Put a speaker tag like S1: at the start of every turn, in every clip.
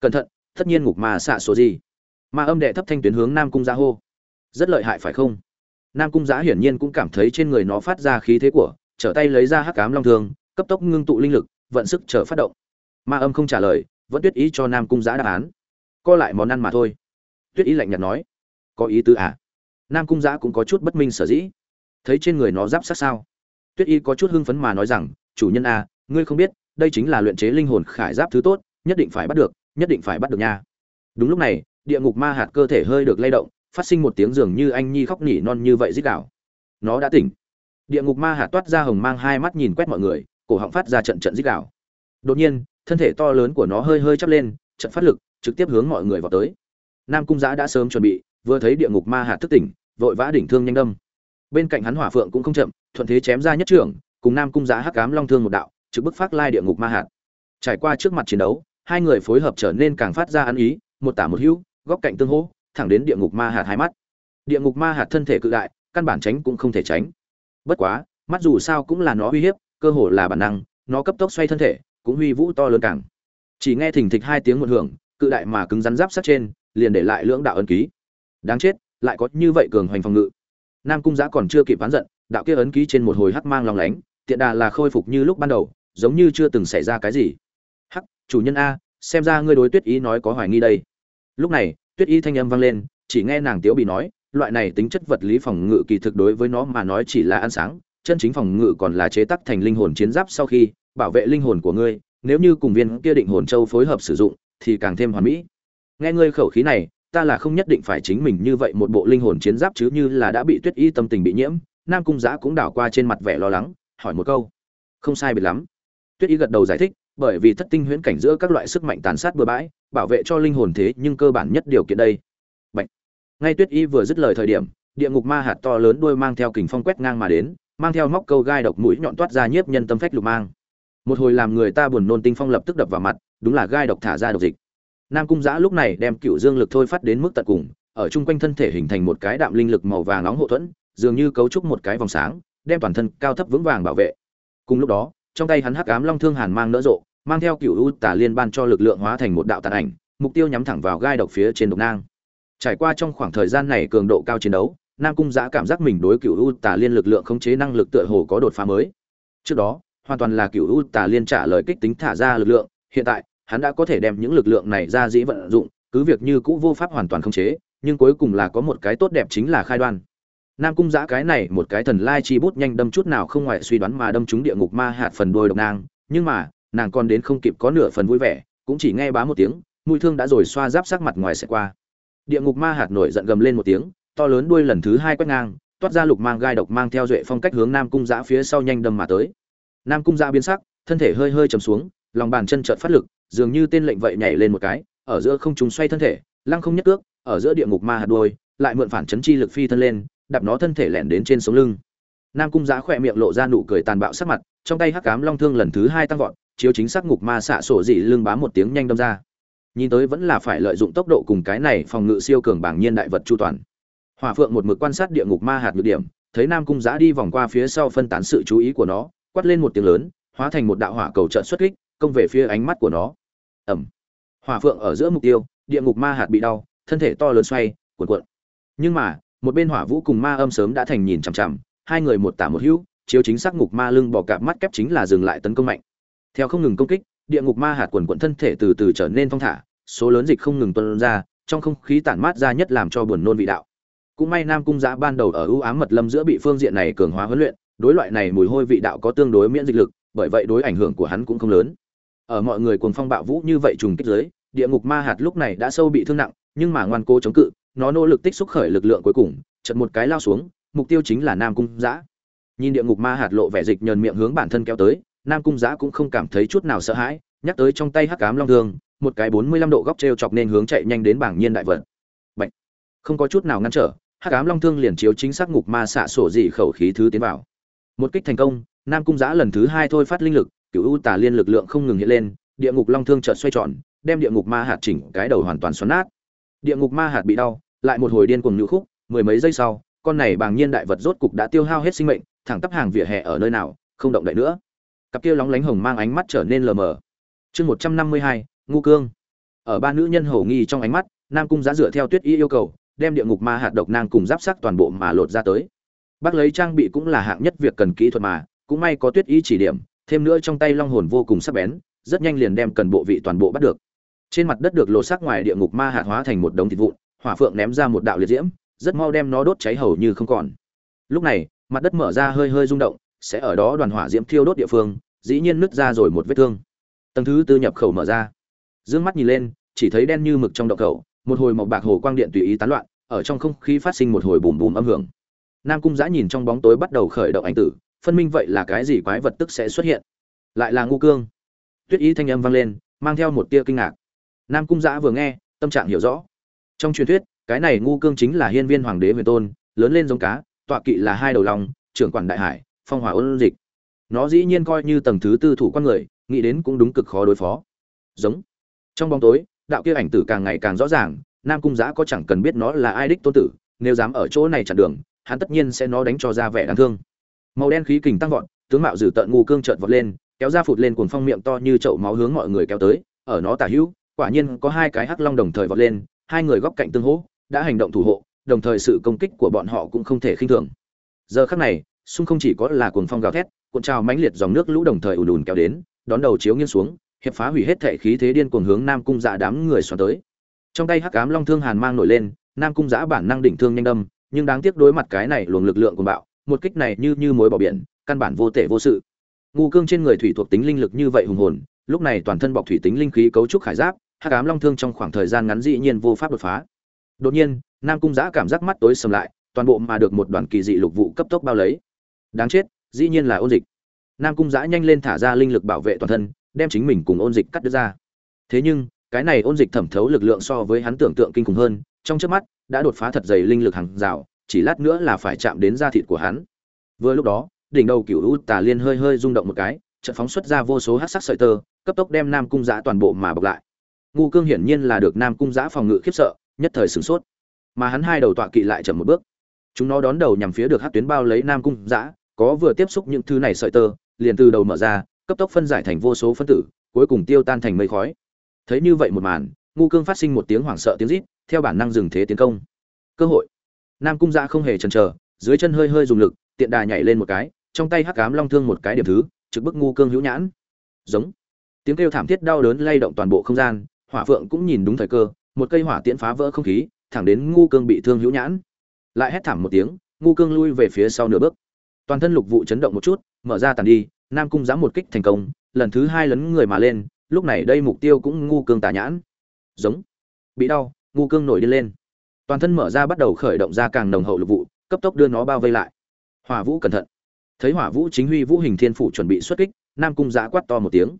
S1: cẩn thận tất nhiên ngục mà xạ số gì? Mà âm đệ thấp thanh tuyến hướng nam cung giá hô. Rất lợi hại phải không? Nam cung giá hiển nhiên cũng cảm thấy trên người nó phát ra khí thế của trở tay lấy ra hắc cám long thương cấp tốc ngưng tụ linh lực vận sức chờ phát động. Ma âm không trả lời vẫn tuyết ý cho nam cung giá đáp án. Co lại món ăn mà thôi. Tuyết ý lạnh nhạt nói. Có ý tứ à? Nam cung giã cũng có chút bất minh sở dĩ. Thấy trên người nó giáp sát sao? Tuyết y có chút hưng phấn mà nói rằng chủ nhân a à, ngươi không biết đây chính là luyện chế linh hồn khải giáp thứ tốt nhất định phải bắt được nhất định phải bắt được nha. Đúng lúc này, địa ngục ma hạt cơ thể hơi được lay động, phát sinh một tiếng dường như anh nhi khóc nỉ non như vậy dích đảo nó đã tỉnh. Địa ngục ma hạt toát ra hồng mang hai mắt nhìn quét mọi người, cổ họng phát ra trận trận dích đảo đột nhiên, thân thể to lớn của nó hơi hơi chắp lên, trận phát lực, trực tiếp hướng mọi người vào tới. Nam cung giã đã sớm chuẩn bị, vừa thấy địa ngục ma hạt thức tỉnh, vội vã đỉnh thương nhanh đâm. Bên cạnh hắn hỏa phượng cũng không chậm, thuận thế chém ra nhất trưởng, cùng nam cung giá hắc cám long thương một đạo, trực bức phát lai địa ngục ma hạt. Trải qua trước mặt chiến đấu hai người phối hợp trở nên càng phát ra ăn ý, một tả một hữu, góc cạnh tương hỗ, thẳng đến địa ngục ma hạt hai mắt. Địa ngục ma hạt thân thể cự đại, căn bản tránh cũng không thể tránh. Bất quá, mắt dù sao cũng là nó uy hiếp, cơ hồ là bản năng, nó cấp tốc xoay thân thể, cũng huy vũ to lớn càng. Chỉ nghe thình thịch hai tiếng một hưởng, cự đại mà cứng rắn giáp sát trên, liền để lại lưỡng đạo ấn ký. Đáng chết, lại có như vậy cường hoành phòng ngự. Nam cung giã còn chưa kịp phán giận, đạo kia ấn ký trên một hồi hắc mang lòng lánh, tiện đà là khôi phục như lúc ban đầu, giống như chưa từng xảy ra cái gì chủ nhân a, xem ra ngươi đối tuyết ý nói có hoài nghi đây. Lúc này, tuyết ý thanh âm vang lên, chỉ nghe nàng tiếu bị nói, loại này tính chất vật lý phòng ngự kỳ thực đối với nó mà nói chỉ là ăn sáng, chân chính phòng ngự còn là chế tác thành linh hồn chiến giáp sau khi bảo vệ linh hồn của ngươi, nếu như cùng viên kia định hồn châu phối hợp sử dụng, thì càng thêm hoàn mỹ. Nghe ngươi khẩu khí này, ta là không nhất định phải chính mình như vậy một bộ linh hồn chiến giáp chứ như là đã bị tuyết y tâm tình bị nhiễm, nam cung giã cũng đảo qua trên mặt vẻ lo lắng, hỏi một câu. Không sai biệt lắm. Tuyết y gật đầu giải thích bởi vì thất tinh huyễn cảnh giữa các loại sức mạnh tàn sát bừa bãi, bảo vệ cho linh hồn thế nhưng cơ bản nhất điều kiện đây. Bạch. ngay tuyết y vừa dứt lời thời điểm, địa ngục ma hạt to lớn đuôi mang theo kình phong quét ngang mà đến, mang theo móc câu gai độc mũi nhọn toát ra nhiếp nhân tâm phách lục mang. Một hồi làm người ta buồn nôn tinh phong lập tức đập vào mặt, đúng là gai độc thả ra độc dịch. Nam cung giã lúc này đem cựu dương lực thôi phát đến mức tận cùng, ở chung quanh thân thể hình thành một cái đạm linh lực màu vàng nóng hộ thuẫn, dường như cấu trúc một cái vòng sáng, đem toàn thân cao thấp vững vàng bảo vệ. Cùng lúc đó, trong tay hắn hắc ám long thương hàn mang nỡ rộ mang theo cựu u tả liên ban cho lực lượng hóa thành một đạo tàn ảnh mục tiêu nhắm thẳng vào gai độc phía trên độc nang trải qua trong khoảng thời gian này cường độ cao chiến đấu nam cung giã cảm giác mình đối cựu u tả liên lực lượng khống chế năng lực tựa hồ có đột phá mới trước đó hoàn toàn là cựu u tả liên trả lời kích tính thả ra lực lượng hiện tại hắn đã có thể đem những lực lượng này ra dĩ vận dụng, cứ việc như cũ vô pháp hoàn toàn khống chế, nhưng cuối cùng là có một cái tốt đẹp chính là khai đoan. Nam cung giã cái này một cái thần lai chi bút nhanh đâm chút nào không ngoại suy đoán mà đâm trúng địa ngục ma hạt phần đôi độc nang, nhưng mà, nàng còn đến không kịp có nửa phần vui vẻ, cũng chỉ nghe bá một tiếng, mũi thương đã rồi xoa giáp sắc mặt ngoài sẽ qua. Địa ngục ma hạt nổi giận gầm lên một tiếng, to lớn đuôi lần thứ hai quét ngang, toát ra lục mang gai độc mang theo duệ phong cách hướng Nam cung giã phía sau nhanh đâm mà tới. Nam cung giã biến sắc, thân thể hơi hơi trầm xuống, lòng bàn chân chợt phát lực, dường như tên lệnh vậy nhảy lên một cái, ở giữa không trung xoay thân thể, lăng không nhất cước, ở giữa địa ngục ma hạt đuôi, lại mượn phản chấn chi lực phi thân lên, đạp nó thân thể lẻn đến trên sống lưng. Nam cung giã khỏe miệng lộ ra nụ cười tàn bạo sắc mặt, trong tay hắc cám long thương lần thứ hai tăng vọt, chiếu chính xác ngục ma xạ sổ dị lưng bám một tiếng nhanh đâm ra. Nhìn tới vẫn là phải lợi dụng tốc độ cùng cái này phòng ngự siêu cường bảng nhiên đại vật chu toàn. Hỏa Phượng một mực quan sát địa ngục ma hạt nhược điểm, thấy Nam cung giã đi vòng qua phía sau phân tán sự chú ý của nó, quát lên một tiếng lớn, hóa thành một đạo hỏa cầu trận xuất kích, công về phía ánh mắt của nó ẩm hỏa phượng ở giữa mục tiêu địa ngục ma hạt bị đau thân thể to lớn xoay cuộn cuộn nhưng mà một bên hỏa vũ cùng ma âm sớm đã thành nhìn chằm chằm hai người một tả một hữu chiếu chính xác ngục ma lưng bỏ cạp mắt kép chính là dừng lại tấn công mạnh theo không ngừng công kích, địa ngục ma hạt quần quận thân thể từ từ trở nên phong thả, số lớn dịch không ngừng tuân ra, trong không khí tản mát ra nhất làm cho buồn nôn vị đạo. Cũng may nam cung giã ban đầu ở ưu ám mật lâm giữa bị phương diện này cường hóa huấn luyện, đối loại này mùi hôi vị đạo có tương đối miễn dịch lực, bởi vậy đối ảnh hưởng của hắn cũng không lớn. Ở mọi người cuồng phong bạo vũ như vậy trùng kích giới địa ngục ma hạt lúc này đã sâu bị thương nặng, nhưng mà ngoan cố chống cự, nó nỗ lực tích xúc khởi lực lượng cuối cùng chật một cái lao xuống, mục tiêu chính là nam cung giã. Nhìn địa ngục ma hạt lộ vẻ dịch nhờn miệng hướng bản thân kéo tới nam cung giã cũng không cảm thấy chút nào sợ hãi, nhắc tới trong tay hắc cám long thương, một cái bốn mươi lăm độ góc t r e o chọc nên hướng chạy nhanh đến bảng nhiên đại vật Bạch. không có chút nào ngăn trở, hắc cám long thương liền chiếu chính xác ngục ma xạ sổ dị khẩu khí thứ tiến vào. Một kích thành công, nam cung giã lần thứ hai thôi phát linh lực cựu u tà liên lực lượng không ngừng hiện lên, địa ngục long thương chợt xoay tròn, đem địa ngục ma hạt chỉnh cái đầu hoàn toàn xoắn nát. Địa ngục ma hạt bị đau, lại một hồi điên cuồng nhũ khúc, mười mấy giây sau, con này bàng nhiên đại vật rốt cục đã tiêu hao hết sinh mệnh, thẳng tắp hàng vỉa hè ở nơi nào, không động đậy nữa cặp kia lóng lánh hồng mang ánh mắt trở nên lờ mờ. Chương một trăm năm mươi hai, ngu cương. Ở ba nữ nhân hầu nghi trong ánh mắt, nam cung giá dựa theo tuyết y yêu cầu, đem địa ngục ma hạt độc nang cùng giáp sắc toàn bộ mà lột ra tới. Bác lấy trang bị cũng là hạng nhất việc cần kỹ thuật mà, cũng may có tuyết y chỉ điểm, thêm nữa trong tay long hồn vô cùng sắc bén, rất nhanh liền đem cần bộ vị toàn bộ bắt được. Trên mặt đất được lột xác ngoài địa ngục ma hạt hóa thành một đống thịt vụn, hỏa phượng ném ra một đạo liệt diễm, rất mau đem nó đốt cháy hầu như không còn. Lúc này, mặt đất mở ra hơi hơi rung động sẽ ở đó đoàn hỏa diễm thiêu đốt địa phương, dĩ nhiên nứt ra rồi một vết thương. Tầng thứ tư nhập khẩu mở ra. Dương mắt nhìn lên, chỉ thấy đen như mực trong động khẩu, một hồi màu bạc hồ quang điện tùy ý tán loạn, ở trong không khí phát sinh một hồi bùm bùm âm hưởng. Nam cung giã nhìn trong bóng tối bắt đầu khởi động ảnh tử, phân minh vậy là cái gì quái vật tức sẽ xuất hiện. Lại là ngu cương. Tuyết ý thanh âm vang lên, mang theo một tia kinh ngạc. Nam cung giã vừa nghe, tâm trạng hiểu rõ. Trong truyền thuyết, cái này ngu cương chính là hiên viên hoàng đế huyền tôn, lớn lên giống cá, tọa kỵ là hai đầu lòng, trưởng quản đại hải phong hỏa ôn dịch. Nó dĩ nhiên coi như tầng thứ tư thủ quan người, nghĩ đến cũng đúng cực khó đối phó. Giống. Trong bóng tối, đạo kia ảnh tử càng ngày càng rõ ràng, nam cung giã có chẳng cần biết nó là ai đích tôn tử, nếu dám ở chỗ này chặn đường, hắn tất nhiên sẽ nó đánh cho ra vẻ đáng thương. Màu đen khí kình tăng vọt, tướng mạo dử tận ngu cương trợn vọt lên, kéo ra phụt lên cuồng phong miệng to như chậu máu hướng mọi người kéo tới, ở nó tả hữu, quả nhiên có hai cái hắc long đồng thời vọt lên, hai người góc cạnh tương hỗ, đã hành động thủ hộ, đồng thời sự công kích của bọn họ cũng không thể khinh thường. Giờ khắc này xung không chỉ có là cuồng phong gào thét, cuộn trào mãnh liệt dòng nước lũ đồng thời ùn ùn kéo đến, đón đầu chiếu nghiêng xuống, hiệp phá hủy hết thể khí thế điên cuồng hướng nam cung dạ đám người xoắn tới. Trong tay hắc ám long thương hàn mang nổi lên, nam cung giã bản năng đỉnh thương nhanh đâm, nhưng đáng tiếc đối mặt cái này luồng lực lượng của bạo, một kích này như như mối bỏ biển, căn bản vô thể vô sự. Ngưu cương trên người thủy thuộc tính linh lực như vậy hùng hồn, lúc này toàn thân bọc thủy tính linh khí cấu trúc khải giáp, hắc ám long thương trong khoảng thời gian ngắn dĩ nhiên vô pháp đột phá. Đột nhiên, nam cung Giá cảm giác mắt tối sầm lại, toàn bộ mà được một đoàn kỳ dị lục vụ cấp tốc bao lấy đáng chết, dĩ nhiên là ôn dịch. Nam cung giã nhanh lên thả ra linh lực bảo vệ toàn thân, đem chính mình cùng ôn dịch cắt đứt ra. Thế nhưng, cái này ôn dịch thẩm thấu lực lượng so với hắn tưởng tượng kinh khủng hơn, trong trước mắt, đã đột phá thật dày linh lực hàng rào, chỉ lát nữa là phải chạm đến da thịt của hắn. Vừa lúc đó, đỉnh đầu cựu u tà liên hơi hơi rung động một cái trận phóng xuất ra vô số hát sắc sợi tơ, cấp tốc đem nam cung giã toàn bộ mà bọc lại. Ngu cương hiển nhiên là được nam cung giã phòng ngự khiếp sợ, nhất thời sửng sốt. Mà hắn hai đầu tọa kỵ lại chậm một bước. Chúng nó đón đầu nhằm phía được hát tuyến bao lấy nam cung giã có vừa tiếp xúc những thứ này sợi tơ, liền từ đầu mở ra, cấp tốc phân giải thành vô số phân tử, cuối cùng tiêu tan thành mây khói. Thấy như vậy một màn, ngu cương phát sinh một tiếng hoảng sợ tiếng rít, theo bản năng dừng thế tiến công. Cơ hội. Nam cung giã không hề chần chờ, dưới chân hơi hơi dùng lực, tiện đà nhảy lên một cái, trong tay hắc cám long thương một cái điểm thứ, trực bức ngu cương hữu nhãn. Giống. Tiếng kêu thảm thiết đau đớn lay động toàn bộ không gian, hỏa phượng cũng nhìn đúng thời cơ, một cây hỏa tiễn phá vỡ không khí, thẳng đến ngu cương bị thương hữu nhãn. Lại hét thảm một tiếng, ngu cương lui về phía sau nửa bước toàn thân lục vụ chấn động một chút, mở ra tàn đi, nam cung dám một kích thành công, lần thứ hai lấn người mà lên, lúc này đây mục tiêu cũng ngu cương tà nhãn. Giống. Bị đau, ngu cương nổi đi lên. Toàn thân mở ra bắt đầu khởi động ra càng nồng hậu lục vụ, cấp tốc đưa nó bao vây lại. Hỏa vũ cẩn thận. Thấy hỏa vũ chính huy vũ hình thiên phủ chuẩn bị xuất kích, nam cung giã quát to một tiếng.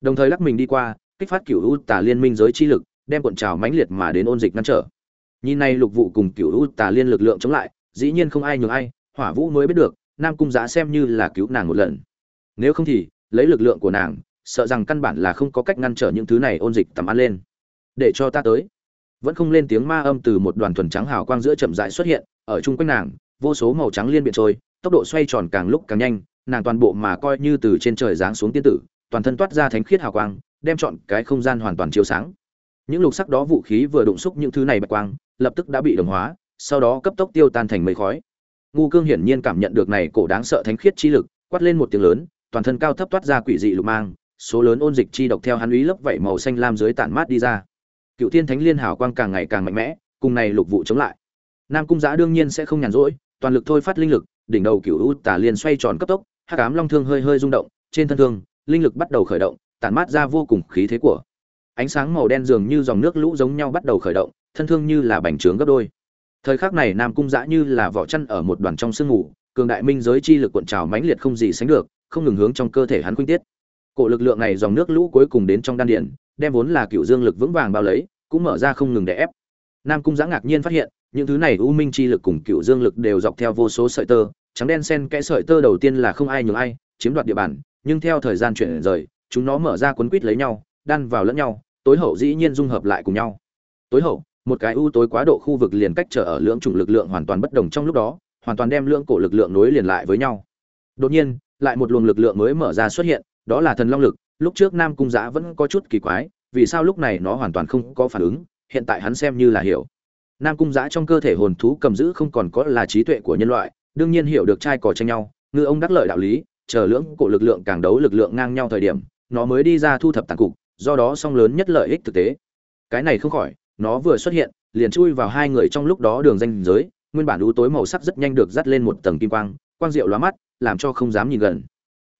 S1: Đồng thời lắc mình đi qua, kích phát cửu u tà liên minh giới chi lực, đem cuộn trào mãnh liệt mà đến ôn dịch ngăn trở. Nhìn này lục vụ cùng cửu u tà liên lực lượng chống lại, dĩ nhiên không ai nhường ai, hỏa vũ mới biết được nam cung giã xem như là cứu nàng một lần. Nếu không thì, lấy lực lượng của nàng, sợ rằng căn bản là không có cách ngăn trở những thứ này ôn dịch tầm ăn lên. Để cho ta tới. Vẫn không lên tiếng ma âm từ một đoàn thuần trắng hào quang giữa chậm rãi xuất hiện, ở chung quanh nàng, vô số màu trắng liên biện trôi, tốc độ xoay tròn càng lúc càng nhanh, nàng toàn bộ mà coi như từ trên trời giáng xuống tiên tử, toàn thân toát ra thánh khiết hào quang, đem chọn cái không gian hoàn toàn chiếu sáng. Những lục sắc đó vũ khí vừa đụng xúc những thứ này bạch quang, lập tức đã bị đồng hóa, sau đó cấp tốc tiêu tan thành mây khói ngu cương hiển nhiên cảm nhận được này cổ đáng sợ thánh khiết chi lực, quát lên một tiếng lớn, toàn thân cao thấp toát ra quỷ dị lục mang, số lớn ôn dịch chi độc theo hắn ý lớp vảy màu xanh lam dưới tản mát đi ra. Cựu thiên thánh liên hào quang càng ngày càng mạnh mẽ, cùng này lục vụ chống lại. Nam cung giã đương nhiên sẽ không nhàn rỗi, toàn lực thôi phát linh lực, đỉnh đầu cựu u tả liên xoay tròn cấp tốc hát cám long thương hơi hơi rung động, trên thân thương, linh lực bắt đầu khởi động, tản mát ra vô cùng khí thế của. Ánh sáng màu đen dường như dòng nước lũ giống nhau bắt đầu khởi động, thân thương như là bành trướng gấp đôi thời khắc này nam cung giã như là vỏ chăn ở một đoàn trong sương mù cường đại minh giới chi lực cuộn trào mãnh liệt không gì sánh được, không ngừng hướng trong cơ thể hắn khuynh tiết. Cổ lực lượng này dòng nước lũ cuối cùng đến trong đan điện đem vốn là cựu dương lực vững vàng bao lấy, cũng mở ra không ngừng để ép. Nam cung giã ngạc nhiên phát hiện, những thứ này u minh chi lực cùng cựu dương lực đều dọc theo vô số sợi tơ, trắng đen sen kẽ sợi tơ đầu tiên là không ai nhường ai, chiếm đoạt địa bàn, nhưng theo thời gian chuyển rời, chúng nó mở ra quấn quít lấy nhau, đan vào lẫn nhau, tối hậu dĩ nhiên dung hợp lại cùng nhau. Tối hậu một cái ưu tối quá độ khu vực liền cách trở ở lưỡng chủng lực lượng hoàn toàn bất đồng trong lúc đó, hoàn toàn đem lưỡng cổ lực lượng nối liền lại với nhau. Đột nhiên, lại một luồng lực lượng mới mở ra xuất hiện, đó là thần long lực. Lúc trước nam cung giã vẫn có chút kỳ quái, vì sao lúc này nó hoàn toàn không có phản ứng, hiện tại hắn xem như là hiểu. Nam cung giã trong cơ thể hồn thú cầm giữ không còn có là trí tuệ của nhân loại, đương nhiên hiểu được trai cò tranh nhau, ngư ông đắc lợi đạo lý, chờ lưỡng cổ lực lượng càng đấu lực lượng ngang nhau thời điểm, nó mới đi ra thu thập tàn cục, do đó song lớn nhất lợi ích thực tế. Cái này không khỏi nó vừa xuất hiện, liền chui vào hai người trong lúc đó đường danh giới, nguyên bản u tối màu sắc rất nhanh được dắt lên một tầng kim quang quang diệu lóa mắt, làm cho không dám nhìn gần.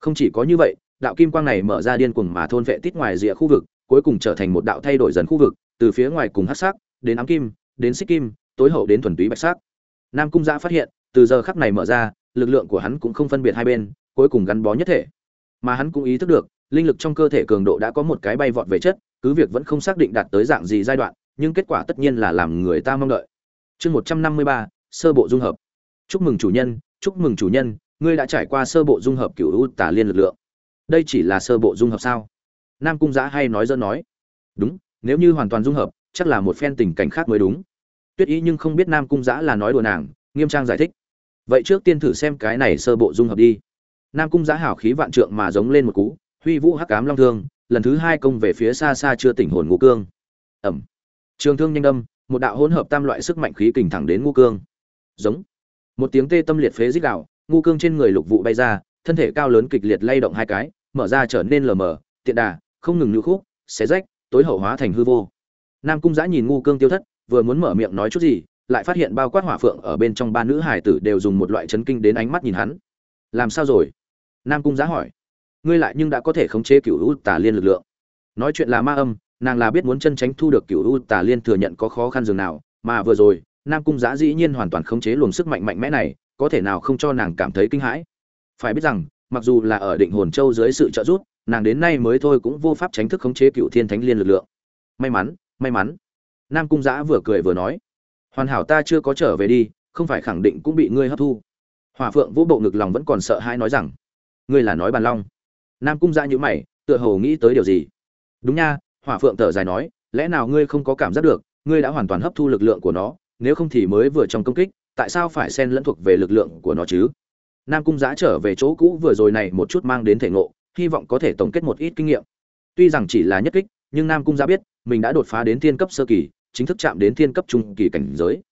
S1: Không chỉ có như vậy, đạo kim quang này mở ra điên cuồng mà thôn vệ tít ngoài rìa khu vực, cuối cùng trở thành một đạo thay đổi dần khu vực, từ phía ngoài cùng hắc sắc, đến ám kim, đến xích kim, tối hậu đến thuần túy bạch sắc. Nam cung giã phát hiện, từ giờ khắc này mở ra, lực lượng của hắn cũng không phân biệt hai bên, cuối cùng gắn bó nhất thể. Mà hắn cũng ý thức được, linh lực trong cơ thể cường độ đã có một cái bay vọt về chất, cứ việc vẫn không xác định đạt tới dạng gì giai đoạn nhưng kết quả tất nhiên là làm người ta mong đợi. Chương một trăm năm mươi ba, sơ bộ dung hợp. Chúc mừng chủ nhân, chúc mừng chủ nhân, ngươi đã trải qua sơ bộ dung hợp cửu u tả liên lực lượng. Đây chỉ là sơ bộ dung hợp sao? Nam cung Giá hay nói dơ nói. Đúng, nếu như hoàn toàn dung hợp, chắc là một phen tình cảnh khác mới đúng. Tuyết ý nhưng không biết nam cung Giá là nói đùa nàng, nghiêm trang giải thích. Vậy trước tiên thử xem cái này sơ bộ dung hợp đi. Nam cung Giá hảo khí vạn trượng mà giống lên một cú, huy vũ hắc cám long thương, lần thứ hai công về phía xa xa chưa tỉnh hồn ngũ cương. Ẩm trường thương nhanh đâm, một đạo hỗn hợp tam loại sức mạnh khí kình thẳng đến ngu cương. Giống. Một tiếng tê tâm liệt phế dích đạo ngu cương trên người lục vụ bay ra, thân thể cao lớn kịch liệt lay động hai cái, mở ra trở nên lờ mờ, tiện đà, không ngừng nhũ khúc, xé rách, tối hậu hóa thành hư vô. Nam cung giã nhìn ngu cương tiêu thất, vừa muốn mở miệng nói chút gì, lại phát hiện bao quát hỏa phượng ở bên trong ba nữ hải tử đều dùng một loại chấn kinh đến ánh mắt nhìn hắn. Làm sao rồi? Nam cung giã hỏi. Ngươi lại nhưng đã có thể khống chế cựu u tà liên lực lượng. Nói chuyện là ma âm nàng là biết muốn chân tránh thu được cựu u tà liên thừa nhận có khó khăn dường nào, mà vừa rồi, nam cung giã dĩ nhiên hoàn toàn khống chế luồng sức mạnh mạnh mẽ này, có thể nào không cho nàng cảm thấy kinh hãi? Phải biết rằng, mặc dù là ở định hồn châu dưới sự trợ giúp, nàng đến nay mới thôi cũng vô pháp tránh thức khống chế cựu thiên thánh liên lực lượng. May mắn may mắn. Nam cung giã vừa cười vừa nói, hoàn hảo ta chưa có trở về đi, không phải khẳng định cũng bị ngươi hấp thu. Hòa phượng vũ bộ ngực lòng vẫn còn sợ hãi nói rằng, ngươi là nói bàn long. Nam cung giã nhữ mày, tựa hồ nghĩ tới điều gì. Đúng nha hỏa phượng thở dài nói, lẽ nào ngươi không có cảm giác được, ngươi đã hoàn toàn hấp thu lực lượng của nó, nếu không thì mới vừa trong công kích, tại sao phải xen lẫn thuộc về lực lượng của nó chứ? Nam cung giã trở về chỗ cũ vừa rồi này một chút mang đến thể ngộ, hy vọng có thể tổng kết một ít kinh nghiệm. Tuy rằng chỉ là nhất kích, nhưng nam cung giã biết, mình đã đột phá đến thiên cấp sơ kỳ, chính thức chạm đến thiên cấp trung kỳ cảnh giới.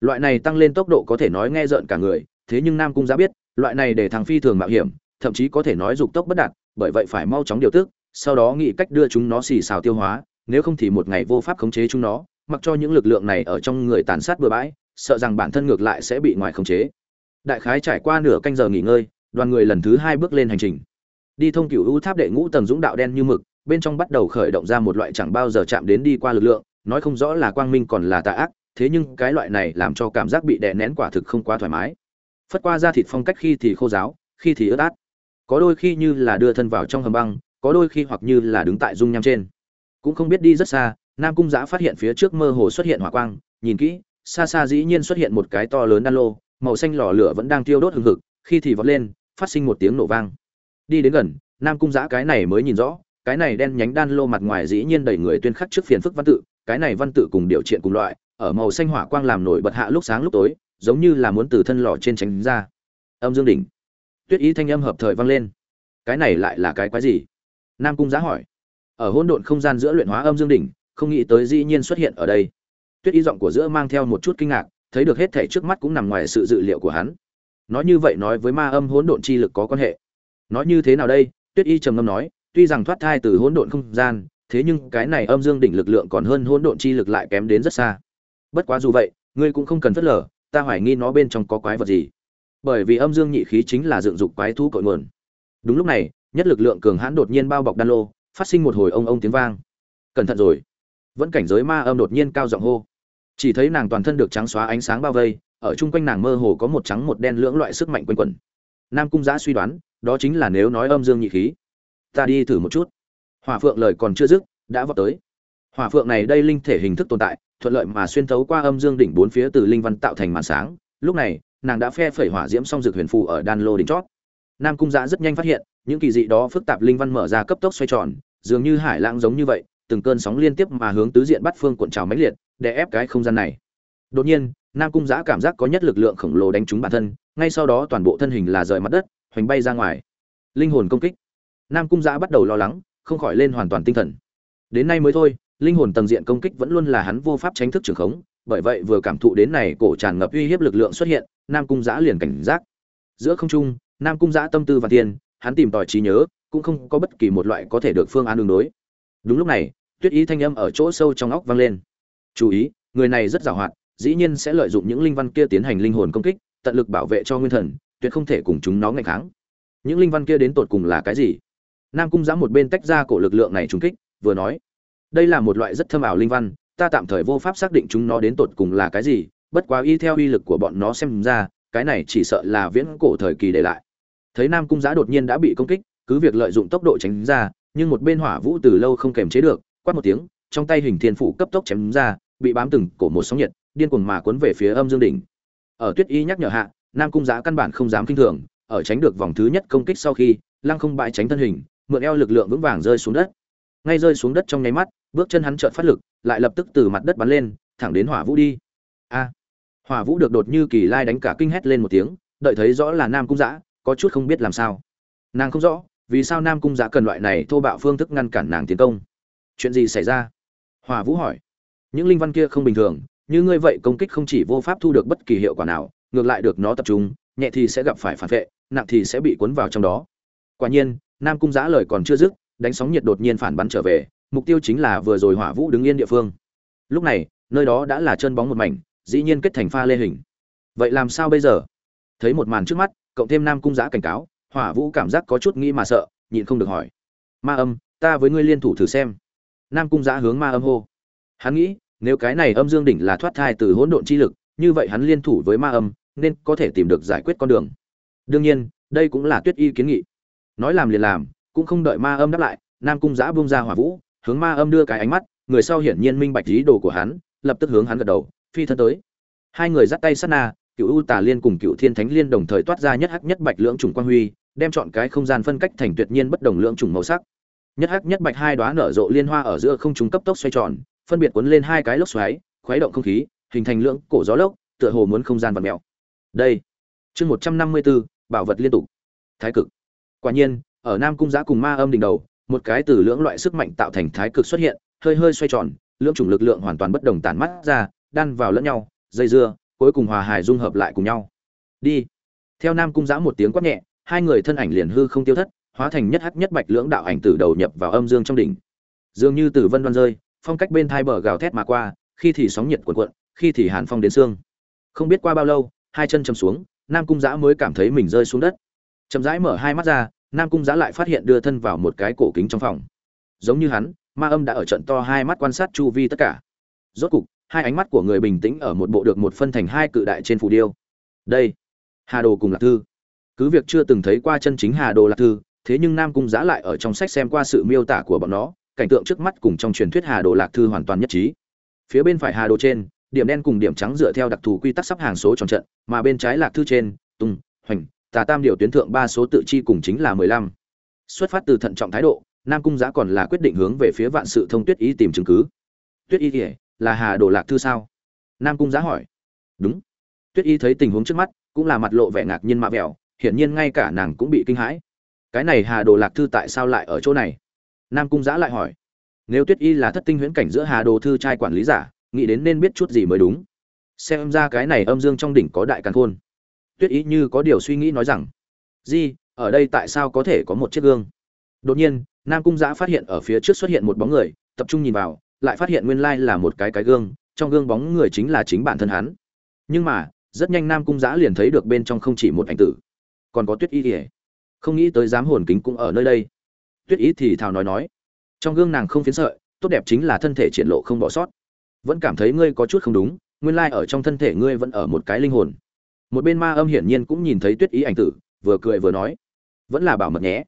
S1: Loại này tăng lên tốc độ có thể nói nghe rợn cả người, thế nhưng nam cung giã biết, loại này để thằng phi thường mạo hiểm, thậm chí có thể nói dục tốc bất đạt, bởi vậy phải mau chóng điều tức sau đó nghĩ cách đưa chúng nó xì xào tiêu hóa, nếu không thì một ngày vô pháp khống chế chúng nó, mặc cho những lực lượng này ở trong người tàn sát bừa bãi, sợ rằng bản thân ngược lại sẽ bị ngoài khống chế. Đại khái trải qua nửa canh giờ nghỉ ngơi, đoàn người lần thứ hai bước lên hành trình. Đi thông cựu u tháp đệ ngũ tầng dũng đạo đen như mực, bên trong bắt đầu khởi động ra một loại chẳng bao giờ chạm đến đi qua lực lượng, nói không rõ là quang minh còn là tà ác, thế nhưng cái loại này làm cho cảm giác bị đè nén quả thực không quá thoải mái. Phất qua da thịt phong cách khi thì khô giáo khi thì ướt át. Có đôi khi như là đưa thân vào trong hầm băng có đôi khi hoặc như là đứng tại dung nham trên. Cũng không biết đi rất xa, nam cung giã phát hiện phía trước mơ hồ xuất hiện hỏa quang, nhìn kỹ, xa xa dĩ nhiên xuất hiện một cái to lớn đan lô, màu xanh lò lửa vẫn đang tiêu đốt hừng hực, khi thì vọt lên, phát sinh một tiếng nổ vang. Đi đến gần, nam cung giã cái này mới nhìn rõ, cái này đen nhánh đan lô mặt ngoài dĩ nhiên đầy người tuyên khắc trước phiền phức văn tự, cái này văn tự cùng điều triện cùng loại, ở màu xanh hỏa quang làm nổi bật hạ lúc sáng lúc tối, giống như là muốn từ thân lò trên tránh ra. Âm dương đỉnh. Tuyết ý thanh âm hợp thời vang lên. Cái này lại là cái quái gì? Nam cung giá hỏi, ở hỗn độn không gian giữa luyện hóa âm dương đỉnh, không nghĩ tới dĩ nhiên xuất hiện ở đây. Tuyết ý giọng của giữa mang theo một chút kinh ngạc, thấy được hết thể trước mắt cũng nằm ngoài sự dự liệu của hắn. Nói như vậy nói với ma âm hỗn độn chi lực có quan hệ. Nói như thế nào đây? Tuyết y trầm ngâm nói, tuy rằng thoát thai từ hỗn độn không gian, thế nhưng cái này âm dương đỉnh lực lượng còn hơn hỗn độn chi lực lại kém đến rất xa. Bất quá dù vậy, ngươi cũng không cần phớt lờ, ta hoài nghi nó bên trong có quái vật gì. Bởi vì âm dương nhị khí chính là dựng dục quái thú cội nguồn. Đúng lúc này nhất lực lượng cường hãn đột nhiên bao bọc đan lô, phát sinh một hồi ông ông tiếng vang. Cẩn thận rồi. Vẫn cảnh giới ma âm đột nhiên cao giọng hô. Chỉ thấy nàng toàn thân được trắng xóa ánh sáng bao vây, ở chung quanh nàng mơ hồ có một trắng một đen lưỡng loại sức mạnh quanh quẩn. Nam cung giã suy đoán, đó chính là nếu nói âm dương nhị khí. Ta đi thử một chút. Hỏa phượng lời còn chưa dứt, đã vọt tới. Hỏa phượng này đây linh thể hình thức tồn tại, thuận lợi mà xuyên thấu qua âm dương đỉnh bốn phía từ linh văn tạo thành màn sáng. Lúc này, nàng đã phe phẩy hỏa diễm xong dược huyền phù ở đan lô đỉnh chót. Nam cung giã rất nhanh phát hiện những kỳ dị đó phức tạp linh văn mở ra cấp tốc xoay tròn, dường như hải lãng giống như vậy, từng cơn sóng liên tiếp mà hướng tứ diện bắt phương cuộn trào mãnh liệt, để ép cái không gian này. Đột nhiên, nam cung giã cảm giác có nhất lực lượng khổng lồ đánh trúng bản thân, ngay sau đó toàn bộ thân hình là rời mặt đất, hoành bay ra ngoài. Linh hồn công kích. Nam cung giã bắt đầu lo lắng, không khỏi lên hoàn toàn tinh thần. Đến nay mới thôi, linh hồn tầng diện công kích vẫn luôn là hắn vô pháp tránh thức trường khống, bởi vậy vừa cảm thụ đến này cổ tràn ngập uy hiếp lực lượng xuất hiện, nam cung giã liền cảnh giác. Giữa không trung, nam cung giã tâm tư và tiền hắn tìm tòi trí nhớ, cũng không có bất kỳ một loại có thể được phương án đường đối. Đúng lúc này, tuyết ý thanh âm ở chỗ sâu trong óc vang lên. Chú ý, người này rất giàu hoạt, dĩ nhiên sẽ lợi dụng những linh văn kia tiến hành linh hồn công kích, tận lực bảo vệ cho nguyên thần, tuyệt không thể cùng chúng nó ngày kháng. Những linh văn kia đến tột cùng là cái gì? Nam cung giã một bên tách ra cổ lực lượng này trùng kích, vừa nói, đây là một loại rất thâm ảo linh văn, ta tạm thời vô pháp xác định chúng nó đến tột cùng là cái gì, bất quá y theo uy lực của bọn nó xem ra, cái này chỉ sợ là viễn cổ thời kỳ để lại thấy nam cung giã đột nhiên đã bị công kích, cứ việc lợi dụng tốc độ tránh ra, nhưng một bên hỏa vũ từ lâu không kềm chế được, quát một tiếng, trong tay hình thiên phủ cấp tốc chém ra, bị bám từng cổ một sóng nhiệt, điên cuồng mà cuốn về phía âm dương đỉnh. Ở tuyết y nhắc nhở hạ, nam cung giã căn bản không dám kinh thường, ở tránh được vòng thứ nhất công kích sau khi, lăng không bại tránh thân hình, mượn eo lực lượng vững vàng rơi xuống đất. Ngay rơi xuống đất trong nháy mắt, bước chân hắn chợt phát lực, lại lập tức từ mặt đất bắn lên, thẳng đến hỏa vũ đi. A! Hỏa vũ được đột như kỳ lai đánh cả kinh hét lên một tiếng, đợi thấy rõ là nam cung giã có chút không biết làm sao. Nàng không rõ, vì sao nam cung giã cần loại này thô bạo phương thức ngăn cản nàng tiến công. Chuyện gì xảy ra? Hỏa vũ hỏi. Những linh văn kia không bình thường, như ngươi vậy công kích không chỉ vô pháp thu được bất kỳ hiệu quả nào, ngược lại được nó tập trung, nhẹ thì sẽ gặp phải phản vệ, nặng thì sẽ bị cuốn vào trong đó. Quả nhiên, nam cung giã lời còn chưa dứt, đánh sóng nhiệt đột nhiên phản bắn trở về, mục tiêu chính là vừa rồi hỏa vũ đứng yên địa phương. Lúc này, nơi đó đã là chân bóng một mảnh, dĩ nhiên kết thành pha lê hình. Vậy làm sao bây giờ? Thấy một màn trước mắt cộng thêm nam cung giã cảnh cáo, hỏa vũ cảm giác có chút nghĩ mà sợ, nhịn không được hỏi. Ma âm, ta với ngươi liên thủ thử xem. Nam cung giã hướng ma âm hô. Hắn nghĩ, nếu cái này âm dương đỉnh là thoát thai từ hỗn độn chi lực, như vậy hắn liên thủ với ma âm, nên có thể tìm được giải quyết con đường. Đương nhiên, đây cũng là tuyết y kiến nghị. Nói làm liền làm, cũng không đợi ma âm đáp lại, nam cung giã bung ra hỏa vũ, hướng ma âm đưa cái ánh mắt, người sau hiển nhiên minh bạch ý đồ của hắn, lập tức hướng hắn gật đầu, phi thân tới. Hai người dắt tay sát na cựu u tà liên cùng cựu thiên thánh liên đồng thời toát ra nhất hắc nhất bạch lưỡng trùng quang huy, đem chọn cái không gian phân cách thành tuyệt nhiên bất đồng lưỡng trùng màu sắc. Nhất hắc nhất bạch hai đoá nở rộ liên hoa ở giữa không trùng cấp tốc xoay tròn, phân biệt cuốn lên hai cái lốc xoáy, khuấy động không khí, hình thành lưỡng cổ gió lốc, tựa hồ muốn không gian vật mèo. Đây, chương một trăm năm mươi bốn, bảo vật liên tục. Thái cực. Quả nhiên, ở nam cung giã cùng ma âm đỉnh đầu, một cái từ lưỡng loại sức mạnh tạo thành thái cực xuất hiện, hơi hơi xoay tròn, lưỡng chủng lực lượng hoàn toàn bất đồng tản mắt ra, đan vào lẫn nhau, dây dưa cuối cùng hòa hài dung hợp lại cùng nhau. Đi. Theo nam cung giã một tiếng quát nhẹ, hai người thân ảnh liền hư không tiêu thất, hóa thành nhất hắc nhất bạch lưỡng đạo ảnh từ đầu nhập vào âm dương trong đỉnh. Dường như từ vân đoan rơi, phong cách bên thai bờ gào thét mà qua, khi thì sóng nhiệt cuộn cuộn, khi thì hàn phong đến xương. Không biết qua bao lâu, hai chân chầm xuống, nam cung giã mới cảm thấy mình rơi xuống đất. Chậm rãi mở hai mắt ra, nam cung giã lại phát hiện đưa thân vào một cái cổ kính trong phòng. Giống như hắn, ma âm đã ở trận to hai mắt quan sát chu vi tất cả. Rốt cục hai ánh mắt của người bình tĩnh ở một bộ được một phân thành hai cự đại trên phù điêu. Đây, hà đồ cùng lạc thư. Cứ việc chưa từng thấy qua chân chính hà đồ lạc thư, thế nhưng nam cung giã lại ở trong sách xem qua sự miêu tả của bọn nó, cảnh tượng trước mắt cùng trong truyền thuyết hà đồ lạc thư hoàn toàn nhất trí. Phía bên phải hà đồ trên, điểm đen cùng điểm trắng dựa theo đặc thù quy tắc sắp hàng số tròn trận, mà bên trái lạc thư trên, tung, hoành, tà tam điều tuyến thượng ba số tự chi cùng chính là mười lăm. Xuất phát từ thận trọng thái độ, nam cung giã còn là quyết định hướng về phía vạn sự thông tuyết ý tìm chứng cứ. Tuyết y kể là hà đồ lạc thư sao? Nam cung giã hỏi. Đúng. Tuyết y thấy tình huống trước mắt, cũng là mặt lộ vẻ ngạc nhiên mạ vẹo, hiển nhiên ngay cả nàng cũng bị kinh hãi. Cái này hà đồ lạc thư tại sao lại ở chỗ này? Nam cung giã lại hỏi. Nếu tuyết y là thất tinh huyễn cảnh giữa hà đồ thư trai quản lý giả, nghĩ đến nên biết chút gì mới đúng. Xem ra cái này âm dương trong đỉnh có đại càn khôn. Tuyết Y như có điều suy nghĩ nói rằng, di, ở đây tại sao có thể có một chiếc gương? Đột nhiên, nam cung giã phát hiện ở phía trước xuất hiện một bóng người, tập trung nhìn vào lại phát hiện nguyên lai là một cái cái gương, trong gương bóng người chính là chính bản thân hắn. Nhưng mà, rất nhanh nam cung giã liền thấy được bên trong không chỉ một ảnh tử. Còn có tuyết y ỉa không nghĩ tới dám hồn kính cũng ở nơi đây. Tuyết y thì thào nói nói, trong gương nàng không phiến sợi, tốt đẹp chính là thân thể triển lộ không bỏ sót. Vẫn cảm thấy ngươi có chút không đúng, nguyên lai ở trong thân thể ngươi vẫn ở một cái linh hồn. Một bên ma âm hiển nhiên cũng nhìn thấy tuyết ý ảnh tử, vừa cười vừa nói, vẫn là bảo mật nhé.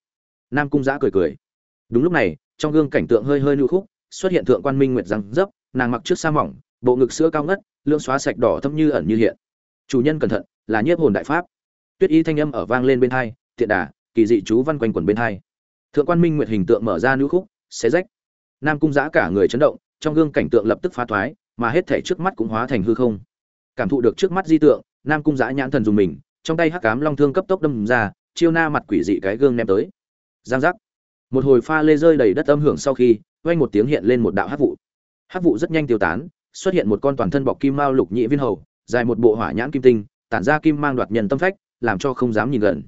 S1: Nam cung giã cười cười, đúng lúc này, trong gương cảnh tượng hơi hơi lưu khúc xuất hiện thượng quan minh nguyệt răng dấp, nàng mặc trước sa mỏng, bộ ngực sữa cao ngất lương xóa sạch đỏ thâm như ẩn như hiện. Chủ nhân cẩn thận, là nhiếp hồn đại pháp. Tuyết y thanh âm ở vang lên bên hai tiện đà, kỳ dị chú văn quanh quần bên hai. Thượng quan minh nguyệt hình tượng mở ra nữ khúc, xé rách. Nam cung giã cả người chấn động, trong gương cảnh tượng lập tức phá thoái, mà hết thể trước mắt cũng hóa thành hư không. Cảm thụ được trước mắt di tượng, nam cung giã nhãn thần dùng mình, trong tay hắc cám long thương cấp tốc đâm ra, chiêu na mặt quỷ dị cái gương ném tới. Giang giác. Một hồi pha lê rơi đầy đất âm hưởng sau khi vang một tiếng hiện lên một đạo hắc vụ. Hắc vụ rất nhanh tiêu tán, xuất hiện một con toàn thân bọc kim mao lục nhị viên hầu, dài một bộ hỏa nhãn kim tinh, tản ra kim mang đoạt nhân tâm phách, làm cho không dám nhìn gần.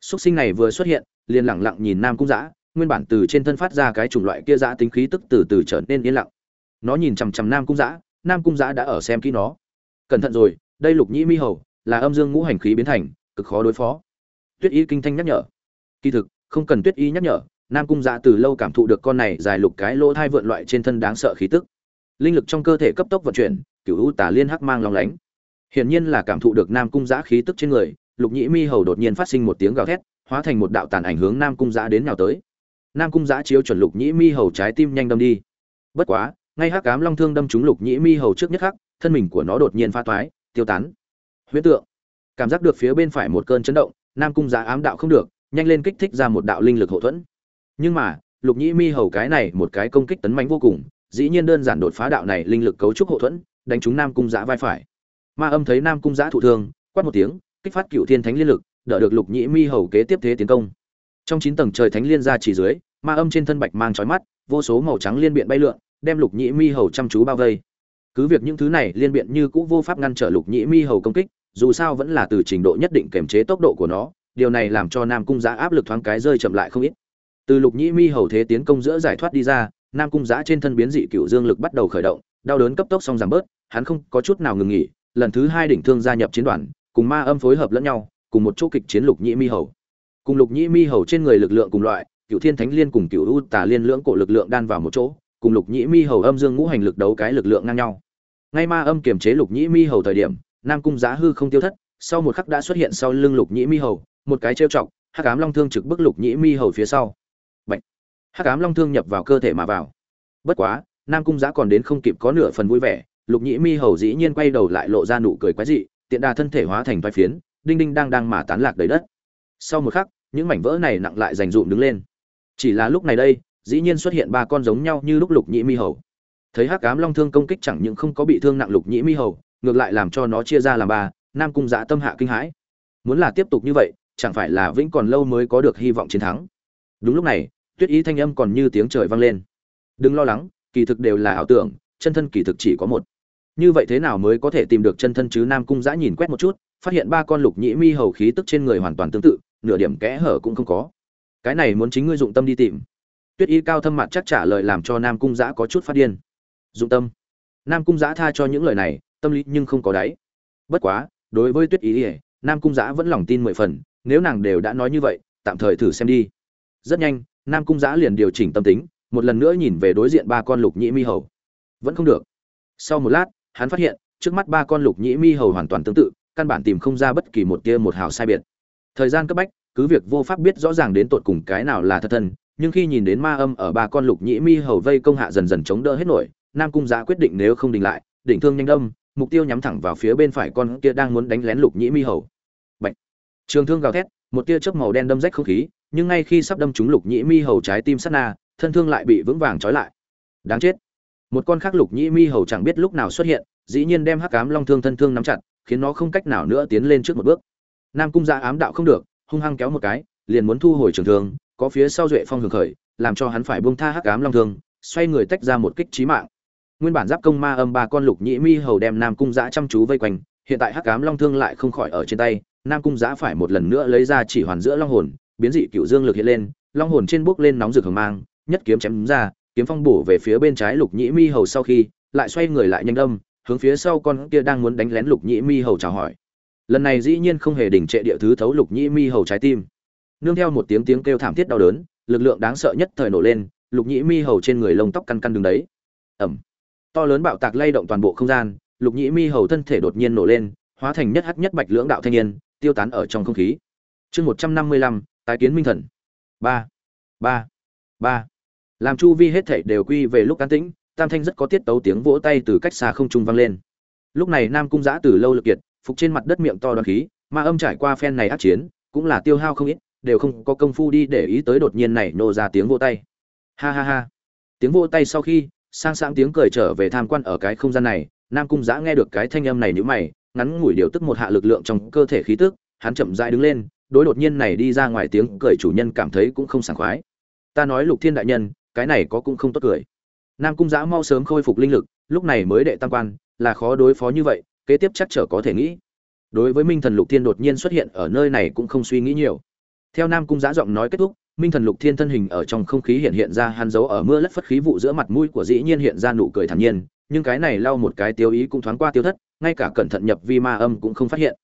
S1: Súc sinh này vừa xuất hiện, liền lặng lặng nhìn nam cung giã nguyên bản từ trên thân phát ra cái chủng loại kia dã tính khí tức từ từ trở nên yên lặng. Nó nhìn chằm chằm nam cung giã nam cung giã đã ở xem kỹ nó. Cẩn thận rồi, đây lục nhĩ mi hầu, là âm dương ngũ hành khí biến thành, cực khó đối phó. Tuyết y kinh thanh nhắc nhở. Kỳ thực, không cần tuyết y nhắc nhở nam cung dạ từ lâu cảm thụ được con này dài lục cái lỗ thai vượn loại trên thân đáng sợ khí tức. Linh lực trong cơ thể cấp tốc vận chuyển cựu u tả liên hắc mang lòng lánh. Hiển nhiên là cảm thụ được nam cung dạ khí tức trên người, lục nhĩ mi hầu đột nhiên phát sinh một tiếng gào thét, hóa thành một đạo tàn ảnh hướng nam cung dạ đến nào tới. Nam cung dạ chiếu chuẩn lục nhĩ mi hầu trái tim nhanh đâm đi. Bất quá, ngay hắc cám long thương đâm trúng lục nhĩ mi hầu trước nhất khắc, thân mình của nó đột nhiên pha toái tiêu tán. Huyết tượng. Cảm giác được phía bên phải một cơn chấn động, nam cung dạ ám đạo không được, nhanh lên kích thích ra một đạo linh lực hậu thuẫn nhưng mà, lục nhĩ mi hầu cái này một cái công kích tấn mãnh vô cùng, dĩ nhiên đơn giản đột phá đạo này linh lực cấu trúc hậu thuẫn, đánh trúng nam cung giã vai phải. Ma âm thấy nam cung giã thụ thương, quát một tiếng, kích phát cựu thiên thánh liên lực, đỡ được lục nhĩ mi hầu kế tiếp thế tiến công. Trong chín tầng trời thánh liên ra chỉ dưới, ma âm trên thân bạch mang trói mắt, vô số màu trắng liên biện bay lượn, đem lục nhĩ mi hầu chăm chú bao vây. Cứ việc những thứ này liên biện như cũ vô pháp ngăn trở lục nhĩ mi hầu công kích, dù sao vẫn là từ trình độ nhất định kềm chế tốc độ của nó, điều này làm cho nam cung giã áp lực thoáng cái rơi chậm lại không ít từ lục nhĩ mi hầu thế tiến công giữa giải thoát đi ra, nam cung giã trên thân biến dị cựu dương lực bắt đầu khởi động, đau đớn cấp tốc xong giảm bớt, hắn không có chút nào ngừng nghỉ, lần thứ hai đỉnh thương gia nhập chiến đoàn, cùng ma âm phối hợp lẫn nhau, cùng một chỗ kịch chiến lục nhĩ mi hầu. Cùng lục nhĩ mi hầu trên người lực lượng cùng loại cựu thiên thánh liên cùng cựu u tà liên lưỡng cổ lực lượng đan vào một chỗ, cùng lục nhĩ mi hầu âm dương ngũ hành lực đấu cái lực lượng ngang nhau. Ngay ma âm kiềm chế lục nhĩ mi hầu thời điểm, nam cung giá hư không tiêu thất, sau một khắc đã xuất hiện sau lưng lục nhĩ mi hầu, một cái trêu chọc, hắc ám long thương trực bức lục nhĩ mi hầu phía sau hắc ám long thương nhập vào cơ thể mà vào. Bất quá, nam cung giã còn đến không kịp có nửa phần vui vẻ, lục nhĩ mi hầu dĩ nhiên quay đầu lại lộ ra nụ cười quái dị, tiện đà thân thể hóa thành vai phiến, đinh đinh đang đang mà tán lạc đầy đất. Sau một khắc, những mảnh vỡ này nặng lại dành dụm đứng lên. Chỉ là lúc này đây, dĩ nhiên xuất hiện ba con giống nhau như lúc lục nhĩ mi hầu. Thấy hắc ám long thương công kích chẳng những không có bị thương nặng lục nhĩ mi hầu, ngược lại làm cho nó chia ra làm ba, nam cung giã tâm hạ kinh hãi. Muốn là tiếp tục như vậy, chẳng phải là vĩnh còn lâu mới có được hy vọng chiến thắng. Đúng lúc này tuyết ý thanh âm còn như tiếng trời vang lên. Đừng lo lắng, kỳ thực đều là ảo tưởng, chân thân kỳ thực chỉ có một. Như vậy thế nào mới có thể tìm được chân thân chứ? Nam cung giã nhìn quét một chút, phát hiện ba con lục nhĩ mi hầu khí tức trên người hoàn toàn tương tự, nửa điểm kẽ hở cũng không có. Cái này muốn chính ngươi dụng tâm đi tìm. Tuyết y cao thâm mặt chắc trả lời làm cho nam cung giã có chút phát điên. Dụng tâm. Nam cung giã tha cho những lời này, tâm lý nhưng không có đáy. Bất quá, đối với tuyết ý ỉa nam cung giã vẫn lòng tin mười phần, nếu nàng đều đã nói như vậy, tạm thời thử xem đi. Rất nhanh nam cung giã liền điều chỉnh tâm tính, một lần nữa nhìn về đối diện ba con lục nhĩ mi hầu. Vẫn không được. Sau một lát, hắn phát hiện, trước mắt ba con lục nhĩ mi hầu hoàn toàn tương tự, căn bản tìm không ra bất kỳ một tia một hào sai biệt. Thời gian cấp bách, cứ việc vô pháp biết rõ ràng đến tột cùng cái nào là thật thân, nhưng khi nhìn đến ma âm ở ba con lục nhĩ mi hầu vây công hạ dần dần chống đỡ hết nổi, nam cung giã quyết định nếu không đình lại, đỉnh thương nhanh đâm, mục tiêu nhắm thẳng vào phía bên phải con kia đang muốn đánh lén lục nhĩ mi hầu. Bạch. trường thương gào thét, một tia chớp màu đen đâm rách không khí nhưng ngay khi sắp đâm trúng lục nhĩ mi hầu trái tim sát na, thân thương lại bị vững vàng trói lại. Đáng chết. Một con khác lục nhĩ mi hầu chẳng biết lúc nào xuất hiện, dĩ nhiên đem hắc ám long thương thân thương nắm chặt, khiến nó không cách nào nữa tiến lên trước một bước. Nam cung ra ám đạo không được, hung hăng kéo một cái, liền muốn thu hồi trường thương, có phía sau duệ phong hưởng khởi, làm cho hắn phải buông tha hắc ám long thương, xoay người tách ra một kích trí mạng. Nguyên bản giáp công ma âm ba con lục nhĩ mi hầu đem nam cung giã chăm chú vây quanh, hiện tại hắc ám long thương lại không khỏi ở trên tay, nam cung giã phải một lần nữa lấy ra chỉ hoàn giữa long hồn biến dị cựu dương lực hiện lên, long hồn trên bước lên nóng rực hừng mang, nhất kiếm chém ra, kiếm phong bổ về phía bên trái lục nhĩ mi hầu sau khi, lại xoay người lại nhanh đâm hướng phía sau con kia đang muốn đánh lén lục nhĩ mi hầu chào hỏi. Lần này dĩ nhiên không hề đình trệ địa thứ thấu lục nhĩ mi hầu trái tim. Nương theo một tiếng tiếng kêu thảm thiết đau đớn, lực lượng đáng sợ nhất thời nổ lên, lục nhĩ mi hầu trên người lông tóc căn căn đứng đấy. Ẩm to lớn bạo tạc lay động toàn bộ không gian, lục nhĩ mi hầu thân thể đột nhiên nổ lên, hóa thành nhất hắc nhất bạch lưỡng đạo thanh niên, tiêu tán ở trong không khí. Chương một trăm năm mươi lăm tái kiến minh thần. Ba. Ba. Ba. Làm chu vi hết thảy đều quy về lúc an tĩnh, tam thanh rất có tiết tấu tiếng vỗ tay từ cách xa không trung vang lên. Lúc này nam cung giã từ lâu lực kiệt, phục trên mặt đất miệng to đoàn khí, ma âm trải qua phen này át chiến, cũng là tiêu hao không ít, đều không có công phu đi để ý tới đột nhiên này nô ra tiếng vỗ tay. Ha ha ha. Tiếng vỗ tay sau khi, sang sáng tiếng cười trở về tham quan ở cái không gian này, nam cung giã nghe được cái thanh âm này nhữ mày, ngắn ngủi điều tức một hạ lực lượng trong cơ thể khí tức, hắn chậm rãi đứng lên đối đột nhiên này đi ra ngoài tiếng cười chủ nhân cảm thấy cũng không sảng khoái. Ta nói lục thiên đại nhân, cái này có cũng không tốt cười. Nam cung giã mau sớm khôi phục linh lực, lúc này mới đệ tam quan, là khó đối phó như vậy, kế tiếp chắc trở có thể nghĩ. Đối với minh thần lục thiên đột nhiên xuất hiện ở nơi này cũng không suy nghĩ nhiều. Theo nam cung giã giọng nói kết thúc, minh thần lục thiên thân hình ở trong không khí hiện hiện ra hắn giấu ở mưa lất phất khí vụ giữa mặt mũi của dĩ nhiên hiện ra nụ cười thản nhiên, nhưng cái này lau một cái tiêu ý cũng thoáng qua tiêu thất, ngay cả cẩn thận nhập vi ma âm cũng không phát hiện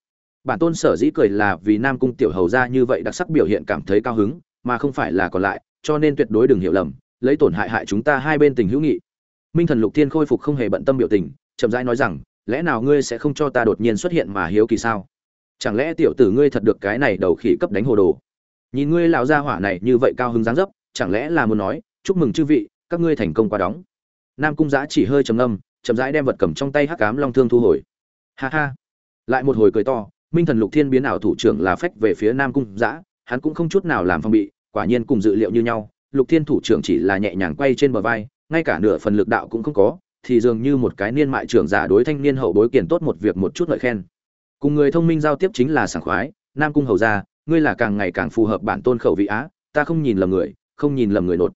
S1: bản tôn sở dĩ cười là vì nam cung tiểu hầu ra như vậy đặc sắc biểu hiện cảm thấy cao hứng, mà không phải là còn lại, cho nên tuyệt đối đừng hiểu lầm, lấy tổn hại hại chúng ta hai bên tình hữu nghị. Minh thần lục thiên khôi phục không hề bận tâm biểu tình, chậm rãi nói rằng, lẽ nào ngươi sẽ không cho ta đột nhiên xuất hiện mà hiếu kỳ sao? Chẳng lẽ tiểu tử ngươi thật được cái này đầu khỉ cấp đánh hồ đồ? Nhìn ngươi lão gia hỏa này như vậy cao hứng dáng dấp, chẳng lẽ là muốn nói, chúc mừng chư vị, các ngươi thành công qua đóng. Nam cung giã chỉ hơi trầm ngâm, chậm rãi đem vật cầm trong tay hắc cám long thương thu hồi. Ha ha. Lại một hồi cười to minh thần lục thiên biến ảo thủ trưởng là phách về phía nam cung giã hắn cũng không chút nào làm phong bị, quả nhiên cùng dự liệu như nhau, lục thiên thủ trưởng chỉ là nhẹ nhàng quay trên bờ vai, ngay cả nửa phần lực đạo cũng không có, thì dường như một cái niên mại trưởng giả đối thanh niên hậu bối kiển tốt một việc một chút lợi khen. Cùng người thông minh giao tiếp chính là sảng khoái, nam cung hầu ra ngươi là càng ngày càng phù hợp bản tôn khẩu vị á, ta không nhìn lầm người, không nhìn lầm người nột.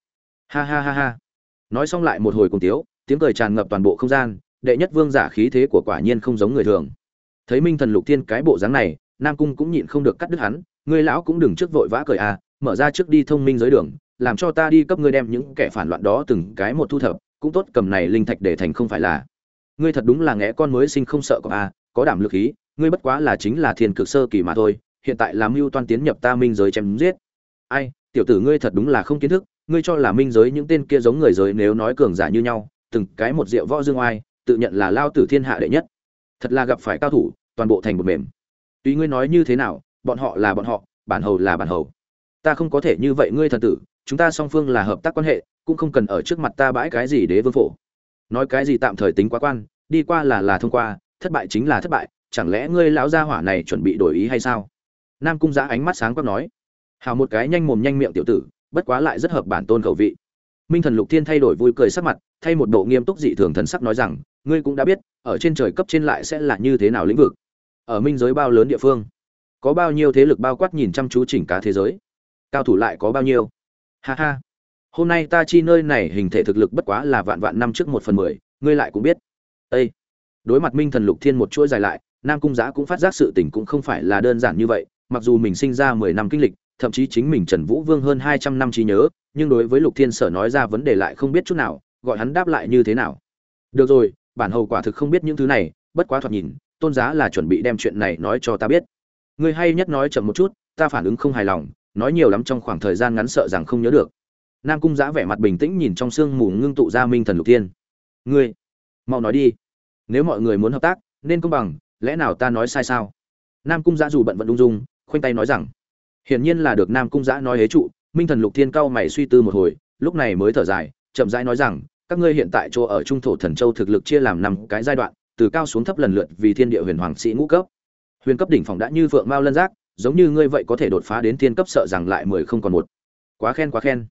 S1: Ha ha ha ha. Nói xong lại một hồi cùng tiếu, tiếng cười tràn ngập toàn bộ không gian, đệ nhất vương giả khí thế của quả nhiên không giống người thường thấy minh thần lục thiên cái bộ dáng này, nam cung cũng nhịn không được cắt đứt hắn, ngươi lão cũng đừng trước vội vã cười à mở ra trước đi thông minh giới đường, làm cho ta đi cấp ngươi đem những kẻ phản loạn đó từng cái một thu thập, cũng tốt cầm này linh thạch để thành không phải là. Ngươi thật đúng là ngẽ con mới sinh không sợ có à có đảm lực khí, ngươi bất quá là chính là thiên cực sơ kỳ mà thôi, hiện tại làm mưu toan tiến nhập ta minh giới chém giết. Ai, tiểu tử ngươi thật đúng là không kiến thức, ngươi cho là minh giới những tên kia giống người giới nếu nói cường giả như nhau, từng cái một rượu võ dương oai, tự nhận là lao tử thiên hạ đệ nhất thật là gặp phải cao thủ, toàn bộ thành một mềm. Tuy ngươi nói như thế nào, bọn họ là bọn họ, bản hầu là bản hầu. Ta không có thể như vậy ngươi thần tử, chúng ta song phương là hợp tác quan hệ, cũng không cần ở trước mặt ta bãi cái gì đế vương phổ. Nói cái gì tạm thời tính quá quan, đi qua là là thông qua, thất bại chính là thất bại, chẳng lẽ ngươi lão gia hỏa này chuẩn bị đổi ý hay sao? Nam cung giã ánh mắt sáng quắc nói. Hào một cái nhanh mồm nhanh miệng tiểu tử, bất quá lại rất hợp bản tôn khẩu vị. Minh thần lục thiên thay đổi vui cười sắc mặt, thay một độ nghiêm túc dị thường thần sắc nói rằng ngươi cũng đã biết, ở trên trời cấp trên lại sẽ là như thế nào lĩnh vực. Ở minh giới bao lớn địa phương? Có bao nhiêu thế lực bao quát nhìn chăm chú chỉnh cả thế giới? Cao thủ lại có bao nhiêu? Ha ha. Hôm nay ta chi nơi này hình thể thực lực bất quá là vạn vạn năm trước một phần mười, ngươi lại cũng biết. Ây đối mặt minh thần lục thiên một chuỗi dài lại, nam cung giã cũng phát giác sự tình cũng không phải là đơn giản như vậy, mặc dù mình sinh ra mười năm kinh lịch, thậm chí chính mình trần vũ vương hơn hai trăm năm trí nhớ, nhưng đối với lục thiên sở nói ra vấn đề lại không biết chút nào, gọi hắn đáp lại như thế nào. Được rồi bản hầu quả thực không biết những thứ này, bất quá thoạt nhìn, tôn giá là chuẩn bị đem chuyện này nói cho ta biết. Người hay nhất nói chậm một chút, ta phản ứng không hài lòng, nói nhiều lắm trong khoảng thời gian ngắn sợ rằng không nhớ được. Nam cung giã vẻ mặt bình tĩnh nhìn trong sương mù ngưng tụ ra minh thần lục tiên ngươi, mau nói đi. Nếu mọi người muốn hợp tác, nên công bằng, lẽ nào ta nói sai sao? Nam cung giã dù bận vận ung dung, khoanh tay nói rằng, hiển nhiên là được nam cung giã nói hế trụ, minh thần lục thiên cao mày suy tư một hồi, lúc này mới thở dài, chậm rãi nói rằng các ngươi hiện tại chỗ ở trung thổ thần châu thực lực chia làm năm cái giai đoạn, từ cao xuống thấp lần lượt vì thiên địa huyền hoàng sĩ ngũ cấp. Huyền cấp đỉnh phòng đã như vượng mao lân giác, giống như ngươi vậy có thể đột phá đến thiên cấp sợ rằng lại mười không còn một. Quá khen quá khen.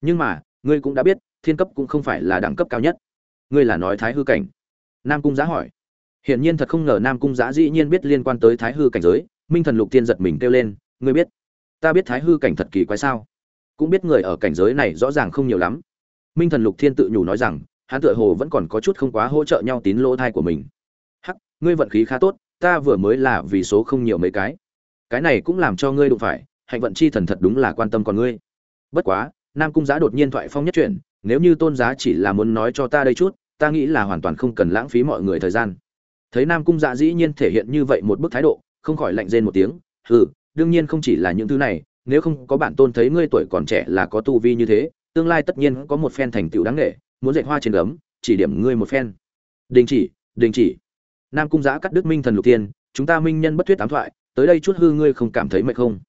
S1: Nhưng mà, ngươi cũng đã biết, thiên cấp cũng không phải là đẳng cấp cao nhất. Ngươi là nói thái hư cảnh. Nam cung giá hỏi. Hiển nhiên thật không ngờ nam cung giá dĩ nhiên biết liên quan tới thái hư cảnh giới, minh thần lục tiên giật mình kêu lên, ngươi biết, ta biết thái hư cảnh thật kỳ quái sao? Cũng biết người ở cảnh giới này rõ ràng không nhiều lắm minh thần lục thiên tự nhủ nói rằng, hắn tựa hồ vẫn còn có chút không quá hỗ trợ nhau tín lỗ thai của mình. Hắc, ngươi vận khí khá tốt, ta vừa mới là vì số không nhiều mấy cái. Cái này cũng làm cho ngươi đụng phải, hạnh vận chi thần thật đúng là quan tâm còn ngươi. Bất quá, nam cung giá đột nhiên thoại phong nhất chuyển, nếu như tôn giá chỉ là muốn nói cho ta đây chút, ta nghĩ là hoàn toàn không cần lãng phí mọi người thời gian. Thấy nam cung dạ dĩ nhiên thể hiện như vậy một bức thái độ, không khỏi lạnh rên một tiếng, hừ, đương nhiên không chỉ là những thứ này, nếu không có bản tôn thấy ngươi tuổi còn trẻ là có tu vi như thế tương lai tất nhiên có một phen thành tựu đáng nghệ muốn dạy hoa trên gấm, chỉ điểm ngươi một phen. Đình chỉ đình chỉ. Nam cung giã cắt đức minh thần lục tiên chúng ta minh nhân bất thuyết ám thoại, tới đây chút hư ngươi không cảm thấy mệt không?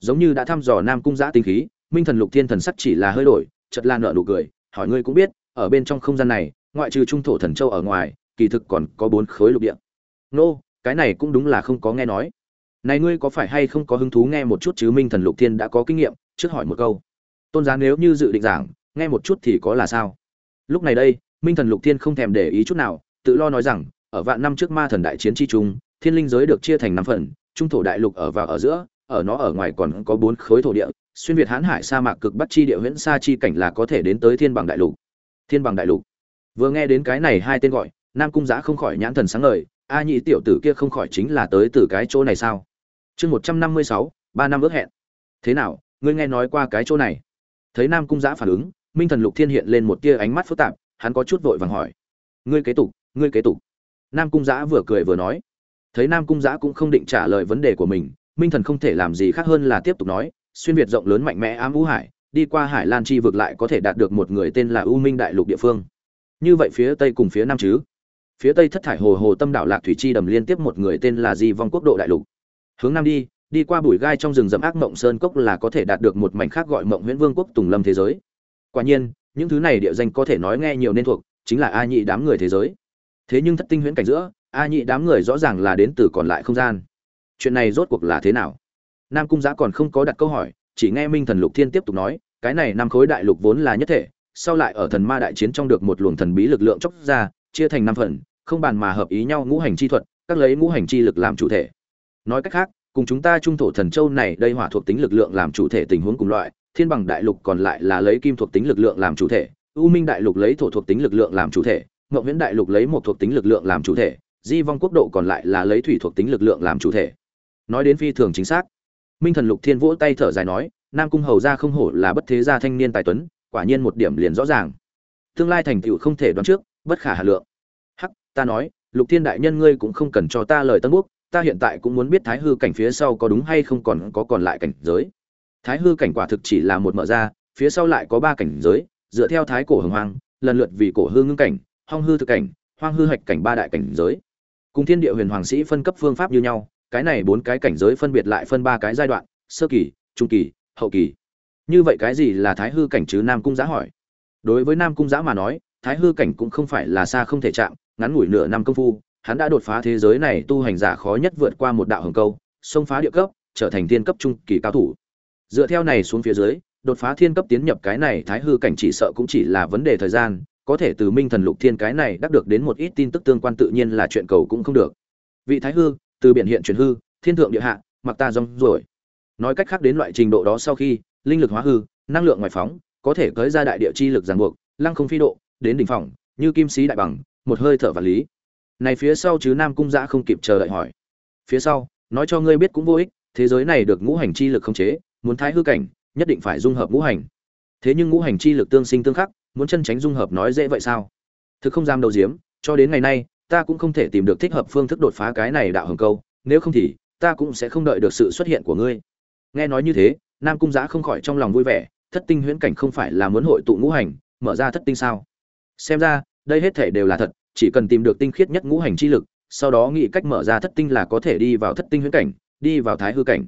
S1: Giống như đã thăm dò nam cung giã tinh khí, minh thần lục Thiên thần sắc chỉ là hơi đổi chật lan nợ nụ cười, hỏi ngươi cũng biết, ở bên trong không gian này, ngoại trừ trung thổ thần châu ở ngoài, kỳ thực còn có bốn khối lục địa. Nô, cái này cũng đúng là không có nghe nói. Này ngươi có phải hay không có hứng thú nghe một chút chứ minh thần lục thiên đã có kinh nghiệm, trước hỏi một câu tôn giá nếu như dự định giảng, nghe một chút thì có là sao? Lúc này đây, minh thần lục thiên không thèm để ý chút nào, tự lo nói rằng, ở vạn năm trước ma thần đại chiến chi trung, thiên linh giới được chia thành năm phần, trung thổ đại lục ở vào ở giữa, ở nó ở ngoài còn có bốn khối thổ địa, xuyên việt hãn hải sa mạc cực bắc chi địa huyện sa chi cảnh là có thể đến tới thiên bằng đại lục. Thiên bằng đại lục. Vừa nghe đến cái này hai tên gọi, nam cung giã không khỏi nhãn thần sáng ngời, a nhị tiểu tử kia không khỏi chính là tới từ cái chỗ này sao? Chương một trăm năm mươi sáu, ba năm ước hẹn. Thế nào, ngươi nghe nói qua cái chỗ này? Thấy nam cung giã phản ứng, minh thần lục thiên hiện lên một tia ánh mắt phức tạp, hắn có chút vội vàng hỏi, ngươi kế tục, ngươi kế tục? Nam cung giã vừa cười vừa nói. Thấy nam cung giã cũng không định trả lời vấn đề của mình, minh thần không thể làm gì khác hơn là tiếp tục nói, xuyên việt rộng lớn mạnh mẽ ám vũ hải, đi qua hải lan chi vực lại có thể đạt được một người tên là u minh đại lục địa phương. Như vậy phía tây cùng phía nam chứ? Phía tây thất thải hồ hồ tâm đảo lạc thủy chi đầm liên tiếp một người tên là di vong quốc độ đại lục. Hướng nam đi đi qua bụi gai trong rừng rậm ác mộng sơn cốc là có thể đạt được một mảnh khác gọi mộng nguyễn vương quốc tùng lâm thế giới. Quả nhiên, những thứ này địa danh có thể nói nghe nhiều nên thuộc, chính là a nhị đám người thế giới. Thế nhưng thất tinh huyễn cảnh giữa, a nhị đám người rõ ràng là đến từ còn lại không gian. Chuyện này rốt cuộc là thế nào? Nam cung giã còn không có đặt câu hỏi, chỉ nghe minh thần lục thiên tiếp tục nói, cái này năm khối đại lục vốn là nhất thể, sau lại ở thần ma đại chiến trong được một luồng thần bí lực lượng chóc ra, chia thành năm phần, không bàn mà hợp ý nhau ngũ hành chi thuật, các lấy ngũ hành chi lực làm chủ thể. Nói cách khác cùng chúng ta trung thổ thần châu này đây hỏa thuộc tính lực lượng làm chủ thể tình huống cùng loại, thiên bằng đại lục còn lại là lấy kim thuộc tính lực lượng làm chủ thể, u minh đại lục lấy thổ thuộc tính lực lượng làm chủ thể, ngọc viễn đại lục lấy một thuộc tính lực lượng làm chủ thể, di vong quốc độ còn lại là lấy thủy thuộc tính lực lượng làm chủ thể. Nói đến phi thường chính xác, minh thần lục thiên vỗ tay thở dài nói, nam cung hầu ra không hổ là bất thế gia thanh niên tài tuấn, quả nhiên một điểm liền rõ ràng. Tương lai thành tựu không thể đoán trước, bất khả hà lượng. Hắc, ta nói, lục thiên đại nhân ngươi cũng không cần cho ta lời tân quốc ta hiện tại cũng muốn biết thái hư cảnh phía sau có đúng hay không còn có còn lại cảnh giới. Thái hư cảnh quả thực chỉ là một mở ra, phía sau lại có ba cảnh giới, dựa theo thái cổ hồng hoang, lần lượt vì cổ hư ngưng cảnh, hong hư thực cảnh, hoang hư hạch cảnh ba đại cảnh giới. Cùng thiên địa huyền hoàng sĩ phân cấp phương pháp như nhau, cái này bốn cái cảnh giới phân biệt lại phân ba cái giai đoạn, sơ kỳ, trung kỳ, hậu kỳ. Như vậy cái gì là thái hư cảnh chứ nam cung giã hỏi. Đối với nam cung giã mà nói, thái hư cảnh cũng không phải là xa không thể chạm, ngắn ngủi nửa năm công phu hắn đã đột phá thế giới này tu hành giả khó nhất vượt qua một đạo hồng câu, xông phá địa cấp, trở thành thiên cấp trung kỳ cao thủ. Dựa theo này xuống phía dưới, đột phá thiên cấp tiến nhập cái này thái hư cảnh chỉ sợ cũng chỉ là vấn đề thời gian, có thể từ minh thần lục thiên cái này đắc được đến một ít tin tức tương quan tự nhiên là chuyện cầu cũng không được. Vị thái hư, từ biển hiện chuyển hư, thiên thượng địa hạ, mặc ta rong rồi nói cách khác đến loại trình độ đó sau khi, linh lực hóa hư, năng lượng ngoài phóng, có thể cới ra đại địa chi lực ràng buộc, lăng không phi độ, đến đỉnh phòng, như kim sĩ đại bằng, một hơi thở vật lý này phía sau chứ nam cung giã không kịp chờ đợi hỏi. Phía sau, nói cho ngươi biết cũng vô ích, thế giới này được ngũ hành chi lực khống chế, muốn thái hư cảnh, nhất định phải dung hợp ngũ hành. Thế nhưng ngũ hành chi lực tương sinh tương khắc, muốn chân tránh dung hợp nói dễ vậy sao? Thực không dám đầu diếm, cho đến ngày nay, ta cũng không thể tìm được thích hợp phương thức đột phá cái này đạo hồng câu, nếu không thì, ta cũng sẽ không đợi được sự xuất hiện của ngươi. Nghe nói như thế, nam cung giã không khỏi trong lòng vui vẻ, thất tinh huyễn cảnh không phải là muốn hội tụ ngũ hành, mở ra thất tinh sao? Xem ra, đây hết thể đều là thật chỉ cần tìm được tinh khiết nhất ngũ hành chi lực, sau đó nghĩ cách mở ra thất tinh là có thể đi vào thất tinh huyễn cảnh, đi vào thái hư cảnh.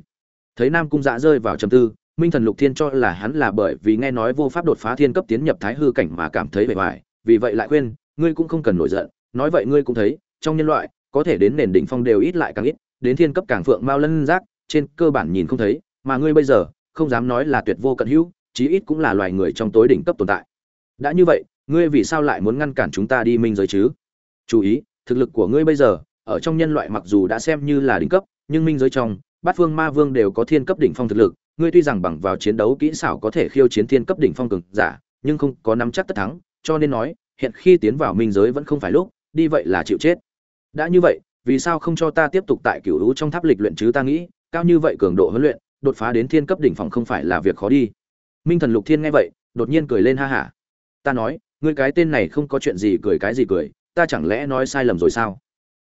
S1: Thấy nam cung Dạ rơi vào trầm tư, minh thần lục thiên cho là hắn là bởi vì nghe nói vô pháp đột phá thiên cấp tiến nhập thái hư cảnh mà cảm thấy bề ngoài, vì vậy lại khuyên, ngươi cũng không cần nổi giận, nói vậy ngươi cũng thấy, trong nhân loại, có thể đến nền đỉnh phong đều ít lại càng ít, đến thiên cấp càng phượng mao lân giác, trên cơ bản nhìn không thấy, mà ngươi bây giờ, không dám nói là tuyệt vô cận hữu, chí ít cũng là loài người trong tối đỉnh cấp tồn tại. Đã như vậy ngươi vì sao lại muốn ngăn cản chúng ta đi minh giới chứ? Chú ý, thực lực của ngươi bây giờ, ở trong nhân loại mặc dù đã xem như là đỉnh cấp, nhưng minh giới trong, bát phương ma vương đều có thiên cấp đỉnh phong thực lực. Ngươi tuy rằng bằng vào chiến đấu kỹ xảo có thể khiêu chiến thiên cấp đỉnh phong cường giả, nhưng không có nắm chắc tất thắng, cho nên nói, hiện khi tiến vào minh giới vẫn không phải lúc, đi vậy là chịu chết. Đã như vậy, vì sao không cho ta tiếp tục tại cửu lũ trong tháp lịch luyện chứ ta nghĩ, cao như vậy cường độ huấn luyện, đột phá đến thiên cấp đỉnh phong không phải là việc khó đi. Minh thần lục thiên nghe vậy, đột nhiên cười lên ha hả. Ta nói ngươi cái tên này không có chuyện gì cười cái gì cười, ta chẳng lẽ nói sai lầm rồi sao?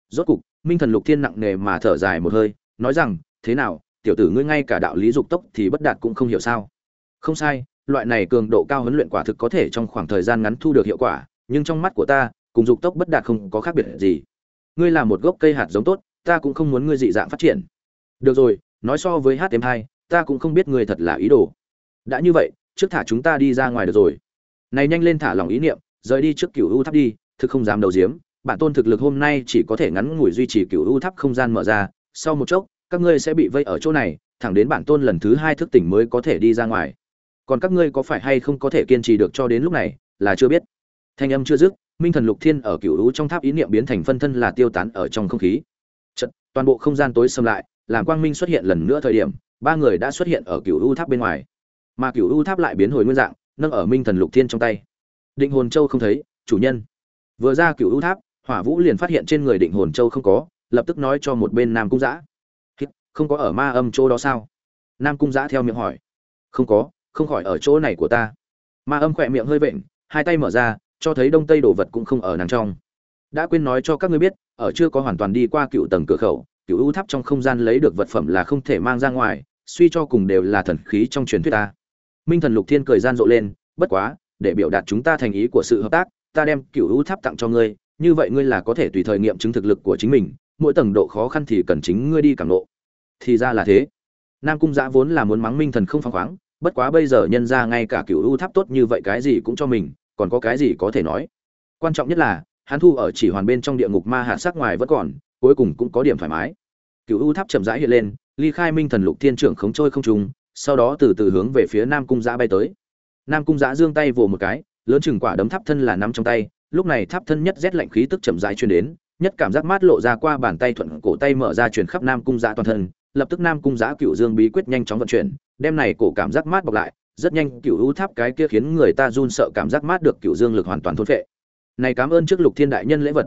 S1: Rốt cục, minh thần lục thiên nặng nề mà thở dài một hơi, nói rằng, thế nào, tiểu tử ngươi ngay cả đạo lý dục tốc thì bất đạt cũng không hiểu sao? Không sai, loại này cường độ cao huấn luyện quả thực có thể trong khoảng thời gian ngắn thu được hiệu quả, nhưng trong mắt của ta, cùng dục tốc bất đạt không có khác biệt gì. Ngươi là một gốc cây hạt giống tốt, ta cũng không muốn ngươi dị dạng phát triển. Được rồi, nói so với htm hai, ta cũng không biết ngươi thật là ý đồ. Đã như vậy, trước thả chúng ta đi ra ngoài được rồi này nhanh lên thả lòng ý niệm rời đi trước cựu u tháp đi thực không dám đầu diếm bản tôn thực lực hôm nay chỉ có thể ngắn ngủi duy trì cựu u tháp không gian mở ra. Sau một chốc các ngươi sẽ bị vây ở chỗ này thẳng đến bản tôn lần thứ hai thức tỉnh mới có thể đi ra ngoài. Còn các ngươi có phải hay không có thể kiên trì được cho đến lúc này là chưa biết. Thanh âm chưa dứt minh thần lục thiên ở cựu u trong tháp ý niệm biến thành phân thân là tiêu tán ở trong không khí. Chật, toàn bộ không gian tối xâm lại làm quang minh xuất hiện lần nữa thời điểm ba người đã xuất hiện ở cựu u tháp bên ngoài. Mà cựu u tháp lại biến hồi nguyên dạng nâng ở minh thần lục thiên trong tay. Định hồn châu không thấy, chủ nhân. Vừa ra cựu u tháp, hỏa vũ liền phát hiện trên người định hồn châu không có, lập tức nói cho một bên nam cung giã. Không có ở ma âm chỗ đó sao? Nam cung giã theo miệng hỏi. Không có, không khỏi ở chỗ này của ta. Ma âm khỏe miệng hơi vện, hai tay mở ra, cho thấy đông tây đồ vật cũng không ở nàng trong. Đã quên nói cho các ngươi biết, ở chưa có hoàn toàn đi qua cựu tầng cửa khẩu, cựu u tháp trong không gian lấy được vật phẩm là không thể mang ra ngoài, suy cho cùng đều là thần khí trong truyền thuyết ta minh thần lục thiên cười gian rộ lên, bất quá, để biểu đạt chúng ta thành ý của sự hợp tác, ta đem cựu u tháp tặng cho ngươi, như vậy ngươi là có thể tùy thời nghiệm chứng thực lực của chính mình, mỗi tầng độ khó khăn thì cần chính ngươi đi cảm nộ. Thì ra là thế. Nam cung giã vốn là muốn mắng minh thần không phăng khoáng, bất quá bây giờ nhân ra ngay cả cựu u tháp tốt như vậy cái gì cũng cho mình, còn có cái gì có thể nói. Quan trọng nhất là, hắn thu ở chỉ hoàn bên trong địa ngục ma hạ sắc ngoài vẫn còn, cuối cùng cũng có điểm thoải mái. Cựu u tháp chậm rãi hiện lên, ly khai minh thần lục thiên trưởng khống trôi không trùng sau đó từ từ hướng về phía nam cung giã bay tới. Nam cung giã giương tay vồ một cái, lớn chừng quả đấm tháp thân là nắm trong tay, lúc này tháp thân nhất rét lạnh khí tức chậm rãi truyền đến, nhất cảm giác mát lộ ra qua bàn tay thuận cổ tay mở ra truyền khắp nam cung giã toàn thân, lập tức nam cung giã cựu dương bí quyết nhanh chóng vận chuyển, đem này cổ cảm giác mát bọc lại, rất nhanh cựu u tháp cái kia khiến người ta run sợ cảm giác mát được cựu dương lực hoàn toàn thôn phệ. Này cảm ơn trước lục thiên đại nhân lễ vật.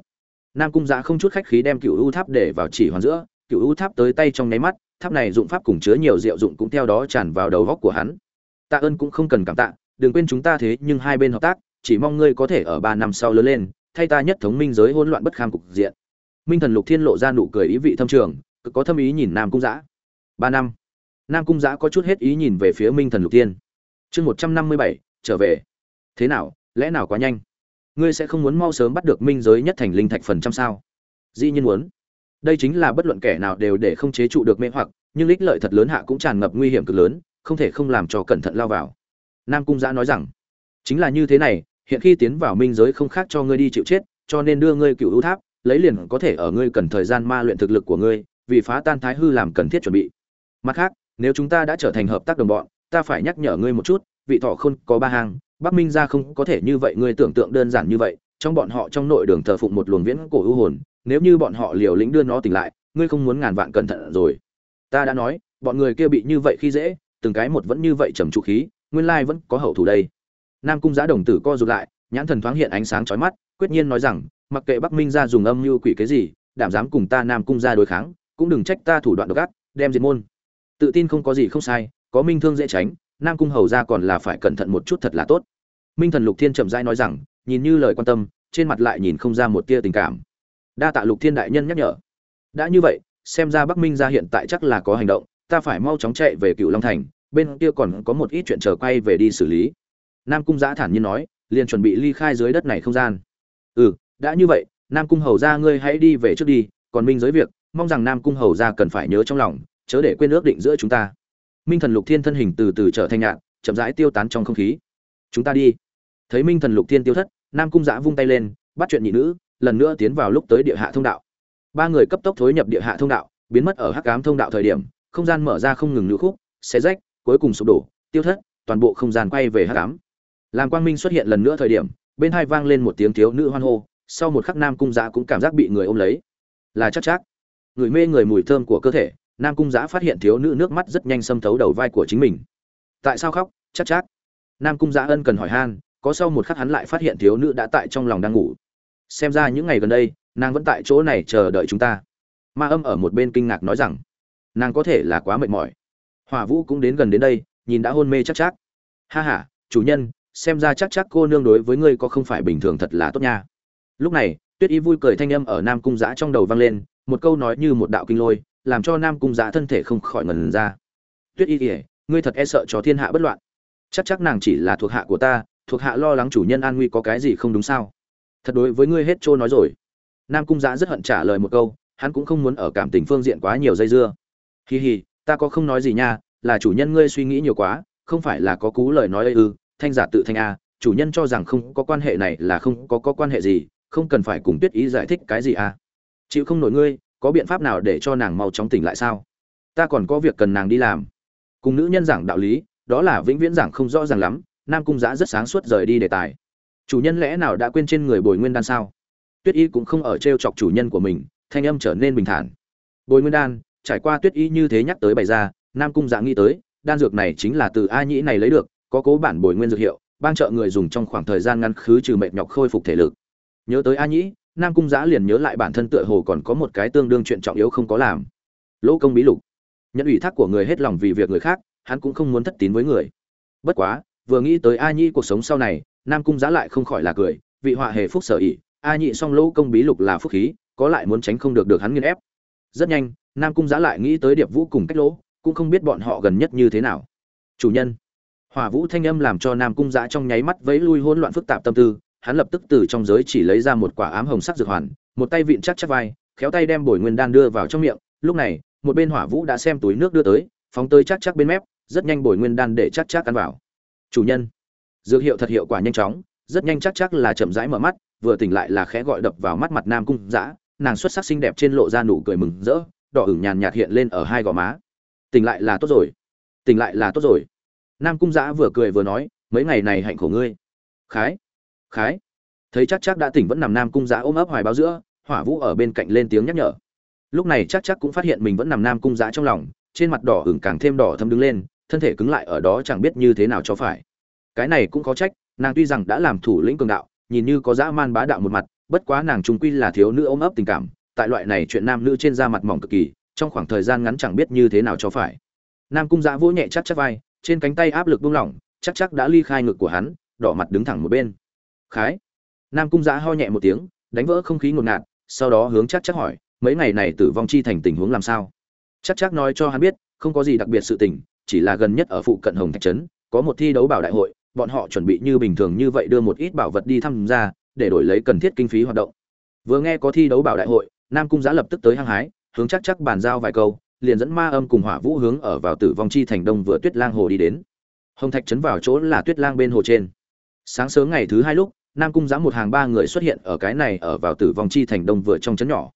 S1: Nam cung giã không chút khách khí đem cựu u tháp để vào chỉ hoàn giữa, cựu u tháp tới tay trong nháy mắt tháp này dụng pháp cùng chứa nhiều diệu dụng cũng theo đó tràn vào đầu góc của hắn. Tạ ơn cũng không cần cảm tạ, đừng quên chúng ta thế nhưng hai bên hợp tác, chỉ mong ngươi có thể ở ba năm sau lớn lên, thay ta nhất thống minh giới hỗn loạn bất kham cục diện. Minh thần lục thiên lộ ra nụ cười ý vị thâm trường, cực có thâm ý nhìn nam cung giã ba năm. Nam cung giã có chút hết ý nhìn về phía minh thần lục thiên. Chương một trăm năm mươi bảy, trở về. Thế nào, lẽ nào quá nhanh? Ngươi sẽ không muốn mau sớm bắt được minh giới nhất thành linh thạch phần trăm sao? Dĩ nhiên muốn đây chính là bất luận kẻ nào đều để không chế trụ được mê hoặc, nhưng ích lợi thật lớn hạ cũng tràn ngập nguy hiểm cực lớn, không thể không làm cho cẩn thận lao vào. Nam cung giã nói rằng, chính là như thế này, hiện khi tiến vào minh giới không khác cho ngươi đi chịu chết, cho nên đưa ngươi cựu ưu tháp, lấy liền có thể ở ngươi cần thời gian ma luyện thực lực của ngươi, vì phá tan thái hư làm cần thiết chuẩn bị. Mặt khác, nếu chúng ta đã trở thành hợp tác đồng bọn, ta phải nhắc nhở ngươi một chút, vị thọ không có ba hàng bắc minh ra không có thể như vậy, ngươi tưởng tượng đơn giản như vậy, trong bọn họ trong nội đường thờ phụng một luồng viễn cổ ưu hồn nếu như bọn họ liều lĩnh đưa nó tỉnh lại, ngươi không muốn ngàn vạn cẩn thận rồi. Ta đã nói, bọn người kia bị như vậy khi dễ, từng cái một vẫn như vậy trầm trụ khí, nguyên lai vẫn có hậu thủ đây. Nam cung giã đồng tử co rụt lại, nhãn thần thoáng hiện ánh sáng chói mắt, quyết nhiên nói rằng, mặc kệ bắc minh ra dùng âm mưu quỷ cái gì, đảm dám cùng ta nam cung ra đối kháng, cũng đừng trách ta thủ đoạn độc ác, đem diệt môn. Tự tin không có gì không sai, có minh thương dễ tránh, nam cung hầu ra còn là phải cẩn thận một chút thật là tốt. Minh thần lục thiên trầm rãi nói rằng, nhìn như lời quan tâm, trên mặt lại nhìn không ra một tia tình cảm đa tạ lục thiên đại nhân nhắc nhở. Đã như vậy, xem ra bắc minh ra hiện tại chắc là có hành động, ta phải mau chóng chạy về cựu long thành, bên kia còn có một ít chuyện chờ quay về đi xử lý. Nam cung giã thản nhiên nói, liền chuẩn bị ly khai dưới đất này không gian. Ừ đã như vậy, nam cung hầu ra ngươi hãy đi về trước đi, còn minh giới việc, mong rằng nam cung hầu ra cần phải nhớ trong lòng, chớ để quên ước định giữa chúng ta. Minh thần lục thiên thân hình từ từ trở thành nhạn chậm rãi tiêu tán trong không khí. Chúng ta đi. Thấy minh thần lục thiên tiêu thất, nam cung giã vung tay lên, bắt chuyện nhị nữ lần nữa tiến vào lúc tới địa hạ thông đạo. Ba người cấp tốc thối nhập địa hạ thông đạo, biến mất ở hắc ám thông đạo thời điểm, không gian mở ra không ngừng nữ khúc, xé rách, cuối cùng sụp đổ, tiêu thất, toàn bộ không gian quay về hắc ám. Làm quang minh xuất hiện lần nữa thời điểm, bên hai vang lên một tiếng thiếu nữ hoan hô, sau một khắc nam cung giã cũng cảm giác bị người ôm lấy. Là chắc chắc người mê người mùi thơm của cơ thể, nam cung giã phát hiện thiếu nữ nước mắt rất nhanh xâm thấu đầu vai của chính mình. Tại sao khóc chắc chắc nam cung giã ân cần hỏi han, có sau một khắc hắn lại phát hiện thiếu nữ đã tại trong lòng đang ngủ xem ra những ngày gần đây, nàng vẫn tại chỗ này chờ đợi chúng ta. Ma âm ở một bên kinh ngạc nói rằng, nàng có thể là quá mệt mỏi. Hỏa vũ cũng đến gần đến đây, nhìn đã hôn mê chắc chắc. Ha h a chủ nhân, xem ra chắc chắc cô nương đối với ngươi có không phải bình thường thật là tốt nha. Lúc này, tuyết y vui cười thanh âm ở nam cung giã trong đầu vang lên, một câu nói như một đạo kinh lôi, làm cho nam cung giã thân thể không khỏi ngần ra. Tuyết y ỉa ngươi thật e sợ cho thiên hạ bất loạn. Chắc chắc nàng chỉ là thuộc hạ của ta, thuộc hạ lo lắng chủ nhân an nguy có cái gì không đúng sao? Thật đối với ngươi hết trôi nói rồi. Nam cung giã rất hận trả lời một câu hắn cũng không muốn ở cảm tình phương diện quá nhiều dây dưa. Hì hì ta có không nói gì nha là chủ nhân ngươi suy nghĩ nhiều quá không phải là có cú lời nói ư thanh giả tự thanh a chủ nhân cho rằng không có quan hệ này là không có, có quan hệ gì không cần phải cùng tuyết ý giải thích cái gì à chịu không nổi ngươi có biện pháp nào để cho nàng mau chóng tỉnh lại sao? Ta còn có việc cần nàng đi làm. Cùng nữ nhân giảng đạo lý đó là vĩnh viễn giảng không rõ ràng lắm nam cung giã rất sáng suốt rời đi đề tài chủ nhân lẽ nào đã quên trên người bồi nguyên đan sao? Tuyết y cũng không ở t r e o chọc chủ nhân của mình, thanh âm trở nên bình thản. Bồi nguyên đan, trải qua tuyết y như thế nhắc tới bày ra, nam cung dạ nghĩ tới, đan dược này chính là từ a nhĩ này lấy được, có cố bản bồi nguyên dược hiệu, ban trợ người dùng trong khoảng thời gian ngăn khứ trừ mệt nhọc khôi phục thể lực. Nhớ tới a nhĩ, nam cung giã liền nhớ lại bản thân tựa hồ còn có một cái tương đương chuyện trọng yếu không có làm. Lỗ công bí lục. Nhận ủy thác của người hết lòng vì việc người khác, hắn cũng không muốn thất tín với người. Bất quá, vừa nghĩ tới a nhĩ cuộc sống sau này nam cung giá lại không khỏi là cười, vị họa hề phúc sở ỉ a nhị song lỗ công bí lục là phúc khí, có lại muốn tránh không được được hắn nghiên ép. Rất nhanh, nam cung giá lại nghĩ tới điệp vũ cùng cách lỗ, cũng không biết bọn họ gần nhất như thế nào. Chủ nhân, hỏa vũ thanh âm làm cho nam cung giá trong nháy mắt vẫy lui hỗn loạn phức tạp tâm tư, hắn lập tức từ trong giới chỉ lấy ra một quả ám hồng sắc dược hoàn, một tay vịn chắc chắc vai, khéo tay đem bồi nguyên đan đưa vào trong miệng, lúc này, một bên hỏa vũ đã xem túi nước đưa tới, phóng tới chắc chắc bên mép, rất nhanh bồi nguyên đan để chắc chắc ăn vào. Chủ nhân dược hiệu thật hiệu quả nhanh chóng, rất nhanh chắc chắc là chậm rãi mở mắt, vừa tỉnh lại là khẽ gọi đập vào mắt mặt nam cung dã, nàng xuất sắc xinh đẹp trên lộ ra nụ cười mừng rỡ, đỏ ửng nhàn nhạt hiện lên ở hai gò má. Tỉnh lại là tốt rồi. Tỉnh lại là tốt rồi. Nam cung dã vừa cười vừa nói, mấy ngày này hạnh khổ ngươi. Khái khái. Thấy chắc chắc đã tỉnh vẫn nằm nam cung dã ôm ấp hoài báo giữa, hỏa vũ ở bên cạnh lên tiếng nhắc nhở. Lúc này chắc chắc cũng phát hiện mình vẫn nằm nam cung dã trong lòng, trên mặt đỏ ửng càng thêm đỏ thâm đứng lên, thân thể cứng lại ở đó chẳng biết như thế nào cho phải cái này cũng có trách, nàng tuy rằng đã làm thủ lĩnh cường đạo, nhìn như có dã man bá đạo một mặt, bất quá nàng trung quy là thiếu nữ ôm ấp tình cảm, tại loại này chuyện nam nữ trên da mặt mỏng cực kỳ, trong khoảng thời gian ngắn chẳng biết như thế nào cho phải. Nam cung dã vỗ nhẹ chắc chắc vai, trên cánh tay áp lực buông lỏng, chắc chắc đã ly khai ngực của hắn, đỏ mặt đứng thẳng một bên. Khái. Nam cung giã ho nhẹ một tiếng, đánh vỡ không khí ngột ngạt, sau đó hướng chắc chắc hỏi, mấy ngày này tử vong chi thành tình huống làm sao? Chắc chắc nói cho hắn biết, không có gì đặc biệt sự tình, chỉ là gần nhất ở phụ cận hồng thạch trấn, có một thi đấu bảo đại hội bọn họ chuẩn bị như bình thường như vậy đưa một ít bảo vật đi tham gia để đổi lấy cần thiết kinh phí hoạt động. Vừa nghe có thi đấu bảo đại hội, nam cung giã lập tức tới hăng hái, hướng chắc chắc bàn giao vài câu, liền dẫn ma âm cùng hỏa vũ hướng ở vào tử vong chi thành đông vừa tuyết lang hồ đi đến. Hồng thạch trấn vào chỗ là tuyết lang bên hồ trên. Sáng sớm ngày thứ hai lúc, nam cung giã một hàng ba người xuất hiện ở cái này ở vào tử vong chi thành đông vừa trong trấn nhỏ.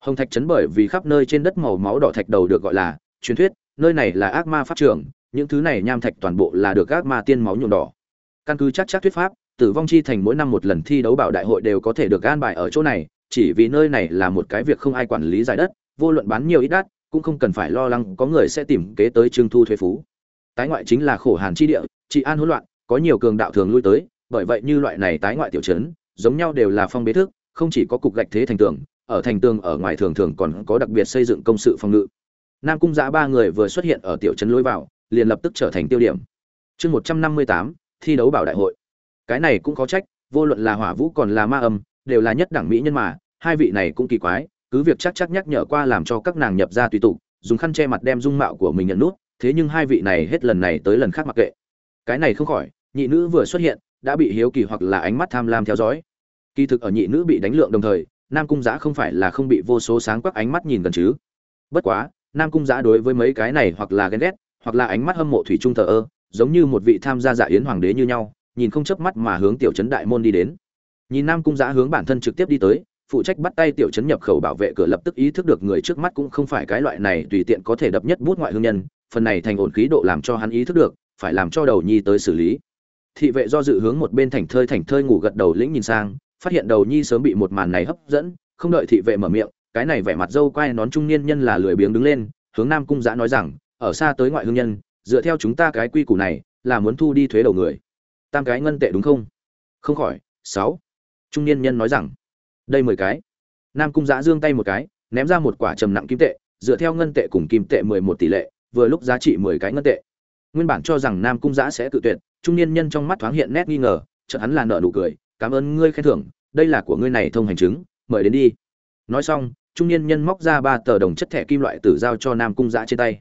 S1: Hồng thạch trấn bởi vì khắp nơi trên đất màu máu đỏ thạch đầu được gọi là truyền thuyết, nơi này là ác ma pháp trường, những thứ này nham thạch toàn bộ là được ác ma tiên máu nhuộm đỏ căn cứ chắc chắc thuyết pháp, tử vong chi thành mỗi năm một lần thi đấu bảo đại hội đều có thể được gan bài ở chỗ này, chỉ vì nơi này là một cái việc không ai quản lý giải đất, vô luận bán nhiều ít đắt, cũng không cần phải lo lắng có người sẽ tìm kế tới trưng thu thuế phú. Tái ngoại chính là khổ hàn chi địa, trị an hỗn loạn, có nhiều cường đạo thường lui tới, bởi vậy như loại này tái ngoại tiểu trấn, giống nhau đều là phong bế thức, không chỉ có cục gạch thế thành tường, ở thành tường ở ngoài thường thường còn có đặc biệt xây dựng công sự phòng ngự. Nam cung giã ba người vừa xuất hiện ở tiểu trấn lối vào, liền lập tức trở thành tiêu điểm. Chương một trăm năm mươi tám thi đấu bảo đại hội. Cái này cũng có trách, vô luận là hỏa vũ còn là ma âm, đều là nhất đẳng mỹ nhân mà, hai vị này cũng kỳ quái, cứ việc chắc chắc nhắc nhở qua làm cho các nàng nhập ra tùy tục, dùng khăn che mặt đem dung mạo của mình nhận nút, thế nhưng hai vị này hết lần này tới lần khác mặc kệ. Cái này không khỏi, nhị nữ vừa xuất hiện, đã bị hiếu kỳ hoặc là ánh mắt tham lam theo dõi. Kỳ thực ở nhị nữ bị đánh lượng đồng thời, nam cung giã không phải là không bị vô số sáng quắc ánh mắt nhìn gần chứ. Bất quá, nam cung giã đối với mấy cái này hoặc là ghen ghét, hoặc là ánh mắt hâm mộ thủy trung thờ ơ giống như một vị tham gia dạ yến hoàng đế như nhau, nhìn không chớp mắt mà hướng tiểu trấn đại môn đi đến. Nhìn nam cung giã hướng bản thân trực tiếp đi tới, phụ trách bắt tay tiểu trấn nhập khẩu bảo vệ cửa lập tức ý thức được người trước mắt cũng không phải cái loại này tùy tiện có thể đập nhất bút ngoại hương nhân, phần này thành ổn khí độ làm cho hắn ý thức được, phải làm cho đầu nhi tới xử lý. Thị vệ do dự hướng một bên thành thơi thành thơi ngủ gật đầu lĩnh nhìn sang, phát hiện đầu nhi sớm bị một màn này hấp dẫn, không đợi thị vệ mở miệng, cái này vẻ mặt dâu quai nón trung niên nhân là lười biếng đứng lên, hướng nam cung giã nói rằng, ở xa tới ngoại hương nhân dựa theo chúng ta cái quy củ này, là muốn thu đi thuế đầu người. Tam cái ngân tệ đúng không? Không khỏi, sáu. Trung niên nhân nói rằng, đây mười cái. Nam cung giã giương tay một cái, ném ra một quả trầm nặng kim tệ, dựa theo ngân tệ cùng kim tệ mười một tỷ lệ, vừa lúc giá trị mười cái ngân tệ. Nguyên bản cho rằng nam cung giã sẽ tự tuyệt, trung niên nhân trong mắt thoáng hiện nét nghi ngờ, chợt hắn là nợ nụ cười, cảm ơn ngươi khen thưởng, đây là của ngươi này thông hành chứng, mời đến đi. Nói xong, trung niên nhân móc ra ba tờ đồng chất thẻ kim loại tử giao cho nam cung giã trên tay.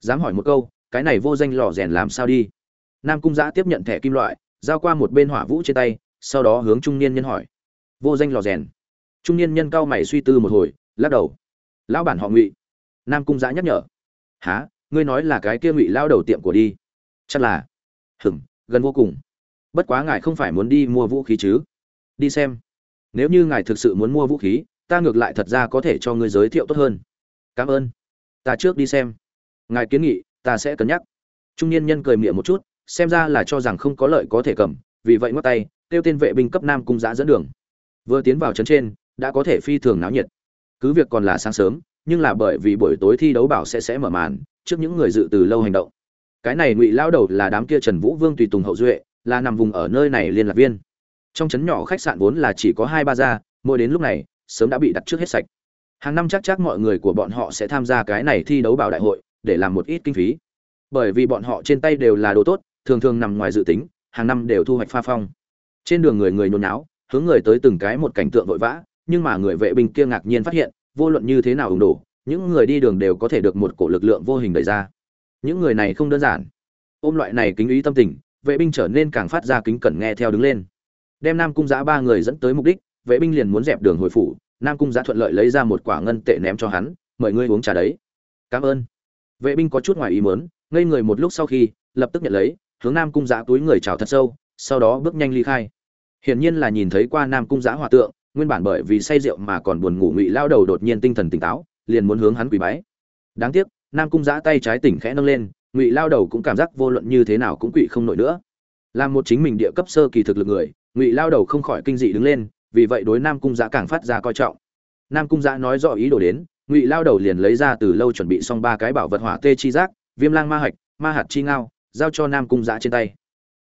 S1: Dám hỏi một câu cái này vô danh lò rèn làm sao đi? Nam cung giã tiếp nhận thẻ kim loại, giao qua một bên hỏa vũ trên tay, sau đó hướng trung niên nhân hỏi. Vô danh lò rèn. Trung niên nhân cao mày suy tư một hồi, lắc đầu. Lão bản họ ngụy. Nam cung giã nhắc nhở. Há ngươi nói là cái kia ngụy lao đầu tiệm của đi. Chắc là. Hừng gần vô cùng. Bất quá ngài không phải muốn đi mua vũ khí chứ? Đi xem. Nếu như ngài thực sự muốn mua vũ khí, ta ngược lại thật ra có thể cho ngươi giới thiệu tốt hơn. Cảm ơn. Ta trước đi xem. Ngài kiến nghị ta sẽ cân nhắc. Trung niên nhân cười miệng một chút, xem ra là cho rằng không có lợi có thể cầm, vì vậy ngoắc tay, kêu tên vệ binh cấp nam cung giã dẫn đường. Vừa tiến vào trấn trên, đã có thể phi thường náo nhiệt. Cứ việc còn là sáng sớm, nhưng là bởi vì buổi tối thi đấu bảo sẽ sẽ mở màn, trước những người dự từ lâu hành động. Cái này ngụy lao đầu là đám kia trần vũ vương tùy tùng hậu duệ, là nằm vùng ở nơi này liên lạc viên. Trong trấn nhỏ khách sạn vốn là chỉ có hai ba gia, mỗi đến lúc này, sớm đã bị đặt trước hết sạch. Hàng năm chắc chắc mọi người của bọn họ sẽ tham gia cái này thi đấu bảo đại hội để làm một ít kinh phí. Bởi vì bọn họ trên tay đều là đồ tốt, thường thường nằm ngoài dự tính, hàng năm đều thu hoạch pha phong. Trên đường người người nhốn náo hướng người tới từng cái một cảnh tượng vội vã, nhưng mà người vệ binh kia ngạc nhiên phát hiện, vô luận như thế nào ủng đổ, những người đi đường đều có thể được một cổ lực lượng vô hình đẩy ra. Những người này không đơn giản. Ôm loại này kính ý tâm tình, vệ binh trở nên càng phát ra kính cẩn nghe theo đứng lên. Đem nam cung giã ba người dẫn tới mục đích, vệ binh liền muốn dẹp đường hồi phủ, nam cung giã thuận lợi lấy ra một quả ngân tệ ném cho hắn, mời ngươi uống trà đấy. Cảm ơn vệ binh có chút ngoài ý mớn ngây người một lúc sau khi, lập tức nhận lấy, hướng nam cung giã túi người chào thật sâu, sau đó bước nhanh ly khai. Hiển nhiên là nhìn thấy qua nam cung giã hòa tượng, nguyên bản bởi vì say rượu mà còn buồn ngủ ngụy lao đầu đột nhiên tinh thần tỉnh táo, liền muốn hướng hắn quỳ bái. Đáng tiếc, nam cung giã tay trái tỉnh khẽ nâng lên, ngụy lao đầu cũng cảm giác vô luận như thế nào cũng quỵ không nổi nữa. Làm một chính mình địa cấp sơ kỳ thực lực người, ngụy lao đầu không khỏi kinh dị đứng lên, vì vậy đối nam cung giã càng phát ra coi trọng. Nam cung giã nói rõ ý đồ đến ngụy lao đầu liền lấy ra từ lâu chuẩn bị xong ba cái bảo vật hỏa tê chi giác, viêm lang ma hạch, ma hạt chi ngao, giao cho nam cung giã trên tay.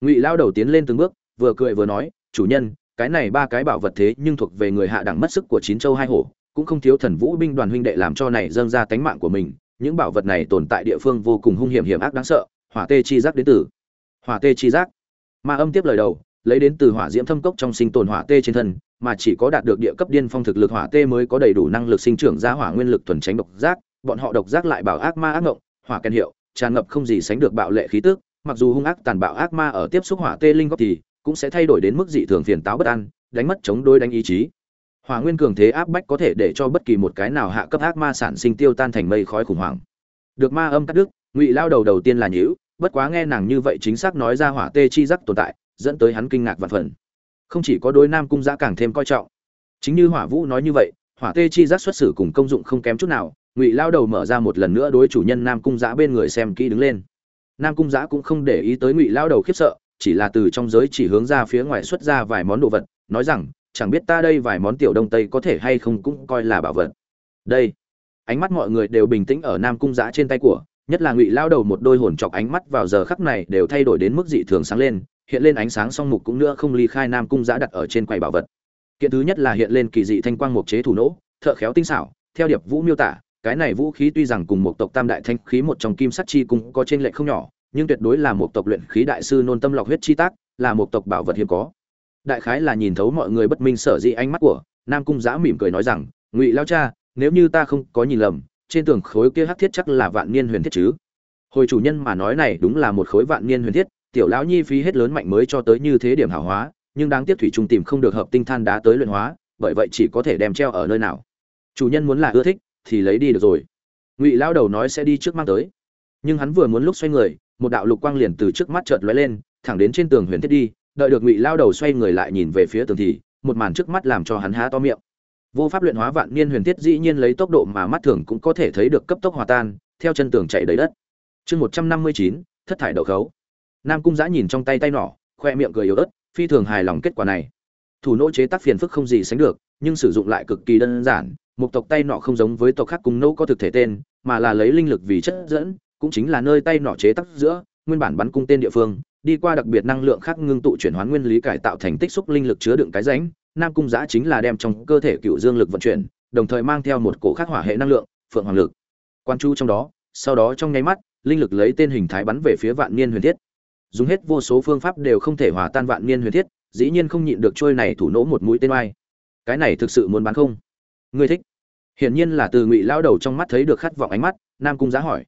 S1: Ngụy lao đầu tiến lên từng bước, vừa cười vừa nói, chủ nhân, cái này ba cái bảo vật thế nhưng thuộc về người hạ đẳng mất sức của chín châu hai hổ, cũng không thiếu thần vũ binh đoàn huynh đệ làm cho này dâng ra tánh mạng của mình, những bảo vật này tồn tại địa phương vô cùng hung hiểm hiểm ác đáng sợ, hỏa tê chi giác đến từ. Hỏa tê chi giác. Ma âm tiếp lời đầu lấy đến từ hỏa diễm thâm cốc trong sinh tồn hỏa tê trên thân mà chỉ có đạt được địa cấp điên phong thực lực hỏa tê mới có đầy đủ năng lực sinh trưởng ra hỏa nguyên lực thuần tránh độc giác bọn họ độc giác lại bảo ác ma ác ngộng hỏa kèn hiệu tràn ngập không gì sánh được bạo lệ khí tức mặc dù hung ác tàn bạo ác ma ở tiếp xúc hỏa tê linh gốc thì cũng sẽ thay đổi đến mức dị thường phiền táo bất an đánh mất chống đối đánh ý chí. Hỏa nguyên cường thế áp bách có thể để cho bất kỳ một cái nào hạ cấp ác ma sản sinh tiêu tan thành mây khói khủng hoảng. Được ma âm cắt đứt ngụy lao đầu đầu tiên là nhíu, bất quá nghe nàng như vậy chính xác nói ra hỏa tê chi giác tồn tại dẫn tới hắn kinh ngạc và phần. Không chỉ có đối nam cung giã càng thêm coi trọng. Chính như hỏa vũ nói như vậy, hỏa tê chi giác xuất xử cùng công dụng không kém chút nào, ngụy lao đầu mở ra một lần nữa đối chủ nhân nam cung giã bên người xem kỹ đứng lên. Nam cung giã cũng không để ý tới ngụy lao đầu khiếp sợ, chỉ là từ trong giới chỉ hướng ra phía ngoài xuất ra vài món đồ vật, nói rằng, chẳng biết ta đây vài món tiểu đông tây có thể hay không cũng coi là bảo vật. Đây, ánh mắt mọi người đều bình tĩnh ở nam cung giã trên tay của, nhất là ngụy lao đầu một đôi hồn chọc ánh mắt vào giờ khắc này đều thay đổi đến mức dị thường sáng lên hiện lên ánh sáng song mục cũng nữa không ly khai nam cung giã đặt ở trên quầy bảo vật. Kiện thứ nhất là hiện lên kỳ dị thanh quang mục chế thủ nỗ, thợ khéo tinh xảo, theo điệp vũ miêu tả, cái này vũ khí tuy rằng cùng một tộc tam đại thanh khí một trong kim sắt chi cũng có trên lệ không nhỏ, nhưng tuyệt đối là một tộc luyện khí đại sư nôn tâm lọc huyết chi tác, là một tộc bảo vật hiếm có. Đại khái là nhìn thấu mọi người bất minh sở dĩ ánh mắt của nam cung giã mỉm cười nói rằng, ngụy lao cha, nếu như ta không có nhìn lầm, trên tường khối kia hắc thiết chắc là vạn niên huyền thiết chứ? Hồi chủ nhân mà nói này đúng là một khối vạn niên huyền thiết tiểu lão nhi phí hết lớn mạnh mới cho tới như thế điểm hảo hóa, nhưng đáng tiếc thủy trung tìm không được hợp tinh than đá tới luyện hóa, bởi vậy chỉ có thể đem treo ở nơi nào. Chủ nhân muốn là ưa thích, thì lấy đi được rồi. Ngụy lao đầu nói sẽ đi trước mang tới. Nhưng hắn vừa muốn lúc xoay người, một đạo lục quang liền từ trước mắt chợt lóe lên, thẳng đến trên tường huyền thiết đi, đợi được ngụy lao đầu xoay người lại nhìn về phía tường thì, một màn trước mắt làm cho hắn há to miệng. Vô pháp luyện hóa vạn niên huyền thiết dĩ nhiên lấy tốc độ mà mắt thường cũng có thể thấy được cấp tốc hòa tan, theo chân tường chạy đầy đất. Chương một trăm năm mươi chín, thất thải đậu khấu nam cung giã nhìn trong tay tay nỏ, khoe miệng cười yếu ớt, phi thường hài lòng kết quả này. Thủ nỗ chế tác phiền phức không gì sánh được, nhưng sử dụng lại cực kỳ đơn giản, một tộc tay nọ không giống với tộc khác cùng nỗ có thực thể tên, mà là lấy linh lực vì chất dẫn, cũng chính là nơi tay nọ chế tác giữa, nguyên bản bắn cung tên địa phương, đi qua đặc biệt năng lượng khác ngưng tụ chuyển hóa nguyên lý cải tạo thành tích xúc linh lực chứa đựng cái rãnh, nam cung giã chính là đem trong cơ thể cựu dương lực vận chuyển, đồng thời mang theo một cổ khắc hỏa hệ năng lượng, phượng hoàng lực. Quan chu trong đó, sau đó trong nháy mắt, linh lực lấy tên hình thái bắn về phía vạn niên huyền thiết dùng hết vô số phương pháp đều không thể hòa tan vạn niên huyền thiết, dĩ nhiên không nhịn được trôi này thủ nỗ một mũi tên oai. Cái này thực sự muốn bán không? Ngươi thích? Hiển nhiên là từ ngụy lao đầu trong mắt thấy được khát vọng ánh mắt, nam cung giá hỏi.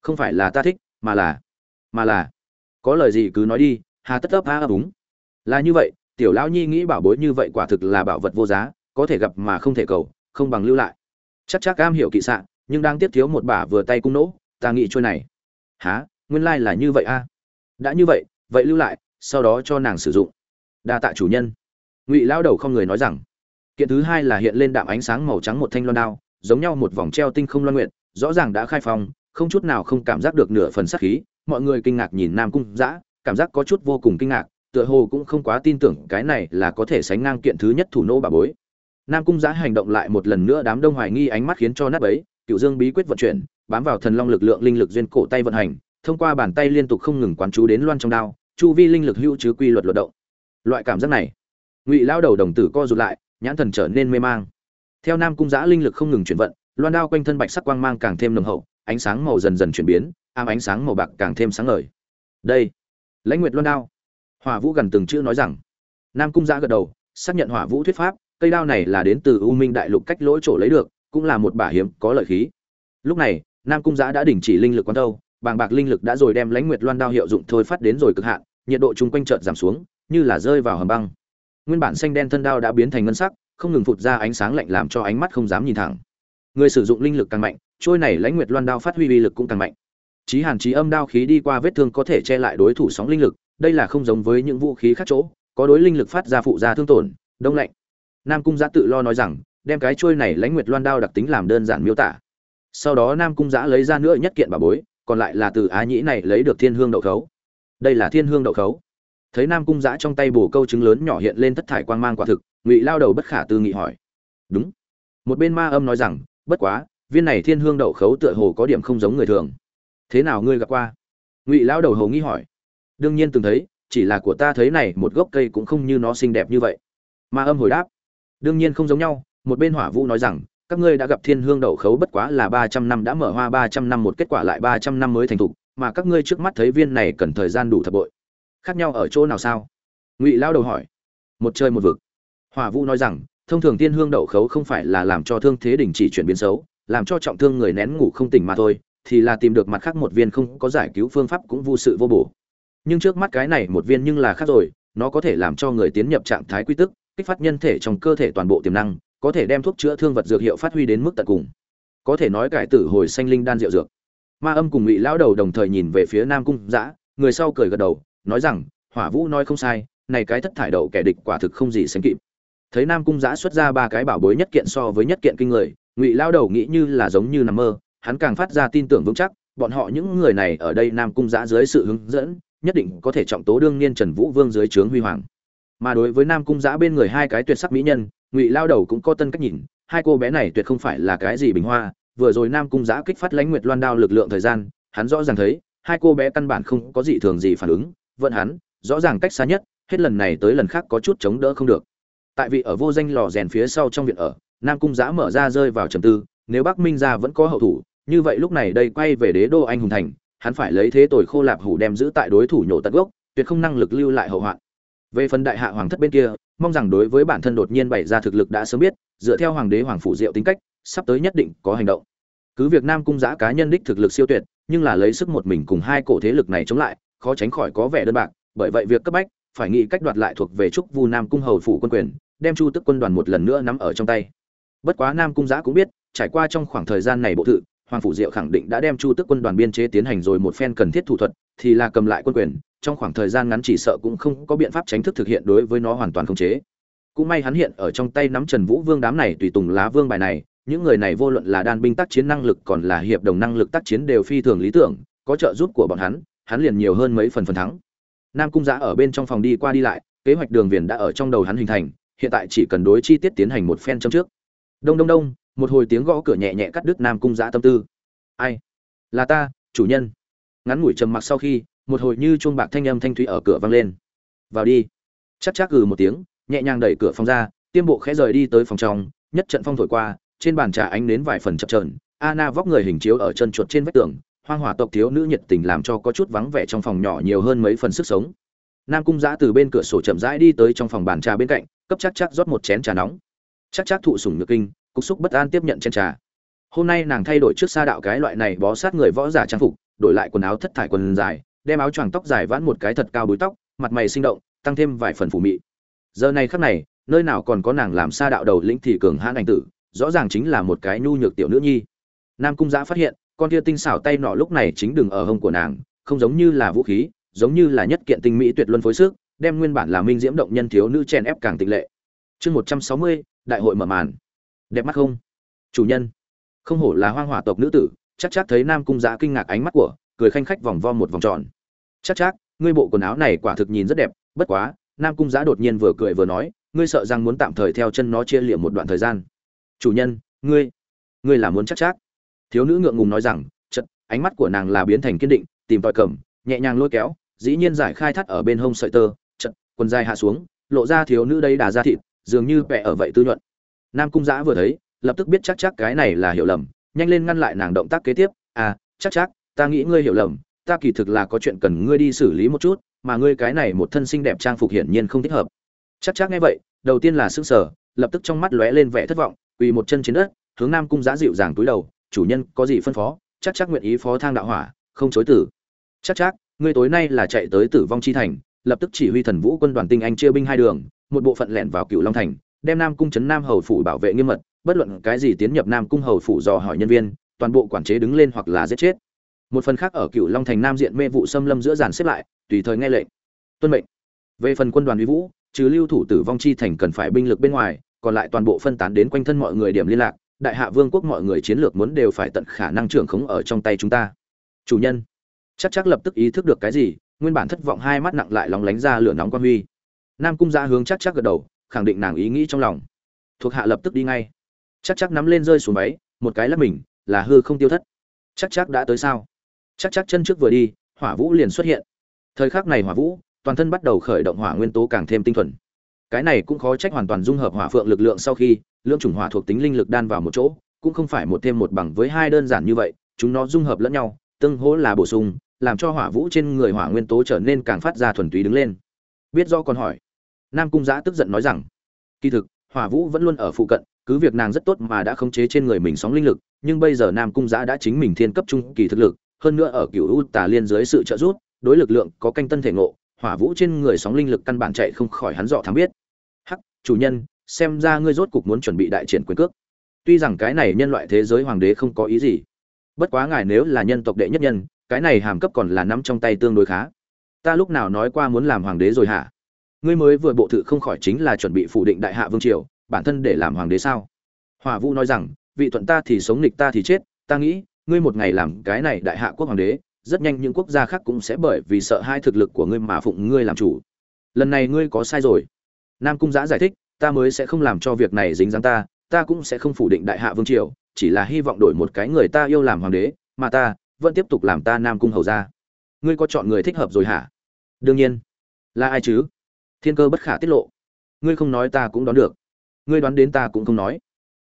S1: Không phải là ta thích, mà là mà là, có lời gì cứ nói đi, hà tất ấp a ấp úng. Là như vậy, tiểu lão nhi nghĩ bảo bối như vậy quả thực là bảo vật vô giá, có thể gặp mà không thể cầu, không bằng lưu lại. Chắc chắc cam hiểu kỵ xạ, nhưng đang tiếp thiếu một bả vừa tay cung nỗ, ta nghĩ trôi này. Há nguyên lai là như vậy a đã như vậy vậy lưu lại, sau đó cho nàng sử dụng. Đa tạ chủ nhân. Ngụy lao đầu không người nói rằng. Kiện thứ hai là hiện lên đạm ánh sáng màu trắng một thanh loan đao, giống nhau một vòng treo tinh không loan nguyện rõ ràng đã khai phong, không chút nào không cảm giác được nửa phần sát khí. Mọi người kinh ngạc nhìn nam cung giã cảm giác có chút vô cùng kinh ngạc, tựa hồ cũng không quá tin tưởng cái này là có thể sánh ngang kiện thứ nhất thủ nô bà bối. Nam cung giã hành động lại một lần nữa đám đông hoài nghi ánh mắt khiến cho nát ấy cựu dương bí quyết vận chuyển, bám vào thần long lực lượng linh lực duyên cổ tay vận hành thông qua bàn tay liên tục không ngừng quán chú đến loan trong đao, chu vi linh lực hữu chứ quy luật luật động. Loại cảm giác này, ngụy lao đầu đồng tử co rụt lại, nhãn thần trở nên mê mang. Theo nam cung giã linh lực không ngừng chuyển vận, loan đao quanh thân bạch sắc quang mang càng thêm nồng hậu, ánh sáng màu dần dần chuyển biến, ám ánh sáng màu bạc càng thêm sáng ngời. Đây, lãnh nguyệt loan đao. Hỏa vũ gần từng chữ nói rằng. Nam cung giã gật đầu, xác nhận hỏa vũ thuyết pháp, cây đao này là đến từ u minh đại lục cách lỗi chỗ lấy được, cũng là một bả hiếm có lợi khí. Lúc này, nam cung giã đã đình chỉ linh lực quán đâu bàng bạc linh lực đã rồi đem lãnh nguyệt loan đao hiệu dụng thôi phát đến rồi cực hạn, nhiệt độ chung quanh chợt giảm xuống, như là rơi vào hầm băng. Nguyên bản xanh đen thân đao đã biến thành ngân sắc, không ngừng phụt ra ánh sáng lạnh làm cho ánh mắt không dám nhìn thẳng. Người sử dụng linh lực càng mạnh, trôi này lãnh nguyệt loan đao phát huy uy lực cũng càng mạnh. Chí hàn chí âm đao khí đi qua vết thương có thể che lại đối thủ sóng linh lực, đây là không giống với những vũ khí khác chỗ, có đối linh lực phát ra phụ ra thương tổn, đông lạnh. Nam cung giã tự lo nói rằng, đem cái trôi này lãnh nguyệt loan đao đặc tính làm đơn giản miêu tả. Sau đó nam cung giã lấy ra nữa nhất kiện bà bối còn lại là từ á nhĩ này lấy được thiên hương đậu khấu. Đây là thiên hương đậu khấu. Thấy nam cung giã trong tay bổ câu trứng lớn nhỏ hiện lên thất thải quang mang quả thực, ngụy lao đầu bất khả tư nghị hỏi. Đúng. Một bên ma âm nói rằng, bất quá, viên này thiên hương đậu khấu tựa hồ có điểm không giống người thường. Thế nào ngươi gặp qua? Ngụy lao đầu hầu nghĩ hỏi. Đương nhiên từng thấy, chỉ là của ta thấy này một gốc cây cũng không như nó xinh đẹp như vậy. Ma âm hồi đáp. Đương nhiên không giống nhau, một bên hỏa vũ nói rằng các ngươi đã gặp thiên hương đậu khấu bất quá là ba trăm năm đã mở hoa, ba trăm năm một kết quả lại ba trăm năm mới thành thục, mà các ngươi trước mắt thấy viên này cần thời gian đủ thập bội. Khác nhau ở chỗ nào sao? Ngụy lao đầu hỏi. Một chơi một vực. Hỏa vũ nói rằng, thông thường thiên hương đậu khấu không phải là làm cho thương thế đình chỉ chuyển biến xấu, làm cho trọng thương người nén ngủ không tỉnh mà thôi, thì là tìm được mặt khác một viên không có giải cứu phương pháp cũng vô sự vô bổ. Nhưng trước mắt cái này một viên nhưng là khác rồi, nó có thể làm cho người tiến nhập trạng thái quy tức, kích phát nhân thể trong cơ thể toàn bộ tiềm năng có thể đem thuốc chữa thương vật dược hiệu phát huy đến mức tận cùng. Có thể nói cải tử hồi sanh linh đan rượu dược. Ma âm cùng ngụy lão đầu đồng thời nhìn về phía nam cung giã người sau cười gật đầu, nói rằng, hỏa vũ nói không sai, này cái thất thải đậu kẻ địch quả thực không gì sánh kịp. Thấy nam cung giã xuất ra ba cái bảo bối nhất kiện so với nhất kiện kinh người, ngụy Lão đầu nghĩ như là giống như nằm mơ, hắn càng phát ra tin tưởng vững chắc, bọn họ những người này ở đây nam cung giã dưới sự hướng dẫn, nhất định có thể trọng tố đương niên trần vũ vương dưới trướng huy hoàng. Mà đối với nam cung giã bên người hai cái tuyệt sắc mỹ nhân ngụy lao đầu cũng có tân cách nhìn, hai cô bé này tuyệt không phải là cái gì bình hoa, vừa rồi nam cung giã kích phát lãnh nguyệt loan đao lực lượng thời gian, hắn rõ ràng thấy, hai cô bé căn bản không có gì thường gì phản ứng, vẫn hắn, rõ ràng cách xa nhất, hết lần này tới lần khác có chút chống đỡ không được. Tại vì ở vô danh lò rèn phía sau trong viện ở, nam cung giã mở ra rơi vào trầm tư, nếu bắc minh ra vẫn có hậu thủ, như vậy lúc này đây quay về đế đô anh hùng thành, hắn phải lấy thế tội khô lạp hủ đem giữ tại đối thủ nhổ tận gốc, tuyệt không năng lực lưu lại hậu hoạn về phần đại hạ hoàng thất bên kia, mong rằng đối với bản thân đột nhiên bày ra thực lực đã sớm biết, dựa theo hoàng đế hoàng phủ diệu tính cách, sắp tới nhất định có hành động. Cứ việc nam cung giã cá nhân đích thực lực siêu tuyệt, nhưng là lấy sức một mình cùng hai cổ thế lực này chống lại, khó tránh khỏi có vẻ đơn bạc, bởi vậy việc cấp bách, phải nghĩ cách đoạt lại thuộc về trúc vu nam cung hầu phủ quân quyền, đem chu tức quân đoàn một lần nữa nắm ở trong tay. Bất quá nam cung giã cũng biết, trải qua trong khoảng thời gian này bộ thự hoàng phủ diệu khẳng định đã đem chu tức quân đoàn biên chế tiến hành rồi một phen cần thiết thủ thuật, thì là cầm lại quân quyền, trong khoảng thời gian ngắn chỉ sợ cũng không có biện pháp tránh thức thực hiện đối với nó hoàn toàn khống chế. Cũng may hắn hiện ở trong tay nắm trần vũ vương đám này tùy tùng lá vương bài này, những người này vô luận là đan binh tác chiến năng lực còn là hiệp đồng năng lực tác chiến đều phi thường lý tưởng, có trợ giúp của bọn hắn hắn liền nhiều hơn mấy phần phần thắng. Nam cung giã ở bên trong phòng đi qua đi lại, kế hoạch đường viền đã ở trong đầu hắn hình thành, hiện tại chỉ cần đối chi tiết tiến hành một phen trong trước. Đông đông đông một hồi tiếng gõ cửa nhẹ nhẹ cắt đứt nam cung giã tâm tư. Ai? Là ta, chủ nhân. Ngắn ngủi trầm mặc sau khi, một hồi như chuông bạc thanh âm thanh thúy ở cửa vang lên. Vào đi. Chắc chắc gừ một tiếng, nhẹ nhàng đẩy cửa phòng ra, tiêm bộ khẽ rời đi tới phòng trong, nhất trận phong thổi qua, trên bàn trà ánh đến vài phần chập trờn Anna vóc người hình chiếu ở chân chuột trên vách tường, hoang hỏa tộc thiếu nữ nhiệt tình làm cho có chút vắng vẻ trong phòng nhỏ nhiều hơn mấy phần sức sống. Nam cung giã từ bên cửa sổ chậm rãi đi tới trong phòng bàn trà bên cạnh, cấp chắc chắc rót một chén trà nóng. Chắc chắc thụ sủng nhược kinh cục xúc bất an tiếp nhận chén trà. Hôm nay nàng thay đổi trước xa đạo cái loại này bó sát người võ giả trang phục, đổi lại quần áo thất thải quần dài, đem áo choàng tóc dài vãn một cái thật cao búi tóc, mặt mày sinh động, tăng thêm vài phần phủ mị. Giờ này khắc này, nơi nào còn có nàng làm xa đạo đầu lĩnh thì cường hãn ảnh tử, rõ ràng chính là một cái nhu nhược tiểu nữ nhi. Nam cung giã phát hiện, con kia tinh xảo tay nọ lúc này chính đừng ở hông của nàng, không giống như là vũ khí, giống như là nhất kiện tinh mỹ tuyệt luân phối sức, đem nguyên bản là minh diễm động nhân thiếu nữ chen ép càng tịch lệ. Chương một trăm sáu mươi, đại hội mở màn đẹp mắt không? Chủ nhân. Không hổ là hoang hỏa tộc nữ tử, chắc chắc thấy nam cung giã kinh ngạc ánh mắt của, cười khanh khách vòng vo một vòng tròn. Chắc chắc, ngươi bộ quần áo này quả thực nhìn rất đẹp, bất quá, nam cung giã đột nhiên vừa cười vừa nói, ngươi sợ rằng muốn tạm thời theo chân nó chia liệm một đoạn thời gian. Chủ nhân, ngươi ngươi là muốn chắc chắc. Thiếu nữ ngượng ngùng nói rằng ánh mắt của nàng là biến thành kiên định, tìm tòi cầm, nhẹ nhàng lôi kéo, dĩ nhiên giải khai thắt ở bên hông sợi tơ chật quần dài hạ xuống, lộ ra thiếu nữ đây đà ra thịt, dường như vẽ ở vậy tư nhuận nam cung giã vừa thấy, lập tức biết chắc chắc cái này là hiểu lầm, nhanh lên ngăn lại nàng động tác kế tiếp à chắc chắc, ta nghĩ ngươi hiểu lầm, ta kỳ thực là có chuyện cần ngươi đi xử lý một chút, mà ngươi cái này một thân xinh đẹp trang phục hiển nhiên không thích hợp. Chắc chắc nghe vậy, đầu tiên là sững sờ, lập tức trong mắt lóe lên vẻ thất vọng, quỳ một chân trên đất, hướng nam cung giã dịu dàng túi đầu, chủ nhân, có gì phân phó? Chắc chắc nguyện ý phó thang đạo hỏa, không chối tử. Chắc chắc, ngươi tối nay là chạy tới tử vong chi thành, lập tức chỉ huy thần vũ quân đoàn tinh anh chia binh hai đường, một bộ phận lẻn vào cựu long thành đem nam cung trấn nam hầu phủ bảo vệ nghiêm mật, bất luận cái gì tiến nhập nam cung hầu phủ dò hỏi nhân viên, toàn bộ quản chế đứng lên hoặc là giết chết. Một phần khác ở cựu long thành nam diện mê vụ xâm lâm giữa dàn xếp lại, tùy thời nghe lệnh. Tuân mệnh. Về phần quân đoàn uy vũ, trừ lưu thủ tử vong chi thành cần phải binh lực bên ngoài, còn lại toàn bộ phân tán đến quanh thân mọi người điểm liên lạc, đại hạ vương quốc mọi người chiến lược muốn đều phải tận khả năng trưởng khống ở trong tay chúng ta. Chủ nhân. Chắc chắc lập tức ý thức được cái gì, nguyên bản thất vọng hai mắt nặng lại lóng lánh ra lửa nóng quan huy. Nam cung ra hướng chắc chắc gật đầu khẳng định nàng ý nghĩ trong lòng. Thuộc hạ lập tức đi ngay. Chắc chắc nắm lên rơi xuống máy một cái lắp mình, là hư không tiêu thất. Chắc chắc đã tới sao? Chắc chắc chân trước vừa đi, hỏa vũ liền xuất hiện. Thời khắc này hỏa vũ, toàn thân bắt đầu khởi động hỏa nguyên tố càng thêm tinh thuần. Cái này cũng khó trách hoàn toàn dung hợp hỏa phượng lực lượng sau khi lượng chủng hỏa thuộc tính linh lực đan vào một chỗ, cũng không phải một thêm một bằng với hai đơn giản như vậy, chúng nó dung hợp lẫn nhau, tương hỗ là bổ sung, làm cho hỏa vũ trên người hỏa nguyên tố trở nên càng phát ra thuần túy đứng lên. Biết do còn hỏi nam cung giã tức giận nói rằng, kỳ thực, hỏa vũ vẫn luôn ở phụ cận, cứ việc nàng rất tốt mà đã khống chế trên người mình sóng linh lực, nhưng bây giờ nam cung giã đã chính mình thiên cấp trung kỳ thực lực, hơn nữa ở cựu u tà liên dưới sự trợ giúp, đối lực lượng có canh tân thể ngộ, hỏa vũ trên người sóng linh lực căn bản chạy không khỏi hắn dọ thắng biết. Hắc, chủ nhân, xem ra ngươi rốt cục muốn chuẩn bị đại triển quyền cước. Tuy rằng cái này nhân loại thế giới hoàng đế không có ý gì, bất quá ngài nếu là nhân tộc đệ nhất nhân, cái này hàm cấp còn là nắm trong tay tương đối khá. Ta lúc nào nói qua muốn làm hoàng đế rồi hả? Ngươi mới vừa bộ thự không khỏi chính là chuẩn bị phủ định đại hạ vương triều, bản thân để làm hoàng đế sao? Hòa vũ nói rằng, vị thuận ta thì sống nghịch ta thì chết, ta nghĩ, ngươi một ngày làm cái này đại hạ quốc hoàng đế, rất nhanh những quốc gia khác cũng sẽ bởi vì sợ hai thực lực của ngươi mà phụng ngươi làm chủ. Lần này ngươi có sai rồi. Nam cung giã giải thích, ta mới sẽ không làm cho việc này dính dáng ta ta cũng sẽ không phủ định đại hạ vương triều, chỉ là hy vọng đổi một cái người ta yêu làm hoàng đế, mà ta vẫn tiếp tục làm ta nam cung hầu ra ngươi có chọn người thích hợp rồi hả? Đương nhiên. Là ai chứ? Thiên cơ bất khả tiết lộ. Ngươi không nói ta cũng đoán được. Ngươi đoán đến ta cũng không nói.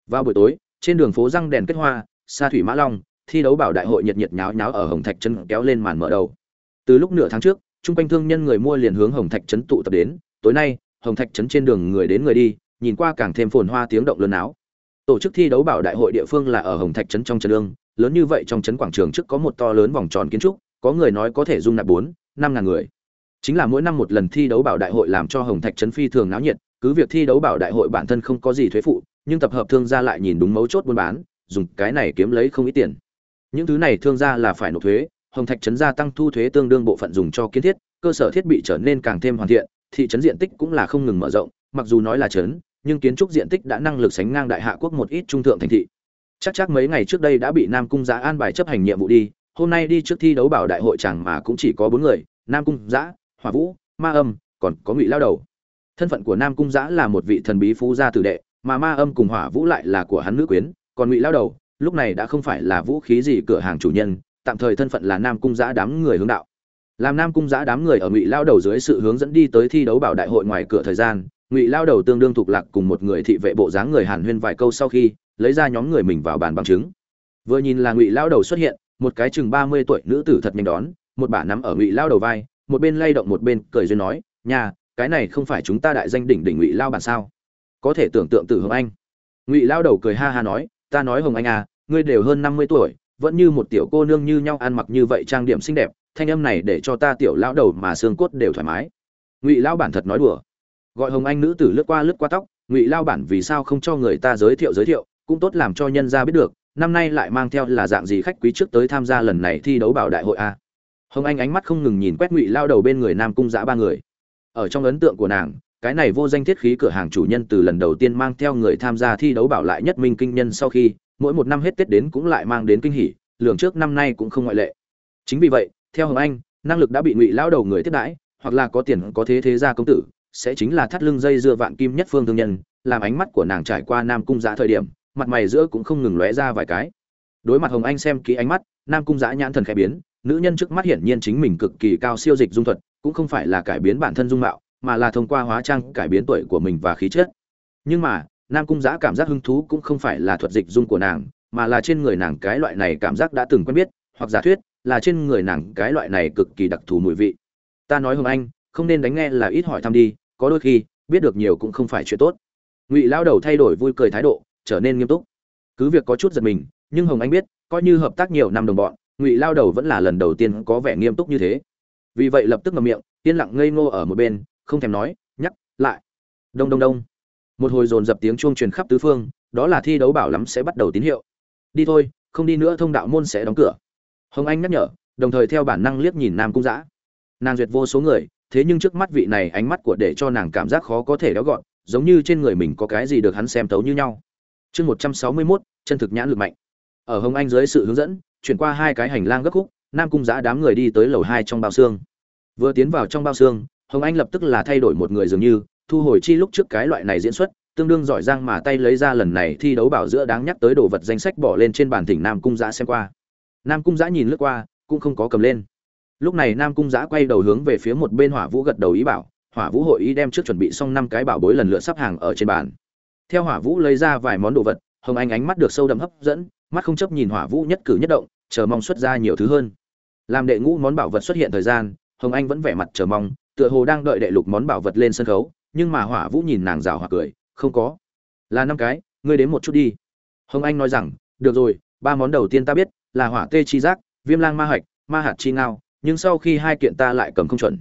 S1: Vào buổi tối, trên đường phố răng đèn kết hoa xa thủy mã long thi đấu bảo đại hội nhiệt nhiệt nháo nháo ở hồng thạch chân kéo lên màn mở đầu. Từ lúc nửa tháng trước, chung quanh thương nhân người mua liền hướng hồng thạch trấn tụ tập đến. Tối nay, hồng thạch trấn trên đường người đến người đi, nhìn qua càng thêm phồn hoa tiếng động lớn áo. Tổ chức thi đấu bảo đại hội địa phương là ở hồng thạch trấn trong trấn lương lớn như vậy trong trấn quảng trường trước có một to lớn vòng tròn kiến trúc, có người nói có thể dung nạp bốn, năm ngàn người chính là mỗi năm một lần thi đấu bảo đại hội làm cho hồng thạch trấn phi thường náo nhiệt, cứ việc thi đấu bảo đại hội bản thân không có gì thuế phụ, nhưng tập hợp thương gia lại nhìn đúng mấu chốt buôn bán, dùng cái này kiếm lấy không ít tiền. Những thứ này thương gia là phải nộp thuế, hồng thạch trấn gia tăng thu thuế tương đương bộ phận dùng cho kiến thiết, cơ sở thiết bị trở nên càng thêm hoàn thiện, thị trấn diện tích cũng là không ngừng mở rộng, mặc dù nói là trấn, nhưng kiến trúc diện tích đã năng lực sánh ngang đại hạ quốc một ít trung thượng thành thị. Chắc chắc mấy ngày trước đây đã bị nam cung giã an bài chấp hành nhiệm vụ đi, hôm nay đi trước thi đấu bảo đại hội chẳng mà cũng chỉ có bốn người, nam cung giã hỏa vũ, ma âm, còn có ngụy lao đầu. Thân phận của nam cung giã là một vị thần bí phú gia tử đệ, mà ma âm cùng hỏa vũ lại là của hắn nữ quyến, còn ngụy lao đầu, lúc này đã không phải là vũ khí gì cửa hàng chủ nhân, tạm thời thân phận là nam cung giã đám người hướng đạo. Làm nam cung giã đám người ở ngụy lao đầu dưới sự hướng dẫn đi tới thi đấu bảo đại hội ngoài cửa thời gian, ngụy lao đầu tương đương thuộc lạc cùng một người thị vệ bộ dáng người hàn huyên vài câu sau khi, lấy ra nhóm người mình vào bàn bằng chứng. Vừa nhìn là ngụy lao đầu xuất hiện, một cái chừng ba mươi tuổi nữ tử thật nhanh đón, một bà nắm ở ngụy lao đầu vai một bên lay động một bên cười duyên nói nhà cái này không phải chúng ta đại danh đỉnh đỉnh ngụy lao bản sao? Có thể tưởng tượng từ hồng anh. Ngụy lao đầu cười ha ha nói, ta nói hồng anh à ngươi đều hơn năm mươi tuổi, vẫn như một tiểu cô nương như nhau ăn mặc như vậy trang điểm xinh đẹp, thanh âm này để cho ta tiểu lão đầu mà xương cốt đều thoải mái. Ngụy lao bản thật nói đùa. Gọi hồng anh nữ tử lướt qua lướt qua tóc, ngụy lao bản vì sao không cho người ta giới thiệu giới thiệu, cũng tốt làm cho nhân gia biết được, năm nay lại mang theo là dạng gì khách quý trước tới tham gia lần này thi đấu bảo đại hội a hồng anh ánh mắt không ngừng nhìn quét ngụy lao đầu bên người nam cung giã ba người. Ở trong ấn tượng của nàng, cái này vô danh thiết khí cửa hàng chủ nhân từ lần đầu tiên mang theo người tham gia thi đấu bảo lại nhất minh kinh nhân sau khi, mỗi một năm hết tết đến cũng lại mang đến kinh hỉ, lường trước năm nay cũng không ngoại lệ. Chính vì vậy, theo hồng anh, năng lực đã bị ngụy lao đầu người tiếp đãi, hoặc là có tiền có thế thế gia công tử, sẽ chính là thắt lưng dây dưa vạn kim nhất phương thương nhân, làm ánh mắt của nàng trải qua nam cung giã thời điểm, mặt mày giữa cũng không ngừng lóe ra vài cái. Đối mặt hồng anh xem kỹ ánh mắt, nam cung giã nhãn thần khẽ biến nữ nhân trước mắt hiển nhiên chính mình cực kỳ cao siêu dịch dung thuật, cũng không phải là cải biến bản thân dung mạo, mà là thông qua hóa trang cải biến tuổi của mình và khí chất. Nhưng mà, nam cung giã cảm giác hứng thú cũng không phải là thuật dịch dung của nàng, mà là trên người nàng cái loại này cảm giác đã từng quen biết, hoặc giả thuyết, là trên người nàng cái loại này cực kỳ đặc thù mùi vị. Ta nói hồng anh, không nên đánh nghe là ít hỏi thăm đi, có đôi khi, biết được nhiều cũng không phải chuyện tốt. Ngụy lao đầu thay đổi vui cười thái độ, trở nên nghiêm túc. Cứ việc có chút giật mình, nhưng hồng anh biết, coi như hợp tác nhiều năm đồng bọn ngụy lao đầu vẫn là lần đầu tiên có vẻ nghiêm túc như thế. Vì vậy lập tức ngậm miệng, yên lặng ngây ngô ở một bên, không thèm nói, nhắc lại. Đông đông đông. Một hồi dồn dập tiếng chuông truyền khắp tứ phương, đó là thi đấu bảo lắm sẽ bắt đầu tín hiệu. Đi thôi, không đi nữa thông đạo môn sẽ đóng cửa. Hồng anh nhắc nhở, đồng thời theo bản năng liếc nhìn nam cung giã nàng duyệt vô số người, thế nhưng trước mắt vị này ánh mắt của để cho nàng cảm giác khó có thể đéo gọn, giống như trên người mình có cái gì được hắn xem tấu như nhau. Chương một trăm sáu mươi mốt, chân thực nhãn lực mạnh. Ở hồng anh dưới sự hướng dẫn chuyển qua hai cái hành lang gấp khúc, nam cung giã đám người đi tới lầu hai trong bao xương. Vừa tiến vào trong bao xương, hồng anh lập tức là thay đổi một người dường như, thu hồi chi lúc trước cái loại này diễn xuất, tương đương giỏi giang mà tay lấy ra lần này thi đấu bảo giữa đáng nhắc tới đồ vật danh sách bỏ lên trên bàn thỉnh nam cung giã xem qua. Nam cung giã nhìn lướt qua, cũng không có cầm lên. Lúc này nam cung giã quay đầu hướng về phía một bên hỏa vũ gật đầu ý bảo, hỏa vũ hội ý đem trước chuẩn bị xong năm cái bảo bối lần lượt sắp hàng ở trên bàn. Theo hỏa vũ lấy ra vài món đồ vật, hồng anh ánh mắt được sâu đậm hấp dẫn mắt không chấp nhìn hỏa vũ nhất cử nhất động, chờ mong xuất ra nhiều thứ hơn. Làm đệ ngũ món bảo vật xuất hiện thời gian, hồng anh vẫn vẻ mặt chờ mong, tựa hồ đang đợi đệ lục món bảo vật lên sân khấu, nhưng mà hỏa vũ nhìn nàng rào hoặc cười, không có. Là năm cái, ngươi đến một chút đi. Hồng anh nói rằng, được rồi, ba món đầu tiên ta biết, là hỏa tê chi giác, viêm lang ma hạch, ma hạt chi ngao, nhưng sau khi hai kiện ta lại cầm không chuẩn.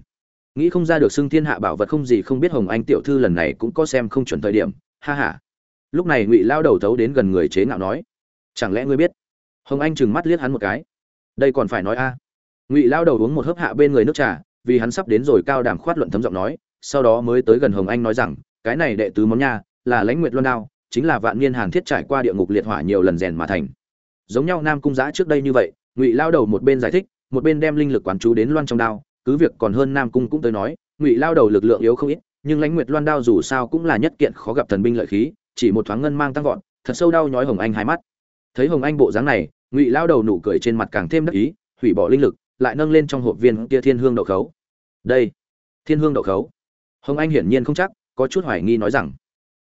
S1: Nghĩ không ra được xưng thiên hạ bảo vật không gì không biết hồng anh tiểu thư lần này cũng có xem không chuẩn thời điểm, ha ha. Lúc này ngụy lao đầu thấu đến gần người chế ngạo nói chẳng lẽ ngươi biết? Hồng anh trừng mắt liếc hắn một cái. Đây còn phải nói a. Ngụy lao đầu uống một hớp hạ bên người nước trà, vì hắn sắp đến rồi cao đàm khoát luận thấm giọng nói, sau đó mới tới gần hồng anh nói rằng, cái này đệ tứ món nha, là lãnh nguyệt luân đao, chính là vạn niên hàn thiết trải qua địa ngục liệt hỏa nhiều lần rèn mà thành. Giống nhau nam cung giã trước đây như vậy, ngụy lao đầu một bên giải thích, một bên đem linh lực quán chú đến loan trong đao, cứ việc còn hơn nam cung cũng tới nói, ngụy lao đầu lực lượng yếu không ít, nhưng lãnh nguyệt loan đao dù sao cũng là nhất kiện khó gặp thần binh lợi khí, chỉ một thoáng ngân mang tăng vọt, thật sâu đau nhói hồng anh hai mắt thấy hồng anh bộ dáng này, ngụy lao đầu nụ cười trên mặt càng thêm đắc ý, hủy bỏ linh lực, lại nâng lên trong hộp viên kia thiên hương đậu khấu. Đây, thiên hương đậu khấu. Hồng anh hiển nhiên không chắc, có chút hoài nghi nói rằng,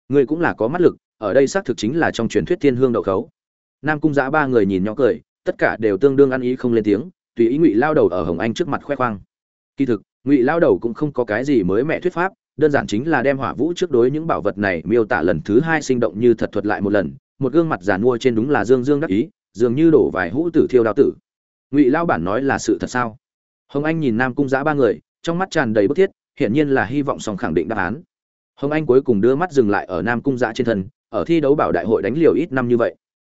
S1: người cũng là có mắt lực, ở đây xác thực chính là trong truyền thuyết thiên hương đậu khấu. Nam cung giã ba người nhìn nhỏ cười, tất cả đều tương đương ăn ý không lên tiếng, tùy ý ngụy lao đầu ở hồng anh trước mặt khoe khoang. Kỳ thực, ngụy lao đầu cũng không có cái gì mới mẹ thuyết pháp, đơn giản chính là đem hỏa vũ trước đối những bảo vật này miêu tả lần thứ hai sinh động như thật thuật lại một lần một gương mặt giàn mua trên đúng là dương dương đắc ý, dường như đổ vài hũ tử thiêu đao tử. Ngụy lao bản nói là sự thật sao? Hồng anh nhìn nam cung giã ba người, trong mắt tràn đầy bức thiết, hiển nhiên là hy vọng song khẳng định đáp án. Hồng anh cuối cùng đưa mắt dừng lại ở nam cung giã trên thân, ở thi đấu bảo đại hội đánh liều ít năm như vậy.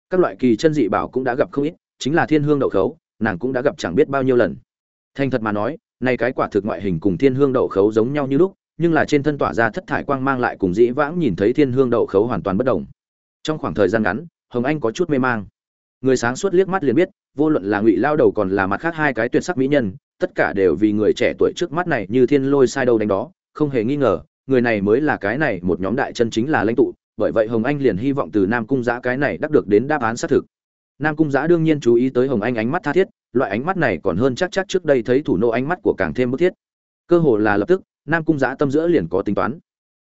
S1: Các loại kỳ chân dị bảo cũng đã gặp không ít, chính là thiên hương đậu khấu, nàng cũng đã gặp chẳng biết bao nhiêu lần. Thành thật mà nói, nay cái quả thực ngoại hình cùng thiên hương đậu khấu giống nhau như lúc, nhưng là trên thân tỏa ra thất thải quang mang lại cùng dĩ vãng nhìn thấy thiên hương đậu khấu hoàn toàn bất đồng trong khoảng thời gian ngắn, hồng anh có chút mê mang. Người sáng suốt liếc mắt liền biết, vô luận là ngụy lao đầu còn là mặt khác hai cái tuyệt sắc mỹ nhân, tất cả đều vì người trẻ tuổi trước mắt này như thiên lôi sai đâu đánh đó, không hề nghi ngờ, người này mới là cái này một nhóm đại chân chính là lãnh tụ, bởi vậy hồng anh liền hy vọng từ nam cung giã cái này đắc được đến đáp án xác thực. Nam cung giã đương nhiên chú ý tới hồng anh ánh mắt tha thiết, loại ánh mắt này còn hơn chắc chắc trước đây thấy thủ nô ánh mắt của càng thêm bức thiết. Cơ hồ là lập tức, nam cung giã tâm giữa liền có tính toán.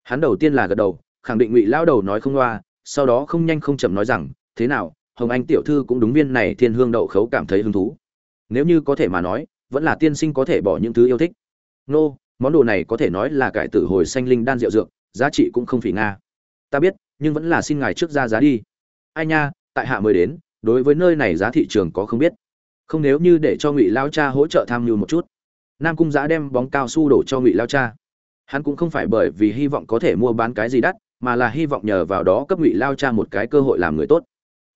S1: Hắn đầu tiên là gật đầu, khẳng định ngụy lao đầu nói không loa sau đó không nhanh không chậm nói rằng, thế nào, hồng anh tiểu thư cũng đúng viên này thiên hương đậu khấu cảm thấy hứng thú. Nếu như có thể mà nói, vẫn là tiên sinh có thể bỏ những thứ yêu thích. Nô, món đồ này có thể nói là cải tử hồi xanh linh đan rượu dược, giá trị cũng không phỉ nga. Ta biết, nhưng vẫn là xin ngài trước ra giá đi. Ai nha, tại hạ mới đến, đối với nơi này giá thị trường có không biết. Không nếu như để cho ngụy lao cha hỗ trợ tham mưu một chút. Nam cung giã đem bóng cao su đổ cho ngụy lao cha. Hắn cũng không phải bởi vì hy vọng có thể mua bán cái gì đắt mà là hy vọng nhờ vào đó cấp ngụy lao cha một cái cơ hội làm người tốt.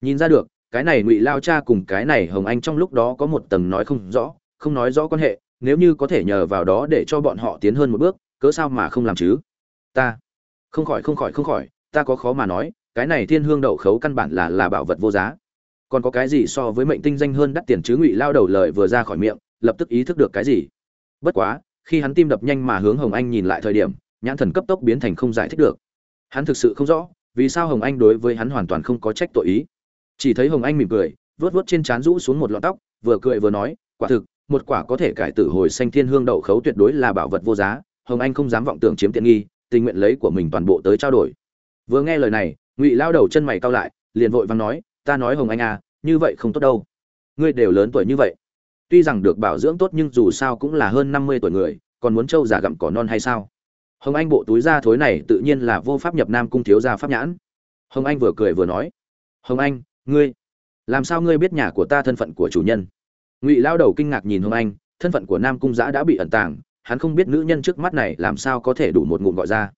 S1: Nhìn ra được, cái này ngụy lao cha cùng cái này hồng anh trong lúc đó có một tầng nói không rõ, không nói rõ quan hệ, nếu như có thể nhờ vào đó để cho bọn họ tiến hơn một bước, cớ sao mà không làm chứ? Ta, không khỏi không khỏi không khỏi, ta có khó mà nói, cái này thiên hương đậu khấu căn bản là là bảo vật vô giá. Còn có cái gì so với mệnh tinh danh hơn đắt tiền chứ? Ngụy lao đầu lời vừa ra khỏi miệng, lập tức ý thức được cái gì? Bất quá, khi hắn tim đập nhanh mà hướng hồng anh nhìn lại thời điểm, nhãn thần cấp tốc biến thành không giải thích được hắn thực sự không rõ, vì sao hồng anh đối với hắn hoàn toàn không có trách tội ý. Chỉ thấy hồng anh mỉm cười vớt vớt trên trán rũ xuống một lọn tóc, vừa cười vừa nói, quả thực, một quả có thể cải tử hồi xanh thiên hương đậu khấu tuyệt đối là bảo vật vô giá, hồng anh không dám vọng tưởng chiếm tiện nghi, tình nguyện lấy của mình toàn bộ tới trao đổi. Vừa nghe lời này, ngụy lao đầu chân mày cao lại, liền vội vàng nói, ta nói hồng anh à như vậy không tốt đâu. Ngươi đều lớn tuổi như vậy. Tuy rằng được bảo dưỡng tốt nhưng dù sao cũng là hơn năm mươi tuổi người, còn muốn trâu già gặm cỏ non hay sao? Hồng anh bộ túi da thối này tự nhiên là vô pháp nhập nam cung thiếu gia pháp nhãn. Hồng anh vừa cười vừa nói, hồng anh, ngươi, làm sao ngươi biết nhà của ta thân phận của chủ nhân? Ngụy lao đầu kinh ngạc nhìn hồng anh, thân phận của nam cung giã đã bị ẩn tàng, hắn không biết nữ nhân trước mắt này làm sao có thể đủ một ngụm gọi ra.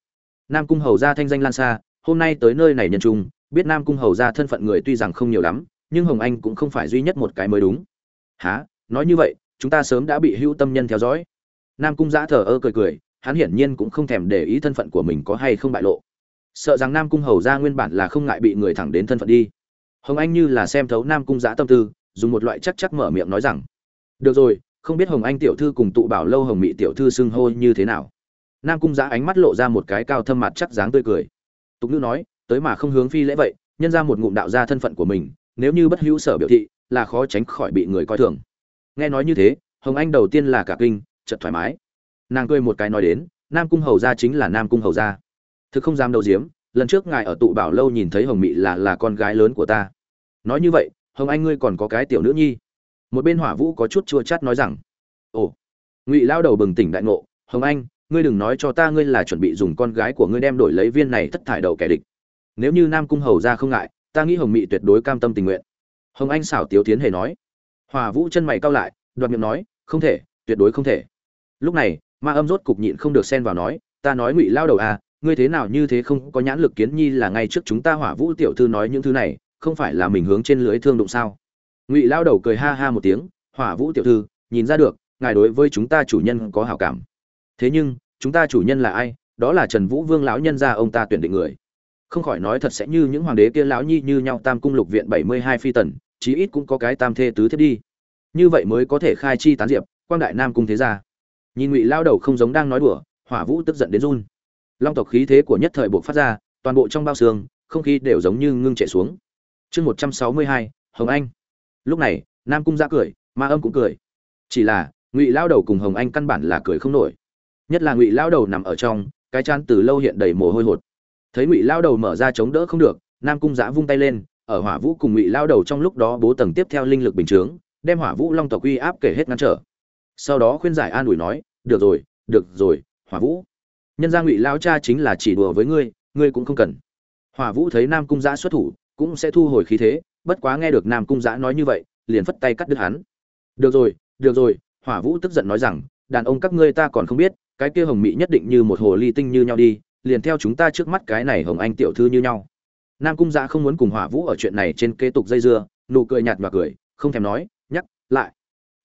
S1: Nam cung hầu gia thanh danh lan xa, hôm nay tới nơi này nhân trung, biết nam cung hầu gia thân phận người tuy rằng không nhiều lắm, nhưng hồng anh cũng không phải duy nhất một cái mới đúng. Há nói như vậy, chúng ta sớm đã bị hữu tâm nhân theo dõi. Nam cung giã thờ ơ cười cười hắn hiển nhiên cũng không thèm để ý thân phận của mình có hay không bại lộ. Sợ rằng nam cung hầu ra nguyên bản là không ngại bị người thẳng đến thân phận đi. Hồng anh như là xem thấu nam cung giã tâm tư, dùng một loại chắc chắc mở miệng nói rằng, được rồi, không biết hồng anh tiểu thư cùng tụ bảo lâu hồng mị tiểu thư xưng hô như thế nào? Nam cung giã ánh mắt lộ ra một cái cao thâm mặt chắc dáng tươi cười. Tục nữ nói, tới mà không hướng phi lễ vậy, nhân ra một ngụm đạo ra thân phận của mình, nếu như bất hữu sở biểu thị, là khó tránh khỏi bị người coi thường. Nghe nói như thế, hồng anh đầu tiên là cả kinh, chợt thoải mái nàng cười một cái nói đến, nam cung hầu gia chính là nam cung hầu gia. Thực không dám đầu diếm lần trước ngài ở tụ bảo lâu nhìn thấy hồng mị là là con gái lớn của ta. Nói như vậy, hồng anh ngươi còn có cái tiểu nữ nhi. Một bên hỏa vũ có chút chua chát nói rằng, ồ. Ngụy lao đầu bừng tỉnh đại ngộ, hồng anh, ngươi đừng nói cho ta ngươi là chuẩn bị dùng con gái của ngươi đem đổi lấy viên này thất thải đầu kẻ địch. Nếu như nam cung hầu ra không ngại, ta nghĩ hồng mị tuyệt đối cam tâm tình nguyện. Hồng anh xảo tiếu tiến hề nói. Hòa vũ chân mày cao lại, đoạt miệng nói, không thể, tuyệt đối không thể. Lúc này ma âm rốt cục nhịn không được xen vào nói, ta nói ngụy lao đầu à ngươi thế nào như thế không có nhãn lực kiến nhi là ngay trước chúng ta hỏa vũ tiểu thư nói những thứ này, không phải là mình hướng trên lưới thương đụng sao? Ngụy lao đầu cười ha ha một tiếng, hỏa vũ tiểu thư, nhìn ra được, ngài đối với chúng ta chủ nhân có hảo cảm. Thế nhưng, chúng ta chủ nhân là ai? Đó là trần vũ vương lão nhân gia ông ta tuyển định người. Không khỏi nói thật sẽ như những hoàng đế kia lão nhi như nhau tam cung lục viện bảy mươi hai phi tần, chí ít cũng có cái tam thê tứ thiết đi. Như vậy mới có thể khai chi tán diệp, quang đại nam cung thế gia nhìn ngụy lao đầu không giống đang nói đùa, hỏa vũ tức giận đến run. Long tộc khí thế của nhất thời buộc phát ra, toàn bộ trong bao xương, không khí đều giống như ngưng chạy xuống. Chương một trăm sáu mươi hai, hồng anh. Lúc này, nam cung ra cười, ma âm cũng cười. Chỉ là, ngụy lao đầu cùng hồng anh căn bản là cười không nổi. Nhất là ngụy lao đầu nằm ở trong, cái chán từ lâu hiện đầy mồ hôi hột. Thấy ngụy lao đầu mở ra chống đỡ không được, nam cung giã vung tay lên, ở hỏa vũ cùng ngụy lao đầu trong lúc đó bố tầng tiếp theo linh lực bình chướng, đem hỏa vũ long tộc uy áp kể hết ngăn trở. Sau đó khuyên giải an ủi nói được rồi được rồi, hỏa vũ. Nhân gia ngụy lao cha chính là chỉ đùa với ngươi ngươi cũng không cần. Hỏa vũ thấy nam cung giã xuất thủ, cũng sẽ thu hồi khí thế, bất quá nghe được nam cung giã nói như vậy, liền phất tay cắt đứt hắn. Được rồi được rồi, hỏa vũ tức giận nói rằng, đàn ông các ngươi ta còn không biết, cái kia hồng mỹ nhất định như một hồ ly tinh như nhau đi, liền theo chúng ta trước mắt cái này hồng anh tiểu thư như nhau. Nam cung giã không muốn cùng hỏa vũ ở chuyện này trên kế tục dây dưa, nụ cười nhạt và cười, không thèm nói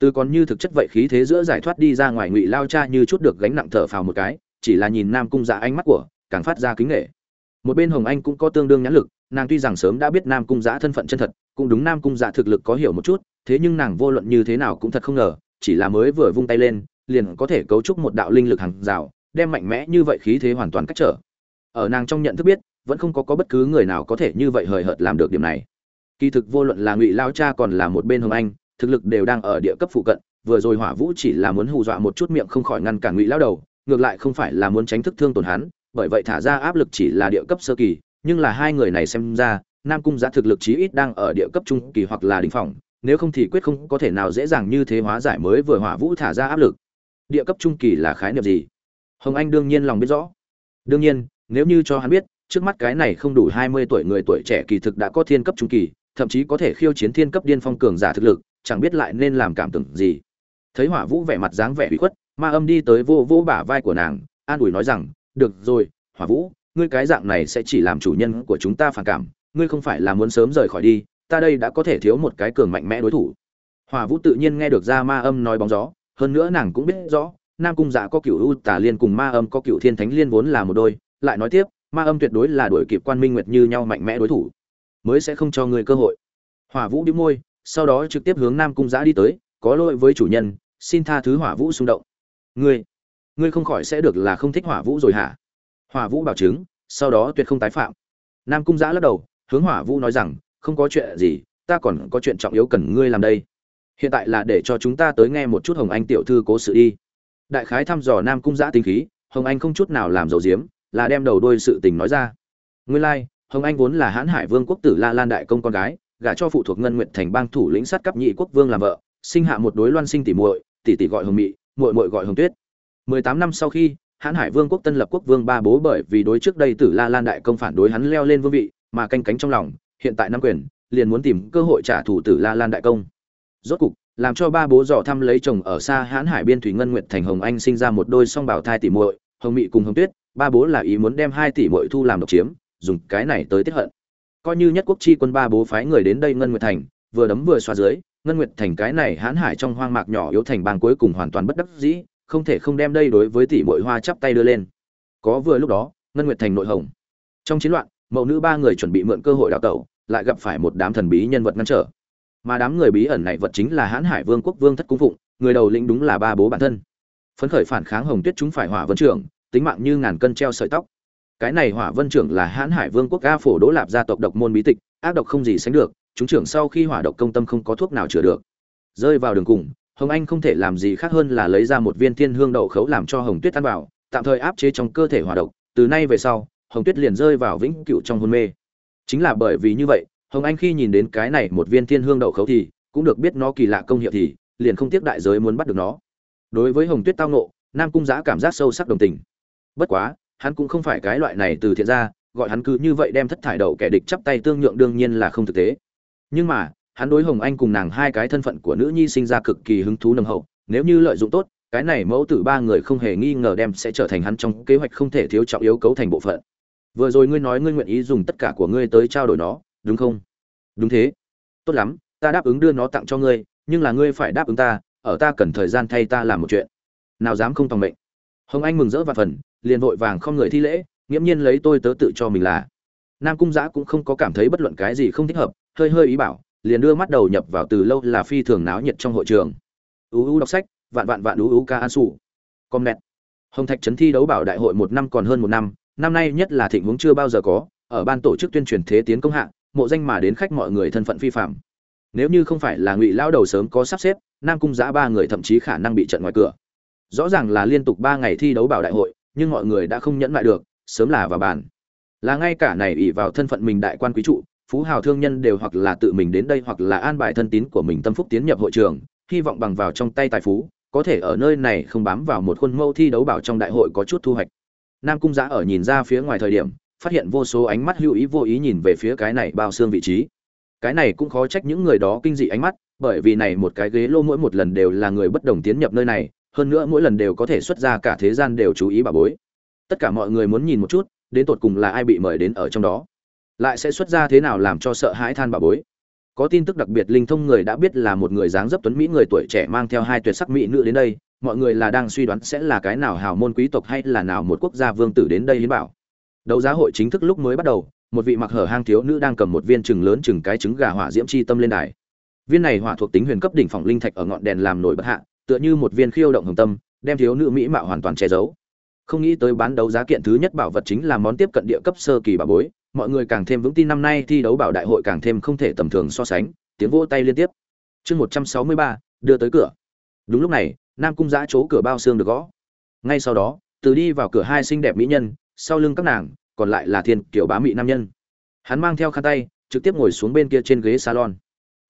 S1: từ còn như thực chất vậy khí thế giữa giải thoát đi ra ngoài ngụy lao cha như chút được gánh nặng thở phào một cái, chỉ là nhìn nam cung dạ ánh mắt của, càng phát ra kính nghệ một bên hồng anh cũng có tương đương nhãn lực, nàng tuy rằng sớm đã biết nam cung dạ thân phận chân thật, cũng đúng nam cung dạ thực lực có hiểu một chút, thế nhưng nàng vô luận như thế nào cũng thật không ngờ, chỉ là mới vừa vung tay lên, liền có thể cấu trúc một đạo linh lực hàng rào, đem mạnh mẽ như vậy khí thế hoàn toàn cách trở. Ở nàng trong nhận thức biết, vẫn không có có bất cứ người nào có thể như vậy hời hợt làm được điểm này. Kỳ thực vô luận là ngụy lao cha còn là một bên hồng anh thực lực đều đang ở địa cấp phụ cận, vừa rồi hỏa vũ chỉ là muốn hù dọa một chút miệng không khỏi ngăn cản ngụy lao đầu, ngược lại không phải là muốn tránh thức thương tổn hắn, bởi vậy thả ra áp lực chỉ là địa cấp sơ kỳ, nhưng là hai người này xem ra, nam cung giá thực lực chí ít đang ở địa cấp trung kỳ hoặc là đỉnh phòng nếu không thì quyết không có thể nào dễ dàng như thế hóa giải mới vừa hỏa vũ thả ra áp lực. Địa cấp trung kỳ là khái niệm gì? Hồng anh đương nhiên lòng biết rõ. Đương nhiên, nếu như cho hắn biết, trước mắt cái này không đủ hai mươi tuổi người tuổi trẻ kỳ thực đã có thiên cấp trung kỳ, thậm chí có thể khiêu chiến thiên cấp điên phong cường giả thực lực chẳng biết lại nên làm cảm tưởng gì. Thấy hỏa vũ vẻ mặt dáng vẻ ủy khuất, ma âm đi tới vô vô bả vai của nàng, an ủi nói rằng, được rồi, hỏa vũ, ngươi cái dạng này sẽ chỉ làm chủ nhân của chúng ta phản cảm, ngươi không phải là muốn sớm rời khỏi đi, ta đây đã có thể thiếu một cái cường mạnh mẽ đối thủ. Hỏa vũ tự nhiên nghe được ra ma âm nói bóng gió, hơn nữa nàng cũng biết rõ, nam cung dạ có cựu u tả liên cùng ma âm có cựu thiên thánh liên vốn là một đôi, lại nói tiếp, ma âm tuyệt đối là đuổi kịp quan minh nguyệt như nhau mạnh mẽ đối thủ, mới sẽ không cho ngươi cơ hội. Hỏa vũ đĩu môi sau đó trực tiếp hướng nam cung giã đi tới có lỗi với chủ nhân xin tha thứ hỏa vũ xung động. Ngươi ngươi không khỏi sẽ được là không thích hỏa vũ rồi hả? Hỏa vũ bảo chứng sau đó tuyệt không tái phạm. Nam cung giã lắc đầu hướng hỏa vũ nói rằng không có chuyện gì ta còn có chuyện trọng yếu cần ngươi làm đây. Hiện tại là để cho chúng ta tới nghe một chút hồng anh tiểu thư cố sự đi. Đại khái thăm dò nam cung giã tính khí hồng anh không chút nào làm dầu diếm là đem đầu đôi sự tình nói ra. Nguyên lai、like, hồng anh vốn là hãn hải vương quốc tử la lan đại công con gái gả cho phụ thuộc ngân nguyện thành bang thủ lĩnh sát cấp nhị quốc vương làm vợ, sinh hạ một đối loan sinh tỷ muội, tỷ tỷ gọi hồng mị, muội muội gọi hồng tuyết. Mười tám năm sau khi, hãn hải vương quốc tân lập quốc vương ba bố bởi vì đối trước đây tử la lan đại công phản đối hắn leo lên vương vị mà canh cánh trong lòng, hiện tại nắm quyền, liền muốn tìm cơ hội trả thù tử la lan đại công. Rốt cục, làm cho ba bố dò thăm lấy chồng ở xa hãn hải biên thủy ngân nguyệt thành hồng anh sinh ra một đôi song bảo thai tỷ muội, hồng mị cùng hồng tuyết, ba bố là ý muốn đem hai tỷ muội thu làm độc chiếm, dùng cái này tới tiết hận coi như nhất quốc chi quân ba bố phái người đến đây ngân nguyệt thành, vừa đấm vừa xoa dưới, ngân nguyệt thành cái này hãn hải trong hoang mạc nhỏ yếu thành bang cuối cùng hoàn toàn bất đắc dĩ, không thể không đem đây đối với tỷ muội hoa chắp tay đưa lên. Có vừa lúc đó, ngân nguyệt thành nội hồng. Trong chiến loạn, mẫu nữ ba người chuẩn bị mượn cơ hội đào tẩu, lại gặp phải một đám thần bí nhân vật ngăn trở. Mà đám người bí ẩn này vật chính là hãn hải vương quốc vương thất cung phụng, người đầu lĩnh đúng là ba bố bản thân. Phấn khởi phản kháng hồng tuyết chúng phải hỏa vấn trưởng, tính mạng như ngàn cân treo sợi tóc cái này hỏa vân trưởng là hãn hải vương quốc a phổ đỗ lạp gia tộc độc môn bí tịch, ác độc không gì sánh được, chúng trưởng sau khi hỏa độc công tâm không có thuốc nào chữa được. Rơi vào đường cùng, hồng anh không thể làm gì khác hơn là lấy ra một viên thiên hương đậu khấu làm cho hồng tuyết ăn vào, tạm thời áp chế trong cơ thể hỏa độc. Từ nay về sau, hồng tuyết liền rơi vào vĩnh cửu trong hôn mê. Chính là bởi vì như vậy, hồng anh khi nhìn đến cái này một viên thiên hương đậu khấu thì, cũng được biết nó kỳ lạ công hiệu thì, liền không tiếc đại giới muốn bắt được nó. Đối với hồng tuyết tao nộ nam cung giã cảm giác sâu sắc đồng tình. Bất quá hắn cũng không phải cái loại này từ thiện ra, gọi hắn cứ như vậy đem thất thải đậu kẻ địch chắp tay tương nhượng đương nhiên là không thực tế. Nhưng mà, hắn đối hồng anh cùng nàng hai cái thân phận của nữ nhi sinh ra cực kỳ hứng thú nồng hậu, nếu như lợi dụng tốt, cái này mẫu tử ba người không hề nghi ngờ đem sẽ trở thành hắn trong kế hoạch không thể thiếu trọng yếu cấu thành bộ phận. Vừa rồi ngươi nói ngươi nguyện ý dùng tất cả của ngươi tới trao đổi nó, đúng không? Đúng thế. Tốt lắm, ta đáp ứng đưa nó tặng cho ngươi, nhưng là ngươi phải đáp ứng ta, ở ta cần thời gian thay ta làm một chuyện. Nào dám không tòng mệnh. Hồng anh mừng rỡ và phần liền vội vàng không người thi lễ, nghiễm nhiên lấy tôi tớ tự cho mình là. Nam cung giã cũng không có cảm thấy bất luận cái gì không thích hợp, hơi hơi ý bảo, liền đưa mắt đầu nhập vào từ lâu là phi thường náo nhiệt trong hội trường. Uu u đọc sách, vạn vạn vạn uu u ca an sủ. Com net hồng thạch trấn thi đấu bảo đại hội một năm còn hơn một năm năm nay nhất là thịnh vốn chưa bao giờ có, ở ban tổ chức tuyên truyền thế tiến công hạng mộ danh mà đến khách mọi người thân phận phi phạm. Nếu như không phải là ngụy lao đầu sớm có sắp xếp, nam cung giã ba người thậm chí khả năng bị trận ngoài cửa. Rõ ràng là liên tục ba ngày thi đấu bảo đại hội nhưng mọi người đã không nhẫn lại được, sớm là vào bàn. Là ngay cả này ỷ vào thân phận mình đại quan quý trụ, phú hào thương nhân đều hoặc là tự mình đến đây hoặc là an bài thân tín của mình tâm phúc tiến nhập hội trường, hy vọng bằng vào trong tay tài phú, có thể ở nơi này không bám vào một khuôn mẫu thi đấu bảo trong đại hội có chút thu hoạch. Nam cung giã ở nhìn ra phía ngoài thời điểm, phát hiện vô số ánh mắt hữu ý vô ý nhìn về phía cái này bao xương vị trí. Cái này cũng khó trách những người đó kinh dị ánh mắt, bởi vì này một cái ghế lô mỗi một lần đều là người bất đồng tiến nhập nơi này hơn nữa mỗi lần đều có thể xuất ra cả thế gian đều chú ý bà bối. Tất cả mọi người muốn nhìn một chút, đến tột cùng là ai bị mời đến ở trong đó. Lại sẽ xuất ra thế nào làm cho sợ hãi than bà bối. Có tin tức đặc biệt linh thông người đã biết là một người dáng dấp tuấn mỹ người tuổi trẻ mang theo hai tuyệt sắc mỹ nữ đến đây, mọi người là đang suy đoán sẽ là cái nào hào môn quý tộc hay là nào một quốc gia vương tử đến đây hiến bảo. Đấu giá hội chính thức lúc mới bắt đầu, một vị mặc hở hang thiếu nữ đang cầm một viên trừng lớn chừng cái trứng gà hỏa diễm chi tâm lên đài. Viên này hỏa thuộc tính huyền cấp đỉnh phòng linh thạch ở ngọn đèn làm nổi bất hạ tựa như một viên khiêu động hồng tâm, đem thiếu nữ mỹ mạo hoàn toàn che giấu. Không nghĩ tới bán đấu giá kiện thứ nhất bảo vật chính là món tiếp cận địa cấp sơ kỳ bảo bối, mọi người càng thêm vững tin năm nay thi đấu bảo đại hội càng thêm không thể tầm thường so sánh, tiếng vỗ tay liên tiếp. Chương một trăm sáu mươi ba, đưa tới cửa. Đúng lúc này, nam cung giã chỗ cửa bao xương được gõ. Ngay sau đó, từ đi vào cửa hai xinh đẹp mỹ nhân, sau lưng các nàng, còn lại là thiên kiểu bá mị nam nhân. Hắn mang theo khăn tay, trực tiếp ngồi xuống bên kia trên ghế salon.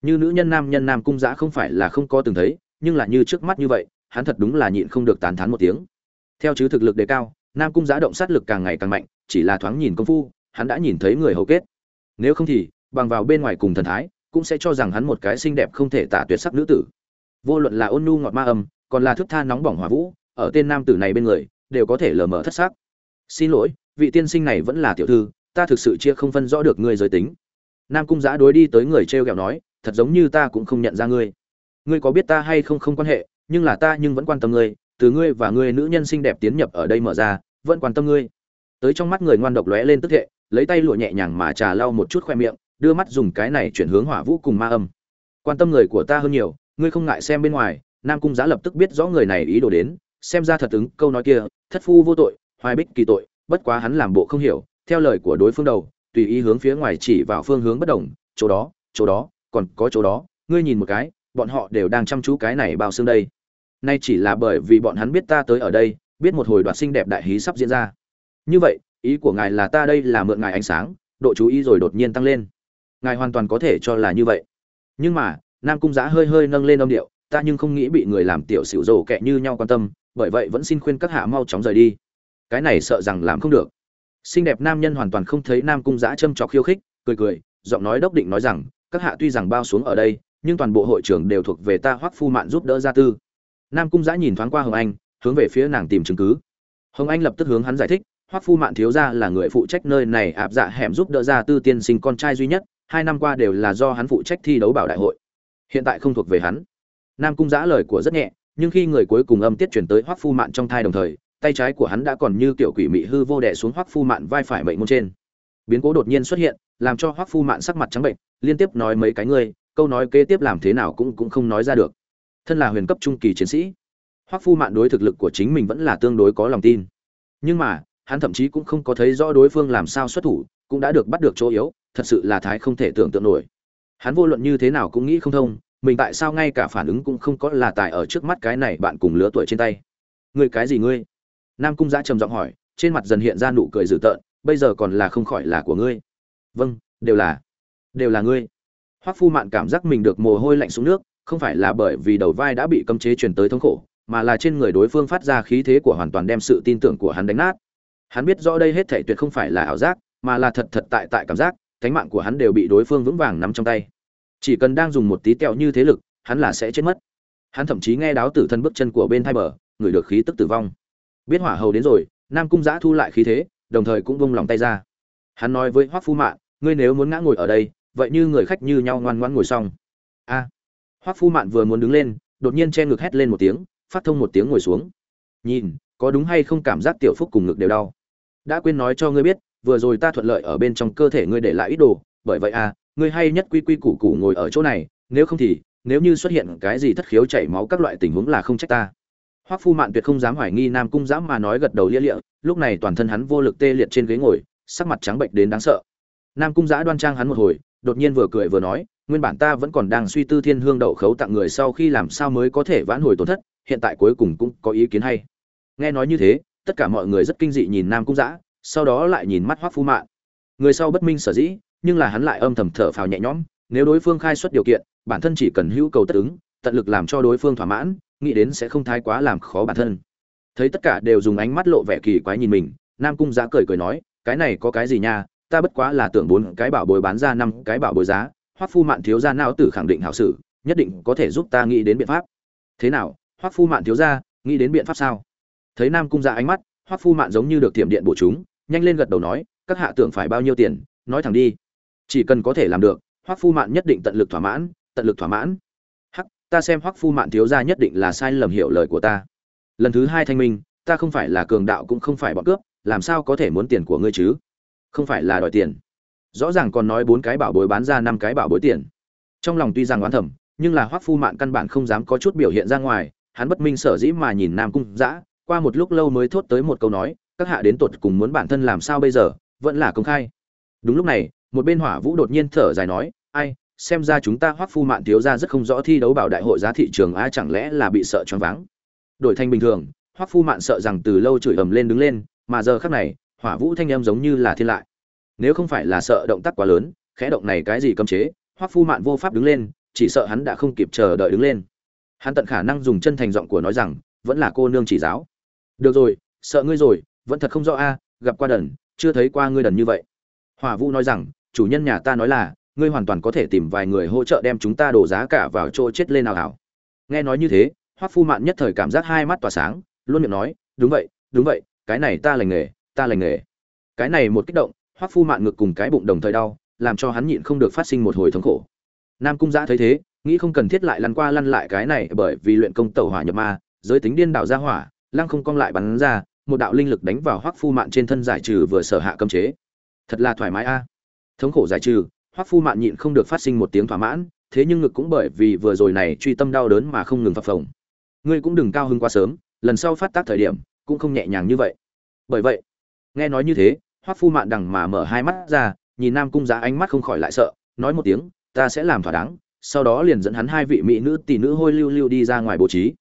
S1: Như nữ nhân nam nhân nam cung giã không phải là không có từng thấy nhưng là như trước mắt như vậy, hắn thật đúng là nhịn không được tán thán một tiếng. Theo chứ thực lực đề cao, nam cung giã động sát lực càng ngày càng mạnh, chỉ là thoáng nhìn công phu, hắn đã nhìn thấy người hầu kết. Nếu không thì, bằng vào bên ngoài cùng thần thái, cũng sẽ cho rằng hắn một cái xinh đẹp không thể tả tuyệt sắc nữ tử. Vô luận là ôn nhu ngọt ma âm, còn là thức tha nóng bỏng hỏa vũ, ở tên nam tử này bên người, đều có thể lờ mờ thất xác xin lỗi, vị tiên sinh này vẫn là tiểu thư, ta thực sự chia không phân rõ được ngươi giới tính. Nam cung giã đối đi tới người t r e o kẹo nói, thật giống như ta cũng không nhận ra ngươi ngươi có biết ta hay không không quan hệ, nhưng là ta nhưng vẫn quan tâm ngươi, từ ngươi và ngươi nữ nhân xinh đẹp tiến nhập ở đây mở ra, vẫn quan tâm ngươi. Tới trong mắt người ngoan độc lóe lên tức hệ lấy tay lụa nhẹ nhàng mà trà lau một chút khoe miệng, đưa mắt dùng cái này chuyển hướng hỏa vũ cùng ma âm. Quan tâm người của ta hơn nhiều, ngươi không ngại xem bên ngoài, nam cung giá lập tức biết rõ người này ý đồ đến, xem ra thật ứng câu nói kia, thất phu vô tội, hoài bích kỳ tội, bất quá hắn làm bộ không hiểu, theo lời của đối phương đầu, tùy ý hướng phía ngoài chỉ vào phương hướng bất đồng, chỗ đó chỗ đó, còn có chỗ đó, ngươi nhìn một cái bọn họ đều đang chăm chú cái này bao xương đây. Nay chỉ là bởi vì bọn hắn biết ta tới ở đây, biết một hồi đoạt sinh đẹp đại hí sắp diễn ra. Như vậy, ý của ngài là ta đây là mượn ngài ánh sáng, độ chú ý rồi đột nhiên tăng lên. Ngài hoàn toàn có thể cho là như vậy. Nhưng mà, nam cung giã hơi hơi nâng lên âm điệu, ta nhưng không nghĩ bị người làm tiểu xỉu rồ kẹ như nhau quan tâm, bởi vậy vẫn xin khuyên các hạ mau chóng rời đi. Cái này sợ rằng làm không được. Xinh đẹp nam nhân hoàn toàn không thấy nam cung giã châm trọc khiêu khích, cười cười, giọng nói đốc định nói rằng, các hạ tuy rằng bao xuống ở đây nhưng toàn bộ hội trưởng đều thuộc về ta hoắc phu mạn giúp đỡ gia tư. Nam cung giã nhìn thoáng qua hồng anh, hướng về phía nàng tìm chứng cứ. Hồng anh lập tức hướng hắn giải thích, hoắc phu mạn thiếu gia là người phụ trách nơi này áp dạ hẻm giúp đỡ gia tư tiên sinh con trai duy nhất, hai năm qua đều là do hắn phụ trách thi đấu bảo đại hội. Hiện tại không thuộc về hắn. Nam cung giã lời của rất nhẹ, nhưng khi người cuối cùng âm tiết chuyển tới hoắc phu mạn trong thai đồng thời, tay trái của hắn đã còn như kiểu quỷ mị hư vô đẻ xuống hoắc phu mạn vai phải mệnh môn trên. Biến cố đột nhiên xuất hiện, làm cho hoắc phu mạn sắc mặt trắng bệnh, liên tiếp nói mấy cái ngươi câu nói kế tiếp làm thế nào cũng cũng không nói ra được. Thân là huyền cấp trung kỳ chiến sĩ, hoắc phu mạn đối thực lực của chính mình vẫn là tương đối có lòng tin. Nhưng mà, hắn thậm chí cũng không có thấy rõ đối phương làm sao xuất thủ, cũng đã được bắt được chỗ yếu, thật sự là thái không thể tưởng tượng nổi. Hắn vô luận như thế nào cũng nghĩ không thông, mình tại sao ngay cả phản ứng cũng không có là tại ở trước mắt cái này bạn cùng lứa tuổi trên tay. Ngươi cái gì ngươi? Nam cung giã trầm giọng hỏi, trên mặt dần hiện ra nụ cười dữ tợn, bây giờ còn là không khỏi là của ngươi. Vâng đều là đều là ngươi hoắc phu mạn cảm giác mình được mồ hôi lạnh xuống nước, không phải là bởi vì đầu vai đã bị cấm chế truyền tới thống khổ, mà là trên người đối phương phát ra khí thế của hoàn toàn đem sự tin tưởng của hắn đánh nát. Hắn biết rõ đây hết thảy tuyệt không phải là ảo giác, mà là thật thật tại tại cảm giác, cánh mạng của hắn đều bị đối phương vững vàng nắm trong tay. Chỉ cần đang dùng một tí tẹo như thế lực, hắn là sẽ chết mất. Hắn thậm chí nghe đáo tử thân bước chân của bên thai bờ, người được khí tức tử vong. Biết hỏa hầu đến rồi, nam cung giã thu lại khí thế, đồng thời cũng vung lòng tay ra. Hắn nói với hoắc phu mạn, ngươi nếu muốn ngã ngồi ở đây vậy như người khách như nhau ngoan ngoãn ngồi xong. A. À, hoắc phu mạn vừa muốn đứng lên đột nhiên che ngực hét lên một tiếng phát thông một tiếng ngồi xuống. Nhìn có đúng hay không cảm giác tiểu phúc cùng ngực đều đau. Đã quên nói cho ngươi biết vừa rồi ta thuận lợi ở bên trong cơ thể ngươi để lại ít đồ bởi vậy à ngươi hay nhất quy quy củ củ ngồi ở chỗ này nếu không thì nếu như xuất hiện cái gì thất khiếu chảy máu các loại tình huống là không trách ta. Hoắc phu mạn tuyệt không dám hoài nghi nam cung dám mà nói gật đầu lia lịa lúc này toàn thân hắn vô lực tê liệt trên ghế ngồi sắc mặt trắng bệnh đến đáng sợ. Nam cung giã đoan trang hắn một hồi đột nhiên vừa cười vừa nói, nguyên bản ta vẫn còn đang suy tư thiên hương đậu khấu tặng người sau khi làm sao mới có thể vãn hồi tổn thất, hiện tại cuối cùng cũng có ý kiến hay. Nghe nói như thế, tất cả mọi người rất kinh dị nhìn nam cung giã sau đó lại nhìn mắt hoắc phu mạn. Người sau bất minh sở dĩ, nhưng là hắn lại âm thầm thở phào nhẹ nhõm, nếu đối phương khai xuất điều kiện, bản thân chỉ cần hữu cầu tất ứng, tận lực làm cho đối phương thỏa mãn, nghĩ đến sẽ không thái quá làm khó bản thân. Thấy tất cả đều dùng ánh mắt lộ vẻ kỳ quái nhìn mình, nam cung giã cười cười nói, cái này có cái gì nha ta bất quá là tưởng bốn cái bảo bối bán ra năm cái bảo bối giá, hoắc phu mạn thiếu gia não tử khẳng định hảo sử nhất định có thể giúp ta nghĩ đến biện pháp. Thế nào, hoắc phu mạn thiếu gia, nghĩ đến biện pháp sao? Thấy nam cung ra ánh mắt, hoắc phu mạn giống như được tiệm điện bổ chúng, nhanh lên gật đầu nói, các hạ tưởng phải bao nhiêu tiền, nói thẳng đi. Chỉ cần có thể làm được, hoắc phu mạn nhất định tận lực thỏa mãn, tận lực thỏa mãn. Hắc, ta xem hoắc phu mạn thiếu gia nhất định là sai lầm hiểu lời của ta. Lần thứ hai thanh minh, ta không phải là cường đạo cũng không phải bọn cướp, làm sao có thể muốn tiền của ngươi chứ? Không phải là đòi tiền. Rõ ràng còn nói bốn cái bảo bối bán ra năm cái bảo bối tiền. Trong lòng tuy rằng oán thầm, nhưng là hoắc phu mạn căn bản không dám có chút biểu hiện ra ngoài, hắn bất minh sở dĩ mà nhìn nam cung dã, qua một lúc lâu mới thốt tới một câu nói, các hạ đến tột cùng muốn bản thân làm sao bây giờ, vẫn là công khai. Đúng lúc này, một bên hỏa vũ đột nhiên thở dài nói, ai, xem ra chúng ta hoắc phu mạn thiếu ra rất không rõ thi đấu bảo đại hội giá thị trường a, chẳng lẽ là bị sợ choáng váng? Đổi thành bình thường, hoắc phu mạn sợ rằng từ lâu chửi ầm lên đứng lên, mà giờ khắc này hỏa vũ thanh em giống như là thiên lại. Nếu không phải là sợ động tác quá lớn, khẽ động này cái gì cấm chế, hoắc phu mạn vô pháp đứng lên, chỉ sợ hắn đã không kịp chờ đợi đứng lên. Hắn tận khả năng dùng chân thành giọng của nói rằng, vẫn là cô nương chỉ giáo. Được rồi, sợ ngươi rồi, vẫn thật không rõ a, gặp qua đần, chưa thấy qua ngươi đần như vậy. Hỏa vũ nói rằng, chủ nhân nhà ta nói là, ngươi hoàn toàn có thể tìm vài người hỗ trợ đem chúng ta đổ giá cả vào chỗ chết lên nào hảo. Nghe nói như thế, hoắc phu mạn nhất thời cảm giác hai mắt tỏa sáng, luôn miệng nói, đúng vậy đúng vậy, cái này ta lành nghề ta lành nghề. Cái này một kích động, hoắc phu mạn ngực cùng cái bụng đồng thời đau, làm cho hắn nhịn không được phát sinh một hồi thống khổ. Nam cung giã thấy thế, nghĩ không cần thiết lại lăn qua lăn lại cái này bởi vì luyện công tẩu hỏa nhập ma, giới tính điên đảo ra hỏa, lăng không cong lại bắn ra, một đạo linh lực đánh vào hoắc phu mạn trên thân giải trừ vừa sở hạ cấm chế. Thật là thoải mái a. Thống khổ giải trừ, hoắc phu mạn nhịn không được phát sinh một tiếng thỏa mãn, thế nhưng ngực cũng bởi vì vừa rồi này truy tâm đau đớn mà không ngừng phập phồng. Ngươi cũng đừng cao hứng quá sớm, lần sau phát tác thời điểm, cũng không nhẹ nhàng như vậy. Bởi vậy nghe nói như thế, hoắc phu mạn đằng mà mở hai mắt ra, nhìn nam cung giá ánh mắt không khỏi lại sợ, nói một tiếng, ta sẽ làm thỏa đáng. Sau đó liền dẫn hắn hai vị mỹ nữ tỷ nữ hôi lưu lưu đi ra ngoài bố trí.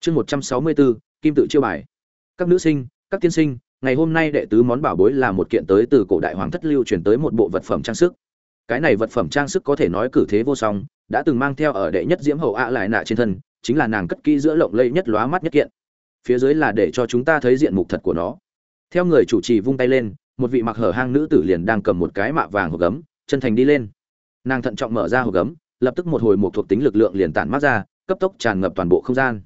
S1: Chương một trăm sáu mươi bốn kim tự chiêu bài. Các nữ sinh, các tiên sinh, ngày hôm nay đệ tứ món bảo bối là một kiện tới từ cổ đại hoàng thất lưu truyền tới một bộ vật phẩm trang sức. Cái này vật phẩm trang sức có thể nói cử thế vô song, đã từng mang theo ở đệ nhất diễm hậu ạ lại nạ trên thân, chính là nàng cất kỹ giữa lộng lẫy nhất lóa mắt nhất kiện. Phía dưới là để cho chúng ta thấy diện mục thật của nó theo người chủ trì vung tay lên, một vị mặc hở hang nữ tử liền đang cầm một cái mạ vàng hộp gấm, chân thành đi lên. Nàng thận trọng mở ra hộp gấm, lập tức một hồi một thuộc tính lực lượng liền tản mát ra, cấp tốc tràn ngập toàn bộ không gian.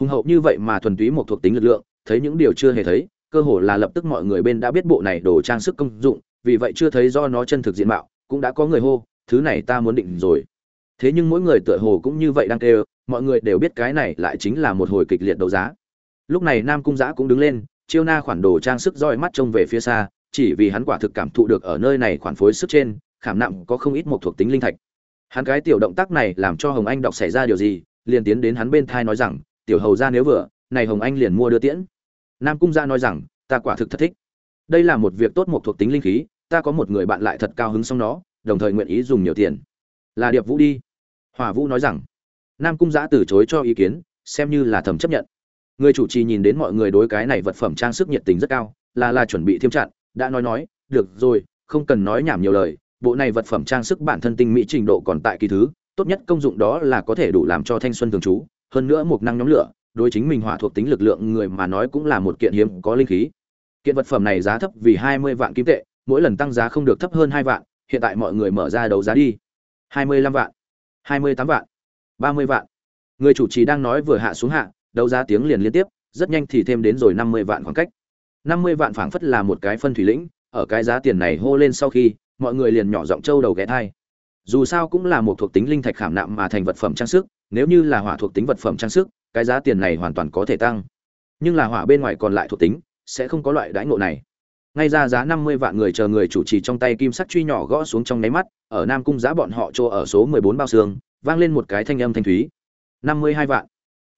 S1: Hùng hậu như vậy mà thuần túy một thuộc tính lực lượng, thấy những điều chưa hề thấy, cơ hồ là lập tức mọi người bên đã biết bộ này đồ trang sức công dụng, vì vậy chưa thấy do nó chân thực diện mạo, cũng đã có người hô, thứ này ta muốn định rồi. Thế nhưng mỗi người tựa hồ cũng như vậy đang kêu, mọi người đều biết cái này lại chính là một hồi kịch liệt đấu giá. Lúc này nam cung giã cũng đứng lên chiêu na khoản đồ trang sức roi mắt trông về phía xa, chỉ vì hắn quả thực cảm thụ được ở nơi này khoản phối sức trên, khảm nặng có không ít một thuộc tính linh thạch. Hắn cái tiểu động tác này làm cho hồng anh đọc xảy ra điều gì, liền tiến đến hắn bên thai nói rằng, tiểu hầu ra nếu vừa, này hồng anh liền mua đưa tiễn. Nam cung gia nói rằng, ta quả thực thật thích. Đây là một việc tốt một thuộc tính linh khí, ta có một người bạn lại thật cao hứng xong nó, đồng thời nguyện ý dùng nhiều tiền. Là điệp vũ đi. Hòa vũ nói rằng, nam cung giã từ chối cho ý kiến, xem như là thầm chấp nhận người chủ trì nhìn đến mọi người đối cái này vật phẩm trang sức nhiệt tình rất cao, là là chuẩn bị thiêm chặn, đã nói nói, được rồi, không cần nói nhảm nhiều lời, bộ này vật phẩm trang sức bản thân tinh mỹ trình độ còn tại kỳ thứ, tốt nhất công dụng đó là có thể đủ làm cho thanh xuân thường trú, hơn nữa một năng nhóm lửa, đối chính mình hỏa thuộc tính lực lượng người mà nói cũng là một kiện hiếm có linh khí. Kiện vật phẩm này giá thấp vì hai mươi vạn kim tệ, mỗi lần tăng giá không được thấp hơn hai vạn, hiện tại mọi người mở ra đấu giá đi. hai mươi lăm vạn, hai mươi tám vạn, ba mươi vạn. Người chủ trì đang nói vừa hạ xuống hạ đấu giá tiếng liền liên tiếp, rất nhanh thì thêm đến rồi năm mươi vạn khoảng cách. năm mươi vạn phảng phất là một cái phân thủy lĩnh, ở cái giá tiền này hô lên sau khi, mọi người liền nhỏ giọng trâu đầu ghé thai. Dù sao cũng là một thuộc tính linh thạch khảm nạm mà thành vật phẩm trang sức, nếu như là hỏa thuộc tính vật phẩm trang sức, cái giá tiền này hoàn toàn có thể tăng. Nhưng là hỏa bên ngoài còn lại thuộc tính, sẽ không có loại đãi ngộ này. Ngay ra giá năm mươi vạn người chờ người chủ trì trong tay kim sắc truy nhỏ gõ xuống trong đáy mắt, ở nam cung giá bọn họ cho ở số mười bốn bao xương, vang lên một cái thanh âm thanh thúy. năm mươi hai vạn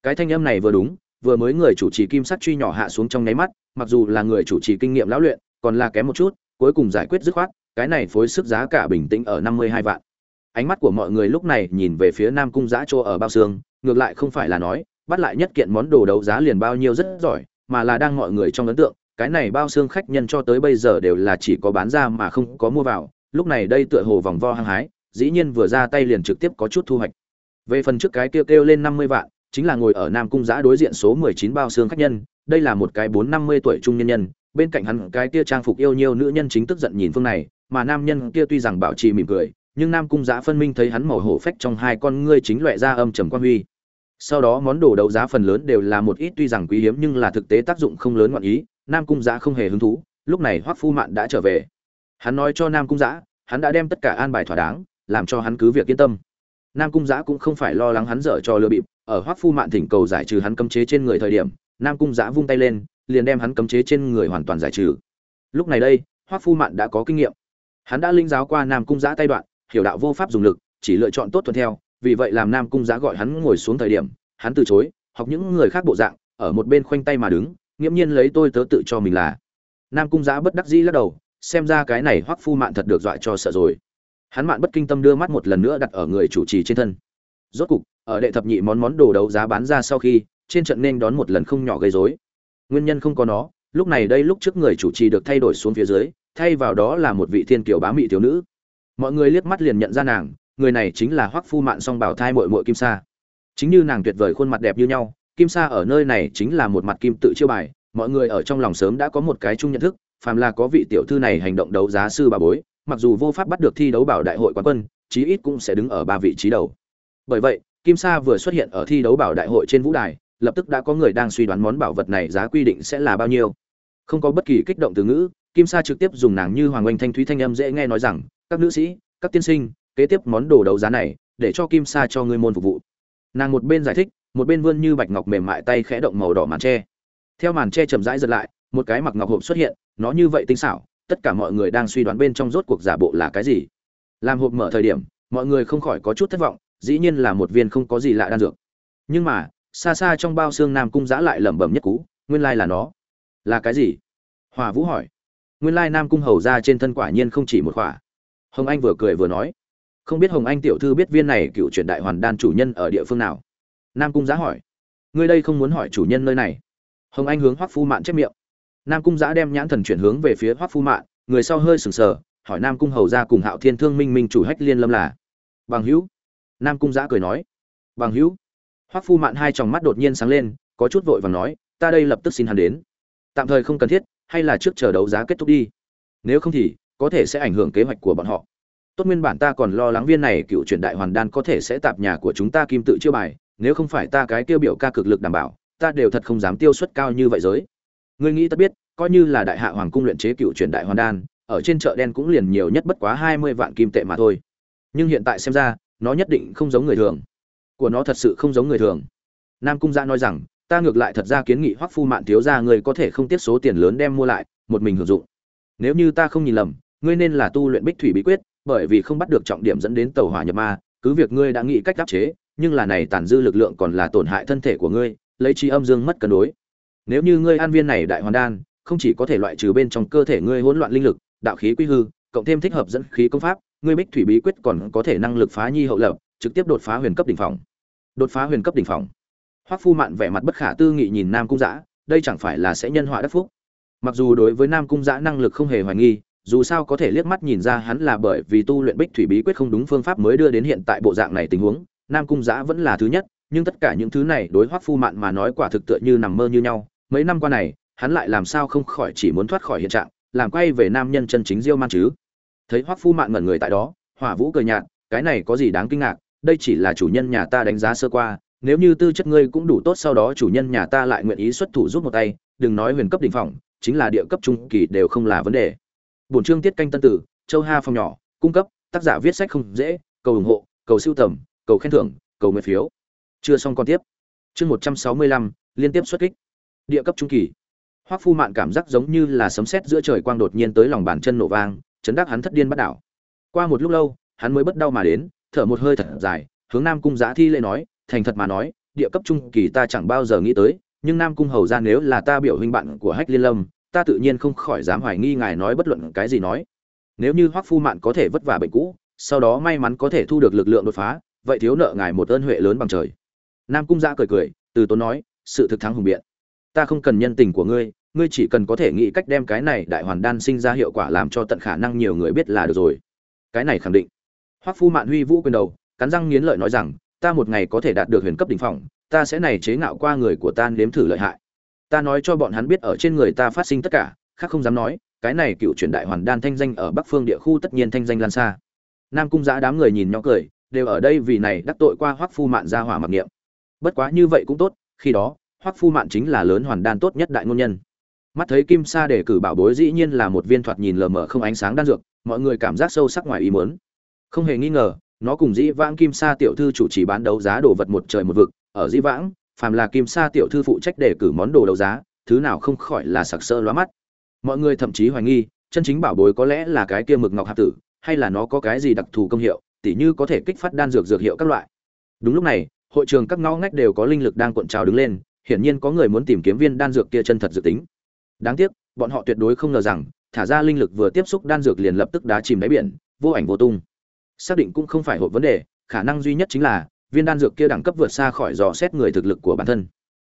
S1: cái thanh âm này vừa đúng, vừa mới người chủ trì kim sắc truy nhỏ hạ xuống trong nháy mắt, mặc dù là người chủ trì kinh nghiệm lão luyện, còn là kém một chút, cuối cùng giải quyết dứt khoát, cái này phối sức giá cả bình tĩnh ở năm mươi hai vạn. Ánh mắt của mọi người lúc này nhìn về phía nam cung giã chỗ ở bao xương ngược lại không phải là nói, bắt lại nhất kiện món đồ đấu giá liền bao nhiêu rất giỏi, mà là đang mọi người trong ấn tượng, cái này bao xương khách nhân cho tới bây giờ đều là chỉ có bán ra mà không có mua vào, lúc này đây tựa hồ vòng vo hăng hái, dĩ nhiên vừa ra tay liền trực tiếp có chút thu hoạch. Về phần trước cái kêu kêu lên năm mươi vạn chính là ngồi ở nam cung giã đối diện số mười chín bao xương khách nhân, đây là một cái bốn năm mươi tuổi trung nhân nhân, bên cạnh hắn cái kia trang phục yêu nhiều nữ nhân chính tức giận nhìn phương này, mà nam nhân kia tuy rằng bảo trì mỉm cười, nhưng nam cung giã phân minh thấy hắn màu hổ phách trong hai con ngươi chính loại ra âm trầm quan huy. Sau đó món đồ đấu giá phần lớn đều là một ít tuy rằng quý hiếm nhưng là thực tế tác dụng không lớn ngoạn ý, nam cung giã không hề hứng thú, lúc này hoắc phu mạn đã trở về. Hắn nói cho nam cung giã, hắn đã đem tất cả an bài thỏa đáng, làm cho hắn cứ việc yên tâm nam cung giã cũng không phải lo lắng hắn dở cho lừa bịp, ở hoắc phu mạn thỉnh cầu giải trừ hắn cấm chế trên người thời điểm, nam cung giã vung tay lên, liền đem hắn cấm chế trên người hoàn toàn giải trừ. Lúc này đây, hoắc phu mạn đã có kinh nghiệm. Hắn đã linh giáo qua nam cung giã tay đoạn, hiểu đạo vô pháp dùng lực, chỉ lựa chọn tốt thuận theo, vì vậy làm nam cung giã gọi hắn ngồi xuống thời điểm, hắn từ chối, học những người khác bộ dạng, ở một bên khoanh tay mà đứng, nghiễm nhiên lấy tôi tớ tự cho mình là. Nam cung giã bất đắc dĩ lắc đầu, xem ra cái này hoắc phu mạn thật được dọa cho sợ rồi hắn mạn bất kinh tâm đưa mắt một lần nữa đặt ở người chủ trì trên thân. Rốt cục, ở đệ thập nhị món món đồ đấu giá bán ra sau khi, trên trận nên đón một lần không nhỏ gây rối. Nguyên nhân không có nó, lúc này đây lúc trước người chủ trì được thay đổi xuống phía dưới, thay vào đó là một vị thiên kiều bá mị thiếu nữ. Mọi người liếc mắt liền nhận ra nàng, người này chính là hoắc phu mạn song bảo thai muội muội kim sa. Chính như nàng tuyệt vời khuôn mặt đẹp như nhau, kim sa ở nơi này chính là một mặt kim tự chiêu bài, mọi người ở trong lòng sớm đã có một cái chung nhận thức, phàm là có vị tiểu thư này hành động đấu giá sư bà bối mặc dù vô pháp bắt được thi đấu bảo đại hội quán quân, chí ít cũng sẽ đứng ở ba vị trí đầu. Bởi vậy, kim sa vừa xuất hiện ở thi đấu bảo đại hội trên vũ đài, lập tức đã có người đang suy đoán món bảo vật này giá quy định sẽ là bao nhiêu. Không có bất kỳ kích động từ ngữ, kim sa trực tiếp dùng nàng như hoàng oanh thanh thúy thanh âm dễ nghe nói rằng, các nữ sĩ, các tiên sinh, kế tiếp món đồ đấu giá này, để cho kim sa cho ngươi môn phục vụ. Nàng một bên giải thích, một bên vươn như bạch ngọc mềm mại tay khẽ động màu đỏ màn tre. Theo màn tre chậm rãi giật lại, một cái mặc ngọc hộp xuất hiện, nó như vậy tinh xảo tất cả mọi người đang suy đoán bên trong rốt cuộc giả bộ là cái gì. Làm hộp mở thời điểm, mọi người không khỏi có chút thất vọng, dĩ nhiên là một viên không có gì lạ đan dược. Nhưng mà, xa xa trong bao xương nam cung giã lại lẩm bẩm nhất cú, nguyên lai là nó. Là cái gì? Hòa vũ hỏi. Nguyên lai nam cung hầu ra trên thân quả nhiên không chỉ một khỏa hồng anh vừa cười vừa nói. Không biết hồng anh tiểu thư biết viên này cựu truyền đại hoàn đan chủ nhân ở địa phương nào? Nam cung giã hỏi. Ngươi đây không muốn hỏi chủ nhân nơi này. Hồng anh hướng hoắc phu mạn chép miệng nam cung giã đem nhãn thần chuyển hướng về phía hoắc phu mạn, người sau hơi sừng sờ, hỏi nam cung hầu ra cùng hạo thiên thương minh minh chủ hách liên lâm là? Bằng hữu. Nam cung giã cười nói. Bằng hữu. Hoắc phu mạn hai tròng mắt đột nhiên sáng lên, có chút vội vàng nói, ta đây lập tức xin hắn đến. Tạm thời không cần thiết, hay là trước chờ đấu giá kết thúc đi. Nếu không thì, có thể sẽ ảnh hưởng kế hoạch của bọn họ. Tốt nguyên bản ta còn lo lắng viên này cựu truyền đại hoàn đan có thể sẽ tạp nhà của chúng ta kim tự chưa bài, nếu không phải ta cái tiêu biểu ca cực lực đảm bảo, ta đều thật không dám tiêu suất cao như vậy giới ngươi nghĩ tất biết, coi như là đại hạ hoàng cung luyện chế cựu truyền đại hoàn đan, ở trên chợ đen cũng liền nhiều nhất bất quá hai mươi vạn kim tệ mà thôi. Nhưng hiện tại xem ra, nó nhất định không giống người thường. Của nó thật sự không giống người thường. Nam cung gia nói rằng, ta ngược lại thật ra kiến nghị hoắc phu mạn thiếu gia người có thể không tiết số tiền lớn đem mua lại, một mình hưởng dụng. Nếu như ta không nhìn lầm, ngươi nên là tu luyện bích thủy bí quyết, bởi vì không bắt được trọng điểm dẫn đến tàu hỏa nhập ma, cứ việc ngươi đã nghĩ cách đáp chế, nhưng là này tàn dư lực lượng còn là tổn hại thân thể của ngươi, lấy chi âm dương mất cân đối nếu như ngươi an viên này đại hoàn đan, không chỉ có thể loại trừ bên trong cơ thể ngươi hỗn loạn linh lực, đạo khí quy hư, cộng thêm thích hợp dẫn khí công pháp, ngươi bích thủy bí quyết còn có thể năng lực phá nhi hậu lập, trực tiếp đột phá huyền cấp đỉnh phòng. Đột phá huyền cấp đỉnh phòng. Hoắc phu mạn vẻ mặt bất khả tư nghị nhìn nam cung giã đây chẳng phải là sẽ nhân họa đắc phúc. Mặc dù đối với nam cung giã năng lực không hề hoài nghi, dù sao có thể liếc mắt nhìn ra hắn là bởi vì tu luyện bích thủy bí quyết không đúng phương pháp mới đưa đến hiện tại bộ dạng này tình huống, nam cung giã vẫn là thứ nhất, nhưng tất cả những thứ này đối hoắc phu mạn mà nói quả thực tựa như nằm mơ như nhau mấy năm qua này, hắn lại làm sao không khỏi chỉ muốn thoát khỏi hiện trạng, làm quay về nam nhân chân chính diêu man chứ? Thấy hoắc phu mạn ngẩn người tại đó, hỏa vũ cười nhạt, cái này có gì đáng kinh ngạc, đây chỉ là chủ nhân nhà ta đánh giá sơ qua, nếu như tư chất ngươi cũng đủ tốt sau đó chủ nhân nhà ta lại nguyện ý xuất thủ giúp một tay, đừng nói huyền cấp đỉnh phòng chính là địa cấp trung kỳ đều không là vấn đề. Bổn chương tiết canh tân tử, châu ha phòng nhỏ, cung cấp, tác giả viết sách không dễ, cầu ủng hộ, cầu siêu tầm, cầu khen thưởng, cầu nguyện phiếu. Chưa xong còn tiếp. Chương một trăm sáu mươi lăm, liên tiếp xuất kích địa cấp trung kỳ. Hoắc phu mạn cảm giác giống như là sấm sét giữa trời quang đột nhiên tới lòng bàn chân nổ vang, chấn đắc hắn thất điên bắt đảo. Qua một lúc lâu, hắn mới bất đau mà đến, thở một hơi thật dài, hướng nam cung giã thi lễ nói, thành thật mà nói, địa cấp trung kỳ ta chẳng bao giờ nghĩ tới, nhưng nam cung hầu ra nếu là ta biểu huynh bạn của hách liên lâm, ta tự nhiên không khỏi dám hoài nghi ngài nói bất luận cái gì nói. Nếu như hoắc phu mạn có thể vất vả bệnh cũ, sau đó may mắn có thể thu được lực lượng đột phá, vậy thiếu nợ ngài một ơn huệ lớn bằng trời. Nam cung giã cười cười, từ tốn nói, sự thực thắng hùng biện ta không cần nhân tình của ngươi ngươi chỉ cần có thể nghĩ cách đem cái này đại hoàn đan sinh ra hiệu quả làm cho tận khả năng nhiều người biết là được rồi. Cái này khẳng định. Hoắc phu mạn huy vũ quyền đầu, cắn răng nghiến lợi nói rằng, ta một ngày có thể đạt được huyền cấp đỉnh phong, ta sẽ này chế ngạo qua người của ta nếm thử lợi hại. Ta nói cho bọn hắn biết ở trên người ta phát sinh tất cả, khác không dám nói, cái này cựu truyền đại hoàn đan thanh danh ở bắc phương địa khu tất nhiên thanh danh lan xa. Nam cung giã đám người nhìn nhỏ cười, đều ở đây vì này đắc tội qua hoắc phu mạn ra hỏa mặc niệm. Bất quá như vậy cũng tốt, khi đó hoắc phu mạn chính là lớn hoàn đan tốt nhất đại ngôn nhân. Mắt thấy kim sa để cử bảo bối dĩ nhiên là một viên thoạt nhìn lờ mờ không ánh sáng đan dược, mọi người cảm giác sâu sắc ngoài ý muốn. Không hề nghi ngờ, nó cùng dĩ vãng kim sa tiểu thư chủ trì bán đấu giá đồ vật một trời một vực, ở dĩ vãng, phàm là kim sa tiểu thư phụ trách để cử món đồ đấu giá, thứ nào không khỏi là sặc sỡ lóa mắt. Mọi người thậm chí hoài nghi, chân chính bảo bối có lẽ là cái kia mực ngọc hạp tử, hay là nó có cái gì đặc thù công hiệu, tỉ như có thể kích phát đan dược dược hiệu các loại. Đúng lúc này, hội trường các ngõ ngách đều có linh lực đang cuộn trào đứng lên hiển nhiên có người muốn tìm kiếm viên đan dược kia chân thật dự tính. Đáng tiếc, bọn họ tuyệt đối không ngờ rằng, thả ra linh lực vừa tiếp xúc đan dược liền lập tức đá chìm đáy biển, vô ảnh vô tung. Xác định cũng không phải hội vấn đề, khả năng duy nhất chính là, viên đan dược kia đẳng cấp vượt xa khỏi dò xét người thực lực của bản thân.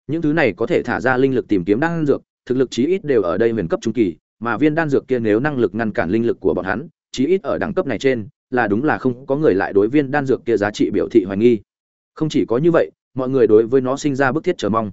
S1: Những thứ này có thể thả ra linh lực tìm kiếm đan dược, thực lực chí ít đều ở đây huyền cấp trung kỳ, mà viên đan dược kia nếu năng lực ngăn cản linh lực của bọn hắn, chí ít ở đẳng cấp này trên, là đúng là không có người lại đối viên đan dược kia giá trị biểu thị hoài nghi. Không chỉ có như vậy, mọi người đối với nó sinh ra bức thiết chờ mong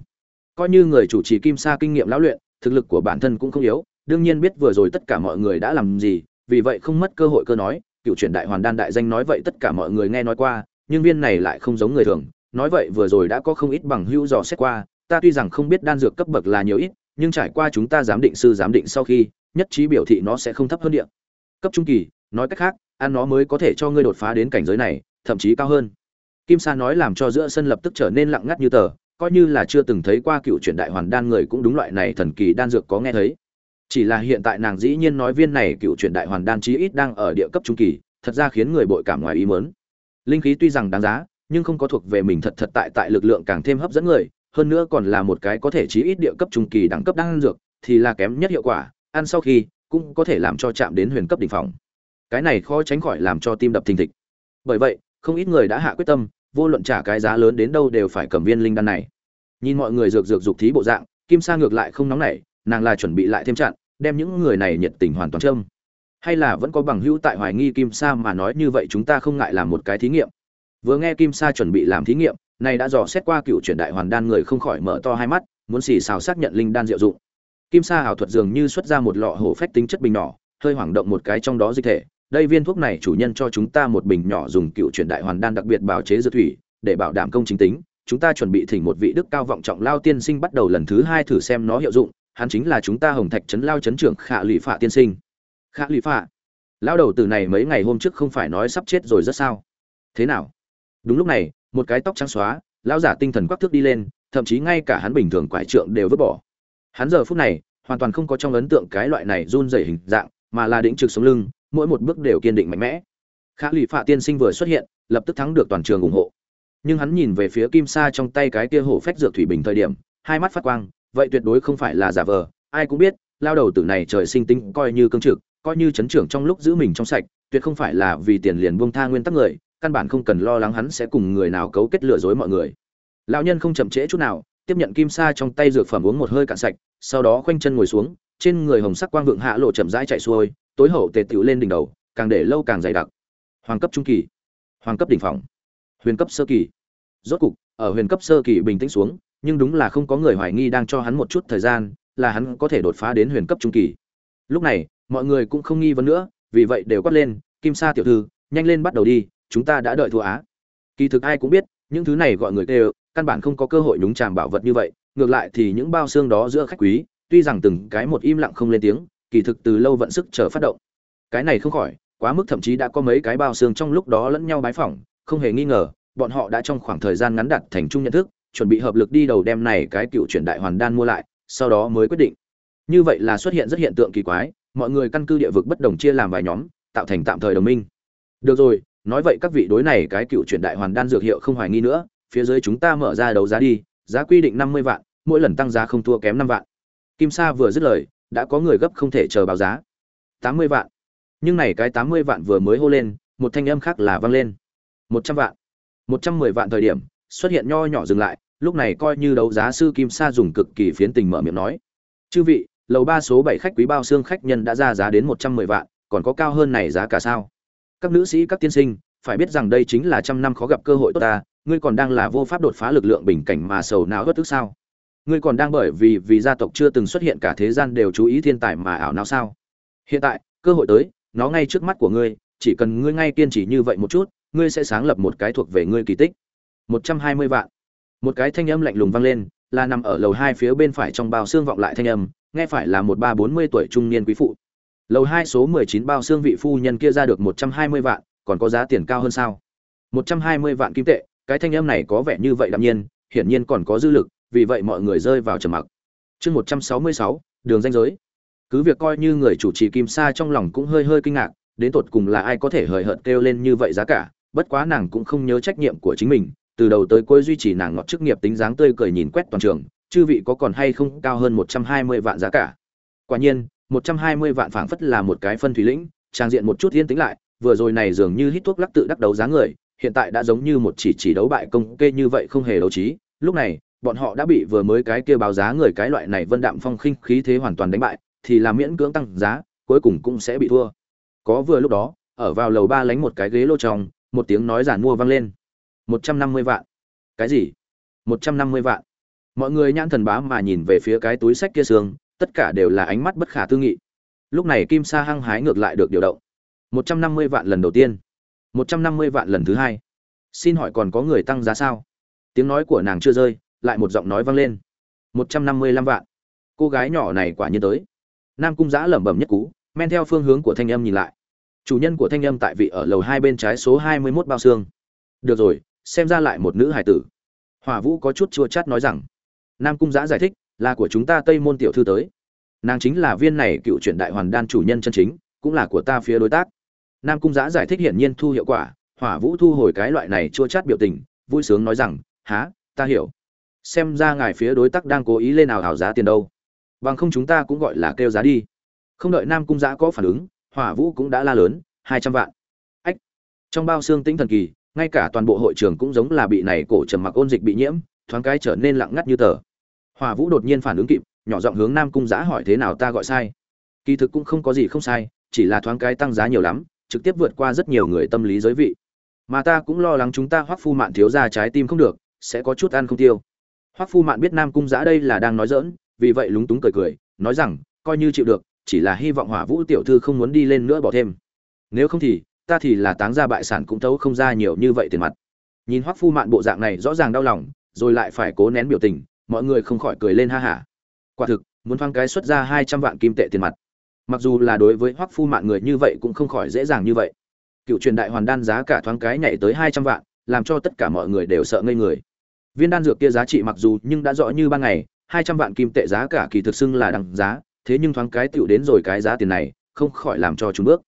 S1: coi như người chủ trì kim sa kinh nghiệm lão luyện, thực lực của bản thân cũng không yếu, đương nhiên biết vừa rồi tất cả mọi người đã làm gì, vì vậy không mất cơ hội cơ nói, cựu truyền đại hoàn đan đại danh nói vậy tất cả mọi người nghe nói qua, nhưng viên này lại không giống người thường, nói vậy vừa rồi đã có không ít bằng hữu dò xét qua, ta tuy rằng không biết đan dược cấp bậc là nhiều ít, nhưng trải qua chúng ta giám định sư giám định sau khi, nhất trí biểu thị nó sẽ không thấp hơn địa. Cấp trung kỳ, nói cách khác, ăn nó mới có thể cho ngươi đột phá đến cảnh giới này, thậm chí cao hơn. Kim sa nói làm cho giữa sân lập tức trở nên lặng ngắt như tờ coi như là chưa từng thấy qua cựu truyền đại hoàn đan người cũng đúng loại này thần kỳ đan dược có nghe thấy. Chỉ là hiện tại nàng dĩ nhiên nói viên này cựu truyền đại hoàn đan chí ít đang ở địa cấp trung kỳ, thật ra khiến người bội cảm ngoài ý mớn linh khí tuy rằng đáng giá, nhưng không có thuộc về mình thật thật tại tại lực lượng càng thêm hấp dẫn người, hơn nữa còn là một cái có thể chí ít địa cấp trung kỳ đẳng cấp đan dược, thì là kém nhất hiệu quả, ăn sau khi, cũng có thể làm cho chạm đến huyền cấp đỉnh phòng cái này khó tránh khỏi làm cho tim đập thình thịch. Bởi vậy, không ít người đã hạ quyết tâm vô luận trả cái giá lớn đến đâu đều phải cầm viên linh đan này. Nhìn mọi người dược dược dục thí bộ dạng, kim sa ngược lại không nóng nảy, nàng là chuẩn bị lại thêm chặn, đem những người này nhiệt tình hoàn toàn châm. Hay là vẫn có bằng hữu tại hoài nghi kim sa mà nói như vậy chúng ta không ngại làm một cái thí nghiệm. Vừa nghe kim sa chuẩn bị làm thí nghiệm, này đã dò xét qua cựu truyền đại hoàn đan người không khỏi mở to hai mắt, muốn xì xào xác nhận linh đan diệu dụng. Kim sa ảo thuật dường như xuất ra một lọ hổ phách tính chất bình nhỏ, hơi hoảng động một cái trong đó dịch thể đây viên thuốc này chủ nhân cho chúng ta một bình nhỏ dùng cựu truyền đại hoàn đan đặc biệt bào chế dược thủy, để bảo đảm công chính tính. Chúng ta chuẩn bị thỉnh một vị đức cao vọng trọng lao tiên sinh bắt đầu lần thứ hai thử xem nó hiệu dụng. Hắn chính là chúng ta hồng thạch trấn lao trấn trưởng khả lụy phạ tiên sinh. Khả lụy phạ? Lao đầu từ này mấy ngày hôm trước không phải nói sắp chết rồi rất sao? Thế nào? Đúng lúc này, một cái tóc trắng xóa, lão giả tinh thần quắc thước đi lên, thậm chí ngay cả hắn bình thường quải trượng đều vứt bỏ. Hắn giờ phút này, hoàn toàn không có trong ấn tượng cái loại này run rẩy hình dạng, mà là đĩnh trực sống lưng mỗi một bước đều kiên định mạnh mẽ. Khả lụy phạ tiên sinh vừa xuất hiện, lập tức thắng được toàn trường ủng hộ. Nhưng hắn nhìn về phía kim sa trong tay cái kia hổ phách dược thủy bình thời điểm, hai mắt phát quang, vậy tuyệt đối không phải là giả vờ, ai cũng biết, lao đầu tử này trời sinh tinh coi như cương trực, coi như chấn trưởng trong lúc giữ mình trong sạch, tuyệt không phải là vì tiền liền buông tha nguyên tắc người, căn bản không cần lo lắng hắn sẽ cùng người nào cấu kết lừa dối mọi người. Lão nhân không chậm trễ chút nào, tiếp nhận kim sa trong tay dược phẩm uống một hơi cạn sạch, sau đó khoanh chân ngồi xuống, trên người hồng sắc quang vượng hạ lộ chậm rãi chạy xuôi tối hậu tề tiểu lên đỉnh đầu, càng để lâu càng dày đặc. Hoàng cấp trung kỳ, hoàng cấp đỉnh phòng, huyền cấp sơ kỳ. Rốt cục, ở huyền cấp sơ kỳ bình tĩnh xuống, nhưng đúng là không có người hoài nghi đang cho hắn một chút thời gian, là hắn có thể đột phá đến huyền cấp trung kỳ. Lúc này, mọi người cũng không nghi vấn nữa, vì vậy đều quát lên, kim sa tiểu thư, nhanh lên bắt đầu đi, chúng ta đã đợi thua á. Kỳ thực ai cũng biết, những thứ này gọi người tê căn bản không có cơ hội nhúng chàm bảo vật như vậy, ngược lại thì những bao xương đó giữa khách quý, tuy rằng từng cái một im lặng không lên tiếng kỳ thực từ lâu vận sức chờ phát động. Cái này không khỏi, quá mức thậm chí đã có mấy cái bao xương trong lúc đó lẫn nhau bái phỏng, không hề nghi ngờ, bọn họ đã trong khoảng thời gian ngắn đặt thành chung nhận thức, chuẩn bị hợp lực đi đầu đem này cái cựu chuyển đại hoàn đan mua lại, sau đó mới quyết định. Như vậy là xuất hiện rất hiện tượng kỳ quái, mọi người căn cứ địa vực bất đồng chia làm vài nhóm, tạo thành tạm thời đồng minh. Được rồi, nói vậy các vị đối này cái cựu chuyển đại hoàn đan dược hiệu không hoài nghi nữa, phía dưới chúng ta mở ra đấu giá đi, giá quy định năm mươi vạn, mỗi lần tăng giá không thua kém năm vạn. Kim sa vừa dứt lời đã có người gấp không thể chờ báo giá. Tám mươi vạn. Nhưng này cái tám mươi vạn vừa mới hô lên, một thanh âm khác là vang lên. Một trăm vạn. Một trăm mười vạn thời điểm, xuất hiện nho nhỏ dừng lại, lúc này coi như đấu giá sư kim sa dùng cực kỳ phiến tình mở miệng nói. Chư vị, lầu ba số bảy khách quý bao xương khách nhân đã ra giá đến một trăm mười vạn, còn có cao hơn này giá cả sao? Các nữ sĩ, các tiên sinh, phải biết rằng đây chính là trăm năm khó gặp cơ hội tốt ta, ngươi còn đang là vô pháp đột phá lực lượng bình cảnh mà sầu não bất tức sao? Ngươi còn đang bởi vì vì gia tộc chưa từng xuất hiện cả thế gian đều chú ý thiên tài mà ảo não sao? Hiện tại, cơ hội tới, nó ngay trước mắt của ngươi, chỉ cần ngươi ngay kiên trì như vậy một chút, ngươi sẽ sáng lập một cái thuộc về ngươi kỳ tích. Một trăm hai mươi vạn. Một cái thanh âm lạnh lùng vang lên, là nằm ở lầu hai phía bên phải trong bao xương vọng lại thanh âm, nghe phải là một ba bốn mươi tuổi trung niên quý phụ. Lầu hai số mười chín bao xương vị phu nhân kia ra được một trăm hai mươi vạn, còn có giá tiền cao hơn sao? Một trăm hai mươi vạn kim tệ, cái thanh âm này có vẻ như vậy đạm nhiên, hiển nhiên còn có dư lực vì vậy mọi người rơi vào trầm mặc. Chương một trăm sáu mươi sáu, đường danh giới. Cứ việc coi như người chủ trì kim sa trong lòng cũng hơi hơi kinh ngạc, đến tột cùng là ai có thể hời hợt kêu lên như vậy giá cả, bất quá nàng cũng không nhớ trách nhiệm của chính mình, từ đầu tới cuối duy trì nàng ngọt chức nghiệp tính dáng tươi cười nhìn quét toàn trường, chư vị có còn hay không cao hơn một trăm hai mươi vạn giá cả. Quả nhiên, một trăm hai mươi vạn phảng phất là một cái phân thủy lĩnh, trang diện một chút yên tĩnh lại, vừa rồi này dường như hít thuốc lắc tự đắc đấu giá người, hiện tại đã giống như một chỉ chỉ đấu bại công kê như vậy không hề đấu trí, lúc này bọn họ đã bị vừa mới cái kia báo giá người cái loại này vân đạm phong khinh khí thế hoàn toàn đánh bại, thì là miễn cưỡng tăng giá, cuối cùng cũng sẽ bị thua. Có vừa lúc đó, ở vào lầu ba lánh một cái ghế lô trong, một tiếng nói giản mua vang lên. Một trăm năm mươi vạn. Cái gì? Một trăm năm mươi vạn. Mọi người nhãn thần bá mà nhìn về phía cái túi sách kia xương tất cả đều là ánh mắt bất khả tư nghị. Lúc này kim sa hăng hái ngược lại được điều động. Một trăm năm mươi vạn lần đầu tiên. Một trăm năm mươi vạn lần thứ hai. Xin hỏi còn có người tăng giá sao? Tiếng nói của nàng chưa rơi lại một giọng nói vang lên. Một trăm năm mươi lăm vạn. Cô gái nhỏ này quả nhiên tới. Nam cung giã lẩm bẩm nhất cú, men theo phương hướng của thanh âm nhìn lại. Chủ nhân của thanh âm tại vị ở lầu hai bên trái số hai mươi 21 bao xương. Được rồi, xem ra lại một nữ hải tử. Hỏa vũ có chút chua chát nói rằng. Nam cung giã giải thích, là của chúng ta tây môn tiểu thư tới. Nàng chính là viên này cựu truyền đại hoàn đan chủ nhân chân chính, cũng là của ta phía đối tác. Nam cung giã giải thích hiển nhiên thu hiệu quả. Hỏa vũ thu hồi cái loại này chua chát biểu tình, vui sướng nói rằng há ta hiểu xem ra ngài phía đối tác đang cố ý lên nào hảo giá tiền đâu. Bằng không chúng ta cũng gọi là kêu giá đi. Không đợi nam cung giã có phản ứng, hỏa vũ cũng đã la lớn, hai trăm vạn. Ách! Trong bao xương tĩnh thần kỳ, ngay cả toàn bộ hội trường cũng giống là bị này cổ trầm mặc ôn dịch bị nhiễm, thoáng cái trở nên lặng ngắt như tờ. Hỏa vũ đột nhiên phản ứng kịp, nhỏ giọng hướng nam cung giã hỏi thế nào ta gọi sai. Kỳ thực cũng không có gì không sai, chỉ là thoáng cái tăng giá nhiều lắm, trực tiếp vượt qua rất nhiều người tâm lý giới vị. Mà ta cũng lo lắng chúng ta hoắc phu mạn thiếu ra trái tim không được, sẽ có chút ăn không tiêu hoắc phu mạn biết nam cung giã đây là đang nói dỡn vì vậy lúng túng cười cười, nói rằng, coi như chịu được, chỉ là hy vọng hỏa vũ tiểu thư không muốn đi lên nữa bỏ thêm. Nếu không thì, ta thì là táng ra bại sản cũng thấu không ra nhiều như vậy tiền mặt. Nhìn hoắc phu mạn bộ dạng này rõ ràng đau lòng, rồi lại phải cố nén biểu tình, mọi người không khỏi cười lên ha hả. Quả thực, muốn thoáng cái xuất ra hai trăm vạn kim tệ tiền mặt. Mặc dù là đối với hoắc phu mạn người như vậy cũng không khỏi dễ dàng như vậy. Cựu truyền đại hoàn đan giá cả thoáng cái nhảy tới hai trăm vạn, làm cho tất cả mọi người đều sợ ngây người viên đan dược kia giá trị mặc dù nhưng đã rõ như ban ngày, hai trăm vạn kim tệ giá cả kỳ thực xưng là đằng giá, thế nhưng thoáng cái tựu đến rồi cái giá tiền này, không khỏi làm cho chúng bước.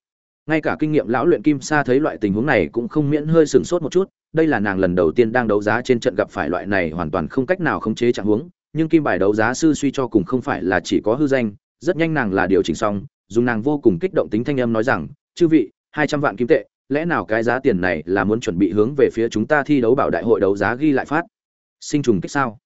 S1: Ngay cả kinh nghiệm lão luyện kim sa thấy loại tình huống này cũng không miễn hơi sửng sốt một chút, đây là nàng lần đầu tiên đang đấu giá trên trận gặp phải loại này hoàn toàn không cách nào khống chế trạng huống, nhưng kim bài đấu giá sư suy cho cùng không phải là chỉ có hư danh, rất nhanh nàng là điều chỉnh xong, dùng nàng vô cùng kích động tính thanh âm nói rằng, chư vị, hai trăm vạn kim tệ, lẽ nào cái giá tiền này là muốn chuẩn bị hướng về phía chúng ta thi đấu bảo đại hội đấu giá ghi lại phát? Sinh trùng kích sao?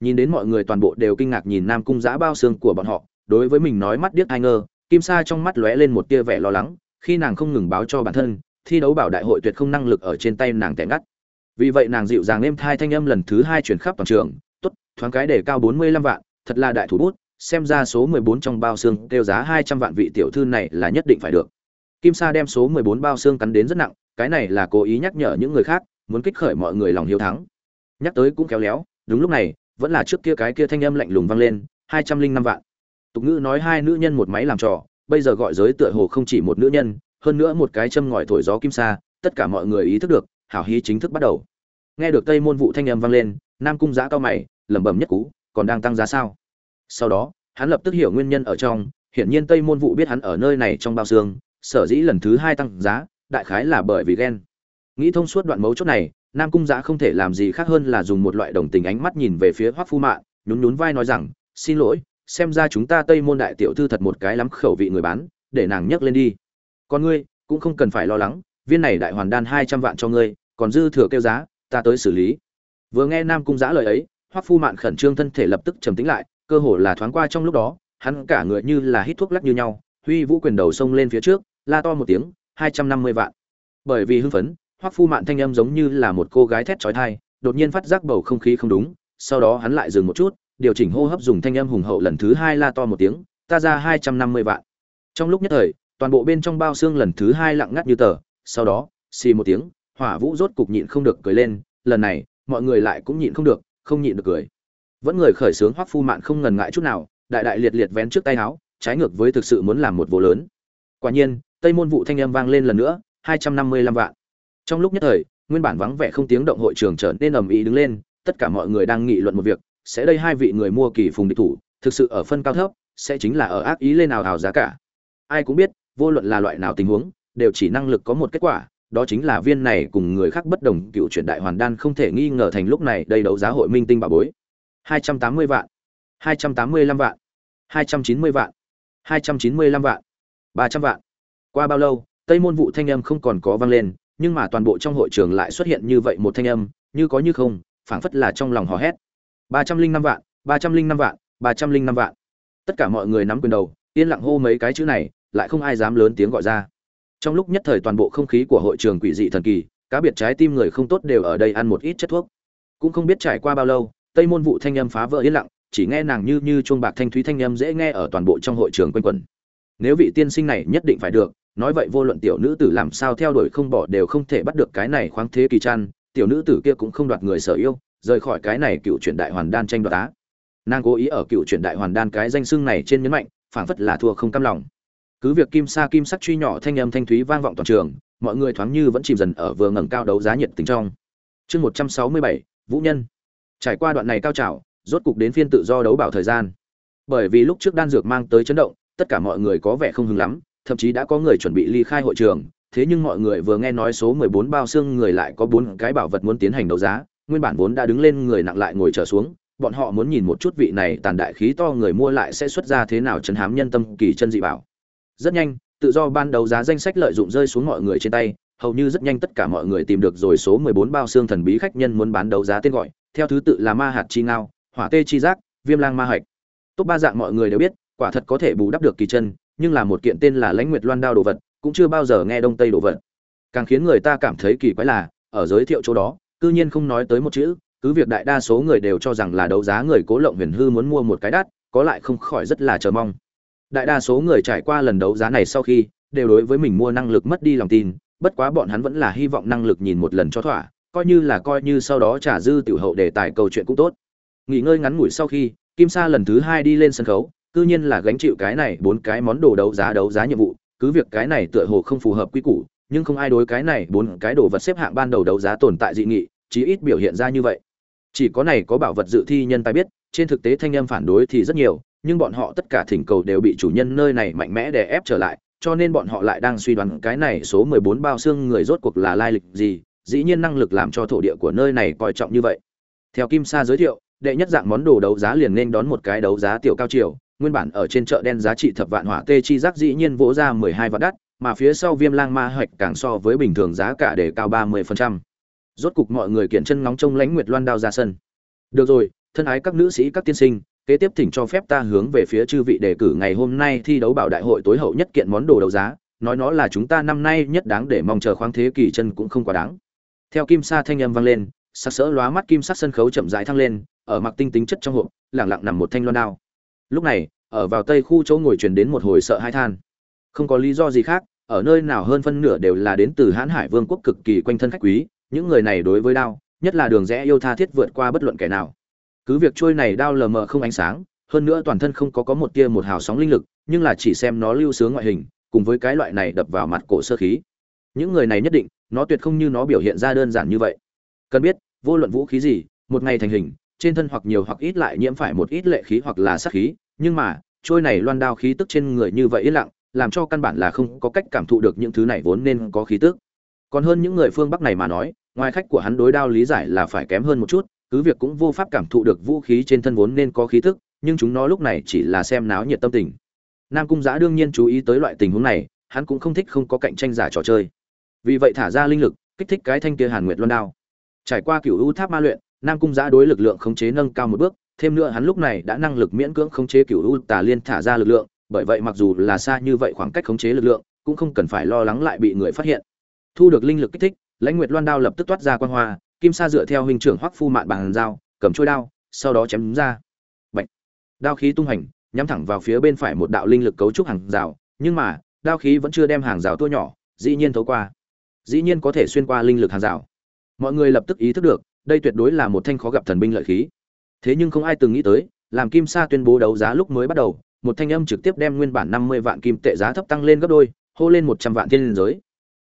S1: Nhìn đến mọi người toàn bộ đều kinh ngạc nhìn nam cung giã bao xương của bọn họ, đối với mình nói mắt điếc ai ngơ kim sa trong mắt lóe lên một tia vẻ lo lắng, khi nàng không ngừng báo cho bản thân, thi đấu bảo đại hội tuyệt không năng lực ở trên tay nàng tẻ ngắt. Vì vậy nàng dịu dàng êm thai thanh âm lần thứ hai chuyển khắp toàn trường, tốt, thoáng cái để cao bốn mươi lăm vạn, thật là đại thủ bút, xem ra số mười bốn trong bao xương kêu giá hai trăm vạn vị tiểu thư này là nhất định phải được. Kim sa đem số mười bốn bao xương cắn đến rất nặng, cái này là cố ý nhắc nhở những người khác, muốn kích khởi mọi người lòng hiếu thắng nhắc tới cũng kéo léo, đúng lúc này, vẫn là trước kia cái kia thanh âm lạnh lùng vang lên, hai trăm linh năm vạn. Tục ngữ nói hai nữ nhân một máy làm trò, bây giờ gọi giới tựa hồ không chỉ một nữ nhân, hơn nữa một cái châm ngòi thổi gió kim sa, tất cả mọi người ý thức được, hảo hí chính thức bắt đầu. Nghe được tây môn vụ thanh âm vang lên, nam cung giã cao mày, lẩm bẩm nhất cú, còn đang tăng giá sao? Sau đó, hắn lập tức hiểu nguyên nhân ở trong, hiển nhiên tây môn vụ biết hắn ở nơi này trong bao xương, sở dĩ lần thứ hai tăng giá, đại khái là bởi vì ghen. Nghĩ thông suốt đoạn mấu chốt này nam cung giã không thể làm gì khác hơn là dùng một loại đồng tình ánh mắt nhìn về phía hoắc phu mạ nhún nhún vai nói rằng, xin lỗi, xem ra chúng ta tây môn đại tiểu thư thật một cái lắm khẩu vị người bán, để nàng nhấc lên đi. Còn ngươi, cũng không cần phải lo lắng, viên này đại hoàn đan hai trăm vạn cho ngươi, còn dư thừa kêu giá, ta tới xử lý. Vừa nghe nam cung giã lời ấy, hoắc phu mạn khẩn trương thân thể lập tức trầm tĩnh lại, cơ hồ là thoáng qua trong lúc đó, hắn cả người như là hít thuốc lắc như nhau, huy vũ quyền đầu xông lên phía trước, la to một tiếng, hai trăm năm mươi vạn. Bởi vì hưng phấn hoắc phu mạn thanh âm giống như là một cô gái thét chói tai, đột nhiên phát giác bầu không khí không đúng, sau đó hắn lại dừng một chút, điều chỉnh hô hấp dùng thanh âm hùng hậu lần thứ hai la to một tiếng, ta ra hai trăm năm mươi vạn. Trong lúc nhất thời, toàn bộ bên trong bao xương lần thứ hai lặng ngắt như tờ, sau đó, xì một tiếng, hỏa vũ rốt cục nhịn không được cười lên, lần này, mọi người lại cũng nhịn không được, không nhịn được cười. Vẫn người khởi sướng hoắc phu mạn không ngần ngại chút nào, đại đại liệt liệt vén trước tay áo, trái ngược với thực sự muốn làm một vụ lớn. Quả nhiên, tây môn vụ thanh âm vang lên lần nữa, hai trăm năm mươi lăm vạn trong lúc nhất thời, nguyên bản vắng vẻ không tiếng động hội trường trở nên ầm ĩ đứng lên, tất cả mọi người đang nghị luận một việc, sẽ đây hai vị người mua kỳ phùng địch thủ, thực sự ở phân cao thấp, sẽ chính là ở ác ý lên nào hào giá cả. Ai cũng biết, vô luận là loại nào tình huống, đều chỉ năng lực có một kết quả, đó chính là viên này cùng người khác bất đồng cựu truyền đại hoàn đan không thể nghi ngờ thành lúc này đây đấu giá hội minh tinh bà bối. Hai trăm tám mươi vạn. Hai trăm tám mươi lăm vạn. Hai trăm chín mươi vạn. Hai trăm chín mươi lăm vạn. Ba trăm vạn. Qua bao lâu, tây môn vụ thanh âm không còn có vang lên nhưng mà toàn bộ trong hội trường lại xuất hiện như vậy một thanh âm, như có như không, phảng phất là trong lòng hò hét. Ba trăm linh năm vạn, ba trăm linh năm vạn, ba trăm linh năm vạn. Tất cả mọi người nắm quyền đầu, yên lặng hô mấy cái chữ này, lại không ai dám lớn tiếng gọi ra. Trong lúc nhất thời toàn bộ không khí của hội trường quỷ dị thần kỳ, cá biệt trái tim người không tốt đều ở đây ăn một ít chất thuốc. Cũng không biết trải qua bao lâu, tây môn vụ thanh âm phá vỡ yên lặng, chỉ nghe nàng như như chuông bạc thanh thúy thanh âm dễ nghe ở toàn bộ trong hội trường quanh quẩn. Nếu vị tiên sinh này nhất định phải được nói vậy vô luận tiểu nữ tử làm sao theo đuổi không bỏ đều không thể bắt được cái này khoáng thế kỳ chăn, tiểu nữ tử kia cũng không đoạt người sở yêu, rời khỏi cái này cựu truyền đại hoàn đan tranh đoạt á. Nàng cố ý ở cựu truyền đại hoàn đan cái danh xưng này trên nhấn mạnh, phảng phất là thua không cam lòng. Cứ việc kim sa kim sắc truy nhỏ thanh âm thanh thúy vang vọng toàn trường, mọi người thoáng như vẫn chìm dần ở vừa ngẩng cao đấu giá nhiệt tình trong. Chương một trăm sáu mươi bảy, vũ nhân. Trải qua đoạn này cao trào, rốt cục đến phiên tự do đấu bảo thời gian. Bởi vì lúc trước đan dược mang tới chấn động, tất cả mọi người có vẻ không hứng lắm thậm chí đã có người chuẩn bị ly khai hội trường thế nhưng mọi người vừa nghe nói số mười bốn bao xương người lại có bốn cái bảo vật muốn tiến hành đấu giá nguyên bản vốn đã đứng lên người nặng lại ngồi trở xuống bọn họ muốn nhìn một chút vị này tàn đại khí to người mua lại sẽ xuất ra thế nào chấn hám nhân tâm kỳ chân dị bảo rất nhanh tự do ban đấu giá danh sách lợi dụng rơi xuống mọi người trên tay hầu như rất nhanh tất cả mọi người tìm được rồi số 14 bao xương thần bí khách nhân muốn bán đấu giá tên gọi, theo thứ tự là ma hạt chi ngao, hỏa tê chi giác, viêm lang ma hạch. Tốt ba dạng mọi người đều biết, quả thật có thể bù đắp được kỳ chân, nhưng là một kiện tên là Lãnh Nguyệt Loan đao đồ vật, cũng chưa bao giờ nghe đông tây đồ vật. Càng khiến người ta cảm thấy kỳ quái là, ở giới thiệu chỗ đó, cư nhiên không nói tới một chữ, cứ việc đại đa số người đều cho rằng là đấu giá người cố lộng huyền hư muốn mua một cái đắt, có lại không khỏi rất là chờ mong. Đại đa số người trải qua lần đấu giá này sau khi, đều đối với mình mua năng lực mất đi lòng tin, bất quá bọn hắn vẫn là hy vọng năng lực nhìn một lần cho thỏa, coi như là coi như sau đó trả dư tiểu hậu để tài câu chuyện cũng tốt. Nghỉ ngơi ngắn ngủi sau khi, Kim Sa lần thứ hai đi lên sân khấu, cư nhiên là gánh chịu cái này bốn cái món đồ đấu giá đấu giá nhiệm vụ, cứ việc cái này tựa hồ không phù hợp quy củ, nhưng không ai đối cái này bốn cái đồ vật xếp hạng ban đầu đấu giá tồn tại dị nghị, chí ít biểu hiện ra như vậy. Chỉ có này có bảo vật dự thi nhân tài biết, trên thực tế thanh âm phản đối thì rất nhiều, nhưng bọn họ tất cả thỉnh cầu đều bị chủ nhân nơi này mạnh mẽ đè ép trở lại, cho nên bọn họ lại đang suy đoán cái này số 14 bao xương người rốt cuộc là lai lịch gì, dĩ nhiên năng lực làm cho thổ địa của nơi này coi trọng như vậy. Theo Kim Sa giới thiệu, đệ nhất dạng món đồ đấu giá liền nên đón một cái đấu giá tiểu cao triều, nguyên bản ở trên chợ đen giá trị thập vạn hỏa tê chi giác dĩ nhiên vỗ ra 12 vạn đắt, mà phía sau Viêm Lang Ma Hạch càng so với bình thường giá cả để cao 30%. Rốt cục mọi người kiện chân ngóng trông lãnh Nguyệt Loan đao ra sân. Được rồi, thân ái các nữ sĩ các tiên sinh, kế tiếp thỉnh cho phép ta hướng về phía chư vị đề cử ngày hôm nay thi đấu bảo đại hội tối hậu nhất kiện món đồ đấu giá, nói nó là chúng ta năm nay nhất đáng để mong chờ khoáng thế kỷ chân cũng không quá đáng. Theo kim sa thanh âm vang lên, sắc sỡ lóa mắt kim sắc sân khấu chậm rãi thăng lên, ở mặc tinh tính chất trong hộp, lặng lặng nằm một thanh loan đao. Lúc này, ở vào tây khu chỗ ngồi truyền đến một hồi sợ hai than. Không có lý do gì khác, ở nơi nào hơn phân nửa đều là đến từ Hán Hải Vương quốc cực kỳ quanh thân khách quý, những người này đối với đao, nhất là đường rẽ yêu tha thiết vượt qua bất luận kẻ nào. Cứ việc trôi này đao lờ mờ không ánh sáng hơn nữa toàn thân không có có một tia một hào sóng linh lực nhưng là chỉ xem nó lưu sướng ngoại hình cùng với cái loại này đập vào mặt cổ sơ khí. Những người này nhất định nó tuyệt không như nó biểu hiện ra đơn giản như vậy. Cần biết vô luận vũ khí gì một ngày thành hình trên thân hoặc nhiều hoặc ít lại nhiễm phải một ít lệ khí hoặc là sát khí nhưng mà, trôi này loan đao khí tức trên người như vậy yên lặng, làm cho căn bản là không có cách cảm thụ được những thứ này vốn nên có khí tức. Còn hơn những người phương bắc này mà nói, ngoài khách của hắn đối đao lý giải là phải kém hơn một chút, cứ việc cũng vô pháp cảm thụ được vũ khí trên thân vốn nên có khí tức, nhưng chúng nó lúc này chỉ là xem náo nhiệt tâm tình. Nam cung giã đương nhiên chú ý tới loại tình huống này, hắn cũng không thích không có cạnh tranh giả trò chơi. Vì vậy thả ra linh lực, kích thích cái thanh kia hàn nguyệt loan đao. Trải qua cựu u tháp ma luyện, nam cung giã đối lực lượng khống chế nâng cao một bước thêm nữa hắn lúc này đã năng lực miễn cưỡng khống chế cựu u tà liên thả ra lực lượng, bởi vậy mặc dù là xa như vậy khoảng cách khống chế lực lượng, cũng không cần phải lo lắng lại bị người phát hiện. Thu được linh lực kích thích, lãnh nguyệt loan đao lập tức toát ra quan hoa, kim sa dựa theo hình trưởng hoắc phu mạn bằng dao, cầm trôi đao, sau đó chém đúng ra. Bạch. đao khí tung hành, nhắm thẳng vào phía bên phải một đạo linh lực cấu trúc hàng rào, nhưng mà, đao khí vẫn chưa đem hàng rào tua nhỏ, dĩ nhiên thấu qua. Dĩ nhiên có thể xuyên qua linh lực hàng rào. Mọi người lập tức ý thức được, đây tuyệt đối là một thanh khó gặp thần binh lợi khí thế nhưng không ai từng nghĩ tới, làm kim sa tuyên bố đấu giá lúc mới bắt đầu, một thanh âm trực tiếp đem nguyên bản năm mươi vạn kim tệ giá thấp tăng lên gấp đôi, hô lên một trăm vạn thiên liên giới.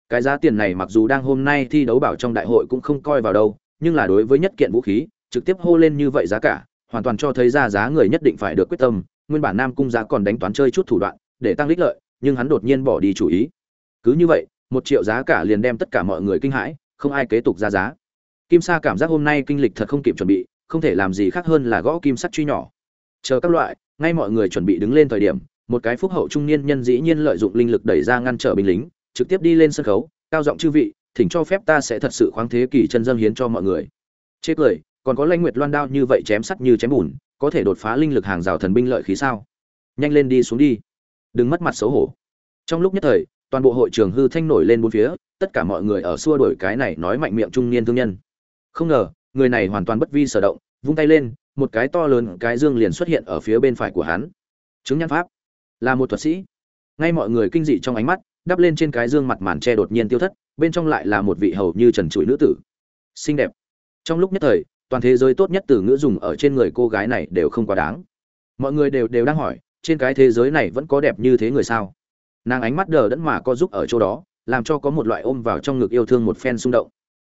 S1: Cái giá tiền này mặc dù đang hôm nay thi đấu bảo trong đại hội cũng không coi vào đâu, nhưng là đối với nhất kiện vũ khí, trực tiếp hô lên như vậy giá cả, hoàn toàn cho thấy ra giá người nhất định phải được quyết tâm. Nguyên bản nam cung giá còn đánh toán chơi chút thủ đoạn, để tăng lích lợi, nhưng hắn đột nhiên bỏ đi chủ ý. Cứ như vậy, một triệu giá cả liền đem tất cả mọi người kinh hãi, không ai kế tục ra giá. Kim sa cảm giác hôm nay kinh lịch thật không kịp chuẩn bị không thể làm gì khác hơn là gõ kim sắt truy nhỏ. Chờ các loại, ngay mọi người chuẩn bị đứng lên thời điểm, một cái phúc hậu trung niên nhân dĩ nhiên lợi dụng linh lực đẩy ra ngăn trở binh lính, trực tiếp đi lên sân khấu, cao giọng chư vị, thỉnh cho phép ta sẽ thật sự khoáng thế kỷ chân dâng hiến cho mọi người. Chê cười, còn có lanh nguyệt loan đao như vậy chém sắt như chém bùn, có thể đột phá linh lực hàng rào thần binh lợi khí sao? Nhanh lên đi xuống đi. Đừng mất mặt xấu hổ. Trong lúc nhất thời, toàn bộ hội trường hư thanh nổi lên bốn phía, tất cả mọi người ở xua đổi cái này nói mạnh miệng trung niên thương nhân. Không ngờ người này hoàn toàn bất vi sở động, vung tay lên, một cái to lớn, cái dương liền xuất hiện ở phía bên phải của hắn. Chứng nhân pháp. Là một thuật sĩ. Ngay mọi người kinh dị trong ánh mắt, đắp lên trên cái dương mặt màn tre đột nhiên tiêu thất, bên trong lại là một vị hầu như trần trụi nữ tử. Xinh đẹp. Trong lúc nhất thời, toàn thế giới tốt nhất từ ngữ dùng ở trên người cô gái này đều không quá đáng. Mọi người đều đều đang hỏi, trên cái thế giới này vẫn có đẹp như thế người sao? Nàng ánh mắt đờ đẫn mà có giúp ở chỗ đó, làm cho có một loại ôm vào trong ngực yêu thương một phen xung động.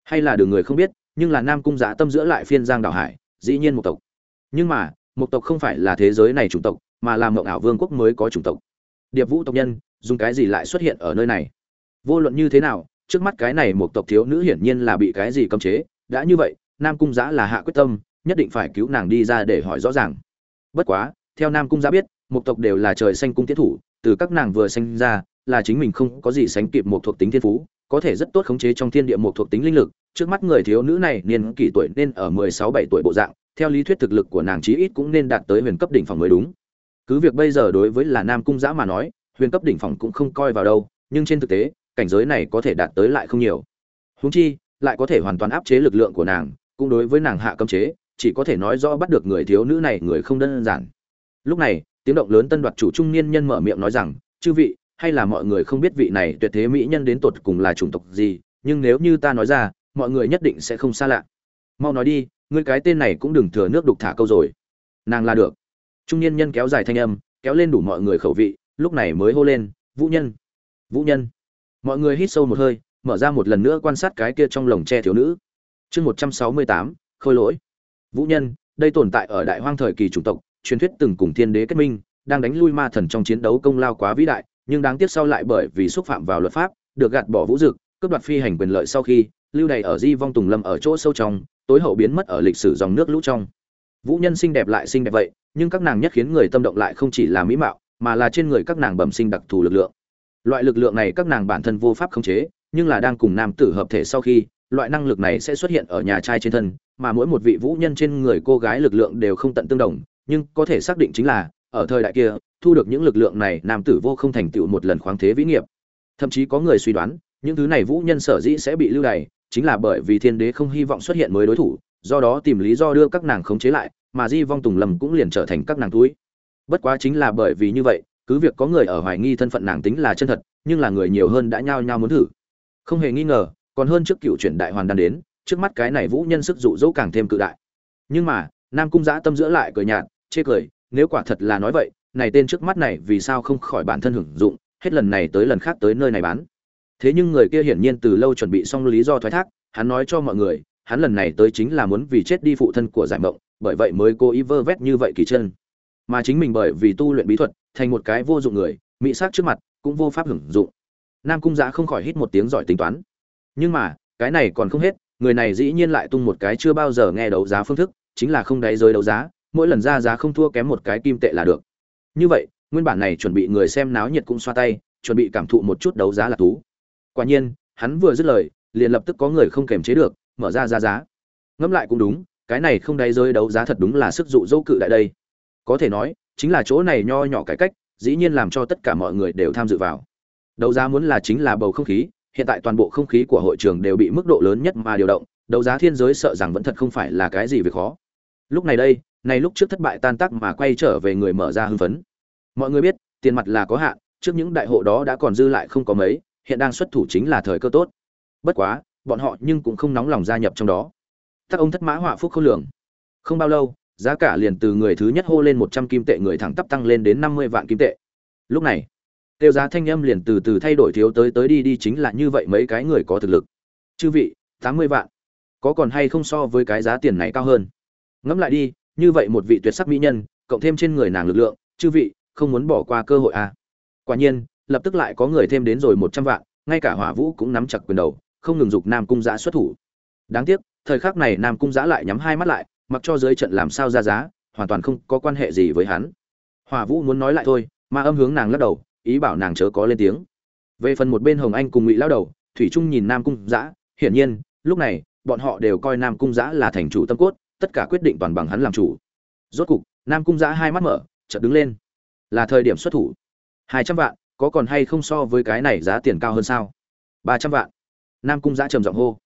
S1: Hay là đường người không biết nhưng là nam cung dạ tâm giữa lại phiên giang đảo hải, dĩ nhiên một tộc. Nhưng mà, một tộc không phải là thế giới này chủng tộc, mà là mộng ảo vương quốc mới có chủng tộc. Điệp vũ tộc nhân, dùng cái gì lại xuất hiện ở nơi này? Vô luận như thế nào, trước mắt cái này một tộc thiếu nữ hiển nhiên là bị cái gì cấm chế. Đã như vậy, nam cung giã là hạ quyết tâm, nhất định phải cứu nàng đi ra để hỏi rõ ràng. Bất quá, theo nam cung giã biết, một tộc đều là trời xanh cung tiến thủ, từ các nàng vừa sinh ra, là chính mình không có gì sánh kịp một thuộc tính thiên phú có thể rất tốt khống chế trong thiên địa một thuộc tính linh lực. Trước mắt người thiếu nữ này niên kỷ tuổi nên ở mười sáu bảy tuổi bộ dạng, theo lý thuyết thực lực của nàng chí ít cũng nên đạt tới huyền cấp đỉnh phòng mới đúng. Cứ việc bây giờ đối với là nam cung giã mà nói, huyền cấp đỉnh phòng cũng không coi vào đâu, nhưng trên thực tế, cảnh giới này có thể đạt tới lại không nhiều. Húng chi, lại có thể hoàn toàn áp chế lực lượng của nàng, cũng đối với nàng hạ cấm chế, chỉ có thể nói rõ bắt được người thiếu nữ này người không đơn giản. Lúc này, tiếng động lớn tân đoạt chủ trung niên nhân mở miệng nói rằng, chư vị hay là mọi người không biết vị này tuyệt thế mỹ nhân đến tột cùng là chủng tộc gì, nhưng nếu như ta nói ra, mọi người nhất định sẽ không xa lạ. Mau nói đi, ngươi cái tên này cũng đừng thừa nước đục thả câu rồi. Nàng là được. Trung niên nhân kéo dài thanh âm, kéo lên đủ mọi người khẩu vị, lúc này mới hô lên, vũ nhân vũ nhân. Mọi người hít sâu một hơi, mở ra một lần nữa quan sát cái kia trong lồng tre thiếu nữ. Chương một trăm sáu mươi tám, khôi lỗi. Vũ nhân, đây tồn tại ở đại hoang thời kỳ chủng tộc, truyền thuyết từng cùng thiên đế kết minh, đang đánh lui ma thần trong chiến đấu công lao quá vĩ đại nhưng đáng tiếc sau lại bởi vì xúc phạm vào luật pháp, được gạt bỏ vũ dực, cướp đoạt phi hành quyền lợi sau khi, lưu đầy ở di vong tùng lâm ở chỗ sâu trong, tối hậu biến mất ở lịch sử dòng nước lũ trong. Vũ nhân xinh đẹp lại xinh đẹp vậy, nhưng các nàng nhất khiến người tâm động lại không chỉ là mỹ mạo, mà là trên người các nàng bẩm sinh đặc thù lực lượng. Loại lực lượng này các nàng bản thân vô pháp khống chế, nhưng là đang cùng nam tử hợp thể sau khi, loại năng lực này sẽ xuất hiện ở nhà trai trên thân, mà mỗi một vị vũ nhân trên người cô gái lực lượng đều không tận tương đồng, nhưng có thể xác định chính là, ở thời đại kia thu được những lực lượng này, nam tử vô không thành tựu một lần khoáng thế vĩ nghiệp. Thậm chí có người suy đoán, những thứ này vũ nhân sở dĩ sẽ bị lưu đày, chính là bởi vì thiên đế không hy vọng xuất hiện mới đối thủ, do đó tìm lý do đưa các nàng khống chế lại, mà di vong tùng lầm cũng liền trở thành các nàng túi. Bất quá chính là bởi vì như vậy, cứ việc có người ở hoài nghi thân phận nàng tính là chân thật, nhưng là người nhiều hơn đã nhao nhao muốn thử. Không hề nghi ngờ, còn hơn trước cựu chuyển đại hoàn đan đến, trước mắt cái này vũ nhân sức dụ dỗ càng thêm cự đại. Nhưng mà, nam cung giã tâm giữa lại cười nhạt, chê cười, nếu quả thật là nói vậy này tên trước mắt này vì sao không khỏi bản thân hưởng dụng, hết lần này tới lần khác tới nơi này bán. Thế nhưng người kia hiển nhiên từ lâu chuẩn bị xong lý do thoái thác, hắn nói cho mọi người, hắn lần này tới chính là muốn vì chết đi phụ thân của giải mộng, bởi vậy mới cố ý vơ vét như vậy kỳ chân. Mà chính mình bởi vì tu luyện bí thuật, thành một cái vô dụng người, mỹ sát trước mặt, cũng vô pháp hưởng dụng. Nam cung giá không khỏi hít một tiếng giỏi tính toán. Nhưng mà, cái này còn không hết, người này dĩ nhiên lại tung một cái chưa bao giờ nghe đấu giá phương thức, chính là không đáy rơi đấu giá, mỗi lần ra giá không thua kém một cái kim tệ là được như vậy, nguyên bản này chuẩn bị người xem náo nhiệt cũng xoa tay, chuẩn bị cảm thụ một chút đấu giá là thú. Quả nhiên, hắn vừa dứt lời, liền lập tức có người không kềm chế được, mở ra ra giá. Ngẫm lại cũng đúng, cái này không đáy rơi đấu giá thật đúng là sức dụ dỗ cự đại đây. Có thể nói, chính là chỗ này nho nhỏ cải cách, dĩ nhiên làm cho tất cả mọi người đều tham dự vào. Đấu giá muốn là chính là bầu không khí, hiện tại toàn bộ không khí của hội trường đều bị mức độ lớn nhất mà điều động, đấu giá thiên giới sợ rằng vẫn thật không phải là cái gì việc khó lúc này đây, này lúc trước thất bại tan tác mà quay trở về người mở ra hưng phấn. Mọi người biết, tiền mặt là có hạn, trước những đại hộ đó đã còn dư lại không có mấy, hiện đang xuất thủ chính là thời cơ tốt. Bất quá, bọn họ nhưng cũng không nóng lòng gia nhập trong đó. Các ông thất mã họa phúc không lường. Không bao lâu, giá cả liền từ người thứ nhất hô lên một trăm kim tệ, người thẳng tắp tăng lên đến năm mươi vạn kim tệ. Lúc này, tiêu giá thanh âm liền từ từ thay đổi thiếu tới tới đi đi chính là như vậy mấy cái người có thực lực. Chư vị, tám mươi vạn. Có còn hay không so với cái giá tiền này cao hơn? Ngẫm lại đi, như vậy một vị tuyệt sắc mỹ nhân, cộng thêm trên người nàng lực lượng, chư vị, không muốn bỏ qua cơ hội à. Quả nhiên, lập tức lại có người thêm đến rồi một trăm vạn, ngay cả hỏa vũ cũng nắm chặt quyền đầu, không ngừng dục nam cung giã xuất thủ. Đáng tiếc, thời khắc này nam cung giã lại nhắm hai mắt lại, mặc cho dưới trận làm sao ra giá, hoàn toàn không có quan hệ gì với hắn. Hỏa vũ muốn nói lại thôi mà âm hướng nàng lắc đầu, ý bảo nàng chớ có lên tiếng. Về phần một bên hồng anh cùng ngụy lao đầu, thủy trung nhìn nam cung giã, hiển nhiên, lúc này, bọn họ đều coi nam cung giã là thành chủ tâm cốt tất cả quyết định toàn bằng hắn làm chủ. Rốt cục, nam cung giã hai mắt mở, chợt đứng lên. Là thời điểm xuất thủ. Hai trăm vạn, có còn hay không so với cái này giá tiền cao hơn sao? Ba trăm vạn. Nam cung giã trầm giọng hô.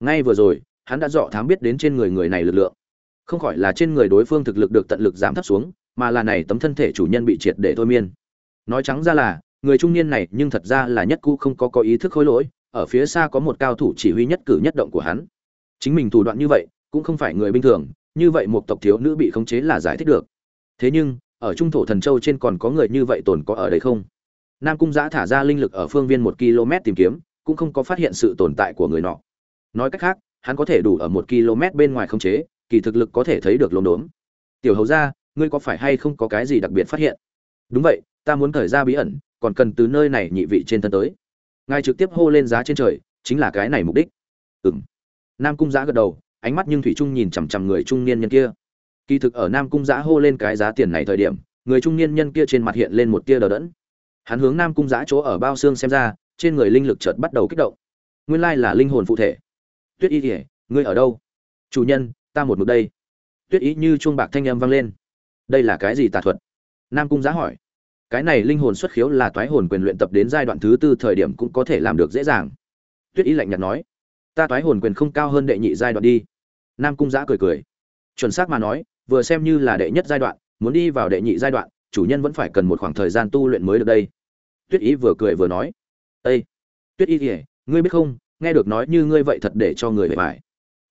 S1: Ngay vừa rồi, hắn đã dọ thám biết đến trên người người này lực lượng. Không khỏi là trên người đối phương thực lực được tận lực giảm thấp xuống, mà là này tấm thân thể chủ nhân bị triệt để thôi miên. Nói trắng ra là, người trung niên này nhưng thật ra là nhất cũ không có có ý thức khối lỗi, ở phía xa có một cao thủ chỉ huy nhất cử nhất động của hắn. Chính mình thủ đoạn như vậy cũng không phải người bình thường, như vậy một tộc thiếu nữ bị khống chế là giải thích được. Thế nhưng, ở trung thổ thần châu trên còn có người như vậy tồn có ở đây không? Nam cung giã thả ra linh lực ở phương viên một km tìm kiếm, cũng không có phát hiện sự tồn tại của người nọ. Nói cách khác, hắn có thể đủ ở một km bên ngoài khống chế, kỳ thực lực có thể thấy được lốm đốm. Tiểu hầu ra ngươi có phải hay không có cái gì đặc biệt phát hiện? Đúng vậy, ta muốn thời ra bí ẩn, còn cần từ nơi này nhị vị trên thân tới. Ngài trực tiếp hô lên giá trên trời, chính là cái này mục đích. Ừng nam cung giã gật đầu ánh mắt nhưng thủy trung nhìn chằm chằm người trung niên nhân kia. Kỳ thực ở nam cung giã hô lên cái giá tiền này thời điểm, người trung niên nhân kia trên mặt hiện lên một tia đờ đẫn. Hắn hướng nam cung giã chỗ ở bao xương xem ra, trên người linh lực chợt bắt đầu kích động. Nguyên lai là linh hồn phụ thể. Tuyết y kỉa ngươi ở đâu? Chủ nhân, ta một mực đây. Tuyết ý như chuông bạc thanh âm vang lên. Đây là cái gì tà thuật? Nam cung giá hỏi. Cái này linh hồn xuất khiếu là toái hồn quyền luyện tập đến giai đoạn thứ tư thời điểm cũng có thể làm được dễ dàng. Tuyết ý lạnh nhạt nói. Ta toái hồn quyền không cao hơn đệ nhị giai đoạn đi nam cung giã cười cười. Chuẩn xác mà nói, vừa xem như là đệ nhất giai đoạn, muốn đi vào đệ nhị giai đoạn, chủ nhân vẫn phải cần một khoảng thời gian tu luyện mới được đây. Tuyết ý vừa cười vừa nói ây tuyết ý kìa, ngươi biết không, nghe được nói như ngươi vậy thật để cho người bề bài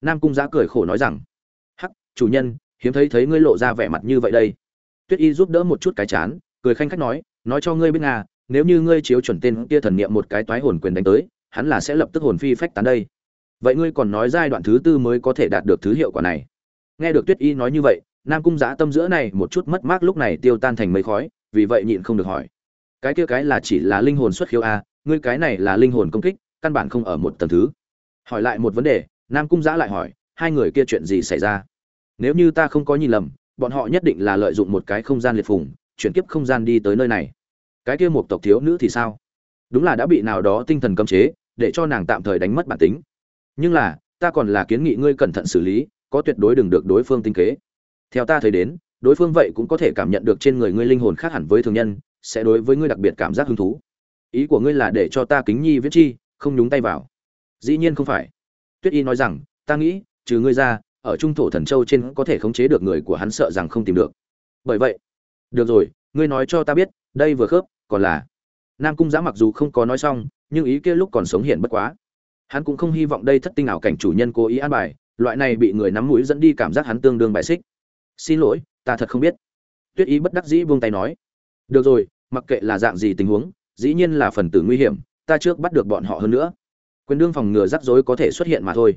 S1: nam cung giã cười khổ nói rằng, hắc, chủ nhân, hiếm thấy thấy ngươi lộ ra vẻ mặt như vậy đây. Tuyết y giúp đỡ một chút cái chán, cười khanh khách nói nói cho ngươi biết nga, nếu như ngươi chiếu chuẩn tên kia thần niệm một cái toái hồn quyền đánh tới, hắn là sẽ lập tức hồn phi phách tán đây vậy ngươi còn nói giai đoạn thứ tư mới có thể đạt được thứ hiệu quả này? Nghe được tuyết y nói như vậy, nam cung giã tâm giữa này một chút mất mát lúc này tiêu tan thành mây khói, vì vậy nhịn không được hỏi. Cái kia cái là chỉ là linh hồn xuất khiếu a ngươi cái này là linh hồn công kích, căn bản không ở một tầng thứ. Hỏi lại một vấn đề, nam cung giã lại hỏi, hai người kia chuyện gì xảy ra? Nếu như ta không có nhìn lầm, bọn họ nhất định là lợi dụng một cái không gian liệt phùng, chuyển kiếp không gian đi tới nơi này. Cái kia một tộc thiếu nữ thì sao? Đúng là đã bị nào đó tinh thần cấm chế, để cho nàng tạm thời đánh mất bản tính nhưng là, ta còn là kiến nghị ngươi cẩn thận xử lý, có tuyệt đối đừng được đối phương tinh kế. Theo ta thấy đến, đối phương vậy cũng có thể cảm nhận được trên người ngươi linh hồn khác hẳn với thường nhân, sẽ đối với ngươi đặc biệt cảm giác hứng thú. Ý của ngươi là để cho ta kính nhi viết chi, không nhúng tay vào. Dĩ nhiên không phải. Tuyết y nói rằng, ta nghĩ, trừ ngươi ra, ở trung thổ thần châu trên có thể khống chế được người của hắn sợ rằng không tìm được. Bởi vậy, được rồi, ngươi nói cho ta biết, đây vừa khớp, còn là. Nam cung giã mặc dù không có nói xong, nhưng ý kia lúc còn sống hiện bất quá hắn cũng không hy vọng đây thất tinh ảo cảnh chủ nhân cố ý an bài, loại này bị người nắm mũi dẫn đi cảm giác hắn tương đương bài xích. Xin lỗi, ta thật không biết. Tuyết ý bất đắc dĩ buông tay nói. Được rồi, mặc kệ là dạng gì tình huống, dĩ nhiên là phần tử nguy hiểm, ta trước bắt được bọn họ hơn nữa. Quyền đương phòng ngừa rắc rối có thể xuất hiện mà thôi.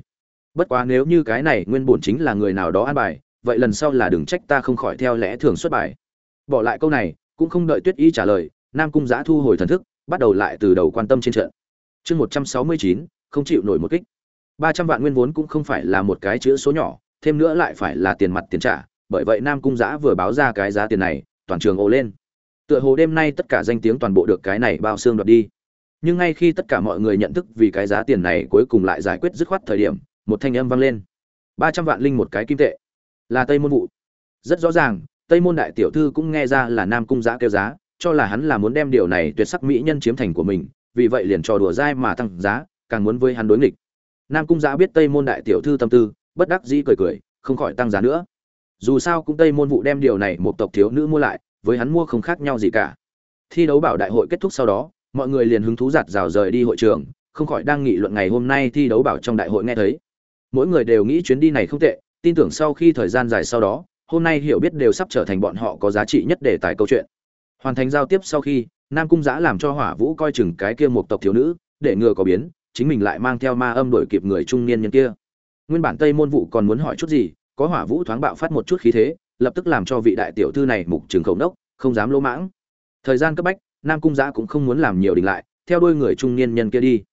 S1: Bất quá nếu như cái này nguyên bổn chính là người nào đó an bài, vậy lần sau là đừng trách ta không khỏi theo lẽ thường xuất bài. Bỏ lại câu này, cũng không đợi tuyết ý trả lời, nam cung giã thu hồi thần thức, bắt đầu lại từ đầu quan tâm trên trận. Chương một trăm sáu mươi chín không chịu nổi một kích. Ba trăm vạn nguyên vốn cũng không phải là một cái chữ số nhỏ, thêm nữa lại phải là tiền mặt tiền trả, bởi vậy nam cung giã vừa báo ra cái giá tiền này, toàn trường ồ lên. Tựa hồ đêm nay tất cả danh tiếng toàn bộ được cái này bao xương đoạt đi. Nhưng ngay khi tất cả mọi người nhận thức vì cái giá tiền này cuối cùng lại giải quyết dứt khoát thời điểm, một thanh âm vang lên. Ba trăm vạn linh một cái kim tệ. Là tây môn vụ. Rất rõ ràng, tây môn đại tiểu thư cũng nghe ra là nam cung giã kêu giá, cho là hắn là muốn đem điều này tuyệt sắc mỹ nhân chiếm thành của mình, vì vậy liền trò đùa dai mà tăng giá càng muốn với hắn đối nghịch. Nam cung giã biết tây môn đại tiểu thư tâm tư, bất đắc dĩ cười cười, không khỏi tăng giá nữa. Dù sao cũng tây môn vụ đem điều này một tộc thiếu nữ mua lại, với hắn mua không khác nhau gì cả. Thi đấu bảo đại hội kết thúc sau đó, mọi người liền hứng thú giạt rào rời đi hội trường, không khỏi đang nghị luận ngày hôm nay thi đấu bảo trong đại hội nghe thấy. Mỗi người đều nghĩ chuyến đi này không tệ, tin tưởng sau khi thời gian dài sau đó, hôm nay hiểu biết đều sắp trở thành bọn họ có giá trị nhất để tài câu chuyện. Hoàn thành giao tiếp sau khi, nam cung giã làm cho hỏa vũ coi chừng cái kia một tộc thiếu nữ, để ngừa có biến chính mình lại mang theo ma âm đổi kịp người trung niên nhân kia. Nguyên bản tây môn vụ còn muốn hỏi chút gì, có hỏa vũ thoáng bạo phát một chút khí thế, lập tức làm cho vị đại tiểu thư này mục trường khẩu nốc, không dám lỗ mãng. Thời gian cấp bách, nam cung giã cũng không muốn làm nhiều đình lại, theo đôi người trung niên nhân kia đi.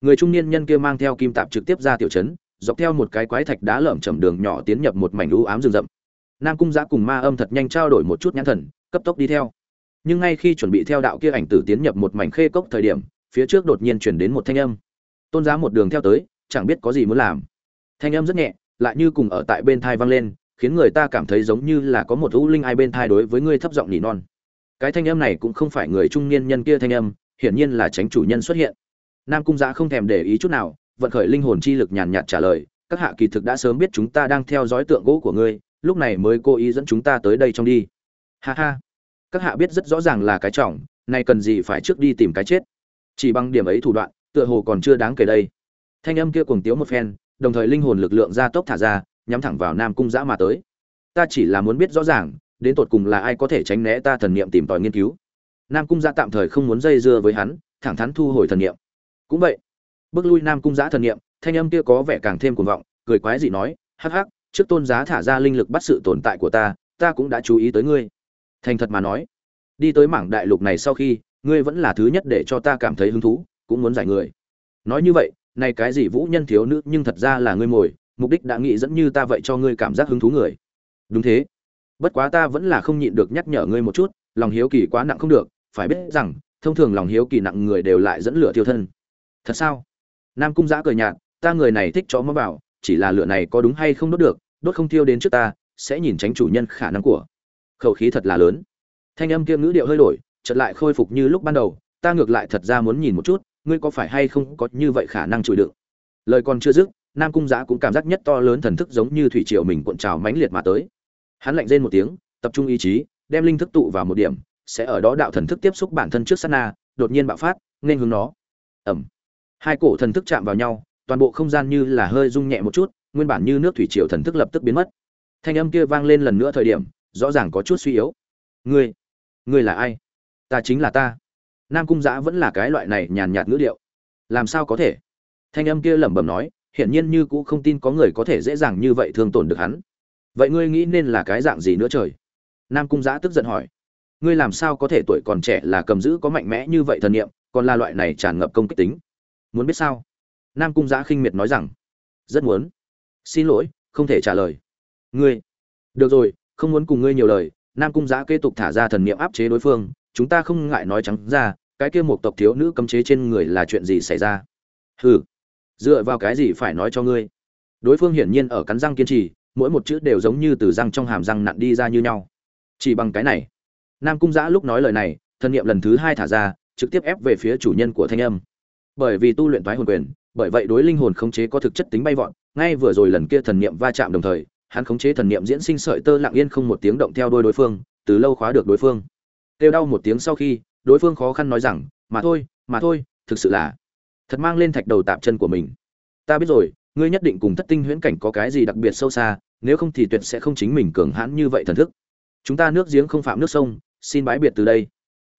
S1: Người trung niên nhân kia mang theo kim tạp trực tiếp ra tiểu trấn, dọc theo một cái quái thạch đá lởm chầm đường nhỏ tiến nhập một mảnh u ám rừng rậm. Nam cung giã cùng ma âm thật nhanh trao đổi một chút nhãn thần, cấp tốc đi theo. Nhưng ngay khi chuẩn bị theo đạo kia ảnh tử tiến nhập một mảnh khê cốc thời điểm, phía trước đột nhiên chuyển đến một thanh âm tôn giá một đường theo tới, chẳng biết có gì muốn làm. Thanh âm rất nhẹ, lại như cùng ở tại bên thai vang lên, khiến người ta cảm thấy giống như là có một u linh ai bên thai đối với ngươi thấp giọng nỉ non. Cái thanh âm này cũng không phải người trung niên nhân kia thanh âm, hiển nhiên là tránh chủ nhân xuất hiện. Nam cung giã không thèm để ý chút nào, vận khởi linh hồn chi lực nhàn nhạt trả lời, các hạ kỳ thực đã sớm biết chúng ta đang theo dõi tượng gỗ của ngươi, lúc này mới cố ý dẫn chúng ta tới đây trong đi. Ha ha. Các hạ biết rất rõ ràng là cái trọng, nay cần gì phải trước đi tìm cái chết. Chỉ bằng điểm ấy thủ đoạn tựa hồ còn chưa đáng kể đây. Thanh âm kia cuồng tiếu một phen, đồng thời linh hồn lực lượng ra tốc thả ra, nhắm thẳng vào nam cung giã mà tới. Ta chỉ là muốn biết rõ ràng, đến tột cùng là ai có thể tránh né ta thần niệm tìm tòi nghiên cứu. Nam cung giã tạm thời không muốn dây dưa với hắn, thẳng thắn thu hồi thần niệm. Cũng vậy, bước lui nam cung giã thần niệm, thanh âm kia có vẻ càng thêm cuồng vọng, cười quái dị nói, hắc hắc, trước tôn giá thả ra linh lực bắt sự tồn tại của ta ta cũng đã chú ý tới ngươi. Thành thật mà nói, đi tới mảng đại lục này sau khi, ngươi vẫn là thứ nhất để cho ta cảm thấy hứng thú cũng muốn giải người. Nói như vậy, này cái gì vũ nhân thiếu nữ, nhưng thật ra là ngươi mồi, mục đích đã nghĩ dẫn như ta vậy cho ngươi cảm giác hứng thú người. Đúng thế. Bất quá ta vẫn là không nhịn được nhắc nhở ngươi một chút, lòng hiếu kỳ quá nặng không được, phải biết rằng, thông thường lòng hiếu kỳ nặng người đều lại dẫn lửa thiêu thân. Thật sao? Nam cung giã cười nhạt, ta người này thích chó mó bảo chỉ là lửa này có đúng hay không đốt được, đốt không thiêu đến trước ta, sẽ nhìn tránh chủ nhân khả năng của. Khẩu khí thật là lớn. Thanh âm kia ngữ điệu hơi đổi, chợt lại khôi phục như lúc ban đầu, ta ngược lại thật ra muốn nhìn một chút ngươi có phải hay không có như vậy khả năng chịu đựng? Lời còn chưa dứt, nam cung giã cũng cảm giác nhất to lớn thần thức giống như thủy triều mình cuộn trào mãnh liệt mà tới. Hắn lạnh rên một tiếng, tập trung ý chí, đem linh thức tụ vào một điểm, sẽ ở đó đạo thần thức tiếp xúc bản thân trước sát na, đột nhiên bạo phát, nên hướng nó. Ẩm hai cổ thần thức chạm vào nhau, toàn bộ không gian như là hơi rung nhẹ một chút, nguyên bản như nước thủy triều thần thức lập tức biến mất. Thanh âm kia vang lên lần nữa thời điểm, rõ ràng có chút suy yếu. Ngươi ngươi là ai? Ta chính là ta nam cung giã vẫn là cái loại này nhàn nhạt ngữ điệu. Làm sao có thể? Thanh âm kia lẩm bẩm nói, hiển nhiên như cũng không tin có người có thể dễ dàng như vậy thương tổn được hắn. Vậy ngươi nghĩ nên là cái dạng gì nữa trời? Nam cung giã tức giận hỏi. Ngươi làm sao có thể tuổi còn trẻ là cầm giữ có mạnh mẽ như vậy thần niệm, còn là loại này tràn ngập công kích tính? Muốn biết sao? Nam cung giã khinh miệt nói rằng. Rất muốn. Xin lỗi, không thể trả lời. Ngươi. Được rồi, không muốn cùng ngươi nhiều lời. Nam cung giã kế tục thả ra thần niệm áp chế đối phương chúng ta không ngại nói trắng ra, cái kia một tộc thiếu nữ cấm chế trên người là chuyện gì xảy ra? Hừ, dựa vào cái gì phải nói cho ngươi? Đối phương hiển nhiên ở cắn răng kiên trì, mỗi một chữ đều giống như từ răng trong hàm răng nặn đi ra như nhau. Chỉ bằng cái này, nam cung giã lúc nói lời này, thân nhiệm lần thứ hai thả ra, trực tiếp ép về phía chủ nhân của thanh âm. Bởi vì tu luyện thoái hồn quyền, bởi vậy đối linh hồn khống chế có thực chất tính bay vọt, ngay vừa rồi lần kia thần niệm va chạm đồng thời, hắn khống chế thần niệm diễn sinh sợi tơ lặng yên không một tiếng động theo đôi đối phương, từ lâu khóa được đối phương kêu đau một tiếng sau khi, đối phương khó khăn nói rằng, mà thôi mà thôi, thực sự là thật mang lên thạch đầu tạm chân của mình. Ta biết rồi, ngươi nhất định cùng thất tinh huyễn cảnh có cái gì đặc biệt sâu xa, nếu không thì tuyệt sẽ không chính mình cường hãn như vậy thần thức. Chúng ta nước giếng không phạm nước sông, xin bái biệt từ đây.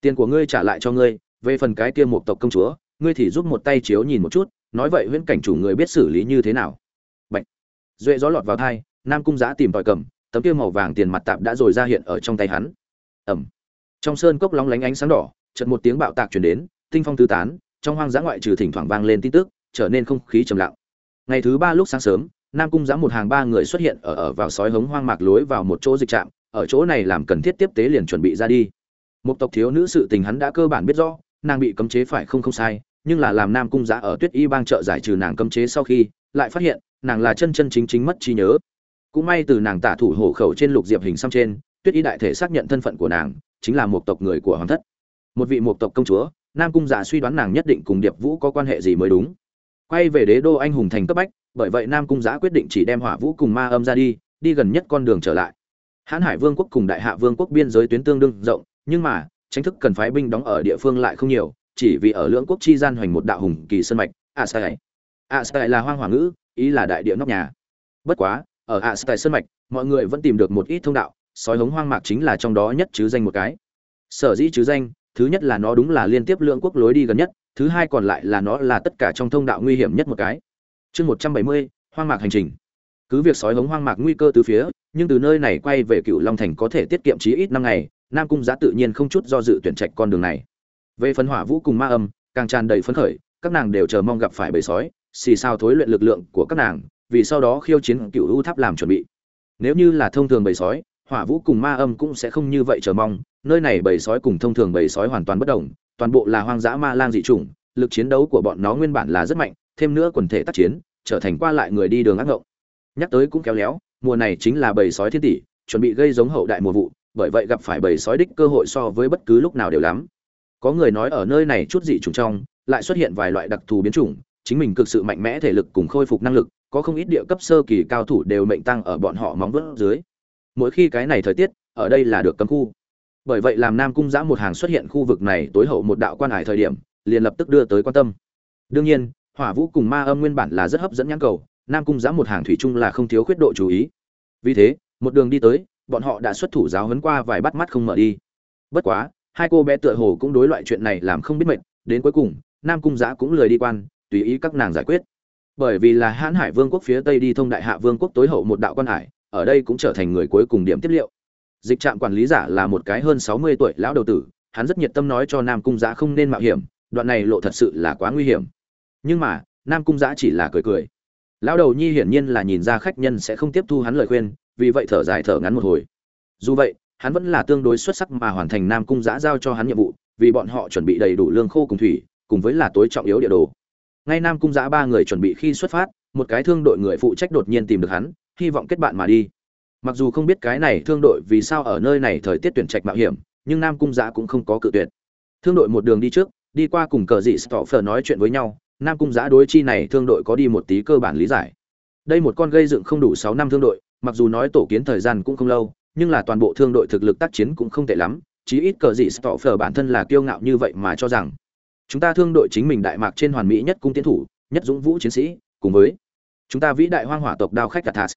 S1: Tiền của ngươi trả lại cho ngươi, về phần cái kia một tộc công chúa, ngươi thì giúp một tay chiếu nhìn một chút, nói vậy huyễn cảnh chủ người biết xử lý như thế nào. Bạch. duệ gió lọt vào thai, nam cung giã tìm tòi cầm, tấm kia màu vàng tiền mặt tạm đã rồi ra hiện ở trong tay hắn. Ẩm trong sơn cốc lóng lánh ánh sáng đỏ, chợt một tiếng bạo tạc truyền đến, tinh phong tứ tán, trong hoang dã ngoại trừ thỉnh thoảng vang lên tin tức, trở nên không khí trầm lặng. Ngày thứ ba lúc sáng sớm, nam cung giã một hàng ba người xuất hiện ở ở vào sói hống hoang mạc lối vào một chỗ dịch trạm, ở chỗ này làm cần thiết tiếp tế liền chuẩn bị ra đi. Một tộc thiếu nữ sự tình hắn đã cơ bản biết rõ, nàng bị cấm chế phải không không sai, nhưng là làm nam cung giã ở tuyết y bang chợ giải trừ nàng cấm chế sau khi, lại phát hiện, nàng là chân chân chính chính mất trí nhớ. Cũng may từ nàng tả thủ hổ khẩu trên lục diệp hình xăm trên, tuyết y đại thể xác nhận thân phận của nàng chính là một tộc người của hoàng thất. Một vị một tộc công chúa, nam cung giả suy đoán nàng nhất định cùng điệp vũ có quan hệ gì mới đúng. Quay về đế đô anh hùng thành cấp bách, bởi vậy nam cung giã quyết định chỉ đem hỏa vũ cùng ma âm ra đi đi gần nhất con đường trở lại. Hãn hải vương quốc cùng đại hạ vương quốc biên giới tuyến tương đương rộng, nhưng mà, tranh thức cần phái binh đóng ở địa phương lại không nhiều, chỉ vì ở lưỡng quốc chi gian hoành một đạo hùng kỳ sân mạch, a sai a sai là hoang hỏa ngữ, ý là đại địa nóc nhà. Bất quá, ở a sai sân mạch, mọi người vẫn tìm được một ít thông đạo sói hống hoang mạc chính là trong đó nhất chứ danh một cái. Sở dĩ chứ danh, thứ nhất là nó đúng là liên tiếp lượng quốc lối đi gần nhất, thứ hai còn lại là nó là tất cả trong thông đạo nguy hiểm nhất một cái. Chương một trăm bảy mươi, hoang mạc hành trình. Cứ việc sói hống hoang mạc nguy cơ từ phía, nhưng từ nơi này quay về cựu long thành có thể tiết kiệm chí ít năm ngày, nam cung giá tự nhiên không chút do dự tuyển trạch con đường này. Về phấn hỏa vũ cùng ma âm, càng tràn đầy phấn khởi, các nàng đều chờ mong gặp phải bầy sói, xì sao thối luyện lực lượng của các nàng, vì sau đó khiêu chiến cựu u tháp làm chuẩn bị. Nếu như là thông thường bầy sói hỏa vũ cùng ma âm cũng sẽ không như vậy chờ mong, nơi này bầy sói cùng thông thường bầy sói hoàn toàn bất đồng, toàn bộ là hoang dã ma lang dị chủng, lực chiến đấu của bọn nó nguyên bản là rất mạnh, thêm nữa quần thể tác chiến, trở thành qua lại người đi đường ác ngộng. Nhắc tới cũng kéo léo, mùa này chính là bầy sói thiên tỷ, chuẩn bị gây giống hậu đại mùa vụ, bởi vậy gặp phải bầy sói đích cơ hội so với bất cứ lúc nào đều lắm. Có người nói ở nơi này chút dị chủng trong, lại xuất hiện vài loại đặc thù biến chủng, chính mình cực sự mạnh mẽ thể lực cùng khôi phục năng lực, có không ít địa cấp sơ kỳ cao thủ đều mệnh tăng ở bọn họ móng vuốt dưới mỗi khi cái này thời tiết, ở đây là được cấm khu. Bởi vậy làm nam cung giã một hàng xuất hiện khu vực này tối hậu một đạo quan hải thời điểm, liền lập tức đưa tới quan tâm. Đương nhiên, hỏa vũ cùng ma âm nguyên bản là rất hấp dẫn nhãn cầu, nam cung giã một hàng thủy chung là không thiếu khuyết độ chú ý. Vì thế, một đường đi tới, bọn họ đã xuất thủ giáo hấn qua vài bắt mắt không mở đi. Bất quá, hai cô bé tựa hồ cũng đối loại chuyện này làm không biết mệt, đến cuối cùng, nam cung giã cũng lười đi quan, tùy ý các nàng giải quyết. Bởi vì là hãn hải vương quốc phía tây đi thông đại hạ vương quốc tối hậu một đạo quan hải ở đây cũng trở thành người cuối cùng điểm tiếp liệu. Dịch trạm quản lý giả là một cái hơn sáu mươi tuổi lão đầu tử, hắn rất nhiệt tâm nói cho nam cung giã không nên mạo hiểm, đoạn này lộ thật sự là quá nguy hiểm. Nhưng mà, nam cung giã chỉ là cười cười. Lão đầu nhi hiển nhiên là nhìn ra khách nhân sẽ không tiếp thu hắn lời khuyên, vì vậy thở dài thở ngắn một hồi. Dù vậy, hắn vẫn là tương đối xuất sắc mà hoàn thành nam cung giã giao cho hắn nhiệm vụ, vì bọn họ chuẩn bị đầy đủ lương khô cùng thủy, cùng với là tối trọng yếu địa đồ. Ngay nam cung giã ba người chuẩn bị khi xuất phát, một cái thương đội người phụ trách đột nhiên tìm được hắn hy vọng kết bạn mà đi. Mặc dù không biết cái này thương đội vì sao ở nơi này thời tiết tuyển trạch mạo hiểm, nhưng nam cung giã cũng không có cự tuyệt. Thương đội một đường đi trước, đi qua cùng cờ dị stoffer nói chuyện với nhau, nam cung giã đối chi này thương đội có đi một tí cơ bản lý giải. Đây một con gây dựng không đủ sáu năm thương đội, mặc dù nói tổ kiến thời gian cũng không lâu, nhưng là toàn bộ thương đội thực lực tác chiến cũng không tệ lắm, chí ít cờ dị stoffer bản thân là kiêu ngạo như vậy mà cho rằng, chúng ta thương đội chính mình đại mạc trên hoàn mỹ nhất cung tiến thủ, nhất dũng vũ chiến sĩ, cùng với chúng ta vĩ đại hoang hỏa tộc đao khách Kathas.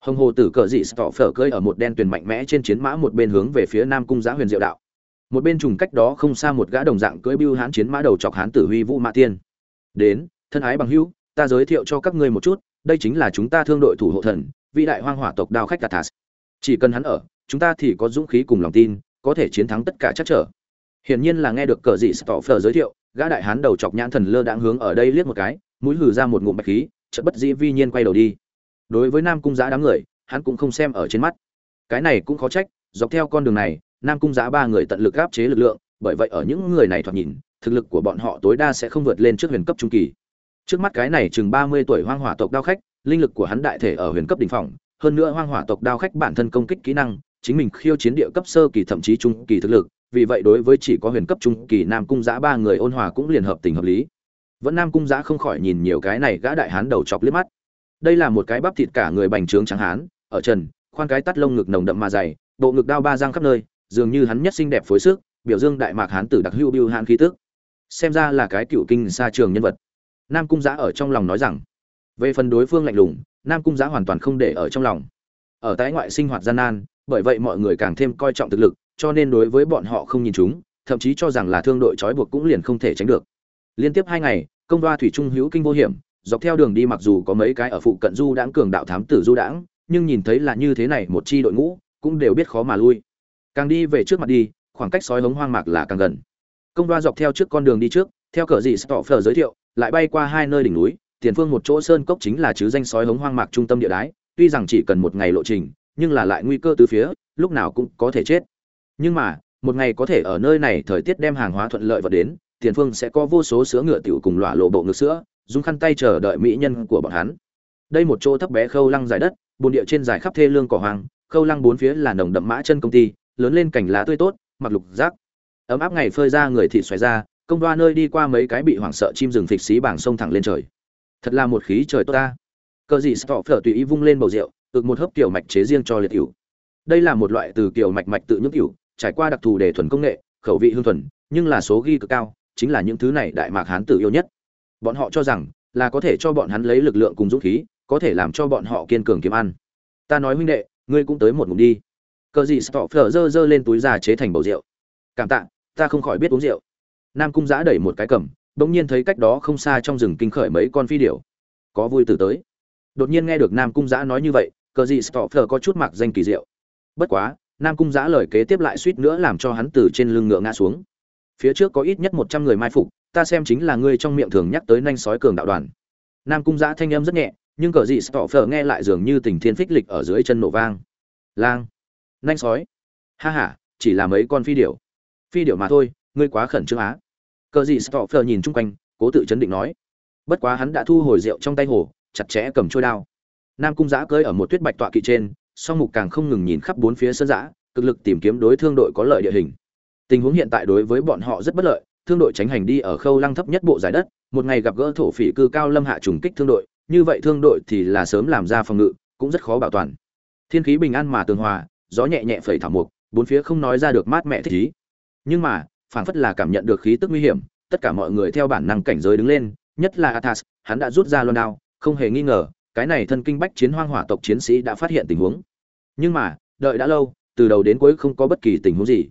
S1: Hồng hồ tử cờ dị stọ phở cơi ở một đen tuyền mạnh mẽ trên chiến mã một bên hướng về phía nam cung giá huyền diệu đạo. Một bên trùng cách đó không xa một gã đồng dạng cưỡi bưu hán chiến mã đầu chọc hán tử huy vũ mã tiên. Đến, thân ái bằng hữu, ta giới thiệu cho các ngươi một chút, đây chính là chúng ta thương đội thủ hộ thần, vĩ đại hoang hỏa tộc đao khách Kathas. Chỉ cần hắn ở, chúng ta thì có dũng khí cùng lòng tin, có thể chiến thắng tất cả chắc trở. Hiển nhiên là nghe được cờ dị Stoffer giới thiệu, gã đại hán đầu chọc nhãn thần lơ đãng hướng ở đây liếc một cái, mũi hừ ra một ngụm bạch khí, chợt bất dĩ vi nhiên quay đầu đi đối với nam cung giã đám người, hắn cũng không xem ở trên mắt. Cái này cũng khó trách, dọc theo con đường này, nam cung giã ba người tận lực áp chế lực lượng, bởi vậy ở những người này thoạt nhìn, thực lực của bọn họ tối đa sẽ không vượt lên trước huyền cấp trung kỳ. Trước mắt cái này chừng ba mươi tuổi hoang hỏa tộc đao khách, linh lực của hắn đại thể ở huyền cấp đỉnh phòng hơn nữa hoang hỏa tộc đao khách bản thân công kích kỹ năng, chính mình khiêu chiến địa cấp sơ kỳ thậm chí trung kỳ thực lực, vì vậy đối với chỉ có huyền cấp trung kỳ nam cung giã ba người ôn hòa cũng liền hợp tình hợp lý. Vẫn nam cung giã không khỏi nhìn nhiều cái này gã đại hán đầu chọc liếc mắt đây là một cái bắp thịt cả người bành trướng trắng hán, ở trần, khoan cái tắt lông ngực nồng đậm mà dày, bộ ngực đao ba răng khắp nơi, dường như hắn nhất xinh đẹp phối sức, biểu dương đại mạc hán tử đặc hưu biêu hán khí tức. Xem ra là cái cựu kinh xa trường nhân vật. Nam cung giã ở trong lòng nói rằng, về phần đối phương lạnh lùng, nam cung giã hoàn toàn không để ở trong lòng. Ở tái ngoại sinh hoạt gian nan, bởi vậy mọi người càng thêm coi trọng thực lực, cho nên đối với bọn họ không nhìn chúng, thậm chí cho rằng là thương đội trói buộc cũng liền không thể tránh được. Liên tiếp hai ngày, công đoa thủy trung hữu kinh vô hiểm dọc theo đường đi mặc dù có mấy cái ở phụ cận du đãng cường đạo thám tử du đãng, nhưng nhìn thấy là như thế này một chi đội ngũ, cũng đều biết khó mà lui. Càng đi về trước mặt đi, khoảng cách sói hống hoang mạc là càng gần. Công đoa dọc theo trước con đường đi trước, theo cờ dị stoffer giới thiệu, lại bay qua hai nơi đỉnh núi, tiền phương một chỗ sơn cốc chính là chứ danh sói hống hoang mạc trung tâm địa đái, tuy rằng chỉ cần một ngày lộ trình, nhưng là lại nguy cơ từ phía, lúc nào cũng có thể chết. Nhưng mà, một ngày có thể ở nơi này thời tiết đem hàng hóa thuận lợi vào đến, tiền phương sẽ có vô số sữa ngựa tiểu cùng lọa lộ bộ ngực sữa dùng khăn tay chờ đợi mỹ nhân của bọn hắn. Đây một chỗ thấp bé khâu lăng dài đất, bồn địa trên dài khắp thê lương cỏ hoang, khâu lăng bốn phía là nồng đậm mã chân công ty, lớn lên cảnh lá tươi tốt, mặc lục rác. Ấm áp ngày phơi ra người thị xoáy ra, công đoa nơi đi qua mấy cái bị hoảng sợ chim rừng phịch xí bảng sông thẳng lên trời. Thật là một khí trời tốt ta. Cờ gì stop phở tùy ý vung lên bầu rượu, ực một hớp tiểu mạch chế riêng cho liệt cửu đây là một loại từ kiểu mạch mạch tự nhưỡng cửu trải qua đặc thù để thuần công nghệ, khẩu vị hương thuần, nhưng là số ghi cực cao, chính là những thứ này đại mạc hán tử yêu nhất bọn họ cho rằng là có thể cho bọn hắn lấy lực lượng cùng dũng khí, có thể làm cho bọn họ kiên cường kiếm ăn. Ta nói huynh đệ, ngươi cũng tới một ngụm đi. Cờ gì stop phở dơ dơ lên túi già chế thành bầu rượu. Cảm tạ, ta không khỏi biết uống rượu. Nam cung giã đẩy một cái cầm, bỗng nhiên thấy cách đó không xa trong rừng kinh khởi mấy con phi điểu. Có vui từ tới. Đột nhiên nghe được nam cung giã nói như vậy, cờ gì stop phở có chút mặc danh kỳ diệu. Bất quá, nam cung giã lời kế tiếp lại suýt nữa làm cho hắn từ trên lưng ngựa ngã xuống. Phía trước có ít nhất một trăm người mai phục ta xem chính là ngươi trong miệng thường nhắc tới nhanh sói cường đạo đoàn. Nam cung giã thanh âm rất nhẹ, nhưng cờ dị stọ phở nghe lại dường như tình thiên phích lịch ở dưới chân nổ vang. Lang. Nhanh sói. Ha ha, chỉ là mấy con phi điểu. Phi điểu mà thôi, ngươi quá khẩn trương á. Cờ dị stọ phở nhìn chung quanh, cố tự chấn định nói. Bất quá hắn đã thu hồi rượu trong tay hồ, chặt chẽ cầm trôi đao. Nam cung giã cơi ở một tuyết bạch tọa kỵ trên, song mục càng không ngừng nhìn khắp bốn phía sân giã, cực lực tìm kiếm đối thương đội có lợi địa hình. Tình huống hiện tại đối với bọn họ rất bất lợi thương đội tránh hành đi ở khâu lăng thấp nhất bộ giải đất, một ngày gặp gỡ thổ phỉ cư cao lâm hạ trùng kích thương đội, như vậy thương đội thì là sớm làm ra phòng ngự, cũng rất khó bảo toàn. Thiên khí bình an mà tường hòa, gió nhẹ nhẹ phẩy thảo mục bốn phía không nói ra được mát mẹ thích ý. Nhưng mà, phảng phất là cảm nhận được khí tức nguy hiểm, tất cả mọi người theo bản năng cảnh giới đứng lên, nhất là athas, hắn đã rút ra loan đao, không hề nghi ngờ, cái này thân kinh bách chiến hoang hỏa tộc chiến sĩ đã phát hiện tình huống. Nhưng mà, đợi đã lâu, từ đầu đến cuối không có bất kỳ tình huống gì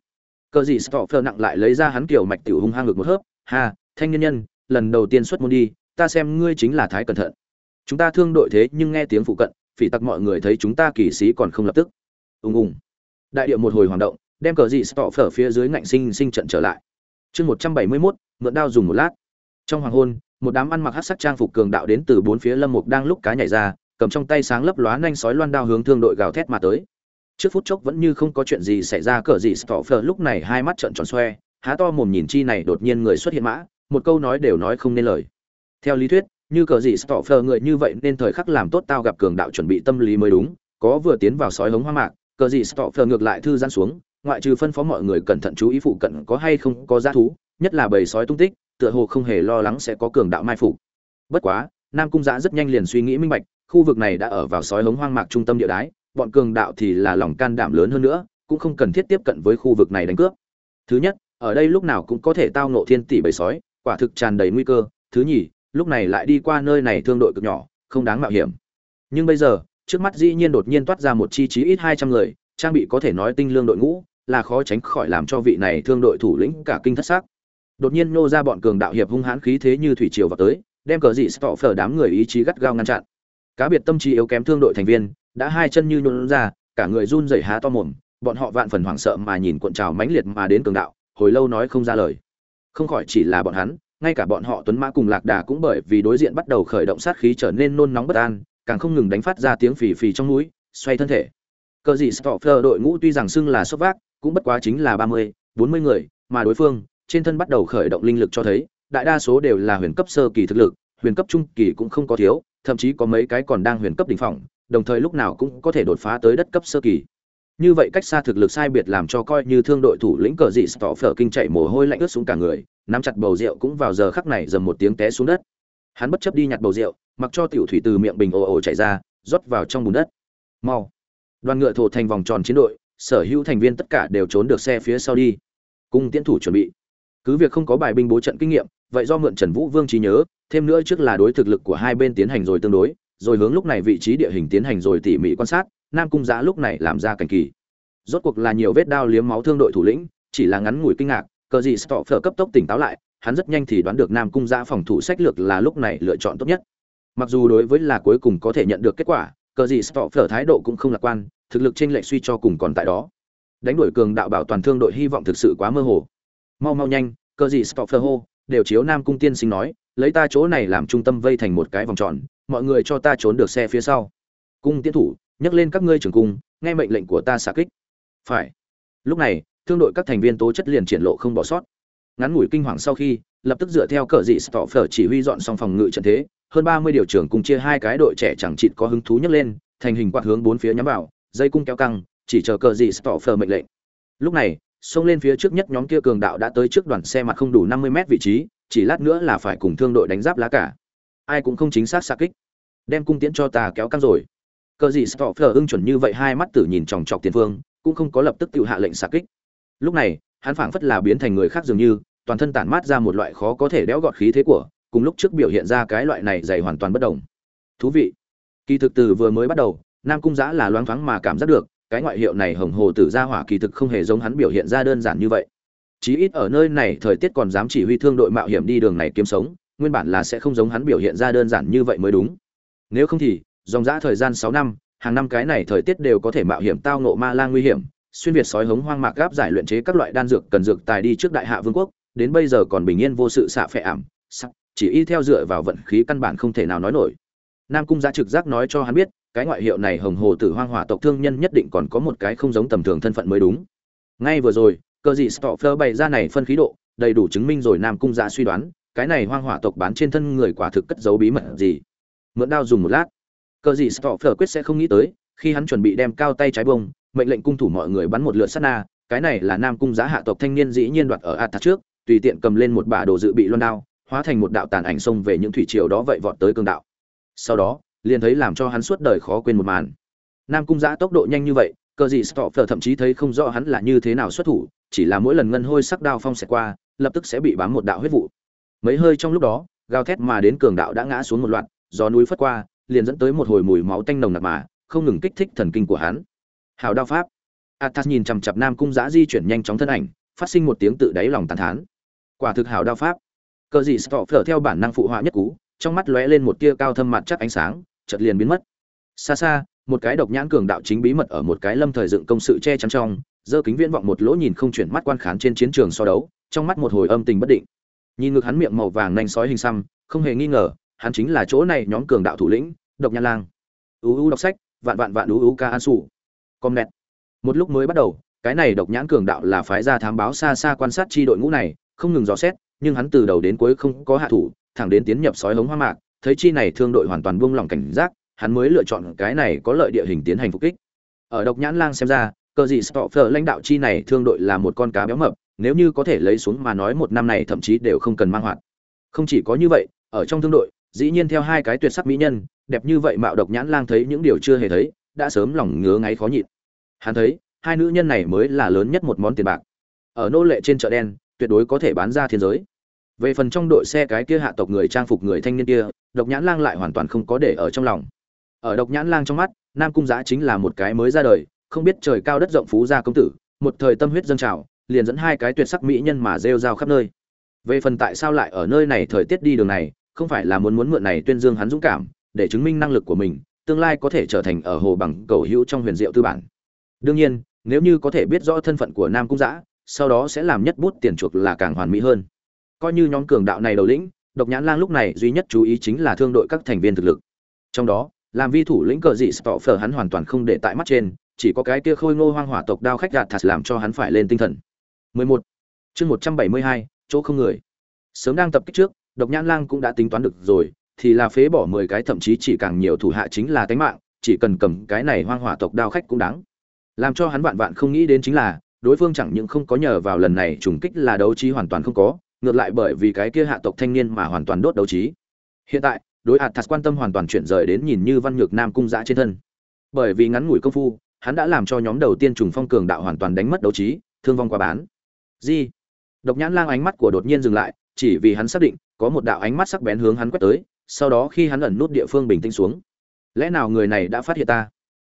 S1: cờ gì stoffer nặng lại lấy ra hắn kiểu mạch tiểu hung hăng ngực một hớp. Ha thanh nhân nhân lần đầu tiên xuất môn đi ta xem ngươi chính là thái cẩn thận. Chúng ta thương đội thế nhưng nghe tiếng phụ cận phỉ tặc mọi người thấy chúng ta kỳ sĩ còn không lập tức. Ùng ùng. Đại điệu một hồi hoạt động đem cờ dị phở phía dưới ngạnh sinh sinh trận trở lại. Chương một trăm bảy mươi 171, mượn đao dùng một lát. Trong hoàng hôn một đám ăn mặc hắc sắc trang phục cường đạo đến từ bốn phía lâm mục đang lúc cá nhảy ra cầm trong tay sáng lấp lóa nhanh sói loan đao hướng thương đội gào thét mà tới trước phút chốc vẫn như không có chuyện gì xảy ra, cờ gì stoffer lúc này hai mắt trợn tròn xoe, há to mồm nhìn chi này đột nhiên người xuất hiện mã, một câu nói đều nói không nên lời. Theo lý thuyết, như cờ gì stoffer người như vậy nên thời khắc làm tốt tao gặp cường đạo chuẩn bị tâm lý mới đúng, có vừa tiến vào sói hống hoang mạc, cờ gì stoffer ngược lại thư giãn xuống, ngoại trừ phân phó mọi người cẩn thận chú ý phụ cận có hay không có giá thú, nhất là bầy sói tung tích, tựa hồ không hề lo lắng sẽ có cường đạo mai phục. Bất quá, nam cung giã rất nhanh liền suy nghĩ minh bạch, khu vực này đã ở vào sói hống hoang mạc trung tâm địa đái bọn cường đạo thì là lòng can đảm lớn hơn nữa, cũng không cần thiết tiếp cận với khu vực này đánh cướp. Thứ nhất, ở đây lúc nào cũng có thể tao nộ thiên tỷ bầy sói, quả thực tràn đầy nguy cơ. Thứ nhì, lúc này lại đi qua nơi này thương đội cực nhỏ, không đáng mạo hiểm. Nhưng bây giờ, trước mắt dĩ nhiên đột nhiên toát ra một chi chí ít hai trăm người, trang bị có thể nói tinh lương đội ngũ, là khó tránh khỏi làm cho vị này thương đội thủ lĩnh cả kinh thất sắc. đột nhiên nô ra bọn cường đạo hiệp hung hãn khí thế như thủy triều vào tới, đem cờ dị stọ phở đám người ý chí gắt gao ngăn chặn cá biệt tâm trí yếu kém thương đội thành viên, đã hai chân như nhún ra, cả người run rẩy há to mồm, bọn họ vạn phần hoảng sợ mà nhìn cuộn trào mãnh liệt mà đến cường đạo, hồi lâu nói không ra lời. Không khỏi chỉ là bọn hắn, ngay cả bọn họ tuấn mã cùng lạc đà cũng bởi vì đối diện bắt đầu khởi động sát khí trở nên nôn nóng bất an, càng không ngừng đánh phát ra tiếng phì phì trong núi, xoay thân thể. Cờ gì stoffer đội ngũ tuy rằng xưng là sốc vác, cũng bất quá chính là ba mươi, bốn mươi người, mà đối phương, trên thân bắt đầu khởi động linh lực cho thấy, đại đa số đều là huyền cấp sơ kỳ thực lực huyền cấp trung kỳ cũng không có thiếu, thậm chí có mấy cái còn đang huyền cấp đỉnh phong đồng thời lúc nào cũng có thể đột phá tới đất cấp sơ kỳ. Như vậy cách xa thực lực sai biệt làm cho coi như thương đội thủ lĩnh cờ dị stoffer kinh chạy mồ hôi lạnh ướt xuống cả người, nắm chặt bầu rượu cũng vào giờ khắc này dầm một tiếng té xuống đất. Hắn bất chấp đi nhặt bầu rượu, mặc cho tiểu thủy từ miệng bình ồ ồ chảy ra, rót vào trong bùn đất. Mau. Đoàn ngựa thổ thành vòng tròn chiến đội, sở hữu thành viên tất cả đều trốn được xe phía sau đi. Cung tiễn thủ chuẩn bị. Cứ việc không có bài binh bố trận kinh nghiệm, vậy do mượn trần vũ vương trí nhớ thêm nữa trước là đối thực lực của hai bên tiến hành rồi tương đối, rồi hướng lúc này vị trí địa hình tiến hành rồi tỉ mỉ quan sát, nam cung giã lúc này làm ra cảnh kỳ. Rốt cuộc là nhiều vết đao liếm máu thương đội thủ lĩnh, chỉ là ngắn ngủi kinh ngạc, cờ gì stopher cấp tốc tỉnh táo lại, hắn rất nhanh thì đoán được nam cung giã phòng thủ sách lược là lúc này lựa chọn tốt nhất. Mặc dù đối với là cuối cùng có thể nhận được kết quả, cờ gì stopher thái độ cũng không lạc quan, thực lực trên lệch suy cho cùng còn tại đó. Đánh đuổi cường đạo bảo toàn thương đội hy vọng thực sự quá mơ hồ. Mau mau nhanh, cờ gì stopher hô, đều chiếu nam cung tiên sinh nói lấy ta chỗ này làm trung tâm vây thành một cái vòng tròn, mọi người cho ta trốn được xe phía sau. Cung tiến thủ nhấc lên các ngươi trưởng cung, nghe mệnh lệnh của ta xạ kích. Phải. Lúc này, thương đội các thành viên tố chất liền triển lộ không bỏ sót. Ngắn ngủi kinh hoàng sau khi, lập tức dựa theo cờ dị stoffer chỉ huy dọn xong phòng ngự trận thế, hơn ba mươi điều trưởng cùng chia hai cái đội trẻ chẳng chịt có hứng thú nhấc lên, thành hình quạt hướng bốn phía nhắm vào, dây cung kéo căng, chỉ chờ cờ dị stoffer mệnh lệnh. Lúc này, xông lên phía trước nhất nhóm kia cường đạo đã tới trước đoàn xe mặt không đủ năm mươi mét vị trí chỉ lát nữa là phải cùng thương đội đánh giáp lá cả. Ai cũng không chính xác xa kích. Đem cung tiễn cho ta kéo căng rồi. Cờ gì stoffer ưng chuẩn như vậy hai mắt tử nhìn chòng chọc tiền phương, cũng không có lập tức tự hạ lệnh xa kích. Lúc này, hắn phảng phất là biến thành người khác dường như, toàn thân tản mát ra một loại khó có thể đẽo gọt khí thế của, cùng lúc trước biểu hiện ra cái loại này dày hoàn toàn bất đồng. Thú vị. Kỳ thực từ vừa mới bắt đầu, nam cung giã là loáng thoáng mà cảm giác được, cái ngoại hiệu này hồng hồ tử ra hỏa kỳ thực không hề giống hắn biểu hiện ra đơn giản như vậy chí ít ở nơi này thời tiết còn dám chỉ huy thương đội mạo hiểm đi đường này kiếm sống, nguyên bản là sẽ không giống hắn biểu hiện ra đơn giản như vậy mới đúng. Nếu không thì, dòng dã thời gian sáu năm, hàng năm cái này thời tiết đều có thể mạo hiểm tao ngộ ma lang nguy hiểm, xuyên việt sói hống hoang mạc gáp giải luyện chế các loại đan dược cần dược tài đi trước đại hạ vương quốc, đến bây giờ còn bình yên vô sự xạ phệ ảm chỉ y theo dựa vào vận khí căn bản không thể nào nói nổi. Nam cung gia trực giác nói cho hắn biết, cái ngoại hiệu này hồng hồ tử hoang hỏa tộc thương nhân nhất định còn có một cái không giống tầm thường thân phận mới đúng. Ngay vừa rồi cơ gì stoffer bày ra này phân khí độ, đầy đủ chứng minh rồi nam cung giả suy đoán, cái này hoang hỏa tộc bán trên thân người quả thực cất giấu bí mật gì. Mượn đao dùng một lát. Cơ gì stoffer quyết sẽ không nghĩ tới, khi hắn chuẩn bị đem cao tay trái bông, mệnh lệnh cung thủ mọi người bắn một lượt sát na, cái này là nam cung giá hạ tộc thanh niên dĩ nhiên đoạt ở ạt trước, tùy tiện cầm lên một bả đồ dự bị loan đao, hóa thành một đạo tàn ảnh xông về những thủy triều đó vậy vọt tới cương đạo. Sau đó, liền thấy làm cho hắn suốt đời khó quên một màn. Nam cung giả tốc độ nhanh như vậy, cờ gì Stoffer thậm chí thấy không rõ hắn là như thế nào xuất thủ chỉ là mỗi lần ngân hôi sắc đao phong xẹt qua, lập tức sẽ bị bám một đạo huyết vụ. Mấy hơi trong lúc đó, gào thét mà đến cường đạo đã ngã xuống một loạt, gió núi phất qua, liền dẫn tới một hồi mùi máu tanh nồng nặc mà, không ngừng kích thích thần kinh của hắn. Hào đao pháp. Atas nhìn chằm chằm nam cung Giá di chuyển nhanh chóng thân ảnh, phát sinh một tiếng tự đáy lòng tàn thán. Quả thực hào đao pháp. Cờ gì Stoffer theo bản năng phụ họa nhất cú, trong mắt lóe lên một tia cao thâm mặt chắc ánh sáng, chợt liền biến mất. Xa xa, một cái độc nhãn cường đạo chính bí mật ở một cái lâm thời dựng công sự che chắn trong giơ kính viễn vọng một lỗ nhìn không chuyển mắt quan khán trên chiến trường so đấu, trong mắt một hồi âm tình bất định. Nhìn ngực hắn miệng màu vàng nanh sói hình xăm, không hề nghi ngờ, hắn chính là chỗ này nhóm cường đạo thủ lĩnh, độc nhãn lang. Ú u đọc sách, vạn vạn vạn ú u ca an sủ com net một lúc mới bắt đầu, cái này độc nhãn cường đạo là phái ra thám báo xa xa quan sát chi đội ngũ này, không ngừng dò xét, nhưng hắn từ đầu đến cuối không có hạ thủ, thẳng đến tiến nhập sói hống hoa mạc, thấy chi này thương đội hoàn toàn buông lỏng cảnh giác, hắn mới lựa chọn cái này có lợi địa hình tiến hành phục kích. Ở độc nhãn lang xem ra cờ gì stopper lãnh đạo chi này thương đội là một con cá béo mập, nếu như có thể lấy xuống mà nói một năm này thậm chí đều không cần mang hoạt. Không chỉ có như vậy, ở trong thương đội, dĩ nhiên theo hai cái tuyệt sắc mỹ nhân, đẹp như vậy mạo độc nhãn lang thấy những điều chưa hề thấy, đã sớm lòng ngứa ngáy khó nhịn. Hắn thấy, hai nữ nhân này mới là lớn nhất một món tiền bạc. Ở nô lệ trên chợ đen, tuyệt đối có thể bán ra thiên giới. Về phần trong đội xe cái kia hạ tộc người trang phục người thanh niên kia, độc nhãn lang lại hoàn toàn không có để ở trong lòng. Ở độc nhãn lang trong mắt, nam cung Giá chính là một cái mới ra đời không biết trời cao đất rộng phú gia công tử, một thời tâm huyết dâng trào, liền dẫn hai cái tuyệt sắc mỹ nhân mà rêu rao khắp nơi. Về phần tại sao lại ở nơi này thời tiết đi đường này, không phải là muốn muốn mượn này tuyên dương hắn dũng cảm, để chứng minh năng lực của mình, tương lai có thể trở thành ở hồ bằng cầu hữu trong huyền diệu tư bản. Đương nhiên, nếu như có thể biết rõ thân phận của nam cung giã, sau đó sẽ làm nhất bút tiền chuộc là càng hoàn mỹ hơn. Coi như nhóm cường đạo này đầu lĩnh, độc nhãn lang lúc này duy nhất chú ý chính là thương đội các thành viên thực lực. Trong đó, làm vi thủ lĩnh cờ dị stopher hắn hoàn toàn không để tại mắt trên chỉ có cái kia khôi ngô hoang hỏa tộc đao khách gạt thật làm cho hắn phải lên tinh thần. 11. chương 172, chỗ không người. Sớm đang tập kích trước độc nhãn lang cũng đã tính toán được rồi thì là phế bỏ 10 cái thậm chí chỉ càng nhiều thủ hạ chính là tánh mạng chỉ cần cầm cái này hoang hỏa tộc đao khách cũng đáng. Làm cho hắn vạn vạn không nghĩ đến chính là đối phương chẳng những không có nhờ vào lần này trùng kích là đấu trí hoàn toàn không có ngược lại bởi vì cái kia hạ tộc thanh niên mà hoàn toàn đốt đấu trí. Hiện tại đối hạt thật quan tâm hoàn toàn chuyển rời đến nhìn như văn nhược nam cung giã trên thân. Bởi vì ngắn ngủi công phu hắn đã làm cho nhóm đầu tiên trùng phong cường đạo hoàn toàn đánh mất đấu trí, thương vong qua bán. Di độc nhãn lang ánh mắt của đột nhiên dừng lại, chỉ vì hắn xác định, có một đạo ánh mắt sắc bén hướng hắn quét tới, sau đó khi hắn ẩn nút địa phương bình tĩnh xuống. Lẽ nào người này đã phát hiện ta?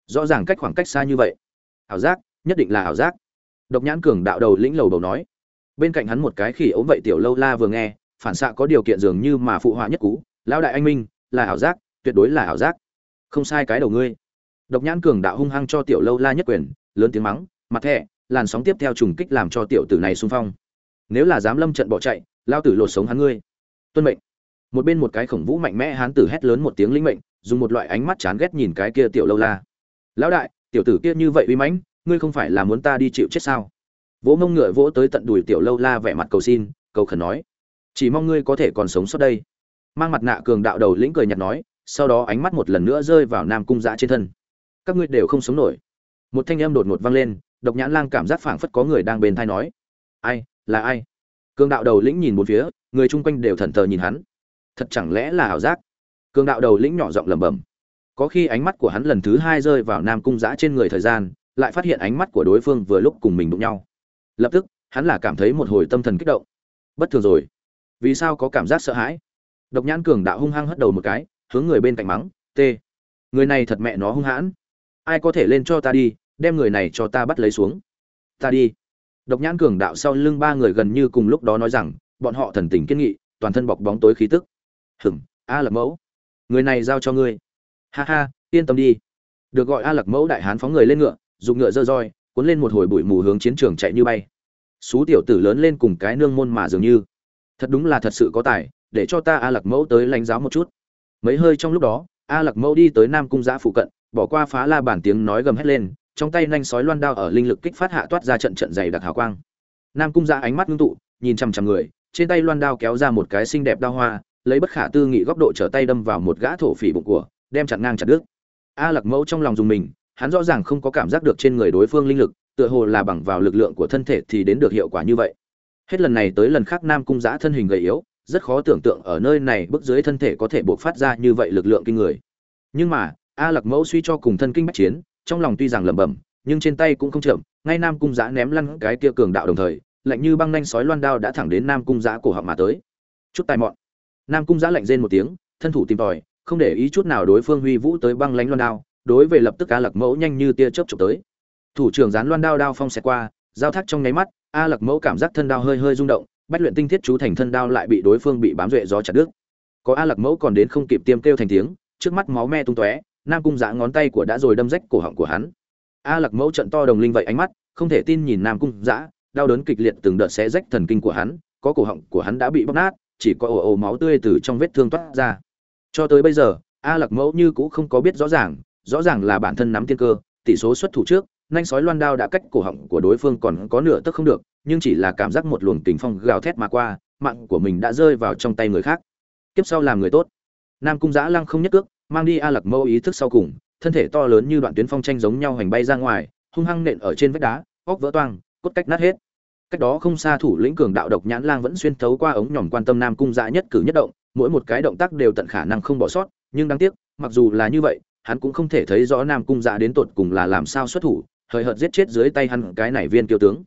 S1: Rõ ràng cách khoảng cách xa như vậy. Ảo giác, nhất định là ảo giác. Độc nhãn cường đạo đầu lĩnh lầu đầu nói. Bên cạnh hắn một cái khỉ ốm vậy tiểu lâu la vừa nghe, phản xạ có điều kiện dường như mà phụ họa nhất cú lão đại anh minh, là ảo giác, tuyệt đối là ảo giác. Không sai cái đầu ngươi độc nhãn cường đạo hung hăng cho tiểu lâu la nhất quyền, lớn tiếng mắng, mặt thẹ làn sóng tiếp theo trùng kích làm cho tiểu tử này xung phong. Nếu là dám lâm trận bỏ chạy, lao tử lột sống hắn ngươi. Tuân mệnh. Một bên một cái khổng vũ mạnh mẽ hán tử hét lớn một tiếng linh mệnh, dùng một loại ánh mắt chán ghét nhìn cái kia tiểu lâu la. Lão đại, tiểu tử kia như vậy uy mãnh, ngươi không phải là muốn ta đi chịu chết sao? Vỗ mông ngựa vỗ tới tận đùi tiểu lâu la vẻ mặt cầu xin, cầu khẩn nói, chỉ mong ngươi có thể còn sống sót đây. Mang mặt nạ cường đạo đầu lĩnh cười nhạt nói, sau đó ánh mắt một lần nữa rơi vào nam cung dã trên thân các ngươi đều không sống nổi. Một thanh âm đột ngột vang lên, độc nhãn lang cảm giác phảng phất có người đang bên thai nói. Ai, là ai? Cường đạo đầu lĩnh nhìn một phía, người chung quanh đều thần thờ nhìn hắn. Thật chẳng lẽ là ảo giác? Cường đạo đầu lĩnh nhỏ giọng lẩm bẩm. Có khi ánh mắt của hắn lần thứ hai rơi vào nam cung giã trên người thời gian, lại phát hiện ánh mắt của đối phương vừa lúc cùng mình đụng nhau. Lập tức, hắn là cảm thấy một hồi tâm thần kích động. Bất thường rồi. Vì sao có cảm giác sợ hãi? Độc nhãn cường đạo hung hăng hất đầu một cái, hướng người bên cạnh mắng t người này thật mẹ nó hung hãn ai có thể lên cho ta đi, đem người này cho ta bắt lấy xuống. Ta đi. Độc nhãn cường đạo sau lưng ba người gần như cùng lúc đó nói rằng, bọn họ thần tình kiên nghị, toàn thân bọc bóng tối khí tức. Hừm a lập mẫu. Người này giao cho ngươi. Ha ha, yên tâm đi. Được gọi a lập mẫu đại hán phóng người lên ngựa, dùng ngựa dơ roi, cuốn lên một hồi bụi mù hướng chiến trường chạy như bay. Xú tiểu tử lớn lên cùng cái nương môn mà dường như. Thật đúng là thật sự có tài, để cho ta a lạc mẫu tới lãnh giáo một chút. Mấy hơi trong lúc đó, a lạc mẫu đi tới nam cung giã phụ cận bỏ qua phá la bản tiếng nói gầm hét lên, trong tay nhanh sói loan đao ở linh lực kích phát hạ toát ra trận trận dày đặc hào quang. Nam cung ra ánh mắt ngưng tụ, nhìn chằm chằm người, trên tay loan đao kéo ra một cái xinh đẹp đao hoa, lấy bất khả tư nghị góc độ trở tay đâm vào một gã thổ phỉ bụng của, đem chặt ngang chặt đứt. A lạc mẫu trong lòng dùng mình, hắn rõ ràng không có cảm giác được trên người đối phương linh lực, tựa hồ là bằng vào lực lượng của thân thể thì đến được hiệu quả như vậy. Hết lần này tới lần khác nam cung giã thân hình gầy yếu, rất khó tưởng tượng ở nơi này bức dưới thân thể có thể buộc phát ra như vậy lực lượng kinh người. Nhưng mà a lặc mẫu suy cho cùng thân kinh bách chiến, trong lòng tuy rằng lẩm bẩm, nhưng trên tay cũng không chậm, ngay nam cung giã ném lăn cái kia cường đạo đồng thời, lạnh như băng nanh sói loan đao đã thẳng đến nam cung giã cổ họng mà tới. Chút tài mọn. Nam cung giã lạnh rên một tiếng, thân thủ tìm tòi, không để ý chút nào đối phương huy vũ tới băng lánh loan đao, đối về lập tức a lặc mẫu nhanh như tia chớp chụp tới. Thủ trưởng dán loan đao đao phong xẹt qua, giao thác trong nháy mắt, a lặc mẫu cảm giác thân đao hơi hơi rung động, bách luyện tinh thiết chú thành thân đao lại bị đối phương bị bám duệ gió chặt đứt. Có a lặc mẫu còn đến không kịp tiêm kêu thành tiếng, trước mắt máu me tung tóe nam cung giã ngón tay của đã rồi đâm rách cổ họng của hắn. A lạc mẫu trận to đồng linh vậy ánh mắt, không thể tin nhìn nam cung giã đau đớn kịch liệt từng đợt xé rách thần kinh của hắn, có cổ họng của hắn đã bị bóc nát, chỉ có ồ ồ máu tươi từ trong vết thương toát ra. Cho tới bây giờ, a lạc mẫu như cũng không có biết rõ ràng rõ ràng là bản thân nắm tiên cơ, tỷ số xuất thủ trước, nhanh sói loan đao đã cách cổ họng của đối phương còn có nửa tức không được, nhưng chỉ là cảm giác một luồng tình phong gào thét mà qua, mạng của mình đã rơi vào trong tay người khác. Kiếp sau làm người tốt. Nam cung giã lăng không nhất cước mang đi a lặc mâu ý thức sau cùng, thân thể to lớn như đoạn tuyến phong tranh giống nhau hành bay ra ngoài, hung hăng nện ở trên vách đá, óc vỡ toang, cốt cách nát hết. Cách đó không xa thủ lĩnh cường đạo độc nhãn lang vẫn xuyên thấu qua ống nhỏm quan tâm nam cung dạ nhất cử nhất động, mỗi một cái động tác đều tận khả năng không bỏ sót, nhưng đáng tiếc, mặc dù là như vậy, hắn cũng không thể thấy rõ nam cung dạ đến tột cùng là làm sao xuất thủ, hời hợt giết chết dưới tay hắn cái này viên kiêu tướng.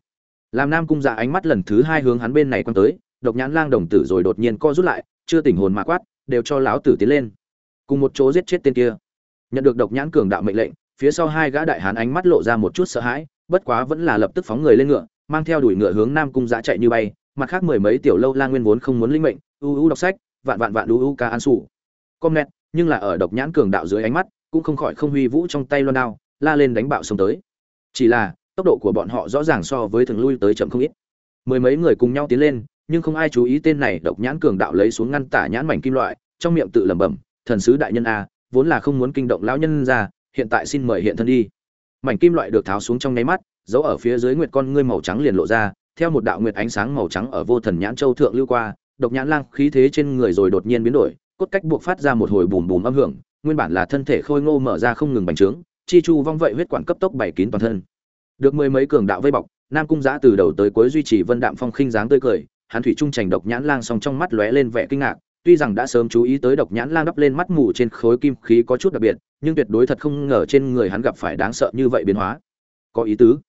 S1: Làm nam cung dạ ánh mắt lần thứ hai hướng hắn bên này quan tới, độc nhãn lang đồng tử rồi đột nhiên co rút lại, chưa tỉnh hồn mà quát, đều cho lão tử tiến lên cùng một chỗ giết chết tên kia. Nhận được độc nhãn cường đạo mệnh lệnh, phía sau hai gã đại hán ánh mắt lộ ra một chút sợ hãi, bất quá vẫn là lập tức phóng người lên ngựa, mang theo đuổi ngựa hướng nam cung giã chạy như bay, mặt khác mười mấy tiểu lâu la nguyên vốn không muốn linh mệnh, u u đọc sách, vạn vạn vạn u u ca an sủ. Com net nhưng là ở độc nhãn cường đạo dưới ánh mắt, cũng không khỏi không huy vũ trong tay loan đao, la lên đánh bạo xông tới. Chỉ là, tốc độ của bọn họ rõ ràng so với thường lui tới chậm không ít. Mười mấy người cùng nhau tiến lên, nhưng không ai chú ý tên này độc nhãn cường đạo lấy xuống ngăn tả nhãn mảnh kim loại, trong miệng tự lẩm bẩm thần sứ đại nhân a, vốn là không muốn kinh động lão nhân ra, hiện tại xin mời hiện thân đi. Mảnh kim loại được tháo xuống trong nháy mắt giấu ở phía dưới nguyệt con ngươi màu trắng liền lộ ra, theo một đạo nguyệt ánh sáng màu trắng ở vô thần nhãn châu thượng lưu qua, độc nhãn lang khí thế trên người rồi đột nhiên biến đổi, cốt cách buộc phát ra một hồi bùm bùm âm hưởng, nguyên bản là thân thể khôi ngô mở ra không ngừng bành trướng, chi chu vong vậy huyết quản cấp tốc bảy kín toàn thân. Được mười mấy cường đạo vây bọc, nam cung giã từ đầu tới cuối duy trì vân đạm phong khinh dáng tươi cười, hắn thủy trung trành độc nhãn lang song trong mắt lóe lên vẻ kinh ngạc tuy rằng đã sớm chú ý tới độc nhãn lang đắp lên mắt mù trên khối kim khí có chút đặc biệt, nhưng tuyệt đối thật không ngờ trên người hắn gặp phải đáng sợ như vậy biến hóa. Có ý tứ.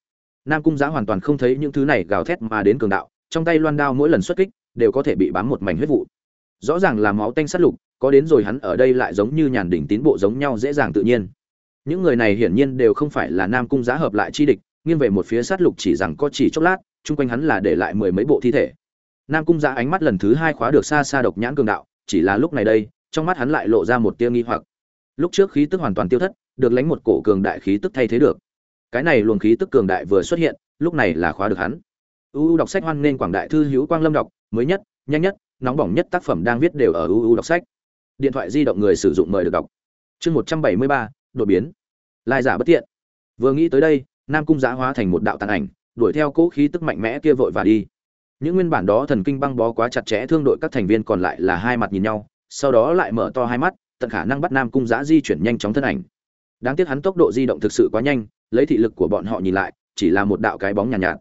S1: Nam cung giã hoàn toàn không thấy những thứ này gào thét mà đến cường đạo, trong tay loan đao mỗi lần xuất kích đều có thể bị bám một mảnh huyết vụ. Rõ ràng là máu tanh sát lục, có đến rồi hắn ở đây lại giống như nhàn đỉnh tín bộ giống nhau dễ dàng tự nhiên. Những người này hiển nhiên đều không phải là nam cung giá hợp lại chi địch, nghiêng về một phía sát lục chỉ rằng có chỉ chốc lát, chung quanh hắn là để lại mười mấy bộ thi thể nam cung giã ánh mắt lần thứ hai khóa được xa xa độc nhãn cường đạo, chỉ là lúc này đây, trong mắt hắn lại lộ ra một tia nghi hoặc. Lúc trước khí tức hoàn toàn tiêu thất, được lánh một cổ cường đại khí tức thay thế được. Cái này luồng khí tức cường đại vừa xuất hiện, lúc này là khóa được hắn. Uu đọc sách hoan nên quảng đại thư hữu quang lâm đọc, mới nhất, nhanh nhất, nóng bỏng nhất tác phẩm đang viết đều ở uu đọc sách. Điện thoại di động người sử dụng mời được đọc. Chương một trăm bảy mươi ba, đột biến. Lai giả bất tiện vừa nghĩ tới đây, nam cung giã hóa thành một đạo tàn ảnh, đuổi theo cỗ khí tức mạnh mẽ kia vội và đi những nguyên bản đó thần kinh băng bó quá chặt chẽ thương đội các thành viên còn lại là hai mặt nhìn nhau sau đó lại mở to hai mắt tận khả năng bắt nam cung giã di chuyển nhanh chóng thân ảnh. Đáng tiếc hắn tốc độ di động thực sự quá nhanh lấy thị lực của bọn họ nhìn lại chỉ là một đạo cái bóng nhàn nhạt, nhạt.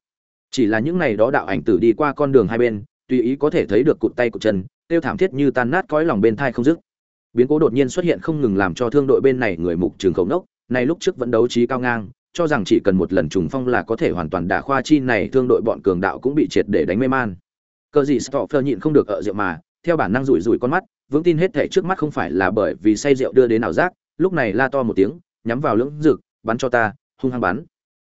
S1: Chỉ là những này đó đạo ảnh tử đi qua con đường hai bên tùy ý có thể thấy được cụt tay cụt chân tiêu thảm thiết như tan nát cõi lòng bên thai không dứt. Biến cố đột nhiên xuất hiện không ngừng làm cho thương đội bên này người mục trường khẩu nốc này lúc trước vẫn đấu trí cao ngang cho rằng chỉ cần một lần trùng phong là có thể hoàn toàn đả khoa chi này, thương đội bọn cường đạo cũng bị triệt để đánh mê man. Cờ gì stopper nhịn không được ở rượu mà, theo bản năng rủi rủi con mắt, vững tin hết thể trước mắt không phải là bởi vì say rượu đưa đến ảo giác, lúc này la to một tiếng, nhắm vào lưỡng rực bắn cho ta, hung hăng bắn.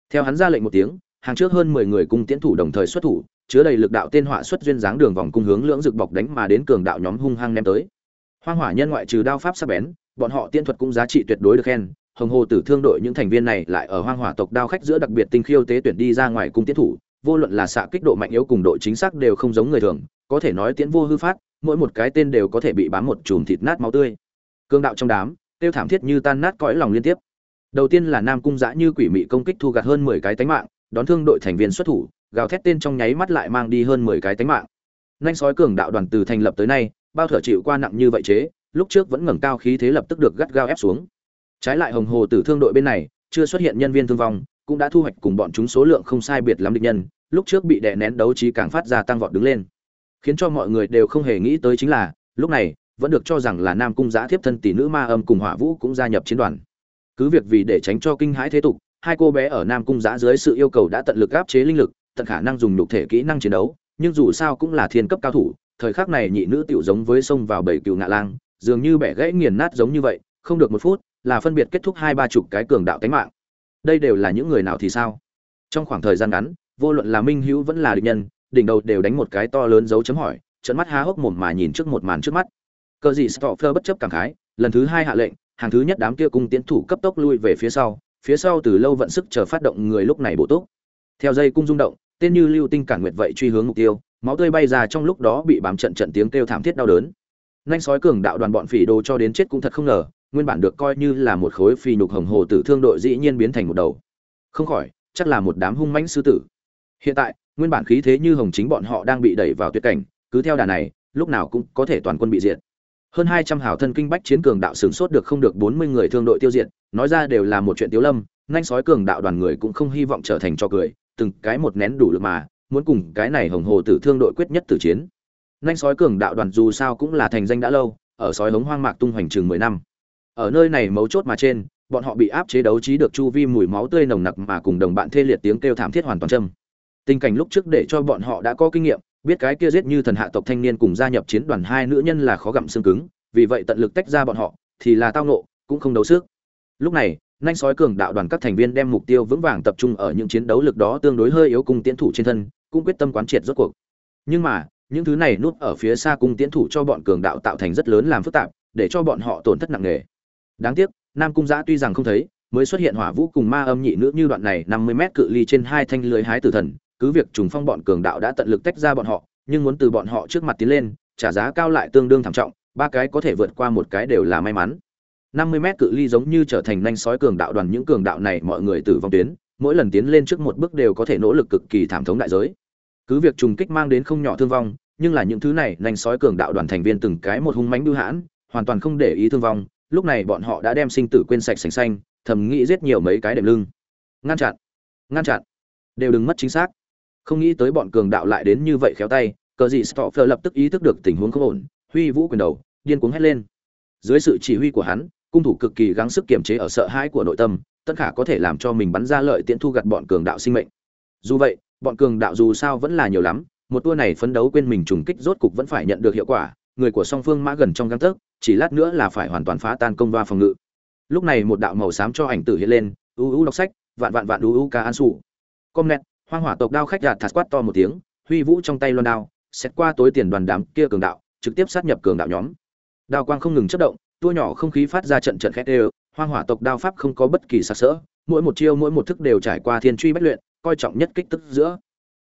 S1: Theo hắn ra lệnh một tiếng, hàng trước hơn mười người cung tiễn thủ đồng thời xuất thủ, chứa đầy lực đạo tên họa xuất duyên dáng đường vòng cung hướng lưỡng rực bọc đánh mà đến cường đạo nhóm hung hăng ném tới. Hoang hỏa nhân ngoại trừ đao pháp sắc bén, bọn họ tiên thuật cũng giá trị tuyệt đối được khen hồng hồ tử thương đội những thành viên này lại ở hoang hỏa tộc đao khách giữa đặc biệt tinh khiêu tế tuyển đi ra ngoài cung tiến thủ. Vô luận là xạ kích độ mạnh yếu cùng độ chính xác đều không giống người thường, có thể nói tiễn vô hư phát, mỗi một cái tên đều có thể bị bám một chùm thịt nát máu tươi. Cương đạo trong đám, tiêu thảm thiết như tan nát cõi lòng liên tiếp. Đầu tiên là nam cung giã như quỷ mị công kích thu gặt hơn mười cái tánh mạng, đón thương đội thành viên xuất thủ, gào thét tên trong nháy mắt lại mang đi hơn mười cái tánh mạng. Nhanh sói cường đạo đoàn từ thành lập tới nay, bao thở chịu qua nặng như vậy chế, lúc trước vẫn ngẩng cao khí thế lập tức được gắt gao ép xuống trái lại hồng hồ tử thương đội bên này, chưa xuất hiện nhân viên thương vong, cũng đã thu hoạch cùng bọn chúng số lượng không sai biệt lắm địch nhân, lúc trước bị đè nén đấu trí càng phát ra tăng vọt đứng lên. Khiến cho mọi người đều không hề nghĩ tới chính là, lúc này, vẫn được cho rằng là nam cung giã thiếp thân tỷ nữ ma âm cùng hỏa vũ cũng gia nhập chiến đoàn. Cứ việc vì để tránh cho kinh hãi thế tục, hai cô bé ở nam cung giã dưới sự yêu cầu đã tận lực áp chế linh lực, tận khả năng dùng nhục thể kỹ năng chiến đấu, nhưng dù sao cũng là thiên cấp cao thủ, thời khắc này nhị nữ tiểu giống với sông vào bảy cừu ngạ lang, dường như bẻ gãy nghiền nát giống như vậy, không được một phút là phân biệt kết thúc hai ba chục cái cường đạo tánh mạng. Đây đều là những người nào thì sao? Trong khoảng thời gian ngắn, vô luận là minh hữu vẫn là địch nhân, đỉnh đầu đều đánh một cái to lớn dấu chấm hỏi trận mắt há hốc mồm mà nhìn trước một màn trước mắt. Cờ gì stopher bất chấp cảm khái, lần thứ hai hạ lệnh, hàng thứ nhất đám kia cung tiến thủ cấp tốc lui về phía sau phía sau từ lâu vận sức chờ phát động người lúc này bổ túc. Theo dây cung rung động, tên như lưu tinh cản nguyệt vậy truy hướng mục tiêu, máu tươi bay ra trong lúc đó bị bám trận trận tiếng kêu thảm thiết đau đớn. Nhanh sói cường đạo đoàn bọn phỉ đồ cho đến chết cũng thật không ngờ nguyên bản được coi như là một khối phi nhục hồng hồ tử thương đội dĩ nhiên biến thành một đầu. Không khỏi, chắc là một đám hung mãnh sư tử. Hiện tại, nguyên bản khí thế như hồng chính bọn họ đang bị đẩy vào tuyệt cảnh, cứ theo đà này, lúc nào cũng có thể toàn quân bị diệt. Hơn hai trăm hào thân kinh bách chiến cường đạo sửng sốt được không được bốn mươi người thương đội tiêu diệt, nói ra đều là một chuyện tiếu lâm nhanh sói cường đạo đoàn người cũng không hy vọng trở thành cho cười, từng cái một nén đủ lực mà, muốn cùng cái này hồng hồ tử thương đội quyết nhất tử chiến. Nhanh sói cường đạo đoàn dù sao cũng là thành danh đã lâu, ở sói hống hoang mạc tung hoành chừng mười năm ở nơi này mấu chốt mà trên, bọn họ bị áp chế đấu trí được chu vi mùi máu tươi nồng nặc mà cùng đồng bạn thê liệt tiếng kêu thảm thiết hoàn toàn châm. Tình cảnh lúc trước để cho bọn họ đã có kinh nghiệm, biết cái kia giết như thần hạ tộc thanh niên cùng gia nhập chiến đoàn hai nữ nhân là khó gặm xương cứng, vì vậy tận lực tách ra bọn họ, thì là tao nộ cũng không đấu sức. Lúc này, nhanh sói cường đạo đoàn các thành viên đem mục tiêu vững vàng tập trung ở những chiến đấu lực đó tương đối hơi yếu cùng tiến thủ trên thân, cũng quyết tâm quán triệt rốt cuộc. Nhưng mà, những thứ này núp ở phía xa cung tiến thủ cho bọn cường đạo tạo thành rất lớn làm phức tạp, để cho bọn họ tổn thất nặng nề đáng tiếc, nam cung giã tuy rằng không thấy, mới xuất hiện hỏa vũ cùng ma âm nhị nữ như đoạn này năm mươi mét cự ly trên hai thanh lưới hái tử thần, cứ việc trùng phong bọn cường đạo đã tận lực tách ra bọn họ, nhưng muốn từ bọn họ trước mặt tiến lên, trả giá cao lại tương đương thảm trọng, ba cái có thể vượt qua một cái đều là may mắn. năm mươi mét cự ly giống như trở thành nhanh sói cường đạo đoàn những cường đạo này mọi người tử vong tuyến, mỗi lần tiến lên trước một bước đều có thể nỗ lực cực kỳ thảm thống đại giới. Cứ việc trùng kích mang đến không nhỏ thương vong, nhưng là những thứ này nhanh sói cường đạo đoàn thành viên từng cái một hung mãnh bưu hãn, hoàn toàn không để ý thương vong lúc này bọn họ đã đem sinh tử quên sạch sành xanh, thầm nghĩ giết nhiều mấy cái đệm lưng. Ngăn chặn ngăn chặn. Đều đừng mất chính xác. Không nghĩ tới bọn cường đạo lại đến như vậy khéo tay, cờ gì stopher lập tức ý thức được tình huống không ổn, huy vũ quyền đầu, điên cuống hét lên. Dưới sự chỉ huy của hắn, cung thủ cực kỳ gắng sức kiềm chế ở sợ hãi của nội tâm, tất cả có thể làm cho mình bắn ra lợi tiện thu gặt bọn cường đạo sinh mệnh. Dù vậy, bọn cường đạo dù sao vẫn là nhiều lắm, một tour này phấn đấu quên mình trùng kích rốt cục vẫn phải nhận được hiệu quả người của song phương mã gần trong găng tấc, chỉ lát nữa là phải hoàn toàn phá tan công va phòng ngự. Lúc này một đạo màu xám cho ảnh tử hiện lên, u u đọc sách, vạn vạn vạn u u ca an sủ. Com net hoang hỏa tộc đao khách gạt thạt quát to một tiếng, huy vũ trong tay loan đao xét qua tối tiền đoàn đám kia cường đạo, trực tiếp sát nhập cường đạo nhóm. Đao quang không ngừng chất động, tua nhỏ không khí phát ra trận trận khét đều, hoang hỏa tộc đao pháp không có bất kỳ sặc sỡ, mỗi một chiêu mỗi một thức đều trải qua thiên truy bách luyện, coi trọng nhất kích tức giữa.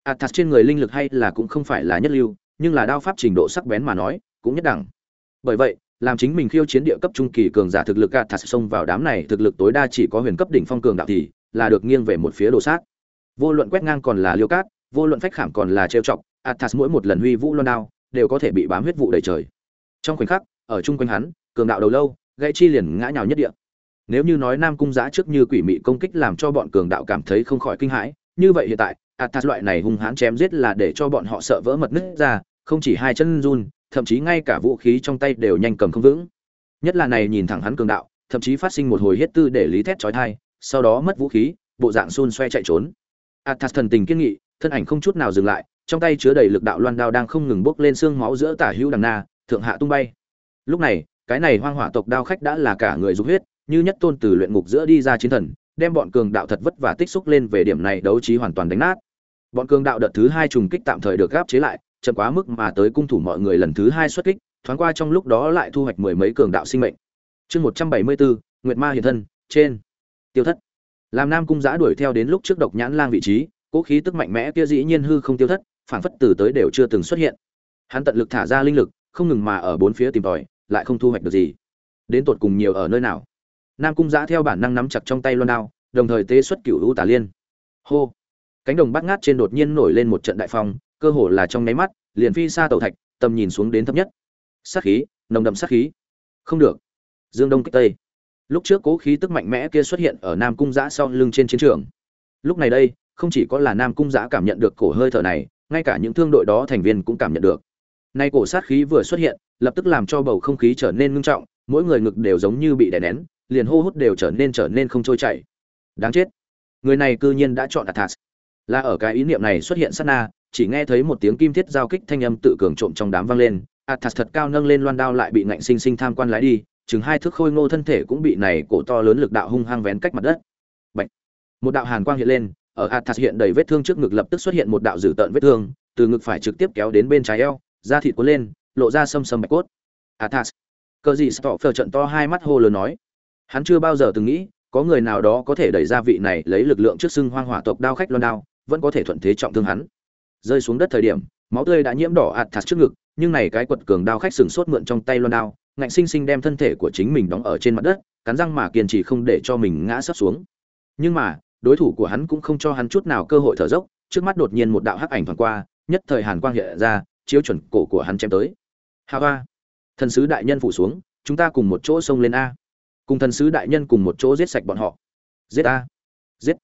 S1: Athas trên người linh lực hay là cũng không phải là nhất lưu, nhưng là đao pháp trình độ sắc bén mà nói cũng nhất đẳng. Bởi vậy, làm chính mình khiêu chiến địa cấp trung kỳ cường giả thực lực athas xông vào đám này thực lực tối đa chỉ có huyền cấp đỉnh phong cường đạo thì là được nghiêng về một phía đồ sát. Vô luận quét ngang còn là liêu cát, vô luận phách khảm còn là trêu chọc athas mỗi một lần huy vũ loan đao đều có thể bị bám huyết vụ đầy trời. Trong khoảnh khắc, ở chung quanh hắn, cường đạo đầu lâu, gãy chi liền ngã nhào nhất địa. Nếu như nói nam cung giã trước như quỷ mị công kích làm cho bọn cường đạo cảm thấy không khỏi kinh hãi, như vậy hiện tại athas loại này hung hãn chém giết là để cho bọn họ sợ vỡ mật nứt ra, không chỉ hai chân run thậm chí ngay cả vũ khí trong tay đều nhanh cầm không vững. Nhất là này nhìn thẳng hắn cường đạo, thậm chí phát sinh một hồi hết tư để lý thét chói tai, sau đó mất vũ khí, bộ dạng xun xoe chạy trốn. Athas thần tình kiên nghị, thân ảnh không chút nào dừng lại, trong tay chứa đầy lực đạo loan đao đang không ngừng bốc lên xương máu giữa tả hữu đằng na, thượng hạ tung bay. Lúc này, cái này hoang hỏa tộc đao khách đã là cả người dục huyết, như nhất tôn từ luyện ngục giữa đi ra chiến thần, đem bọn cường đạo thật vất và tích xúc lên về điểm này đấu trí hoàn toàn đánh nát. Bọn cường đạo đợt thứ hai trùng kích tạm thời được gáp chế lại chậm quá mức mà tới cung thủ mọi người lần thứ hai xuất kích, thoáng qua trong lúc đó lại thu hoạch mười mấy cường đạo sinh mệnh. Chương một trăm bảy mươi bốn, nguyệt ma hiện thân, trên. Tiêu thất. Làm nam cung giã đuổi theo đến lúc trước độc nhãn lang vị trí cỗ khí tức mạnh mẽ kia dĩ nhiên hư không tiêu thất phản phất từ tới đều chưa từng xuất hiện. Hắn tận lực thả ra linh lực, không ngừng mà ở bốn phía tìm tòi, lại không thu hoạch được gì. Đến tột cùng nhiều ở nơi nào? Nam cung giã theo bản năng nắm chặt trong tay loan đao, đồng thời tế xuất cựu u tả liên. Hô. Cánh đồng bát ngát trên đột nhiên nổi lên một trận đại phong cơ hồ là trong nháy mắt, liền phi xa tàu thạch, tầm nhìn xuống đến thấp nhất. Sát khí, nồng đậm sát khí. Không được. Dương đông kích tây. Lúc trước cố khí tức mạnh mẽ kia xuất hiện ở nam cung giã sau lưng trên chiến trường. Lúc này đây, không chỉ có là nam cung giã cảm nhận được cổ hơi thở này, ngay cả những thương đội đó thành viên cũng cảm nhận được. Nay cổ sát khí vừa xuất hiện, lập tức làm cho bầu không khí trở nên ngưng trọng, mỗi người ngực đều giống như bị đè nén, liền hô hút đều trở nên trở nên không trôi chảy. Đáng chết. Người này cư nhiên đã chọn athas là ở cái ý niệm này xuất hiện sát na chỉ nghe thấy một tiếng kim thiết giao kích thanh âm tự cường trộm trong đám vang lên. Athas thật cao nâng lên loan đao lại bị ngạnh sinh sinh tham quan lái đi, chừng hai thước khôi ngô thân thể cũng bị này cổ to lớn lực đạo hung hăng vén cách mặt đất. Bạch. một đạo hàn quang hiện lên, ở athas hiện đầy vết thương trước ngực lập tức xuất hiện một đạo dữ tợn vết thương, từ ngực phải trực tiếp kéo đến bên trái eo, da thịt cuốn lên, lộ ra sâm sâm bạch cốt. Athas! Cờ gì sợ phờ trận to hai mắt hô lớn nói. Hắn chưa bao giờ từng nghĩ, có người nào đó có thể đẩy ra vị này lấy lực lượng trước sưng hoang hỏa tộc đao khách loan đao, vẫn có thể thuận thế trọng thương hắn rơi xuống đất thời điểm, máu tươi đã nhiễm đỏ ạt thạt trước ngực, nhưng này cái quật cường đao khách sừng sốt mượn trong tay loan đao, ngạnh sinh sinh đem thân thể của chính mình đóng ở trên mặt đất, cắn răng mà kiên trì không để cho mình ngã sắp xuống. Nhưng mà, đối thủ của hắn cũng không cho hắn chút nào cơ hội thở dốc, trước mắt đột nhiên một đạo hắc ảnh thoáng qua, nhất thời hàn quang hiện ra, chiếu chuẩn cổ của hắn chém tới. Hà ba thần sứ đại nhân phủ xuống, chúng ta cùng một chỗ xông lên a. Cùng thần sứ đại nhân cùng một chỗ giết sạch bọn họ. Giết a. Giết.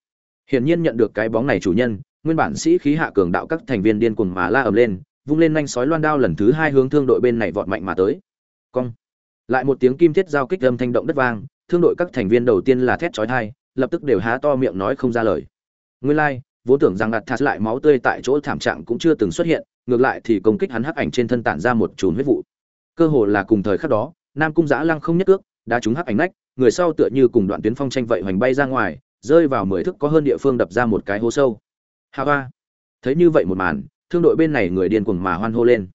S1: Hiển nhiên nhận được cái bóng này chủ nhân nguyên bản sĩ khí hạ cường đạo các thành viên điên cuồng mà la ầm lên vung lên nhanh sói loan đao lần thứ hai hướng thương đội bên này vọt mạnh mà tới. Cong. Lại một tiếng kim thiết giao kích âm thanh động đất vang thương đội các thành viên đầu tiên là thét chói tai lập tức đều há to miệng nói không ra lời. Nguyên lai like, vốn tưởng rằng ạt thạt lại máu tươi tại chỗ thảm trạng cũng chưa từng xuất hiện ngược lại thì công kích hắn hắc ảnh trên thân tản ra một chùm huyết vụ. Cơ hồ là cùng thời khắc đó nam cung giã lăng không nhất ước đã trúng hắc ảnh nách người sau tựa như cùng đoạn tuyến phong tranh vậy hoành bay ra ngoài rơi vào mười thước có hơn địa phương đập ra một cái hố sâu ha ba thấy như vậy một màn, thương đội bên này người điên cuồng mà hoan hô lên.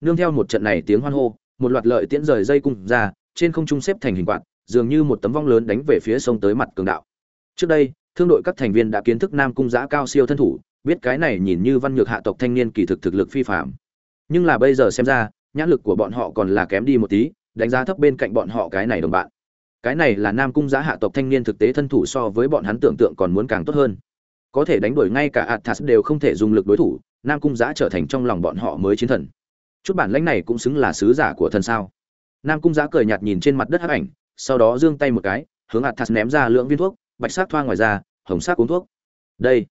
S1: Nương theo một trận này tiếng hoan hô, một loạt lợi tiễn rời dây cung ra, trên không trung xếp thành hình quạt, dường như một tấm vong lớn đánh về phía sông tới mặt cường đạo. Trước đây, thương đội các thành viên đã kiến thức nam cung giã cao siêu thân thủ, biết cái này nhìn như văn nhược hạ tộc thanh niên kỳ thực thực lực phi phạm nhưng là bây giờ xem ra, nhãn lực của bọn họ còn là kém đi một tí, đánh giá thấp bên cạnh bọn họ cái này đồng bạn. Cái này là nam cung giã hạ tộc thanh niên thực tế thân thủ so với bọn hắn tưởng tượng còn muốn càng tốt hơn có thể đánh đuổi ngay cả athas đều không thể dùng lực đối thủ, nam cung giã trở thành trong lòng bọn họ mới chiến thần. Chút bản lãnh này cũng xứng là sứ giả của thần sao? Nam cung giã cười nhạt nhìn trên mặt đất hắc ảnh, sau đó giương tay một cái, hướng athas ném ra lượng viên thuốc, bạch sắc thoa ngoài ra, hồng sắc uống thuốc. Đây.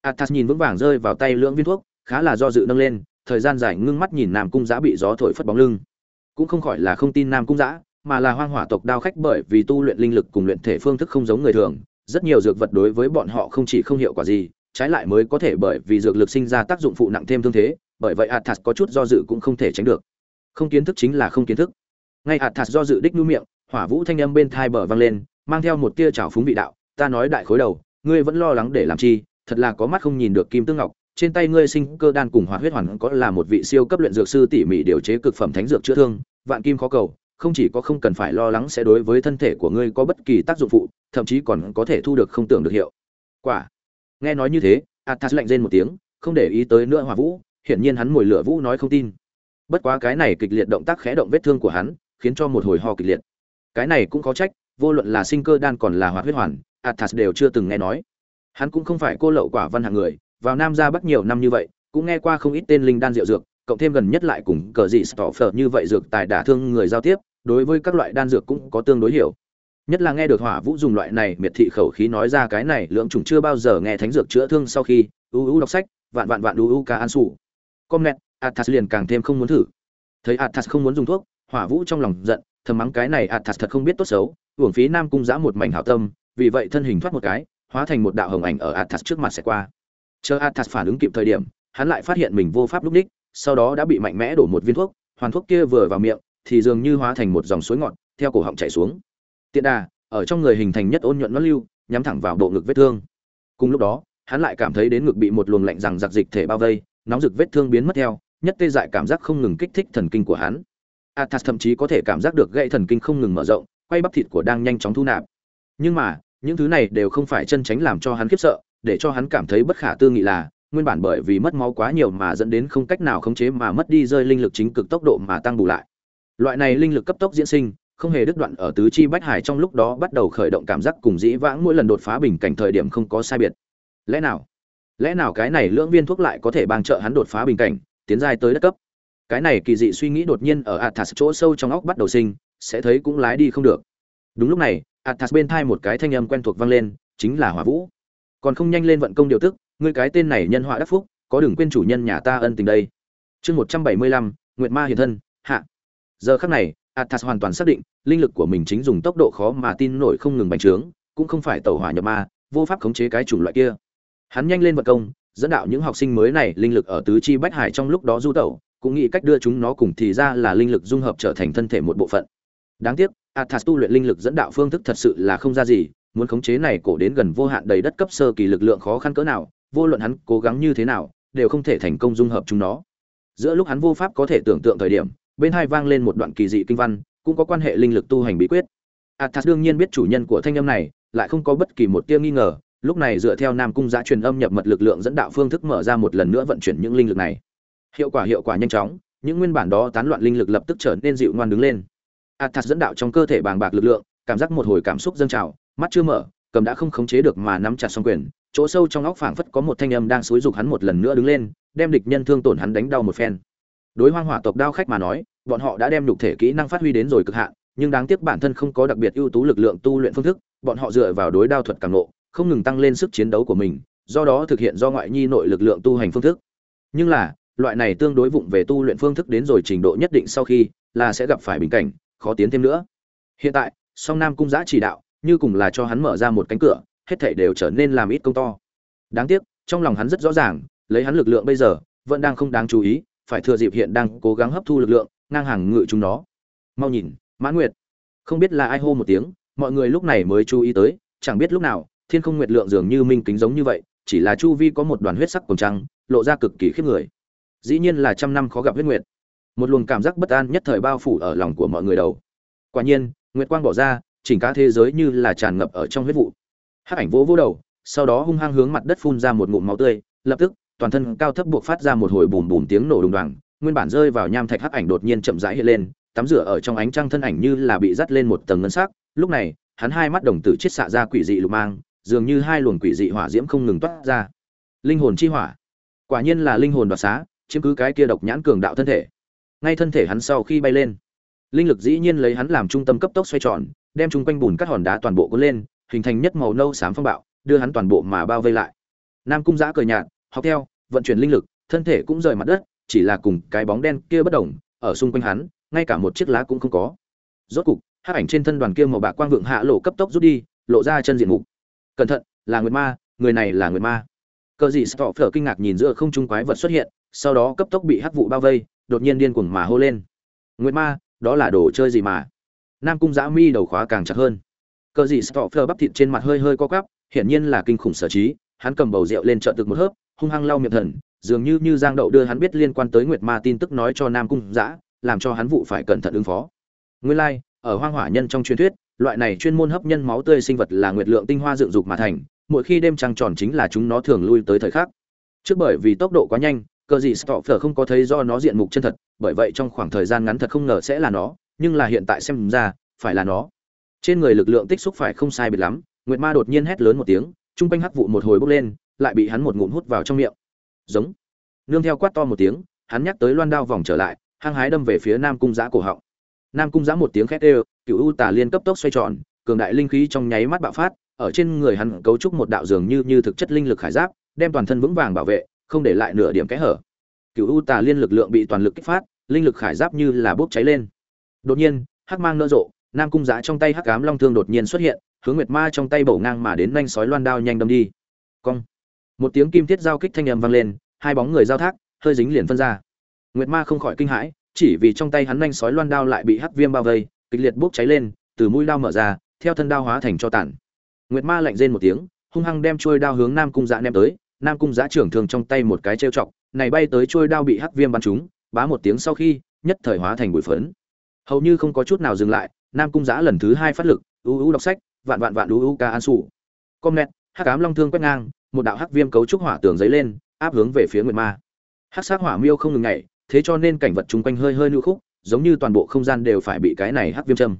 S1: Athas nhìn vững vàng rơi vào tay lượng viên thuốc, khá là do dự nâng lên, thời gian dài ngưng mắt nhìn nam cung giã bị gió thổi phất bóng lưng. Cũng không khỏi là không tin nam cung giã, mà là hoang hỏa tộc đao khách bởi vì tu luyện linh lực cùng luyện thể phương thức không giống người thường rất nhiều dược vật đối với bọn họ không chỉ không hiệu quả gì, trái lại mới có thể bởi vì dược lực sinh ra tác dụng phụ nặng thêm thương thế, bởi vậy athas có chút do dự cũng không thể tránh được. Không kiến thức chính là không kiến thức. Ngay athas do dự đích nhu miệng, hỏa vũ thanh âm bên thai bờ vang lên, mang theo một tia trào phúng vị đạo, ta nói đại khối đầu, ngươi vẫn lo lắng để làm chi, thật là có mắt không nhìn được kim tương ngọc, trên tay ngươi sinh cơ đan cùng hỏa huyết hoàn có là một vị siêu cấp luyện dược sư tỉ mỉ điều chế cực phẩm thánh dược chữa thương, vạn kim khó cầu không chỉ có không cần phải lo lắng sẽ đối với thân thể của ngươi có bất kỳ tác dụng phụ, thậm chí còn có thể thu được không tưởng được hiệu. Quả. Nghe nói như thế, athas lạnh rên một tiếng, không để ý tới nữa hỏa vũ, hiển nhiên hắn mùi lửa vũ nói không tin. Bất quá cái này kịch liệt động tác khẽ động vết thương của hắn, khiến cho một hồi ho kịch liệt. Cái này cũng có trách, vô luận là sinh cơ đan còn là hoạt huyết hoàn, athas đều chưa từng nghe nói. Hắn cũng không phải cô lậu quả văn hạng người, vào nam ra bắc nhiều năm như vậy, cũng nghe qua không ít tên linh đan rượu dược cộng thêm gần nhất lại cùng cờ dị stoffer như vậy dược tài đả thương người giao tiếp, đối với các loại đan dược cũng có tương đối hiểu. Nhất là nghe được hỏa vũ dùng loại này miệt thị khẩu khí nói ra cái này lượng trùng chưa bao giờ nghe thánh dược chữa thương sau khi, u u đọc sách, vạn vạn vạn u u ca an sủ. Com net athas liền càng thêm không muốn thử. Thấy athas không muốn dùng thuốc, hỏa vũ trong lòng giận, thầm mắng cái này athas thật không biết tốt xấu hưởng phí nam cung giã một mảnh hảo tâm, vì vậy thân hình thoát một cái, hóa thành một đạo hồng ảnh ở athas trước mặt sẽ qua. Chờ athas phản ứng kịp thời điểm, hắn lại phát hiện mình vô pháp lúc ních sau đó đã bị mạnh mẽ đổ một viên thuốc, hoàn thuốc kia vừa vào miệng thì dường như hóa thành một dòng suối ngọt, theo cổ họng chảy xuống. Tiện đà, ở trong người hình thành nhất ôn nhuận nó lưu, nhắm thẳng vào bộ ngực vết thương. Cùng lúc đó, hắn lại cảm thấy đến ngực bị một luồng lạnh rằng giặc dịch thể bao vây, nóng rực vết thương biến mất theo, nhất tê dại cảm giác không ngừng kích thích thần kinh của hắn. Athas thậm chí có thể cảm giác được gãy thần kinh không ngừng mở rộng, quay bắp thịt của đang nhanh chóng thu nạp. Nhưng mà, những thứ này đều không phải chân tránh làm cho hắn khiếp sợ, để cho hắn cảm thấy bất khả tư nghị là nguyên bản bởi vì mất máu quá nhiều mà dẫn đến không cách nào khống chế mà mất đi rơi linh lực chính cực tốc độ mà tăng bù lại. Loại này linh lực cấp tốc diễn sinh, không hề đứt đoạn ở tứ chi bách hải trong lúc đó bắt đầu khởi động cảm giác cùng dĩ vãng mỗi lần đột phá bình cảnh thời điểm không có sai biệt. Lẽ nào? Lẽ nào cái này lưỡng viên thuốc lại có thể bằng trợ hắn đột phá bình cảnh, tiến giai tới đất cấp? Cái này kỳ dị suy nghĩ đột nhiên ở athas chỗ sâu trong óc bắt đầu sinh, sẽ thấy cũng lái đi không được. Đúng lúc này athas bên thai một cái thanh âm quen thuộc vang lên, chính là hỏa vũ. Còn không nhanh lên vận công điều tức ngươi cái tên này nhân họa đắc phúc, có đừng quên chủ nhân nhà ta ân tình đây. Chương một trăm bảy mươi lăm, nguyệt ma hiện thân, hạ. Giờ khắc này, athas hoàn toàn xác định, linh lực của mình chính dùng tốc độ khó mà tin nổi không ngừng bành trướng, cũng không phải tẩu hỏa nhập ma, vô pháp khống chế cái chủng loại kia. Hắn nhanh lên vật công, dẫn đạo những học sinh mới này linh lực ở tứ chi bách hải trong lúc đó du tẩu, cũng nghĩ cách đưa chúng nó cùng thì ra là linh lực dung hợp trở thành thân thể một bộ phận. Đáng tiếc, athas tu luyện linh lực dẫn đạo phương thức thật sự là không ra gì, muốn khống chế này cổ đến gần vô hạn đầy đất cấp sơ kỳ lực lượng khó khăn cỡ nào vô luận hắn cố gắng như thế nào, đều không thể thành công dung hợp chúng nó. Giữa lúc hắn vô pháp có thể tưởng tượng thời điểm, bên hai vang lên một đoạn kỳ dị kinh văn, cũng có quan hệ linh lực tu hành bí quyết. Athas đương nhiên biết chủ nhân của thanh âm này, lại không có bất kỳ một tia nghi ngờ, lúc này dựa theo nam cung giã truyền âm nhập mật lực lượng dẫn đạo phương thức mở ra một lần nữa vận chuyển những linh lực này. Hiệu quả hiệu quả nhanh chóng, những nguyên bản đó tán loạn linh lực lập tức trở nên dịu ngoan đứng lên. Athas dẫn đạo trong cơ thể bàng bạc lực lượng, cảm giác một hồi cảm xúc dâng trào, mắt chưa mở, cầm đã không khống chế được mà nắm chặt song quyền chỗ sâu trong óc phảng phất có một thanh âm đang xúi dục hắn một lần nữa đứng lên, đem địch nhân thương tổn hắn đánh đau một phen. Đối hoang hỏa tộc đao khách mà nói, bọn họ đã đem nhục thể kỹ năng phát huy đến rồi cực hạn, nhưng đáng tiếc bản thân không có đặc biệt ưu tú lực lượng tu luyện phương thức, bọn họ dựa vào đối đao thuật càng nộ không ngừng tăng lên sức chiến đấu của mình, do đó thực hiện do ngoại nhi nội lực lượng tu hành phương thức. Nhưng là, loại này tương đối vụng về tu luyện phương thức đến rồi trình độ nhất định sau khi, là sẽ gặp phải bình cảnh, khó tiến thêm nữa. Hiện tại, song nam cung giá chỉ đạo, như cùng là cho hắn mở ra một cánh cửa hết thảy đều trở nên làm ít công to. Đáng tiếc, trong lòng hắn rất rõ ràng, lấy hắn lực lượng bây giờ, vẫn đang không đáng chú ý, phải thừa dịp hiện đang cố gắng hấp thu lực lượng, ngang hàng ngự chúng nó. Mau nhìn mãn nguyệt. Không biết là ai hô một tiếng, mọi người lúc này mới chú ý tới, chẳng biết lúc nào, thiên không nguyệt lượng dường như minh kính giống như vậy, chỉ là chu vi có một đoàn huyết sắc cùng trăng, lộ ra cực kỳ khiếp người. Dĩ nhiên là trăm năm khó gặp huyết nguyệt. Một luồng cảm giác bất an nhất thời bao phủ ở lòng của mọi người đầu. Quả nhiên, nguyệt quang bỏ ra, chỉnh cả thế giới như là tràn ngập ở trong huyết vụ hắc ảnh vỗ vỗ đầu, sau đó hung hăng hướng mặt đất phun ra một ngụm máu tươi, lập tức, toàn thân cao thấp buộc phát ra một hồi bùm bùm tiếng nổ đùng đoàng, nguyên bản rơi vào nham thạch hắc ảnh đột nhiên chậm rãi hiện lên, tắm rửa ở trong ánh trăng thân ảnh như là bị dắt lên một tầng ngân sắc, lúc này, hắn hai mắt đồng tử chết xạ ra quỷ dị lục mang, dường như hai luồng quỷ dị hỏa diễm không ngừng toát ra. Linh hồn chi hỏa. Quả nhiên là linh hồn đoạt xá, chiếm cứ cái kia độc nhãn cường đạo thân thể. Ngay thân thể hắn sau khi bay lên, linh lực dĩ nhiên lấy hắn làm trung tâm cấp tốc xoay tròn, đem chung quanh bùn các hòn đá toàn bộ cuốn lên hình thành nhất màu nâu xám phong bạo, đưa hắn toàn bộ mà bao vây lại. Nam cung giã cười nhạt, học theo, vận chuyển linh lực, thân thể cũng rời mặt đất, chỉ là cùng cái bóng đen kia bất động ở xung quanh hắn, ngay cả một chiếc lá cũng không có. Rốt cục, hắc ảnh trên thân đoàn kia màu bạc quang vượng hạ lộ cấp tốc rút đi, lộ ra chân diện mục. Cẩn thận, là nguyệt ma, người này là nguyệt ma. Cờ dị stọ phở kinh ngạc nhìn giữa không trung quái vật xuất hiện, sau đó cấp tốc bị hắc vụ bao vây, đột nhiên điên cuồng mà hô lên. Nguyệt ma, đó là đồ chơi gì mà? Nam cung giã mi đầu khóa càng chặt hơn cờ dị Stoffer bắp thịt trên mặt hơi hơi co quắp hiển nhiên là kinh khủng sở trí hắn cầm bầu rượu lên trợn thực một hớp hung hăng lau miệng thần dường như như giang đậu đưa hắn biết liên quan tới nguyệt ma tin tức nói cho nam cung giã làm cho hắn vụ phải cẩn thận ứng phó. Nguyên lai like, ở hoang hỏa nhân trong truyền thuyết loại này chuyên môn hấp nhân máu tươi sinh vật là nguyệt lượng tinh hoa dựng dục mà thành mỗi khi đêm trăng tròn chính là chúng nó thường lui tới thời khắc. Trước bởi vì tốc độ quá nhanh cờ gì Stoffer không có thấy do nó diện mục chân thật bởi vậy trong khoảng thời gian ngắn thật không ngờ sẽ là nó nhưng là hiện tại xem ra phải là nó trên người lực lượng tích xúc phải không sai biệt lắm, nguyệt ma đột nhiên hét lớn một tiếng, trung quanh hắc vụ một hồi bốc lên, lại bị hắn một ngụm hút vào trong miệng. Giống. Nương theo quát to một tiếng, hắn nhắc tới loan đao vòng trở lại, hăng hái đâm về phía nam cung giã cổ họng. Nam cung giã một tiếng khét ê cựu u tà liên cấp tốc xoay tròn, cường đại linh khí trong nháy mắt bạo phát, ở trên người hắn cấu trúc một đạo dường như như thực chất linh lực khải giáp, đem toàn thân vững vàng bảo vệ, không để lại nửa điểm kẽ hở. Cựu u tà liên lực lượng bị toàn lực kích phát, linh lực khải giáp như là bốc cháy lên. Đột nhiên, hắc mang nỡ rộ nam cung giã trong tay hắc cám long thương đột nhiên xuất hiện, hướng nguyệt ma trong tay bổ ngang mà đến nhanh sói loan đao nhanh đâm đi. Cong. Một tiếng kim thiết giao kích thanh âm vang lên, hai bóng người giao thác, hơi dính liền phân ra. Nguyệt ma không khỏi kinh hãi, chỉ vì trong tay hắn nhanh sói loan đao lại bị hắc viêm bao vây, kịch liệt bốc cháy lên, từ mũi đao mở ra, theo thân đao hóa thành cho tản. nguyệt ma lạnh rên một tiếng, hung hăng đem chuôi đao hướng nam cung giã ném tới, nam cung giã trưởng thường trong tay một cái trêu chọc, này bay tới chuôi đao bị hắc viêm bắn trúng, bá một tiếng sau khi, nhất thời hóa thành bụi phấn. Hầu như không có chút nào dừng lại nam cung giã lần thứ hai phát lực ưu ưu đọc sách, vạn vạn vạn ưu ưu ca an sủ. Com net hắc ám long thương quét ngang, một đạo hắc viêm cấu trúc hỏa tường giấy lên, áp hướng về phía nguyệt ma. Hắc sát hỏa miêu không ngừng nhảy, thế cho nên cảnh vật chung quanh hơi hơi nhu khúc, giống như toàn bộ không gian đều phải bị cái này hắc viêm châm.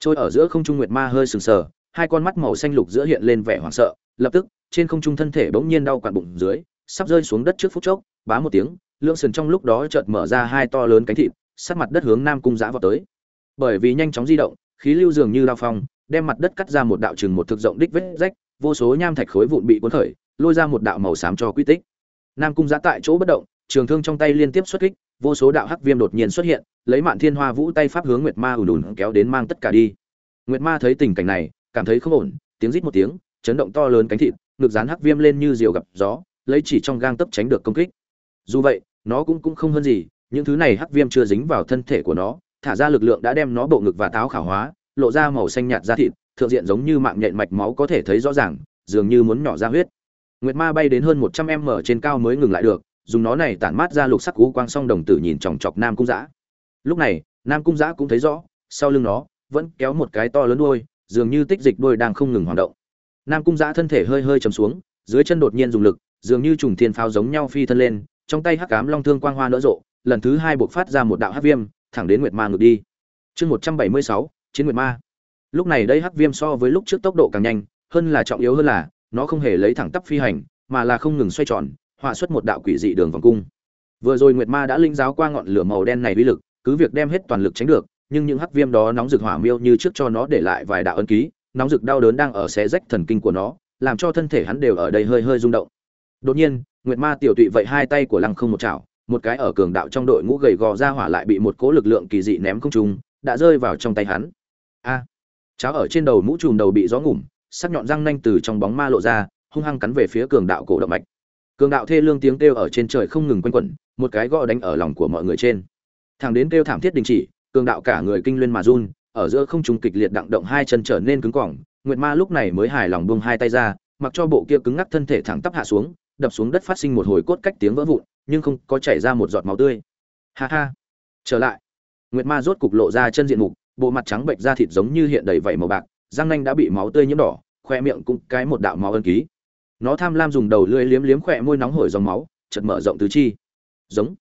S1: Trôi ở giữa không trung nguyệt ma hơi sừng sờ, hai con mắt màu xanh lục giữa hiện lên vẻ hoảng sợ, lập tức, trên không trung thân thể bỗng nhiên đau quặn bụng dưới, sắp rơi xuống đất trước phút chốc, bá một tiếng, lưỡng sườn trong lúc đó chợt mở ra hai to lớn cánh thịt sát mặt đất hướng nam cung giã vào tới bởi vì nhanh chóng di động, khí lưu dường như lao phong, đem mặt đất cắt ra một đạo chừng một thực rộng đích vết rách, vô số nham thạch khối vụn bị cuốn khởi, lôi ra một đạo màu xám cho quy tích. Nam cung giã tại chỗ bất động, trường thương trong tay liên tiếp xuất kích, vô số đạo hắc viêm đột nhiên xuất hiện, lấy mạn thiên hoa vũ tay pháp hướng nguyệt ma ùn ùn kéo đến mang tất cả đi. Nguyệt ma thấy tình cảnh này, cảm thấy không ổn, tiếng rít một tiếng, chấn động to lớn cánh thịt, ngực dán hắc viêm lên như diều gặp gió, lấy chỉ trong gang tấp tránh được công kích. Dù vậy, nó cũng cũng không hơn gì, những thứ này hắc viêm chưa dính vào thân thể của nó thả ra lực lượng đã đem nó bộ ngực và táo khảo hóa, lộ ra màu xanh nhạt da thịt, thượng diện giống như mạng nhện mạch máu có thể thấy rõ ràng, dường như muốn nhỏ ra huyết. Nguyệt ma bay đến hơn một trăm m trên cao mới ngừng lại được, dùng nó này tản mát ra lục sắc cú quang song đồng tử nhìn chòng chọc nam cung giã lúc này, nam cung giã cũng thấy rõ, sau lưng nó vẫn kéo một cái to lớn đuôi, dường như tích dịch đuôi đang không ngừng hoạt động. Nam cung giã thân thể hơi hơi chầm xuống, dưới chân đột nhiên dùng lực, dường như trùng thiên pháo giống nhau phi thân lên, trong tay hắc cám long thương quang hoa nở rộ, lần thứ hai buộc phát ra một đạo hắc viêm thẳng đến nguyệt ma ngược đi. Chương một trăm bảy mươi sáu, chiến nguyệt ma. Lúc này đây hắc viêm so với lúc trước tốc độ càng nhanh, hơn là trọng yếu hơn là, nó không hề lấy thẳng tắp phi hành, mà là không ngừng xoay tròn, họa xuất một đạo quỷ dị đường vòng cung. Vừa rồi nguyệt ma đã linh giáo qua ngọn lửa màu đen này uy lực, cứ việc đem hết toàn lực tránh được, nhưng những hắc viêm đó nóng rực hỏa miêu như trước cho nó để lại vài đạo ấn ký, nóng rực đau đớn đang ở xé rách thần kinh của nó, làm cho thân thể hắn đều ở đây hơi hơi rung động. Đột nhiên, nguyệt ma tiểu tụy vậy hai tay của lăng không một chảo một cái ở cường đạo trong đội ngũ gầy gò ra hỏa lại bị một cỗ lực lượng kỳ dị ném không trung, đã rơi vào trong tay hắn. A! Cháo ở trên đầu mũ trùm đầu bị gió ngủm, sắc nhọn răng nanh từ trong bóng ma lộ ra, hung hăng cắn về phía cường đạo cổ động mạch. Cường đạo thê lương tiếng kêu ở trên trời không ngừng quanh quẩn, một cái gõ đánh ở lòng của mọi người trên. Thằng đến kêu thảm thiết đình chỉ, cường đạo cả người kinh lên mà run, ở giữa không trung kịch liệt đặng động hai chân trở nên cứng cỏng nguyệt ma lúc này mới hài lòng buông hai tay ra, mặc cho bộ kia cứng ngắc thân thể thẳng tắp hạ xuống, đập xuống đất phát sinh một hồi cốt cách tiếng vỡ vụn nhưng không có chảy ra một giọt máu tươi. Ha ha. Trở lại. Nguyệt ma rốt cục lộ ra chân diện mục, bộ mặt trắng bệnh da thịt giống như hiện đầy vảy màu bạc, răng nanh đã bị máu tươi nhiễm đỏ khoe miệng cũng cái một đạo máu ân ký. Nó tham lam dùng đầu lưỡi liếm liếm khỏe môi nóng hổi dòng máu chật mở rộng tứ chi. Giống.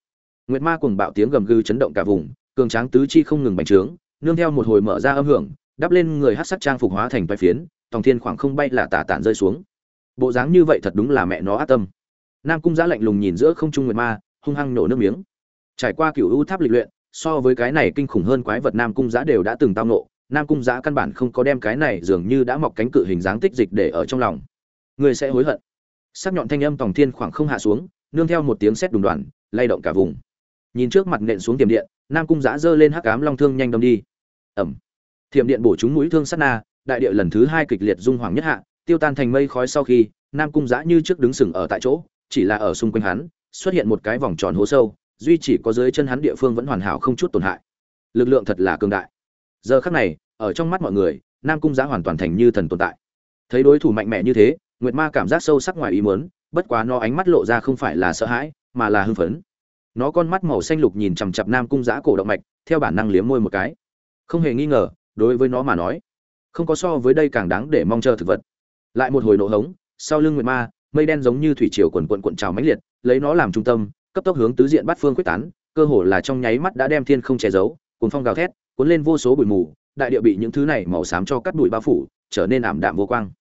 S1: Nguyệt ma cùng bạo tiếng gầm gừ chấn động cả vùng, cường tráng tứ chi không ngừng bành trướng, nương theo một hồi mở ra âm hưởng, đắp lên người hát sắc trang phục hóa thành vai phiến, tòng thiên khoảng không bay là tả tản rơi xuống. Bộ dáng như vậy thật đúng là mẹ nó ác tâm nam cung giã lạnh lùng nhìn giữa không trung nguyệt ma, hung hăng nổ nước miếng. Trải qua cựu ưu tháp lịch luyện, so với cái này kinh khủng hơn quái vật nam cung giã đều đã từng tao nộ nam cung giã căn bản không có đem cái này dường như đã mọc cánh cự hình dáng tích dịch để ở trong lòng. Người sẽ hối hận. Sắc nhọn thanh âm tòng thiên khoảng không hạ xuống, nương theo một tiếng sét đùng đoàn, lay động cả vùng. Nhìn trước mặt nện xuống tiềm điện, nam cung giã giơ lên hắc ám long thương nhanh đâm đi. Ẩm. Thiểm điện bổ trúng mũi thương sát na, đại địa lần thứ hai kịch liệt dung hoàng nhất hạ, tiêu tan thành mây khói sau khi, nam cung giã như trước đứng sừng ở tại chỗ chỉ là ở xung quanh hắn, xuất hiện một cái vòng tròn hố sâu, duy chỉ có dưới chân hắn địa phương vẫn hoàn hảo không chút tổn hại. Lực lượng thật là cường đại. Giờ khắc này, ở trong mắt mọi người, nam cung giá hoàn toàn thành như thần tồn tại. Thấy đối thủ mạnh mẽ như thế, nguyệt ma cảm giác sâu sắc ngoài ý muốn, bất quá nó ánh mắt lộ ra không phải là sợ hãi, mà là hưng phấn. Nó con mắt màu xanh lục nhìn chằm chặp nam cung giá cổ động mạch, theo bản năng liếm môi một cái. Không hề nghi ngờ, đối với nó mà nói, không có so với đây càng đáng để mong chờ thực vật. Lại một hồi nổ hống, sau lưng nguyệt ma mây đen giống như thủy triều quần quần cuộn trào mãnh liệt, lấy nó làm trung tâm, cấp tốc hướng tứ diện bát phương quyết tán, cơ hồ là trong nháy mắt đã đem thiên không che giấu cuốn phong gào thét, cuốn lên vô số bụi mù, đại địa bị những thứ này màu xám cho cắt bụi bao phủ, trở nên ảm đạm vô quang.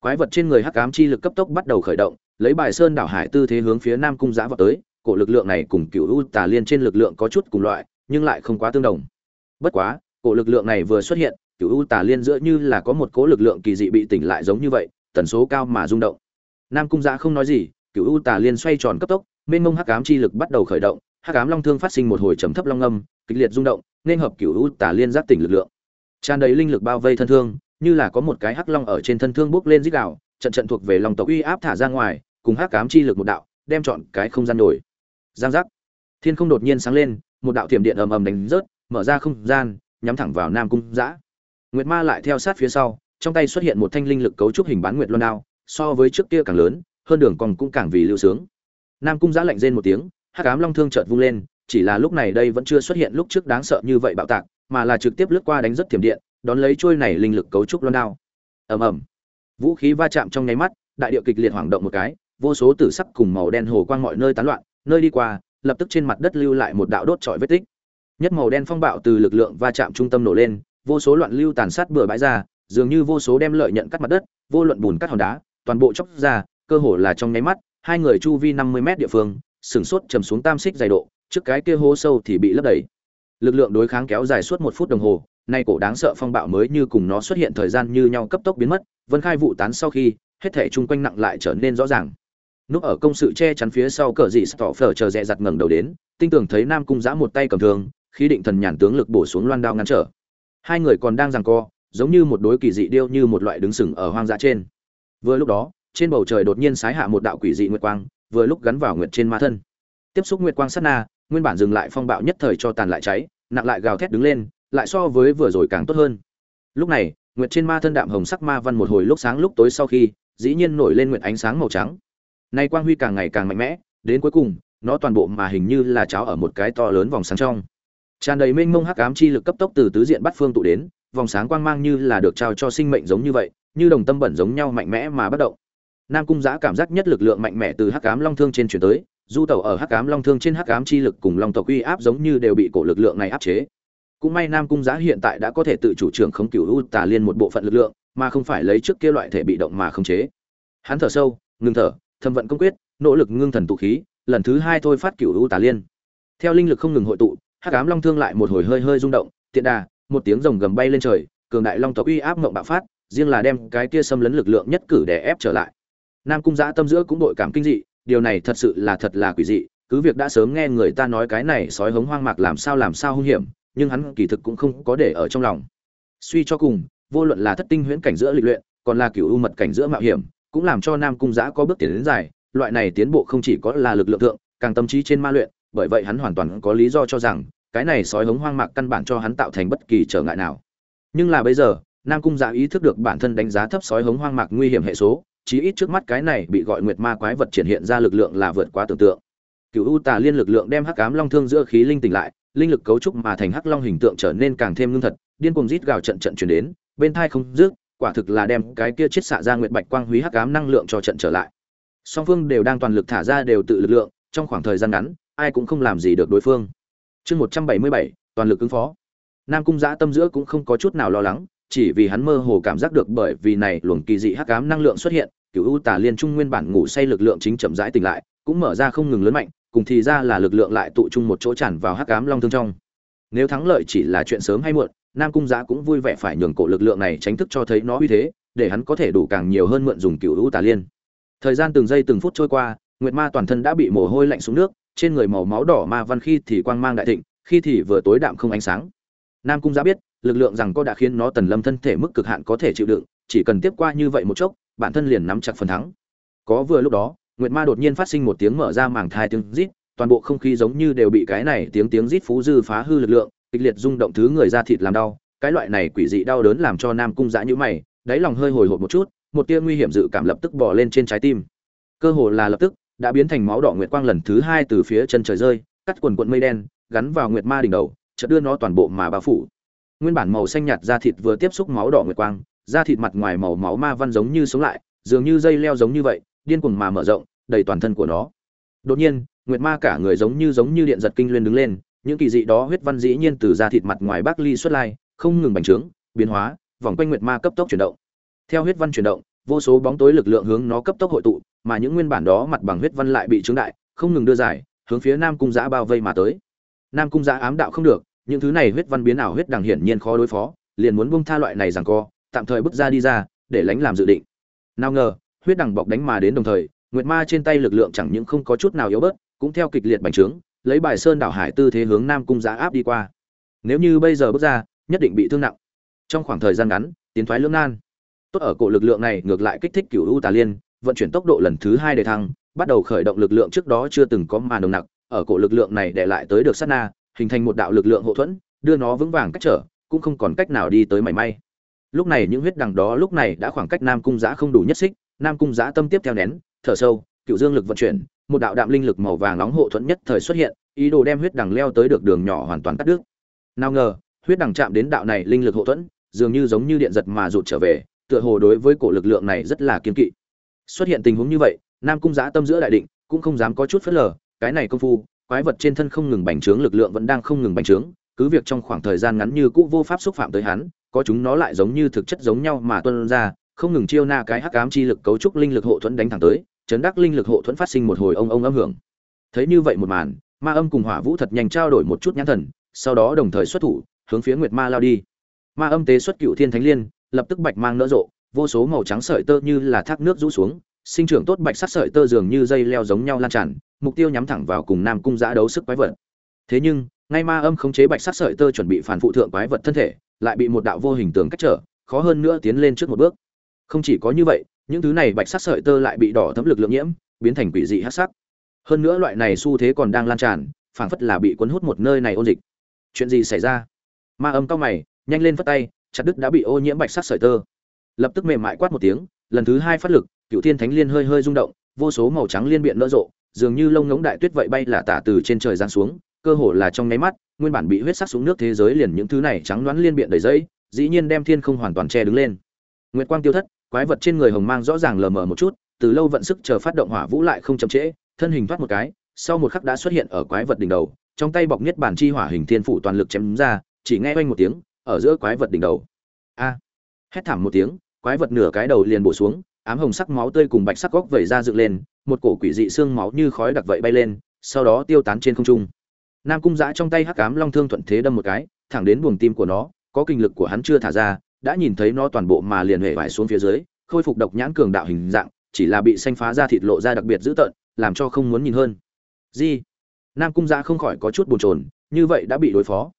S1: Quái vật trên người hắc ám chi lực cấp tốc bắt đầu khởi động, lấy bài sơn đảo hải tư thế hướng phía nam cung giã vào tới, cổ lực lượng này cùng cựu u tà liên trên lực lượng có chút cùng loại, nhưng lại không quá tương đồng. Bất quá, cổ lực lượng này vừa xuất hiện, cựu u tà liên giữa như là có một cố lực lượng kỳ dị bị tỉnh lại giống như vậy, tần số cao mà rung động nam cung giã không nói gì cựu u tà liên xoay tròn cấp tốc, mênh mông hắc ám chi lực bắt đầu khởi động, hắc ám long thương phát sinh một hồi trầm thấp long âm, kịch liệt rung động, nên hợp cựu u tà liên giác tỉnh lực lượng. Tràn đầy linh lực bao vây thân thương, như là có một cái hắc long ở trên thân thương bốc lên dích đạo trận trận thuộc về lòng tộc uy áp thả ra ngoài, cùng hắc ám chi lực một đạo, đem chọn cái không gian đổi giang giác. Thiên không đột nhiên sáng lên, một đạo thiểm điện ầm ầm đánh rớt, mở ra không gian, nhắm thẳng vào nam cung giã nguyệt ma lại theo sát phía sau, trong tay xuất hiện một thanh linh lực cấu trúc hình bán nguyệt loan đao so với trước kia càng lớn, hơn đường còn cũng càng vì lưu sướng. Nam cung giã lạnh rên một tiếng, hắc ám long thương chợt vung lên, chỉ là lúc này đây vẫn chưa xuất hiện lúc trước đáng sợ như vậy bạo tạc, mà là trực tiếp lướt qua đánh rất thiểm điện, đón lấy trôi này linh lực cấu trúc loan đao. Ầm ầm. Vũ khí va chạm trong nháy mắt, đại địa kịch liệt hoảng động một cái, vô số tử sắc cùng màu đen hồ quang mọi nơi tán loạn, nơi đi qua, lập tức trên mặt đất lưu lại một đạo đốt trọi vết tích. Nhất màu đen phong bạo từ lực lượng va chạm trung tâm nổ lên, vô số loạn lưu tàn sát bừa bãi ra, dường như vô số đem lợi nhận cắt mặt đất, vô luận bùn cắt hòn đá toàn bộ chóc ra, cơ hồ là trong nháy mắt, hai người chu vi năm mươi mét địa phương, sừng sốt trầm xuống tam xích dày độ, trước cái kia hố sâu thì bị lấp đầy. Lực lượng đối kháng kéo dài suốt một phút đồng hồ, nay cổ đáng sợ phong bạo mới như cùng nó xuất hiện thời gian như nhau cấp tốc biến mất, vân khai vụ tán sau khi, hết thảy chung quanh nặng lại trở nên rõ ràng. Núp ở công sự che chắn phía sau cờ dị tỏ phở chờ dè dặt ngẩng đầu đến, tinh tưởng thấy nam cung giã một tay cầm thương, khí định thần nhàn tướng lực bổ xuống loan đao ngăn trở. Hai người còn đang giằng co, giống như một đối kỳ dị điêu như một loại đứng sừng ở hoang dã trên vừa lúc đó, trên bầu trời đột nhiên sái hạ một đạo quỷ dị nguyệt quang, vừa lúc gắn vào nguyệt trên ma thân. Tiếp xúc nguyệt quang sát na, nguyên bản dừng lại phong bạo nhất thời cho tàn lại cháy, nặng lại gào thét đứng lên, lại so với vừa rồi càng tốt hơn. Lúc này, nguyệt trên ma thân đạm hồng sắc ma văn một hồi lúc sáng lúc tối sau khi, dĩ nhiên nổi lên nguyệt ánh sáng màu trắng. Nay quang huy càng ngày càng mạnh mẽ, đến cuối cùng, nó toàn bộ mà hình như là cháo ở một cái to lớn vòng sáng trong. Tràn đầy mênh mông hắc ám chi lực cấp tốc từ tứ diện bắt phương tụ đến, vòng sáng quang mang như là được trao cho sinh mệnh giống như vậy như đồng tâm bẩn giống nhau mạnh mẽ mà bất động. Nam cung giã cảm giác nhất lực lượng mạnh mẽ từ hắc ám long thương trên chuyển tới, du tẩu ở hắc ám long thương trên hắc ám chi lực cùng long tộc uy áp giống như đều bị cổ lực lượng này áp chế. Cũng may nam cung giã hiện tại đã có thể tự chủ trưởng không cửu u tà liên một bộ phận lực lượng, mà không phải lấy trước kia loại thể bị động mà khống chế. Hắn thở sâu, ngừng thở, thâm vận công quyết, nỗ lực ngưng thần tụ khí, lần thứ hai thôi phát cửu u tà liên. Theo linh lực không ngừng hội tụ, hắc ám long thương lại một hồi hơi hơi rung động, tiện đà, một tiếng rồng gầm bay lên trời, cường đại long tộc uy áp ngậm bạo phát riêng là đem cái kia xâm lấn lực lượng nhất cử để ép trở lại. Nam cung giã tâm giữa cũng đội cảm kinh dị, điều này thật sự là thật là quỷ dị, cứ việc đã sớm nghe người ta nói cái này sói hống hoang mạc làm sao làm sao hung hiểm, nhưng hắn kỳ thực cũng không có để ở trong lòng. Suy cho cùng, vô luận là thất tinh huyễn cảnh giữa lịch luyện, còn là cựu u mật cảnh giữa mạo hiểm, cũng làm cho nam cung giã có bước tiến đến dài, loại này tiến bộ không chỉ có là lực lượng thượng, càng tâm trí trên ma luyện, bởi vậy hắn hoàn toàn có lý do cho rằng, cái này sói hống hoang mạc căn bản cho hắn tạo thành bất kỳ trở ngại nào. Nhưng là bây giờ nam cung Dạ ý thức được bản thân đánh giá thấp sói hống hoang mạc nguy hiểm hệ số, chí ít trước mắt cái này bị gọi nguyệt ma quái vật triển hiện ra lực lượng là vượt quá tưởng tượng. Cựu u tà liên lực lượng đem hắc ám long thương giữa khí linh tỉnh lại, linh lực cấu trúc mà thành hắc long hình tượng trở nên càng thêm ngưng thật, điên cuồng rít gào trận trận chuyển đến, bên thai không rước quả thực là đem cái kia chết xạ ra nguyệt bạch quang húy hắc ám năng lượng cho trận trở lại. Song phương đều đang toàn lực thả ra đều tự lực lượng, trong khoảng thời gian ngắn, ai cũng không làm gì được đối phương. Chương một trăm bảy mươi bảy, toàn lực ứng phó. Nam cung giã tâm giữa cũng không có chút nào lo lắng chỉ vì hắn mơ hồ cảm giác được bởi vì này luồng kỳ dị hắc ám năng lượng xuất hiện cửu u tà liên trung nguyên bản ngủ say lực lượng chính chậm rãi tỉnh lại, cũng mở ra không ngừng lớn mạnh, cùng thì ra là lực lượng lại tụ trung một chỗ tràn vào hắc ám long thương trong. Nếu thắng lợi chỉ là chuyện sớm hay muộn, nam cung Giá cũng vui vẻ phải nhường cổ lực lượng này tránh thức cho thấy nó uy thế, để hắn có thể đủ càng nhiều hơn mượn dùng cửu u tà liên. Thời gian từng giây từng phút trôi qua, nguyệt ma toàn thân đã bị mồ hôi lạnh xuống nước, trên người màu máu đỏ ma văn khi thì quang mang đại thịnh, khi thì vừa tối đạm không ánh sáng. Nam cung Giá biết lực lượng rằng có đã khiến nó tần lâm thân thể mức cực hạn có thể chịu đựng, chỉ cần tiếp qua như vậy một chốc, bản thân liền nắm chặt phần thắng. Có vừa lúc đó, nguyệt ma đột nhiên phát sinh một tiếng mở ra màng thai tiếng rít, toàn bộ không khí giống như đều bị cái này tiếng tiếng rít phú dư phá hư lực lượng, kịch liệt rung động thứ người ra thịt làm đau, cái loại này quỷ dị đau đớn làm cho nam cung dã nhũ mày, đáy lòng hơi hồi hộp một chút, một tia nguy hiểm dự cảm lập tức bò lên trên trái tim. Cơ hồ là lập tức, đã biến thành máu đỏ nguyệt quang lần thứ hai từ phía chân trời rơi, cắt quần quận mây đen, gắn vào nguyệt ma đỉnh đầu, chợt đưa nó toàn bộ mà bao phủ nguyên bản màu xanh nhạt da thịt vừa tiếp xúc máu đỏ nguyệt quang, da thịt mặt ngoài màu máu ma văn giống như sống lại, dường như dây leo giống như vậy, điên cuồng mà mở rộng, đầy toàn thân của nó. Đột nhiên, nguyệt ma cả người giống như giống như điện giật kinh luyên đứng lên, những kỳ dị đó huyết văn dĩ nhiên từ da thịt mặt ngoài bác ly xuất lai, không ngừng bành trướng, biến hóa, vòng quanh nguyệt ma cấp tốc chuyển động. Theo huyết văn chuyển động, vô số bóng tối lực lượng hướng nó cấp tốc hội tụ, mà những nguyên bản đó mặt bằng huyết văn lại bị trướng đại, không ngừng đưa dài, hướng phía nam cung giã bao vây mà tới. Nam cung giã ám đạo không được những thứ này huyết văn biến ảo huyết đằng hiển nhiên khó đối phó, liền muốn buông tha loại này rằng co, tạm thời bước ra đi ra, để lánh làm dự định. Nào ngờ, huyết đằng bọc đánh mà đến đồng thời, nguyệt ma trên tay lực lượng chẳng những không có chút nào yếu bớt, cũng theo kịch liệt bành trướng, lấy bài sơn đảo hải tư thế hướng nam cung giá áp đi qua. Nếu như bây giờ bước ra, nhất định bị thương nặng. Trong khoảng thời gian ngắn, tiến thoái lưỡng nan. Tốt ở cổ lực lượng này ngược lại kích thích cửu u tà liên, vận chuyển tốc độ lần thứ hai để thăng, bắt đầu khởi động lực lượng trước đó chưa từng có mà nồng nặng ở cổ lực lượng này để lại tới được sát na hình thành một đạo lực lượng hộ thuẫn, đưa nó vững vàng cách trở, cũng không còn cách nào đi tới mảy may. Lúc này những huyết đằng đó lúc này đã khoảng cách nam cung giã không đủ nhất xích, nam cung giã tâm tiếp theo nén, thở sâu, cựu dương lực vận chuyển, một đạo đạm linh lực màu vàng nóng hộ thuẫn nhất thời xuất hiện, ý đồ đem huyết đằng leo tới được đường nhỏ hoàn toàn cắt đứt. Nào ngờ, huyết đằng chạm đến đạo này linh lực hộ thuẫn, dường như giống như điện giật mà rụt trở về, tựa hồ đối với cổ lực lượng này rất là kiên kỵ. Xuất hiện tình huống như vậy, nam cung giã tâm giữa đại định, cũng không dám có chút phớt lờ, cái này công phu quái vật trên thân không ngừng bành trướng, lực lượng vẫn đang không ngừng bành trướng, cứ việc trong khoảng thời gian ngắn như cũ vô pháp xúc phạm tới hắn, có chúng nó lại giống như thực chất giống nhau mà tuân ra, không ngừng chiêu na cái hắc ám chi lực cấu trúc linh lực hộ thuẫn đánh thẳng tới, chấn đắc linh lực hộ thuẫn phát sinh một hồi ông ông âm hưởng. Thấy như vậy một màn, ma âm cùng hỏa vũ thật nhanh trao đổi một chút nhãn thần, sau đó đồng thời xuất thủ, hướng phía nguyệt ma lao đi. Ma âm tế xuất cựu thiên thánh liên, lập tức bạch mang nở rộ, vô số màu trắng sợi tơ như là thác nước rũ xuống, sinh trưởng tốt bạch sắc sợi tơ dường như dây leo giống nhau lan tràn mục tiêu nhắm thẳng vào cùng nam cung giã đấu sức quái vật. Thế nhưng, ngay ma âm khống chế bạch sắc sợi tơ chuẩn bị phản phụ thượng quái vật thân thể, lại bị một đạo vô hình tường cách trở, khó hơn nữa tiến lên trước một bước. Không chỉ có như vậy, những thứ này bạch sắc sợi tơ lại bị đỏ thấm lực lượng nhiễm, biến thành quỷ dị hắc sắc. Hơn nữa loại này xu thế còn đang lan tràn, phảng phất là bị cuốn hút một nơi này ôn dịch. Chuyện gì xảy ra? Ma âm cao mày, nhanh lên phất tay, chặt đứt đã bị ô nhiễm bạch sắc sợi tơ. Lập tức mềm mại quát một tiếng, lần thứ hai phát lực cựu thiên thánh liên hơi hơi rung động, vô số màu trắng liên biện nở rộ dường như lông ngỗng đại tuyết vậy bay là tả từ trên trời giáng xuống, cơ hồ là trong nháy mắt, nguyên bản bị huyết sắc xuống nước thế giới liền những thứ này trắng loãng liên biện đầy dẫy, dĩ nhiên đem thiên không hoàn toàn che đứng lên. Nguyệt quang tiêu thất, quái vật trên người hồng mang rõ ràng lờ mờ một chút, từ lâu vận sức chờ phát động hỏa vũ lại không chậm trễ, thân hình thoát một cái, sau một khắc đã xuất hiện ở quái vật đỉnh đầu, trong tay bọc niết bản chi hỏa hình thiên phủ toàn lực chém ra, chỉ nghe oanh một tiếng, ở giữa quái vật đỉnh đầu. A! Hét thảm một tiếng, quái vật nửa cái đầu liền bổ xuống, ám hồng sắc máu tươi cùng bạch sắc góc vẩy ra dựng lên một cổ quỷ dị xương máu như khói đặc vậy bay lên, sau đó tiêu tán trên không trung. Nam cung giã trong tay hắc cám long thương thuận thế đâm một cái, thẳng đến buồng tim của nó, có kinh lực của hắn chưa thả ra, đã nhìn thấy nó toàn bộ mà liền hề vải xuống phía dưới, khôi phục độc nhãn cường đạo hình dạng, chỉ là bị xanh phá ra thịt lộ ra đặc biệt dữ tợn, làm cho không muốn nhìn hơn. Gì? Nam cung giã không khỏi có chút bồn chồn, như vậy đã bị đối phó.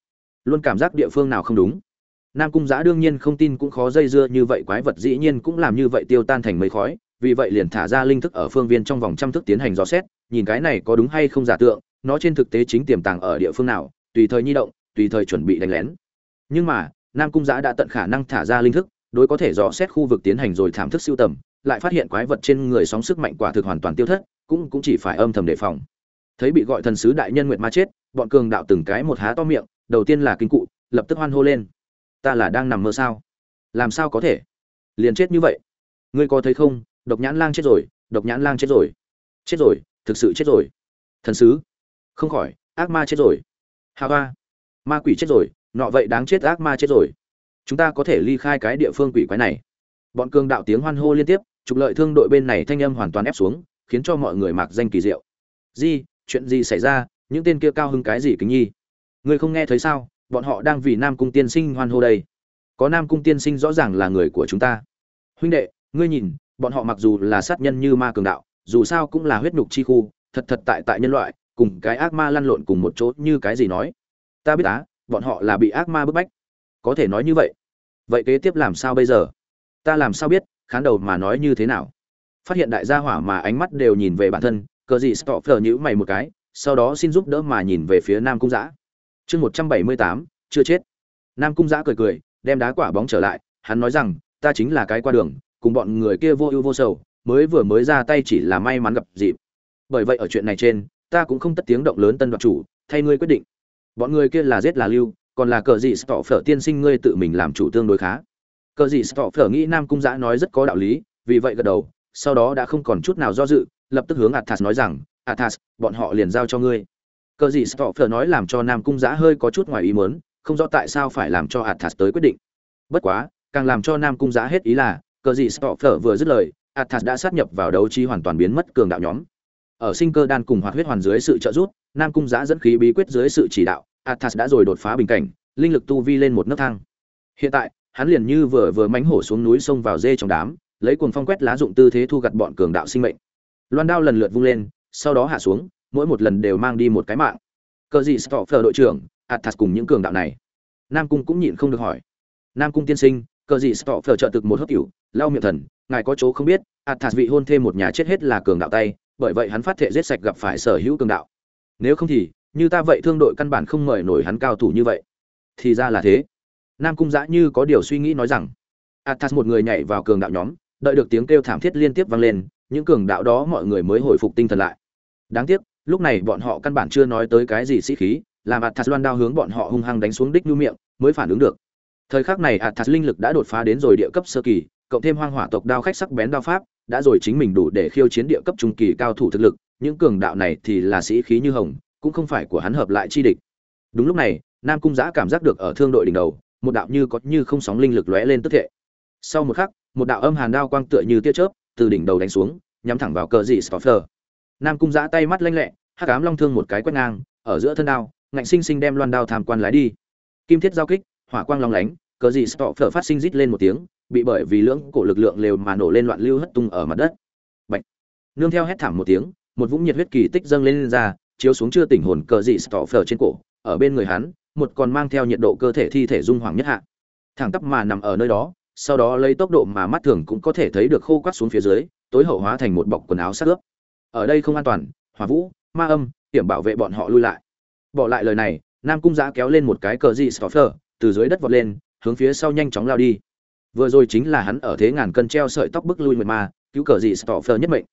S1: Luôn cảm giác địa phương nào không đúng. Nam cung giã đương nhiên không tin cũng khó dây dưa như vậy, quái vật dĩ nhiên cũng làm như vậy tiêu tan thành mây khói vì vậy liền thả ra linh thức ở phương viên trong vòng trăm thức tiến hành dò xét, nhìn cái này có đúng hay không giả tượng, nó trên thực tế chính tiềm tàng ở địa phương nào, tùy thời nhi động, tùy thời chuẩn bị đánh lén. Nhưng mà, nam cung giã đã tận khả năng thả ra linh thức, đối có thể dò xét khu vực tiến hành rồi thảm thức siêu tầm, lại phát hiện quái vật trên người sóng sức mạnh quả thực hoàn toàn tiêu thất, cũng cũng chỉ phải âm thầm đề phòng. Thấy bị gọi thần sứ đại nhân nguyệt ma chết, bọn cường đạo từng cái một há to miệng, đầu tiên là kinh cụ, lập tức hoan hô lên. Ta là đang nằm mơ sao? Làm sao có thể? Liền chết như vậy? Ngươi có thấy không? Độc nhãn lang chết rồi, độc nhãn lang chết rồi. Chết rồi, thực sự chết rồi. Thần sứ. Không khỏi, ác ma chết rồi. Hà ba ma quỷ chết rồi, nọ vậy đáng chết ác ma chết rồi. Chúng ta có thể ly khai cái địa phương quỷ quái này. Bọn cường đạo tiếng hoan hô liên tiếp, trục lợi thương đội bên này thanh âm hoàn toàn ép xuống, khiến cho mọi người mặc danh kỳ diệu. Di, chuyện gì xảy ra? Những tên kia cao hưng cái gì kính nhi? Người không nghe thấy sao? Bọn họ đang vì nam cung tiên sinh hoan hô đây. Có nam cung tiên sinh rõ ràng là người của chúng ta. Huynh đệ, ngươi nhìn bọn họ mặc dù là sát nhân như ma cường đạo, dù sao cũng là huyết nhục chi khu, thật thật tại tại nhân loại, cùng cái ác ma lăn lộn cùng một chỗ như cái gì nói. Ta biết á, bọn họ là bị ác ma bức bách. Có thể nói như vậy. Vậy kế tiếp làm sao bây giờ? Ta làm sao biết, khán đầu mà nói như thế nào? Phát hiện đại gia hỏa mà ánh mắt đều nhìn về bản thân, cờ gì stopper nhữ mày một cái, sau đó xin giúp đỡ mà nhìn về phía nam cung giã chương một trăm bảy mươi tám, chưa chết. Nam cung giã cười cười, đem đá quả bóng trở lại, hắn nói rằng, ta chính là cái qua đường cùng bọn người kia vô ưu vô sầu, mới vừa mới ra tay chỉ là may mắn gặp dịp. Bởi vậy ở chuyện này trên, ta cũng không tất tiếng động lớn tân đoạt chủ, thay ngươi quyết định. Bọn người kia là giết là lưu, còn là cờ gì stọ phở tiên sinh ngươi tự mình làm chủ tương đối khá. Cờ gì stọ phở nghĩ nam cung giã nói rất có đạo lý, vì vậy gật đầu, sau đó đã không còn chút nào do dự, lập tức hướng athas nói rằng, athas, bọn họ liền giao cho ngươi. Cờ gì stọ phở nói làm cho nam cung giã hơi có chút ngoài ý mớn không rõ tại sao phải làm cho athas tới quyết định. Bất quá, càng làm cho nam cung giã hết ý là cờ gì stọ phở vừa dứt lời, athas đã sát nhập vào đấu trí hoàn toàn biến mất cường đạo nhóm. Ở sinh cơ đan cùng hoạt huyết hoàn dưới sự trợ giúp, nam cung giã dẫn khí bí quyết dưới sự chỉ đạo, athas đã rồi đột phá bình cảnh, linh lực tu vi lên một nấc thang. Hiện tại, hắn liền như vừa vừa mánh hổ xuống núi sông vào dê trong đám, lấy cuồng phong quét lá dụng tư thế thu gặt bọn cường đạo sinh mệnh. Loan đao lần lượt vung lên, sau đó hạ xuống, mỗi một lần đều mang đi một cái mạng. Cờ gì phở đội trưởng, athas cùng những cường đạo này. Nam cung cũng nhịn không được hỏi. Nam cung tiên sinh cờ gì stopher trợ thực một hớp cửu lau miệng thần, ngài có chỗ không biết, athas vị hôn thêm một nhà chết hết là cường đạo tay, bởi vậy hắn phát thệ giết sạch gặp phải sở hữu cường đạo. Nếu không thì, như ta vậy thương đội căn bản không mời nổi hắn cao thủ như vậy. Thì ra là thế. Nam cung giã như có điều suy nghĩ nói rằng, athas một người nhảy vào cường đạo nhóm, đợi được tiếng kêu thảm thiết liên tiếp vang lên, những cường đạo đó mọi người mới hồi phục tinh thần lại. Đáng tiếc, lúc này bọn họ căn bản chưa nói tới cái gì sĩ khí, làm athas loan đao hướng bọn họ hung hăng đánh xuống đích nhu miệng, mới phản ứng được thời khắc này athas linh lực đã đột phá đến rồi địa cấp sơ kỳ, cộng thêm hoang hỏa tộc đao khách sắc bén đao pháp, đã rồi chính mình đủ để khiêu chiến địa cấp trung kỳ cao thủ thực lực, những cường đạo này thì là sĩ khí như hồng, cũng không phải của hắn hợp lại chi địch. Đúng lúc này, nam cung giã cảm giác được ở thương đội đỉnh đầu, một đạo như có như không sóng linh lực lóe lên tức thệ. Sau một khắc, một đạo âm hàn đao quang tựa như tia chớp, từ đỉnh đầu đánh xuống, nhắm thẳng vào cờ dị stoffer nam cung giã tay mắt lanh lẹ, hắc ám long thương một cái quét ngang, ở giữa thân đao, ngạnh sinh sinh đem loan đao tham quan lái đi. Kim thiết giao kích hỏa quang long lánh cờ dị phở phát sinh rít lên một tiếng bị bởi vì lưỡng cổ lực lượng lều mà nổ lên loạn lưu hất tung ở mặt đất. Bạch. nương theo hét thảm một tiếng một vũng nhiệt huyết kỳ tích dâng lên, lên ra chiếu xuống chưa tỉnh hồn cờ dị phở trên cổ ở bên người hắn một còn mang theo nhiệt độ cơ thể thi thể dung hoàng nhất hạ. Thẳng tắp mà nằm ở nơi đó sau đó lấy tốc độ mà mắt thường cũng có thể thấy được khô quắt xuống phía dưới tối hậu hóa thành một bọc quần áo sát ướp. Ở đây không an toàn hỏa vũ ma âm hiểm bảo vệ bọn họ lui lại. Bỏ lại lời này nam cung giã kéo lên một cái cờ dị stoffer từ dưới đất vọt lên, hướng phía sau nhanh chóng lao đi. Vừa rồi chính là hắn ở thế ngàn cân treo sợi tóc bức lui mượt ma, cứu cờ dị phờ nhất mệnh.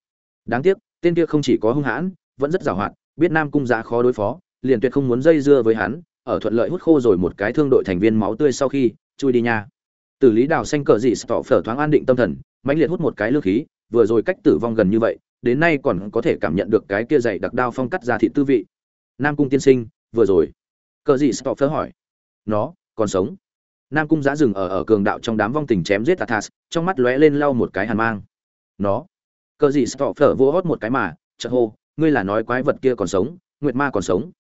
S1: Đáng tiếc, tên kia không chỉ có hung hãn, vẫn rất giàu hoạt biết nam cung giá khó đối phó, liền tuyệt không muốn dây dưa với hắn, ở thuận lợi hút khô rồi một cái thương đội thành viên máu tươi sau khi, chui đi nha. Tử lý đào xanh cờ dị stọ phở thoáng an định tâm thần, mãnh liệt hút một cái lương khí, vừa rồi cách tử vong gần như vậy, đến nay còn có thể cảm nhận được cái kia dày đặc đao phong cắt ra thị tư vị. Nam cung tiên sinh, vừa rồi. Cờ dị stọ phở hỏi. Nó còn sống. Nam cung giã dừng ở ở cường đạo trong đám vong tình chém giết athas, trong mắt lóe lên lau một cái hàn mang. Nó, cờ gì stọ phở vô hót một cái mà, chợt hô, ngươi là nói quái vật kia còn sống, nguyệt ma còn sống.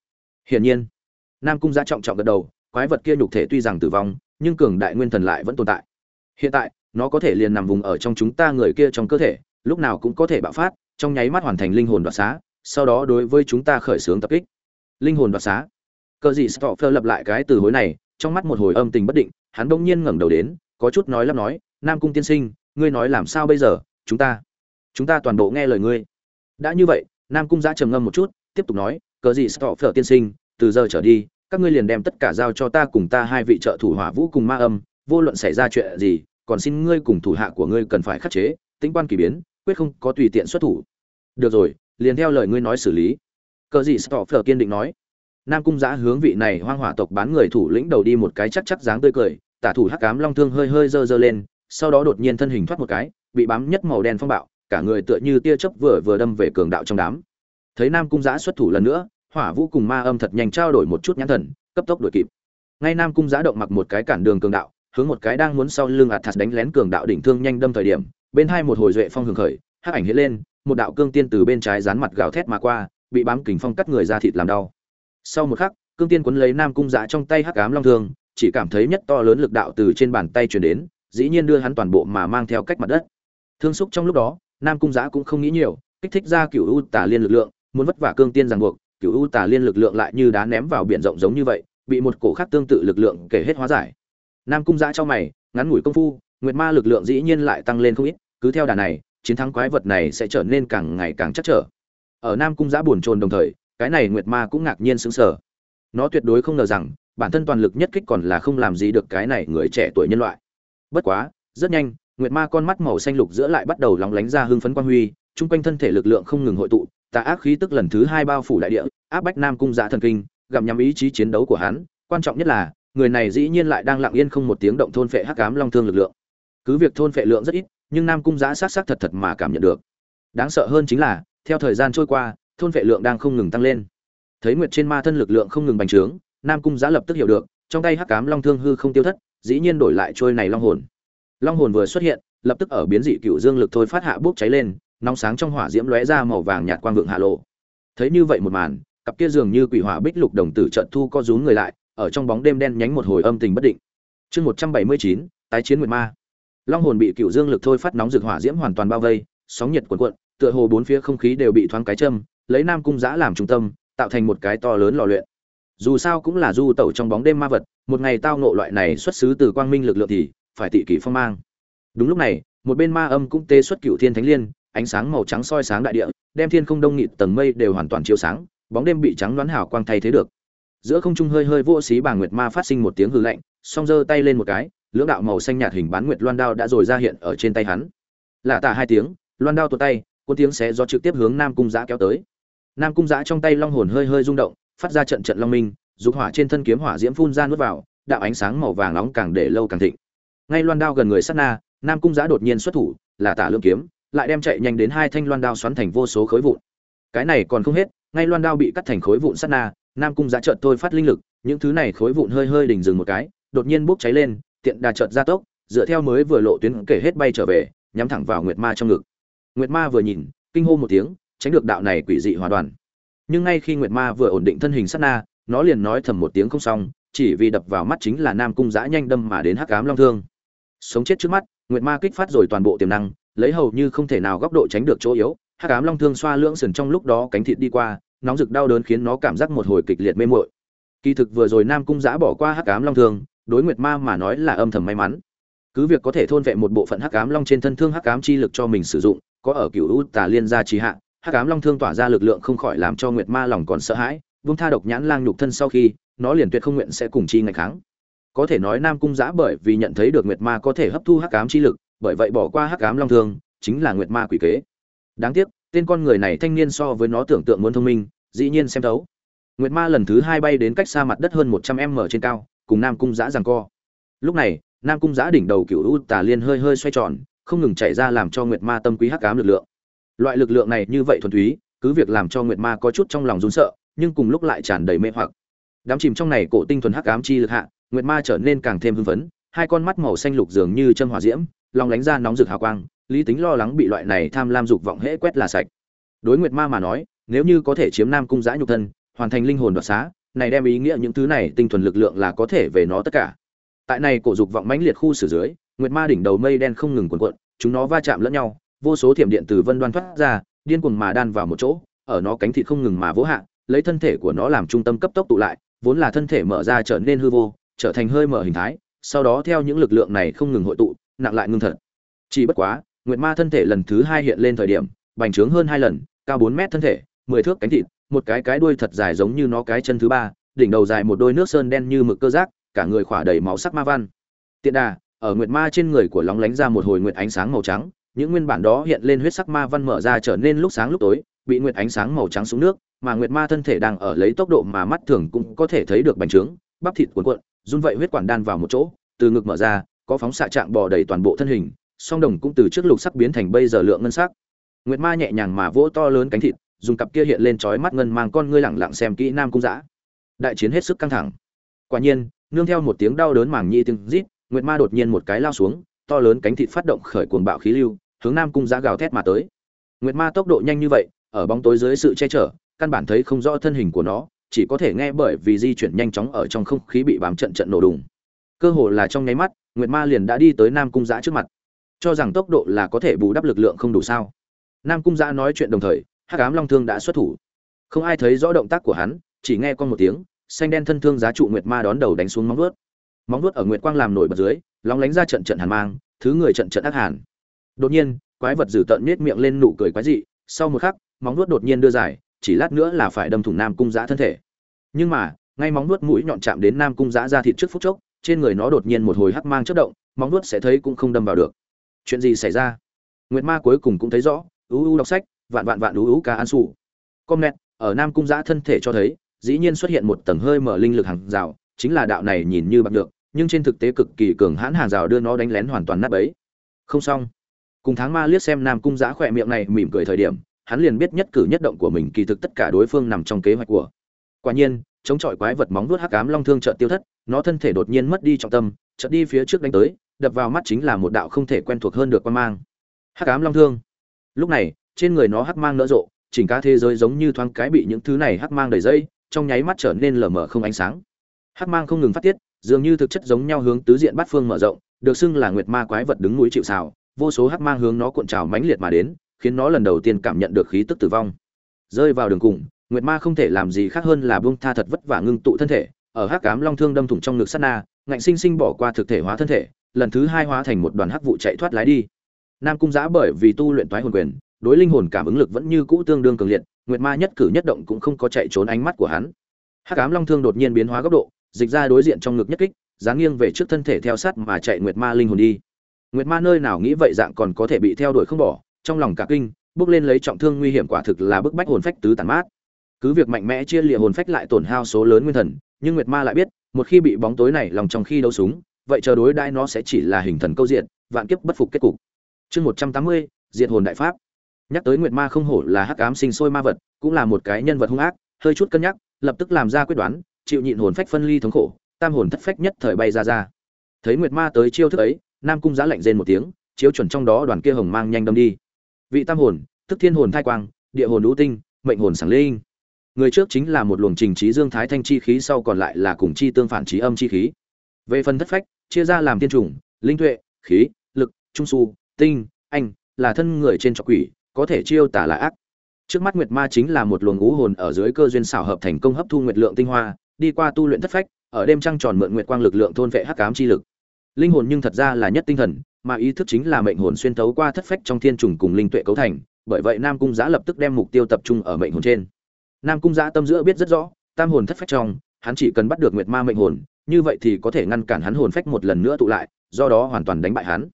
S1: Hiển nhiên, nam cung giã trọng trọng gật đầu, quái vật kia nhục thể tuy rằng tử vong, nhưng cường đại nguyên thần lại vẫn tồn tại. Hiện tại, nó có thể liền nằm vùng ở trong chúng ta người kia trong cơ thể, lúc nào cũng có thể bạo phát, trong nháy mắt hoàn thành linh hồn đoạt xá, sau đó đối với chúng ta khởi xướng tập kích. Linh hồn đoạt xá. Cờ gì phở lập lại cái từ hối này trong mắt một hồi âm tình bất định, hắn bỗng nhiên ngẩng đầu đến, có chút nói lắp nói, nam cung tiên sinh, ngươi nói làm sao bây giờ? Chúng ta chúng ta toàn bộ nghe lời ngươi. Đã như vậy, nam cung giã trầm ngâm một chút, tiếp tục nói cờ gì Stoffer tiên sinh, từ giờ trở đi, các ngươi liền đem tất cả giao cho ta cùng ta hai vị trợ thủ hỏa vũ cùng ma âm, vô luận xảy ra chuyện gì, còn xin ngươi cùng thủ hạ của ngươi cần phải khắc chế, tính quan kỳ biến, quyết không có tùy tiện xuất thủ. Được rồi, liền theo lời ngươi nói xử lý. Cờ gì Stoffer kiên định nói nam cung giã hướng vị này hoang hỏa tộc bán người thủ lĩnh đầu đi một cái chắc chắc dáng tươi cười, tả thủ hắc cám long thương hơi hơi dơ dơ lên, sau đó đột nhiên thân hình thoát một cái, bị bám nhất màu đen phong bạo, cả người tựa như tia chớp vừa vừa đâm về cường đạo trong đám. Thấy nam cung giã xuất thủ lần nữa, hỏa vũ cùng ma âm thật nhanh trao đổi một chút nhãn thần, cấp tốc đuổi kịp. Ngay nam cung giã động mặc một cái cản đường cường đạo, hướng một cái đang muốn sau lưng ạt thạt đánh lén cường đạo đỉnh thương nhanh đâm thời điểm, bên hai một hồi duệ phong hưởng khởi, hắc ảnh hiện lên, một đạo cương tiên từ bên trái dán mặt gào thét mà qua, bị bám kình phong cắt người ra thịt làm đau sau một khắc, cương tiên quấn lấy nam cung dạ trong tay hắc ám long thương, chỉ cảm thấy nhất to lớn lực đạo từ trên bàn tay truyền đến, dĩ nhiên đưa hắn toàn bộ mà mang theo cách mặt đất. Thương xúc trong lúc đó, nam cung giã cũng không nghĩ nhiều, kích thích ra cựu u tả liên lực lượng, muốn vất vả cương tiên ràng buộc cựu u tả liên lực lượng lại như đá ném vào biển rộng giống như vậy, bị một cổ khác tương tự lực lượng kể hết hóa giải. Nam cung dạ giã cho mày, ngắn ngủi công phu, nguyệt ma lực lượng dĩ nhiên lại tăng lên không ít, cứ theo đà này, chiến thắng quái vật này sẽ trở nên càng ngày càng chắc trở. Ở nam cung giã buồn chồn đồng thời cái này nguyệt ma cũng ngạc nhiên sững sờ. Nó tuyệt đối không ngờ rằng, bản thân toàn lực nhất kích còn là không làm gì được cái này người trẻ tuổi nhân loại. Bất quá, rất nhanh, nguyệt ma con mắt màu xanh lục giữa lại bắt đầu lóng lánh ra hưng phấn quang huy, chung quanh thân thể lực lượng không ngừng hội tụ, tà ác khí tức lần thứ hai bao phủ đại địa, áp bách nam cung giã thần kinh, gặm nhắm ý chí chiến đấu của hắn. Quan trọng nhất là, người này dĩ nhiên lại đang lặng yên không một tiếng động thôn phệ hắc ám long thương lực lượng. Cứ việc thôn phệ lượng rất ít, nhưng nam cung giã sát sát thật thật mà cảm nhận được. Đáng sợ hơn chính là, theo thời gian trôi qua thôn vệ lượng đang không ngừng tăng lên. Thấy nguyệt trên ma thân lực lượng không ngừng bành trướng, nam cung giá lập tức hiểu được, trong tay hắc cám long thương hư không tiêu thất, dĩ nhiên đổi lại trôi này long hồn. Long hồn vừa xuất hiện, lập tức ở biến dị cựu dương lực thôi phát hạ bốc cháy lên, nóng sáng trong hỏa diễm lóe ra màu vàng nhạt quang vượng hạ lộ. Thấy như vậy một màn, cặp kia dường như quỷ hỏa bích lục đồng tử trận thu co rúm người lại, ở trong bóng đêm đen nhánh một hồi âm tình bất định. Chương một trăm bảy mươi chín, tái chiến nguyệt ma. Long hồn bị cựu dương lực thôi phát nóng rực hỏa diễm hoàn toàn bao vây, sóng nhiệt cuộn cuộn, tựa hồ bốn phía không khí đều bị thoáng cái châm lấy nam cung giã làm trung tâm, tạo thành một cái to lớn lò luyện. Dù sao cũng là du tẩu trong bóng đêm ma vật, một ngày tao nộ loại này xuất xứ từ quang minh lực lượng thì phải tị kỷ phong mang. Đúng lúc này, một bên ma âm cũng tê xuất cựu thiên thánh liên, ánh sáng màu trắng soi sáng đại địa, đem thiên không đông nghịt tầng mây đều hoàn toàn chiếu sáng, bóng đêm bị trắng đoán hào quang thay thế được. Giữa không trung hơi hơi vô xí bà nguyệt ma phát sinh một tiếng hư lạnh, song giơ tay lên một cái, lưỡng đạo màu xanh nhạt hình bán nguyệt loan đao đã rồi ra hiện ở trên tay hắn. Lạ tả hai tiếng, loan đao tuột tay, cuốn tiếng xé gió trực tiếp hướng nam cung giã kéo tới nam cung giã trong tay long hồn hơi hơi rung động, phát ra trận trận long minh, dục hỏa trên thân kiếm hỏa diễm phun ra nuốt vào, đạo ánh sáng màu vàng nóng càng để lâu càng thịnh. Ngay loan đao gần người sát na, nam cung giã đột nhiên xuất thủ, là tả lương kiếm, lại đem chạy nhanh đến hai thanh loan đao xoắn thành vô số khối vụn. Cái này còn không hết, ngay loan đao bị cắt thành khối vụn sát na, nam cung giã trợn thôi phát linh lực, những thứ này khối vụn hơi hơi đình dừng một cái, đột nhiên bốc cháy lên, tiện đà trợt gia tốc, dựa theo mới vừa lộ tuyến kể hết bay trở về, nhắm thẳng vào nguyệt ma trong ngực. Nguyệt ma vừa nhìn, kinh hô một tiếng tránh được đạo này quỷ dị hòa đoàn. Nhưng ngay khi nguyệt ma vừa ổn định thân hình sát na, nó liền nói thầm một tiếng không xong, chỉ vì đập vào mắt chính là nam cung giã nhanh đâm mà đến hắc ám long thương. Sống chết trước mắt, nguyệt ma kích phát rồi toàn bộ tiềm năng, lấy hầu như không thể nào góc độ tránh được chỗ yếu, hắc ám long thương xoa lưỡng sườn trong lúc đó cánh thịt đi qua, nóng rực đau đớn khiến nó cảm giác một hồi kịch liệt mê muội. Kỳ thực vừa rồi nam cung giã bỏ qua hắc ám long thương, đối nguyệt ma mà nói là âm thầm may mắn. Cứ việc có thể thôn vệ một bộ phận hắc ám long trên thân thương hắc ám chi lực cho mình sử dụng, có ở cựu u tà liên gia trì hạ hắc ám long thương tỏa ra lực lượng không khỏi làm cho nguyệt ma lòng còn sợ hãi, vung tha độc nhãn lang nhục thân sau khi, nó liền tuyệt không nguyện sẽ cùng chi ngày kháng. Có thể nói nam cung giã bởi vì nhận thấy được nguyệt ma có thể hấp thu hắc ám chi lực, bởi vậy bỏ qua hắc ám long thương, chính là nguyệt ma quỷ kế. Đáng tiếc, tên con người này thanh niên so với nó tưởng tượng muốn thông minh, dĩ nhiên xem thấu. Nguyệt ma lần thứ hai bay đến cách xa mặt đất hơn một trăm m trên cao, cùng nam cung giã giằng co. Lúc này, nam cung giã đỉnh đầu cựu u tà liên hơi hơi xoay tròn, không ngừng chạy ra làm cho nguyệt ma tâm quý hắc ám lực lượng loại lực lượng này như vậy thuần túy, cứ việc làm cho nguyệt ma có chút trong lòng rún sợ, nhưng cùng lúc lại tràn đầy mê hoặc. Đám chìm trong này cổ tinh thuần hắc ám chi lực hạ, nguyệt ma trở nên càng thêm hưng phấn, hai con mắt màu xanh lục dường như châm hỏa diễm, lòng lánh ra nóng rực hào quang, lý tính lo lắng bị loại này tham lam dục vọng hễ quét là sạch. Đối nguyệt ma mà nói, nếu như có thể chiếm nam cung giã nhục thân, hoàn thành linh hồn đoạt xá, này đem ý nghĩa những thứ này tinh thuần lực lượng là có thể về nó tất cả. Tại này cổ dục vọng mãnh liệt khu xử dưới, nguyệt ma đỉnh đầu mây đen không ngừng cuộn cuộn, chúng nó va chạm lẫn nhau vô số thiểm điện từ vân đoan thoát ra, điên cuồng mà đan vào một chỗ, ở nó cánh thịt không ngừng mà vỗ hạ, lấy thân thể của nó làm trung tâm cấp tốc tụ lại, vốn là thân thể mở ra trở nên hư vô, trở thành hơi mở hình thái, sau đó theo những lực lượng này không ngừng hội tụ, nặng lại ngưng thật. Chỉ bất quá, nguyệt ma thân thể lần thứ hai hiện lên thời điểm, bành trướng hơn hai lần, cao bốn mét thân thể, mười thước cánh thịt, một cái cái đuôi thật dài giống như nó cái chân thứ ba, đỉnh đầu dài một đôi nước sơn đen như mực cơ giác cả người khỏa đầy máu sắc ma văn. Tiện đà, ở nguyệt ma trên người của lóng lánh ra một hồi nguyệt ánh sáng màu trắng những nguyên bản đó hiện lên huyết sắc ma văn mở ra trở nên lúc sáng lúc tối, bị nguyệt ánh sáng màu trắng xuống nước, mà nguyệt ma thân thể đang ở lấy tốc độ mà mắt thường cũng có thể thấy được bành trướng, bắp thịt cuộn cuộn, run vậy huyết quản đan vào một chỗ, từ ngực mở ra, có phóng xạ trạng bò đầy toàn bộ thân hình, song đồng cũng từ trước lục sắc biến thành bây giờ lượng ngân sắc. Nguyệt ma nhẹ nhàng mà vỗ to lớn cánh thịt, dùng cặp kia hiện lên chói mắt ngân mang con ngươi lẳng lặng xem kỹ nam cung dã. Đại chiến hết sức căng thẳng. Quả nhiên, nương theo một tiếng đau đớn màng nhĩ tiếng rít, nguyệt ma đột nhiên một cái lao xuống to lớn cánh thịt phát động khởi cuồng bạo khí lưu, hướng nam cung giá gào thét mà tới. Nguyệt ma tốc độ nhanh như vậy, ở bóng tối dưới sự che chở, căn bản thấy không rõ thân hình của nó, chỉ có thể nghe bởi vì di chuyển nhanh chóng ở trong không khí bị bám trận trận nổ đùng. Cơ hồ là trong nháy mắt, nguyệt ma liền đã đi tới nam cung giá trước mặt. Cho rằng tốc độ là có thể bù đắp lực lượng không đủ sao? Nam cung giá nói chuyện đồng thời, hắc ám long thương đã xuất thủ. Không ai thấy rõ động tác của hắn, chỉ nghe con một tiếng, xanh đen thân thương giá trụ nguyệt ma đón đầu đánh xuống móng vuốt. Móng vuốt ở nguyệt quang làm nổi bật dưới lóng lánh ra trận trận hàn mang, thứ người trận trận ác hàn. Đột nhiên, quái vật dữ tợn nết miệng lên nụ cười quái dị, sau một khắc, móng vuốt đột nhiên đưa dài, chỉ lát nữa là phải đâm thủng nam cung giã thân thể. Nhưng mà, ngay móng vuốt mũi nhọn chạm đến nam cung giã ra thịt trước phút chốc, trên người nó đột nhiên một hồi hắc mang chất động, móng vuốt sẽ thấy cũng không đâm vào được. Chuyện gì xảy ra? Nguyệt ma cuối cùng cũng thấy rõ u u đọc sách, vạn vạn vạn u u ca an sủ. Com net ở nam cung giã thân thể cho thấy, dĩ nhiên xuất hiện một tầng hơi mở linh lực hàng rào, chính là đạo này nhìn như bạc được nhưng trên thực tế cực kỳ cường hãn hàng rào đưa nó đánh lén hoàn toàn nát bấy. Không xong. Cùng tháng ma liếc xem nam cung giã khỏe miệng này mỉm cười thời điểm, hắn liền biết nhất cử nhất động của mình kỳ thực tất cả đối phương nằm trong kế hoạch của. Quả nhiên, chống chọi quái vật móng vuốt hắc ám long thương chợt tiêu thất, nó thân thể đột nhiên mất đi trọng tâm, chợt đi phía trước đánh tới, đập vào mắt chính là một đạo không thể quen thuộc hơn được quan mang. Hắc ám long thương. Lúc này, trên người nó hắc mang nở rộ, chỉnh cả thế giới giống như thoáng cái bị những thứ này hắc mang đầy dây, trong nháy mắt trở nên lờ mờ không ánh sáng. Hắc mang không ngừng phát tiết dường như thực chất giống nhau hướng tứ diện bát phương mở rộng, được xưng là nguyệt ma quái vật đứng núi chịu sào, vô số hắc mang hướng nó cuộn trào mãnh liệt mà đến, khiến nó lần đầu tiên cảm nhận được khí tức tử vong. Rơi vào đường cùng, nguyệt ma không thể làm gì khác hơn là buông tha thật vất vả ngưng tụ thân thể, ở hắc ám long thương đâm thủng trong ngực sát na, ngạnh sinh sinh bỏ qua thực thể hóa thân thể, lần thứ hai hóa thành một đoàn hắc vụ chạy thoát lái đi. Nam cung giã bởi vì tu luyện toái hồn quyền, đối linh hồn cảm ứng lực vẫn như cũ tương đương cường liệt, nguyệt ma nhất cử nhất động cũng không có chạy trốn ánh mắt của hắn. Hắc ám long thương đột nhiên biến hóa góc độ dịch ra đối diện trong ngực nhất kích, dáng nghiêng về trước thân thể theo sát mà chạy nguyệt ma linh hồn đi. Nguyệt ma nơi nào nghĩ vậy dạng còn có thể bị theo đuổi không bỏ, trong lòng cả kinh, bước lên lấy trọng thương nguy hiểm quả thực là bức bách hồn phách tứ tàn mát. Cứ việc mạnh mẽ chia lịa hồn phách lại tổn hao số lớn nguyên thần, nhưng nguyệt ma lại biết, một khi bị bóng tối này lòng trong khi đấu súng, vậy chờ đối đãi nó sẽ chỉ là hình thần câu diện, vạn kiếp bất phục kết cục. Chương một trăm tám mươi, diệt hồn đại pháp. Nhắc tới nguyệt ma không hổ là hắc ám sinh sôi ma vật, cũng là một cái nhân vật hung ác, hơi chút cân nhắc, lập tức làm ra quyết đoán chịu nhịn hồn phách phân ly thống khổ, tam hồn thất phách nhất thời bay ra ra. Thấy nguyệt ma tới chiêu thức ấy, nam cung giá lạnh rên một tiếng, chiếu chuẩn trong đó đoàn kia hồng mang nhanh đâm đi. Vị tam hồn, tức thiên hồn thai quang, địa hồn lũ tinh, mệnh hồn sáng linh. Người trước chính là một luồng trình trí dương thái thanh chi khí, sau còn lại là cùng chi tương phản trí âm chi khí. Về phần thất phách, chia ra làm tiên chủng, linh tuệ, khí, lực, trung su, tinh, anh, là thân người trên trọc quỷ, có thể chiêu tả là ác. Trước mắt nguyệt ma chính là một luồng ngũ hồn ở dưới cơ duyên xảo hợp thành công hấp thu nguyệt lượng tinh hoa đi qua tu luyện thất phách, ở đêm trăng tròn mượn nguyệt quang lực lượng thôn vệ hắc ám chi lực. Linh hồn nhưng thật ra là nhất tinh thần, mà ý thức chính là mệnh hồn xuyên thấu qua thất phách trong thiên trùng cùng linh tuệ cấu thành, bởi vậy nam cung giã lập tức đem mục tiêu tập trung ở mệnh hồn trên. Nam cung giã tâm giữa biết rất rõ, tam hồn thất phách trong, hắn chỉ cần bắt được nguyệt ma mệnh hồn, như vậy thì có thể ngăn cản hắn hồn phách một lần nữa tụ lại, do đó hoàn toàn đánh bại hắn.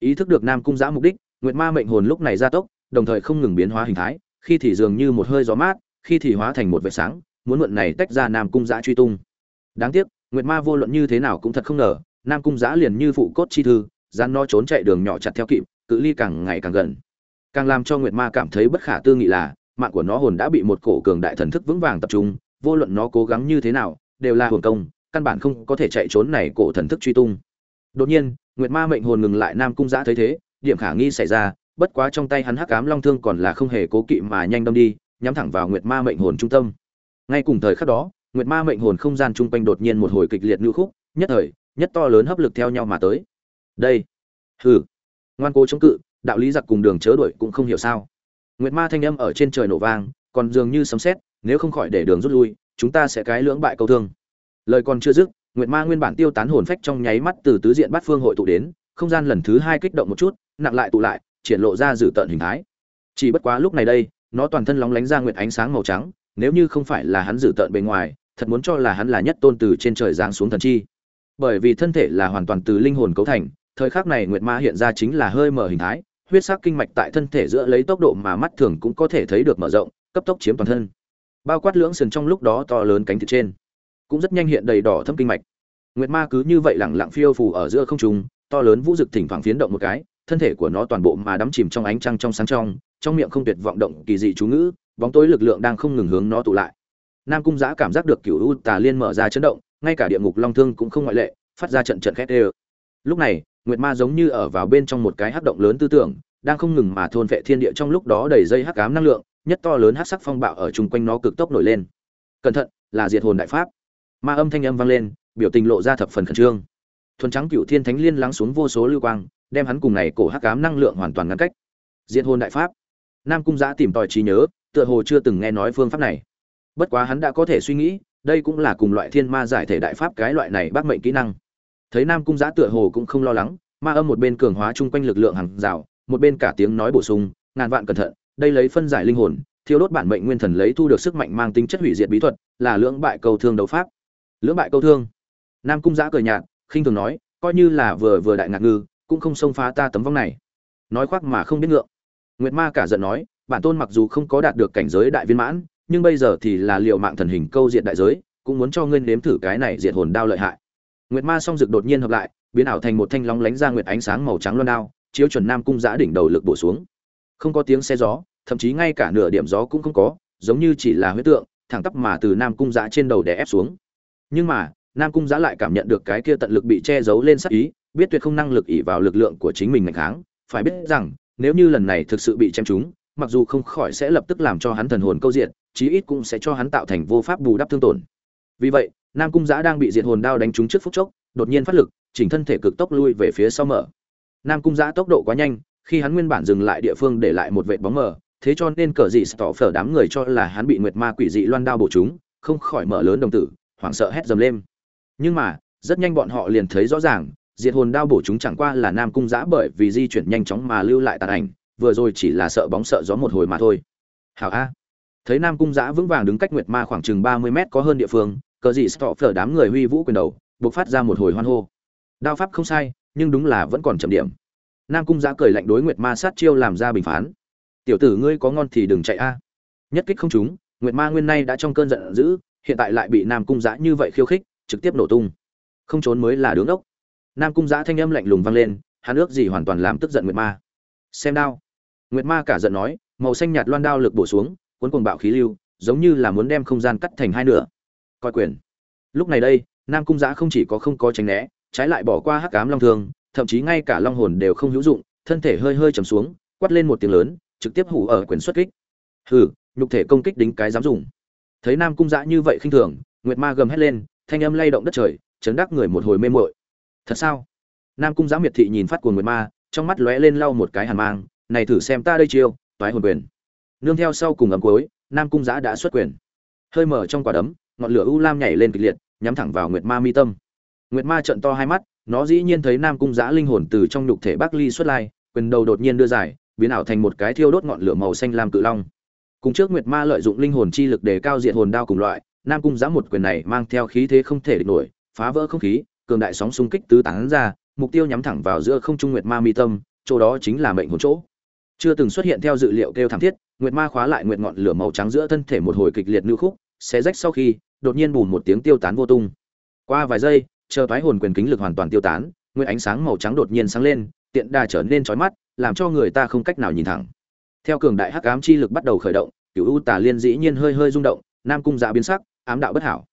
S1: Ý thức được nam cung giã mục đích, nguyệt ma mệnh hồn lúc này gia tốc, đồng thời không ngừng biến hóa hình thái, khi thì dường như một hơi gió mát, khi thì hóa thành một vệt sáng muốn mượn này tách ra nam cung giã truy tung. Đáng tiếc, nguyệt ma vô luận như thế nào cũng thật không ngờ, nam cung giã liền như phụ cốt chi thư gian no trốn chạy đường nhỏ chặt theo kịp, cự ly càng ngày càng gần. Càng làm cho nguyệt ma cảm thấy bất khả tư nghị là, mạng của nó hồn đã bị một cổ cường đại thần thức vững vàng tập trung, vô luận nó cố gắng như thế nào, đều là hồn công, căn bản không có thể chạy trốn này cổ thần thức truy tung. Đột nhiên, nguyệt ma mệnh hồn ngừng lại, nam cung giã thấy thế, điểm khả nghi xảy ra, bất quá trong tay hắn hắc ám long thương còn là không hề cố kỵ mà nhanh đâm đi, nhắm thẳng vào nguyệt ma mệnh hồn trung tâm ngay cùng thời khắc đó, nguyệt ma mệnh hồn không gian chung quanh đột nhiên một hồi kịch liệt lưu khúc, nhất thời, nhất to lớn hấp lực theo nhau mà tới. Đây, hừ. Ngoan cố chống cự, đạo lý giặc cùng đường chớ đuổi cũng không hiểu sao. Nguyệt ma thanh âm ở trên trời nổ vang, còn dường như sấm sét, nếu không khỏi để đường rút lui, chúng ta sẽ cái lưỡng bại câu thương. Lời còn chưa dứt, nguyệt ma nguyên bản tiêu tán hồn phách trong nháy mắt từ tứ diện bát phương hội tụ đến, không gian lần thứ hai kích động một chút, nặng lại tụ lại, triển lộ ra dự tợn hình thái. Chỉ bất quá lúc này đây, nó toàn thân lóng lánh ra nguyệt ánh sáng màu trắng nếu như không phải là hắn dự tận bề ngoài, thật muốn cho là hắn là nhất tôn từ trên trời giáng xuống thần chi. Bởi vì thân thể là hoàn toàn từ linh hồn cấu thành, thời khắc này nguyệt ma hiện ra chính là hơi mở hình thái, huyết sắc kinh mạch tại thân thể giữa lấy tốc độ mà mắt thường cũng có thể thấy được mở rộng, cấp tốc chiếm toàn thân. Bao quát lưỡng sườn trong lúc đó to lớn cánh thịt trên, cũng rất nhanh hiện đầy đỏ thâm kinh mạch. Nguyệt ma cứ như vậy lẳng lặng phiêu phù ở giữa không trung, to lớn vũ dực thỉnh thoảng phiến động một cái, thân thể của nó toàn bộ mà đắm chìm trong ánh trăng trong sáng trong trong miệng không tuyệt vọng động kỳ dị chú ngữ bóng tối lực lượng đang không ngừng hướng nó tụ lại. Nam cung giã cảm giác được cựu u tà liên mở ra chấn động, ngay cả địa ngục long thương cũng không ngoại lệ, phát ra trận trận khét ê lúc này, nguyệt ma giống như ở vào bên trong một cái hắc động lớn tư tưởng, đang không ngừng mà thôn vệ thiên địa trong lúc đó đầy dây hắc ám năng lượng, nhất to lớn hắc sắc phong bạo ở chung quanh nó cực tốc nổi lên. Cẩn thận, là diệt hồn đại pháp. Ma âm thanh âm vang lên, biểu tình lộ ra thập phần khẩn trương. Thuần trắng cựu thiên thánh liên lắng xuống vô số lưu quang, đem hắn cùng này cổ hắc ám năng lượng hoàn toàn ngăn cách. Diệt hồn đại pháp nam cung giã tìm tòi trí nhớ, tựa hồ chưa từng nghe nói phương pháp này. Bất quá hắn đã có thể suy nghĩ, đây cũng là cùng loại thiên ma giải thể đại pháp cái loại này bác mệnh kỹ năng. Thấy nam cung giã tựa hồ cũng không lo lắng, ma âm một bên cường hóa chung quanh lực lượng hàng rào, một bên cả tiếng nói bổ sung, ngàn vạn cẩn thận, đây lấy phân giải linh hồn, thiêu đốt bản mệnh nguyên thần lấy thu được sức mạnh mang tính chất hủy diệt bí thuật, là lưỡng bại câu thương đấu pháp. Lưỡng bại câu thương. Nam cung giã cười nhạt, khinh thường nói, coi như là vừa vừa đại ngạc ngư, cũng không xông phá ta tấm vong này. Nói khoác mà không biết ngượng nguyệt ma cả giận nói, bản tôn mặc dù không có đạt được cảnh giới đại viên mãn, nhưng bây giờ thì là liệu mạng thần hình câu diện đại giới, cũng muốn cho ngươi nếm thử cái này diệt hồn đao lợi hại. Nguyệt ma song dực đột nhiên hợp lại, biến ảo thành một thanh long lánh ra nguyệt ánh sáng màu trắng loan đao, chiếu chuẩn nam cung giã đỉnh đầu lực bổ xuống. Không có tiếng xe gió, thậm chí ngay cả nửa điểm gió cũng không có, giống như chỉ là huyết tượng, thẳng tắp mà từ nam cung giã trên đầu đè ép xuống. Nhưng mà, nam cung giã lại cảm nhận được cái kia tận lực bị che giấu lên sát ý, biết tuyệt không năng lực ỷ vào lực lượng của chính mình mạnh kháng, phải biết rằng nếu như lần này thực sự bị chém trúng, mặc dù không khỏi sẽ lập tức làm cho hắn thần hồn câu diện chí ít cũng sẽ cho hắn tạo thành vô pháp bù đắp thương tổn. Vì vậy, nam cung giã đang bị diệt hồn đao đánh trúng trước phút chốc, đột nhiên phát lực, chỉnh thân thể cực tốc lui về phía sau mở. Nam cung giã tốc độ quá nhanh, khi hắn nguyên bản dừng lại địa phương để lại một vệt bóng mờ, thế cho nên cờ dị tỏ phở đám người cho là hắn bị nguyệt ma quỷ dị loan đao bổ chúng không khỏi mở lớn đồng tử, hoảng sợ hét dầm lên. Nhưng mà, rất nhanh bọn họ liền thấy rõ ràng diệt hồn đao bổ chúng chẳng qua là nam cung giã bởi vì di chuyển nhanh chóng mà lưu lại tàn ảnh vừa rồi chỉ là sợ bóng sợ gió một hồi mà thôi. Hảo a. Thấy nam cung giã vững vàng đứng cách nguyệt ma khoảng chừng ba mươi mét có hơn địa phương cờ dị stọ phở đám người huy vũ quyền đầu buộc phát ra một hồi hoan hô. Đao pháp không sai nhưng đúng là vẫn còn chậm điểm. Nam cung giã cười lạnh đối nguyệt ma sát chiêu làm ra bình phán. Tiểu tử ngươi có ngon thì đừng chạy a. Nhất kích không chúng, nguyệt ma nguyên nay đã trong cơn giận dữ hiện tại lại bị nam cung giã như vậy khiêu khích trực tiếp nổ tung. Không trốn mới là đứng đốc nam cung giã thanh âm lạnh lùng vang lên, hắn ước gì hoàn toàn làm tức giận nguyệt ma. Xem đao. Nguyệt ma cả giận nói, màu xanh nhạt loan đao lực bổ xuống, cuốn cuồng bạo khí lưu, giống như là muốn đem không gian cắt thành hai nửa. Coi quyền. Lúc này đây, nam cung giã không chỉ có không có tránh né, trái lại bỏ qua hắc cám long thương, thậm chí ngay cả long hồn đều không hữu dụng, thân thể hơi hơi trầm xuống, quát lên một tiếng lớn, trực tiếp hủ ở quyền xuất kích. Hừ, nhục thể công kích đính cái dám dùng. Thấy nam cung giã như vậy khinh thường, nguyệt ma gầm hét lên, thanh âm lay động đất trời, chấn đắc người một hồi mê mội thật sao? Nam cung giã miệt thị nhìn phát của nguyệt ma, trong mắt lóe lên lau một cái hàn mang, này thử xem ta đây chiêu, toái hồn quyền. Nương theo sau cùng ấm cuối, nam cung giã đã xuất quyền. Hơi mở trong quả đấm, ngọn lửa u lam nhảy lên kịch liệt, nhắm thẳng vào nguyệt ma mi tâm. Nguyệt ma trận to hai mắt, nó dĩ nhiên thấy nam cung giã linh hồn từ trong nhục thể bắc ly xuất lai, quyền đầu đột nhiên đưa dài, biến ảo thành một cái thiêu đốt ngọn lửa màu xanh lam cự long. Cùng trước nguyệt ma lợi dụng linh hồn chi lực để cao diện hồn đao cùng loại, nam cung giã một quyền này mang theo khí thế không thể địch nổi, phá vỡ không khí cường đại sóng xung kích tứ tán ra, mục tiêu nhắm thẳng vào giữa không trung nguyệt ma mi tâm, chỗ đó chính là mệnh hồn chỗ. Chưa từng xuất hiện theo dự liệu kêu thảm thiết, nguyệt ma khóa lại nguyệt ngọn lửa màu trắng giữa thân thể một hồi kịch liệt nưu khúc, xé rách sau khi, đột nhiên bùn một tiếng tiêu tán vô tung. Qua vài giây, chờ toái hồn quyền kính lực hoàn toàn tiêu tán, nguyệt ánh sáng màu trắng đột nhiên sáng lên, tiện đà trở nên chói mắt, làm cho người ta không cách nào nhìn thẳng. Theo cường đại hắc ám chi lực bắt đầu khởi động, cửu u tà liên dĩ nhiên hơi hơi rung động, nam cung dạ biến sắc, ám đạo bất hảo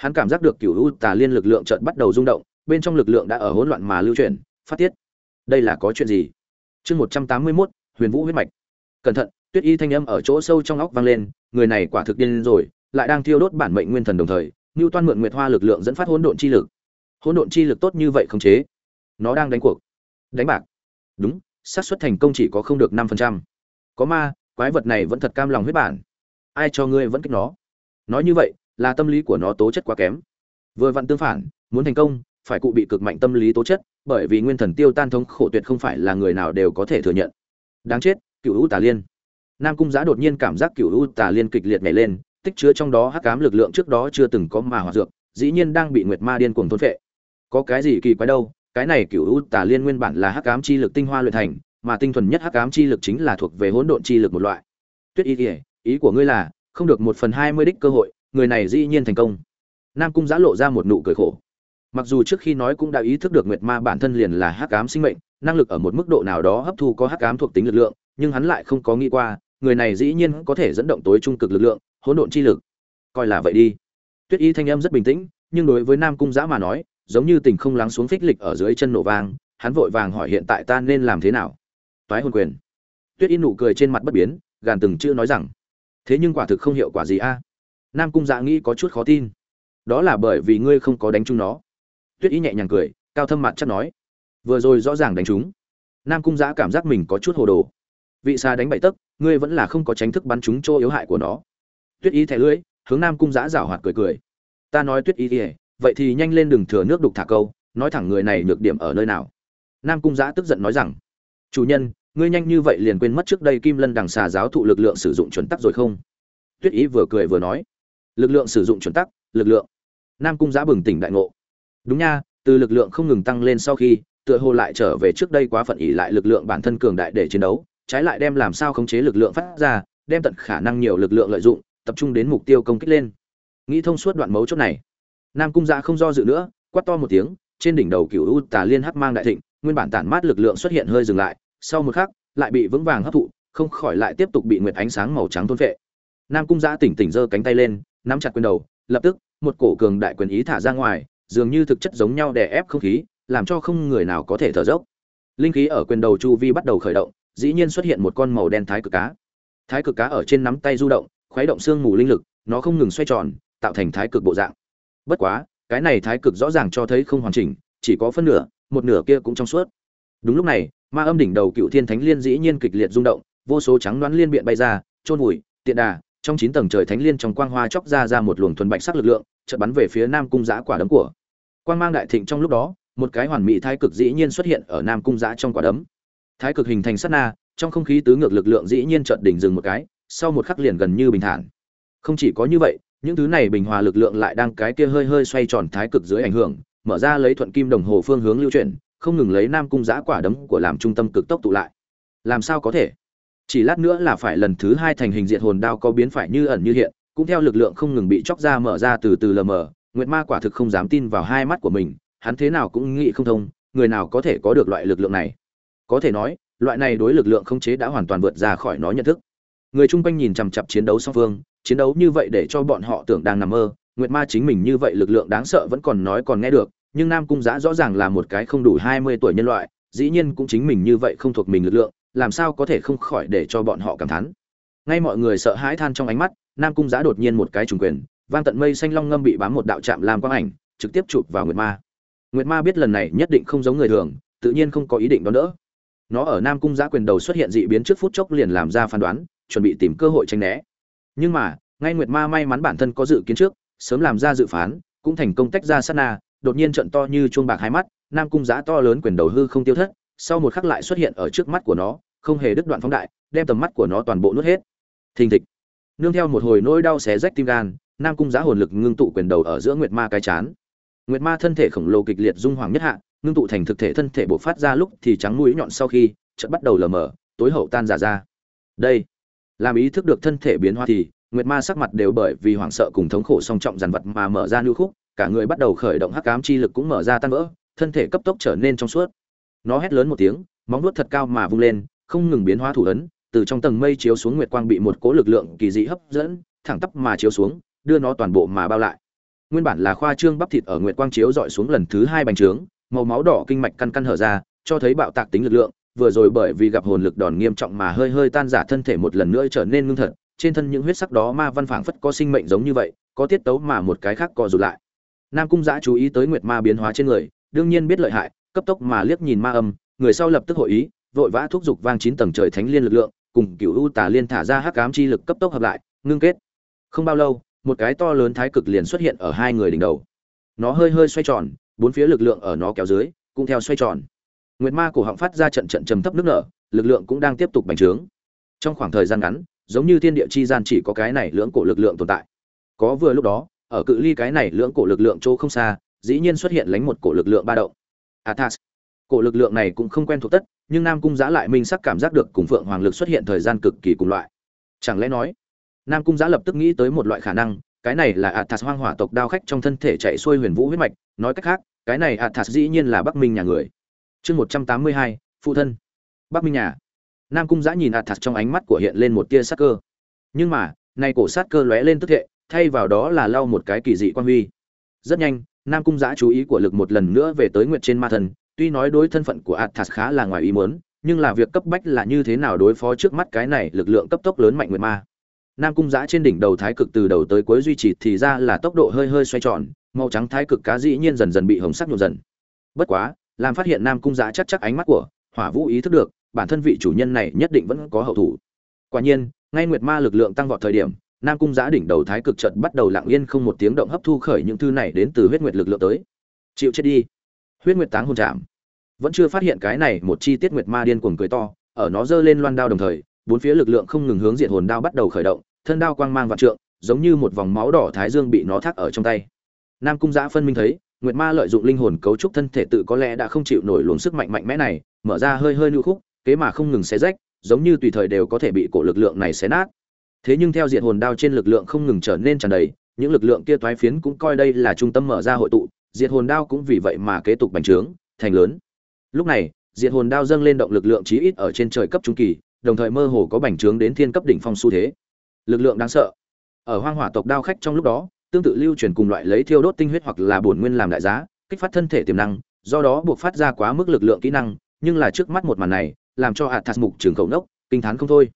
S1: hắn cảm giác được cửu u tà liên lực lượng chợt bắt đầu rung động bên trong lực lượng đã ở hỗn loạn mà lưu chuyển. Phát tiết. Đây là có chuyện gì? Chương một trăm tám mươi mốt, huyền vũ huyết mạch. Cẩn thận tuyết y thanh âm ở chỗ sâu trong óc vang lên người này quả thực điên rồi lại đang thiêu đốt bản mệnh nguyên thần đồng thời ngưu toan mượn nguyệt hoa lực lượng dẫn phát hỗn độn chi lực. Hỗn độn chi lực tốt như vậy không chế. Nó đang đánh cuộc. Đánh bạc. Đúng xác suất thành công chỉ có không được năm phần trăm. Có ma quái vật này vẫn thật cam lòng huyết bản. Ai cho ngươi vẫn kích nó? Nói như vậy là tâm lý của nó tố chất quá kém. Vừa vặn tương phản muốn thành công phải cụ bị cực mạnh tâm lý tố chất bởi vì nguyên thần tiêu tan thống khổ tuyệt không phải là người nào đều có thể thừa nhận. Đáng chết cựu u tà liên. Nam cung giã đột nhiên cảm giác cựu u tà liên kịch liệt nhảy lên tích chứa trong đó hắc cám lực lượng trước đó chưa từng có mà hoạt dược dĩ nhiên đang bị nguyệt ma điên cuồng thôn phệ. Có cái gì kỳ quái đâu cái này cựu u tà liên nguyên bản là hắc ám chi lực tinh hoa luyện thành mà tinh thuần nhất hắc ám chi lực chính là thuộc về hỗn độn chi lực một loại. Tuyết Y Nhi, ý của ngươi là không được một phần hai mươi đích cơ hội người này dĩ nhiên thành công. Nam cung giã lộ ra một nụ cười khổ. Mặc dù trước khi nói cũng đã ý thức được nguyệt ma bản thân liền là hắc ám sinh mệnh, năng lực ở một mức độ nào đó hấp thu có hắc ám thuộc tính lực lượng, nhưng hắn lại không có nghĩ qua, người này dĩ nhiên có thể dẫn động tối trung cực lực lượng, hỗn độn chi lực. Coi là vậy đi. Tuyết y thanh âm rất bình tĩnh, nhưng đối với nam cung giã mà nói, giống như tình không lắng xuống phích lịch ở dưới chân nổ vang, hắn vội vàng hỏi hiện tại ta nên làm thế nào? Toái hồn quyền. Tuyết y nụ cười trên mặt bất biến, gàn từng chữ nói rằng, thế nhưng quả thực không hiệu quả gì a nam cung dạ nghĩ có chút khó tin. Đó là bởi vì ngươi không có đánh chúng nó. Tuyết ý nhẹ nhàng cười, cao thâm mặt chắc nói. Vừa rồi rõ ràng đánh chúng. nam cung dạ cảm giác mình có chút hồ đồ. Vị xa đánh bậy tấc, ngươi vẫn là không có tránh thức bắn chúng chỗ yếu hại của nó. Tuyết ý thẻ lưỡi, hướng nam cung dạ rảo hoạt cười cười. Ta nói tuyết ý ỉa vậy thì nhanh lên đừng thừa nước đục thả câu, nói thẳng người này nhược điểm ở nơi nào. Nam cung giã tức giận nói rằng, chủ nhân, ngươi nhanh như vậy liền quên mất trước đây kim lân đằng xà giáo thụ lực lượng sử dụng chuẩn tắc rồi không? Tuyết ý vừa cười vừa nói lực lượng sử dụng chuẩn tắc, lực lượng. Nam cung giã bừng tỉnh đại ngộ. Đúng nha, từ lực lượng không ngừng tăng lên sau khi, tựa hồ lại trở về trước đây quá phận ỉ lại lực lượng bản thân cường đại để chiến đấu, trái lại đem làm sao khống chế lực lượng phát ra, đem tận khả năng nhiều lực lượng lợi dụng, tập trung đến mục tiêu công kích lên. Nghĩ thông suốt đoạn mấu chốt này, nam cung giã không do dự nữa, quát to một tiếng, trên đỉnh đầu cựu u tà liên hắc mang đại thịnh, nguyên bản tản mát lực lượng xuất hiện hơi dừng lại, sau một khắc, lại bị vững vàng hấp thụ, không khỏi lại tiếp tục bị nguyệt ánh sáng màu trắng thôn phệ. Nam cung giã tỉnh tỉnh giơ cánh tay lên nắm chặt quyền đầu, lập tức, một cổ cường đại quyền ý thả ra ngoài, dường như thực chất giống nhau đè ép không khí, làm cho không người nào có thể thở dốc. Linh khí ở quyền đầu chu vi bắt đầu khởi động, dĩ nhiên xuất hiện một con màu đen thái cực cá. Thái cực cá ở trên nắm tay du động, khuấy động xương mù linh lực, nó không ngừng xoay tròn, tạo thành thái cực bộ dạng. Bất quá, cái này thái cực rõ ràng cho thấy không hoàn chỉnh, chỉ có phân nửa, một nửa kia cũng trong suốt. Đúng lúc này, ma âm đỉnh đầu cựu thiên thánh liên dĩ nhiên kịch liệt rung động, vô số trắng đoán liên biện bay ra trôn vùi, tiện đà trong chín tầng trời thánh liên trong quang hoa chóc ra ra một luồng thuần bạch sắc lực lượng, chợt bắn về phía nam cung giã quả đấm của. Quang mang đại thịnh trong lúc đó, một cái hoàn mỹ thái cực dĩ nhiên xuất hiện ở nam cung giã trong quả đấm. Thái cực hình thành sát na, trong không khí tứ ngược lực lượng dĩ nhiên chợt đỉnh dừng một cái, sau một khắc liền gần như bình thản. Không chỉ có như vậy, những thứ này bình hòa lực lượng lại đang cái kia hơi hơi xoay tròn thái cực dưới ảnh hưởng, mở ra lấy thuận kim đồng hồ phương hướng lưu chuyển, không ngừng lấy nam cung giã quả đấm của làm trung tâm cực tốc tụ lại. Làm sao có thể? Chỉ lát nữa là phải lần thứ hai thành hình diện hồn đao có biến phải như ẩn như hiện, cũng theo lực lượng không ngừng bị chóc ra mở ra từ từ lờ mờ, nguyệt ma quả thực không dám tin vào hai mắt của mình, hắn thế nào cũng nghĩ không thông, người nào có thể có được loại lực lượng này? Có thể nói, loại này đối lực lượng không chế đã hoàn toàn vượt ra khỏi nó nhận thức. Người chung quanh nhìn chằm chặp chiến đấu song phương, chiến đấu như vậy để cho bọn họ tưởng đang nằm mơ, nguyệt ma chính mình như vậy lực lượng đáng sợ vẫn còn nói còn nghe được, nhưng nam cung giã rõ ràng là một cái không đủ hai mươi tuổi nhân loại, dĩ nhiên cũng chính mình như vậy không thuộc mình lực lượng làm sao có thể không khỏi để cho bọn họ cảm thán. Ngay mọi người sợ hãi than trong ánh mắt, nam cung giá đột nhiên một cái trùng quyền, vang tận mây xanh long ngâm bị bám một đạo chạm làm quang ảnh, trực tiếp chụp vào nguyệt ma. Nguyệt ma biết lần này nhất định không giống người thường, tự nhiên không có ý định đón đỡ. Nó ở nam cung giá quyền đầu xuất hiện dị biến trước phút chốc liền làm ra phán đoán, chuẩn bị tìm cơ hội tranh né. Nhưng mà, ngay nguyệt ma may mắn bản thân có dự kiến trước, sớm làm ra dự phán, cũng thành công tách ra sát na, đột nhiên trận to như chuông bạc hai mắt, nam cung giá to lớn quyền đầu hư không tiêu thất sau một khắc lại xuất hiện ở trước mắt của nó, không hề đứt đoạn phóng đại, đem tầm mắt của nó toàn bộ nuốt hết. Thình thịch. Nương theo một hồi nỗi đau xé rách tim gan, nam cung giá hồn lực ngưng tụ quyền đầu ở giữa nguyệt ma cái chán. Nguyệt ma thân thể khổng lồ kịch liệt dung hoàng nhất hạ, ngưng tụ thành thực thể thân thể bộc phát ra lúc thì trắng mũi nhọn sau khi, chợt bắt đầu lờ mờ, tối hậu tan giả ra. Đây, làm ý thức được thân thể biến hóa thì, nguyệt ma sắc mặt đều bởi vì hoảng sợ cùng thống khổ song trọng dàn vật mà mở ra lưu khúc, cả người bắt đầu khởi động hắc ám chi lực cũng mở ra tan vỡ, thân thể cấp tốc trở nên trong suốt nó hét lớn một tiếng, móng vuốt thật cao mà vung lên, không ngừng biến hóa thủ ấn, từ trong tầng mây chiếu xuống nguyệt quang bị một cố lực lượng kỳ dị hấp dẫn, thẳng tắp mà chiếu xuống, đưa nó toàn bộ mà bao lại. Nguyên bản là khoa trương bắp thịt ở nguyệt quang chiếu dọi xuống lần thứ hai bành trướng, màu máu đỏ kinh mạch căn căn hở ra, cho thấy bạo tạc tính lực lượng, vừa rồi bởi vì gặp hồn lực đòn nghiêm trọng mà hơi hơi tan giả thân thể một lần nữa trở nên ngưng thật, trên thân những huyết sắc đó ma văn phảng phất có sinh mệnh giống như vậy, có tiết tấu mà một cái khác co rụt lại. Nam cung giã chú ý tới nguyệt ma biến hóa trên người, đương nhiên biết lợi hại cấp tốc mà liếc nhìn ma âm, người sau lập tức hội ý, vội vã thúc giục vang chín tầng trời thánh liên lực lượng, cùng cựu u tà liên thả ra hắc ám chi lực cấp tốc hợp lại, ngưng kết. Không bao lâu, một cái to lớn thái cực liền xuất hiện ở hai người đỉnh đầu. Nó hơi hơi xoay tròn, bốn phía lực lượng ở nó kéo dưới, cũng theo xoay tròn. Nguyệt ma cổ họng phát ra trận trận trầm thấp nước nở, lực lượng cũng đang tiếp tục bành trướng. Trong khoảng thời gian ngắn, giống như thiên địa chi gian chỉ có cái này lưỡng cổ lực lượng tồn tại. Có vừa lúc đó, ở cự ly cái này lưỡng cổ lực lượng chỗ không xa, dĩ nhiên xuất hiện lánh một cổ lực lượng ba động athas. Cổ lực lượng này cũng không quen thuộc tất, nhưng nam cung giã lại minh sắc cảm giác được cùng phượng hoàng lực xuất hiện thời gian cực kỳ cùng loại. Chẳng lẽ nói, nam cung giã lập tức nghĩ tới một loại khả năng, cái này là athas hoang hỏa tộc đao khách trong thân thể chạy xuôi huyền vũ huyết mạch, nói cách khác, cái này athas dĩ nhiên là bắc minh nhà người. Chương một trăm tám mươi hai, phụ thân. Bắc minh nhà. Nam cung giã nhìn athas trong ánh mắt của hiện lên một tia sát cơ. Nhưng mà nay cổ sát cơ lóe lên tức thệ, thay vào đó là lau một cái kỳ dị quan huy. Rất nhanh nam cung giã chú ý của lực một lần nữa về tới nguyệt trên ma thần, tuy nói đối thân phận của athas khá là ngoài ý muốn, nhưng là việc cấp bách là như thế nào đối phó trước mắt cái này lực lượng cấp tốc lớn mạnh nguyệt ma. Nam cung giã trên đỉnh đầu thái cực từ đầu tới cuối duy trì thì ra là tốc độ hơi hơi xoay tròn, màu trắng thái cực cá dĩ nhiên dần dần bị hồng sắc nhuộm dần. Bất quá, làm phát hiện nam cung giã chắc chắc ánh mắt của hỏa vũ ý thức được, bản thân vị chủ nhân này nhất định vẫn có hậu thủ. Quả nhiên, ngay nguyệt ma lực lượng tăng vọt thời điểm nam cung giã đỉnh đầu thái cực trận bắt đầu lặng yên không một tiếng động hấp thu khởi những thư này đến từ huyết nguyệt lực lượng tới. Chịu chết đi. Huyết nguyệt táng hôn chạm. Vẫn chưa phát hiện cái này một chi tiết nguyệt ma điên cuồng cười to, ở nó giơ lên loan đao đồng thời, bốn phía lực lượng không ngừng hướng diện hồn đao bắt đầu khởi động, thân đao quang mang vạn trượng, giống như một vòng máu đỏ thái dương bị nó thác ở trong tay. Nam cung giã phân minh thấy, nguyệt ma lợi dụng linh hồn cấu trúc thân thể tự có lẽ đã không chịu nổi luồng sức mạnh mạnh mẽ này, mở ra hơi hơi nhu khúc, kế mà không ngừng xé rách, giống như tùy thời đều có thể bị cổ lực lượng này xé nát thế nhưng theo diện hồn đao trên lực lượng không ngừng trở nên tràn đầy, những lực lượng kia toái phiến cũng coi đây là trung tâm mở ra hội tụ, diệt hồn đao cũng vì vậy mà kế tục bành trướng, thành lớn. Lúc này, diệt hồn đao dâng lên động lực lượng chí ít ở trên trời cấp trung kỳ, đồng thời mơ hồ có bành trướng đến thiên cấp đỉnh phong xu thế. Lực lượng đáng sợ. Ở hoang hỏa tộc đao khách trong lúc đó, tương tự lưu truyền cùng loại lấy thiêu đốt tinh huyết hoặc là bổn nguyên làm đại giá, kích phát thân thể tiềm năng, do đó buộc phát ra quá mức lực lượng kỹ năng, nhưng là trước mắt một màn này, làm cho athas mục trường khẩu nốc, kinh thán không thôi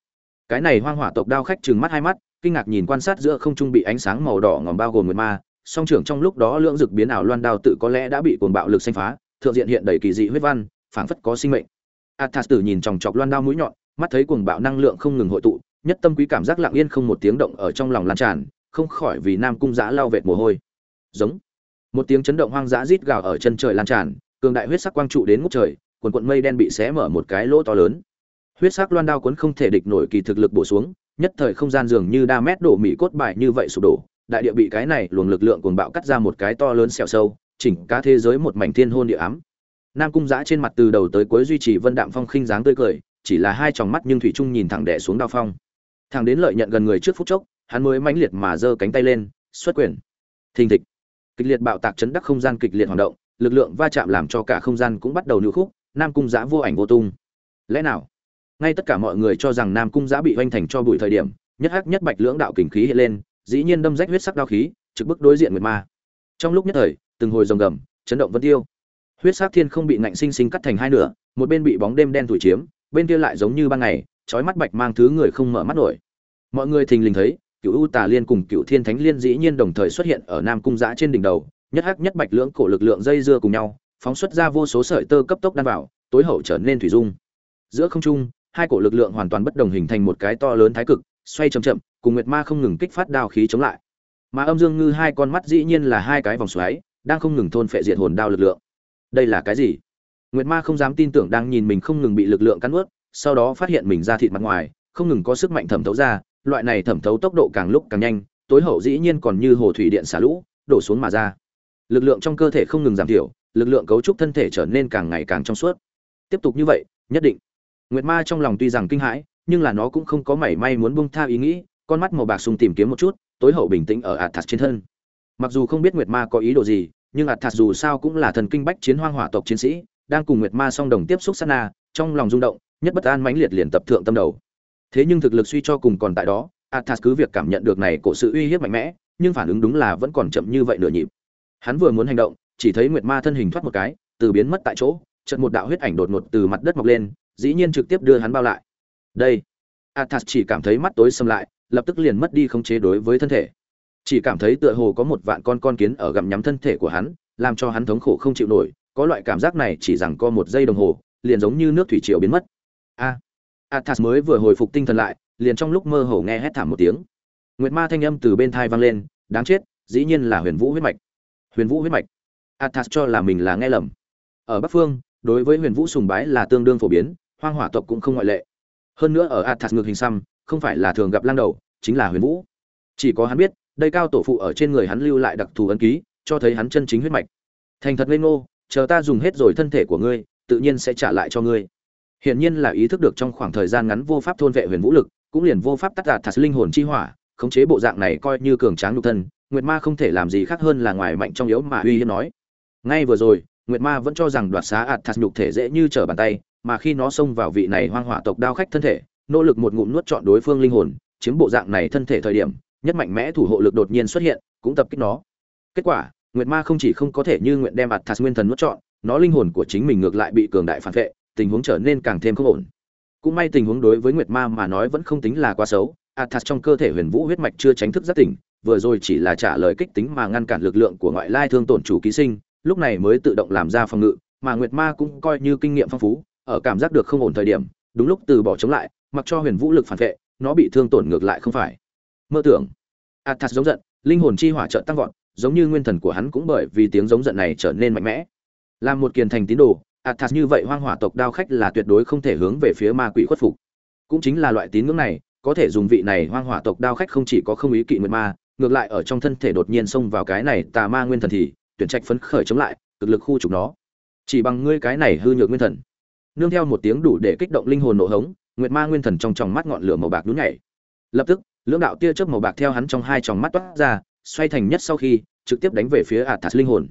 S1: cái này hoang hỏa tộc đao khách trừng mắt hai mắt, kinh ngạc nhìn quan sát giữa không trung bị ánh sáng màu đỏ ngòm bao gồm nguyệt ma. Song trưởng trong lúc đó lưỡng dực biến ảo loan đao tự có lẽ đã bị cuồng bạo lực xanh phá, thượng diện hiện đầy kỳ dị huyết văn, phảng phất có sinh mệnh. Athas tử nhìn chòng chọc loan đao mũi nhọn, mắt thấy cuồng bạo năng lượng không ngừng hội tụ, nhất tâm quý cảm giác lặng yên không một tiếng động ở trong lòng lan tràn, không khỏi vì nam cung giã lao vệt mồ hôi. Giống. Một tiếng chấn động hoang dã rít gào ở chân trời lan tràn, cường đại huyết sắc quang trụ đến ngút trời, quần quận mây đen bị xé mở một cái lỗ to lớn huyết sắc loan đao cuốn không thể địch nổi kỳ thực lực bổ xuống, nhất thời không gian dường như đa mét đổ mỹ cốt bại như vậy sụp đổ, đại địa bị cái này luồng lực lượng cuồng bạo cắt ra một cái to lớn sẹo sâu, chỉnh cả thế giới một mảnh thiên hôn địa ám. Nam cung giã trên mặt từ đầu tới cuối duy trì vân đạm phong khinh dáng tươi cười, chỉ là hai tròng mắt nhưng thủy trung nhìn thẳng đẻ xuống đao phong. Thằng đến lợi nhận gần người trước phút chốc, hắn mới mãnh liệt mà giơ cánh tay lên, xuất quyền. Thình thịch. Kịch liệt bạo tạc chấn đắc không gian kịch liệt hoạt động, lực lượng va chạm làm cho cả không gian cũng bắt đầu nhu khúc, nam cung giã vô ảnh vô tung. Lẽ nào? Ngay tất cả mọi người cho rằng nam cung giã bị hoành thành cho bụi thời điểm, nhất hắc nhất bạch lưỡng đạo kình khí hiện lên, dĩ nhiên đâm rách huyết sắc đao khí, trực bức đối diện nguyệt ma. Trong lúc nhất thời, từng hồi rồng gầm, chấn động vân tiêu. Huyết sắc thiên không bị nạnh sinh sinh cắt thành hai nửa, một bên bị bóng đêm đen thủi chiếm, bên kia lại giống như ban ngày, chói mắt bạch mang thứ người không mở mắt nổi. Mọi người thình lình thấy, cựu u tà liên cùng cựu thiên thánh liên dĩ nhiên đồng thời xuất hiện ở nam cung giã trên đỉnh đầu, nhất hắc nhất bạch lưỡng cổ lực lượng dây dưa cùng nhau, phóng xuất ra vô số sợi tơ cấp tốc đan vào, tối hậu trở nên thủy dung. Giữa không trung hai cổ lực lượng hoàn toàn bất đồng hình thành một cái to lớn thái cực, xoay chậm chậm, cùng nguyệt ma không ngừng kích phát đao khí chống lại. Mà âm dương ngư hai con mắt dĩ nhiên là hai cái vòng xoáy, đang không ngừng thôn phệ diệt hồn đao lực lượng. Đây là cái gì? Nguyệt ma không dám tin tưởng đang nhìn mình không ngừng bị lực lượng cắn ướt sau đó phát hiện mình ra thịt mặt ngoài, không ngừng có sức mạnh thẩm thấu ra, loại này thẩm thấu tốc độ càng lúc càng nhanh, tối hậu dĩ nhiên còn như hồ thủy điện xả lũ, đổ xuống mà ra. Lực lượng trong cơ thể không ngừng giảm thiểu, lực lượng cấu trúc thân thể trở nên càng ngày càng trong suốt. Tiếp tục như vậy, nhất định nguyệt ma trong lòng tuy rằng kinh hãi, nhưng là nó cũng không có mảy may muốn buông tha ý nghĩ, con mắt màu bạc sung tìm kiếm một chút, tối hậu bình tĩnh ở athas trên thân. Mặc dù không biết nguyệt ma có ý đồ gì, nhưng athas dù sao cũng là thần kinh bách chiến hoang hỏa tộc chiến sĩ, đang cùng nguyệt ma song đồng tiếp xúc sát na, trong lòng rung động, nhất bất an mãnh liệt liền tập thượng tâm đầu. Thế nhưng thực lực suy cho cùng còn tại đó, athas cứ việc cảm nhận được này cổ sự uy hiếp mạnh mẽ, nhưng phản ứng đúng là vẫn còn chậm như vậy nửa nhịp. Hắn vừa muốn hành động, chỉ thấy nguyệt ma thân hình thoát một cái, từ biến mất tại chỗ, chợt một đạo huyết ảnh đột ngột từ mặt đất mọc lên dĩ nhiên trực tiếp đưa hắn bao lại. Đây. Athas chỉ cảm thấy mắt tối xâm lại, lập tức liền mất đi khống chế đối với thân thể. Chỉ cảm thấy tựa hồ có một vạn con con kiến ở gặm nhắm thân thể của hắn, làm cho hắn thống khổ không chịu nổi, có loại cảm giác này chỉ rằng co một giây đồng hồ, liền giống như nước thủy triều biến mất. A. Athas mới vừa hồi phục tinh thần lại, liền trong lúc mơ hồ nghe hét thảm một tiếng. Nguyệt ma thanh âm từ bên thai vang lên, đáng chết, dĩ nhiên là huyền vũ huyết mạch. Huyền vũ huyết mạch. Athas cho là mình là nghe lầm. Ở bắc phương, đối với huyền vũ sùng bái là tương đương phổ biến hoang hỏa tộc cũng không ngoại lệ. Hơn nữa ở athas ngược hình xăm, không phải là thường gặp lang đầu, chính là huyền vũ. Chỉ có hắn biết, đây cao tổ phụ ở trên người hắn lưu lại đặc thù ấn ký, cho thấy hắn chân chính huyết mạch. Thành thật ngây ngô, chờ ta dùng hết rồi thân thể của ngươi, tự nhiên sẽ trả lại cho ngươi. Hiển nhiên là ý thức được trong khoảng thời gian ngắn vô pháp thôn vệ huyền vũ lực, cũng liền vô pháp tắt đạt thạt linh hồn chi hỏa, khống chế bộ dạng này coi như cường tráng nhục thân, nguyệt ma không thể làm gì khác hơn là ngoài mạnh trong yếu mà uy hiếp nói. Ngay vừa rồi, nguyệt ma vẫn cho rằng đoạt xá ạt thạt nhục thể dễ như trở bàn tay mà khi nó xông vào vị này hoang hỏa tộc đao khách thân thể, nỗ lực một ngụm nuốt chọn đối phương linh hồn, chiếm bộ dạng này thân thể thời điểm, nhất mạnh mẽ thủ hộ lực đột nhiên xuất hiện, cũng tập kích nó. Kết quả, nguyệt ma không chỉ không có thể như nguyện đem ạt thạt nguyên thần nuốt chọn nó linh hồn của chính mình ngược lại bị cường đại phản vệ, tình huống trở nên càng thêm không ổn. Cũng may tình huống đối với nguyệt ma mà nói vẫn không tính là quá xấu athas trong cơ thể huyền vũ huyết mạch chưa tránh thức giác tỉnh, vừa rồi chỉ là trả lời kích tính mà ngăn cản lực lượng của ngoại lai thương tổn chủ ký sinh, lúc này mới tự động làm ra phòng ngự, mà nguyệt ma cũng coi như kinh nghiệm phong phú ở cảm giác được không ổn thời điểm, đúng lúc từ bỏ chống lại, mặc cho huyền vũ lực phản vệ, nó bị thương tổn ngược lại không phải. Mơ tưởng. Athas giống giận, linh hồn chi hỏa trợ tăng vọt, giống như nguyên thần của hắn cũng bởi vì tiếng giống giận này trở nên mạnh mẽ. Làm một kiền thành tín đồ, athas như vậy hoang hỏa tộc đao khách là tuyệt đối không thể hướng về phía ma quỷ khuất phục. Cũng chính là loại tín ngưỡng này, có thể dùng vị này hoang hỏa tộc đao khách không chỉ có không ý kỵ nguyệt ma, ngược lại ở trong thân thể đột nhiên xông vào cái này tà ma nguyên thần thì, tuyển trạch phấn khởi chống lại, cực lực khu trục nó. Chỉ bằng ngươi cái này hư nhược nguyên thần nương theo một tiếng đủ để kích động linh hồn nổ hống, nguyệt ma nguyên thần trong tròng mắt ngọn lửa màu bạc nhún nhảy. Lập tức, lưỡng đạo tia chớp màu bạc theo hắn trong hai tròng mắt toát ra, xoay thành nhất sau khi, trực tiếp đánh về phía athas linh hồn.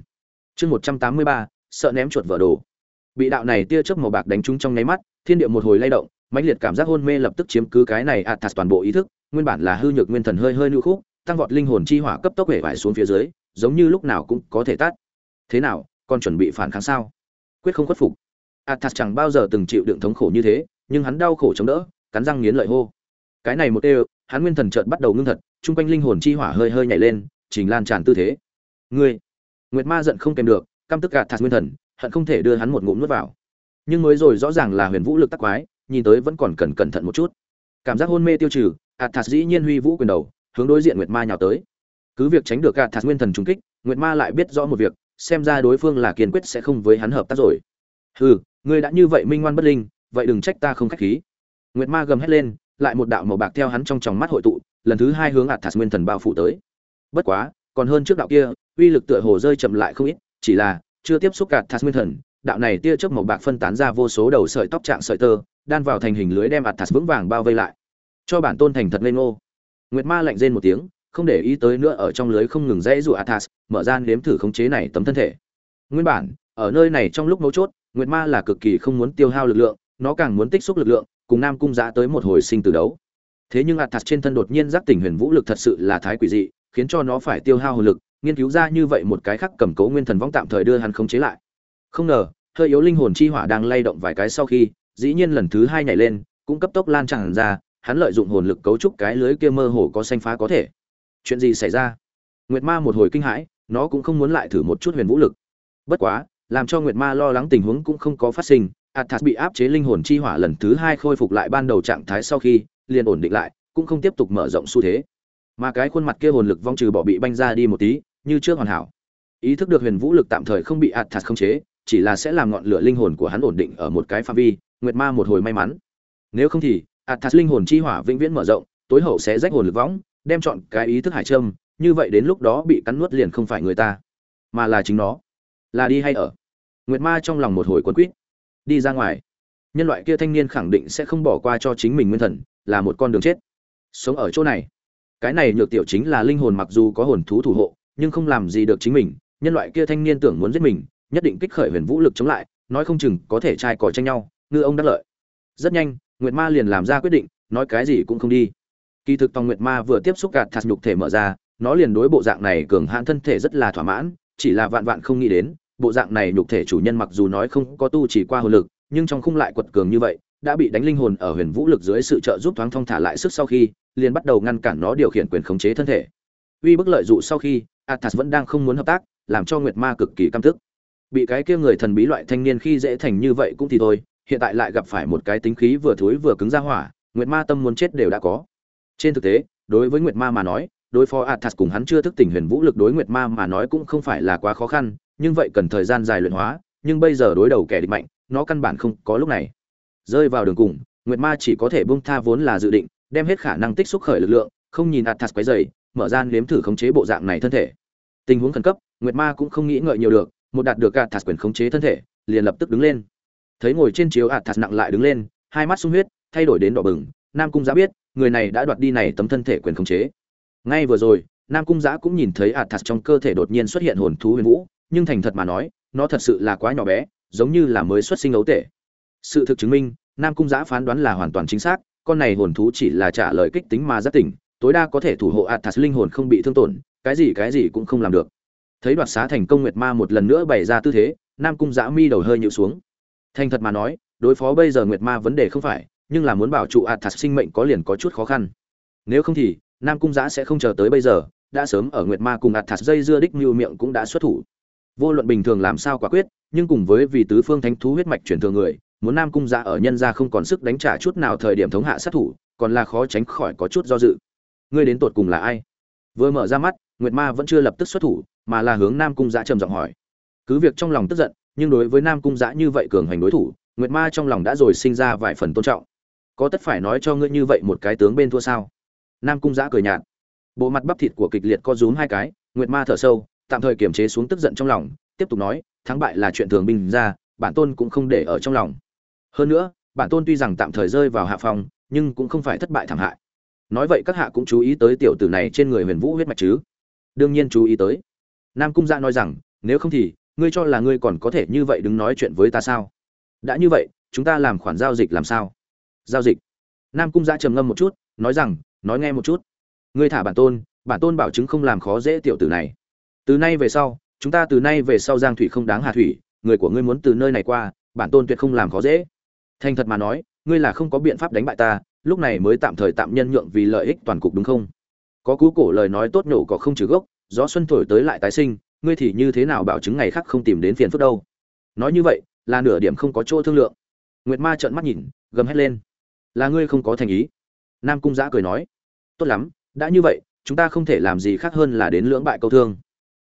S1: Chương một trăm tám mươi ba, sợ ném chuột vỡ đồ. Bị đạo này tia chớp màu bạc đánh trúng trong nháy mắt, thiên địa một hồi lay động, mãnh liệt cảm giác hôn mê lập tức chiếm cứ cái này athas toàn bộ ý thức, nguyên bản là hư nhược nguyên thần hơi hơi lưu khúc, tăng vọt linh hồn chi hỏa cấp tốc hể vải xuống phía dưới, giống như lúc nào cũng có thể tắt. Thế nào, còn chuẩn bị phản kháng sao? Quyết không khuất phục athas chẳng bao giờ từng chịu đựng thống khổ như thế, nhưng hắn đau khổ chống đỡ, cắn răng nghiến lợi hô. Cái này một đều, hắn nguyên thần chợt bắt đầu ngưng thật trung quanh linh hồn chi hỏa hơi hơi nhảy lên trình lan tràn tư thế. Ngươi, nguyệt ma giận không kèm được, căm tức gạt thạt nguyên thần, hận không thể đưa hắn một ngụm nuốt vào. Nhưng mới rồi rõ ràng là huyền vũ lực tắc quái, nhìn tới vẫn còn cần cẩn thận một chút. Cảm giác hôn mê tiêu trừ, athas dĩ nhiên huy vũ quyền đầu, hướng đối diện nguyệt ma nhào tới. Cứ việc tránh được athas nguyên thần trúng kích, nguyệt ma lại biết rõ một việc, xem ra đối phương là kiên quyết sẽ không với hắn hợp tác rồi. Hừ ngươi đã như vậy minh ngoan bất linh, vậy đừng trách ta không khách khí. Nguyệt ma gầm hét lên, lại một đạo màu bạc theo hắn trong tròng mắt hội tụ, lần thứ hai hướng athas nguyên thần bao phủ tới. Bất quá, còn hơn trước đạo kia, uy lực tựa hồ rơi chậm lại không ít, chỉ là, chưa tiếp xúc gạt thas nguyên thần, đạo này tia chớp màu bạc phân tán ra vô số đầu sợi tóc trạng sợi tơ, đan vào thành hình lưới đem athas vững vàng bao vây lại. Cho bản tôn thành thật lên ngô. Nguyệt ma lạnh rên một tiếng, không để ý tới nữa ở trong lưới không ngừng dãy dụ athas mở ra nếm thử khống chế này tấm thân thể. Nguyên bản ở nơi này trong lúc mấu chốt, nguyệt ma là cực kỳ không muốn tiêu hao lực lượng, nó càng muốn tích xúc lực lượng, cùng nam cung giã tới một hồi sinh từ đấu. Thế nhưng athas trên thân đột nhiên giác tỉnh huyền vũ lực thật sự là thái quỷ dị, khiến cho nó phải tiêu hao hồn lực, nghiên cứu ra như vậy một cái khắc cầm cố nguyên thần võng tạm thời đưa hắn khống chế lại. Không ngờ, hơi yếu linh hồn chi hỏa đang lay động vài cái sau khi, dĩ nhiên lần thứ hai nhảy lên, cũng cấp tốc lan tràn ra, hắn lợi dụng hồn lực cấu trúc cái lưới kia mơ hồ có xanh phá có thể. Chuyện gì xảy ra? Nguyệt ma một hồi kinh hãi, nó cũng không muốn lại thử một chút huyền vũ lực. Bất quá làm cho nguyệt ma lo lắng tình huống cũng không có phát sinh. Athas bị áp chế linh hồn chi hỏa lần thứ hai khôi phục lại ban đầu trạng thái sau khi, liền ổn định lại, cũng không tiếp tục mở rộng xu thế. Mà cái khuôn mặt kia hồn lực vong trừ bỏ bị banh ra đi một tí, như trước hoàn hảo. Ý thức được huyền vũ lực tạm thời không bị athas khống chế, chỉ là sẽ làm ngọn lửa linh hồn của hắn ổn định ở một cái phạm vi, nguyệt ma một hồi may mắn. Nếu không thì, athas linh hồn chi hỏa vĩnh viễn mở rộng, tối hậu sẽ rách hồn lực võng, đem chọn cái ý thức hải trâm như vậy đến lúc đó bị cắn nuốt liền không phải người ta, mà là chính nó là đi hay ở? Nguyệt ma trong lòng một hồi quấn quýt. Đi ra ngoài. Nhân loại kia thanh niên khẳng định sẽ không bỏ qua cho chính mình nguyên thần, là một con đường chết. Sống ở chỗ này. Cái này nhược tiểu chính là linh hồn mặc dù có hồn thú thủ hộ, nhưng không làm gì được chính mình. Nhân loại kia thanh niên tưởng muốn giết mình, nhất định kích khởi huyền vũ lực chống lại, nói không chừng có thể trai cò tranh nhau, ngư ông đắc lợi. Rất nhanh, nguyệt ma liền làm ra quyết định, nói cái gì cũng không đi. Kỳ thực tòng nguyệt ma vừa tiếp xúc gạt thạt nhục thể mở ra, nó liền đối bộ dạng này cường hãn thân thể rất là thỏa mãn, chỉ là vạn vạn không nghĩ đến bộ dạng này nhục thể chủ nhân mặc dù nói không có tu chỉ qua hồn lực, nhưng trong khung lại quật cường như vậy, đã bị đánh linh hồn ở huyền vũ lực dưới sự trợ giúp thoáng thông thả lại sức sau khi, liền bắt đầu ngăn cản nó điều khiển quyền khống chế thân thể. Uy bức lợi dụ sau khi, athas vẫn đang không muốn hợp tác, làm cho nguyệt ma cực kỳ căm tức. Bị cái kia người thần bí loại thanh niên khi dễ thành như vậy cũng thì thôi, hiện tại lại gặp phải một cái tính khí vừa thối vừa cứng ra hỏa, nguyệt ma tâm muốn chết đều đã có. Trên thực tế, đối với nguyệt ma mà nói đối phó Atlas cùng hắn chưa thức tỉnh huyền vũ lực đối nguyệt ma mà nói cũng không phải là quá khó khăn, nhưng vậy cần thời gian dài luyện hóa, nhưng bây giờ đối đầu kẻ địch mạnh, nó căn bản không có lúc này. Rơi vào đường cùng, nguyệt ma chỉ có thể buông tha vốn là dự định, đem hết khả năng tích xúc khởi lực lượng, không nhìn Atlas quấy rầy, mở gian nếm thử khống chế bộ dạng này thân thể. Tình huống khẩn cấp, nguyệt ma cũng không nghĩ ngợi nhiều được, một đạt được Atlas quyền khống chế thân thể, liền lập tức đứng lên. Thấy ngồi trên chiếu Atlas nặng lại đứng lên, hai mắt sung huyết, thay đổi đến đỏ bừng, nam cung giá biết, người này đã đoạt đi này tấm thân thể quyền khống chế ngay vừa rồi, nam cung giã cũng nhìn thấy athas trong cơ thể đột nhiên xuất hiện hồn thú huyền vũ, nhưng thành thật mà nói, nó thật sự là quá nhỏ bé, giống như là mới xuất sinh ấu tể. Sự thực chứng minh, nam cung giã phán đoán là hoàn toàn chính xác, con này hồn thú chỉ là trả lời kích tính mà rất tỉnh, tối đa có thể thủ hộ athas linh hồn không bị thương tổn, cái gì cái gì cũng không làm được. Thấy đoạt xá thành công nguyệt ma một lần nữa bày ra tư thế, nam cung giã mi đầu hơi nhịu xuống. Thành thật mà nói, đối phó bây giờ nguyệt ma vấn đề không phải, nhưng là muốn bảo trụ athas sinh mệnh có liền có chút khó khăn. Nếu không thì nam cung giã sẽ không chờ tới bây giờ, đã sớm ở nguyệt ma cùng athas dây dưa đích mưu miệng cũng đã xuất thủ. Vô luận bình thường làm sao quả quyết, nhưng cùng với vì tứ phương thánh thú huyết mạch chuyển thường người, muốn nam cung giã ở nhân gia không còn sức đánh trả chút nào thời điểm thống hạ sát thủ, còn là khó tránh khỏi có chút do dự. Ngươi đến tột cùng là ai? Vừa mở ra mắt, nguyệt ma vẫn chưa lập tức xuất thủ, mà là hướng nam cung giã trầm giọng hỏi. Cứ việc trong lòng tức giận, nhưng đối với nam cung giã như vậy cường hành đối thủ, nguyệt ma trong lòng đã rồi sinh ra vài phần tôn trọng. Có tất phải nói cho ngươi như vậy một cái tướng bên thua sao? Nam cung giã cười nhạt. Bộ mặt bắp thịt của kịch liệt co rúm hai cái, nguyệt ma thở sâu, tạm thời kiềm chế xuống tức giận trong lòng, tiếp tục nói, thắng bại là chuyện thường bình ra, bản tôn cũng không để ở trong lòng. Hơn nữa, bản tôn tuy rằng tạm thời rơi vào hạ phòng nhưng cũng không phải thất bại thảm hại. Nói vậy các hạ cũng chú ý tới tiểu tử này trên người huyền vũ huyết mạch chứ? Đương nhiên chú ý tới. Nam cung gia nói rằng, nếu không thì, ngươi cho là ngươi còn có thể như vậy đứng nói chuyện với ta sao? Đã như vậy, chúng ta làm khoản giao dịch làm sao? Giao dịch. Nam cung gia trầm ngâm một chút, nói rằng nói nghe một chút. Ngươi thả bản tôn bản tôn bảo chứng không làm khó dễ tiểu tử này. Từ nay về sau, chúng ta từ nay về sau giang thủy không đáng hà thủy, người của ngươi muốn từ nơi này qua, bản tôn tuyệt không làm khó dễ. Thành thật mà nói, ngươi là không có biện pháp đánh bại ta, lúc này mới tạm thời tạm nhân nhượng vì lợi ích toàn cục đúng không? Có cú cổ lời nói tốt nhổ có không trừ gốc, gió xuân thổi tới lại tái sinh, ngươi thì như thế nào bảo chứng ngày khác không tìm đến phiền phức đâu? Nói như vậy, là nửa điểm không có chỗ thương lượng. Nguyệt ma trợn mắt nhìn, gầm hét lên. Là ngươi không có thành ý. Nam cung giã cười nói tốt lắm, đã như vậy, chúng ta không thể làm gì khác hơn là đến lưỡng bại câu thương.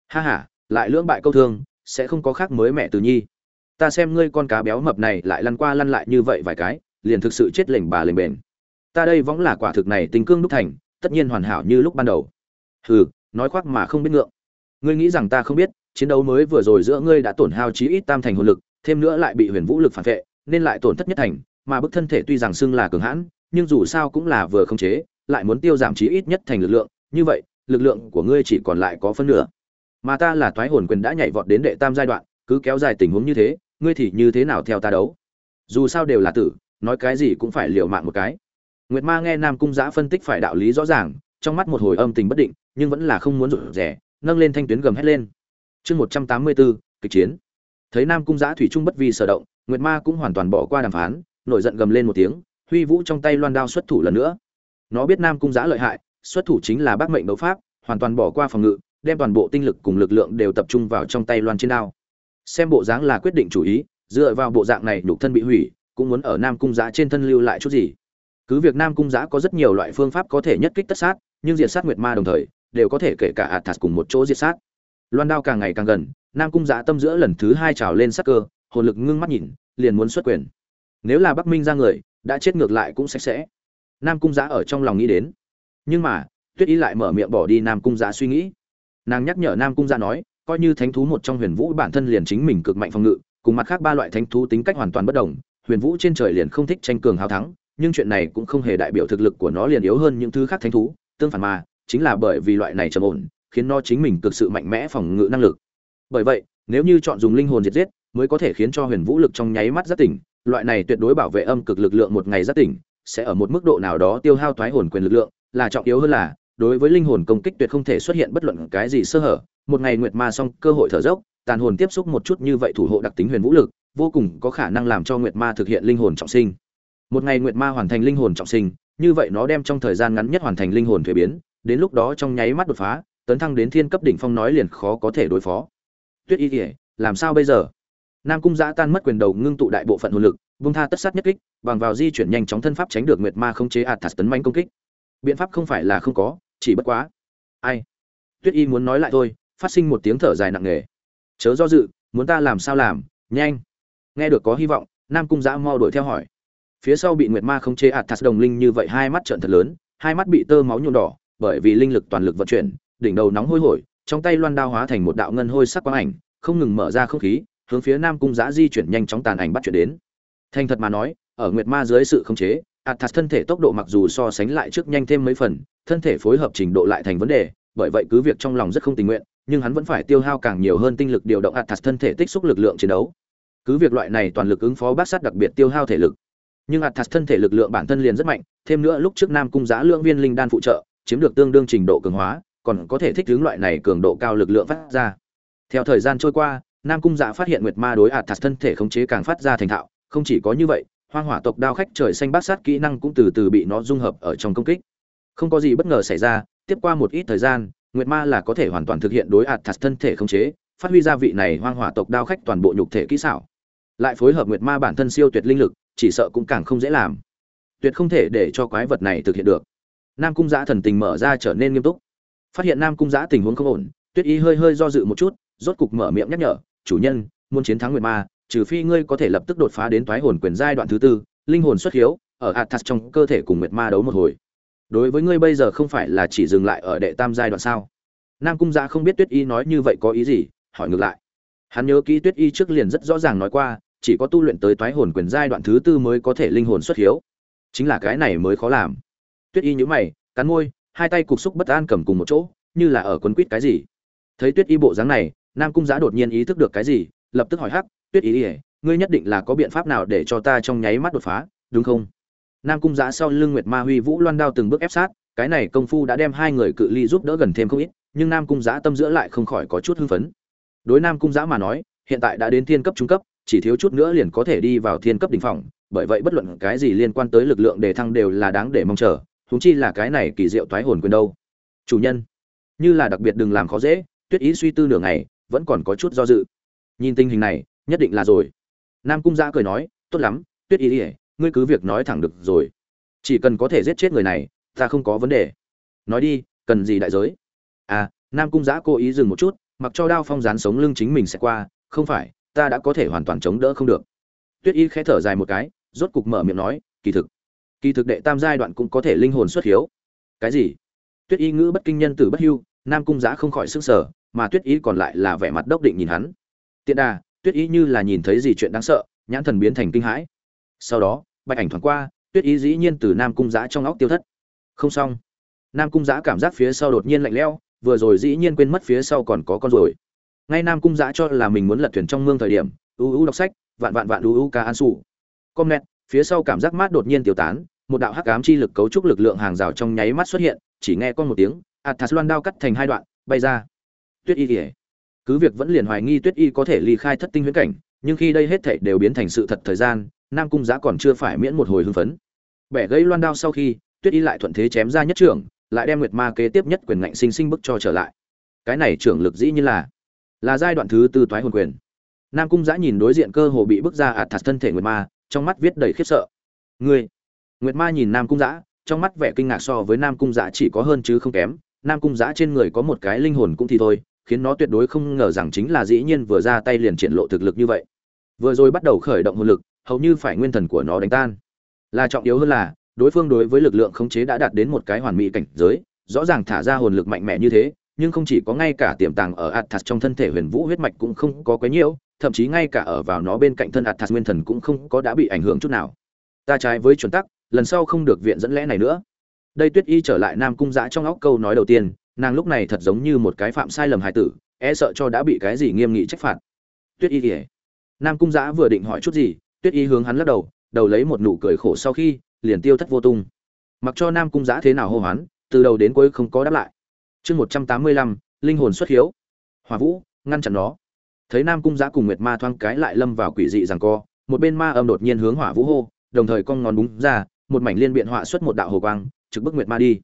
S1: Ha ha, lại lưỡng bại câu thương, sẽ không có khác mới mẹ từ nhi. Ta xem ngươi con cá béo mập này lại lăn qua lăn lại như vậy vài cái, liền thực sự chết lệnh bà lệnh bền. Ta đây võng là quả thực này tình cương đúc thành, tất nhiên hoàn hảo như lúc ban đầu. Hừ, nói khoác mà không biết ngượng. Ngươi nghĩ rằng ta không biết, chiến đấu mới vừa rồi giữa ngươi đã tổn hao chí ít tam thành hồn lực, thêm nữa lại bị huyền vũ lực phản vệ, nên lại tổn thất nhất thành, mà bức thân thể tuy rằng xưng là cường hãn, nhưng dù sao cũng là vừa không chế lại muốn tiêu giảm chí ít nhất thành lực lượng, như vậy, lực lượng của ngươi chỉ còn lại có phân nửa. Mà ta là toái hồn quyền đã nhảy vọt đến đệ tam giai đoạn, cứ kéo dài tình huống như thế, ngươi thì như thế nào theo ta đấu? Dù sao đều là tử, nói cái gì cũng phải liều mạng một cái. Nguyệt ma nghe nam cung giã phân tích phải đạo lý rõ ràng, trong mắt một hồi âm tình bất định, nhưng vẫn là không muốn rụt rẻ nâng lên thanh tuyến gầm hét lên. Chương một trăm tám mươi bốn, kịch chiến. Thấy nam cung giã thủy trung bất vi sở động, nguyệt ma cũng hoàn toàn bỏ qua đàm phán, nổi giận gầm lên một tiếng, huy vũ trong tay loan đao xuất thủ lần nữa nó biết nam cung giã lợi hại, xuất thủ chính là bác mệnh đấu pháp, hoàn toàn bỏ qua phòng ngự, đem toàn bộ tinh lực cùng lực lượng đều tập trung vào trong tay loan trên đao. Xem bộ dáng là quyết định chủ ý, dựa vào bộ dạng này nhục thân bị hủy, cũng muốn ở nam cung giã trên thân lưu lại chút gì. Cứ việc nam cung giã có rất nhiều loại phương pháp có thể nhất kích tất sát, nhưng diệt sát nguyệt ma đồng thời, đều có thể kể cả athas cùng một chỗ diệt sát. Loan đao càng ngày càng gần, nam cung giã tâm giữa lần thứ hai trào lên sắc cơ, hồn lực ngưng mắt nhìn, liền muốn xuất quyền. Nếu là bắc minh ra người, đã chết ngược lại cũng sạch sẽ nam cung giã ở trong lòng nghĩ đến. Nhưng mà, tuyết ý lại mở miệng bỏ đi nam cung giã suy nghĩ. Nàng nhắc nhở nam cung giã nói, coi như thánh thú một trong huyền vũ bản thân liền chính mình cực mạnh phòng ngự, cùng mặt khác ba loại thánh thú tính cách hoàn toàn bất đồng, huyền vũ trên trời liền không thích tranh cường hào thắng, nhưng chuyện này cũng không hề đại biểu thực lực của nó liền yếu hơn những thứ khác thánh thú, tương phản mà, chính là bởi vì loại này trầm ổn, khiến nó chính mình cực sự mạnh mẽ phòng ngự năng lực. Bởi vậy, nếu như chọn dùng linh hồn diệt giết, mới có thể khiến cho huyền vũ lực trong nháy mắt giác tỉnh, loại này tuyệt đối bảo vệ âm cực lực lượng một ngày giác tỉnh sẽ ở một mức độ nào đó tiêu hao thoái hồn quyền lực lượng, là trọng yếu hơn là, đối với linh hồn công kích tuyệt không thể xuất hiện bất luận cái gì sơ hở. Một ngày nguyệt ma xong cơ hội thở dốc, tàn hồn tiếp xúc một chút như vậy thủ hộ đặc tính huyền vũ lực, vô cùng có khả năng làm cho nguyệt ma thực hiện linh hồn trọng sinh. Một ngày nguyệt ma hoàn thành linh hồn trọng sinh, như vậy nó đem trong thời gian ngắn nhất hoàn thành linh hồn thuế biến, đến lúc đó trong nháy mắt đột phá, tấn thăng đến thiên cấp đỉnh phong nói liền khó có thể đối phó. Tuyết y kỉa làm sao bây giờ? Nam cung giã tan mất quyền đầu ngưng tụ đại bộ phận hồn lực vung tha tất sát nhất kích, bằng vào di chuyển nhanh chóng thân pháp tránh được nguyệt ma không chế athas tấn manh công kích. Biện pháp không phải là không có, chỉ bất quá. Ai? Tuyết y muốn nói lại thôi, phát sinh một tiếng thở dài nặng nề. Chớ do dự, muốn ta làm sao làm, nhanh. Nghe được có hy vọng, nam cung giã mau đuổi theo hỏi. Phía sau bị nguyệt ma không chế athas đồng linh như vậy hai mắt trợn thật lớn, hai mắt bị tơ máu nhuộm đỏ, bởi vì linh lực toàn lực vận chuyển, đỉnh đầu nóng hôi hổi, trong tay loan đao hóa thành một đạo ngân hôi sắc quang ảnh, không ngừng mở ra không khí, hướng phía nam cung giã di chuyển nhanh chóng tàn ảnh bắt chuyển đến thành thật mà nói, ở nguyệt ma dưới sự khống chế, athas thân thể tốc độ mặc dù so sánh lại trước nhanh thêm mấy phần, thân thể phối hợp trình độ lại thành vấn đề, bởi vậy cứ việc trong lòng rất không tình nguyện, nhưng hắn vẫn phải tiêu hao càng nhiều hơn tinh lực điều động athas thân thể tích xúc lực lượng chiến đấu. Cứ việc loại này toàn lực ứng phó bát sát đặc biệt tiêu hao thể lực, nhưng athas thân thể lực lượng bản thân liền rất mạnh, thêm nữa lúc trước nam cung Giá lượng viên linh đan phụ trợ, chiếm được tương đương trình độ cường hóa, còn có thể thích ứng loại này cường độ cao lực lượng phát ra. Theo thời gian trôi qua, nam cung dạ phát hiện nguyệt ma đối athas thân thể khống chế càng phát ra thành thạo không chỉ có như vậy, hoang hỏa tộc đao khách trời xanh bát sát kỹ năng cũng từ từ bị nó dung hợp ở trong công kích. Không có gì bất ngờ xảy ra, tiếp qua một ít thời gian, nguyệt ma là có thể hoàn toàn thực hiện đối ạt thật thân thể khống chế, phát huy ra vị này hoang hỏa tộc đao khách toàn bộ nhục thể kỹ xảo. Lại phối hợp nguyệt ma bản thân siêu tuyệt linh lực, chỉ sợ cũng càng không dễ làm. Tuyệt không thể để cho quái vật này thực hiện được. Nam cung giã thần tình mở ra trở nên nghiêm túc. Phát hiện nam cung giã tình huống không ổn, tuyết y hơi hơi do dự một chút, rốt cục mở miệng nhắc nhở, chủ nhân, muốn chiến thắng nguyệt ma trừ phi ngươi có thể lập tức đột phá đến toái hồn quyền giai đoạn thứ tư, linh hồn xuất hiếu, ở athas trong cơ thể cùng nguyệt ma đấu một hồi. Đối với ngươi bây giờ không phải là chỉ dừng lại ở đệ tam giai đoạn sao? Nam cung giã không biết tuyết y nói như vậy có ý gì, hỏi ngược lại. Hắn nhớ kỹ tuyết y trước liền rất rõ ràng nói qua, chỉ có tu luyện tới toái hồn quyền giai đoạn thứ tư mới có thể linh hồn xuất hiếu. Chính là cái này mới khó làm. Tuyết y nhíu mày, cắn môi, hai tay cục xúc bất an cầm cùng một chỗ, như là ở quấn quýt cái gì. Thấy tuyết y bộ dáng này, nam cung giã đột nhiên ý thức được cái gì, lập tức hỏi hắc tuyết ý ỉa ngươi nhất định là có biện pháp nào để cho ta trong nháy mắt đột phá, đúng không? Nam cung giã sau lưng nguyệt ma huy vũ loan đao từng bước ép sát, cái này công phu đã đem hai người cự ly giúp đỡ gần thêm không ít, nhưng nam cung giã tâm giữa lại không khỏi có chút hưng phấn. Đối nam cung giã mà nói, hiện tại đã đến thiên cấp trung cấp, chỉ thiếu chút nữa liền có thể đi vào thiên cấp đỉnh phòng bởi vậy bất luận cái gì liên quan tới lực lượng đề thăng đều là đáng để mong chờ, huống chi là cái này kỳ diệu toái hồn quyền đâu. Chủ nhân, như là đặc biệt đừng làm khó dễ, tuyết ý suy tư nửa ngày, vẫn còn có chút do dự. Nhìn tình hình này nhất định là rồi. Nam cung giã cười nói, tốt lắm, tuyết Y ỉa ngươi cứ việc nói thẳng được rồi. Chỉ cần có thể giết chết người này, ta không có vấn đề. Nói đi, cần gì đại giới? À nam cung giã cố ý dừng một chút, mặc cho đao phong dán sống lưng chính mình sẽ qua, không phải, ta đã có thể hoàn toàn chống đỡ không được. Tuyết y khẽ thở dài một cái, rốt cục mở miệng nói, kỳ thực kỳ thực đệ tam giai đoạn cũng có thể linh hồn xuất hiếu. Cái gì? Tuyết y ngữ bất kinh nhân tử bất hưu, nam cung giã không khỏi sức sở mà tuyết y còn lại là vẻ mặt đốc định nhìn hắn. Tiện đà tuyết y như là nhìn thấy gì chuyện đáng sợ, nhãn thần biến thành kinh hãi. Sau đó, bạch ảnh thoáng qua, tuyết y dĩ nhiên từ nam cung giã trong óc tiêu thất. Không xong. Nam cung giã cảm giác phía sau đột nhiên lạnh lẽo, vừa rồi dĩ nhiên quên mất phía sau còn có con rồi ngay nam cung giã cho là mình muốn lật thuyền trong mương thời điểm, u u đọc sách, vạn vạn vạn u u ca an sủ com net phía sau cảm giác mát đột nhiên tiêu tán, một đạo hắc ám chi lực cấu trúc lực lượng hàng rào trong nháy mắt xuất hiện, chỉ nghe con một tiếng athas loan đao cắt thành hai đoạn, bay ra. Tuyết y kỉa cứ việc vẫn liền hoài nghi tuyết y có thể ly khai thất tinh huyễn cảnh, nhưng khi đây hết thảy đều biến thành sự thật thời gian, nam cung giá còn chưa phải miễn một hồi hưng phấn. Bẻ gãy loan đao sau khi, tuyết y lại thuận thế chém ra nhất trưởng, lại đem nguyệt ma kế tiếp nhất quyền ngạnh sinh sinh bức cho trở lại. Cái này trưởng lực dĩ như là là giai đoạn thứ tư toái hồn quyền. Nam cung giã nhìn đối diện cơ hồ bị bức ra ạt thạt thân thể nguyệt ma, trong mắt viết đầy khiếp sợ. Ngươi? Nguyệt ma nhìn nam cung giã trong mắt vẻ kinh ngạc so với nam cung giã chỉ có hơn chứ không kém. Nam cung giã trên người có một cái linh hồn cũng thì thôi khiến nó tuyệt đối không ngờ rằng chính là dĩ nhiên vừa ra tay liền triển lộ thực lực như vậy vừa rồi bắt đầu khởi động hồn lực hầu như phải nguyên thần của nó đánh tan là trọng yếu hơn là đối phương đối với lực lượng khống chế đã đạt đến một cái hoàn mỹ cảnh giới rõ ràng thả ra hồn lực mạnh mẽ như thế nhưng không chỉ có ngay cả tiềm tàng ở Atthas trong thân thể Huyền Vũ huyết mạch cũng không có quá nhiều, thậm chí ngay cả ở vào nó bên cạnh thân Atthas nguyên thần cũng không có đã bị ảnh hưởng chút nào. Ta trái với chuẩn tắc, lần sau không được viện dẫn lẽ này nữa. Đây Tuyết Y trở lại Nam cung Dã trong óc câu nói đầu tiên, nàng lúc này thật giống như một cái phạm sai lầm hài tử, e sợ cho đã bị cái gì nghiêm nghị trách phạt. Tuyết Y kể Nam cung giã vừa định hỏi chút gì, Tuyết Y hướng hắn lắc đầu, đầu lấy một nụ cười khổ sau khi, liền tiêu thất vô tung. Mặc cho Nam cung giã thế nào hô hoán, từ đầu đến cuối không có đáp lại. Chương một trăm tám mươi lăm linh hồn xuất hiếu. Hòa vũ ngăn chặn nó. Thấy nam cung giã cùng nguyệt ma thoang cái lại lâm vào quỷ dị rằng co một bên ma âm đột nhiên hướng hỏa vũ hô đồng thời con ngón búng ra một mảnh liên biện họa xuất một đạo hồ quang trực bức nguyệt ma đi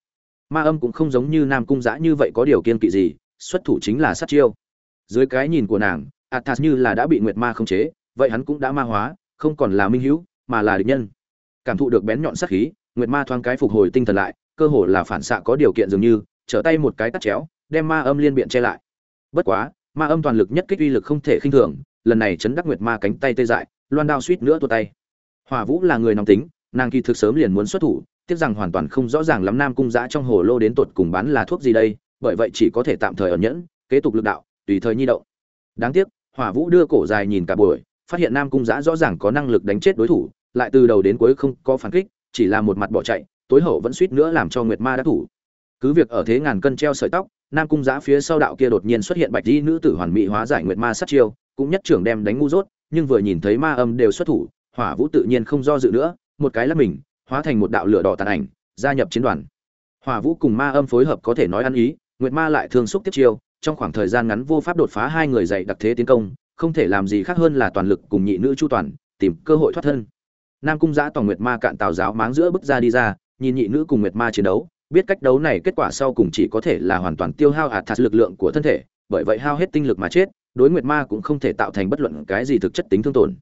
S1: ma âm cũng không giống như nam cung giã như vậy có điều kiên kỵ gì, xuất thủ chính là sát chiêu. Dưới cái nhìn của nàng, athas như là đã bị nguyệt ma khống chế, vậy hắn cũng đã ma hóa, không còn là minh hữu, mà là địch nhân. Cảm thụ được bén nhọn sát khí, nguyệt ma thoáng cái phục hồi tinh thần lại, cơ hồ là phản xạ có điều kiện dường như, trở tay một cái tắt chéo, đem ma âm liên biện che lại. Bất quá, ma âm toàn lực nhất kích uy lực không thể khinh thường, lần này chấn đắc nguyệt ma cánh tay tê dại, loan đao suýt nữa tua tay. Hòa vũ là người nóng tính, nàng kỳ thực sớm liền muốn xuất thủ tiếc rằng hoàn toàn không rõ ràng lắm nam cung giã trong hồ lô đến tột cùng bán là thuốc gì đây, bởi vậy chỉ có thể tạm thời ẩn nhẫn, kế tục lực đạo, tùy thời nhi động. Đáng tiếc, hỏa vũ đưa cổ dài nhìn cả buổi, phát hiện nam cung giã rõ ràng có năng lực đánh chết đối thủ, lại từ đầu đến cuối không có phản kích, chỉ là một mặt bỏ chạy, tối hậu vẫn suýt nữa làm cho nguyệt ma đã thủ. Cứ việc ở thế ngàn cân treo sợi tóc, nam cung giã phía sau đạo kia đột nhiên xuất hiện bạch di nữ tử hoàn mỹ hóa giải nguyệt ma sát chiêu, cũng nhất trưởng đem đánh ngu dốt, nhưng vừa nhìn thấy ma âm đều xuất thủ, hỏa vũ tự nhiên không do dự nữa, một cái là mình hóa thành một đạo lửa đỏ tàn ảnh, gia nhập chiến đoàn. Hỏa vũ cùng ma âm phối hợp có thể nói ăn ý, nguyệt ma lại thương xúc tiếp chiêu, trong khoảng thời gian ngắn vô pháp đột phá hai người dạy đặc thế tiến công, không thể làm gì khác hơn là toàn lực cùng nhị nữ chu toàn, tìm cơ hội thoát thân. Nam cung giã toàn nguyệt ma cạn tào giáo máng giữa bước ra đi ra, nhìn nhị nữ cùng nguyệt ma chiến đấu, biết cách đấu này kết quả sau cùng chỉ có thể là hoàn toàn tiêu hao hạt thạt lực lượng của thân thể, bởi vậy hao hết tinh lực mà chết, đối nguyệt ma cũng không thể tạo thành bất luận cái gì thực chất tính thương tổn.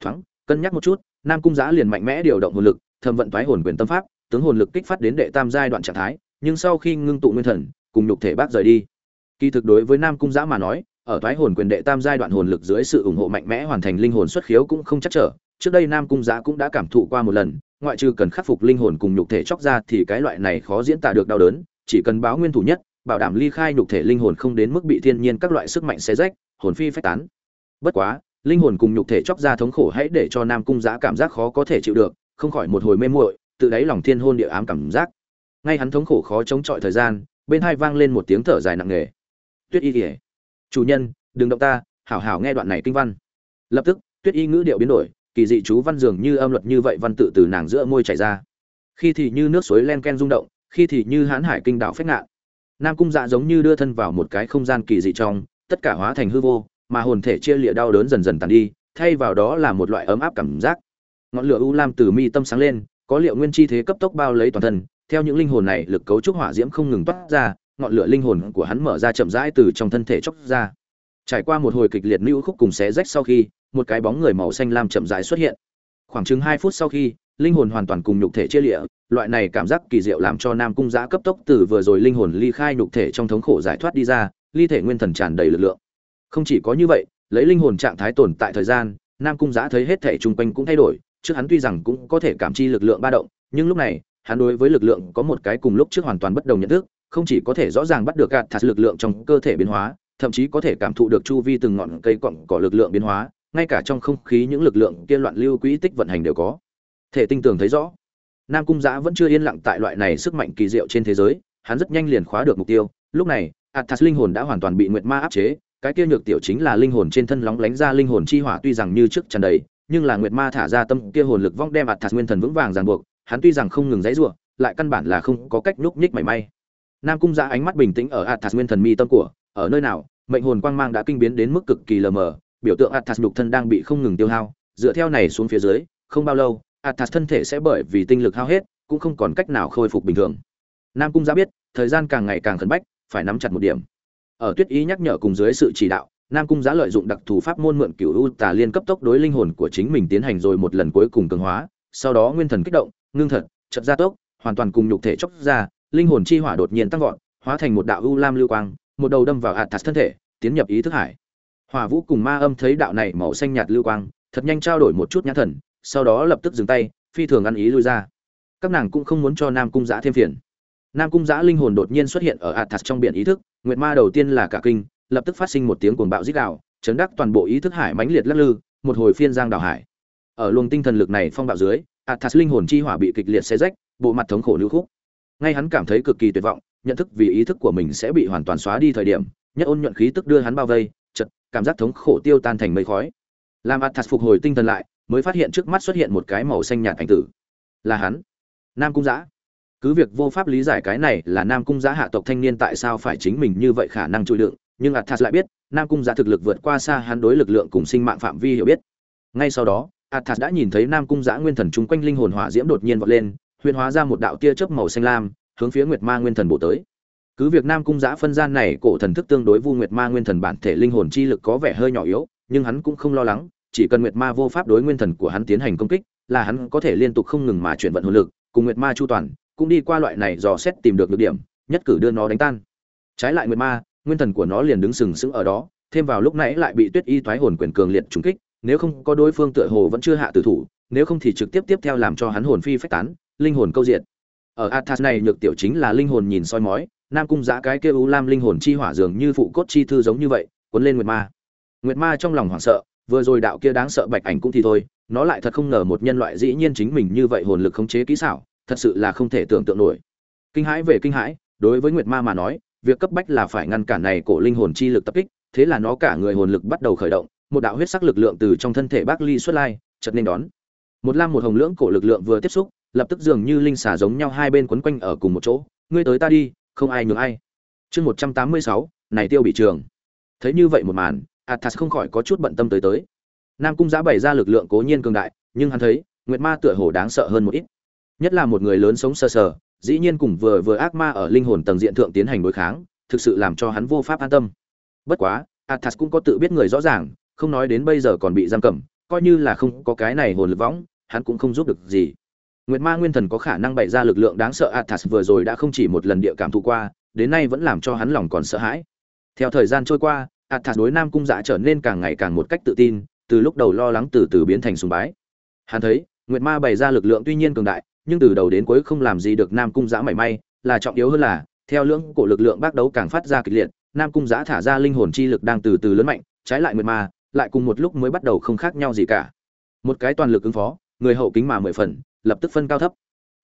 S1: Thoáng, cân nhắc một chút, nam cung giã liền mạnh mẽ điều động hồn lực thâm vận thoái hồn quyền tâm pháp, tướng hồn lực kích phát đến đệ tam giai đoạn trạng thái, nhưng sau khi ngưng tụ nguyên thần, cùng nhục thể bác rời đi. Kỳ thực đối với nam cung giã mà nói, ở thoái hồn quyền đệ tam giai đoạn hồn lực dưới sự ủng hộ mạnh mẽ hoàn thành linh hồn xuất khiếu cũng không chắc trở. Trước đây nam cung giã cũng đã cảm thụ qua một lần, ngoại trừ cần khắc phục linh hồn cùng nhục thể chóc ra thì cái loại này khó diễn tả được đau đớn, chỉ cần báo nguyên thủ nhất, bảo đảm ly khai nhục thể linh hồn không đến mức bị thiên nhiên các loại sức mạnh xé rách, hồn phi phách tán. Bất quá, linh hồn cùng nhục thể chóc ra thống khổ hãy để cho nam cung giã cảm giác khó có thể chịu được không khỏi một hồi mê muội, tự đáy lòng thiên hôn địa ám cảm giác. Ngay hắn thống khổ khó chống chọi thời gian, bên hai vang lên một tiếng thở dài nặng nề. Tuyết y kể chủ nhân, đừng động ta, hảo hảo nghe đoạn này kinh văn. Lập tức, tuyết y ngữ điệu biến đổi, kỳ dị chú văn dường như âm luật như vậy văn tự từ nàng giữa môi chảy ra. Khi thì như nước suối len ken rung động, khi thì như hãn hải kinh đạo phách ngạn. Nam cung dạ giống như đưa thân vào một cái không gian kỳ dị trong, tất cả hóa thành hư vô, mà hồn thể chia lịa đau đớn dần dần tàn đi, thay vào đó là một loại ấm áp cảm giác ngọn lửa u lam từ mi tâm sáng lên, có liệu nguyên chi thế cấp tốc bao lấy toàn thân, theo những linh hồn này, lực cấu trúc hỏa diễm không ngừng toát ra, ngọn lửa linh hồn của hắn mở ra chậm rãi từ trong thân thể chóc ra. Trải qua một hồi kịch liệt lưu khúc cùng xé rách sau khi, một cái bóng người màu xanh lam chậm rãi xuất hiện. Khoảng chừng hai phút sau khi, linh hồn hoàn toàn cùng nhục thể chia lịa loại này cảm giác kỳ diệu làm cho nam cung giã cấp tốc từ vừa rồi linh hồn ly khai nhục thể trong thống khổ giải thoát đi ra, ly thể nguyên thần tràn đầy lực lượng. Không chỉ có như vậy, lấy linh hồn trạng thái tồn tại thời gian, nam cung giã thấy hết thể chung quanh cũng thay đổi trước hắn tuy rằng cũng có thể cảm chi lực lượng ba động, nhưng lúc này, hắn đối với lực lượng có một cái cùng lúc trước hoàn toàn bất đồng nhận thức, không chỉ có thể rõ ràng bắt được gạt thạt lực lượng trong cơ thể biến hóa, thậm chí có thể cảm thụ được chu vi từng ngọn cây cọng cỏ lực lượng biến hóa, ngay cả trong không khí những lực lượng kia loạn lưu quỹ tích vận hành đều có. Thể tinh tường thấy rõ, nam cung giã vẫn chưa yên lặng tại loại này sức mạnh kỳ diệu trên thế giới, hắn rất nhanh liền khóa được mục tiêu, lúc này athas linh hồn đã hoàn toàn bị nguyệt ma áp chế, cái kia nhược tiểu chính là linh hồn trên thân lóng lánh ra linh hồn chi hỏa tuy rằng như trước tràn đầy nhưng là nguyệt ma thả ra tâm kia hồn lực vong đem athas nguyên thần vững vàng ràng buộc, hắn tuy rằng không ngừng dãy rủa, lại căn bản là không có cách núp nhích mảy may. Nam cung ra ánh mắt bình tĩnh ở athas nguyên thần mi tâm của, ở nơi nào, mệnh hồn quang mang đã kinh biến đến mức cực kỳ lờ mờ, biểu tượng athas nhục thân đang bị không ngừng tiêu hao, dựa theo này xuống phía dưới, không bao lâu athas thân thể sẽ bởi vì tinh lực hao hết, cũng không còn cách nào khôi phục bình thường. Nam cung ra biết, thời gian càng ngày càng khẩn bách, phải nắm chặt một điểm. Ở tuyết ý nhắc nhở cùng dưới sự chỉ đạo nam cung Giá lợi dụng đặc thù pháp môn mượn cửu u tà liên cấp tốc đối linh hồn của chính mình tiến hành rồi một lần cuối cùng cường hóa, sau đó nguyên thần kích động, ngưng thật, chợt gia tốc, hoàn toàn cùng nhục thể chốc ra, linh hồn chi hỏa đột nhiên tăng vọt, hóa thành một đạo u lam lưu quang, một đầu đâm vào athas thân thể, tiến nhập ý thức hải. Hỏa vũ cùng ma âm thấy đạo này màu xanh nhạt lưu quang, thật nhanh trao đổi một chút nhãn thần, sau đó lập tức dừng tay, phi thường ăn ý lui ra. Các nàng cũng không muốn cho nam cung Giá thêm phiền. Nam cung Giá linh hồn đột nhiên xuất hiện ở athas trong biển ý thức, nguyệt ma đầu tiên là cả kinh lập tức phát sinh một tiếng cuồng bạo rít gào, chấn đắc toàn bộ ý thức hải mãnh liệt lắc lư, một hồi phiên giang đảo hải. Ở luồng tinh thần lực này phong bạo dưới athas linh hồn chi hỏa bị kịch liệt xé rách, bộ mặt thống khổ lưu khúc. Ngay hắn cảm thấy cực kỳ tuyệt vọng, nhận thức vì ý thức của mình sẽ bị hoàn toàn xóa đi thời điểm, nhất ôn nhuận khí tức đưa hắn bao vây chật cảm giác thống khổ tiêu tan thành mây khói. Làm athas phục hồi tinh thần lại, mới phát hiện trước mắt xuất hiện một cái màu xanh nhạt ảnh tử. Là hắn, nam cung Giả. cứ việc vô pháp lý giải cái này là nam cung Giả hạ tộc thanh niên tại sao phải chính mình như vậy khả năng chịu đựng nhưng athas lại biết, nam cung giã thực lực vượt qua xa hắn đối lực lượng cùng sinh mạng phạm vi hiểu biết. Ngay sau đó, athas đã nhìn thấy nam cung giã nguyên thần chung quanh linh hồn hỏa diễm đột nhiên vọt lên, huyền hóa ra một đạo tia chớp màu xanh lam, hướng phía nguyệt ma nguyên thần bổ tới. Cứ việc nam cung giã phân gian này cổ thần thức tương đối vu nguyệt ma nguyên thần bản thể linh hồn chi lực có vẻ hơi nhỏ yếu, nhưng hắn cũng không lo lắng, chỉ cần nguyệt ma vô pháp đối nguyên thần của hắn tiến hành công kích, là hắn có thể liên tục không ngừng mà chuyển vận hồn lực, cùng nguyệt ma chu toàn, cũng đi qua loại này dò xét tìm được được điểm, nhất cử đưa nó đánh tan. Trái lại nguyệt ma nguyên thần của nó liền đứng sừng sững ở đó, thêm vào lúc nãy lại bị tuyết y thoái hồn quyền cường liệt trúng kích, nếu không có đối phương tựa hồ vẫn chưa hạ tử thủ, nếu không thì trực tiếp tiếp theo làm cho hắn hồn phi phách tán, linh hồn câu diện ở athas này nhược tiểu chính là linh hồn nhìn soi mói, nam cung giã cái kia u lam linh hồn chi hỏa dường như phụ cốt chi thư giống như vậy, cuốn lên nguyệt ma. Nguyệt ma trong lòng hoảng sợ, vừa rồi đạo kia đáng sợ bạch ảnh cũng thì thôi, nó lại thật không ngờ một nhân loại dĩ nhiên chính mình như vậy hồn lực khống chế kỹ xảo, thật sự là không thể tưởng tượng nổi. Kinh hãi về kinh hãi, đối với nguyệt ma mà nói việc cấp bách là phải ngăn cản này cổ linh hồn chi lực tập kích, thế là nó cả người hồn lực bắt đầu khởi động, một đạo huyết sắc lực lượng từ trong thân thể bác ly xuất lai, chợt nên đón. Một lam một hồng lưỡng cổ lực lượng vừa tiếp xúc, lập tức dường như linh xà giống nhau hai bên quấn quanh ở cùng một chỗ, ngươi tới ta đi, không ai nhường ai. Chương một trăm tám mươi sáu, này tiêu bị trường. Thấy như vậy một màn, athas không khỏi có chút bận tâm tới tới. Nam cung giã bày ra lực lượng cố nhiên cường đại, nhưng hắn thấy, nguyệt ma tựa hồ đáng sợ hơn một ít. Nhất là một người lớn sống sờ sờ dĩ nhiên cùng vừa vừa ác ma ở linh hồn tầng diện thượng tiến hành đối kháng, thực sự làm cho hắn vô pháp an tâm. Bất quá, athas cũng có tự biết người rõ ràng, không nói đến bây giờ còn bị giam cầm, coi như là không có cái này hồn lực võng, hắn cũng không giúp được gì. Nguyệt ma nguyên thần có khả năng bày ra lực lượng đáng sợ athas vừa rồi đã không chỉ một lần địa cảm thụ qua, đến nay vẫn làm cho hắn lòng còn sợ hãi. Theo thời gian trôi qua, athas đối nam cung dạ trở nên càng ngày càng một cách tự tin, từ lúc đầu lo lắng từ từ biến thành sùng bái. Hắn thấy, nguyệt ma bày ra lực lượng tuy nhiên cường đại nhưng từ đầu đến cuối không làm gì được nam cung giã mảy may, là trọng yếu hơn là, theo lưỡng cổ lực lượng bác đấu càng phát ra kịch liệt, nam cung giã thả ra linh hồn chi lực đang từ từ lớn mạnh, trái lại nguyệt ma lại cùng một lúc mới bắt đầu không khác nhau gì cả. Một cái toàn lực ứng phó, người hậu kính mà mười phần, lập tức phân cao thấp.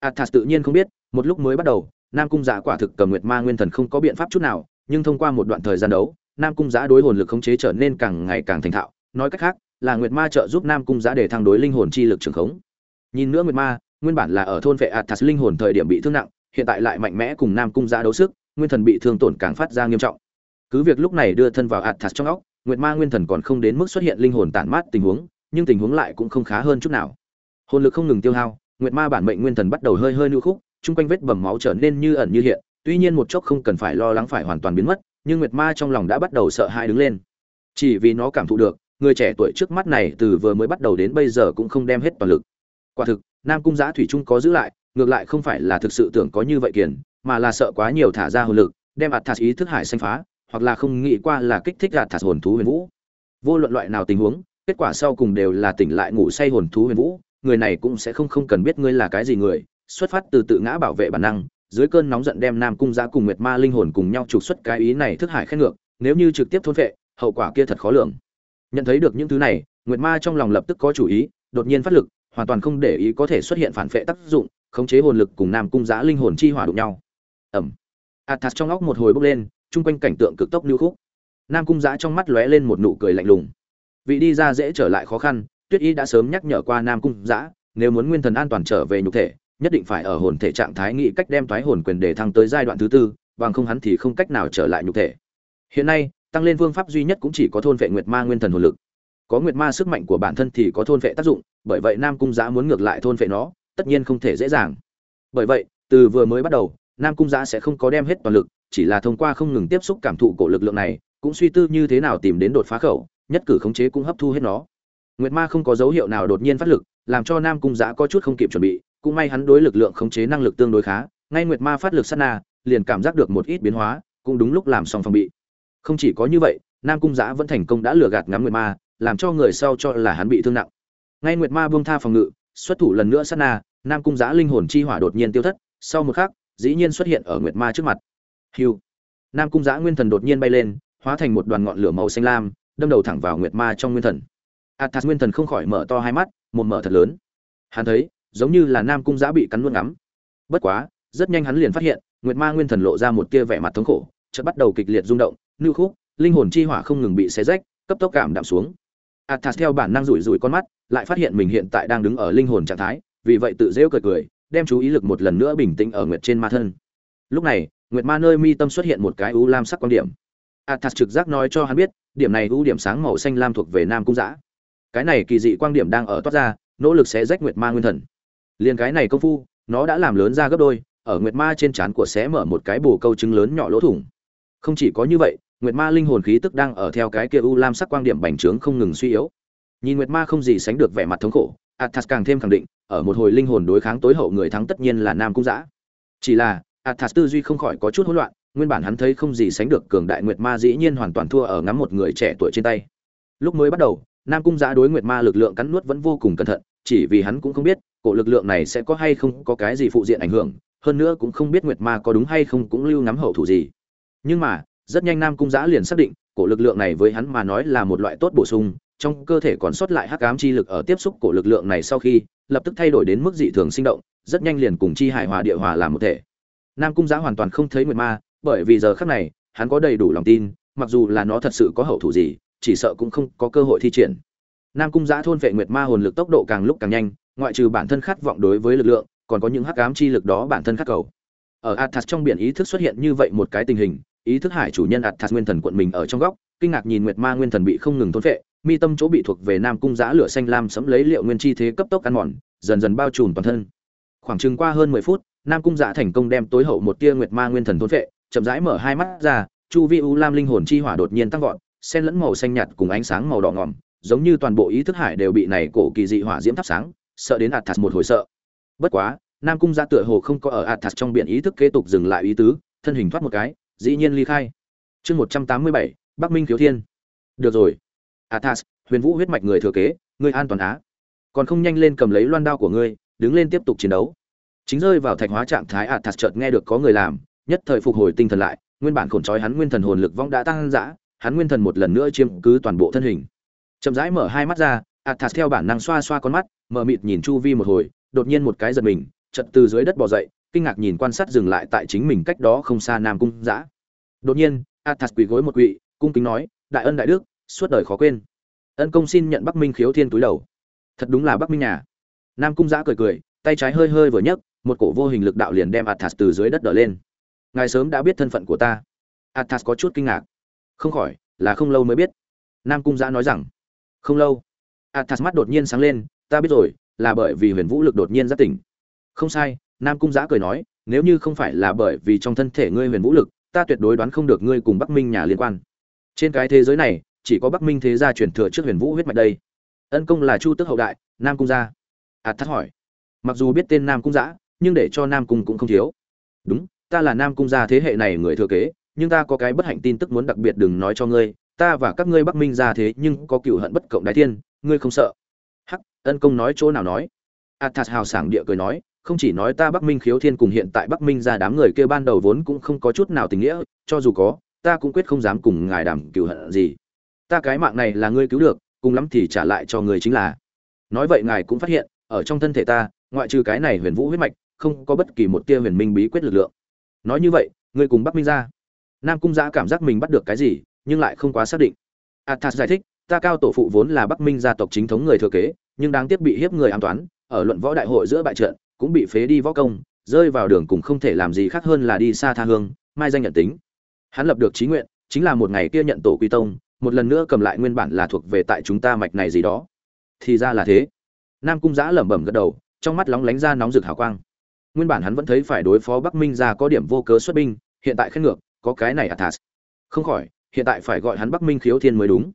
S1: Athas tự nhiên không biết, một lúc mới bắt đầu, nam cung giã quả thực cầm nguyệt ma nguyên thần không có biện pháp chút nào, nhưng thông qua một đoạn thời gian đấu, nam cung giã đối hồn lực khống chế trở nên càng ngày càng thành thạo. Nói cách khác, là nguyệt ma trợ giúp nam cung giã để thăng đối linh hồn chi lực trường khống. Nhìn nữa nguyệt ma nguyên bản là ở thôn vệ athas linh hồn thời điểm bị thương nặng, hiện tại lại mạnh mẽ cùng nam cung giã đấu sức, nguyên thần bị thương tổn càng phát ra nghiêm trọng. Cứ việc lúc này đưa thân vào athas trong óc, nguyệt ma nguyên thần còn không đến mức xuất hiện linh hồn tản mát tình huống, nhưng tình huống lại cũng không khá hơn chút nào. Hồn lực không ngừng tiêu hao, nguyệt ma bản mệnh nguyên thần bắt đầu hơi hơi nhu khúc, chung quanh vết bầm máu trở nên như ẩn như hiện, tuy nhiên một chốc không cần phải lo lắng phải hoàn toàn biến mất, nhưng nguyệt ma trong lòng đã bắt đầu sợ hãi đứng lên. Chỉ vì nó cảm thụ được, người trẻ tuổi trước mắt này từ vừa mới bắt đầu đến bây giờ cũng không đem hết toàn lực. Quả thực nam cung giã thủy trung có giữ lại, ngược lại không phải là thực sự tưởng có như vậy kiền, mà là sợ quá nhiều thả ra hồn lực, đem ạt thạt ý thức hải xanh phá, hoặc là không nghĩ qua là kích thích ạt thạt hồn thú huyền vũ. Vô luận loại nào tình huống, kết quả sau cùng đều là tỉnh lại ngủ say hồn thú huyền vũ, người này cũng sẽ không không cần biết ngươi là cái gì người, xuất phát từ tự ngã bảo vệ bản năng, dưới cơn nóng giận đem nam cung giã cùng nguyệt ma linh hồn cùng nhau trục xuất cái ý này thức hải khen ngược, nếu như trực tiếp thôn vệ, hậu quả kia thật khó lường. Nhận thấy được những thứ này, nguyệt ma trong lòng lập tức có chủ ý, đột nhiên phát lực hoàn toàn không để ý có thể xuất hiện phản vệ tác dụng, khống chế hồn lực cùng nam cung giã linh hồn chi hỏa đụng nhau. Ẩm. Athas trong óc một hồi bốc lên, chung quanh cảnh tượng cực tốc lưu khúc. Nam cung giã trong mắt lóe lên một nụ cười lạnh lùng. Vị đi ra dễ trở lại khó khăn, tuyết y đã sớm nhắc nhở qua nam cung giã, nếu muốn nguyên thần an toàn trở về nhục thể, nhất định phải ở hồn thể trạng thái nghĩ cách đem thoái hồn quyền để thăng tới giai đoạn thứ tư, bằng không hắn thì không cách nào trở lại nhục thể. Hiện nay, tăng lên phương pháp duy nhất cũng chỉ có thôn vệ nguyệt ma nguyên thần hồn lực có nguyệt ma sức mạnh của bản thân thì có thôn vệ tác dụng, bởi vậy nam cung giã muốn ngược lại thôn vệ nó, tất nhiên không thể dễ dàng. Bởi vậy, từ vừa mới bắt đầu, nam cung giã sẽ không có đem hết toàn lực, chỉ là thông qua không ngừng tiếp xúc cảm thụ cổ lực lượng này, cũng suy tư như thế nào tìm đến đột phá khẩu, nhất cử khống chế cũng hấp thu hết nó. Nguyệt ma không có dấu hiệu nào đột nhiên phát lực, làm cho nam cung giã có chút không kịp chuẩn bị, cũng may hắn đối lực lượng khống chế năng lực tương đối khá, ngay nguyệt ma phát lực sát na, liền cảm giác được một ít biến hóa, cũng đúng lúc làm xong phòng bị. Không chỉ có như vậy, nam cung giã vẫn thành công đã lừa gạt ngắm nguyệt ma làm cho người sau cho là hắn bị thương nặng. Ngay nguyệt ma buông tha phòng ngự, xuất thủ lần nữa sát na, nam cung giã linh hồn chi hỏa đột nhiên tiêu thất, sau một khắc, dĩ nhiên xuất hiện ở nguyệt ma trước mặt. Hiu nam cung giã nguyên thần đột nhiên bay lên, hóa thành một đoàn ngọn lửa màu xanh lam, đâm đầu thẳng vào nguyệt ma trong nguyên thần. Athas nguyên thần không khỏi mở to hai mắt, một mở thật lớn. Hắn thấy, giống như là nam cung giã bị cắn luôn ngắm. Bất quá, rất nhanh hắn liền phát hiện, nguyệt ma nguyên thần lộ ra một tia vẻ mặt thống khổ, chợt bắt đầu kịch liệt rung động lưu khúc, linh hồn chi hỏa không ngừng bị xé rách, cấp tốc cảm đạm xuống athas theo bản năng rủi rủi con mắt, lại phát hiện mình hiện tại đang đứng ở linh hồn trạng thái, vì vậy tự rêu cười cười, đem chú ý lực một lần nữa bình tĩnh ở nguyệt trên ma thân. Lúc này, nguyệt ma nơi mi tâm xuất hiện một cái u lam sắc quan điểm. Athas trực giác nói cho hắn biết, điểm này ưu điểm sáng màu xanh lam thuộc về nam cung giã cái này kỳ dị quang điểm đang ở toát ra, nỗ lực sẽ rách nguyệt ma nguyên thần. Liền cái này công phu, nó đã làm lớn ra gấp đôi, ở nguyệt ma trên trán của sẽ mở một cái bồ câu trứng lớn nhỏ lỗ thủng. Không chỉ có như vậy nguyệt ma linh hồn khí tức đang ở theo cái kia u lam sắc quang điểm bành trướng không ngừng suy yếu. Nhìn nguyệt ma không gì sánh được vẻ mặt thống khổ athas càng thêm khẳng định, ở một hồi linh hồn đối kháng tối hậu người thắng tất nhiên là nam cung giã chỉ là athas tư duy không khỏi có chút hỗn loạn, nguyên bản hắn thấy không gì sánh được cường đại nguyệt ma dĩ nhiên hoàn toàn thua ở ngắm một người trẻ tuổi trên tay. Lúc mới bắt đầu, nam cung giã đối nguyệt ma lực lượng cắn nuốt vẫn vô cùng cẩn thận, chỉ vì hắn cũng không biết, cổ lực lượng này sẽ có hay không có cái gì phụ diện ảnh hưởng, hơn nữa cũng không biết nguyệt ma có đúng hay không cũng lưu ngắm hậu thủ gì. Nhưng mà rất nhanh nam cung giã liền xác định, cổ lực lượng này với hắn mà nói là một loại tốt bổ sung, trong cơ thể còn sót lại hắc ám chi lực ở tiếp xúc cổ lực lượng này sau khi, lập tức thay đổi đến mức dị thường sinh động, rất nhanh liền cùng chi hải hòa địa hòa làm một thể. Nam cung giã hoàn toàn không thấy nguyệt ma, bởi vì giờ khắc này, hắn có đầy đủ lòng tin, mặc dù là nó thật sự có hậu thủ gì, chỉ sợ cũng không có cơ hội thi triển. Nam cung giã thôn vệ nguyệt ma hồn lực tốc độ càng lúc càng nhanh, ngoại trừ bản thân khát vọng đối với lực lượng, còn có những hắc ám chi lực đó bản thân khát cầu. Ở athas trong biển ý thức xuất hiện như vậy một cái tình hình ý thức hải chủ nhân ạt thạt nguyên thần quận mình ở trong góc, kinh ngạc nhìn nguyệt ma nguyên thần bị không ngừng thôn vệ mi tâm chỗ bị thuộc về nam cung giã lửa xanh lam sẫm lấy liệu nguyên chi thế cấp tốc ăn mòn, dần dần bao trùm toàn thân. Khoảng chừng qua hơn mười phút, nam cung giã thành công đem tối hậu một tia nguyệt ma nguyên thần thôn vệ chậm rãi mở hai mắt ra, chu vi u lam linh hồn chi hỏa đột nhiên tăng vọt xen lẫn màu xanh nhạt cùng ánh sáng màu đỏ ngỏm giống như toàn bộ ý thức hải đều bị này cổ kỳ dị hỏa diễm thắp sáng, sợ đến ạt thạt một hồi sợ. Bất quá, nam cung giã tựa hồ không có ở ạt thạt trong biển ý thức kế tục dừng lại ý tứ, thân hình thoát một cái dĩ nhiên ly khai. Chương một trăm tám mươi bảy, bắc minh thiếu thiên. Được rồi. Athas, huyền vũ huyết mạch người thừa kế ngươi an toàn á. Còn không nhanh lên cầm lấy loan đao của ngươi, đứng lên tiếp tục chiến đấu. Chính rơi vào thạch hóa trạng thái athas chợt nghe được có người làm, nhất thời phục hồi tinh thần lại, nguyên bản khổn trói hắn nguyên thần hồn lực vong đã tăng dã, hắn nguyên thần một lần nữa chiếm cứ toàn bộ thân hình. Chậm rãi mở hai mắt ra, athas theo bản năng xoa xoa con mắt, mở mịt nhìn chu vi một hồi, đột nhiên một cái giật mình, chợt từ dưới đất bò dậy kinh ngạc nhìn quan sát dừng lại tại chính mình cách đó không xa nam cung giã đột nhiên, athas quỳ gối một quỵ, cung kính nói, đại ân đại đức, suốt đời khó quên. Ân công xin nhận bắc minh khiếu thiên túi đầu. Thật đúng là bắc minh nhà. Nam cung giã cười cười, tay trái hơi hơi vừa nhấc, một cổ vô hình lực đạo liền đem athas từ dưới đất đỡ lên. Ngài sớm đã biết thân phận của ta. Athas có chút kinh ngạc. Không khỏi, là không lâu mới biết. Nam cung giã nói rằng. Không lâu. Athas mắt đột nhiên sáng lên, ta biết rồi, là bởi vì huyền vũ lực đột nhiên giác tỉnh. Không sai nam cung giã cười nói, nếu như không phải là bởi vì trong thân thể ngươi huyền vũ lực, ta tuyệt đối đoán không được ngươi cùng bắc minh nhà liên quan. Trên cái thế giới này, chỉ có bắc minh thế gia truyền thừa trước huyền vũ huyết mạch đây. Ân công là chu tức hậu đại, nam cung gia ạt thắt hỏi, mặc dù biết tên nam cung giã, nhưng để cho nam cung cũng không thiếu. Đúng, ta là nam cung gia thế hệ này người thừa kế, nhưng ta có cái bất hạnh tin tức muốn đặc biệt đừng nói cho ngươi, ta và các ngươi bắc minh gia thế nhưng có cựu hận bất cộng đại thiên, ngươi không sợ. Hắc, ân công nói chỗ nào nói? Athas hào sảng địa cười nói không chỉ nói ta bắc minh khiếu thiên cùng hiện tại bắc minh gia đám người kia ban đầu vốn cũng không có chút nào tình nghĩa, cho dù có, ta cũng quyết không dám cùng ngài đảm cựu hận gì. Ta cái mạng này là ngươi cứu được, cùng lắm thì trả lại cho người chính là. Nói vậy ngài cũng phát hiện, ở trong thân thể ta, ngoại trừ cái này huyền vũ huyết mạch, không có bất kỳ một tia huyền minh bí quyết lực lượng. Nói như vậy, ngươi cùng bắc minh ra. Nam cung giã cảm giác mình bắt được cái gì, nhưng lại không quá xác định. Athas giải thích, ta cao tổ phụ vốn là bắc minh gia tộc chính thống người thừa kế, nhưng đáng tiếc bị hiếp người an toán, ở luận võ đại hội giữa bại trận cũng bị phế đi võ công, rơi vào đường cùng không thể làm gì khác hơn là đi xa tha hương, mai danh nhận tính. Hắn lập được trí nguyện, chính là một ngày kia nhận tổ quy tông, một lần nữa cầm lại nguyên bản là thuộc về tại chúng ta mạch này gì đó. Thì ra là thế. Nam cung giã lẩm bẩm gật đầu, trong mắt lóng lánh ra nóng rực hào quang. Nguyên bản hắn vẫn thấy phải đối phó bắc minh ra có điểm vô cớ xuất binh, hiện tại khét ngược, có cái này athas. Không khỏi, hiện tại phải gọi hắn bắc minh khiếu thiên mới đúng.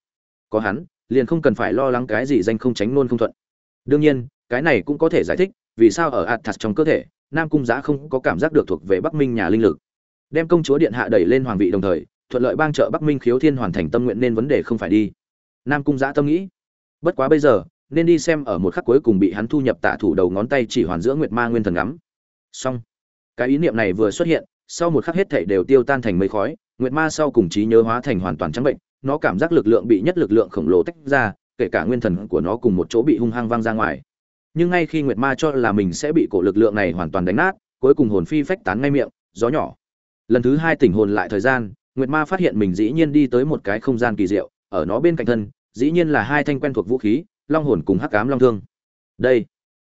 S1: Có hắn, liền không cần phải lo lắng cái gì danh không tránh nôn không thuận. Đương nhiên, cái này cũng có thể giải thích vì sao ở Atthas trong cơ thể nam cung Giá không có cảm giác được thuộc về bắc minh nhà linh lực đem công chúa điện hạ đẩy lên hoàng vị đồng thời thuận lợi bang trợ Bắc Minh khiếu thiên hoàn thành tâm nguyện nên vấn đề không phải đi. Nam Cung Giá tâm nghĩ, bất quá bây giờ, nên đi xem ở một khắc cuối cùng bị hắn thu nhập tạ thủ đầu ngón tay chỉ hoàn giữa Nguyệt Ma Nguyên Thần ngắm. Xong, cái ý niệm này vừa xuất hiện, sau một khắc hết thảy đều tiêu tan thành mây khói, Nguyệt Ma sau cùng trí nhớ hóa thành hoàn toàn trắng bệnh, nó cảm giác lực lượng bị nhất lực lượng khổng lồ tách ra, kể cả nguyên thần của nó cùng một chỗ bị hung hăng văng ra ngoài. Nhưng ngay khi Nguyệt Ma cho là mình sẽ bị cổ lực lượng này hoàn toàn đánh nát, cuối cùng hồn phi phách tán ngay miệng, gió nhỏ. Lần thứ hai tỉnh hồn lại thời gian, Nguyệt Ma phát hiện mình dĩ nhiên đi tới một cái không gian kỳ diệu, ở nó bên cạnh thân, dĩ nhiên là hai thanh quen thuộc vũ khí, Long hồn cùng Hắc ám long thương. Đây,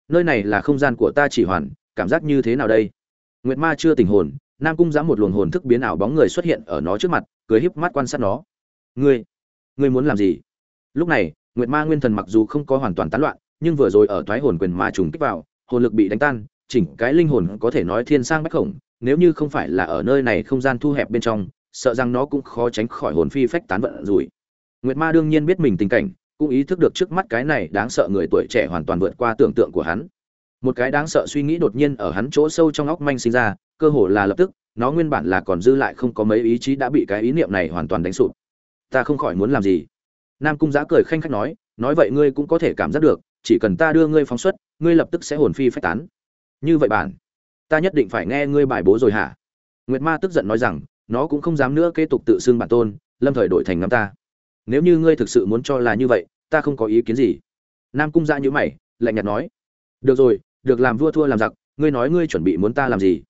S1: nơi này là không gian của ta chỉ hoàn, cảm giác như thế nào đây? Nguyệt Ma chưa tỉnh hồn, Nam Cung giã một luồng hồn thức biến ảo bóng người xuất hiện ở nó trước mặt, cười híp mắt quan sát nó. "Ngươi, ngươi muốn làm gì?" Lúc này, nguyệt ma nguyên thần mặc dù không có hoàn toàn tán loạn nhưng vừa rồi ở thoái hồn quyền mà trùng kích vào, hồn lực bị đánh tan, chỉnh cái linh hồn có thể nói thiên sang bách khổng, nếu như không phải là ở nơi này không gian thu hẹp bên trong, sợ rằng nó cũng khó tránh khỏi hồn phi phách tán vận rủi. Nguyệt ma đương nhiên biết mình tình cảnh, cũng ý thức được trước mắt cái này đáng sợ người tuổi trẻ hoàn toàn vượt qua tưởng tượng của hắn. Một cái đáng sợ suy nghĩ đột nhiên ở hắn chỗ sâu trong óc manh sinh ra, cơ hồ là lập tức, nó nguyên bản là còn dư lại không có mấy ý chí đã bị cái ý niệm này hoàn toàn đánh sụp. Ta không khỏi muốn làm gì. Nam cung giã cười khanh khách nói nói vậy ngươi cũng có thể cảm giác được chỉ cần ta đưa ngươi phóng xuất, ngươi lập tức sẽ hồn phi phách tán. Như vậy bản, ta nhất định phải nghe ngươi bài bố rồi hả? Nguyệt ma tức giận nói rằng, nó cũng không dám nữa kế tục tự xưng bản tôn, lâm thời đổi thành ngắm ta. Nếu như ngươi thực sự muốn cho là như vậy, ta không có ý kiến gì. Nam cung dạ ra như mày, lạnh nhạt nói, được rồi, được làm vua thua làm giặc, ngươi nói ngươi chuẩn bị muốn ta làm gì?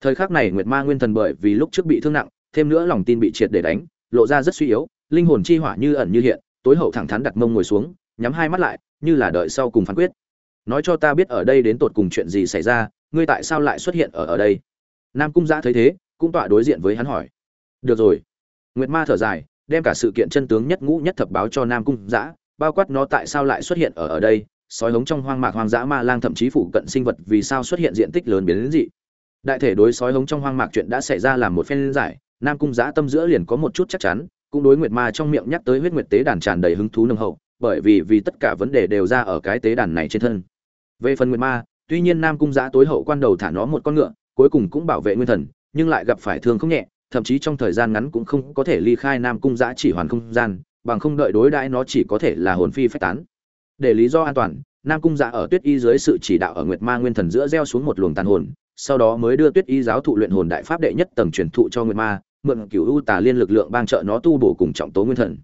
S1: Thời khắc này nguyệt ma nguyên thần bởi vì lúc trước bị thương nặng, thêm nữa lòng tin bị triệt để đánh, lộ ra rất suy yếu, linh hồn chi hỏa như ẩn như hiện, tối hậu thẳng thắn đặt mông ngồi xuống, nhắm hai mắt lại như là đợi sau cùng phán quyết. Nói cho ta biết ở đây đến tột cùng chuyện gì xảy ra, ngươi tại sao lại xuất hiện ở ở đây? Nam cung giã thấy thế, cũng tọa đối diện với hắn hỏi. Được rồi. Nguyệt ma thở dài, đem cả sự kiện chân tướng nhất ngũ nhất thập báo cho nam cung giã, bao quát nó tại sao lại xuất hiện ở ở đây, sói hống trong hoang mạc hoang dã ma lang thậm chí phụ cận sinh vật vì sao xuất hiện diện tích lớn biến đến dị. Đại thể đối sói hống trong hoang mạc chuyện đã xảy ra làm một phen giải, nam cung giã tâm giữa liền có một chút chắc chắn, cũng đối nguyệt ma trong miệng nhắc tới huyết nguyệt tế đàn tràn đầy hứng thú nồng hậu bởi vì vì tất cả vấn đề đều ra ở cái tế đàn này trên thân. Về phần nguyệt ma, tuy nhiên nam cung giã tối hậu quan đầu thả nó một con ngựa, cuối cùng cũng bảo vệ nguyên thần, nhưng lại gặp phải thương không nhẹ, thậm chí trong thời gian ngắn cũng không có thể ly khai nam cung giã chỉ hoàn không gian, bằng không đợi đối đãi nó chỉ có thể là hồn phi phách tán. Để lý do an toàn, nam cung giã ở tuyết y dưới sự chỉ đạo ở nguyệt ma nguyên thần giữa gieo xuống một luồng tàn hồn, sau đó mới đưa tuyết y giáo thụ luyện hồn đại pháp đệ nhất tầng truyền thụ cho nguyệt ma, mượn cửu u tà liên lực lượng bang trợ nó tu bổ cùng trọng tố nguyên thần.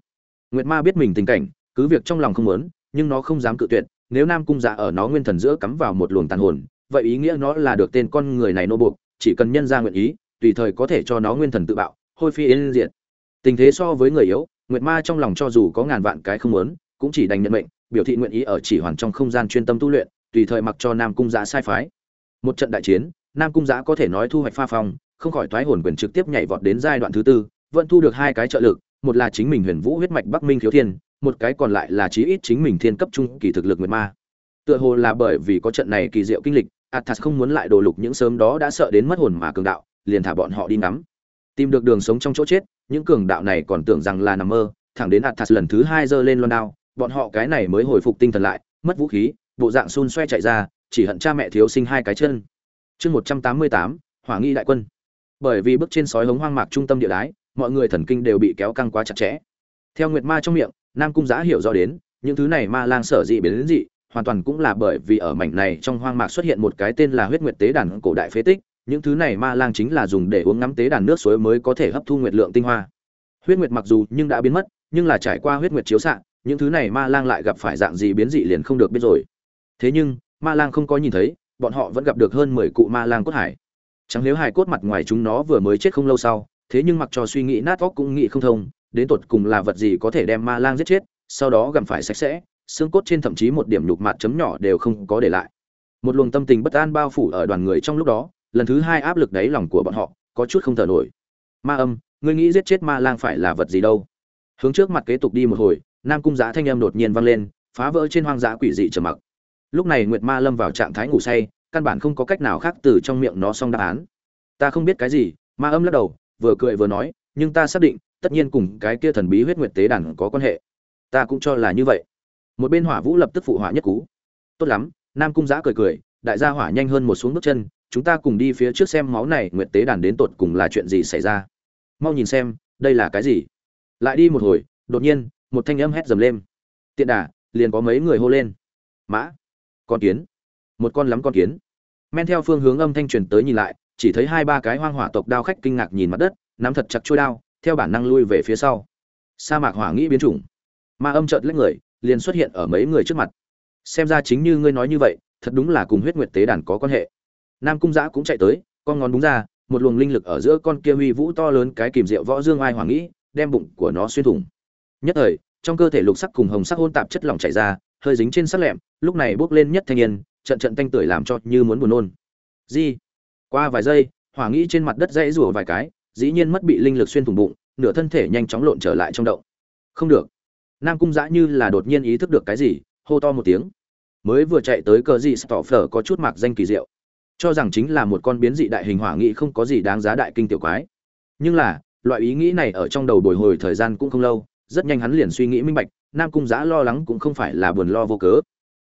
S1: Nguyệt ma biết mình tình cảnh cứ việc trong lòng không muốn, nhưng nó không dám cự tuyệt, nếu nam cung dạ ở nó nguyên thần giữa cắm vào một luồng tàn hồn, vậy ý nghĩa nó là được tên con người này nô buộc, chỉ cần nhân ra nguyện ý, tùy thời có thể cho nó nguyên thần tự bạo, hôi phi yên diện tình thế so với người yếu, nguyệt ma trong lòng cho dù có ngàn vạn cái không muốn, cũng chỉ đành nhận mệnh, biểu thị nguyện ý ở chỉ hoàn trong không gian chuyên tâm tu luyện, tùy thời mặc cho nam cung giả sai phái. Một trận đại chiến, nam cung giả có thể nói thu hoạch pha phong, không khỏi thoái hồn quyền trực tiếp nhảy vọt đến giai đoạn thứ tư, vẫn thu được hai cái trợ lực, một là chính mình huyền vũ huyết mạch bắc minh thiếu thiên một cái còn lại là chí ít chính mình thiên cấp trung kỳ thực lực nguyệt ma. Tựa hồ là bởi vì có trận này kỳ diệu kinh lịch, athas không muốn lại đổ lục những sớm đó đã sợ đến mất hồn mà cường đạo, liền thả bọn họ đi ngắm. Tìm được đường sống trong chỗ chết, những cường đạo này còn tưởng rằng là nằm mơ, thẳng đến athas lần thứ hai giơ lên loan đao, bọn họ cái này mới hồi phục tinh thần lại, mất vũ khí, bộ dạng xun xoe chạy ra, chỉ hận cha mẹ thiếu sinh hai cái chân. Chương một trăm tám mươi tám, hỏa nghi đại quân. Bởi vì bước trên sói hống hoang mạc trung tâm địa đái, mọi người thần kinh đều bị kéo căng quá chặt chẽ. Theo nguyệt ma trong miệng nam cung giã hiểu rõ đến, những thứ này ma lang sở dị biến đến dị, hoàn toàn cũng là bởi vì ở mảnh này trong hoang mạc xuất hiện một cái tên là huyết nguyệt tế đàn cổ đại phế tích, những thứ này ma lang chính là dùng để uống ngắm tế đàn nước suối mới có thể hấp thu nguyệt lượng tinh hoa. Huyết nguyệt mặc dù nhưng đã biến mất, nhưng là trải qua huyết nguyệt chiếu xạ, những thứ này ma lang lại gặp phải dạng gì biến dị liền không được biết rồi. Thế nhưng, ma lang không có nhìn thấy, bọn họ vẫn gặp được hơn mười cụ ma lang cốt hải. Chẳng nếu hài cốt mặt ngoài chúng nó vừa mới chết không lâu sau, thế nhưng mặc cho suy nghĩ nát óc cũng nghĩ không thông đến tột cùng là vật gì có thể đem ma lang giết chết, sau đó gặm phải sạch sẽ, xương cốt trên thậm chí một điểm nhục mạt chấm nhỏ đều không có để lại. Một luồng tâm tình bất an bao phủ ở đoàn người trong lúc đó, lần thứ hai áp lực đáy lòng của bọn họ có chút không thở nổi. Ma âm, ngươi nghĩ giết chết ma lang phải là vật gì đâu? Hướng trước mặt kế tục đi một hồi, nam cung Giá thanh âm đột nhiên vang lên, phá vỡ trên hoang dã quỷ dị trầm mặc. Lúc này nguyệt ma lâm vào trạng thái ngủ say, căn bản không có cách nào khác từ trong miệng nó xong đáp án. Ta không biết cái gì, ma âm lắc đầu, vừa cười vừa nói, nhưng ta xác định tất nhiên cùng cái kia thần bí huyết nguyệt tế đàn có quan hệ. Ta cũng cho là như vậy. Một bên hỏa vũ lập tức phụ hỏa nhất cú. Tốt lắm, nam cung giã cười cười, đại gia hỏa nhanh hơn một xuống bước chân, chúng ta cùng đi phía trước xem máu này nguyệt tế đàn đến tột cùng là chuyện gì xảy ra. Mau nhìn xem, đây là cái gì? Lại đi một hồi, đột nhiên, một thanh âm hét dầm lên. Tiện đà, liền có mấy người hô lên. Mã, con kiến. Một con lắm con kiến. Men theo phương hướng âm thanh truyền tới nhìn lại, chỉ thấy hai ba cái hoang hỏa tộc đao khách kinh ngạc nhìn mặt đất, nắm thật chặt trôi đao theo bản năng lui về phía sau. Sa mạc hỏa nghĩ biến chủng. Ma âm chợt lấy người, liền xuất hiện ở mấy người trước mặt. Xem ra chính như ngươi nói như vậy, thật đúng là cùng huyết nguyệt tế đàn có quan hệ. Nam cung giã cũng chạy tới, con ngón đúng ra, một luồng linh lực ở giữa con kia huy vũ to lớn cái kìm rượu võ dương ai hoàng nghĩ, đem bụng của nó xuyên thủng. Nhất thời, trong cơ thể lục sắc cùng hồng sắc hôn tạp chất lỏng chảy ra, hơi dính trên sắc lẹm, lúc này bốc lên nhất thanh niên, trận trận tanh tưởi làm cho như muốn buồn nôn. Di, qua vài giây, hỏa nghĩ trên mặt đất dãy rủa vài cái dĩ nhiên mất bị linh lực xuyên thủng bụng, nửa thân thể nhanh chóng lộn trở lại trong động. Không được. Nam cung giã như là đột nhiên ý thức được cái gì, hô to một tiếng. Mới vừa chạy tới cờ gì stỏ phở có chút mạc danh kỳ diệu. Cho rằng chính là một con biến dị đại hình hỏa nghị không có gì đáng giá đại kinh tiểu quái. Nhưng là, loại ý nghĩ này ở trong đầu bồi hồi thời gian cũng không lâu, rất nhanh hắn liền suy nghĩ minh bạch, nam cung giã lo lắng cũng không phải là buồn lo vô cớ.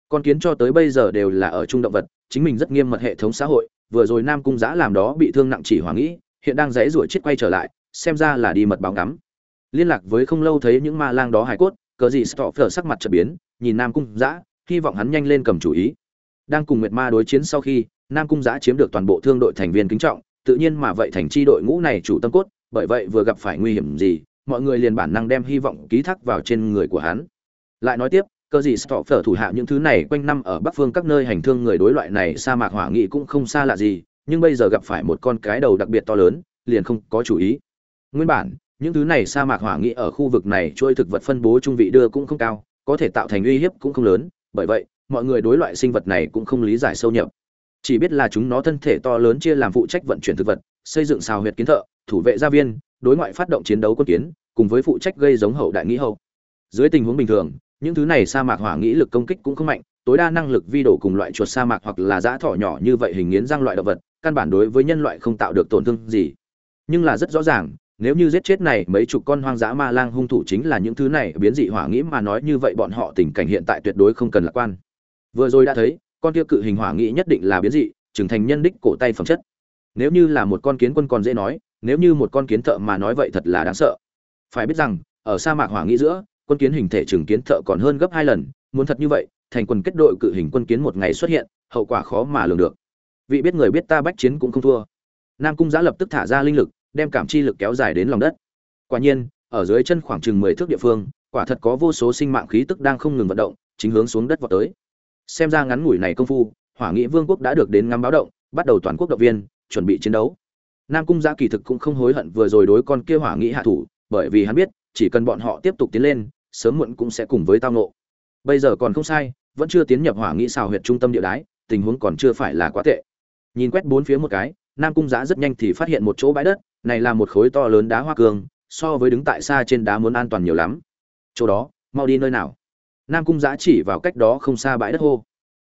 S1: Con kiến cho tới bây giờ đều là ở trung động vật, chính mình rất nghiêm mật hệ thống xã hội, vừa rồi nam cung giã làm đó bị thương nặng chỉ hỏa nghĩ hiện đang dãy rủa chết quay trở lại, xem ra là đi mật báo ngắm. Liên lạc với không lâu thấy những ma lang đó hài cốt, cờ gì stoffer sắc mặt chợt biến, nhìn nam cung giã hy vọng hắn nhanh lên cầm chủ ý. Đang cùng nguyệt ma đối chiến sau khi, nam cung giã chiếm được toàn bộ thương đội thành viên kính trọng, tự nhiên mà vậy thành chi đội ngũ này chủ tâm cốt, bởi vậy vừa gặp phải nguy hiểm gì, mọi người liền bản năng đem hy vọng ký thác vào trên người của hắn. Lại nói tiếp cơ gì stoffer thủ hạ những thứ này quanh năm ở bắc phương các nơi hành thương người đối loại này sa mạc hỏa nghị cũng không xa lạ gì nhưng bây giờ gặp phải một con cái đầu đặc biệt to lớn, liền không có chủ ý. Nguyên bản, những thứ này sa mạc hỏa nghị ở khu vực này trôi thực vật phân bố trung vị đưa cũng không cao, có thể tạo thành uy hiếp cũng không lớn, bởi vậy, mọi người đối loại sinh vật này cũng không lý giải sâu nhập. Chỉ biết là chúng nó thân thể to lớn chia làm phụ trách vận chuyển thực vật, xây dựng xào huyệt kiến thợ, thủ vệ gia viên, đối ngoại phát động chiến đấu quân kiến, cùng với phụ trách gây giống hậu đại nghĩ hậu. Dưới tình huống bình thường, những thứ này sa mạc hỏa nghĩ lực công kích cũng không mạnh tối đa năng lực vi đổ cùng loại chuột sa mạc hoặc là dã thỏ nhỏ như vậy hình nghiến răng loại động vật, căn bản đối với nhân loại không tạo được tổn thương gì. Nhưng là rất rõ ràng, nếu như giết chết này mấy chục con hoang dã ma lang hung thủ chính là những thứ này, biến dị hỏa nghĩ mà nói như vậy bọn họ tình cảnh hiện tại tuyệt đối không cần lạc quan. Vừa rồi đã thấy, con kia cự hình hỏa nghĩ nhất định là biến dị, trưởng thành nhân đích cổ tay phẩm chất. Nếu như là một con kiến quân còn dễ nói, nếu như một con kiến thợ mà nói vậy thật là đáng sợ. Phải biết rằng, ở sa mạc hỏa nghĩ giữa, quân kiến hình thể trưởng kiến thợ còn hơn gấp hai lần, muốn thật như vậy thành quân kết đội cự hình quân kiến một ngày xuất hiện, hậu quả khó mà lường được. Vị biết người biết ta bách chiến cũng không thua. Nam cung giã lập tức thả ra linh lực, đem cảm chi lực kéo dài đến lòng đất. Quả nhiên, ở dưới chân khoảng chừng mười thước địa phương, quả thật có vô số sinh mạng khí tức đang không ngừng vận động, chính hướng xuống đất vào tới. Xem ra ngắn ngủi này công phu, hỏa nghị vương quốc đã được đến ngắm báo động, bắt đầu toàn quốc động viên, chuẩn bị chiến đấu. Nam cung giã kỳ thực cũng không hối hận vừa rồi đối con kia hỏa nghị hạ thủ, bởi vì hắn biết, chỉ cần bọn họ tiếp tục tiến lên, sớm muộn cũng sẽ cùng với tao nộ bây giờ còn không sai, vẫn chưa tiến nhập hỏa nghị xào huyệt trung tâm địa đái, tình huống còn chưa phải là quá tệ. Nhìn quét bốn phía một cái, nam cung giã rất nhanh thì phát hiện một chỗ bãi đất, này là một khối to lớn đá hoa cương, so với đứng tại xa trên đá muốn an toàn nhiều lắm. Chỗ đó, mau đi nơi nào? Nam cung giã chỉ vào cách đó không xa bãi đất hô.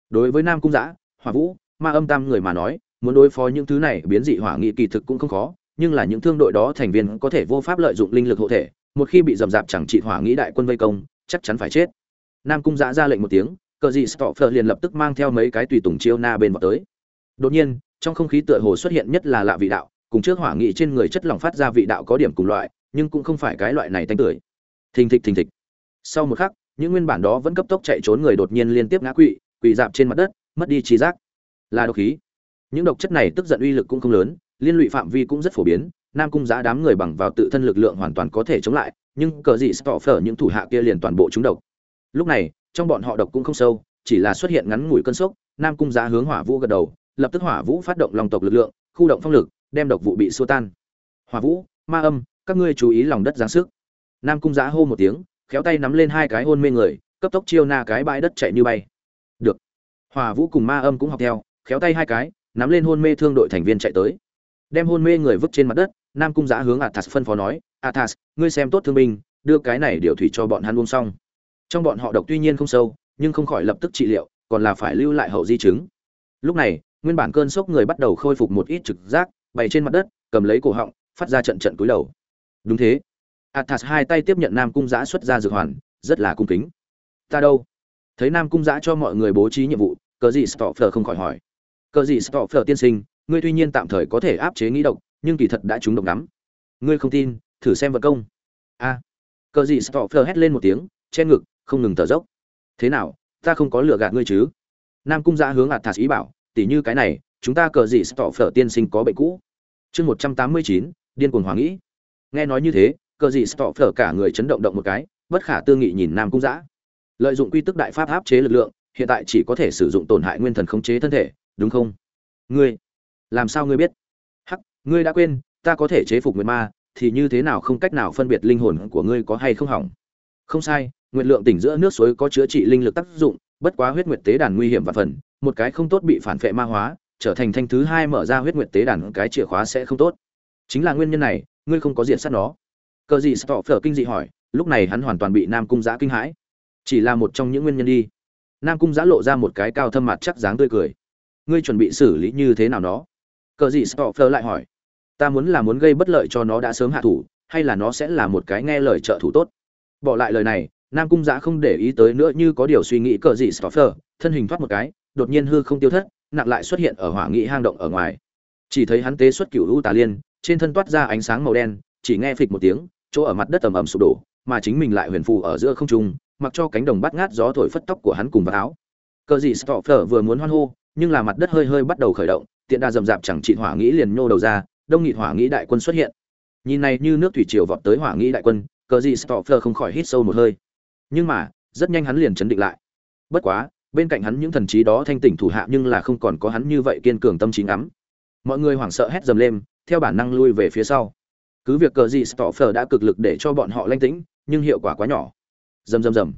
S1: Đối với nam cung giã, hỏa vũ, ma âm tam người mà nói, muốn đối phó những thứ này biến dị hỏa nghị kỳ thực cũng không khó, nhưng là những thương đội đó thành viên có thể vô pháp lợi dụng linh lực hộ thể, một khi bị dầm dạp chẳng trị hỏa nghĩ đại quân vây công, chắc chắn phải chết nam cung giã ra lệnh một tiếng, cờ dị stopher liền lập tức mang theo mấy cái tùy tùng chiêu na bên vào tới. Đột nhiên, trong không khí tựa hồ xuất hiện nhất là lạ vị đạo, cùng trước hỏa nghị trên người chất lỏng phát ra vị đạo có điểm cùng loại, nhưng cũng không phải cái loại này tanh tưởi. Thình thịch thình thịch. Sau một khắc, những nguyên bản đó vẫn cấp tốc chạy trốn người đột nhiên liên tiếp ngã quỵ, quỳ dạp trên mặt đất, mất đi trí giác. Là độc khí. Những độc chất này tức giận uy lực cũng không lớn, liên lụy phạm vi cũng rất phổ biến, nam cung giá đám người bằng vào tự thân lực lượng hoàn toàn có thể chống lại, nhưng cờ dị stọ phở những thủ hạ kia liền toàn bộ chúng độc lúc này, trong bọn họ độc cũng không sâu, chỉ là xuất hiện ngắn ngủi cơn sốc, nam cung giá hướng hỏa vũ gật đầu, lập tức hỏa vũ phát động lòng tộc lực lượng, khu động phong lực, đem độc vụ bị xua tan. Hỏa vũ, ma âm, các ngươi chú ý lòng đất giáng sức. Nam cung giá hô một tiếng, khéo tay nắm lên hai cái hôn mê người, cấp tốc chiêu na cái bãi đất chạy như bay. Được. Hỏa vũ cùng ma âm cũng học theo, khéo tay hai cái, nắm lên hôn mê thương đội thành viên chạy tới. Đem hôn mê người vứt trên mặt đất, nam cung giá hướng athas phân phó nói, athas, ngươi xem tốt thương binh, đưa cái này điều thủy cho bọn hắn uống xong trong bọn họ độc tuy nhiên không sâu, nhưng không khỏi lập tức trị liệu, còn là phải lưu lại hậu di chứng. Lúc này, nguyên bản cơn sốc người bắt đầu khôi phục một ít trực giác, bày trên mặt đất, cầm lấy cổ họng, phát ra trận trận cúi đầu. Đúng thế. Athas hai tay tiếp nhận nam cung giã xuất ra dược hoàn, rất là cung kính. Ta đâu? Thấy nam cung giã cho mọi người bố trí nhiệm vụ, cờ gì stopher không khỏi hỏi. Cờ gì stopher tiên sinh, ngươi tuy nhiên tạm thời có thể áp chế nghĩ độc, nhưng kỳ thật đã trúng độc lắm. Ngươi không tin, thử xem vật công. A. Cờ gì stopher hét lên một tiếng, che ngực không ngừng thở dốc. Thế nào, ta không có lừa gạt ngươi chứ? Nam cung giã hướng athas ý bảo, tỉ như cái này, chúng ta cờ gì stopher tiên sinh có bệnh cũ? Chương một trăm tám mươi chín, điên cuồng hoàng nghĩ nghe nói như thế, cờ gì stopher cả người chấn động động một cái, bất khả tư nghị nhìn nam cung giã lợi dụng quy tức đại pháp áp chế lực lượng, hiện tại chỉ có thể sử dụng tổn hại nguyên thần khống chế thân thể, đúng không? Ngươi, làm sao ngươi biết? Hắc, ngươi đã quên, ta có thể chế phục nguyệt ma, thì như thế nào không cách nào phân biệt linh hồn của ngươi có hay không hỏng? Không sai nguyệt lượng tỉnh giữa nước suối có chữa trị linh lực tác dụng, bất quá huyết nguyệt tế đàn nguy hiểm và phần, một cái không tốt bị phản phệ ma hóa, trở thành thanh thứ hai mở ra huyết nguyệt tế đàn cái chìa khóa sẽ không tốt. Chính là nguyên nhân này, ngươi không có diện sát nó. Cờ gì stop phở kinh dị hỏi, lúc này hắn hoàn toàn bị nam cung giã kinh hãi. Chỉ là một trong những nguyên nhân đi. Nam cung giã lộ ra một cái cao thâm mặt chắc dáng tươi cười. Ngươi chuẩn bị xử lý như thế nào nó? Cờ gì stopher lại hỏi. Ta muốn là muốn gây bất lợi cho nó đã sớm hạ thủ, hay là nó sẽ là một cái nghe lời trợ thủ tốt? Bỏ lại lời này nam cung giã không để ý tới nữa như có điều suy nghĩ cờ gì stoffer thân hình thoát một cái, đột nhiên hư không tiêu thất, nặng lại xuất hiện ở hỏa nghị hang động ở ngoài. Chỉ thấy hắn tế xuất cửu u tà liên, trên thân toát ra ánh sáng màu đen, chỉ nghe phịch một tiếng, chỗ ở mặt đất ầm ầm sụp đổ, mà chính mình lại huyền phù ở giữa không trung, mặc cho cánh đồng bắt ngát gió thổi phất tóc của hắn cùng vào áo. Cờ gì stoffer vừa muốn hoan hô, nhưng là mặt đất hơi hơi bắt đầu khởi động, tiện đa rầm rạp chẳng trị hỏa nghĩ liền nhô đầu ra, đông nghị hỏa nghĩ đại quân xuất hiện. Nhìn này như nước thủy triều vọt tới hỏa nghĩ đại quân, cờ gì stoffer không khỏi hít sâu một hơi nhưng mà, rất nhanh hắn liền chấn định lại. Bất quá, bên cạnh hắn những thần trí đó thanh tỉnh thủ hạ nhưng là không còn có hắn như vậy kiên cường tâm trí ngắm. Mọi người hoảng sợ hét dầm lên, theo bản năng lui về phía sau. Cứ việc cờ gì stoffer đã cực lực để cho bọn họ lanh tĩnh, nhưng hiệu quả quá nhỏ. Dầm dầm dầm.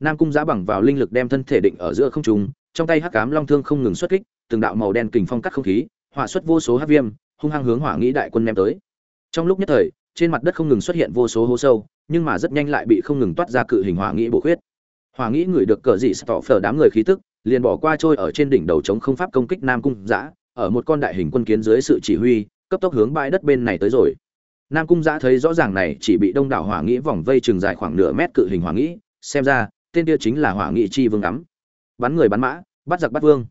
S1: nam cung giã bằng vào linh lực đem thân thể định ở giữa không trung, trong tay hắc cám long thương không ngừng xuất kích, từng đạo màu đen kình phong cắt không khí, hỏa xuất vô số hắc viêm, hung hăng hướng hỏa nghĩ đại quân ném tới. Trong lúc nhất thời, trên mặt đất không ngừng xuất hiện vô số hố sâu nhưng mà rất nhanh lại bị không ngừng toát ra cự hình hỏa nghĩ bổ khuyết. Hỏa nghĩ người được cờ dị stọ phở đám người khí tức, liền bỏ qua trôi ở trên đỉnh đầu chống không pháp công kích nam cung giã ở một con đại hình quân kiến dưới sự chỉ huy, cấp tốc hướng bãi đất bên này tới rồi. Nam cung giã thấy rõ ràng này chỉ bị đông đảo hỏa nghĩ vòng vây trường dài khoảng nửa mét cự hình hỏa nghĩ, xem ra, tên kia chính là hỏa nghĩ chi vương ngắm bắn người bắn mã, bắt giặc bắt vương.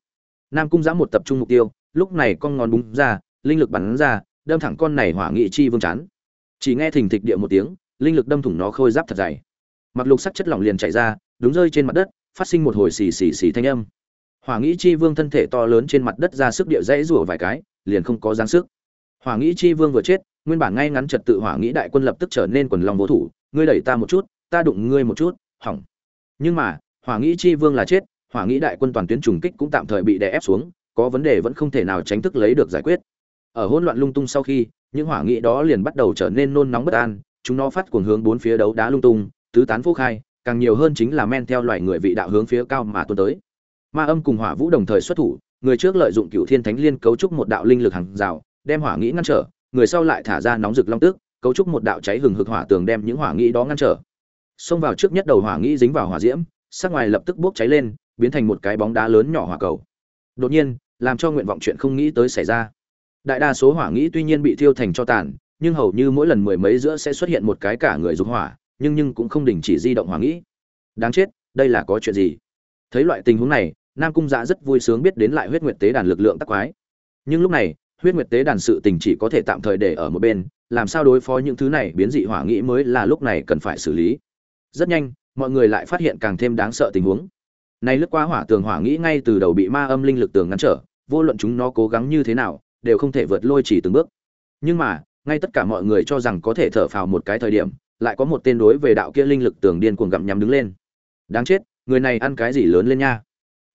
S1: Nam cung giã một tập trung mục tiêu, lúc này con ngón búng ra, linh lực bắn ra, đâm thẳng con này hỏa nghị chi vương chán. Chỉ nghe thình thịch địa một tiếng linh lực đâm thủng nó khôi giáp thật dày. Mặc lục sắc chất lỏng liền chảy ra, đúng rơi trên mặt đất, phát sinh một hồi xì xì xì thanh âm. Hỏa nghĩ chi vương thân thể to lớn trên mặt đất ra sức địa dãy rủa vài cái, liền không có giáng sức. Hỏa nghĩ chi vương vừa chết, nguyên bản ngay ngắn trật tự hỏa nghĩ đại quân lập tức trở nên quần lòng vô thủ, ngươi đẩy ta một chút, ta đụng ngươi một chút hỏng. Nhưng mà, hỏa nghĩ chi vương là chết, hỏa nghĩ đại quân toàn tuyến trùng kích cũng tạm thời bị đè ép xuống, có vấn đề vẫn không thể nào tránh thức lấy được giải quyết. Ở hỗn loạn lung tung sau khi, những hỏa nghĩ đó liền bắt đầu trở nên nôn nóng bất an chúng nó phát cuồng hướng bốn phía đấu đá lung tung, tứ tán phô khai, càng nhiều hơn chính là men theo loài người vị đạo hướng phía cao mà tuôn tới. Ma âm cùng hỏa vũ đồng thời xuất thủ, người trước lợi dụng cựu thiên thánh liên cấu trúc một đạo linh lực hàng rào, đem hỏa nghĩ ngăn trở, người sau lại thả ra nóng rực long tức cấu trúc một đạo cháy hừng hực hỏa tường đem những hỏa nghĩ đó ngăn trở. Xông vào trước nhất đầu hỏa nghĩ dính vào hỏa diễm, sắc ngoài lập tức bốc cháy lên, biến thành một cái bóng đá lớn nhỏ hỏa cầu. Đột nhiên, làm cho nguyện vọng chuyện không nghĩ tới xảy ra. Đại đa số hỏa nghĩ tuy nhiên bị thiêu thành cho tàn nhưng hầu như mỗi lần mười mấy giữa sẽ xuất hiện một cái cả người dục hỏa, nhưng nhưng cũng không đình chỉ di động hỏa nghĩ. Đáng chết, đây là có chuyện gì? Thấy loại tình huống này, nam cung dạ rất vui sướng biết đến lại huyết nguyệt tế đàn lực lượng tắc quái. Nhưng lúc này, huyết nguyệt tế đàn sự tình chỉ có thể tạm thời để ở một bên, làm sao đối phó những thứ này biến dị hỏa nghĩ mới là lúc này cần phải xử lý. Rất nhanh, mọi người lại phát hiện càng thêm đáng sợ tình huống. Này lướt qua hỏa tường hỏa nghĩ ngay từ đầu bị ma âm linh lực tường ngăn trở, vô luận chúng nó cố gắng như thế nào, đều không thể vượt lôi chỉ từng bước. Nhưng mà ngay tất cả mọi người cho rằng có thể thở phào một cái thời điểm, lại có một tên đối về đạo kia linh lực tường điên cuồng gặm nhắm đứng lên. Đáng chết, người này ăn cái gì lớn lên nha.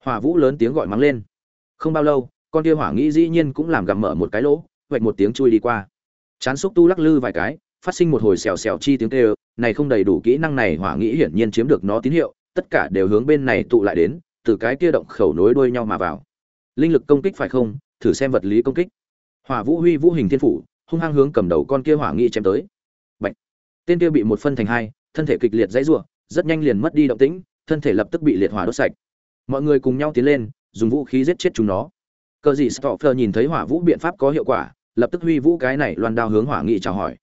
S1: Hỏa vũ lớn tiếng gọi mắng lên. Không bao lâu, con kia hỏa nghĩ dĩ nhiên cũng làm gặm mở một cái lỗ vạch một tiếng chui đi qua. Chán xúc tu lắc lư vài cái, phát sinh một hồi xèo xèo chi tiếng kêu, này không đầy đủ kỹ năng này hỏa nghĩ hiển nhiên chiếm được nó tín hiệu, tất cả đều hướng bên này tụ lại đến, từ cái kia động khẩu nối đuôi nhau mà vào. Linh lực công kích phải không? Thử xem vật lý công kích. Hỏa vũ huy vũ hình thiên phủ hung hăng hướng cầm đầu con kia hỏa nghi chém tới. Bạch. tên kia bị một phân thành hai, thân thể kịch liệt dãy rủa, rất nhanh liền mất đi động tĩnh, thân thể lập tức bị liệt hỏa đốt sạch. Mọi người cùng nhau tiến lên, dùng vũ khí giết chết chúng nó. Cờ gì Stoffer nhìn thấy hỏa vũ biện pháp có hiệu quả, lập tức huy vũ cái này loan đao hướng hỏa nghị chào hỏi.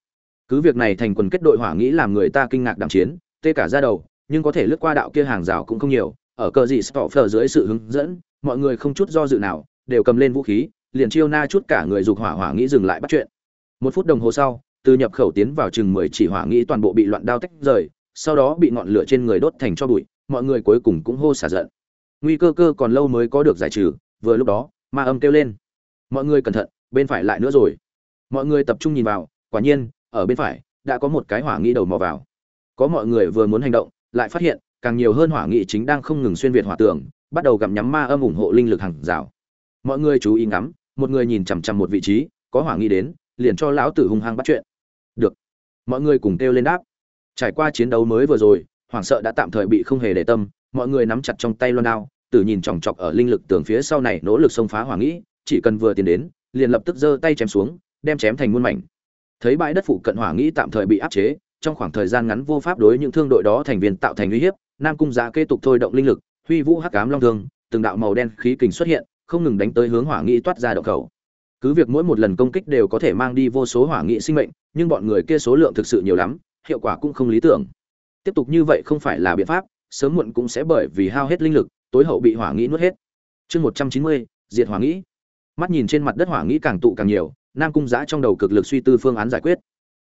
S1: Cứ việc này thành quần kết đội hỏa nghị làm người ta kinh ngạc đạm chiến, tê cả da đầu, nhưng có thể lướt qua đạo kia hàng rào cũng không nhiều. Ở cờ gì Stoffer dưới sự hướng dẫn, mọi người không chút do dự nào, đều cầm lên vũ khí, liền chiêu na chút cả người dục hỏa hỏa nghĩ dừng lại bắt chuyện một phút đồng hồ sau, từ nhập khẩu tiến vào chừng mười chỉ hỏa nghĩ toàn bộ bị loạn đao tách rời, sau đó bị ngọn lửa trên người đốt thành cho bụi, mọi người cuối cùng cũng hô xả giận. Nguy cơ cơ còn lâu mới có được giải trừ, vừa lúc đó, ma âm kêu lên. Mọi người cẩn thận, bên phải lại nữa rồi. Mọi người tập trung nhìn vào, quả nhiên, ở bên phải, đã có một cái hỏa nghĩ đầu mò vào. Có mọi người vừa muốn hành động, lại phát hiện, càng nhiều hơn hỏa nghị chính đang không ngừng xuyên việt hỏa tường, bắt đầu gặm nhắm ma âm ủng hộ linh lực hàng rào. Mọi người chú ý ngắm, một người nhìn chằm chằm một vị trí, có hỏa nghị đến liền cho lão tử hung hăng bắt chuyện. Được. Mọi người cùng kêu lên đáp. Trải qua chiến đấu mới vừa rồi, hoảng sợ đã tạm thời bị không hề để tâm, mọi người nắm chặt trong tay loan đao, tử nhìn chòng chọc ở linh lực tường phía sau này nỗ lực xông phá Hoàng nghĩ, chỉ cần vừa tiến đến, liền lập tức giơ tay chém xuống, đem chém thành muôn mảnh. Thấy bãi đất phụ cận hỏa nghĩ tạm thời bị áp chế, trong khoảng thời gian ngắn vô pháp đối những thương đội đó thành viên tạo thành uy hiếp, nam cung giã kế tục thôi động linh lực, huy vũ hắc ám long thương, từng đạo màu đen khí kình xuất hiện, không ngừng đánh tới hướng hỏa nghị toát ra động khẩu cứ việc mỗi một lần công kích đều có thể mang đi vô số hỏa nghị sinh mệnh, nhưng bọn người kia số lượng thực sự nhiều lắm, hiệu quả cũng không lý tưởng. Tiếp tục như vậy không phải là biện pháp, sớm muộn cũng sẽ bởi vì hao hết linh lực, tối hậu bị hỏa nghĩ nuốt hết. Chương một trăm chín mươi, diệt hỏa nghĩ mắt nhìn trên mặt đất hỏa nghĩ càng tụ càng nhiều, nam cung giã trong đầu cực lực suy tư phương án giải quyết.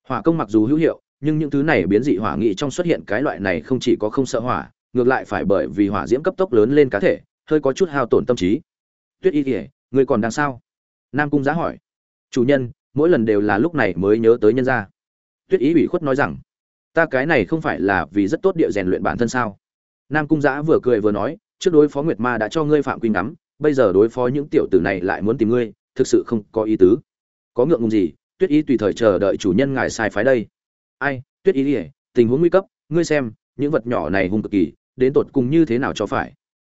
S1: Hỏa công mặc dù hữu hiệu, nhưng những thứ này biến dị hỏa nghị trong xuất hiện cái loại này không chỉ có không sợ hỏa, ngược lại phải bởi vì hỏa diễm cấp tốc lớn lên cá thể, hơi có chút hao tổn tâm trí. Tuyết y kỉa người còn đang sao? Nam cung giá hỏi. Chủ nhân, mỗi lần đều là lúc này mới nhớ tới nhân gia. Tuyết ý ủy khuất nói rằng, ta cái này không phải là vì rất tốt địa rèn luyện bản thân sao? Nam cung giã vừa cười vừa nói, trước đối phó nguyệt ma đã cho ngươi phạm quy ngắm, bây giờ đối phó những tiểu tử này lại muốn tìm ngươi, thực sự không có ý tứ. Có ngượng ngùng gì? Tuyết ý tùy thời chờ đợi chủ nhân ngài sai phái đây. Ai, tuyết ý ỉa, tình huống nguy cấp, ngươi xem, những vật nhỏ này hung cực kỳ, đến tột cùng như thế nào cho phải?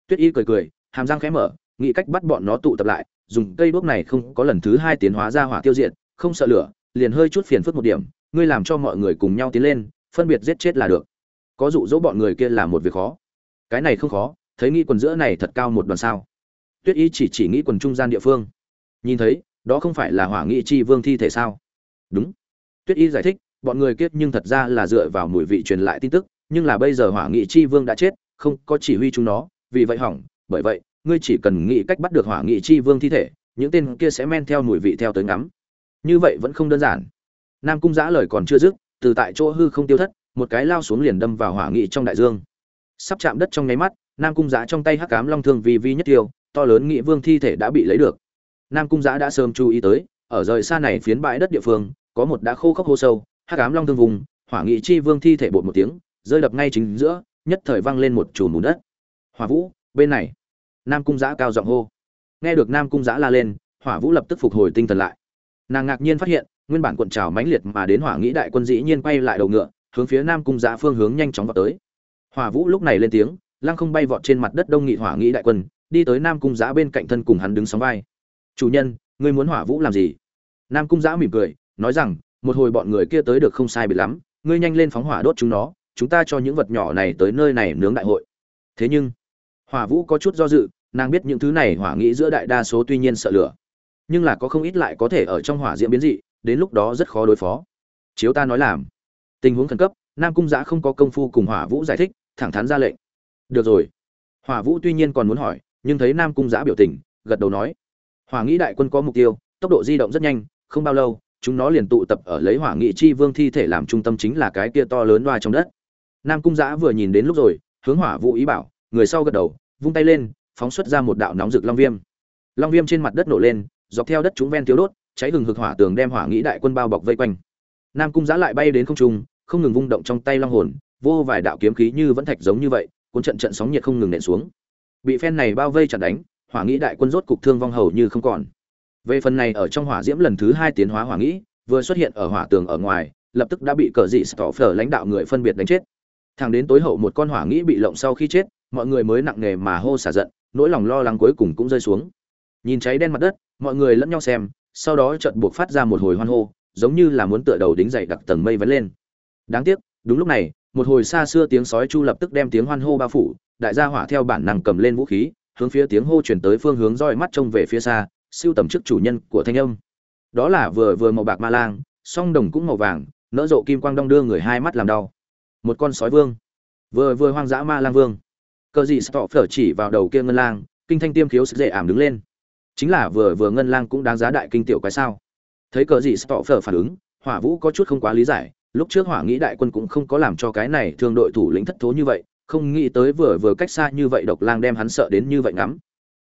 S1: Tuyết ý cười cười, hàm răng khẽ mở, nghĩ cách bắt bọn nó tụ tập lại dùng cây đuốc này không có lần thứ hai tiến hóa ra hỏa tiêu diệt, không sợ lửa, liền hơi chút phiền phức một điểm, ngươi làm cho mọi người cùng nhau tiến lên, phân biệt giết chết là được. Có dụ dỗ bọn người kia là một việc khó. Cái này không khó, thấy nghĩ quần giữa này thật cao một đoàn sao. Tuyết y chỉ chỉ nghĩ quần trung gian địa phương. Nhìn thấy, đó không phải là hỏa nghị chi vương thi thể sao? Đúng. Tuyết y giải thích, bọn người kiết nhưng thật ra là dựa vào mùi vị truyền lại tin tức, nhưng là bây giờ hỏa nghị chi vương đã chết, không có chỉ huy chúng nó, vì vậy hỏng, bởi vậy ngươi chỉ cần nghĩ cách bắt được hỏa nghị chi vương thi thể, những tên kia sẽ men theo mùi vị theo tới ngắm. Như vậy vẫn không đơn giản. Nam cung giã lời còn chưa dứt, từ tại chỗ hư không tiêu thất, một cái lao xuống liền đâm vào hỏa nghị trong đại dương. Sắp chạm đất trong nháy mắt, nam cung giã trong tay hắc cám long thương vì vi nhất tiêu, to lớn nghị vương thi thể đã bị lấy được. Nam cung giã đã sớm chú ý tới, ở rời xa này phiến bãi đất địa phương, có một đã khô khốc hô sâu, hắc cám long thương vùng, hỏa nghị chi vương thi thể bột một tiếng, rơi đập ngay chính giữa, nhất thời văng lên một chùm bùn đất. Hỏa vũ, bên này nam cung giã cao giọng hô. Nghe được nam cung giã la lên, hỏa vũ lập tức phục hồi tinh thần lại. Nàng ngạc nhiên phát hiện, nguyên bản cuộn trào mãnh liệt mà đến hỏa nghĩ đại quân dĩ nhiên quay lại đầu ngựa, hướng phía nam cung giã phương hướng nhanh chóng vào tới. Hỏa vũ lúc này lên tiếng, lăng không bay vọt trên mặt đất đông nghị hỏa nghĩ đại quân, đi tới nam cung giã bên cạnh thân cùng hắn đứng sóng vai. Chủ nhân, ngươi muốn hỏa vũ làm gì? Nam cung giã mỉm cười, nói rằng, một hồi bọn người kia tới được không sai biệt lắm, ngươi nhanh lên phóng hỏa đốt chúng nó, chúng ta cho những vật nhỏ này tới nơi này nướng đại hội. Thế nhưng hỏa vũ có chút do dự, nàng biết những thứ này hỏa nghĩ giữa đại đa số tuy nhiên sợ lửa, nhưng là có không ít lại có thể ở trong hỏa diễm biến dị, đến lúc đó rất khó đối phó. Chiếu ta nói làm. Tình huống khẩn cấp, nam cung giã không có công phu cùng hỏa vũ giải thích, thẳng thắn ra lệnh. Được rồi. Hỏa vũ tuy nhiên còn muốn hỏi, nhưng thấy nam cung giã biểu tình, gật đầu nói. Hỏa nghĩ đại quân có mục tiêu, tốc độ di động rất nhanh, không bao lâu, chúng nó liền tụ tập ở lấy hỏa nghị chi vương thi thể làm trung tâm chính là cái kia to lớn loa trong đất. Nam cung giã vừa nhìn đến lúc rồi, hướng hỏa vũ ý bảo người sau gật đầu, vung tay lên, phóng xuất ra một đạo nóng rực long viêm. Long viêm trên mặt đất nổ lên, dọc theo đất chúng ven thiếu đốt, cháy hừng hực hỏa tường đem hỏa nghĩ đại quân bao bọc vây quanh. Nam cung giã lại bay đến không trung, không ngừng vung động trong tay long hồn, vô vài đạo kiếm khí như vẫn thạch giống như vậy, cuốn trận trận sóng nhiệt không ngừng nện xuống. Bị phen này bao vây chặt đánh, hỏa nghĩ đại quân rốt cục thương vong hầu như không còn. Về phần này ở trong hỏa diễm lần thứ hai tiến hóa hỏa nghĩ, vừa xuất hiện ở hỏa tường ở ngoài, lập tức đã bị cờ dị phở lãnh đạo người phân biệt đánh chết. Thẳng đến tối hậu một con hỏa nghĩ bị lộng sau khi chết mọi người mới nặng nề mà hô xả giận, nỗi lòng lo lắng cuối cùng cũng rơi xuống. Nhìn cháy đen mặt đất, mọi người lẫn nhau xem, sau đó chợt buộc phát ra một hồi hoan hô, giống như là muốn tựa đầu đính dậy đặc tầng mây vấn lên. Đáng tiếc, đúng lúc này, một hồi xa xưa tiếng sói chu lập tức đem tiếng hoan hô bao phủ, đại gia hỏa theo bản năng cầm lên vũ khí, hướng phía tiếng hô chuyển tới phương hướng roi mắt trông về phía xa, siêu tầm trước chủ nhân của thanh âm. Đó là vừa vừa màu bạc ma lang, song đồng cũng màu vàng nỡ rộ kim quang đong đưa người hai mắt làm đau. Một con sói vương. Vừa vừa hoang dã ma lang vương cờ gì stop phở chỉ vào đầu kia ngân lang, kinh thanh tiêm khiếu sức dễ ảm đứng lên. Chính là vừa vừa ngân lang cũng đáng giá đại kinh tiểu quái sao. Thấy cờ gì stop phở phản ứng, hỏa vũ có chút không quá lý giải, lúc trước hỏa nghĩ đại quân cũng không có làm cho cái này thương đội thủ lĩnh thất thố như vậy, không nghĩ tới vừa vừa cách xa như vậy độc lang đem hắn sợ đến như vậy ngắm.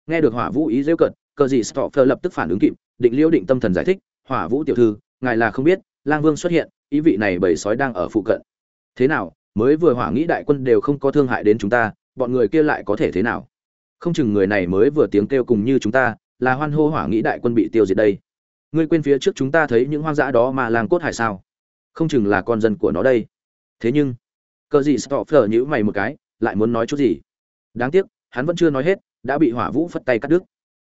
S1: Nghe được hỏa vũ ý rêu cận cờ gì stop phở lập tức phản ứng kịp, định liễu định tâm thần giải thích, hỏa vũ tiểu thư, ngài là không biết, lang vương xuất hiện, ý vị này bầy sói đang ở phụ cận. Thế nào, mới vừa hỏa nghĩ đại quân đều không có thương hại đến chúng ta bọn người kia lại có thể thế nào? Không chừng người này mới vừa tiếng kêu cùng như chúng ta, là hoan hô hỏa nghĩ đại quân bị tiêu diệt đây. Ngươi quên phía trước chúng ta thấy những hoang dã đó mà làng cốt hải sao? Không chừng là con dân của nó đây. Thế nhưng, cờ gì stopher nhữ mày một cái, lại muốn nói chút gì? Đáng tiếc, hắn vẫn chưa nói hết, đã bị hỏa vũ phất tay cắt đứt.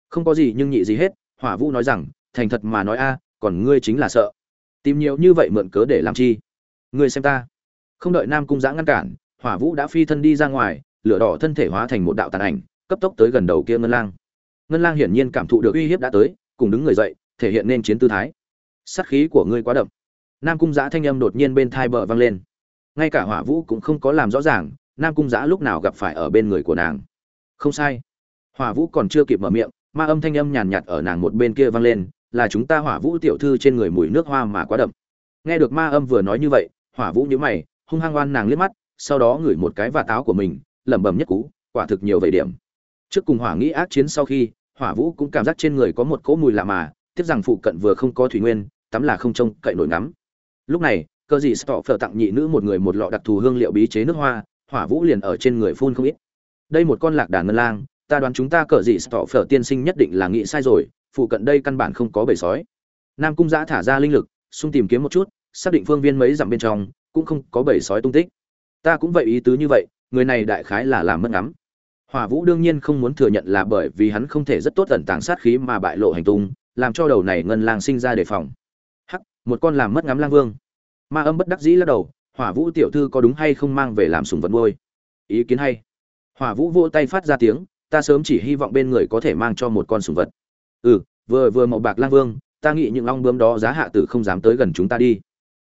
S1: Không có gì nhưng nhị gì hết, hỏa vũ nói rằng, thành thật mà nói a, còn ngươi chính là sợ. Tìm nhiều như vậy mượn cớ để làm chi? Ngươi xem ta. Không đợi nam cung giã ngăn cản, hỏa vũ đã phi thân đi ra ngoài lửa đỏ thân thể hóa thành một đạo tàn ảnh, cấp tốc tới gần đầu kia ngân lang. Ngân lang hiển nhiên cảm thụ được uy hiếp đã tới, cùng đứng người dậy, thể hiện nên chiến tư thái. Sát khí của ngươi quá đậm. Nam cung giã thanh âm đột nhiên bên thai bờ vang lên. Ngay cả hỏa vũ cũng không có làm rõ ràng, nam cung giã lúc nào gặp phải ở bên người của nàng. Không sai. Hỏa vũ còn chưa kịp mở miệng, ma âm thanh âm nhàn nhạt ở nàng một bên kia vang lên, là chúng ta hỏa vũ tiểu thư trên người mùi nước hoa mà quá đậm. Nghe được ma âm vừa nói như vậy, hỏa vũ nhíu mày, hung hăng oan nàng liếc mắt, sau đó ngửi một cái và táo của mình lẩm bẩm nhất cú, quả thực nhiều vậy điểm. Trước cùng hỏa nghĩ ác chiến sau khi, hỏa vũ cũng cảm giác trên người có một cỗ mùi lạ mà tiếc rằng phụ cận vừa không có thủy nguyên, tắm là không trông cậy nổi ngắm. Lúc này, cơ gì stọ phở tặng nhị nữ một người một lọ đặc thù hương liệu bí chế nước hoa, hỏa vũ liền ở trên người phun không ít. Đây một con lạc đà ngân lang, ta đoán chúng ta cờ gì stọ phở tiên sinh nhất định là nghĩ sai rồi, phụ cận đây căn bản không có bầy sói. Nam cung giã thả ra linh lực xung tìm kiếm một chút, xác định phương viên mấy dặm bên trong, cũng không có bầy sói tung tích. Ta cũng vậy ý tứ như vậy người này đại khái là làm mất ngắm. Hỏa vũ đương nhiên không muốn thừa nhận là bởi vì hắn không thể rất tốt tẩn tàng sát khí mà bại lộ hành tung, làm cho đầu này ngân lang sinh ra đề phòng. Hắc, một con làm mất ngắm lang vương. Ma âm bất đắc dĩ lắc đầu, hỏa vũ tiểu thư có đúng hay không mang về làm sùng vật nuôi? Ý kiến hay. Hỏa vũ vỗ tay phát ra tiếng, ta sớm chỉ hy vọng bên người có thể mang cho một con sùng vật. Ừ vừa vừa màu bạc lang vương, ta nghĩ những long bướm đó giá hạ tử không dám tới gần chúng ta đi.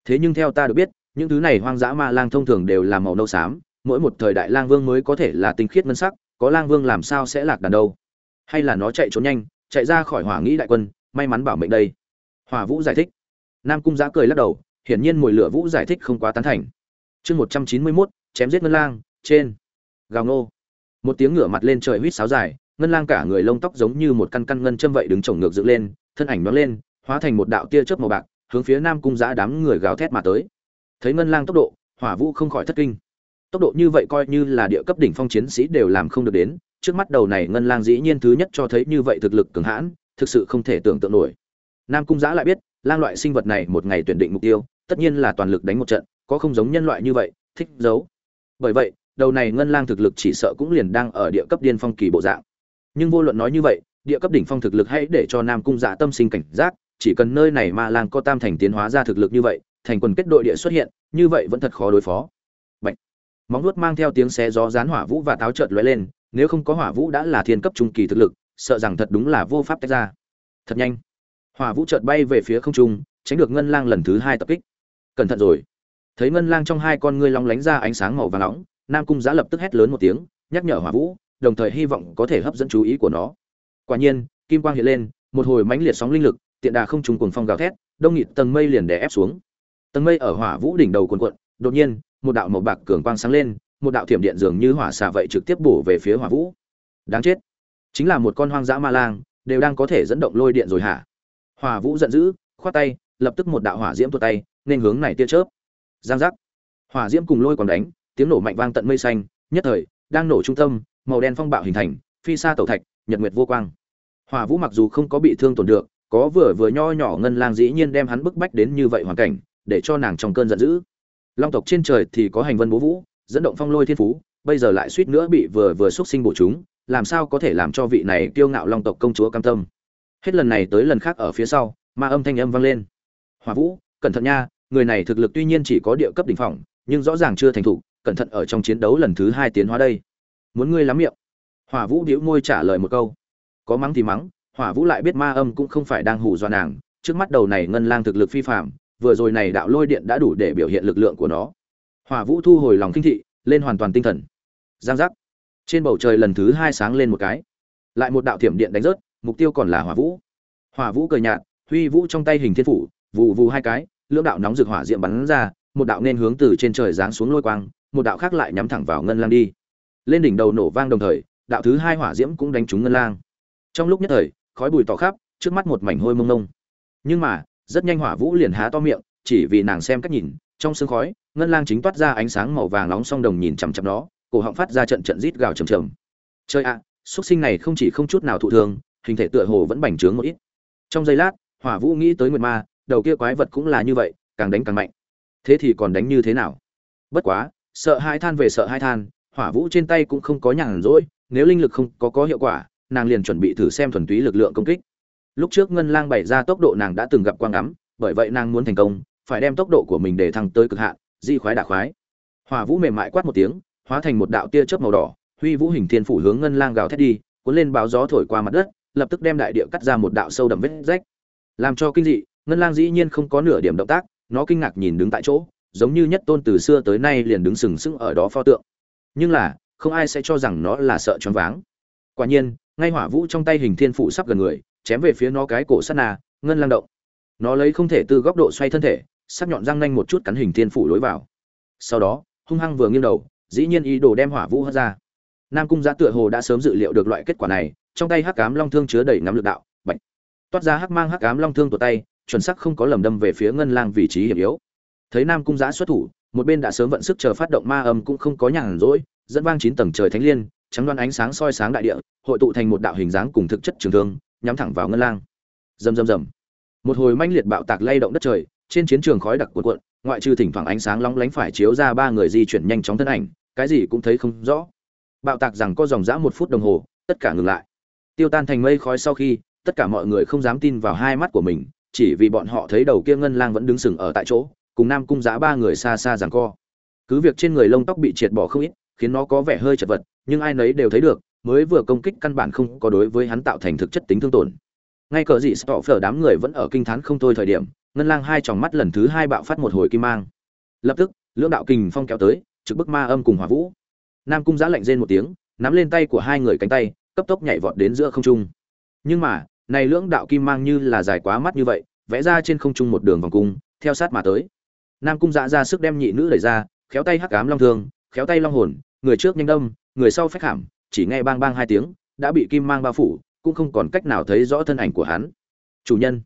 S1: Thế nhưng theo ta được biết, những thứ này hoang dã ma lang thông thường đều là màu nâu xám mỗi một thời đại lang vương mới có thể là tinh khiết ngân sắc, có lang vương làm sao sẽ lạc đàn đâu? Hay là nó chạy trốn nhanh, chạy ra khỏi hỏa nghĩ đại quân, may mắn bảo mệnh đây. Hỏa vũ giải thích. Nam cung giã cười lắc đầu, hiển nhiên mùi lửa vũ giải thích không quá tán thành. Chương một trăm chín mươi mốt, chém giết ngân lang, trên. Gào ngô. Một tiếng ngửa mặt lên trời huýt sáo dài, ngân lang cả người lông tóc giống như một căn căn ngân châm vậy đứng trồng ngược dựng lên, thân ảnh nhoáng lên, hóa thành một đạo tia chớp màu bạc, hướng phía nam cung giã đám người gào thét mà tới. Thấy ngân lang tốc độ, hỏa vũ không khỏi thất kinh tốc độ như vậy coi như là địa cấp đỉnh phong chiến sĩ đều làm không được đến, trước mắt đầu này ngân lang dĩ nhiên thứ nhất cho thấy như vậy thực lực cường hãn, thực sự không thể tưởng tượng nổi. Nam cung giã lại biết, lang loại sinh vật này một ngày tuyển định mục tiêu, tất nhiên là toàn lực đánh một trận, có không giống nhân loại như vậy, thích giấu. Bởi vậy, đầu này ngân lang thực lực chỉ sợ cũng liền đang ở địa cấp điên phong kỳ bộ dạng. Nhưng vô luận nói như vậy, địa cấp đỉnh phong thực lực hãy để cho nam cung dạ tâm sinh cảnh giác, chỉ cần nơi này ma lang có tam thành tiến hóa ra thực lực như vậy, thành quần kết đội địa xuất hiện, như vậy vẫn thật khó đối phó móng nuốt mang theo tiếng xé gió gián hỏa vũ và táo chợt lóe lên, nếu không có hỏa vũ đã là thiên cấp trung kỳ thực lực, sợ rằng thật đúng là vô pháp tách ra. Thật nhanh. Hỏa vũ chợt bay về phía không trung, tránh được ngân lang lần thứ hai tập kích. Cẩn thận rồi. Thấy ngân lang trong hai con ngươi long lánh ra ánh sáng màu vàng nóng, nam cung giá lập tức hét lớn một tiếng, nhắc nhở hỏa vũ, đồng thời hy vọng có thể hấp dẫn chú ý của nó. Quả nhiên, kim quang hiện lên, một hồi mãnh liệt sóng linh lực, tiện đà không trùng cuồng phong gào thét, đông nghịt tầng mây liền đè ép xuống. Tầng mây ở hỏa vũ đỉnh đầu cuồn cuộn, đột nhiên một đạo màu bạc cường quang sáng lên, một đạo thiểm điện dường như hỏa xạ vậy trực tiếp bổ về phía hỏa vũ. Đáng chết. Chính là một con hoang dã ma lang, đều đang có thể dẫn động lôi điện rồi hả? Hỏa vũ giận dữ, khoát tay, lập tức một đạo hỏa diễm tuột tay, nên hướng này tia chớp. Giang giác. Hỏa diễm cùng lôi còn đánh, tiếng nổ mạnh vang tận mây xanh, nhất thời, đang nổ trung tâm, màu đen phong bạo hình thành, phi xa tẩu thạch, nhật nguyệt vô quang. Hỏa vũ mặc dù không có bị thương tổn được, có vừa vừa nho nhỏ ngân lang dĩ nhiên đem hắn bức bách đến như vậy hoàn cảnh, để cho nàng trong cơn giận dữ long tộc trên trời thì có hành vân bố vũ, dẫn động phong lôi thiên phú, bây giờ lại suýt nữa bị vừa vừa xuất sinh bổ chúng, làm sao có thể làm cho vị này kiêu ngạo long tộc công chúa cam tâm? Hết lần này tới lần khác ở phía sau, ma âm thanh âm vang lên. Hòa vũ, cẩn thận nha, người này thực lực tuy nhiên chỉ có địa cấp đỉnh phong, nhưng rõ ràng chưa thành thủ cẩn thận ở trong chiến đấu lần thứ hai tiến hóa đây. Muốn ngươi lắm miệng. Hỏa vũ đĩu môi trả lời một câu. Có mắng thì mắng, hỏa vũ lại biết ma âm cũng không phải đang hù dọa nàng, trước mắt đầu này ngân lang thực lực phi phạm vừa rồi này đạo lôi điện đã đủ để biểu hiện lực lượng của nó. Hỏa vũ thu hồi lòng kinh thị, lên hoàn toàn tinh thần. Giang giác. Trên bầu trời lần thứ hai sáng lên một cái. Lại một đạo thiểm điện đánh rớt, mục tiêu còn là hỏa vũ. Hỏa vũ cười nhạt, huy vũ trong tay hình thiên phủ vụ vụ hai cái, lưỡng đạo nóng rực hỏa diệm bắn ra, một đạo nên hướng từ trên trời giáng xuống lôi quang, một đạo khác lại nhắm thẳng vào ngân lang đi. Lên đỉnh đầu nổ vang đồng thời, đạo thứ hai hỏa diễm cũng đánh trúng ngân lang. Trong lúc nhất thời, khói bụi tỏ khắp, trước mắt một mảnh hôi mông mông. Nhưng mà rất nhanh hỏa vũ liền há to miệng chỉ vì nàng xem cách nhìn trong sương khói ngân lang chính toát ra ánh sáng màu vàng nóng song đồng nhìn chằm chằm nó cổ họng phát ra trận trận rít gào trầm trầm. Chơi ạ à, xuất sinh này không chỉ không chút nào thụ thương hình thể tựa hồ vẫn bành trướng một ít. Trong giây lát hỏa vũ nghĩ tới nguyệt ma đầu kia quái vật cũng là như vậy càng đánh càng mạnh. Thế thì còn đánh như thế nào? Bất quá sợ hai than về sợ hai than hỏa vũ trên tay cũng không có nhàn rỗi nếu linh lực không có có hiệu quả nàng liền chuẩn bị thử xem thuần túy lực lượng công kích lúc trước ngân lang bày ra tốc độ nàng đã từng gặp quang ngắm, bởi vậy nàng muốn thành công, phải đem tốc độ của mình để thăng tới cực hạn di khoái đả khoái. Hỏa vũ mềm mại quát một tiếng, hóa thành một đạo tia chớp màu đỏ, huy vũ hình thiên phủ hướng ngân lang gào thét đi, cuốn lên báo gió thổi qua mặt đất, lập tức đem đại địa cắt ra một đạo sâu đậm vết rách. Làm cho kinh dị, ngân lang dĩ nhiên không có nửa điểm động tác, nó kinh ngạc nhìn đứng tại chỗ, giống như nhất tôn từ xưa tới nay liền đứng sừng sững ở đó pho tượng. Nhưng là, không ai sẽ cho rằng nó là sợ choáng váng. Quả nhiên, ngay hỏa vũ trong tay hình thiên phủ sắp gần người chém về phía nó cái cổ sắt nà ngân lang động. Nó lấy không thể từ góc độ xoay thân thể, sắc nhọn răng nanh một chút cắn hình thiên phủ lối vào. Sau đó, hung hăng vừa nghiêng đầu, dĩ nhiên ý đồ đem hỏa vũ hất ra. Nam cung giã tựa hồ đã sớm dự liệu được loại kết quả này, trong tay hắc cám long thương chứa đầy nắm lực đạo bệnh toát ra hắc mang hắc cám long thương tột tay, chuẩn sắc không có lầm đâm về phía ngân lang vị trí hiểm yếu. Thấy nam cung giã xuất thủ, một bên đã sớm vận sức chờ phát động ma âm cũng không có nhàn rỗi, dẫn vang chín tầng trời thánh liên, trắng đoan ánh sáng soi sáng đại địa, hội tụ thành một đạo hình dáng cùng thực chất trường thương nhắm thẳng vào ngân lang. Rầm rầm rầm. Một hồi manh liệt bạo tạc lay động đất trời, trên chiến trường khói đặc cuộn cuộn, ngoại trừ thỉnh thoảng ánh sáng long lánh phải chiếu ra ba người di chuyển nhanh chóng thân ảnh, cái gì cũng thấy không rõ. Bạo tạc rằng có dòng dã một phút đồng hồ, tất cả ngừng lại. Tiêu tan thành mây khói sau khi, tất cả mọi người không dám tin vào hai mắt của mình, chỉ vì bọn họ thấy đầu kia ngân lang vẫn đứng sừng ở tại chỗ, cùng nam cung giã ba người xa xa rằng co. Cứ việc trên người lông tóc bị triệt bỏ không ít, khiến nó có vẻ hơi chật vật, nhưng ai nấy đều thấy được mới vừa công kích căn bản không có đối với hắn tạo thành thực chất tính thương tổn. Ngay cờ dị stọ phở đám người vẫn ở kinh thán không thôi thời điểm, ngân lang hai tròng mắt lần thứ hai bạo phát một hồi kim mang. Lập tức, lưỡng đạo kình phong kéo tới, trực bức ma âm cùng hỏa vũ. Nam cung giã lạnh rên một tiếng, nắm lên tay của hai người cánh tay, cấp tốc nhảy vọt đến giữa không trung. Nhưng mà, này lưỡng đạo kim mang như là dài quá mắt như vậy, vẽ ra trên không trung một đường vòng cung, theo sát mà tới. Nam cung giã ra sức đem nhị nữ đẩy ra, khéo tay hắc ám long thương, khéo tay long hồn, người trước nhanh đâm, người sau phách hàm chỉ nghe bang bang hai tiếng, đã bị kim mang bao phủ, cũng không còn cách nào thấy rõ thân ảnh của hắn. Chủ nhân.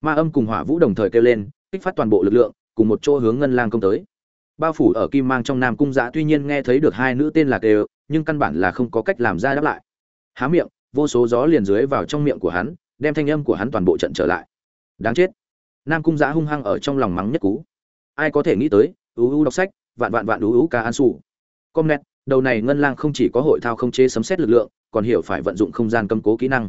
S1: Ma âm cùng hỏa vũ đồng thời kêu lên, kích phát toàn bộ lực lượng, cùng một chỗ hướng ngân lang công tới. Bao phủ ở kim mang trong nam cung giã tuy nhiên nghe thấy được hai nữ tên là kêu, nhưng căn bản là không có cách làm ra đáp lại. Há miệng, vô số gió liền dưới vào trong miệng của hắn, đem thanh âm của hắn toàn bộ trận trở lại. Đáng chết. Nam cung giã hung hăng ở trong lòng mắng nhất cú. Ai có thể nghĩ tới, ú ú đọc sách, vạn vạn vạn ú ú ca an sủ. Com net đầu này ngân lang không chỉ có hội thao không chế sấm xét lực lượng, còn hiểu phải vận dụng không gian cầm cố kỹ năng.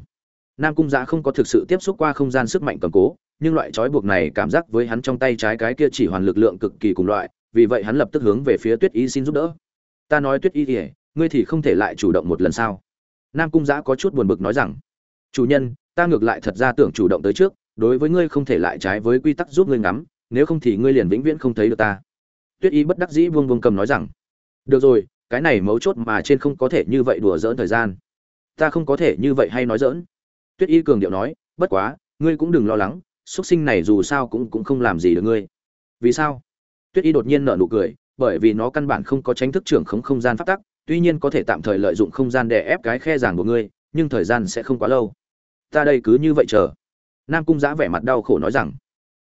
S1: Nam cung giã không có thực sự tiếp xúc qua không gian sức mạnh cầm cố, nhưng loại trói buộc này cảm giác với hắn trong tay trái cái kia chỉ hoàn lực lượng cực kỳ cùng loại, vì vậy hắn lập tức hướng về phía tuyết y xin giúp đỡ. Ta nói tuyết y ỉa ngươi thì không thể lại chủ động một lần sao? Nam cung giã có chút buồn bực nói rằng, chủ nhân, ta ngược lại thật ra tưởng chủ động tới trước, đối với ngươi không thể lại trái với quy tắc giúp ngươi ngắm, nếu không thì ngươi liền vĩnh viễn không thấy được ta. Tuyết y bất đắc dĩ vương vương cầm nói rằng, được rồi cái này mấu chốt mà trên không có thể như vậy đùa dỡn thời gian. Ta không có thể như vậy hay nói dỡn tuyết y cường điệu nói, bất quá, ngươi cũng đừng lo lắng, xuất sinh này dù sao cũng cũng không làm gì được ngươi. Vì sao? Tuyết y đột nhiên nở nụ cười, bởi vì nó căn bản không có tránh thức trưởng khống không gian phát tắc, tuy nhiên có thể tạm thời lợi dụng không gian để ép cái khe giảng của ngươi, nhưng thời gian sẽ không quá lâu. Ta đây cứ như vậy chờ. Nam cung giã vẻ mặt đau khổ nói rằng,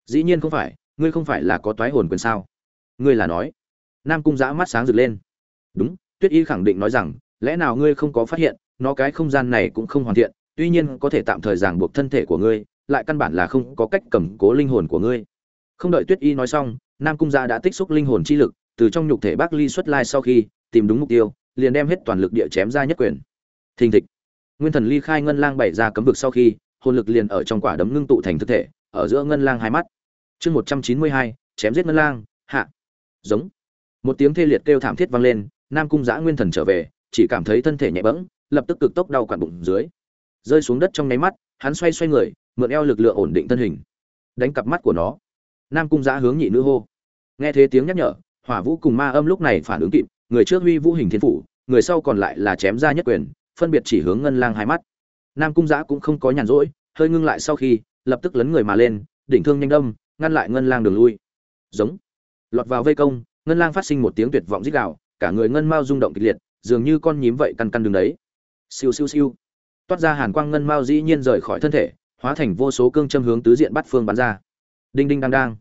S1: dĩ nhiên không phải, ngươi không phải là có toái hồn quyền sao? Ngươi là nói. Nam cung giã mắt sáng rực lên đúng, tuyết y khẳng định nói rằng, lẽ nào ngươi không có phát hiện, nó cái không gian này cũng không hoàn thiện, tuy nhiên có thể tạm thời ràng buộc thân thể của ngươi, lại căn bản là không có cách cầm cố linh hồn của ngươi. Không đợi tuyết y nói xong, nam cung gia đã tích xúc linh hồn chi lực, từ trong nhục thể bác ly xuất lai sau khi, tìm đúng mục tiêu, liền đem hết toàn lực địa chém ra nhất quyền. Thình thịch. Nguyên thần ly khai ngân lang bày ra cấm vực sau khi, hồn lực liền ở trong quả đấm ngưng tụ thành thực thể, ở giữa ngân lang hai mắt. Chương một trăm chín mươi hai, chém giết ngân lang, hạ. Giống. Một tiếng thê liệt kêu thảm thiết vang lên nam cung giã nguyên thần trở về, chỉ cảm thấy thân thể nhẹ bẫng, lập tức cực tốc đau quặn bụng dưới. Rơi xuống đất trong nháy mắt, hắn xoay xoay người, mượn eo lực lượng ổn định thân hình. Đánh cặp mắt của nó. Nam cung giã hướng nhị nữ hô. Nghe thế tiếng nhắc nhở, hỏa vũ cùng ma âm lúc này phản ứng kịp, người trước huy vũ hình thiên phủ, người sau còn lại là chém ra nhất quyền, phân biệt chỉ hướng ngân lang hai mắt. Nam cung giã cũng không có nhàn rỗi, hơi ngưng lại sau khi, lập tức lấn người mà lên, đỉnh thương nhanh đâm, ngăn lại ngân lang đường lui. Giống. Lọt vào vây công, ngân lang phát sinh một tiếng tuyệt vọng rít gào cả người ngân mao rung động kịch liệt, dường như con nhím vậy căn căn đường đấy. Siêu siêu siêu. Toát ra hàn quang ngân mao dĩ nhiên rời khỏi thân thể, hóa thành vô số cương châm hướng tứ diện bắt phương bắn ra. Đinh đinh đang đang.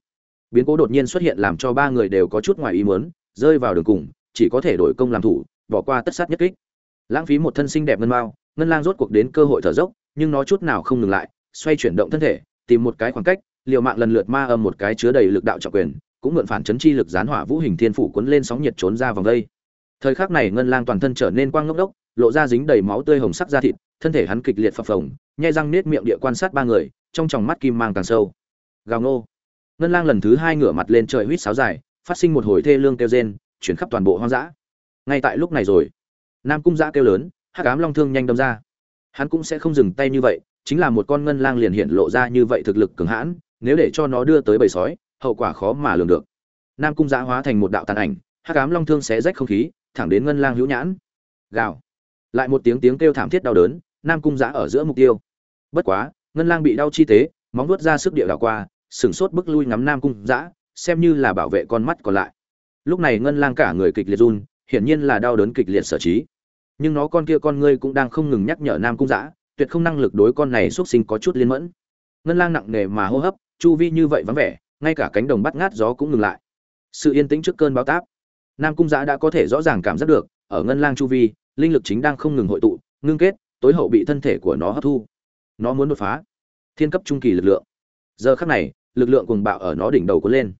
S1: Biến cố đột nhiên xuất hiện làm cho ba người đều có chút ngoài ý muốn, rơi vào đường cùng, chỉ có thể đổi công làm thủ, bỏ qua tất sát nhất kích. Lãng phí một thân sinh đẹp ngân mao, ngân lang rốt cuộc đến cơ hội thở dốc, nhưng nó chút nào không ngừng lại, xoay chuyển động thân thể, tìm một cái khoảng cách, liều mạng lần lượt ma âm một cái chứa đầy lực đạo trọng quyền cũng mượn phản chấn chi lực gián hỏa vũ hình thiên phủ cuốn lên sóng nhiệt trốn ra vòng đây. Thời khắc này ngân lang toàn thân trở nên quang ngốc đốc, lộ ra dính đầy máu tươi hồng sắc da thịt, thân thể hắn kịch liệt phập phồng, nhai răng nết miệng địa quan sát ba người, trong tròng mắt kim mang càng sâu. Gào nô ngân lang lần thứ hai ngửa mặt lên trời huýt sáo dài, phát sinh một hồi thê lương kêu rên, chuyển khắp toàn bộ hoang dã. Ngay tại lúc này rồi, nam cung dã kêu lớn, hắc ám long thương nhanh đâm ra. Hắn cũng sẽ không dừng tay như vậy, chính là một con ngân lang liền hiện lộ ra như vậy thực lực cường hãn, nếu để cho nó đưa tới bầy sói hậu quả khó mà lường được. Nam cung giã hóa thành một đạo tàn ảnh, hắc ám long thương xé rách không khí, thẳng đến ngân lang hữu nhãn. Gào. Lại một tiếng tiếng kêu thảm thiết đau đớn, nam cung giã ở giữa mục tiêu. Bất quá, ngân lang bị đau chi tế, móng vuốt ra sức địa đảo qua, sửng sốt bức lui ngắm nam cung giã, xem như là bảo vệ con mắt còn lại. Lúc này ngân lang cả người kịch liệt run, hiển nhiên là đau đớn kịch liệt sở trí. Nhưng nó con kia con ngươi cũng đang không ngừng nhắc nhở nam cung giã, tuyệt không năng lực đối con này xuất sinh có chút liên mẫn. Ngân lang nặng nề mà hô hấp, chu vi như vậy vắng vẻ ngay cả cánh đồng bắt ngát gió cũng ngừng lại. Sự yên tĩnh trước cơn bão táp. Nam cung giã đã có thể rõ ràng cảm giác được ở ngân lang chu vi linh lực chính đang không ngừng hội tụ ngưng kết tối hậu bị thân thể của nó hấp thu. Nó muốn đột phá. Thiên cấp trung kỳ lực lượng. Giờ khắc này lực lượng cuồng bạo ở nó đỉnh đầu cuốn lên.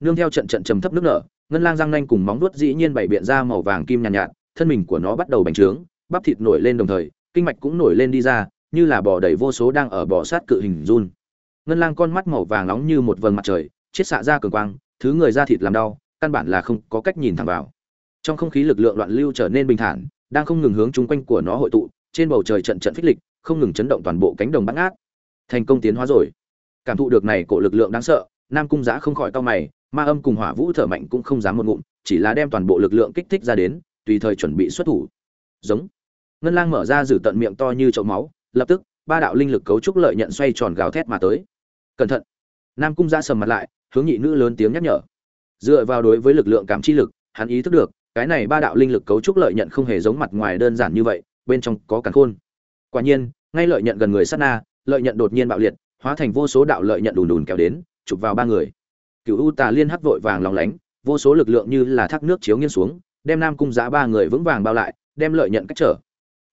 S1: Nương theo trận trận trầm thấp nước nở ngân lang răng nanh cùng móng vuốt dĩ nhiên bảy biện ra màu vàng kim nhàn nhạt, nhạt thân mình của nó bắt đầu bành trướng bắp thịt nổi lên đồng thời kinh mạch cũng nổi lên đi ra như là bò đầy vô số đang ở bò sát cự hình run ngân lang con mắt màu vàng nóng như một vầng mặt trời, chiết xạ ra cường quang, thứ người da thịt làm đau, căn bản là không có cách nhìn thẳng vào. Trong không khí lực lượng loạn lưu trở nên bình thản, đang không ngừng hướng chung quanh của nó hội tụ, trên bầu trời trận trận phích lịch, không ngừng chấn động toàn bộ cánh đồng bắt ngát. Thành công tiến hóa rồi. Cảm thụ được này cổ lực lượng đáng sợ, nam cung giã không khỏi to mày, ma âm cùng hỏa vũ thở mạnh cũng không dám một ngụm, chỉ là đem toàn bộ lực lượng kích thích ra đến, tùy thời chuẩn bị xuất thủ. Giống. Ngân lang mở ra giữ tận miệng to như chậu máu, lập tức, ba đạo linh lực cấu trúc lợi nhận xoay tròn gào thét mà tới cẩn thận. Nam cung ra sầm mặt lại, hướng nhị nữ lớn tiếng nhắc nhở. Dựa vào đối với lực lượng cảm chi lực, hắn ý thức được, cái này ba đạo linh lực cấu trúc lợi nhận không hề giống mặt ngoài đơn giản như vậy, bên trong có cản khôn. Quả nhiên, ngay lợi nhận gần người sát na, lợi nhận đột nhiên bạo liệt, hóa thành vô số đạo lợi nhận đùn đùn kéo đến, chụp vào ba người. Cựu u tà liên hắc vội vàng lòng lánh, vô số lực lượng như là thác nước chiếu nghiêng xuống, đem nam cung giã ba người vững vàng bao lại, đem lợi nhận cách trở.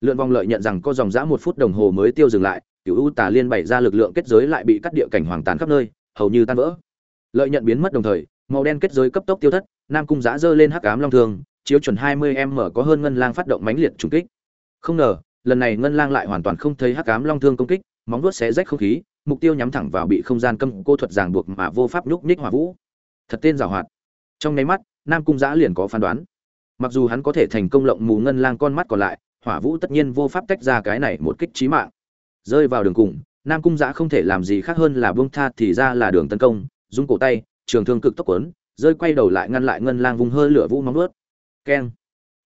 S1: Lượn vòng lợi nhận rằng có dòng giã một phút đồng hồ mới tiêu dừng lại cựu u tà liên bày ra lực lượng kết giới lại bị cắt địa cảnh hoàng tàn khắp nơi, hầu như tan vỡ. Lợi nhận biến mất đồng thời, màu đen kết giới cấp tốc tiêu thất, nam cung giã dơ lên hắc ám long thương, chiếu chuẩn hai mươi m có hơn ngân lang phát động mãnh liệt trùng kích. Không ngờ, lần này ngân lang lại hoàn toàn không thấy hắc ám long thương công kích, móng vuốt xé rách không khí, mục tiêu nhắm thẳng vào bị không gian cấm cô thuật ràng buộc mà vô pháp nhúc nhích hỏa vũ. Thật tên giảo hoạt. Trong nháy mắt, nam cung giã liền có phán đoán. Mặc dù hắn có thể thành công lộng mù ngân lang con mắt còn lại, hỏa vũ tất nhiên vô pháp tách ra cái này một kích trí mạng rơi vào đường cùng nam cung giã không thể làm gì khác hơn là buông tha thì ra là đường tấn công dung cổ tay trường thương cực tốc quấn rơi quay đầu lại ngăn lại ngân lang vùng hơi lửa vũ móng nuốt, keng.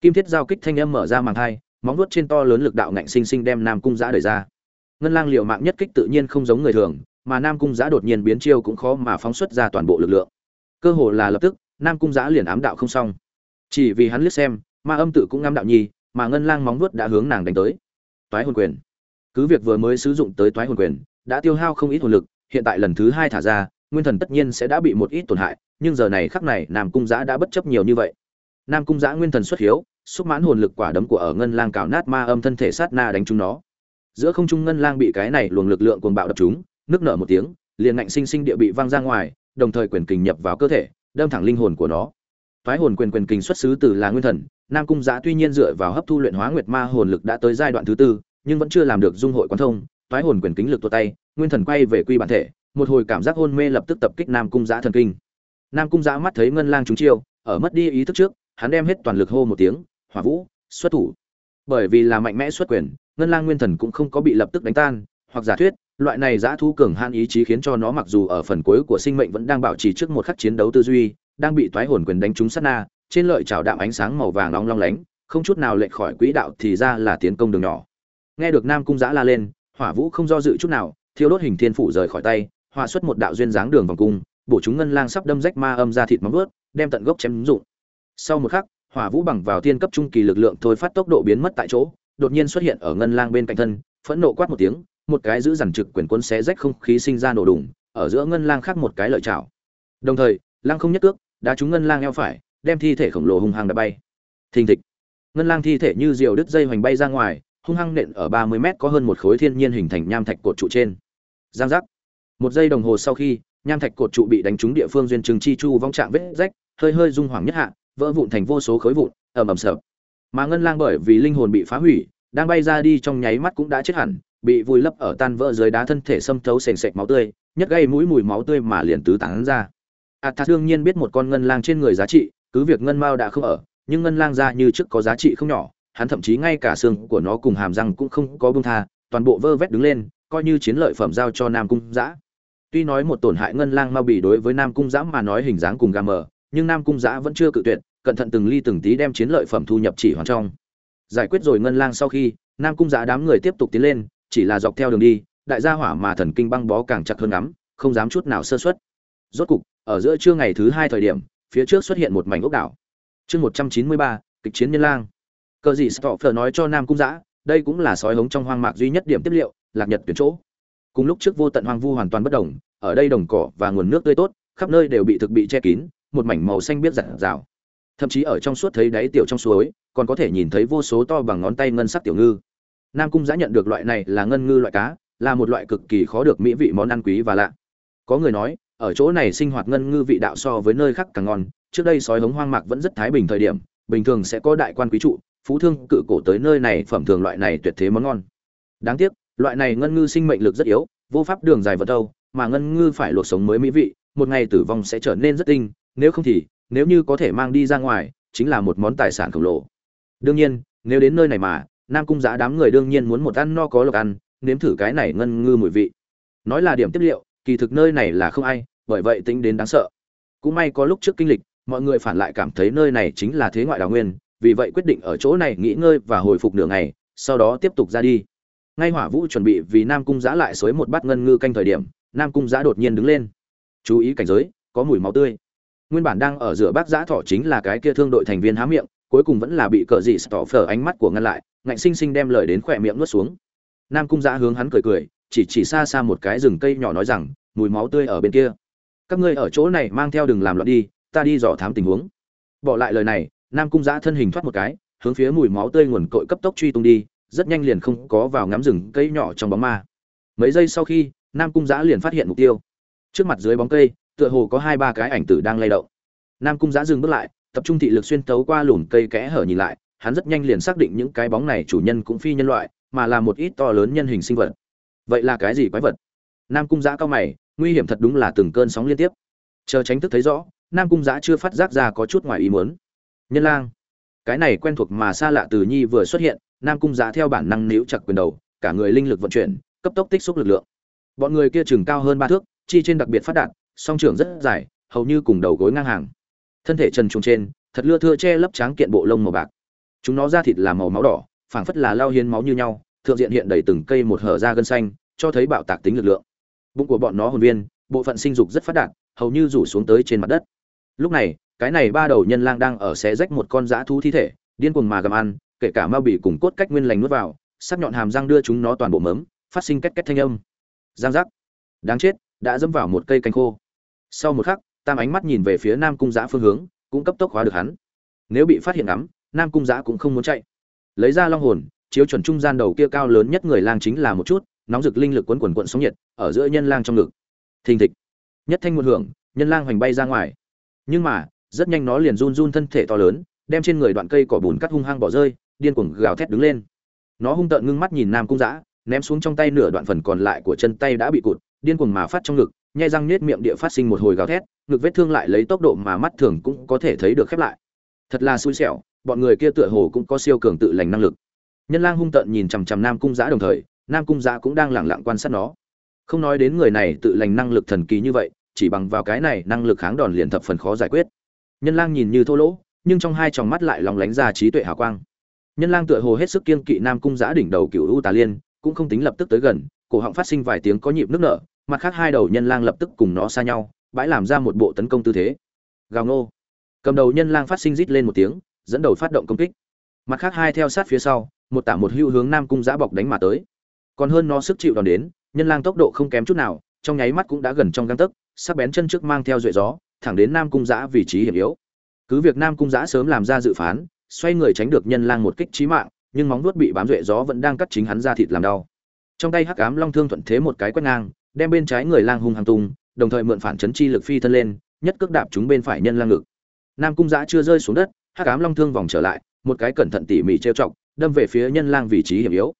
S1: Kim thiết giao kích thanh âm mở ra màng hai móng nuốt trên to lớn lực đạo ngạnh sinh sinh đem nam cung giã đẩy ra. Ngân lang liệu mạng nhất kích tự nhiên không giống người thường mà nam cung giã đột nhiên biến chiêu cũng khó mà phóng xuất ra toàn bộ lực lượng. Cơ hồ là lập tức nam cung giã liền ám đạo không xong. Chỉ vì hắn liếc xem ma âm tự cũng ngắm đạo nhi mà ngân lang móng nuốt đã hướng nàng đánh tới. Toái hồn quyền cứ việc vừa mới sử dụng tới toái hồn quyền, đã tiêu hao không ít hồn lực, hiện tại lần thứ hai thả ra, nguyên thần tất nhiên sẽ đã bị một ít tổn hại, nhưng giờ này khắc này, nam cung giã đã bất chấp nhiều như vậy. Nam cung giã nguyên thần xuất hiếu, xúc mãn hồn lực quả đấm của ở ngân lang cào nát ma âm thân thể sát na đánh trúng nó. Giữa không trung ngân lang bị cái này luồng lực lượng cuồng bạo đập trúng nước nở một tiếng, liền ngạnh sinh sinh địa bị văng ra ngoài, đồng thời quyền kình nhập vào cơ thể, đâm thẳng linh hồn của nó. Thoái hồn quyền quyền kình xuất xứ từ là nguyên thần, nam cung giã tuy nhiên dựa vào hấp thu luyện hóa nguyệt ma hồn lực đã tới giai đoạn thứ tư nhưng vẫn chưa làm được dung hội quán thông thoái hồn quyền kính lực tua tay, nguyên thần quay về quy bản thể, một hồi cảm giác hôn mê lập tức tập kích nam cung giã thần kinh. Nam cung giã mắt thấy ngân lang trúng chiêu, ở mất đi ý thức trước, hắn đem hết toàn lực hô một tiếng, hỏa vũ, xuất thủ. Bởi vì là mạnh mẽ xuất quyền, ngân lang nguyên thần cũng không có bị lập tức đánh tan, hoặc giả thuyết, loại này giã thu cường han ý chí khiến cho nó mặc dù ở phần cuối của sinh mệnh vẫn đang bảo trì trước một khắc chiến đấu tư duy, đang bị toái hồn quyền đánh trúng sát na, trên lợi chảo đạm ánh sáng màu vàng nóng long lánh, không chút nào lệch khỏi quỹ đạo thì ra là tiến công đường nhỏ nghe được nam cung giã la lên, hỏa vũ không do dự chút nào, thiêu đốt hình thiên phủ rời khỏi tay hòa xuất một đạo duyên dáng đường vòng cung, bổ chúng ngân lang sắp đâm rách ma âm ra thịt móng vớt đem tận gốc chém rụng. sau một khắc, hỏa vũ bằng vào thiên cấp trung kỳ lực lượng thôi phát tốc độ biến mất tại chỗ, đột nhiên xuất hiện ở ngân lang bên cạnh thân, phẫn nộ quát một tiếng, một cái giữ dằn trực quyền quân xé rách không khí sinh ra nổ đùng, ở giữa ngân lang khác một cái lợi chảo đồng thời, lang không nhất cước, đá trúng ngân lang eo phải, đem thi thể khổng lồ hung hăng đã bay. Thình thịch. Ngân lang thi thể như diều đứt dây hoành bay ra ngoài hung hăng nện ở ba mươi mét có hơn một khối thiên nhiên hình thành nham thạch cột trụ trên. Giang giác. Một giây đồng hồ sau khi, nham thạch cột trụ bị đánh trúng địa phương duyên trường chi chu vong trạng vết rách, hơi hơi rung hoàng nhất hạ, vỡ vụn thành vô số khối vụn, ầm ầm sập mà ngân lang bởi vì linh hồn bị phá hủy, đang bay ra đi trong nháy mắt cũng đã chết hẳn, bị vùi lấp ở tan vỡ dưới đá thân thể xâm thấu sền sệt máu tươi nhất gây mũi mùi máu tươi mà liền tứ tán ra. À, Athas đương nhiên biết một con ngân lang trên người giá trị, cứ việc ngân mao đã không ở, nhưng ngân lang ra như trước có giá trị không nhỏ hắn thậm chí ngay cả xương của nó cùng hàm răng cũng không có bông tha, toàn bộ vơ vét đứng lên, coi như chiến lợi phẩm giao cho nam cung giã tuy nói một tổn hại ngân lang ma bỉ đối với nam cung giã mà nói hình dáng cùng gà mờ, nhưng nam cung giã vẫn chưa cự tuyệt, cẩn thận từng ly từng tí đem chiến lợi phẩm thu nhập chỉ hoàn trong. Giải quyết rồi ngân lang sau khi, nam cung giã đám người tiếp tục tiến lên, chỉ là dọc theo đường đi, đại gia hỏa mà thần kinh băng bó càng chặt hơn ngắm, không dám chút nào sơ xuất rốt cục, ở giữa trưa ngày thứ hai thời điểm, phía trước xuất hiện một mảnh ốc đảo. Chương một trăm chín mươi ba, kịch chiến nhân lang cờ gì stoffer nói cho nam cung giã đây cũng là sói hống trong hoang mạc duy nhất điểm tiếp liệu, lạc nhật tuyển chỗ. Cùng lúc trước vô tận hoang vu hoàn toàn bất đồng, ở đây đồng cỏ và nguồn nước tươi tốt, khắp nơi đều bị thực bị che kín, một mảnh màu xanh biết giặt rào. Thậm chí ở trong suốt thấy đáy tiểu trong suối, còn có thể nhìn thấy vô số to bằng ngón tay ngân sắc tiểu ngư. Nam cung giã nhận được loại này là ngân ngư loại cá, là một loại cực kỳ khó được mỹ vị món ăn quý và lạ. Có người nói, ở chỗ này sinh hoạt ngân ngư vị đạo so với nơi khác càng ngon, trước đây sói hống hoang mạc vẫn rất thái bình thời điểm, bình thường sẽ có đại quan quý trụ phú thương cự cổ tới nơi này phẩm thường loại này tuyệt thế món ngon. Đáng tiếc, loại này ngân ngư sinh mệnh lực rất yếu, vô pháp đường dài vật đâu mà ngân ngư phải luộc sống mới mỹ vị, một ngày tử vong sẽ trở nên rất tinh, nếu không thì, nếu như có thể mang đi ra ngoài, chính là một món tài sản khổng lồ. Đương nhiên, nếu đến nơi này mà, nam cung giã đám người đương nhiên muốn một ăn no có lộc ăn, nếm thử cái này ngân ngư mùi vị. Nói là điểm tiếp liệu, kỳ thực nơi này là không ai, bởi vậy tính đến đáng sợ. Cũng may có lúc trước kinh lịch, mọi người phản lại cảm thấy nơi này chính là thế ngoại đào nguyên vì vậy quyết định ở chỗ này nghỉ ngơi và hồi phục nửa ngày, sau đó tiếp tục ra đi. Ngay hỏa vũ chuẩn bị vì nam cung giã lại xới một bát ngân ngư canh thời điểm, nam cung giã đột nhiên đứng lên. Chú ý cảnh giới, có mùi máu tươi. Nguyên bản đang ở giữa bác giã thọ chính là cái kia thương đội thành viên há miệng, cuối cùng vẫn là bị cờ dị tỏ phở ánh mắt của ngăn lại, ngạnh sinh sinh đem lời đến khỏe miệng nuốt xuống. Nam cung giã hướng hắn cười cười, chỉ chỉ xa xa một cái rừng cây nhỏ nói rằng, mùi máu tươi ở bên kia. Các ngươi ở chỗ này mang theo đừng làm loạn đi, ta đi dò thám tình huống. Bỏ lại lời này nam cung giã thân hình thoát một cái, hướng phía mùi máu tươi nguồn cội cấp tốc truy tung đi, rất nhanh liền không có vào ngắm rừng cây nhỏ trong bóng ma. Mấy giây sau khi, nam cung giã liền phát hiện mục tiêu. Trước mặt dưới bóng cây, tựa hồ có hai ba cái ảnh tử đang lay động. Nam cung giã dừng bước lại, tập trung thị lực xuyên tấu qua lùn cây kẽ hở nhìn lại, hắn rất nhanh liền xác định những cái bóng này chủ nhân cũng phi nhân loại, mà là một ít to lớn nhân hình sinh vật. Vậy là cái gì quái vật? Nam cung giã cao mày, nguy hiểm thật đúng là từng cơn sóng liên tiếp. Chờ tránh thức thấy rõ, nam cung giã chưa phát giác ra có chút ngoài ý muốn nhân lang. Cái này quen thuộc mà xa lạ từ nhi vừa xuất hiện, nam cung giá theo bản năng níu chặt quyền đầu, cả người linh lực vận chuyển, cấp tốc tích xúc lực lượng. Bọn người kia chừng cao hơn ba thước, chi trên đặc biệt phát đạt, song trưởng rất dài, hầu như cùng đầu gối ngang hàng. Thân thể trần trùng trên, thật lưa thưa che lấp tráng kiện bộ lông màu bạc. Chúng nó da thịt là màu máu đỏ, phảng phất là lao hiến máu như nhau, thượng diện hiện đầy từng cây một hở da gân xanh, cho thấy bạo tạc tính lực lượng. Bụng của bọn nó hồn viên, bộ phận sinh dục rất phát đạt, hầu như rủ xuống tới trên mặt đất. Lúc này cái này ba đầu nhân lang đang ở xé rách một con dã thú thi thể, điên cuồng mà gầm ăn, kể cả ma bị cùng cốt cách nguyên lành nuốt vào, sắc nhọn hàm răng đưa chúng nó toàn bộ mớm, phát sinh két két thanh âm. Giang giác. Đáng chết, đã dẫm vào một cây canh khô. Sau một khắc, tam ánh mắt nhìn về phía nam cung giã phương hướng, cũng cấp tốc hóa được hắn. Nếu bị phát hiện ngắm, nam cung giã cũng không muốn chạy. Lấy ra long hồn, chiếu chuẩn trung gian đầu kia cao lớn nhất người lang chính là một chút, nóng rực linh lực quấn quần quận sóng nhiệt, ở giữa nhân lang trong ngực. Thình thịch. Nhất thanh nguồn hưởng, nhân lang hoành bay ra ngoài. Nhưng mà rất nhanh nó liền run run thân thể to lớn, đem trên người đoạn cây cỏ bùn cắt hung hăng bỏ rơi, điên cuồng gào thét đứng lên. Nó hung tợn ngưng mắt nhìn nam cung giã ném xuống trong tay nửa đoạn phần còn lại của chân tay đã bị cụt, điên cuồng mà phát trong ngực, nhai răng nết miệng địa phát sinh một hồi gào thét, ngực vết thương lại lấy tốc độ mà mắt thường cũng có thể thấy được khép lại. Thật là xui xẻo, bọn người kia tựa hồ cũng có siêu cường tự lành năng lực. Nhân lang hung tợn nhìn chằm chằm nam cung giã đồng thời, nam cung giã cũng đang lẳng lặng quan sát nó. Không nói đến người này tự lành năng lực thần kỳ như vậy, chỉ bằng vào cái này năng lực kháng đòn liền thập phần khó giải quyết nhân lang nhìn như thô lỗ, nhưng trong hai tròng mắt lại lóng lánh ra trí tuệ hào quang. Nhân lang tựa hồ hết sức kiên kỵ nam cung giã đỉnh đầu cựu u tà liên, cũng không tính lập tức tới gần, cổ họng phát sinh vài tiếng có nhịp nước nở, mặt khác hai đầu nhân lang lập tức cùng nó xa nhau, bãi làm ra một bộ tấn công tư thế. Gào ngô. Cầm đầu nhân lang phát sinh rít lên một tiếng, dẫn đầu phát động công kích. Mặt khác hai theo sát phía sau, một tả một hưu hướng nam cung giã bọc đánh mà tới. Còn hơn nó sức chịu đòn đến, nhân lang tốc độ không kém chút nào, trong nháy mắt cũng đã gần trong găng tấc, sắc bén chân trước mang theo duệ gió thẳng đến nam cung giã vị trí hiểm yếu. Cứ việc nam cung giã sớm làm ra dự phán, xoay người tránh được nhân lang một kích trí mạng, nhưng móng vuốt bị bám duệ gió vẫn đang cắt chính hắn ra thịt làm đau. Trong tay hắc ám long thương thuận thế một cái quét ngang, đem bên trái người lang hung hăng tung, đồng thời mượn phản chấn chi lực phi thân lên, nhất cước đạp chúng bên phải nhân lang ngực. Nam cung giã chưa rơi xuống đất, hắc ám long thương vòng trở lại, một cái cẩn thận tỉ mỉ trêu chọc, đâm về phía nhân lang vị trí hiểm yếu.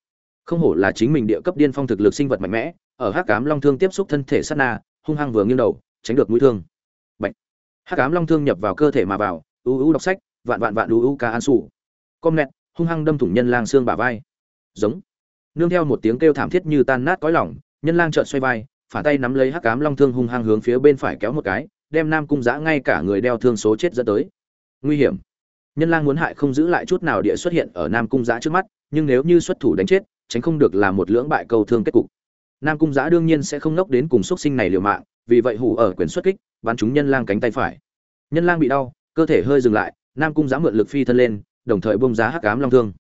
S1: Không hổ là chính mình địa cấp điên phong thực lực sinh vật mạnh mẽ, ở hắc ám long thương tiếp xúc thân thể sát na, hung hăng vừa nghiêng đầu, tránh được mũi thương hắc ám long thương nhập vào cơ thể mà vào, u u đọc sách, vạn vạn vạn u u ca an sủ com nẹt hung hăng đâm thủng nhân lang xương bả vai. Giống. Nương theo một tiếng kêu thảm thiết như tan nát cõi lỏng nhân lang trợn xoay vai, phản tay nắm lấy hắc Ám long thương hung hăng hướng phía bên phải kéo một cái, đem nam cung giã ngay cả người đeo thương số chết dẫn tới. Nguy hiểm. Nhân lang muốn hại không giữ lại chút nào địa xuất hiện ở nam cung giã trước mắt, nhưng nếu như xuất thủ đánh chết, tránh không được là một lưỡng bại câu thương kết cục. Nam cung giã đương nhiên sẽ không nốc đến cùng xuất sinh này liều mạng, vì vậy hủ ở quyền xuất kích bắn trúng nhân lang cánh tay phải. Nhân lang bị đau, cơ thể hơi dừng lại, nam cung giá mượn lực phi thân lên, đồng thời bông giá hắc ám long thương.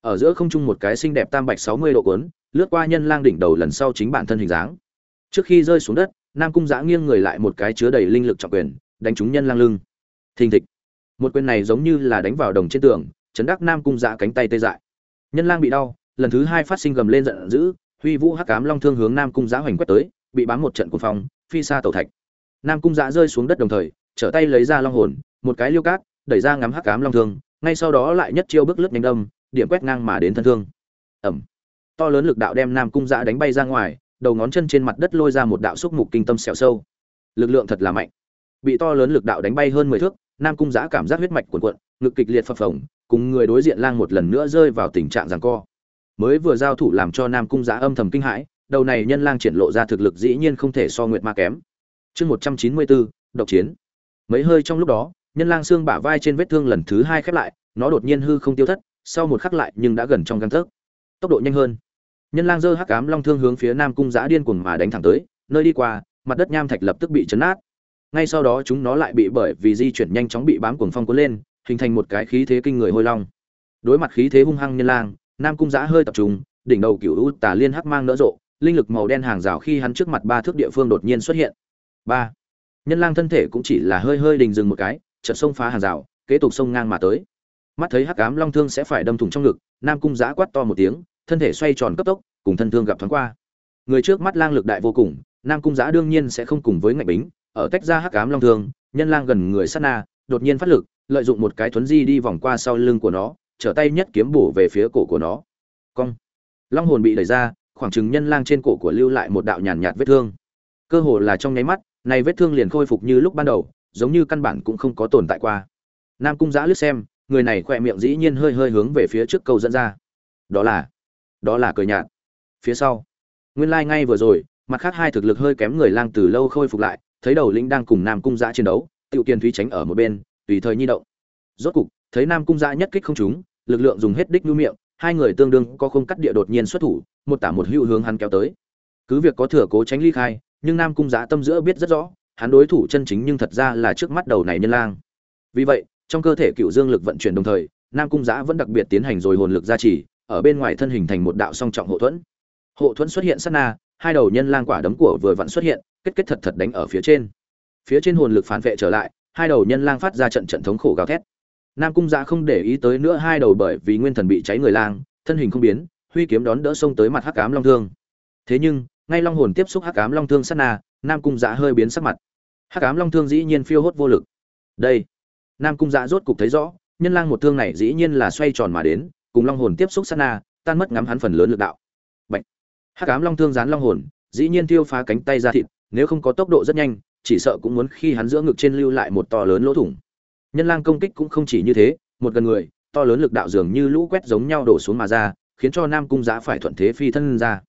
S1: Ở giữa không trung một cái xinh đẹp tam bạch sáu mươi độ cuốn, lướt qua nhân lang đỉnh đầu lần sau chính bản thân hình dáng. Trước khi rơi xuống đất, nam cung giã nghiêng người lại một cái chứa đầy linh lực trọng quyền, đánh trúng nhân lang lưng. Thình thịch. Một quyền này giống như là đánh vào đồng trên tường, chấn đắc nam cung giã cánh tay tê dại. Nhân lang bị đau, lần thứ hai phát sinh gầm lên giận dữ, huy vũ hắc ám long thương hướng nam cung giã hoành quét tới, bị bám một trận cuồng phong, phi xa tẩu thạch nam cung giã rơi xuống đất đồng thời, trở tay lấy ra long hồn, một cái liêu cát, đẩy ra ngắm hắc ám long thương, ngay sau đó lại nhất chiêu bước lướt nhanh đâm, điểm quét ngang mà đến thân thương. Ẩm to lớn lực đạo đem nam cung giã đánh bay ra ngoài, đầu ngón chân trên mặt đất lôi ra một đạo xúc mục kinh tâm sẹo sâu. Lực lượng thật là mạnh. Bị to lớn lực đạo đánh bay hơn mười thước, nam cung giã cảm giác huyết mạch cuộn cuộn, ngực kịch liệt phập phồng, cùng người đối diện lang một lần nữa rơi vào tình trạng giằng co. Mới vừa giao thủ làm cho nam cung giã âm thầm kinh hãi, đầu này nhân lang triển lộ ra thực lực dĩ nhiên không thể so nguyệt ma kém chương một trăm chín mươi bốn, độc chiến. Mấy hơi trong lúc đó, nhân lang xương bả vai trên vết thương lần thứ hai khép lại, nó đột nhiên hư không tiêu thất, sau một khắc lại nhưng đã gần trong găng tấc. Tốc độ nhanh hơn. Nhân lang giơ hắc ám long thương hướng phía nam cung giã điên cuồng mà đánh thẳng tới, nơi đi qua, mặt đất nham thạch lập tức bị chấn nát. Ngay sau đó chúng nó lại bị bởi vì di chuyển nhanh chóng bị bám cuồng phong cuốn lên, hình thành một cái khí thế kinh người hôi long. Đối mặt khí thế hung hăng nhân lang, nam cung giã hơi tập trung, đỉnh đầu cựu u tà liên hắc mang nỡ rộ, linh lực màu đen hàng rào khi hắn trước mặt ba thước địa phương đột nhiên xuất hiện ba. Nhân lang thân thể cũng chỉ là hơi hơi đình dừng một cái, chợt xông phá hàng rào, kế tục xông ngang mà tới. Mắt thấy hắc ám long thương sẽ phải đâm thủng trong ngực, nam cung giã quát to một tiếng, thân thể xoay tròn cấp tốc, cùng thân thương gặp thoáng qua. Người trước mắt lang lực đại vô cùng, nam cung giã đương nhiên sẽ không cùng với ngạch bính, ở tách ra hắc ám long thương, nhân lang gần người sát na, đột nhiên phát lực, lợi dụng một cái thuấn di đi vòng qua sau lưng của nó, trở tay nhất kiếm bổ về phía cổ của nó. Cong. Long hồn bị đẩy ra, khoảng chừng nhân lang trên cổ của lưu lại một đạo nhàn nhạt vết thương. Cơ hồ là trong nháy mắt này vết thương liền khôi phục như lúc ban đầu, giống như căn bản cũng không có tồn tại qua. Nam cung giã lướt xem, người này khỏe miệng dĩ nhiên hơi hơi hướng về phía trước câu dẫn ra. Đó là đó là cười nhạt. Phía sau, nguyên lai ngay vừa rồi, mặt khác hai thực lực hơi kém người lang từ lâu khôi phục lại, thấy đầu lĩnh đang cùng nam cung giã chiến đấu, tiểu kiên thúy tránh ở một bên, tùy thời nhi động. Rốt cục, thấy nam cung giã nhất kích không trúng, lực lượng dùng hết đích nhu miệng, hai người tương đương có không cắt địa đột nhiên xuất thủ, một tả một hữu hướng hắn kéo tới. Cứ việc có thừa cố tránh ly khai nhưng nam cung Giá tâm giữa biết rất rõ, hắn đối thủ chân chính nhưng thật ra là trước mắt đầu này nhân lang. Vì vậy, trong cơ thể cựu dương lực vận chuyển đồng thời, nam cung Giá vẫn đặc biệt tiến hành rồi hồn lực gia trì, ở bên ngoài thân hình thành một đạo song trọng hộ thuẫn. Hộ thuẫn xuất hiện sát na, hai đầu nhân lang quả đấm của vừa vặn xuất hiện, kết kết thật thật đánh ở phía trên. Phía trên hồn lực phản vệ trở lại, hai đầu nhân lang phát ra trận trận thống khổ gào thét. Nam cung giã không để ý tới nữa hai đầu bởi vì nguyên thần bị cháy người lang, thân hình không biến, huy kiếm đón đỡ xông tới mặt hắc ám long thương. Thế nhưng ngay long hồn tiếp xúc hắc ám long thương sát na, nam cung dạ hơi biến sắc mặt. Hắc ám long thương dĩ nhiên phiêu hốt vô lực. Đây, nam cung dạ rốt cục thấy rõ, nhân lang một thương này dĩ nhiên là xoay tròn mà đến, cùng long hồn tiếp xúc sát na, tan mất ngắm hắn phần lớn lực đạo. Bệnh hắc ám long thương dán long hồn, dĩ nhiên tiêu phá cánh tay ra thịt, nếu không có tốc độ rất nhanh, chỉ sợ cũng muốn khi hắn giữa ngực trên lưu lại một to lớn lỗ thủng. Nhân lang công kích cũng không chỉ như thế, một gần người, to lớn lực đạo dường như lũ quét giống nhau đổ xuống mà ra, khiến cho nam cung giã phải thuận thế phi thân ra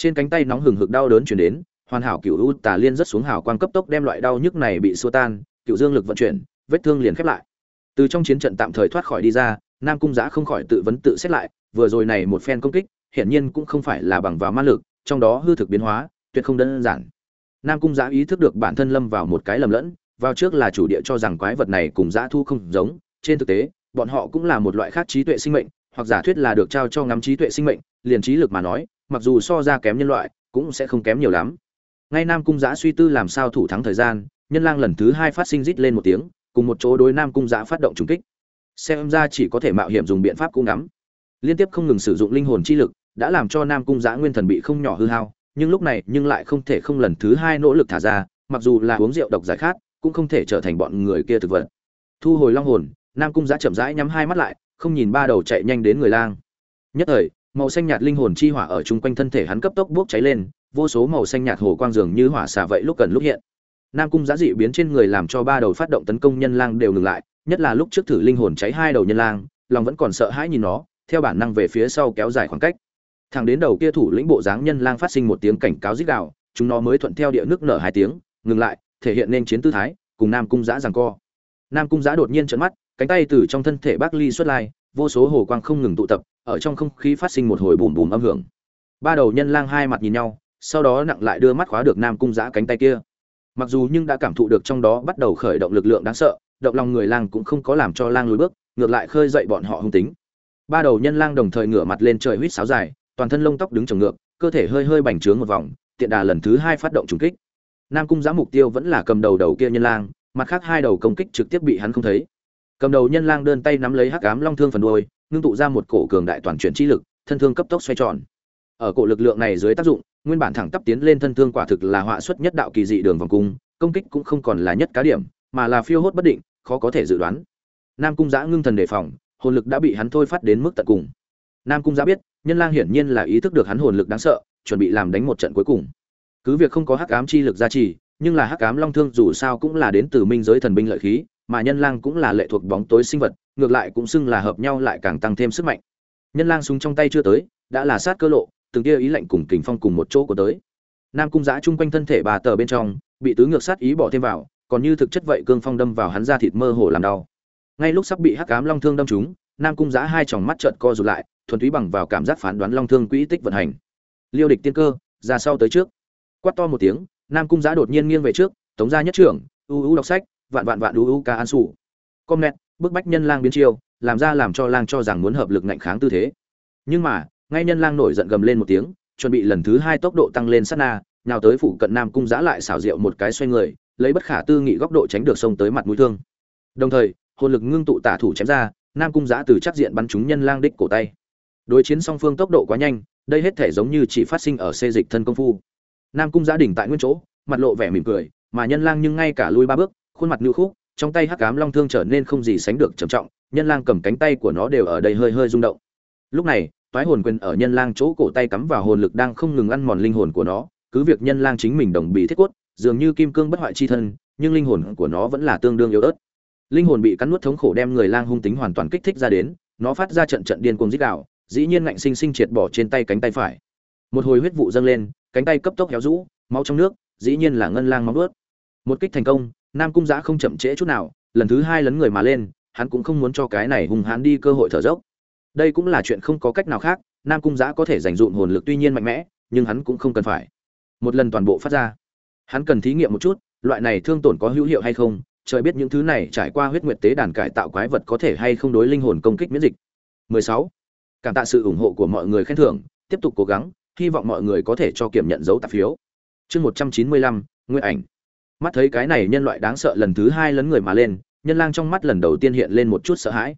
S1: trên cánh tay nóng hừng hực đau đớn chuyển đến, hoàn hảo cựu u tà liên rất xuống hào quang cấp tốc đem loại đau nhức này bị xua tan cựu dương lực vận chuyển, vết thương liền khép lại. Từ trong chiến trận tạm thời thoát khỏi đi ra, nam cung giã không khỏi tự vấn tự xét lại, vừa rồi này một phen công kích, hiển nhiên cũng không phải là bằng vào ma lực, trong đó hư thực biến hóa, tuyệt không đơn giản. Nam cung giã ý thức được bản thân lâm vào một cái lầm lẫn, vào trước là chủ địa cho rằng quái vật này cùng giã thu không giống, trên thực tế, bọn họ cũng là một loại khác trí tuệ sinh mệnh, hoặc giả thuyết là được trao cho ngắm trí tuệ sinh mệnh, liền trí lực mà nói mặc dù so ra kém nhân loại, cũng sẽ không kém nhiều lắm. Ngay nam cung giã suy tư làm sao thủ thắng thời gian, nhân lang lần thứ hai phát sinh rít lên một tiếng, cùng một chỗ đối nam cung giã phát động trùng kích. Xem ra chỉ có thể mạo hiểm dùng biện pháp cung ngắm. Liên tiếp không ngừng sử dụng linh hồn chi lực, đã làm cho nam cung giã nguyên thần bị không nhỏ hư hao, nhưng lúc này nhưng lại không thể không lần thứ hai nỗ lực thả ra, mặc dù là uống rượu độc giải khát, cũng không thể trở thành bọn người kia thực vật. Thu hồi long hồn, nam cung giã chậm rãi nhắm hai mắt lại, không nhìn ba đầu chạy nhanh đến người lang. Nhất thời màu xanh nhạt linh hồn chi hỏa ở chung quanh thân thể hắn cấp tốc bốc cháy lên, vô số màu xanh nhạt hồ quang dường như hỏa xả vậy lúc cần lúc hiện. Nam cung giá dị biến trên người làm cho ba đầu phát động tấn công nhân lang đều ngừng lại, nhất là lúc trước thử linh hồn cháy hai đầu nhân lang, lòng vẫn còn sợ hãi nhìn nó, theo bản năng về phía sau kéo dài khoảng cách. Thẳng đến đầu kia thủ lĩnh bộ dáng nhân lang phát sinh một tiếng cảnh cáo rít gào, chúng nó mới thuận theo địa nước nở hai tiếng, ngừng lại, thể hiện nên chiến tư thái, cùng nam cung giã giằng co. Nam cung giã đột nhiên trợn mắt, cánh tay từ trong thân thể bác ly xuất lai, vô số hồ quang không ngừng tụ tập ở trong không khí phát sinh một hồi bùm bùm âm hưởng. Ba đầu nhân lang hai mặt nhìn nhau, sau đó nặng lại đưa mắt khóa được nam cung giã cánh tay kia. Mặc dù nhưng đã cảm thụ được trong đó bắt đầu khởi động lực lượng đáng sợ, động lòng người lang cũng không có làm cho lang lùi bước, ngược lại khơi dậy bọn họ hung tính. Ba đầu nhân lang đồng thời ngửa mặt lên trời huýt sáo dài, toàn thân lông tóc đứng trồng ngược, cơ thể hơi hơi bành trướng một vòng, tiện đà lần thứ hai phát động trùng kích. Nam cung giã mục tiêu vẫn là cầm đầu đầu kia nhân lang, mặt khác hai đầu công kích trực tiếp bị hắn không thấy. Cầm đầu nhân lang đơn tay nắm lấy hắc ám long thương phần đuôi ngưng tụ ra một cổ cường đại toàn chuyển chi lực, thân thương cấp tốc xoay tròn. Ở cổ lực lượng này dưới tác dụng, nguyên bản thẳng tắp tiến lên thân thương quả thực là họa xuất nhất đạo kỳ dị đường vòng cung, công kích cũng không còn là nhất cá điểm, mà là phiêu hốt bất định, khó có thể dự đoán. Nam cung giã ngưng thần đề phòng, hồn lực đã bị hắn thôi phát đến mức tận cùng. Nam cung giã biết, nhân lang hiển nhiên là ý thức được hắn hồn lực đáng sợ, chuẩn bị làm đánh một trận cuối cùng. Cứ việc không có hắc ám chi lực gia trì, nhưng là hắc ám long thương dù sao cũng là đến từ minh giới thần binh lợi khí mà nhân lang cũng là lệ thuộc bóng tối sinh vật, ngược lại cũng xưng là hợp nhau lại càng tăng thêm sức mạnh. Nhân lang súng trong tay chưa tới, đã là sát cơ lộ, từng kia ý lệnh cùng kình phong cùng một chỗ của tới. Nam cung giã chung quanh thân thể bà tờ bên trong, bị tứ ngược sát ý bỏ thêm vào, còn như thực chất vậy cương phong đâm vào hắn ra thịt mơ hồ làm đau. Ngay lúc sắp bị hắc ám long thương đâm trúng, nam cung giã hai tròng mắt trợn co rụt lại, thuần túy bằng vào cảm giác phán đoán long thương quỹ tích vận hành. Liêu địch tiên cơ, ra sau tới trước. Quát to một tiếng, nam cung giã đột nhiên nghiêng về trước, tống ra nhất trưởng, u u đọc sách vạn vạn vạn u u ca an sủ com net, bức bách nhân lang biến chiêu, làm ra làm cho lang cho rằng muốn hợp lực ngạnh kháng tư thế. Nhưng mà, ngay nhân lang nổi giận gầm lên một tiếng, chuẩn bị lần thứ hai tốc độ tăng lên sát na, nhào tới phủ cận nam cung giã lại xảo diệu một cái xoay người, lấy bất khả tư nghị góc độ tránh được sông tới mặt mũi thương. Đồng thời, hồn lực ngưng tụ tả thủ chém ra, nam cung giã từ chắc diện bắn trúng nhân lang đích cổ tay. Đối chiến song phương tốc độ quá nhanh, đây hết thể giống như chỉ phát sinh ở xê dịch thân công phu. Nam cung giã đỉnh tại nguyên chỗ, mặt lộ vẻ mỉm cười, mà nhân lang nhưng ngay cả lui ba bước khuôn mặt nhu khúc, trong tay hắc ám long thương trở nên không gì sánh được trầm trọng, nhân lang cầm cánh tay của nó đều ở đây hơi hơi rung động. Lúc này, toái hồn quyền ở nhân lang chỗ cổ tay cắm vào hồn lực đang không ngừng ăn mòn linh hồn của nó, cứ việc nhân lang chính mình đồng bị thiết quất dường như kim cương bất hoại chi thân, nhưng linh hồn của nó vẫn là tương đương yếu ớt. Linh hồn bị cắn nuốt thống khổ đem người lang hung tính hoàn toàn kích thích ra đến, nó phát ra trận trận điên cuồng dích đạo dĩ nhiên ngạnh sinh sinh triệt bỏ trên tay cánh tay phải. Một hồi huyết vụ dâng lên, cánh tay cấp tốc héo rũ, máu trong nước, dĩ nhiên là ngân lang máu ướt một kích thành công nam cung giã không chậm trễ chút nào lần thứ hai lấn người mà lên hắn cũng không muốn cho cái này hung hãn đi cơ hội thở dốc. Đây cũng là chuyện không có cách nào khác nam cung giã có thể dành dụm hồn lực tuy nhiên mạnh mẽ nhưng hắn cũng không cần phải. Một lần toàn bộ phát ra hắn cần thí nghiệm một chút loại này thương tổn có hữu hiệu hay không trời biết những thứ này trải qua huyết nguyệt tế đàn cải tạo quái vật có thể hay không đối linh hồn công kích miễn dịch. 16. cảm tạ sự ủng hộ của mọi người khen thưởng tiếp tục cố gắng hy vọng mọi người có thể cho kiểm nhận dấu tạp phiếu. Chương 195, nguyên ảnh mắt thấy cái này nhân loại đáng sợ lần thứ hai lấn người mà lên, nhân lang trong mắt lần đầu tiên hiện lên một chút sợ hãi.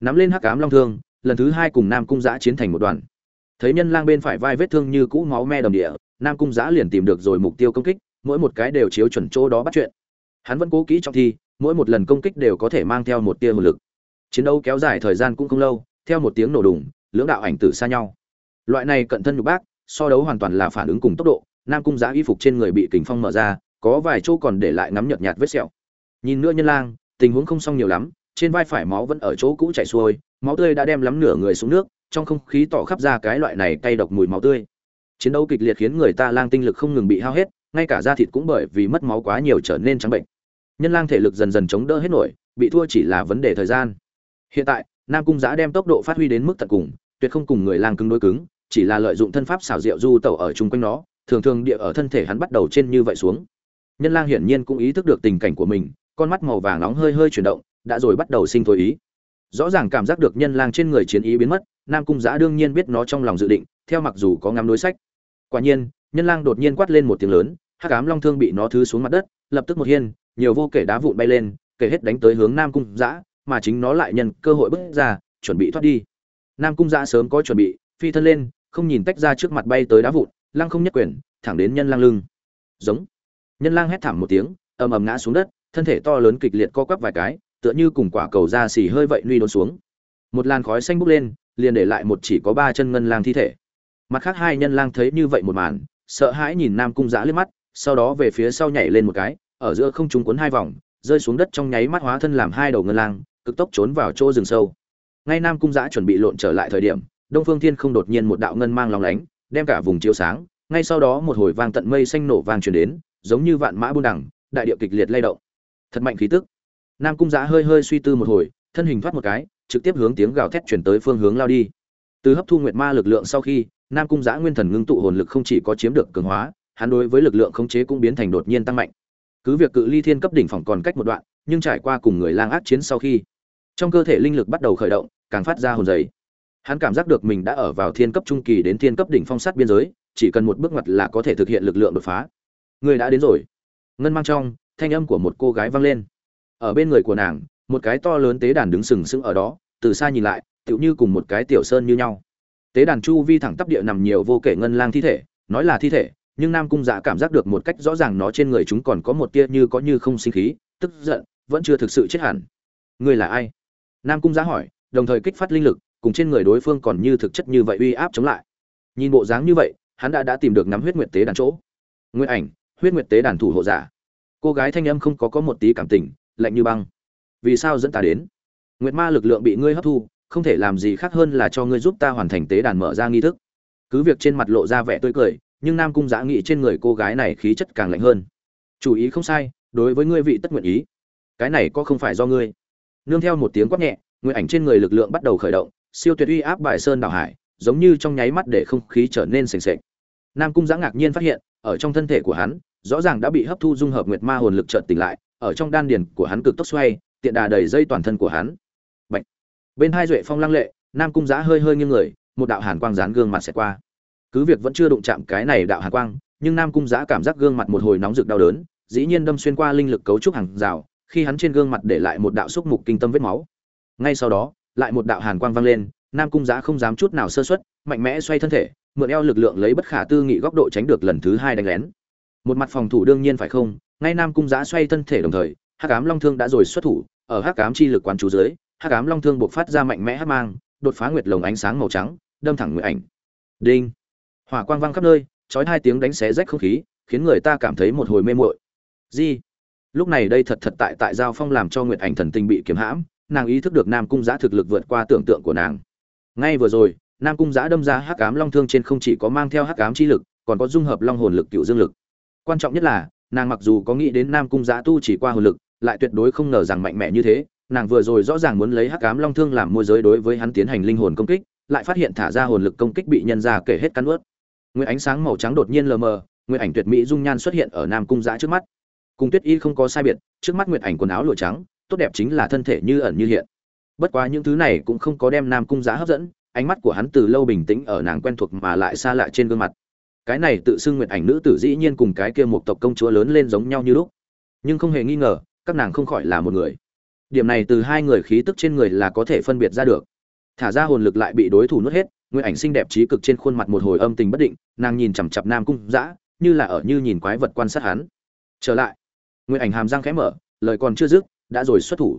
S1: Nắm lên hắc ám long thương, lần thứ hai cùng nam cung giã chiến thành một đoàn. Thấy nhân lang bên phải vai vết thương như cũ máu me đầm địa, nam cung giã liền tìm được rồi mục tiêu công kích, mỗi một cái đều chiếu chuẩn chỗ đó bắt chuyện. Hắn vẫn cố kỹ trong thi, mỗi một lần công kích đều có thể mang theo một tia hồn lực. Chiến đấu kéo dài thời gian cũng không lâu, theo một tiếng nổ đùng, lưỡng đạo ảnh tử xa nhau. Loại này cận thân nhục bác, so đấu hoàn toàn là phản ứng cùng tốc độ, nam cung giã y phục trên người bị kình phong mở ra có vài chỗ còn để lại ngắm nhợt nhạt vết sẹo. Nhìn nữa nhân lang, tình huống không xong nhiều lắm, trên vai phải máu vẫn ở chỗ cũ chảy xuôi, máu tươi đã đem lắm nửa người xuống nước, trong không khí tỏ khắp ra cái loại này cay độc mùi máu tươi. Chiến đấu kịch liệt khiến người ta lang tinh lực không ngừng bị hao hết, ngay cả da thịt cũng bởi vì mất máu quá nhiều trở nên trắng bệnh. Nhân lang thể lực dần dần chống đỡ hết nổi, bị thua chỉ là vấn đề thời gian. Hiện tại, nam cung giã đem tốc độ phát huy đến mức tận cùng, tuyệt không cùng người lang cứng đối cứng, chỉ là lợi dụng thân pháp xảo diệu du tẩu ở chung quanh nó, thường thường địa ở thân thể hắn bắt đầu trên như vậy xuống nhân lang hiển nhiên cũng ý thức được tình cảnh của mình, con mắt màu vàng nóng hơi hơi chuyển động, đã rồi bắt đầu sinh thôi ý. Rõ ràng cảm giác được nhân lang trên người chiến ý biến mất, nam cung giã đương nhiên biết nó trong lòng dự định, theo mặc dù có ngắm đối sách. Quả nhiên, nhân lang đột nhiên quát lên một tiếng lớn, hắc ám long thương bị nó thứ xuống mặt đất, lập tức một hiên, nhiều vô kể đá vụn bay lên, kể hết đánh tới hướng nam cung giã, mà chính nó lại nhân cơ hội bước ra, chuẩn bị thoát đi. Nam cung giã sớm có chuẩn bị, phi thân lên, không nhìn tách ra trước mặt bay tới đá vụn, lăng không nhất quyền, thẳng đến nhân lang lưng. Giống nhân lang hét thảm một tiếng, ầm ầm ngã xuống đất, thân thể to lớn kịch liệt co quắp vài cái, tựa như cùng quả cầu da xì hơi vậy nuôi đốn xuống. Một làn khói xanh bốc lên, liền để lại một chỉ có ba chân ngân lang thi thể. Mặt khác hai nhân lang thấy như vậy một màn, sợ hãi nhìn nam cung giã liếc mắt, sau đó về phía sau nhảy lên một cái, ở giữa không trung cuốn hai vòng, rơi xuống đất trong nháy mắt hóa thân làm hai đầu ngân lang, cực tốc trốn vào chỗ rừng sâu. Ngay nam cung giã chuẩn bị lộn trở lại thời điểm, đông phương thiên không đột nhiên một đạo ngân mang lòng lánh, đem cả vùng chiếu sáng, ngay sau đó một hồi vang tận mây xanh nổ vang truyền đến giống như vạn mã buôn đẳng đại điệu kịch liệt lay động. Thật mạnh khí tức. Nam cung giã hơi hơi suy tư một hồi, thân hình thoát một cái, trực tiếp hướng tiếng gào thét chuyển tới phương hướng lao đi. Từ hấp thu nguyệt ma lực lượng sau khi, nam cung giã nguyên thần ngưng tụ hồn lực không chỉ có chiếm được cường hóa, hắn đối với lực lượng khống chế cũng biến thành đột nhiên tăng mạnh. Cứ việc cự ly thiên cấp đỉnh phòng còn cách một đoạn, nhưng trải qua cùng người lang ác chiến sau khi, trong cơ thể linh lực bắt đầu khởi động, càng phát ra hồn giấy hắn cảm giác được mình đã ở vào thiên cấp trung kỳ đến thiên cấp đỉnh phong sát biên giới, chỉ cần một bước ngoặt là có thể thực hiện lực lượng đột phá người đã đến rồi. Ngân mang trong, thanh âm của một cô gái vang lên. Ở bên người của nàng, một cái to lớn tế đàn đứng sừng sững ở đó, từ xa nhìn lại, tựu như cùng một cái tiểu sơn như nhau. Tế đàn chu vi thẳng tắp địa nằm nhiều vô kể ngân lang thi thể, nói là thi thể, nhưng nam cung dạ cảm giác được một cách rõ ràng nó trên người chúng còn có một tia như có như không sinh khí, tức giận, vẫn chưa thực sự chết hẳn. Ngươi là ai? Nam cung dạ hỏi, đồng thời kích phát linh lực, cùng trên người đối phương còn như thực chất như vậy uy áp chống lại. Nhìn bộ dáng như vậy, hắn đã đã tìm được nắm huyết nguyệt tế đàn chỗ. Nguyên ảnh huyết nguyệt tế đàn thủ hộ giả. Cô gái thanh âm không có có một tí cảm tình, lạnh như băng. Vì sao dẫn ta đến? Nguyệt ma lực lượng bị ngươi hấp thu, không thể làm gì khác hơn là cho ngươi giúp ta hoàn thành tế đàn mở ra nghi thức. Cứ việc trên mặt lộ ra vẻ tươi cười, nhưng nam cung giã nghĩ trên người cô gái này khí chất càng lạnh hơn. Chủ ý không sai, đối với ngươi vị tất nguyện ý. Cái này có không phải do ngươi. Nương theo một tiếng quát nhẹ nguyện ảnh trên người lực lượng bắt đầu khởi động, siêu tuyệt uy áp bài sơn đảo hải, giống như trong nháy mắt để không khí trở nên sềnh sệch nam cung giã ngạc nhiên phát hiện ở trong thân thể của hắn, rõ ràng đã bị hấp thu dung hợp nguyệt ma hồn lực chợt tỉnh lại, ở trong đan điền của hắn cực tốc xoay, tiện đà đầy dây toàn thân của hắn. Bạch. bên hai duệ phong lăng lệ, nam cung giã hơi hơi nghiêng người, một đạo hàn quang dán gương mặt sẽ qua. Cứ việc vẫn chưa đụng chạm cái này đạo hàn quang, nhưng nam cung giã cảm giác gương mặt một hồi nóng rực đau đớn, dĩ nhiên đâm xuyên qua linh lực cấu trúc hàng rào, khi hắn trên gương mặt để lại một đạo xúc mục kinh tâm vết máu. Ngay sau đó, lại một đạo hàn quang vang lên, nam cung giã không dám chút nào sơ xuất mạnh mẽ xoay thân thể mượn eo lực lượng lấy bất khả tư nghị góc độ tránh được lần thứ hai đánh lén. Một mặt phòng thủ đương nhiên phải không? Ngay nam cung giã xoay thân thể đồng thời hắc ám long thương đã rồi xuất thủ ở hắc ám chi lực quán chú dưới hắc ám long thương buộc phát ra mạnh mẽ hắc mang đột phá nguyệt lồng ánh sáng màu trắng đâm thẳng nguyệt ảnh. Đinh! Hỏa quang vang khắp nơi chói hai tiếng đánh xé rách không khí khiến người ta cảm thấy một hồi mê muội. Di, lúc này đây thật thật tại tại giao phong làm cho nguyệt ảnh thần tinh bị kiếm hãm nàng ý thức được nam cung giã thực lực vượt qua tưởng tượng của nàng. Ngay vừa rồi nam cung giã đâm ra hắc ám long thương trên không chỉ có mang theo hắc ám chi lực, còn có dung hợp long hồn lực cựu dương lực. Quan trọng nhất là, nàng mặc dù có nghĩ đến nam cung giã tu chỉ qua hồn lực, lại tuyệt đối không ngờ rằng mạnh mẽ như thế. Nàng vừa rồi rõ ràng muốn lấy hắc ám long thương làm môi giới đối với hắn tiến hành linh hồn công kích, lại phát hiện thả ra hồn lực công kích bị nhân ra kể hết cắn ướt nguyên ánh sáng màu trắng đột nhiên lờ mờ nguyên ảnh tuyệt mỹ dung nhan xuất hiện ở nam cung giã trước mắt. Cùng tuyết y không có sai biệt, trước mắt nguyệt ảnh quần áo lụa trắng, tốt đẹp chính là thân thể như ẩn như hiện. Bất quá những thứ này cũng không có đem nam cung giã hấp dẫn ánh mắt của hắn từ lâu bình tĩnh ở nàng quen thuộc mà lại xa lạ trên gương mặt. Cái này tự xưng nguyệt ảnh nữ tử dĩ nhiên cùng cái kia một tộc công chúa lớn lên giống nhau như lúc. Nhưng không hề nghi ngờ, các nàng không khỏi là một người. Điểm này từ hai người khí tức trên người là có thể phân biệt ra được. Thả ra hồn lực lại bị đối thủ nuốt hết, nguyệt ảnh xinh đẹp trí cực trên khuôn mặt một hồi âm tình bất định, nàng nhìn chằm chặp nam cung dã, như là ở như nhìn quái vật quan sát hắn. Trở lại, nguyệt ảnh hàm răng khẽ mở, lời còn chưa dứt, đã rồi xuất thủ.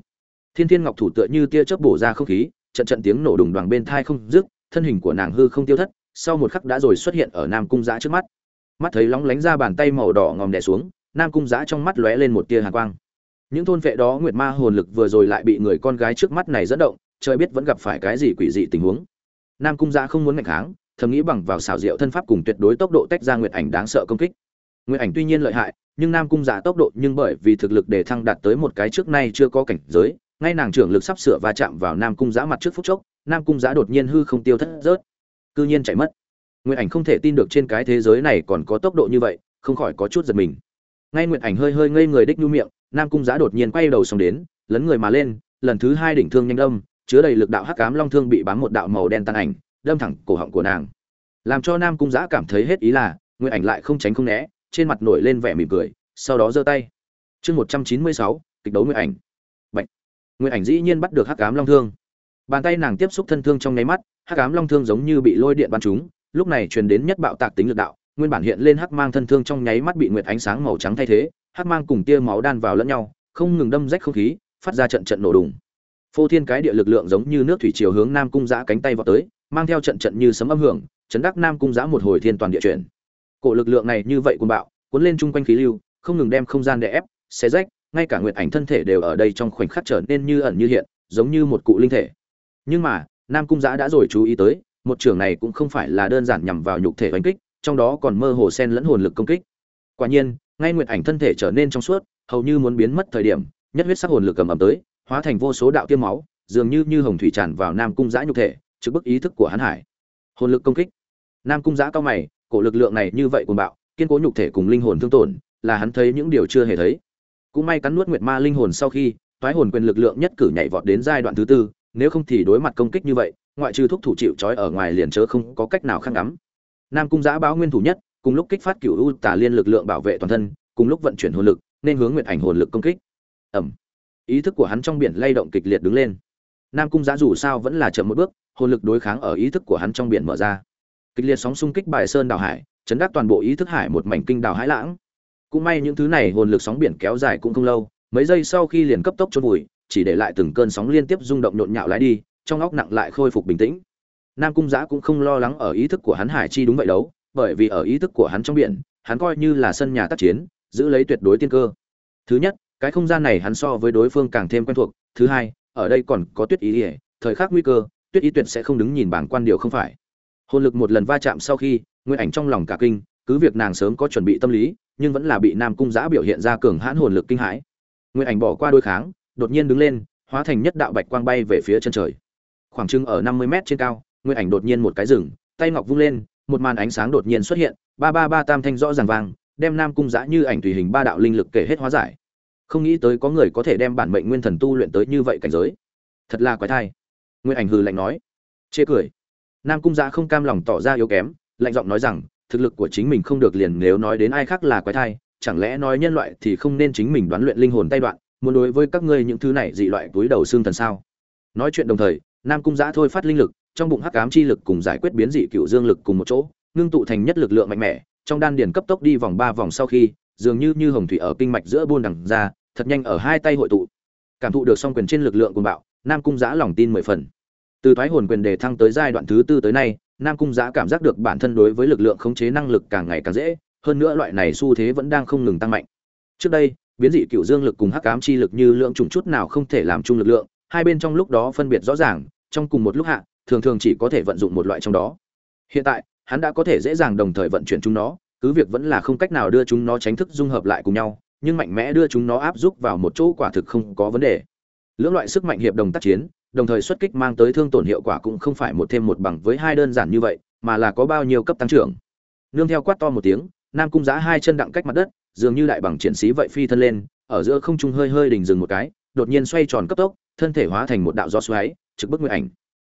S1: Thiên thiên ngọc thủ tựa như tia chớp bổ ra không khí trận trận tiếng nổ đùng đoàng bên thai không dứt, thân hình của nàng hư không tiêu thất, sau một khắc đã rồi xuất hiện ở nam cung giã trước mắt. Mắt thấy lóng lánh ra bàn tay màu đỏ ngòm đè xuống, nam cung giã trong mắt lóe lên một tia hàn quang. Những thôn vệ đó nguyệt ma hồn lực vừa rồi lại bị người con gái trước mắt này dẫn động, trời biết vẫn gặp phải cái gì quỷ dị tình huống. Nam cung giã không muốn ngạch kháng, thầm nghĩ bằng vào xảo diệu thân pháp cùng tuyệt đối tốc độ tách ra nguyệt ảnh đáng sợ công kích. Nguyệt ảnh tuy nhiên lợi hại, nhưng nam cung giã tốc độ nhưng bởi vì thực lực để thăng đạt tới một cái trước nay chưa có cảnh giới ngay nàng trưởng lực sắp sửa va chạm vào nam cung giã mặt trước phút chốc, nam cung giã đột nhiên hư không tiêu thất rớt, cư nhiên chạy mất. Nguyệt ảnh không thể tin được trên cái thế giới này còn có tốc độ như vậy, không khỏi có chút giật mình. Ngay nguyệt ảnh hơi hơi ngây người đích nhu miệng, nam cung giã đột nhiên quay đầu xong đến, lấn người mà lên, lần thứ hai đỉnh thương nhanh đâm chứa đầy lực đạo hắc cám long thương bị bám một đạo màu đen tan ảnh, đâm thẳng cổ họng của nàng. Làm cho nam cung giã cảm thấy hết ý là, nguyệt ảnh lại không tránh không né, trên mặt nổi lên vẻ mỉm cười, sau đó giơ tay. Chương một trăm chín mươi sáu, kịch đấu nguyệt ảnh nguyệt ảnh dĩ nhiên bắt được hắc Ám long thương. Bàn tay nàng tiếp xúc thân thương trong nháy mắt, hắc ám long thương giống như bị lôi điện bắn trúng, lúc này truyền đến nhất bạo tạc tính lực đạo, nguyên bản hiện lên hắc mang thân thương trong nháy mắt bị nguyệt ánh sáng màu trắng thay thế, hắc mang cùng tia máu đan vào lẫn nhau, không ngừng đâm rách không khí, phát ra trận trận nổ đùng. Phô thiên cái địa lực lượng giống như nước thủy chiều hướng nam cung giã cánh tay vào tới, mang theo trận trận như sấm âm hưởng, chấn đắc nam cung giã một hồi thiên toàn địa chuyển. Cổ lực lượng này như vậy cuồng bạo, cuốn lên chung quanh khí lưu, không ngừng đem không gian đè ép, xé rách ngay cả nguyệt ảnh thân thể đều ở đây trong khoảnh khắc trở nên như ẩn như hiện, giống như một cụ linh thể. Nhưng mà, nam cung giã đã rồi chú ý tới, một trường này cũng không phải là đơn giản nhằm vào nhục thể đánh kích, trong đó còn mơ hồ sen lẫn hồn lực công kích. Quả nhiên, ngay nguyệt ảnh thân thể trở nên trong suốt, hầu như muốn biến mất thời điểm, nhất huyết sắc hồn lực cầm ẩm tới, hóa thành vô số đạo tiêm máu, dường như như hồng thủy tràn vào nam cung giã nhục thể trước bức ý thức của hắn hải. Hồn lực công kích. Nam cung giã cao mày, cổ lực lượng này như vậy cuồng bạo, kiên cố nhục thể cùng linh hồn thương tổn, là hắn thấy những điều chưa hề thấy cũng may cắn nuốt nguyệt ma linh hồn sau khi, toái hồn quyền lực lượng nhất cử nhảy vọt đến giai đoạn thứ tư, nếu không thì đối mặt công kích như vậy, ngoại trừ thúc thủ chịu trói ở ngoài liền chớ không có cách nào khăn ngắm. Nam cung giã báo nguyên thủ nhất, cùng lúc kích phát cửu u tà liên lực lượng bảo vệ toàn thân, cùng lúc vận chuyển hồn lực, nên hướng nguyệt ảnh hồn lực công kích. Ẩm. Ý thức của hắn trong biển lay động kịch liệt đứng lên. Nam cung giã dù sao vẫn là chậm một bước, hồn lực đối kháng ở ý thức của hắn trong biển mở ra. Kịch liệt sóng xung kích bài sơn đào hải, chấn đắc toàn bộ ý thức hải một mảnh kinh đào hải lãng cũng may những thứ này hồn lực sóng biển kéo dài cũng không lâu, mấy giây sau khi liền cấp tốc chôn vùi, chỉ để lại từng cơn sóng liên tiếp rung động nhộn nhạo lái đi, trong óc nặng lại khôi phục bình tĩnh. Nam cung giã cũng không lo lắng ở ý thức của hắn hải chi đúng vậy đấu, bởi vì ở ý thức của hắn trong biển, hắn coi như là sân nhà tác chiến, giữ lấy tuyệt đối tiên cơ. Thứ nhất, cái không gian này hắn so với đối phương càng thêm quen thuộc. Thứ hai, ở đây còn có tuyết ý ỉa thời khắc nguy cơ, tuyết ý tuyệt sẽ không đứng nhìn bảng quan điều không phải. Hồn lực một lần va chạm sau khi, nguyên ảnh trong lòng cả kinh cứ việc nàng sớm có chuẩn bị tâm lý, nhưng vẫn là bị nam cung giã biểu hiện ra cường hãn hồn lực kinh hãi. Nguyện ảnh bỏ qua đôi kháng, đột nhiên đứng lên, hóa thành nhất đạo bạch quang bay về phía chân trời. Khoảng trưng ở năm mươi mét trên cao nguyện ảnh đột nhiên một cái rừng tay ngọc vung lên, một màn ánh sáng đột nhiên xuất hiện, ba ba ba tam thanh rõ ràng vàng đem nam cung giã như ảnh tùy hình ba đạo linh lực kể hết hóa giải. Không nghĩ tới có người có thể đem bản mệnh nguyên thần tu luyện tới như vậy cảnh giới. Thật là quái thai. Nguyên ảnh hừ lạnh nói. Chê cười. Nam cung giã không cam lòng tỏ ra yếu kém, lạnh giọng nói rằng thực lực của chính mình không được liền nếu nói đến ai khác là quái thai, chẳng lẽ nói nhân loại thì không nên chính mình đoán luyện linh hồn tay đoạn, muốn đối với các ngươi những thứ này dị loại túi đầu xương thần sao? Nói chuyện đồng thời, nam cung giã thôi phát linh lực, trong bụng hắc ám chi lực cùng giải quyết biến dị cựu dương lực cùng một chỗ, ngưng tụ thành nhất lực lượng mạnh mẽ, trong đan điền cấp tốc đi vòng ba vòng sau khi, dường như như hồng thủy ở kinh mạch giữa buôn đằng ra, thật nhanh ở hai tay hội tụ. Cảm thụ được song quyền trên lực lượng cùng bạo, nam cung giã lòng tin mười phần. Từ thoái hồn quyền đề thăng tới giai đoạn thứ tư tới nay nam cung giã cảm giác được bản thân đối với lực lượng khống chế năng lực càng ngày càng dễ, hơn nữa loại này xu thế vẫn đang không ngừng tăng mạnh. Trước đây, biến dị cựu dương lực cùng hắc ám chi lực như lượng trùng chút nào không thể làm chung lực lượng, hai bên trong lúc đó phân biệt rõ ràng, trong cùng một lúc hạ, thường thường chỉ có thể vận dụng một loại trong đó. Hiện tại, hắn đã có thể dễ dàng đồng thời vận chuyển chúng nó, cứ việc vẫn là không cách nào đưa chúng nó tránh thức dung hợp lại cùng nhau, nhưng mạnh mẽ đưa chúng nó áp giúp vào một chỗ quả thực không có vấn đề. Lưỡng loại sức mạnh hiệp đồng tác chiến đồng thời xuất kích mang tới thương tổn hiệu quả cũng không phải một thêm một bằng với hai đơn giản như vậy mà là có bao nhiêu cấp tăng trưởng. Nương theo quát to một tiếng nam cung Giá hai chân đặng cách mặt đất dường như đại bằng triển sĩ vậy phi thân lên ở giữa không trung hơi hơi đình dừng một cái đột nhiên xoay tròn cấp tốc thân thể hóa thành một đạo gió xoáy trực bức nguyệt ảnh.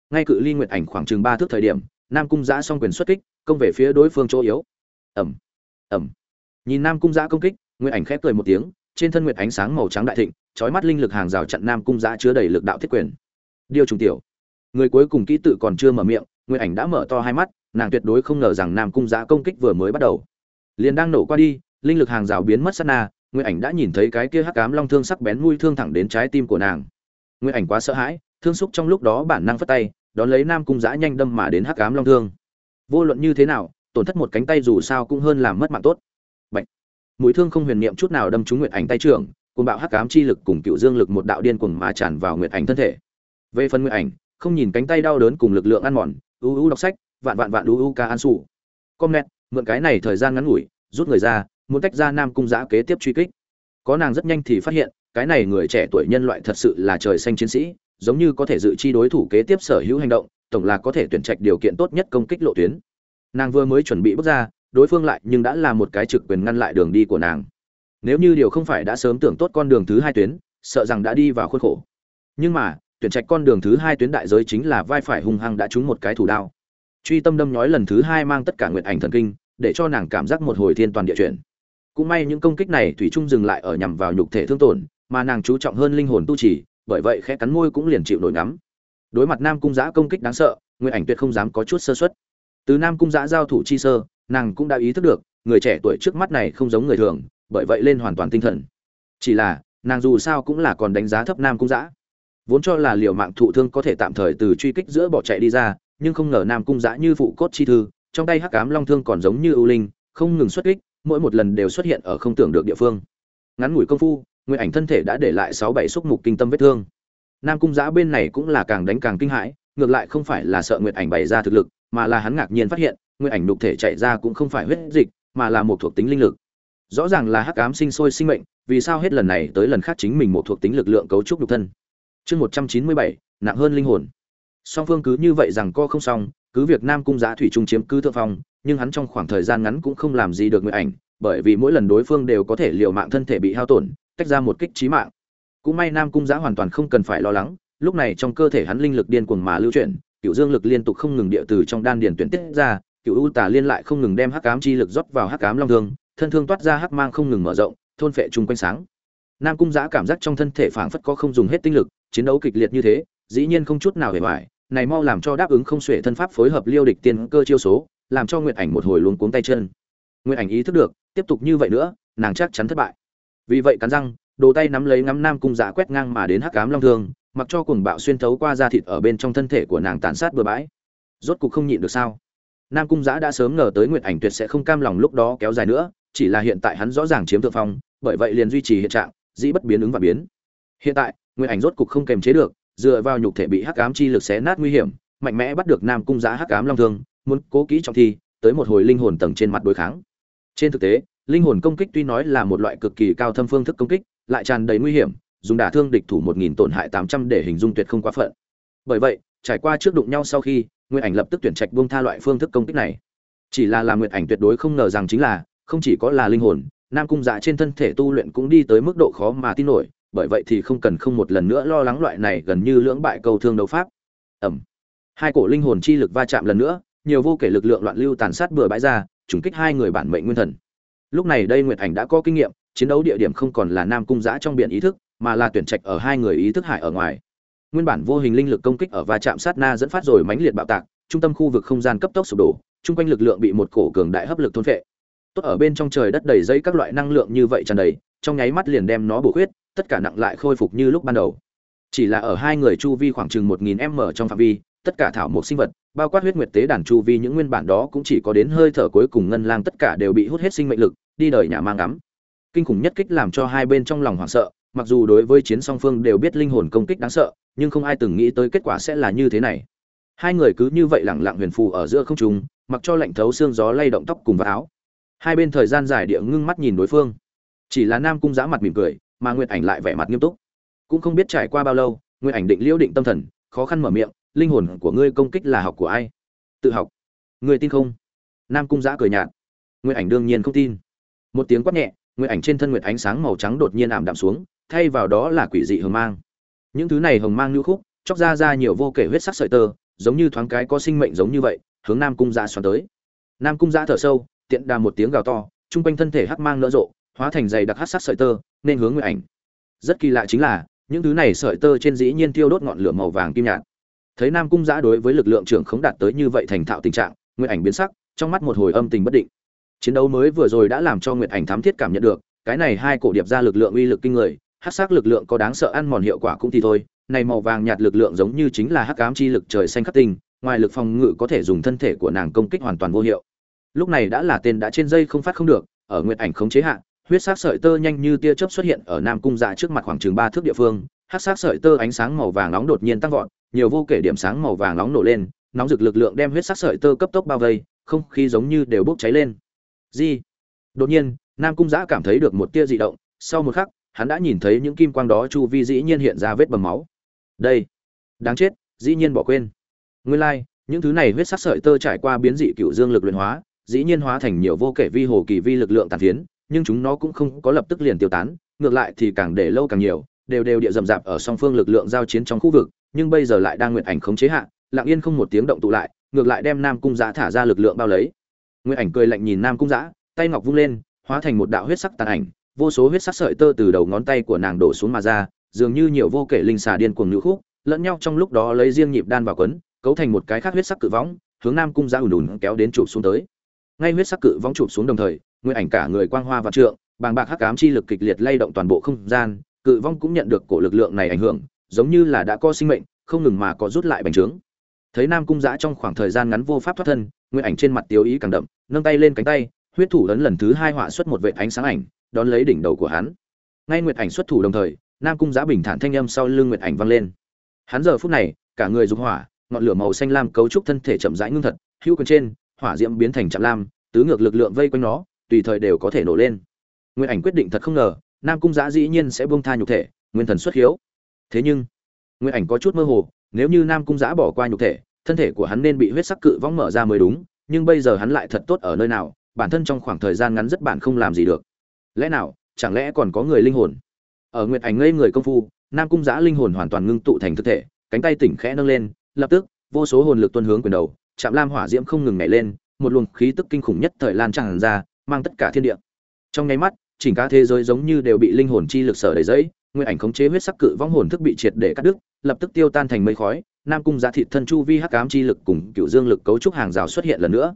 S1: Ngay cự ly nguyệt ảnh khoảng chừng ba thước thời điểm nam cung Giá xong quyền xuất kích công về phía đối phương chỗ yếu. Ầm ầm, nhìn nam cung Giá công kích nguyệt ảnh khép cười một tiếng trên thân nguyệt ánh sáng màu trắng đại thịnh trói mắt linh lực hàng rào chặn nam cung Giá chứa đầy lực đạo thiết quyền điều trùng tiểu. Người cuối cùng kỹ tự còn chưa mở miệng nguyện ảnh đã mở to hai mắt, nàng tuyệt đối không ngờ rằng nam cung giã công kích vừa mới bắt đầu. Liền đang nổ qua đi, linh lực hàng rào biến mất sát na nguyện ảnh đã nhìn thấy cái kia hắc ám long thương sắc bén mũi thương thẳng đến trái tim của nàng. Nguyện ảnh quá sợ hãi, thương xúc trong lúc đó bản năng phất tay, đón lấy nam cung giã nhanh đâm mà đến hắc ám long thương. Vô luận như thế nào, tổn thất một cánh tay dù sao cũng hơn làm mất mạng tốt. Bạch. mũi thương không huyền niệm chút nào đâm trúng nguyệt ảnh tay trưởng cùng bạo hắc ám chi lực cùng cựu dương lực một đạo điên cuồng mà tràn vào nguyệt ảnh thân thể về phần nguyệt ảnh, không nhìn cánh tay đau đớn cùng lực lượng ăn mòn, u u đọc sách, vạn vạn vạn u u ca an sủ. Com net mượn cái này thời gian ngắn ngủi, rút người ra, muốn tách ra nam cung giã kế tiếp truy kích. Có nàng rất nhanh thì phát hiện, cái này người trẻ tuổi nhân loại thật sự là trời xanh chiến sĩ, giống như có thể dự chi đối thủ kế tiếp sở hữu hành động, tổng là có thể tuyển trạch điều kiện tốt nhất công kích lộ tuyến. Nàng vừa mới chuẩn bị bước ra, đối phương lại nhưng đã là một cái trực quyền ngăn lại đường đi của nàng. Nếu như điều không phải đã sớm tưởng tốt con đường thứ hai tuyến, sợ rằng đã đi vào khuôn khổ. Nhưng mà tuyển trạch con đường thứ hai tuyến đại giới chính là vai phải hung hăng đã trúng một cái thủ đao. Truy tâm đâm nhói lần thứ hai mang tất cả nguyện ảnh thần kinh, để cho nàng cảm giác một hồi thiên toàn địa chuyển. Cũng may những công kích này thủy trung dừng lại ở nhằm vào nhục thể thương tổn, mà nàng chú trọng hơn linh hồn tu trì, bởi vậy khẽ cắn môi cũng liền chịu nổi ngắm. Đối mặt nam cung giã công kích đáng sợ nguyện ảnh tuyệt không dám có chút sơ xuất từ nam cung giã giao thủ chi sơ, nàng cũng đã ý thức được, người trẻ tuổi trước mắt này không giống người thường, bởi vậy lên hoàn toàn tinh thần. Chỉ là, nàng dù sao cũng là còn đánh giá thấp nam cung giã vốn cho là liều mạng thụ thương có thể tạm thời từ truy kích giữa bỏ chạy đi ra nhưng không ngờ nam cung giã như phụ cốt chi thư trong tay hắc cám long thương còn giống như ưu linh không ngừng xuất kích mỗi một lần đều xuất hiện ở không tưởng được địa phương ngắn ngủi công phu Nguyệt ảnh thân thể đã để lại sáu bảy xúc mục kinh tâm vết thương. Nam cung Giã bên này cũng là càng đánh càng kinh hãi, ngược lại không phải là sợ Nguyệt ảnh bày ra thực lực, mà là hắn ngạc nhiên phát hiện, Nguyệt ảnh đục thể chạy ra cũng không phải huyết dịch, mà là một thuộc tính linh lực. Rõ ràng là hắc ám sinh sôi sinh mệnh, vì sao hết lần này tới lần khác chính mình một thuộc tính lực lượng cấu trúc nhục thân. Chương một trăm chín mươi bảy nặng hơn linh hồn. Song phương cứ như vậy rằng co không xong, cứ việc Nam cung Giã thủy trung chiếm cứ thượng phong, nhưng hắn trong khoảng thời gian ngắn cũng không làm gì được người ảnh, bởi vì mỗi lần đối phương đều có thể liều mạng thân thể bị hao tổn, tách ra một kích chí mạng. Cũng may Nam cung Giã hoàn toàn không cần phải lo lắng, lúc này trong cơ thể hắn linh lực điên cuồng mà lưu chuyển, cựu dương lực liên tục không ngừng địa từ trong đan điền tuyển tiết ra, cựu u tà liên lại không ngừng đem hắc ám chi lực rót vào hắc ám long thương, thân thương toát ra hắc mang không ngừng mở rộng, thôn phệ chung quanh sáng. Nam cung Giã cảm giác trong thân thể phảng phất có không dùng hết tinh lực, chiến đấu kịch liệt như thế, dĩ nhiên không chút nào hề bại, này mau làm cho đáp ứng không xuể thân pháp phối hợp liêu địch tiên cơ chiêu số, làm cho Nguyệt Ảnh một hồi luống cuống tay chân. Nguyệt Ảnh ý thức được, tiếp tục như vậy nữa, nàng chắc chắn thất bại. Vì vậy cắn răng, đồ tay nắm lấy ngắm Nam cung Giã quét ngang mà đến hắc ám long thương, mặc cho cuồng bạo xuyên thấu qua da thịt ở bên trong thân thể của nàng tàn sát bừa bãi rốt cục không nhịn được sao nam cung giã đã sớm ngờ tới nguyệt ảnh tuyệt sẽ không cam lòng lúc đó kéo dài nữa chỉ là hiện tại hắn rõ ràng chiếm thượng phong bởi vậy liền duy trì hiện trạng dĩ bất biến ứng và biến hiện tại nguyệt ảnh rốt cục không kềm chế được dựa vào nhục thể bị hắc ám chi lực xé nát nguy hiểm mạnh mẽ bắt được nam cung Giá hắc ám long thương muốn cố kỹ trọng thi tới một hồi linh hồn tầng trên mặt đối kháng trên thực tế linh hồn công kích tuy nói là một loại cực kỳ cao thâm phương thức công kích lại tràn đầy nguy hiểm dùng đả thương địch thủ một nghìn tổn hại tám trăm để hình dung tuyệt không quá phận. Bởi vậy, trải qua trước đụng nhau sau khi, Nguyệt Ảnh lập tức tuyển trạch buông tha loại phương thức công kích này. Chỉ là làm Nguyệt Ảnh tuyệt đối không ngờ rằng chính là, không chỉ có là linh hồn, Nam cung Dạ trên thân thể tu luyện cũng đi tới mức độ khó mà tin nổi, bởi vậy thì không cần không một lần nữa lo lắng loại này gần như lưỡng bại cầu thương đấu pháp. Ầm. Hai cổ linh hồn chi lực va chạm lần nữa, nhiều vô kể lực lượng loạn lưu tàn sát bừa bãi ra, trùng kích hai người bản mệnh nguyên thần. Lúc này đây Nguyệt Ảnh đã có kinh nghiệm, chiến đấu địa điểm không còn là Nam cung giã trong biển ý thức, mà là tuyển trạch ở hai người ý thức hải ở ngoài nguyên bản vô hình linh lực công kích ở va chạm sát na dẫn phát rồi mãnh liệt bạo tạc trung tâm khu vực không gian cấp tốc sụp đổ chung quanh lực lượng bị một cổ cường đại hấp lực thôn phệ tốt ở bên trong trời đất đầy dây các loại năng lượng như vậy tràn đầy trong nháy mắt liền đem nó bổ khuyết tất cả nặng lại khôi phục như lúc ban đầu. Chỉ là ở hai người chu vi khoảng chừng một nghìn m trong phạm vi, tất cả thảo mộc sinh vật, bao quát huyết nguyệt tế đàn chu vi những nguyên bản đó cũng chỉ có đến hơi thở cuối cùng ngân lang tất cả đều bị hút hết sinh mệnh lực, đi đời nhà mang ngắm. Kinh khủng nhất kích làm cho hai bên trong lòng hoảng sợ, mặc dù đối với chiến song phương đều biết linh hồn công kích đáng sợ, nhưng không ai từng nghĩ tới kết quả sẽ là như thế này. Hai người cứ như vậy lẳng lặng huyền phù ở giữa không trung, mặc cho lạnh thấu xương gió lay động tóc cùng vào áo. Hai bên thời gian dài địa ngưng mắt nhìn đối phương. Chỉ là nam cung giã mặt mỉm cười mà nguyệt ảnh lại vẻ mặt nghiêm túc. Cũng không biết trải qua bao lâu, nguyệt ảnh định liễu định tâm thần, khó khăn mở miệng, linh hồn của ngươi công kích là học của ai? Tự học. Ngươi tin không? Nam cung giã cười nhạt. Nguyệt ảnh đương nhiên không tin. Một tiếng quát nhẹ, nguyệt ảnh trên thân nguyệt ánh sáng màu trắng đột nhiên ảm đạm xuống, thay vào đó là quỷ dị hồng mang. Những thứ này hồng mang lưu khúc, chóc ra ra nhiều vô kể huyết sắc sợi tơ, giống như thoáng cái có sinh mệnh giống như vậy, hướng nam cung giã xoắn tới. Nam cung giã thở sâu, tiện đà một tiếng gào to, chung quanh thân thể hắc mang nở rộ, hóa thành dày đặc hắc sắc sợi tơ nên hướng nguyệt ảnh. Rất kỳ lạ chính là, những thứ này sợi tơ trên dĩ nhiên tiêu đốt ngọn lửa màu vàng kim nhạt. Thấy nam cung giã đối với lực lượng trưởng không đạt tới như vậy thành thạo tình trạng nguyệt ảnh biến sắc, trong mắt một hồi âm tình bất định. Chiến đấu mới vừa rồi đã làm cho nguyệt ảnh thám thiết cảm nhận được, cái này hai cổ điệp ra lực lượng uy lực kinh người, hắc sắc lực lượng có đáng sợ ăn mòn hiệu quả cũng thì thôi, này màu vàng nhạt lực lượng giống như chính là hắc ám chi lực trời xanh khắc tinh, ngoài lực phòng ngự có thể dùng thân thể của nàng công kích hoàn toàn vô hiệu. Lúc này đã là tên đã trên dây không phát không được, ở nguyệt ảnh khống chế hạ huyết sắc sợi tơ nhanh như tia chớp xuất hiện ở nam cung dạ trước mặt khoảng chừng ba thước địa phương hắc sắc sợi tơ ánh sáng màu vàng nóng đột nhiên tăng vọt nhiều vô kể điểm sáng màu vàng nóng nổ lên nóng rực lực lượng đem huyết sắc sợi tơ cấp tốc bao vây không khí giống như đều bốc cháy lên. Gì? Đột nhiên nam cung dã dạ cảm thấy được một tia dị động sau một khắc hắn đã nhìn thấy những kim quang đó chu vi dĩ nhiên hiện ra vết bầm máu. Đây! Đáng chết dĩ nhiên bỏ quên. Nguyên lai like, những thứ này huyết sắc sợi tơ trải qua biến dị cựu dương lực luyện hóa dĩ nhiên hóa thành nhiều vô kể vi hồ kỳ vi lực lượng tàn phiến nhưng chúng nó cũng không có lập tức liền tiêu tán ngược lại thì càng để lâu càng nhiều đều đều địa rầm rạp ở song phương lực lượng giao chiến trong khu vực nhưng bây giờ lại đang nguyện ảnh khống chế hạ lặng yên không một tiếng động tụ lại ngược lại đem nam cung giã thả ra lực lượng bao lấy nguyện ảnh cười lạnh nhìn nam cung giã tay ngọc vung lên hóa thành một đạo huyết sắc tàn ảnh vô số huyết sắc sợi tơ từ đầu ngón tay của nàng đổ xuống mà ra, dường như nhiều vô kể linh xà điên cuồng nữ khúc, lẫn nhau trong lúc đó lấy riêng nhịp đan vào quấn, cấu thành một cái khác huyết sắc cự võng, hướng Nam cung ra ùn ùn kéo đến chụp xuống tới. Ngay huyết sắc cự võng chụp xuống đồng thời, nguyên ảnh cả người quang hoa và trượng, bàng bạc hắc ám chi lực kịch liệt lay động toàn bộ không gian, cự vong cũng nhận được cổ lực lượng này ảnh hưởng, giống như là đã có sinh mệnh, không ngừng mà có rút lại bành trướng. Thấy Nam cung Giã trong khoảng thời gian ngắn vô pháp thoát thân, nguyên ảnh trên mặt tiêu ý càng đậm, nâng tay lên cánh tay, huyết thủ ấn lần thứ hai họa xuất một vệt ánh sáng ảnh, đón lấy đỉnh đầu của hắn ngay nguyệt ảnh xuất thủ đồng thời nam cung giã bình thản thanh âm sau lưng nguyệt ảnh vang lên hắn giờ phút này cả người dục hỏa ngọn lửa màu xanh lam cấu trúc thân thể chậm rãi ngưng thật hữu quyền trên hỏa diễm biến thành chạm lam tứ ngược lực lượng vây quanh nó tùy thời đều có thể nổ lên. Nguyên ảnh quyết định thật không ngờ, nam cung giã dĩ nhiên sẽ buông tha nhục thể, nguyên thần xuất hiếu. Thế nhưng, nguyên ảnh có chút mơ hồ, nếu như nam cung giã bỏ qua nhục thể, thân thể của hắn nên bị huyết sắc cự vong mở ra mới đúng, nhưng bây giờ hắn lại thật tốt ở nơi nào, bản thân trong khoảng thời gian ngắn rất bản không làm gì được. Lẽ nào, chẳng lẽ còn có người linh hồn? Ở nguyệt ảnh ngây người công phu, nam cung giã linh hồn hoàn toàn ngưng tụ thành thực thể, cánh tay tỉnh khẽ nâng lên, lập tức, vô số hồn lực tuân hướng quyền đầu chạm lam hỏa diễm không ngừng nhảy lên, một luồng khí tức kinh khủng nhất thời lan tràn ra mang tất cả thiên địa. Trong nháy mắt, chỉnh cả thế giới giống như đều bị linh hồn chi lực sở đầy dẫy nguyên ảnh khống chế huyết sắc cự vong hồn thức bị triệt để cắt đứt, lập tức tiêu tan thành mây khói, nam cung giá thịt thân chu vi hắc ám chi lực cùng cựu dương lực cấu trúc hàng rào xuất hiện lần nữa.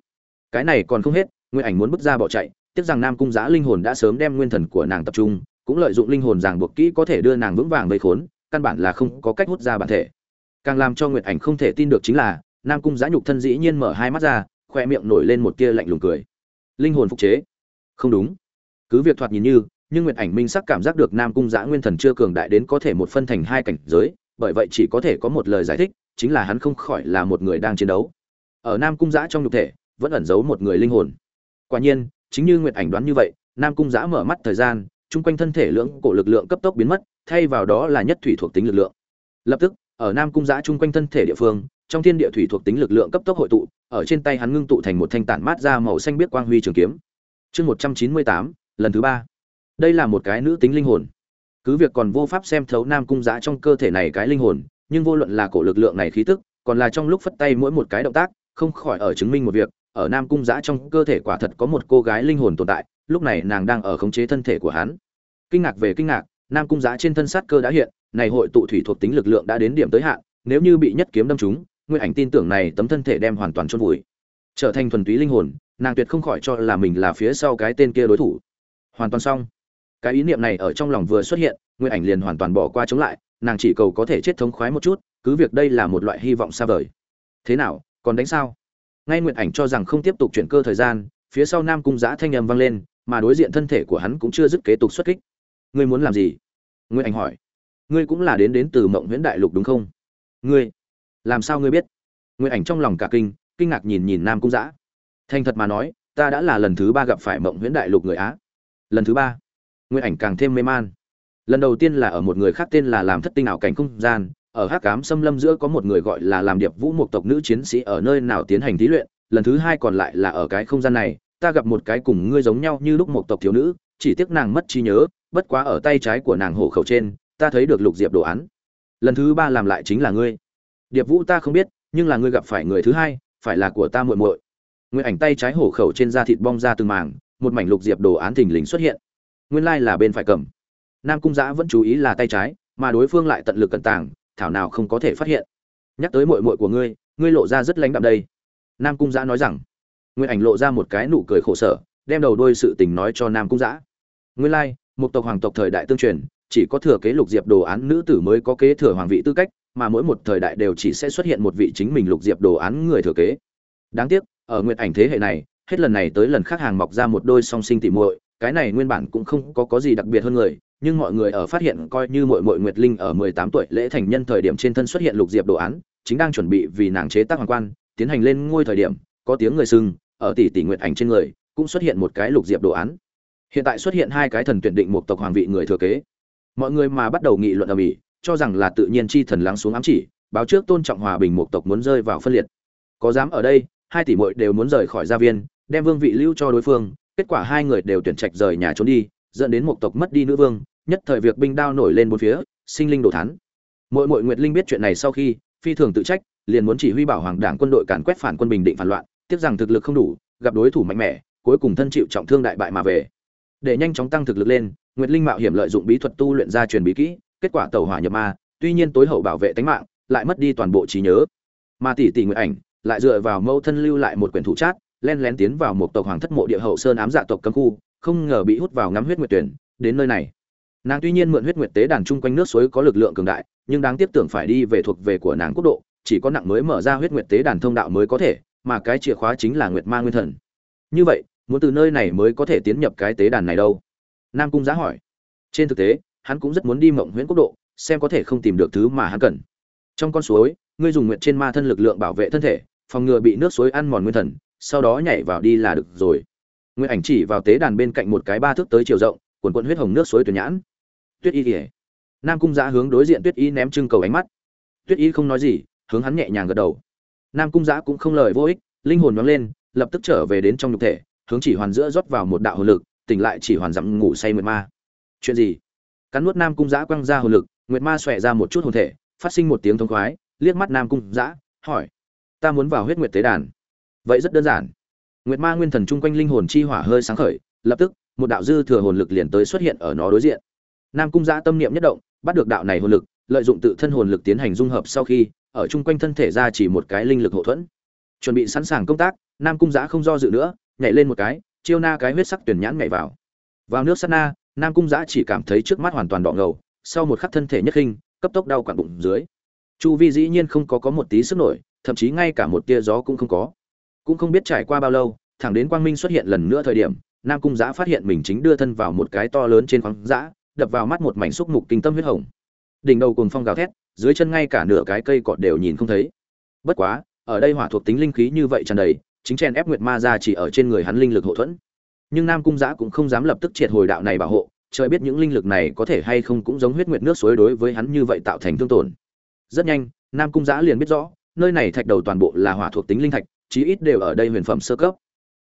S1: Cái này còn không hết, nguyên ảnh muốn bước ra bỏ chạy, tiếc rằng nam cung giá linh hồn đã sớm đem nguyên thần của nàng tập trung, cũng lợi dụng linh hồn ràng buộc kỹ có thể đưa nàng vững vàng vây khốn, căn bản là không có cách hút ra bản thể. Càng làm cho nguyệt ảnh không thể tin được chính là, nam cung giá nhục thân dĩ nhiên mở hai mắt ra, khoe miệng nổi lên một tia lạnh lùng cười linh hồn phục chế. Không đúng. Cứ việc thoạt nhìn như, nhưng nguyệt ảnh minh sắc cảm giác được nam cung giã nguyên thần chưa cường đại đến có thể một phân thành hai cảnh giới, bởi vậy chỉ có thể có một lời giải thích, chính là hắn không khỏi là một người đang chiến đấu. Ở nam cung giã trong nhục thể, vẫn ẩn giấu một người linh hồn. Quả nhiên, chính như nguyệt ảnh đoán như vậy, nam cung giã mở mắt thời gian, chung quanh thân thể lưỡng cổ lực lượng cấp tốc biến mất, thay vào đó là nhất thủy thuộc tính lực lượng. Lập tức, ở nam cung giã chung quanh thân thể địa phương trong thiên địa thủy thuộc tính lực lượng cấp tốc hội tụ, ở trên tay hắn ngưng tụ thành một thanh tản mát ra màu xanh biếc quang huy trường kiếm. Chương một trăm chín mươi tám, lần thứ ba. Đây là một cái nữ tính linh hồn. Cứ việc còn vô pháp xem thấu nam cung giã trong cơ thể này cái linh hồn, nhưng vô luận là cổ lực lượng này khí tức, còn là trong lúc phất tay mỗi một cái động tác, không khỏi ở chứng minh một việc, ở nam cung giã trong cơ thể quả thật có một cô gái linh hồn tồn tại, lúc này nàng đang ở khống chế thân thể của hắn. Kinh ngạc về kinh ngạc, nam cung giã trên thân sát cơ đã hiện, này hội tụ thủy thuộc tính lực lượng đã đến điểm tới hạn, nếu như bị nhất kiếm đâm trúng nguyên ảnh tin tưởng này tấm thân thể đem hoàn toàn chôn vùi. Trở thành thuần túy linh hồn, nàng tuyệt không khỏi cho là mình là phía sau cái tên kia đối thủ. Hoàn toàn xong. Cái ý niệm này ở trong lòng vừa xuất hiện nguyên ảnh liền hoàn toàn bỏ qua chống lại, nàng chỉ cầu có thể chết thống khoái một chút, cứ việc đây là một loại hy vọng xa vời. Thế nào, còn đánh sao? Ngay nguyện ảnh cho rằng không tiếp tục chuyển cơ thời gian, phía sau nam cung giã thanh âm vang lên, mà đối diện thân thể của hắn cũng chưa dứt kế tục xuất kích. Ngươi muốn làm gì? Nguyện ảnh hỏi. Ngươi cũng là đến đến từ mộng nguyễn đại lục đúng không? Ngươi làm sao ngươi biết? Nguyện ảnh trong lòng cả kinh kinh ngạc nhìn nhìn nam cung giã thành thật mà nói, ta đã là lần thứ ba gặp phải mộng nguyễn đại lục người á. Lần thứ ba. Nguyện ảnh càng thêm mê man. Lần đầu tiên là ở một người khác tên là làm thất tinh ảo cảnh không gian, ở hắc cám xâm lâm giữa có một người gọi là làm điệp vũ một tộc nữ chiến sĩ ở nơi nào tiến hành thí luyện, lần thứ hai còn lại là ở cái không gian này, ta gặp một cái cùng ngươi giống nhau như lúc một tộc thiếu nữ, chỉ tiếc nàng mất trí nhớ, bất quá ở tay trái của nàng hổ khẩu trên, ta thấy được lục diệp đồ án. Lần thứ ba làm lại chính là ngươi điệp vũ ta không biết, nhưng là ngươi gặp phải người thứ hai, phải là của ta muội muội. Nguyên ảnh tay trái hổ khẩu trên da thịt bong ra từng màng một mảnh lục diệp đồ án thình lình xuất hiện. Nguyên lai là bên phải cầm. Nam cung giã vẫn chú ý là tay trái, mà đối phương lại tận lực cẩn tàng, thảo nào không có thể phát hiện. Nhắc tới muội muội của ngươi ngươi lộ ra rất lãnh đạm đây. Nam cung giã nói rằng. Nguyên ảnh lộ ra một cái nụ cười khổ sở, đem đầu đôi sự tình nói cho nam cung giã nguyên lai, một tộc hoàng tộc thời đại tương truyền, chỉ có thừa kế lục diệp đồ án nữ tử mới có kế thừa hoàng vị tư cách mà mỗi một thời đại đều chỉ sẽ xuất hiện một vị chính mình lục diệp đồ án người thừa kế. Đáng tiếc, ở nguyệt ảnh thế hệ này, hết lần này tới lần khác hàng mọc ra một đôi song sinh tỉ muội, cái này nguyên bản cũng không có có gì đặc biệt hơn người, nhưng mọi người ở phát hiện coi như muội muội nguyệt linh ở mười tám tuổi lễ thành nhân thời điểm trên thân xuất hiện lục diệp đồ án, chính đang chuẩn bị vì nàng chế tác hoàng quan, tiến hành lên ngôi thời điểm, có tiếng người sưng ở tỷ tỷ nguyệt ảnh trên người, cũng xuất hiện một cái lục diệp đồ án. Hiện tại xuất hiện hai cái thần tuyển định một tộc hoàng vị người thừa kế. Mọi người mà bắt đầu nghị luận ở mỹ cho rằng là tự nhiên chi thần lắng xuống ám chỉ, báo trước tôn trọng hòa bình một tộc muốn rơi vào phân liệt. Có dám ở đây, hai tỷ muội đều muốn rời khỏi gia viên, đem vương vị lưu cho đối phương, kết quả hai người đều tuyển trạch rời nhà trốn đi, dẫn đến một tộc mất đi nữ vương, nhất thời việc binh đao nổi lên bốn phía, sinh linh đổ thán. Mỗi mỗi nguyệt linh biết chuyện này sau khi, phi thường tự trách, liền muốn chỉ huy bảo hoàng đảng quân đội càn quét phản quân bình định phản loạn, tiếc rằng thực lực không đủ, gặp đối thủ mạnh mẽ, cuối cùng thân chịu trọng thương đại bại mà về. Để nhanh chóng tăng thực lực lên, nguyệt linh mạo hiểm lợi dụng bí thuật tu luyện ra truyền bí kỹ kết quả tẩu hỏa nhập ma, tuy nhiên tối hậu bảo vệ tính mạng, lại mất đi toàn bộ trí nhớ. Mà tỷ tỷ nguyệt ảnh lại dựa vào mâu thân lưu lại một quyển thủ trát len lén tiến vào một tộc hoàng thất mộ địa hậu sơn ám dạ tộc cấm khu, không ngờ bị hút vào ngắm huyết nguyệt tuyển, đến nơi này. Nàng tuy nhiên mượn huyết nguyệt tế đàn chung quanh nước suối có lực lượng cường đại, nhưng đáng tiếc tưởng phải đi về thuộc về của nàng quốc độ, chỉ có nặng mới mở ra huyết nguyệt tế đàn thông đạo mới có thể, mà cái chìa khóa chính là nguyệt ma nguyên thần. Như vậy, muốn từ nơi này mới có thể tiến nhập cái tế đàn này đâu? Nam cung giá hỏi. Trên thực tế hắn cũng rất muốn đi mộng huyễn quốc độ, xem có thể không tìm được thứ mà hắn cần. Trong con suối, ngươi dùng nguyện trên ma thân lực lượng bảo vệ thân thể, phòng ngừa bị nước suối ăn mòn nguyên thần, sau đó nhảy vào đi là được rồi. Nguyệt ảnh chỉ vào tế đàn bên cạnh một cái ba thước tới chiều rộng, cuồn cuộn huyết hồng nước suối tuyển nhãn. Tuyết y kỉa nam cung giã hướng đối diện tuyết y ném trưng cầu ánh mắt. Tuyết y không nói gì, hướng hắn nhẹ nhàng gật đầu. Nam cung giã cũng không lời vô ích, linh hồn nhoáng lên, lập tức trở về đến trong nhục thể, hướng chỉ hoàn giữa rót vào một đạo hồn lực, tỉnh lại chỉ hoàn dặm ngủ say mượt ma. Chuyện gì? Cắn nuốt nam cung giã quăng ra hồn lực, nguyệt ma xòe ra một chút hồn thể, phát sinh một tiếng thông khoái, liếc mắt nam cung giã hỏi, ta muốn vào huyết nguyệt tế đàn. Vậy rất đơn giản. Nguyệt ma nguyên thần chung quanh linh hồn chi hỏa hơi sáng khởi, lập tức, một đạo dư thừa hồn lực liền tới xuất hiện ở nó đối diện. Nam cung giã tâm niệm nhất động, bắt được đạo này hồn lực, lợi dụng tự thân hồn lực tiến hành dung hợp sau khi, ở chung quanh thân thể ra chỉ một cái linh lực hậu thuẫn. Chuẩn bị sẵn sàng công tác, nam cung giã không do dự nữa, nhảy lên một cái, chiêu na cái huyết sắc tuyển nhãn nhảy vào. Vào nước sát na nam cung giã chỉ cảm thấy trước mắt hoàn toàn đỏ ngầu, sau một khắc thân thể nhất khinh, cấp tốc đau quặn bụng dưới. Chu vi dĩ nhiên không có có một tí sức nổi, thậm chí ngay cả một tia gió cũng không có. Cũng không biết trải qua bao lâu, thẳng đến quang minh xuất hiện lần nữa thời điểm, nam cung giã phát hiện mình chính đưa thân vào một cái to lớn trên khoáng giã, đập vào mắt một mảnh xúc mục kinh tâm huyết hồng. Đỉnh đầu cùng phong gào thét, dưới chân ngay cả nửa cái cây cọt đều nhìn không thấy. Bất quá, ở đây hỏa thuộc tính linh khí như vậy tràn đầy, chính chèn ép nguyệt ma ra chỉ ở trên người hắn linh lực hậu thuẫn nhưng nam cung giã cũng không dám lập tức triệt hồi đạo này bảo hộ, trời biết những linh lực này có thể hay không cũng giống huyết nguyệt nước suối đối với hắn như vậy tạo thành thương tổn. Rất nhanh, nam cung giã liền biết rõ, nơi này thạch đầu toàn bộ là hỏa thuộc tính linh thạch, chí ít đều ở đây huyền phẩm sơ cấp.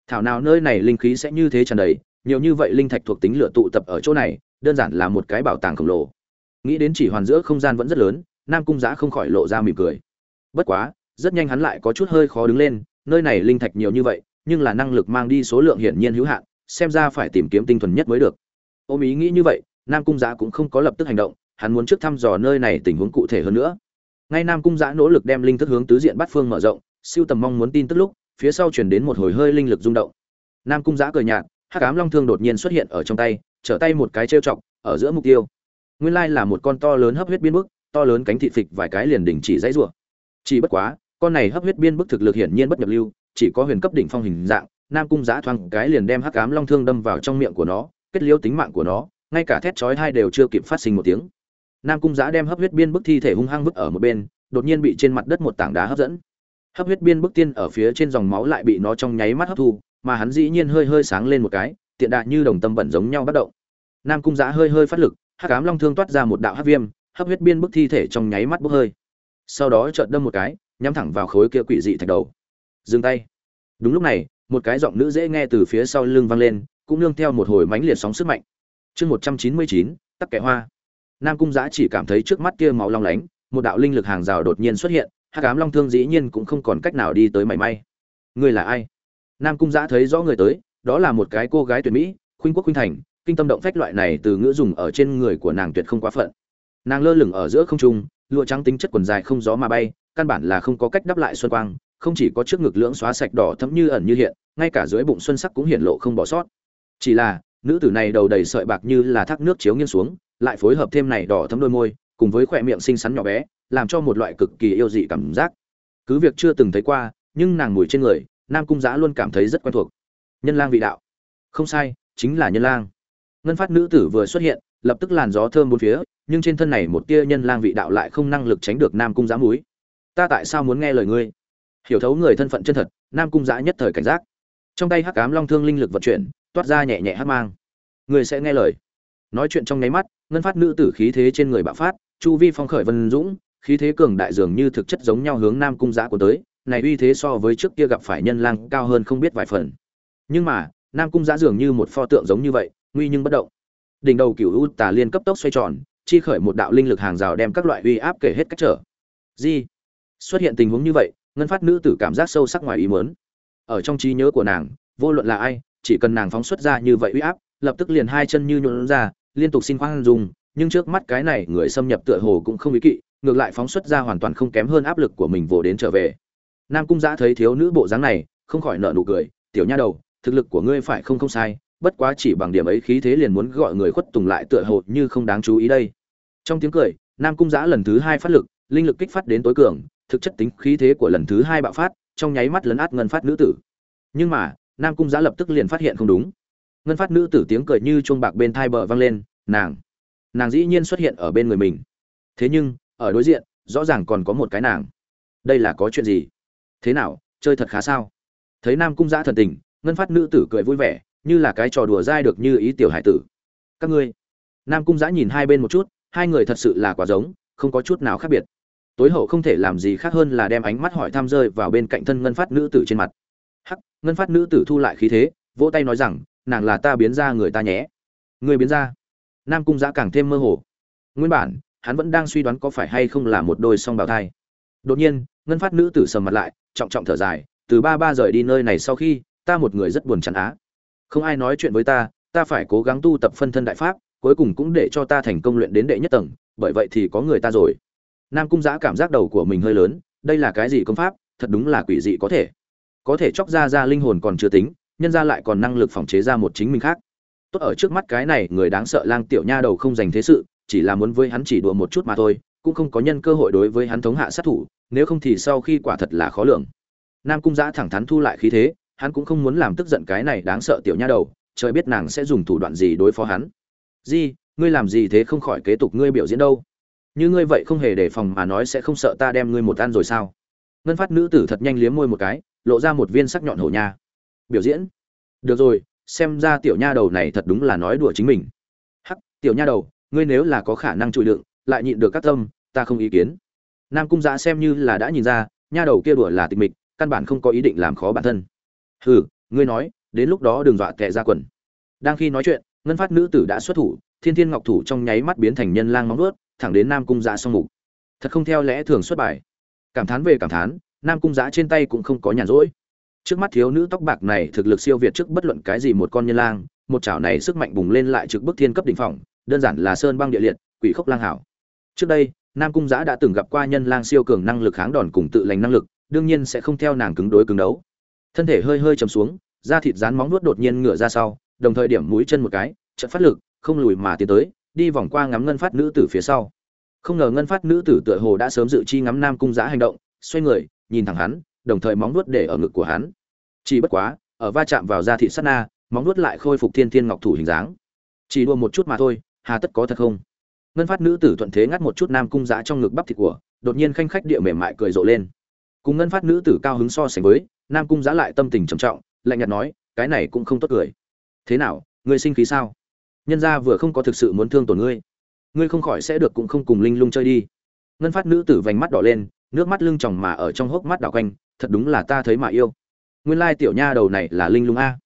S1: Thảo nào nơi này linh khí sẽ như thế tràn đầy, nhiều như vậy linh thạch thuộc tính lửa tụ tập ở chỗ này, đơn giản là một cái bảo tàng khổng lồ. Nghĩ đến chỉ hoàn giữa không gian vẫn rất lớn, nam cung giã không khỏi lộ ra mỉm cười. Bất quá, rất nhanh hắn lại có chút hơi khó đứng lên, nơi này linh thạch nhiều như vậy, nhưng là năng lực mang đi số lượng hiển nhiên hữu hạn xem ra phải tìm kiếm tinh thuần nhất mới được. Ôm ý nghĩ như vậy, nam cung giã cũng không có lập tức hành động, hắn muốn trước thăm dò nơi này tình huống cụ thể hơn nữa. Ngay nam cung giã nỗ lực đem linh thức hướng tứ diện bát phương mở rộng, siêu tầm mong muốn tin tức lúc, phía sau chuyển đến một hồi hơi linh lực rung động. Nam cung giã cười nhạt, hắc ám long thương đột nhiên xuất hiện ở trong tay, trở tay một cái trêu chọc, ở giữa mục tiêu. Nguyên lai là một con to lớn hấp huyết biên bức, to lớn cánh thị phịch vài cái liền đỉnh chỉ dãy rủa. Chỉ bất quá, con này hấp huyết biên bức thực lực hiển nhiên bất nhập lưu, chỉ có huyền cấp đỉnh phong hình dạng nam cung giã thoáng cái liền đem hắc ám long thương đâm vào trong miệng của nó, kết liễu tính mạng của nó, ngay cả thét chói hai đều chưa kịp phát sinh một tiếng. Nam cung giã đem hấp huyết biên bức thi thể hung hăng vứt ở một bên, đột nhiên bị trên mặt đất một tảng đá hấp dẫn. Hấp huyết biên bức tiên ở phía trên dòng máu lại bị nó trong nháy mắt hấp thu, mà hắn dĩ nhiên hơi hơi sáng lên một cái, tiện đại như đồng tâm bẩn giống nhau bắt động. Nam cung giã hơi hơi phát lực, hắc ám long thương toát ra một đạo hắc viêm, hấp huyết biên bức thi thể trong nháy mắt bốc hơi. Sau đó chợt đâm một cái, nhắm thẳng vào khối kia quỷ dị thạch đầu. Dừng tay. Đúng lúc này một cái giọng nữ dễ nghe từ phía sau lưng vang lên, cũng nương theo một hồi mãnh liệt sóng sức mạnh. Chương một trăm chín mươi chín, tắc kẻ hoa. Nam cung giã chỉ cảm thấy trước mắt kia máu long lánh, một đạo linh lực hàng rào đột nhiên xuất hiện, hắc ám long thương dĩ nhiên cũng không còn cách nào đi tới mảy may. Người là ai? Nam cung giã thấy rõ người tới, đó là một cái cô gái tuyệt mỹ, khuynh quốc khuynh thành, kinh tâm động phách loại này từ ngữ dùng ở trên người của nàng tuyệt không quá phận. Nàng lơ lửng ở giữa không trung, lụa trắng tính chất quần dài không gió mà bay, căn bản là không có cách đắp lại xuân quang không chỉ có trước ngực lưỡng xóa sạch đỏ thẫm như ẩn như hiện, ngay cả dưới bụng xuân sắc cũng hiện lộ không bỏ sót. Chỉ là, nữ tử này đầu đầy sợi bạc như là thác nước chiếu nghiêng xuống, lại phối hợp thêm này đỏ thẫm đôi môi, cùng với khóe miệng xinh xắn nhỏ bé, làm cho một loại cực kỳ yêu dị cảm giác. Cứ việc chưa từng thấy qua, nhưng nàng mùi trên người, nam cung Giá luôn cảm thấy rất quen thuộc. Nhân lang vị đạo. Không sai, chính là nhân lang. Ngân phát nữ tử vừa xuất hiện, lập tức làn gió thơm bốn phía, nhưng trên thân này một tia nhân lang vị đạo lại không năng lực tránh được nam cung Giá mũi. ta tại sao muốn nghe lời ngươi? Hiểu thấu người thân phận chân thật, nam cung giã nhất thời cảnh giác. Trong tay hắc cám long thương linh lực vận chuyển, toát ra nhẹ nhẹ hát mang. Người sẽ nghe lời. Nói chuyện trong nháy mắt, ngân phát nữ tử khí thế trên người bạo phát, chu vi phong khởi vân dũng, khí thế cường đại dường như thực chất giống nhau hướng nam cung giã của tới, này uy thế so với trước kia gặp phải nhân lang cao hơn không biết vài phần. Nhưng mà, nam cung giã dường như một pho tượng giống như vậy, nguy nhưng bất động. Đỉnh đầu cửu u tà liên cấp tốc xoay tròn, chi khởi một đạo linh lực hàng rào đem các loại uy áp kể hết cách trở. Di, xuất hiện tình huống như vậy ngân phát nữ tử cảm giác sâu sắc ngoài ý muốn. Ở trong trí nhớ của nàng, vô luận là ai, chỉ cần nàng phóng xuất ra như vậy uy áp, lập tức liền hai chân như nhũn ra, liên tục xin khoan dùng nhưng trước mắt cái này người xâm nhập tựa hồ cũng không ý kỵ, ngược lại phóng xuất ra hoàn toàn không kém hơn áp lực của mình vồ đến trở về. Nam cung giã thấy thiếu nữ bộ dáng này, không khỏi nở nụ cười, tiểu nha đầu, thực lực của ngươi phải không không sai, bất quá chỉ bằng điểm ấy khí thế liền muốn gọi người khuất tùng lại tựa hồ như không đáng chú ý đây. Trong tiếng cười, nam cung giã lần thứ hai phát lực, linh lực kích phát đến tối cường thực chất tính khí thế của lần thứ hai bạo phát, trong nháy mắt lấn át ngân phát nữ tử. Nhưng mà, nam cung giã lập tức liền phát hiện không đúng. Ngân phát nữ tử tiếng cười như chuông bạc bên thai bờ vang lên, nàng nàng dĩ nhiên xuất hiện ở bên người mình. Thế nhưng, ở đối diện, rõ ràng còn có một cái nàng. Đây là có chuyện gì? Thế nào, chơi thật khá sao? Thấy nam cung giã thần tình, ngân phát nữ tử cười vui vẻ, như là cái trò đùa dai được như ý tiểu hải tử. Các ngươi. Nam cung giã nhìn hai bên một chút, hai người thật sự là quá giống, không có chút nào khác biệt tối hậu không thể làm gì khác hơn là đem ánh mắt hỏi thăm rơi vào bên cạnh thân ngân phát nữ tử trên mặt. Hắc, ngân phát nữ tử thu lại khí thế, vỗ tay nói rằng, nàng là ta biến ra người ta nhé. Người biến ra. Nam cung giã càng thêm mơ hồ. Nguyên bản, hắn vẫn đang suy đoán có phải hay không là một đôi song bào thai. Đột nhiên, ngân phát nữ tử sầm mặt lại, trọng trọng thở dài, từ ba ba rời đi nơi này sau khi, ta một người rất buồn chán á. Không ai nói chuyện với ta ta phải cố gắng tu tập phân thân đại pháp, cuối cùng cũng để cho ta thành công luyện đến đệ nhất tầng, bởi vậy thì có người ta rồi nam cung giã cảm giác đầu của mình hơi lớn, đây là cái gì công pháp? Thật đúng là quỷ dị có thể. Có thể chóc ra ra linh hồn còn chưa tính, nhân ra lại còn năng lực phòng chế ra một chính mình khác. Tốt ở trước mắt cái này, người đáng sợ lang tiểu nha đầu không dành thế sự, chỉ là muốn với hắn chỉ đùa một chút mà thôi, cũng không có nhân cơ hội đối với hắn thống hạ sát thủ, nếu không thì sau khi quả thật là khó lường. Nam cung giã thẳng thắn thu lại khí thế, hắn cũng không muốn làm tức giận cái này đáng sợ tiểu nha đầu, trời biết nàng sẽ dùng thủ đoạn gì đối phó hắn. Di, ngươi làm gì thế không khỏi kế tục ngươi biểu diễn đâu như ngươi vậy không hề đề phòng mà nói sẽ không sợ ta đem ngươi một ăn rồi sao? Ngân phát nữ tử thật nhanh liếm môi một cái, lộ ra một viên sắc nhọn hổ nha. Biểu diễn. Được rồi, xem ra tiểu nha đầu này thật đúng là nói đùa chính mình. Hắc, tiểu nha đầu, ngươi nếu là có khả năng chịu đựng, lại nhịn được các tâm, ta không ý kiến. Nam cung giã xem như là đã nhìn ra, nha đầu kia đùa là tịch mịch, căn bản không có ý định làm khó bản thân. Hừ, ngươi nói, đến lúc đó đừng dọa tệ ra quần. Đang khi nói chuyện, ngân phát nữ tử đã xuất thủ, thiên thiên ngọc thủ trong nháy mắt biến thành nhân lang móng nuốt thẳng đến nam cung giã song mục. Thật không theo lẽ thường xuất bài. Cảm thán về cảm thán, nam cung giã trên tay cũng không có nhàn rỗi. Trước mắt thiếu nữ tóc bạc này thực lực siêu việt trước bất luận cái gì một con nhân lang, một chảo này sức mạnh bùng lên lại trực bức thiên cấp đỉnh phỏng đơn giản là sơn băng địa liệt, quỷ khốc lang hảo. Trước đây, nam cung giã đã từng gặp qua nhân lang siêu cường năng lực kháng đòn cùng tự lành năng lực, đương nhiên sẽ không theo nàng cứng đối cứng đấu. Thân thể hơi hơi chầm xuống, da thịt rán móng nuốt đột nhiên ngửa ra sau, đồng thời điểm mũi chân một cái trận phát lực, không lùi mà tiến tới đi vòng qua ngắm ngân phát nữ tử phía sau. Không ngờ ngân phát nữ tử tựa hồ đã sớm dự chi ngắm nam cung giã hành động, xoay người, nhìn thẳng hắn, đồng thời móng nuốt để ở ngực của hắn. Chỉ bất quá, ở va chạm vào da thịt sát na, móng nuốt lại khôi phục thiên thiên ngọc thủ hình dáng. Chỉ đua một chút mà thôi, hà tất có thật không? Ngân phát nữ tử thuận thế ngắt một chút nam cung giã trong ngực bắp thịt của, đột nhiên khanh khách địa mềm mại cười rộ lên. Cùng ngân phát nữ tử cao hứng so sánh với, nam cung giã lại tâm tình trầm trọng, lạnh nhạt nói, cái này cũng không tốt cười. Thế nào, ngươi sinh khí sao? Nhân gia vừa không có thực sự muốn thương tổn ngươi ngươi không khỏi sẽ được cũng không cùng linh lung chơi đi. Ngân phát nữ tử vành mắt đỏ lên, nước mắt lưng tròng mà ở trong hốc mắt đảo quanh, thật đúng là ta thấy mà yêu. Nguyên lai tiểu nha đầu này là linh lung a.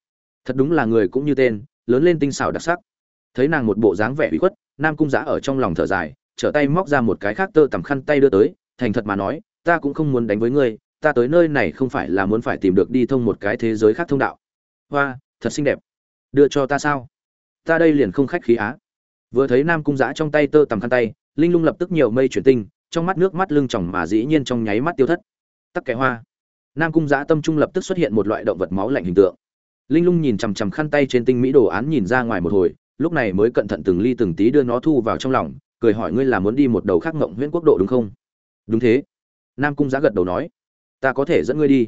S1: Thật đúng là người cũng như tên, lớn lên tinh xảo đặc sắc. Thấy nàng một bộ dáng vẻ bị khuất, nam cung giã ở trong lòng thở dài, trở tay móc ra một cái khác tơ tằm khăn tay đưa tới, thành thật mà nói, ta cũng không muốn đánh với ngươi, ta tới nơi này không phải là muốn phải tìm được đi thông một cái thế giới khác thông đạo. Hoa, thật xinh đẹp. Đưa cho ta sao? Ta đây liền không khách khí á. Vừa thấy nam cung giã trong tay tơ tằm khăn tay, linh lung lập tức nhiều mây chuyển tinh, trong mắt nước mắt lưng tròng mà dĩ nhiên trong nháy mắt tiêu thất. Tắc kẻ hoa. Nam cung giã tâm trung lập tức xuất hiện một loại động vật máu lạnh hình tượng. Linh lung nhìn chằm chằm khăn tay trên tinh mỹ đồ án nhìn ra ngoài một hồi, lúc này mới cẩn thận từng ly từng tí đưa nó thu vào trong lòng, cười hỏi ngươi là muốn đi một đầu khác ngộng huyễn quốc độ đúng không? Đúng thế. Nam cung giã gật đầu nói. Ta có thể dẫn ngươi đi.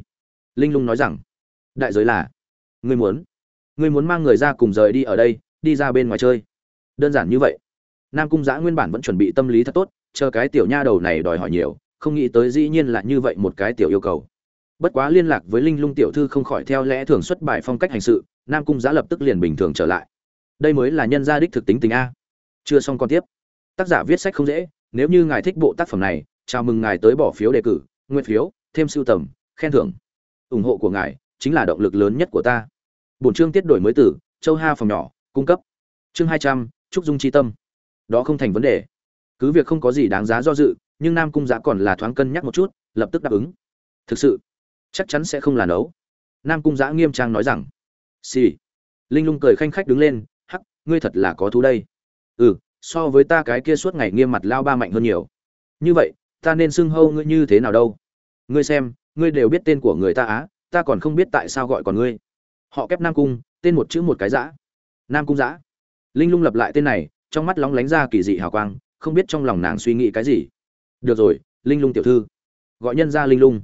S1: Linh lung nói rằng. Đại giới là. Ngươi muốn. Ngươi muốn mang người ra cùng rời đi ở đây đi ra bên ngoài chơi. Đơn giản như vậy. Nam cung giã nguyên bản vẫn chuẩn bị tâm lý thật tốt, chờ cái tiểu nha đầu này đòi hỏi nhiều, không nghĩ tới dĩ nhiên là như vậy một cái tiểu yêu cầu. Bất quá liên lạc với linh lung tiểu thư không khỏi theo lẽ thường xuất bài phong cách hành sự, nam cung giã lập tức liền bình thường trở lại. Đây mới là nhân gia đích thực tính tình a. Chưa xong còn tiếp. Tác giả viết sách không dễ, nếu như ngài thích bộ tác phẩm này, chào mừng ngài tới bỏ phiếu đề cử nguyên phiếu, thêm sưu tầm, khen thưởng. Ủng hộ của ngài chính là động lực lớn nhất của ta. Bổn chương tiết đổi mới từ châu ha phòng nhỏ cung cấp. Chương hai trăm, trúc dung chi tâm. Đó không thành vấn đề. Cứ việc không có gì đáng giá do dự, nhưng nam cung giã còn là thoáng cân nhắc một chút, lập tức đáp ứng. Thực sự, chắc chắn sẽ không là nấu. Nam cung giã nghiêm trang nói rằng, xì、sì. linh lung cười khanh khách đứng lên, hắc, ngươi thật là có thú đây. Ừ so với ta cái kia suốt ngày nghiêm mặt lao ba mạnh hơn nhiều. Như vậy, ta nên xưng hâu ngươi như thế nào đâu? Ngươi xem, ngươi đều biết tên của người ta á, ta còn không biết tại sao gọi còn ngươi. Họ kép nam cung, tên một chữ một cái giã nam cung giã linh lung lập lại tên này, trong mắt lóng lánh ra kỳ dị hào quang, không biết trong lòng nàng suy nghĩ cái gì. Được rồi, linh lung tiểu thư. Gọi nhân ra linh lung.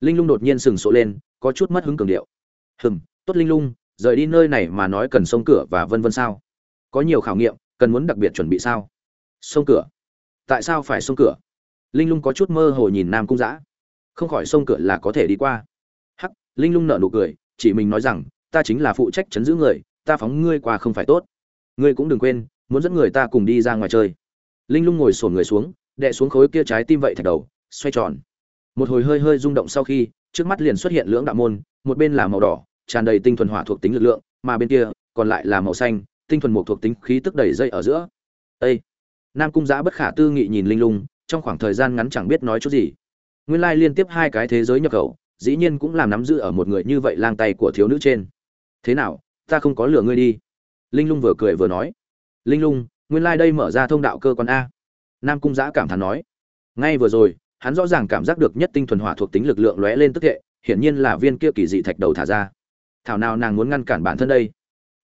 S1: Linh lung đột nhiên sừng sộ lên, có chút mất hứng cường điệu. Hừm, tốt linh lung, rời đi nơi này mà nói cần sông cửa và vân vân sao? Có nhiều khảo nghiệm, cần muốn đặc biệt chuẩn bị sao? Sông cửa. Tại sao phải sông cửa? Linh lung có chút mơ hồ nhìn nam cung giã không khỏi sông cửa là có thể đi qua. Hắc, linh lung nở nụ cười, chỉ mình nói rằng, ta chính là phụ trách chấn giữ người ta phóng ngươi qua không phải tốt. Ngươi cũng đừng quên, muốn dẫn người ta cùng đi ra ngoài chơi. Linh lung ngồi sổn người xuống, đè xuống khối kia trái tim vậy thạch đầu, xoay tròn. Một hồi hơi hơi rung động sau khi, trước mắt liền xuất hiện lưỡng đạo môn, một bên là màu đỏ, tràn đầy tinh thuần hỏa thuộc tính lực lượng, mà bên kia, còn lại là màu xanh, tinh thuần một thuộc tính khí tức đầy dây ở giữa. Ê! nam cung giã bất khả tư nghị nhìn linh lung, trong khoảng thời gian ngắn chẳng biết nói chút gì. Nguyên lai liên tiếp hai cái thế giới nhập khẩu, dĩ nhiên cũng làm nắm giữ ở một người như vậy lang tay của thiếu nữ trên. Thế nào? Ta không có lừa ngươi đi. Linh lung vừa cười vừa nói. Linh lung, nguyên lai đây mở ra thông đạo cơ quan a. Nam cung giã cảm thán nói. Ngay vừa rồi, hắn rõ ràng cảm giác được nhất tinh thuần hỏa thuộc tính lực lượng lóe lên tức hệ, hiển nhiên là viên kia kỳ dị thạch đầu thả ra. Thảo nào nàng muốn ngăn cản bản thân đây?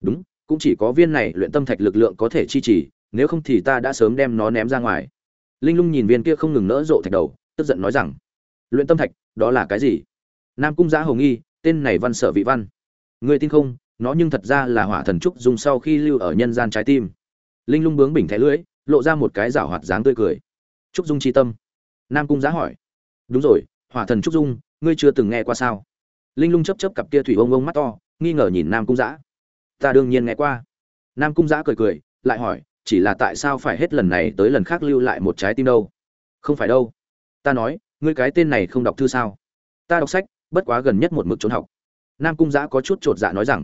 S1: Đúng, cũng chỉ có viên này luyện tâm thạch lực lượng có thể chi trì, nếu không thì ta đã sớm đem nó ném ra ngoài. Linh lung nhìn viên kia không ngừng nỡ rộ thạch đầu, tức giận nói rằng, luyện tâm thạch, đó là cái gì? Nam cung giã hồng nghi, tên này văn sở vị văn. Người tin không? Nó nhưng thật ra là hỏa thần trúc dùng sau khi lưu ở nhân gian trái tim. Linh lung bướng bình thẻ lưỡi, lộ ra một cái rảo hoạt dáng tươi cười. Trúc dung c tâm. Nam cung giá hỏi. Đúng rồi, hỏa thần trúc dung, ngươi chưa từng nghe qua sao? Linh lung chấp chấp cặp kia thủy ông ông mắt to, nghi ngờ nhìn nam cung giã ta đương nhiên nghe qua. Nam cung giã cười cười, lại hỏi, chỉ là tại sao phải hết lần này tới lần khác lưu lại một trái tim đâu? Không phải đâu. Ta nói, ngươi cái tên này không đọc thư sao? Ta đọc sách, bất quá gần nhất một mực trốn học. Nam cung giã có chút t r ộ t dạ nói rằng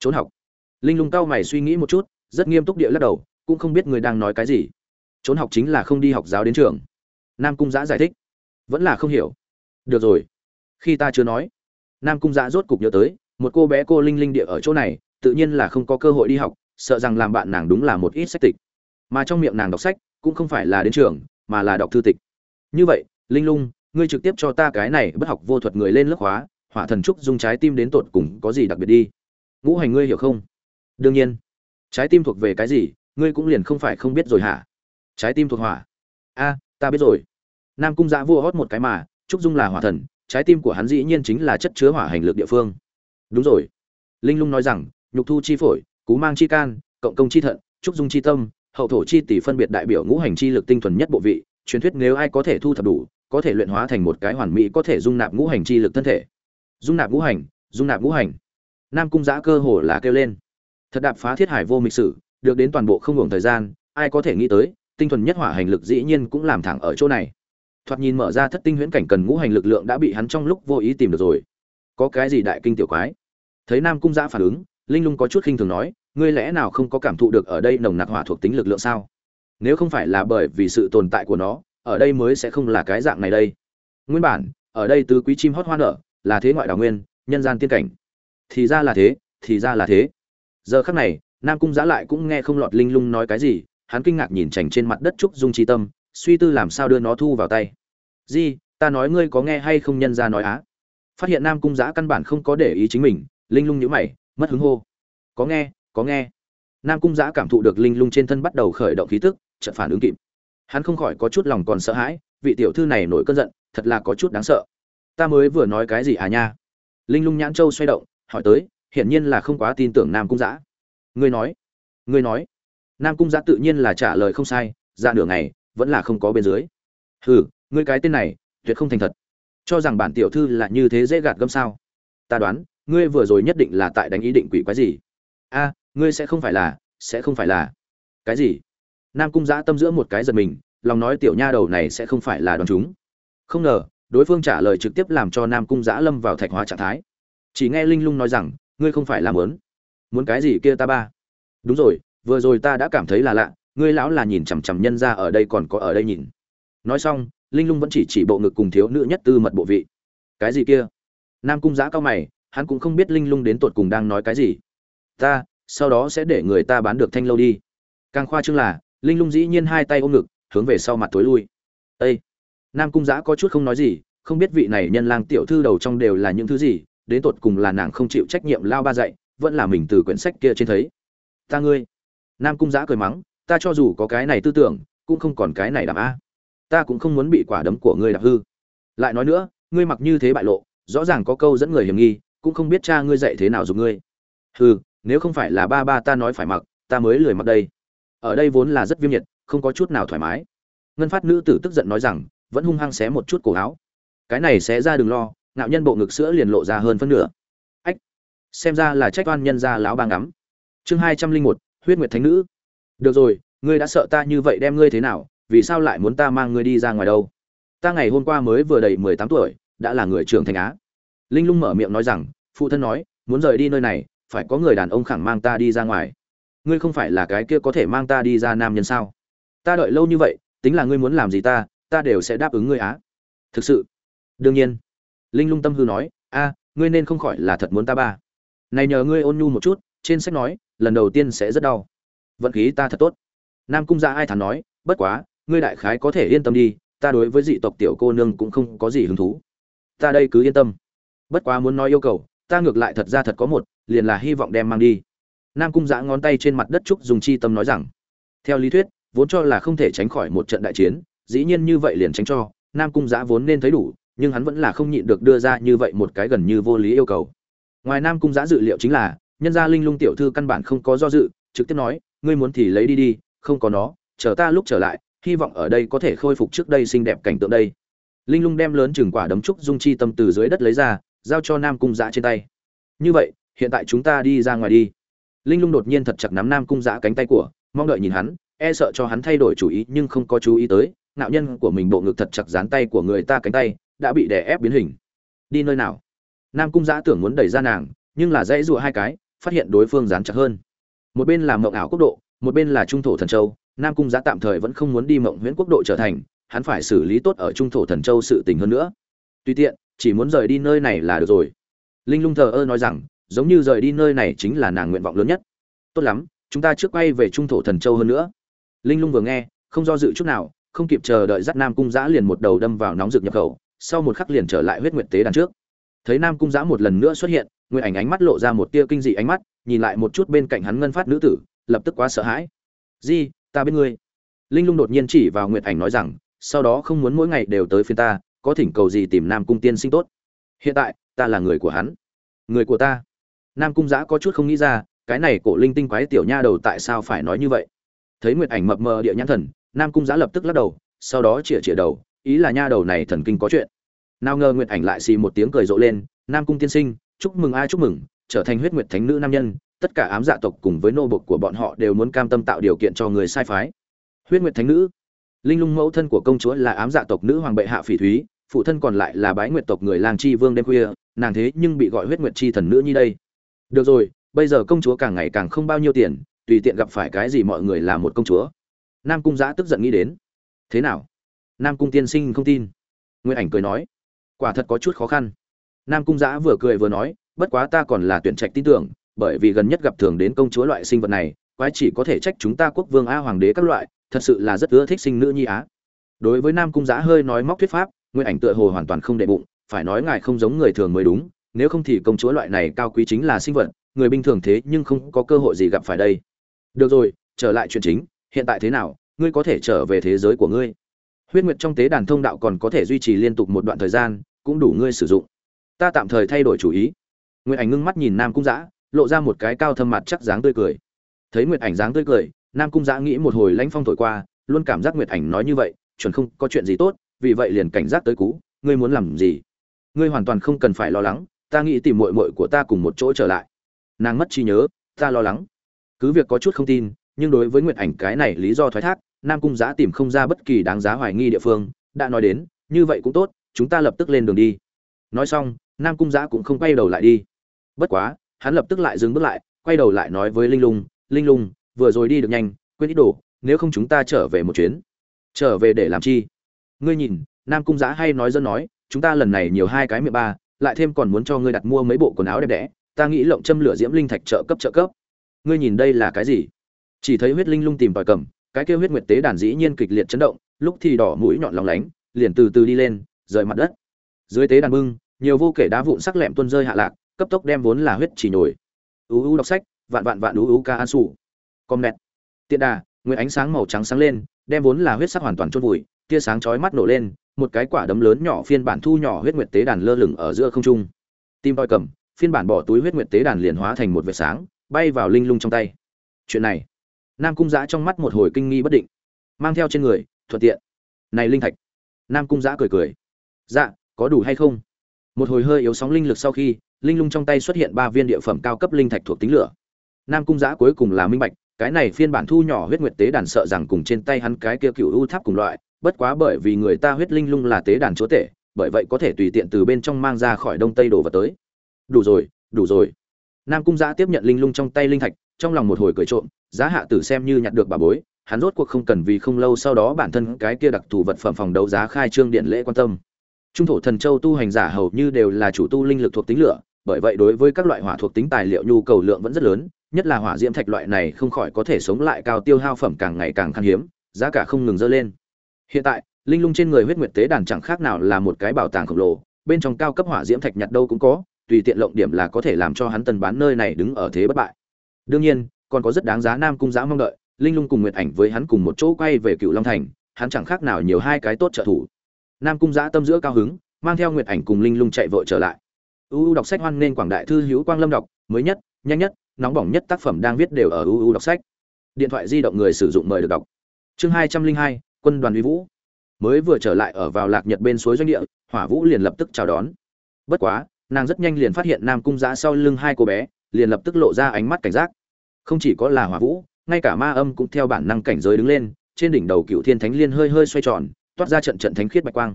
S1: trốn học. Linh lung cao mày suy nghĩ một chút, rất nghiêm túc địa lắc đầu, cũng không biết người đang nói cái gì. Trốn học chính là không đi học giáo đến trường. Nam cung giã giải thích. Vẫn là không hiểu. Được rồi. Khi ta chưa nói, nam cung giã rốt cục nhớ tới, một cô bé cô linh linh địa ở chỗ này, tự nhiên là không có cơ hội đi học, sợ rằng làm bạn nàng đúng là một ít sách tịch. Mà trong miệng nàng đọc sách, cũng không phải là đến trường, mà là đọc thư tịch. Như vậy, linh lung, ngươi trực tiếp cho ta cái này bất học vô thuật người lên lớp hóa, hỏa thần trúc dùng trái tim đến tột cùng có gì đặc biệt đi? Ngũ hành ngươi hiểu không? Đương nhiên. Trái tim thuộc về cái gì, ngươi cũng liền không phải không biết rồi hả? Trái tim thuộc hỏa. A, ta biết rồi. Nam cung giã vua hót một cái mà trúc dung là hỏa thần, trái tim của hắn dĩ nhiên chính là chất chứa hỏa hành lực địa phương. Đúng rồi. Linh lung nói rằng, nhục thu chi phổi, cú mang chi can, cộng công chi thận trúc dung chi tâm, hậu thổ chi tỷ phân biệt đại biểu ngũ hành chi lực tinh thuần nhất bộ vị, truyền thuyết nếu ai có thể thu thập đủ, có thể luyện hóa thành một cái hoàn mỹ có thể dung nạp ngũ hành chi lực thân thể. Dung nạp ngũ hành, dung nạp ngũ hành nam cung giã cơ hồ là kêu lên. Thật đạp phá thiết hải vô mịch sử, được đến toàn bộ không ngừng thời gian, ai có thể nghĩ tới, tinh thuần nhất hỏa hành lực dĩ nhiên cũng làm thẳng ở chỗ này. Thoạt nhìn mở ra thất tinh huyễn cảnh cần ngũ hành lực lượng đã bị hắn trong lúc vô ý tìm được rồi. Có cái gì đại kinh tiểu quái? Thấy nam cung giã phản ứng, linh lung có chút khinh thường nói, ngươi lẽ nào không có cảm thụ được ở đây nồng nặc hỏa thuộc tính lực lượng sao? Nếu không phải là bởi vì sự tồn tại của nó, ở đây mới sẽ không là cái dạng này đây. Nguyên bản, ở đây tứ quý chim hót hoa nở, là thế ngoại đào nguyên, nhân gian tiên cảnh thì ra là thế, thì ra là thế. Giờ khắc này, nam cung giã lại cũng nghe không lọt linh lung nói cái gì, hắn kinh ngạc nhìn chành trên mặt đất trúc dung tri tâm, suy tư làm sao đưa nó thu vào tay. Di, ta nói ngươi có nghe hay không nhân ra nói á? Phát hiện nam cung giã căn bản không có để ý chính mình, linh lung nhữ mày, mất hứng hô. Có nghe có nghe. Nam cung giã cảm thụ được linh lung trên thân bắt đầu khởi động khí tức, chợt phản ứng kịp. Hắn không khỏi có chút lòng còn sợ hãi, vị tiểu thư này nổi cơn giận, thật là có chút đáng sợ. Ta mới vừa nói cái gì à nha? Linh lung nhãn châu xoay động hỏi tới, hiển nhiên là không quá tin tưởng nam cung giã. Ngươi nói ngươi nói. Nam cung giã tự nhiên là trả lời không sai, ra nửa ngày, vẫn là không có bên dưới. Hừ, ngươi cái tên này, tuyệt không thành thật. Cho rằng bản tiểu thư là như thế dễ gạt gâm sao? Ta đoán, ngươi vừa rồi nhất định là tại đánh ý định quỷ quái gì? A, ngươi sẽ không phải là, sẽ không phải là. Cái gì? Nam cung giã tâm giữa một cái giật mình, lòng nói tiểu nha đầu này sẽ không phải là đòn chúng. Không ngờ, đối phương trả lời trực tiếp làm cho nam cung giã lâm vào thạch hóa trạng thái chỉ nghe linh lung nói rằng, ngươi không phải là muốn muốn cái gì kia ta ba? Đúng rồi, vừa rồi ta đã cảm thấy là lạ, ngươi lão là nhìn chằm chằm nhân ra ở đây còn có ở đây nhìn. Nói xong, linh lung vẫn chỉ chỉ bộ ngực cùng thiếu nữ nhất tư mật bộ vị. Cái gì kia? Nam cung giã cao mày, hắn cũng không biết linh lung đến tột cùng đang nói cái gì. Ta, sau đó sẽ để người ta bán được thanh lâu đi. Càng khoa trương là, linh lung dĩ nhiên hai tay ôm ngực, hướng về sau mặt tối lui. Ây nam cung giã có chút không nói gì, không biết vị này nhân lang tiểu thư đầu trong đều là những thứ gì đến tột cùng là nàng không chịu trách nhiệm lao ba dạy, vẫn là mình từ quyển sách kia trên thấy. Ta ngươi. Nam cung giã cười mắng, ta cho dù có cái này tư tưởng, cũng không còn cái này đảm a. Ta cũng không muốn bị quả đấm của ngươi đạp hư. Lại nói nữa, ngươi mặc như thế bại lộ, rõ ràng có câu dẫn người hiểm nghi, cũng không biết cha ngươi dạy thế nào dùng ngươi. Hừ, nếu không phải là ba ba ta nói phải mặc, ta mới lười mặc đây. Ở đây vốn là rất viêm nhiệt, không có chút nào thoải mái. Ngân phát nữ tử tức giận nói rằng, vẫn hung hăng xé một chút cổ áo. Cái này xé ra đừng lo ngạo nhân bộ ngực sữa liền lộ ra hơn phân nửa. Ách, xem ra là trách oan nhân gia lão ba ngắm. Chương hai trăm linh một, huyết nguyệt thánh nữ. Được rồi, ngươi đã sợ ta như vậy đem ngươi thế nào, vì sao lại muốn ta mang ngươi đi ra ngoài đâu? Ta ngày hôm qua mới vừa đầy mười tám tuổi, đã là người trưởng thành á. Linh lung mở miệng nói rằng, phụ thân nói, muốn rời đi nơi này, phải có người đàn ông khẳng mang ta đi ra ngoài. Ngươi không phải là cái kia có thể mang ta đi ra nam nhân sao? Ta đợi lâu như vậy, tính là ngươi muốn làm gì ta ta đều sẽ đáp ứng ngươi á. Thực sự, đương nhiên linh lung tâm hư nói, a, ngươi nên không khỏi là thật muốn ta ba. Này nhờ ngươi ôn nhu một chút, trên sách nói, lần đầu tiên sẽ rất đau. Vận khí ta thật tốt. Nam cung gia ai thắn nói, bất quá, ngươi đại khái có thể yên tâm đi, ta đối với dị tộc tiểu cô nương cũng không có gì hứng thú. Ta đây cứ yên tâm. Bất quá muốn nói yêu cầu, ta ngược lại thật ra thật có một, liền là hy vọng đem mang đi. Nam cung giã ngón tay trên mặt đất trúc dùng chi tâm nói rằng, theo lý thuyết, vốn cho là không thể tránh khỏi một trận đại chiến, dĩ nhiên như vậy liền tránh cho. Nam cung giã vốn nên thấy đủ nhưng hắn vẫn là không nhịn được đưa ra như vậy một cái gần như vô lý yêu cầu. Ngoài nam cung giã dự liệu chính là, nhân gia linh lung tiểu thư căn bản không có do dự, trực tiếp nói, ngươi muốn thì lấy đi đi, không có nó, chờ ta lúc trở lại, hy vọng ở đây có thể khôi phục trước đây xinh đẹp cảnh tượng đây. Linh lung đem lớn chừng quả đấm trúc dung chi tâm từ dưới đất lấy ra, giao cho nam cung giã trên tay. Như vậy, hiện tại chúng ta đi ra ngoài đi. Linh lung đột nhiên thật chặt nắm nam cung giã cánh tay của, mong đợi nhìn hắn e sợ cho hắn thay đổi chủ ý nhưng không có chú ý tới nạo nhân của mình bộ ngực thật chặt dán tay của người ta cánh tay đã bị đè ép biến hình. Đi nơi nào? Nam cung giã tưởng muốn đẩy ra nàng, nhưng là dãy rụa hai cái, phát hiện đối phương dán chặt hơn. Một bên là mộng ảo quốc độ, một bên là trung thổ thần châu, nam cung giã tạm thời vẫn không muốn đi mộng nguyễn quốc độ trở thành, hắn phải xử lý tốt ở trung thổ thần châu sự tình hơn nữa. Tuy tiện, chỉ muốn rời đi nơi này là được rồi. Linh lung thờ ơ nói rằng, giống như rời đi nơi này chính là nàng nguyện vọng lớn nhất. Tốt lắm, chúng ta trước quay về trung thổ thần châu hơn nữa. Linh lung vừa nghe, không do dự chút nào, không kịp chờ đợi dắt nam cung giã liền một đầu đâm vào nóng rực nhập khẩu sau một khắc liền trở lại huyết nguyệt tế đàn trước. Thấy nam cung giã một lần nữa xuất hiện nguyện ảnh ánh mắt lộ ra một tia kinh dị ánh mắt, nhìn lại một chút bên cạnh hắn ngân phát nữ tử, lập tức quá sợ hãi. Di, ta bên ngươi. Linh lung đột nhiên chỉ vào nguyệt ảnh nói rằng, sau đó không muốn mỗi ngày đều tới phiên ta, có thỉnh cầu gì tìm nam cung tiên sinh tốt. Hiện tại, ta là người của hắn. Người của ta? Nam cung giã có chút không nghĩ ra, cái này cổ linh tinh quái tiểu nha đầu tại sao phải nói như vậy? Thấy nguyệt ảnh mập mờ địa nhãn thần, nam cung giã lập tức lắc đầu, sau đó chĩa chĩa đầu ý là nha đầu này thần kinh có chuyện. Nào ngờ nguyệt ảnh lại xì một tiếng cười rộ lên, nam cung tiên sinh, chúc mừng ai chúc mừng, trở thành huyết nguyệt thánh nữ nam nhân, tất cả ám dạ tộc cùng với nô bộc của bọn họ đều muốn cam tâm tạo điều kiện cho người sai phái. Huyết nguyệt thánh nữ? Linh lung mẫu thân của công chúa là ám dạ tộc nữ hoàng bệ hạ phỉ thúy, phụ thân còn lại là bái nguyệt tộc người lang chi vương đêm khuya, nàng thế nhưng bị gọi huyết nguyệt chi thần nữ như đây. Được rồi, bây giờ công chúa càng ngày càng không bao nhiêu tiền, tùy tiện gặp phải cái gì mọi người là một công chúa. Nam cung giã tức giận nghĩ đến. Thế nào? Nam cung tiên sinh không tin. Nguyên ảnh cười nói, quả thật có chút khó khăn. Nam cung giã vừa cười vừa nói, bất quá ta còn là tuyển trạch tin tưởng, bởi vì gần nhất gặp thường đến công chúa loại sinh vật này, quái chỉ có thể trách chúng ta quốc vương a hoàng đế các loại, thật sự là rất ưa thích sinh nữ nhi á. Đối với nam cung giã hơi nói móc thuyết pháp, nguyên ảnh tựa hồ hoàn toàn không đệ bụng, phải nói ngài không giống người thường mới đúng, nếu không thì công chúa loại này cao quý chính là sinh vật, người bình thường thế nhưng không có cơ hội gì gặp phải đây. Được rồi, trở lại chuyện chính, hiện tại thế nào, ngươi có thể trở về thế giới của ngươi huyết nguyệt trong tế đàn thông đạo còn có thể duy trì liên tục một đoạn thời gian, cũng đủ ngươi sử dụng. Ta tạm thời thay đổi chủ ý. Nguyệt ảnh ngưng mắt nhìn nam cung giã lộ ra một cái cao thâm mặt chắc dáng tươi cười. Thấy nguyệt ảnh dáng tươi cười, nam cung giã nghĩ một hồi lãnh phong thổi qua, luôn cảm giác nguyệt ảnh nói như vậy, chuẩn không có chuyện gì tốt, vì vậy liền cảnh giác tới cú ngươi muốn làm gì? Ngươi hoàn toàn không cần phải lo lắng, ta nghĩ tìm muội muội của ta cùng một chỗ trở lại. Nàng mất trí nhớ, ta lo lắng. Cứ việc có chút không tin, nhưng đối với nguyệt ảnh cái này lý do thoái thác nam cung giã tìm không ra bất kỳ đáng giá hoài nghi địa phương, đã nói đến, như vậy cũng tốt, chúng ta lập tức lên đường đi. Nói xong, nam cung giã cũng không quay đầu lại đi. Bất quá, hắn lập tức lại dừng bước lại, quay đầu lại nói với linh lung linh lung, vừa rồi đi được nhanh, quên ít đồ, nếu không chúng ta trở về một chuyến. Trở về để làm chi? Ngươi nhìn, nam cung giã hay nói dân nói, chúng ta lần này nhiều hai cái miệng ba, lại thêm còn muốn cho ngươi đặt mua mấy bộ quần áo đẹp đẽ, ta nghĩ lộng châm lửa diễm linh thạch trợ cấp trợ cấp. Ngươi nhìn đây là cái gì? Chỉ thấy huyết linh lung tìm tòi cầm cái kêu huyết nguyệt tế đàn dĩ nhiên kịch liệt chấn động, lúc thì đỏ mũi nhọn lòng lánh, liền từ từ đi lên, rời mặt đất. Dưới tế đàn bưng, nhiều vô kể đá vụn sắc lẹm tuôn rơi hạ lạc, cấp tốc đem vốn là huyết chỉ nhồi. Ú ú đọc sách, vạn vạn vạn ú ú ca an sủ. Com nẹt tiện đà nguyên ánh sáng màu trắng sáng lên, đem vốn là huyết sắc hoàn toàn chôn vùi, tia sáng chói mắt nổ lên, một cái quả đấm lớn nhỏ phiên bản thu nhỏ huyết nguyệt tế đàn lơ lửng ở giữa không trung. Tim voi cầm, phiên bản bỏ túi huyết nguyệt tế đàn liền hóa thành một vệt sáng, bay vào linh lung trong tay. Chuyện này nam cung giã trong mắt một hồi kinh nghi bất định. Mang theo trên người, thuận tiện. Này linh thạch. Nam cung giã cười cười. Dạ có đủ hay không? Một hồi hơi yếu sóng linh lực sau khi, linh lung trong tay xuất hiện ba viên địa phẩm cao cấp linh thạch thuộc tính lửa. Nam cung giã cuối cùng là minh bạch, cái này phiên bản thu nhỏ huyết nguyệt tế đàn sợ rằng cùng trên tay hắn cái kia cựu u tháp cùng loại, bất quá bởi vì người ta huyết linh lung là tế đàn chúa tể, bởi vậy có thể tùy tiện từ bên trong mang ra khỏi đông tây đồ vật tới. Đủ rồi đủ rồi. Nam cung giã tiếp nhận linh lung trong tay linh thạch trong lòng một hồi cười trộm, giá hạ tử xem như nhặt được bà bối, hắn rốt cuộc không cần vì không lâu sau đó bản thân cái kia đặc thù vật phẩm phòng đấu giá khai trương điện lễ quan tâm. Trung thổ thần châu tu hành giả hầu như đều là chủ tu linh lực thuộc tính lửa, bởi vậy đối với các loại hỏa thuộc tính tài liệu nhu cầu lượng vẫn rất lớn, nhất là hỏa diễm thạch loại này không khỏi có thể sống lại cao tiêu hao phẩm càng ngày càng khan hiếm, giá cả không ngừng dơ lên. Hiện tại, linh lung trên người huyết nguyệt tế đàn chẳng khác nào là một cái bảo tàng khổng lồ, bên trong cao cấp hỏa diễm thạch nhặt đâu cũng có, tùy tiện lộng điểm là có thể làm cho hắn tần bán nơi này đứng ở thế bất bại đương nhiên, còn có rất đáng giá nam cung giã mong đợi, linh lung cùng nguyệt ảnh với hắn cùng một chỗ quay về cựu long thành, hắn chẳng khác nào nhiều hai cái tốt trợ thủ. Nam cung giã tâm giữa cao hứng, mang theo nguyệt ảnh cùng linh lung chạy vội trở lại. Uu đọc sách hoan nên quảng đại thư hữu quang lâm đọc, mới nhất, nhanh nhất, nóng bỏng nhất tác phẩm đang viết đều ở uu đọc sách. Điện thoại di động người sử dụng mời được đọc. Chương hai trăm linh hai, quân đoàn uy vũ. Mới vừa trở lại ở vào lạc nhật bên suối doanh địa, hỏa vũ liền lập tức chào đón. Bất quá, nàng rất nhanh liền phát hiện nam cung giã sau lưng hai cô bé liền lập tức lộ ra ánh mắt cảnh giác. Không chỉ có là hỏa vũ, ngay cả ma âm cũng theo bản năng cảnh giới đứng lên, trên đỉnh đầu cựu thiên thánh liên hơi hơi xoay tròn, toát ra trận trận thánh khiết bạch quang.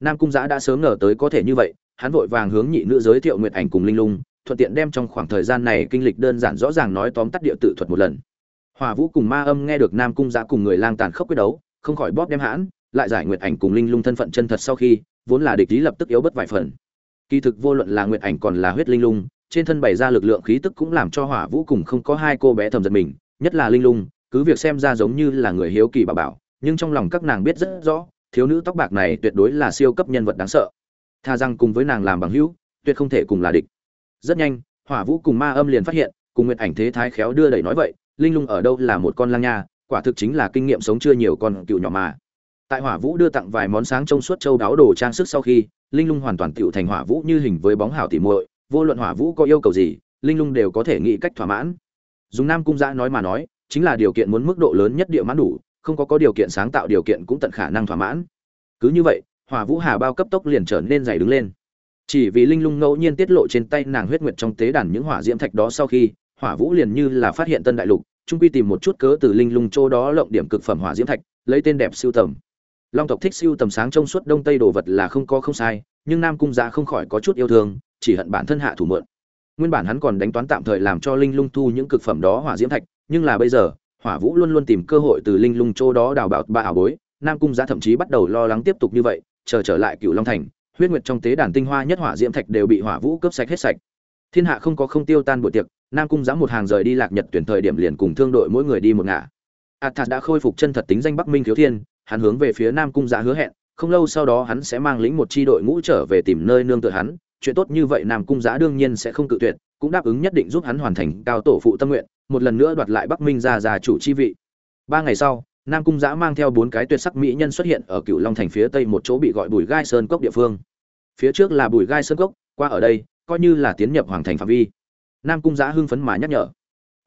S1: Nam cung giã đã sớm ngờ tới có thể như vậy, hắn vội vàng hướng nhị nữ giới thiệu nguyệt ảnh cùng linh lung, thuận tiện đem trong khoảng thời gian này kinh lịch đơn giản rõ ràng nói tóm tắt địa tự thuật một lần. Hỏa vũ cùng ma âm nghe được nam cung giã cùng người lang tàn khốc quyết đấu, không khỏi bóp đem hãn, lại giải nguyệt ảnh cùng linh lung thân phận chân thật sau khi, vốn là địch lý lập tức yếu bất vài phần. Kỳ thực vô luận là nguyệt ảnh còn là huyết linh lung trên thân bày ra lực lượng khí tức cũng làm cho hỏa vũ cùng không có hai cô bé thầm giật mình, nhất là linh lung, cứ việc xem ra giống như là người hiếu kỳ bà bảo, nhưng trong lòng các nàng biết rất rõ, thiếu nữ tóc bạc này tuyệt đối là siêu cấp nhân vật đáng sợ. Tha rằng cùng với nàng làm bằng hữu, tuyệt không thể cùng là địch. Rất nhanh, hỏa vũ cùng ma âm liền phát hiện, cùng nguyệt ảnh thế thái khéo đưa đẩy nói vậy, linh lung ở đâu là một con lang nha, quả thực chính là kinh nghiệm sống chưa nhiều con cựu nhỏ mà. Tại hỏa vũ đưa tặng vài món sáng trong suốt châu đáo đồ trang sức sau khi, linh lung hoàn toàn tựu thành hỏa vũ như hình với bóng hảo tỉ muội vô luận hỏa vũ có yêu cầu gì, linh lung đều có thể nghĩ cách thỏa mãn. Dùng nam cung giã nói mà nói, chính là điều kiện muốn mức độ lớn nhất địa mãn đủ, không có có điều kiện sáng tạo điều kiện cũng tận khả năng thỏa mãn. Cứ như vậy, hỏa vũ hà bao cấp tốc liền trở nên dày đứng lên. Chỉ vì linh lung ngẫu nhiên tiết lộ trên tay nàng huyết nguyệt trong tế đàn những hỏa diễm thạch đó sau khi, hỏa vũ liền như là phát hiện tân đại lục trung quy tìm một chút cớ từ linh lung chỗ đó lộng điểm cực phẩm hỏa diễm thạch, lấy tên đẹp siêu tầm. Long tộc thích siêu tầm sáng trong suốt đông tây đồ vật là không có không sai, nhưng nam cung giá không khỏi có chút yêu thương chỉ hận bản thân hạ thủ mượn. Nguyên bản hắn còn đánh toán tạm thời làm cho linh lung thu những cực phẩm đó hỏa diễm thạch, nhưng là bây giờ, hỏa vũ luôn luôn tìm cơ hội từ linh lung chỗ đó đào bảo ba ảo bối, nam cung giá thậm chí bắt đầu lo lắng tiếp tục như vậy, chờ trở lại cựu long thành, huyết nguyệt trong tế đàn tinh hoa nhất hỏa diễm thạch đều bị hỏa vũ cướp sạch hết sạch. Thiên hạ không có không tiêu tan buổi tiệc, nam cung giá một hàng rời đi lạc nhật tuyển thời điểm liền cùng thương đội mỗi người đi một ngả. Athas đã khôi phục chân thật tính danh bắc minh thiếu thiên, hắn hướng về phía nam cung giá hứa hẹn, không lâu sau đó hắn sẽ mang lĩnh một chi đội ngũ trở về tìm nơi nương tựa hắn chuyện tốt như vậy nam cung giá đương nhiên sẽ không cự tuyệt, cũng đáp ứng nhất định giúp hắn hoàn thành cao tổ phụ tâm nguyện, một lần nữa đoạt lại bắc minh gia già chủ chi vị. Ba ngày sau, nam cung giã mang theo bốn cái tuyệt sắc mỹ nhân xuất hiện ở cựu long thành phía tây một chỗ bị gọi bùi gai sơn cốc địa phương. Phía trước là bùi gai sơn cốc, qua ở đây, coi như là tiến nhập hoàng thành phạm vi. Nam cung giã hưng phấn mà nhắc nhở.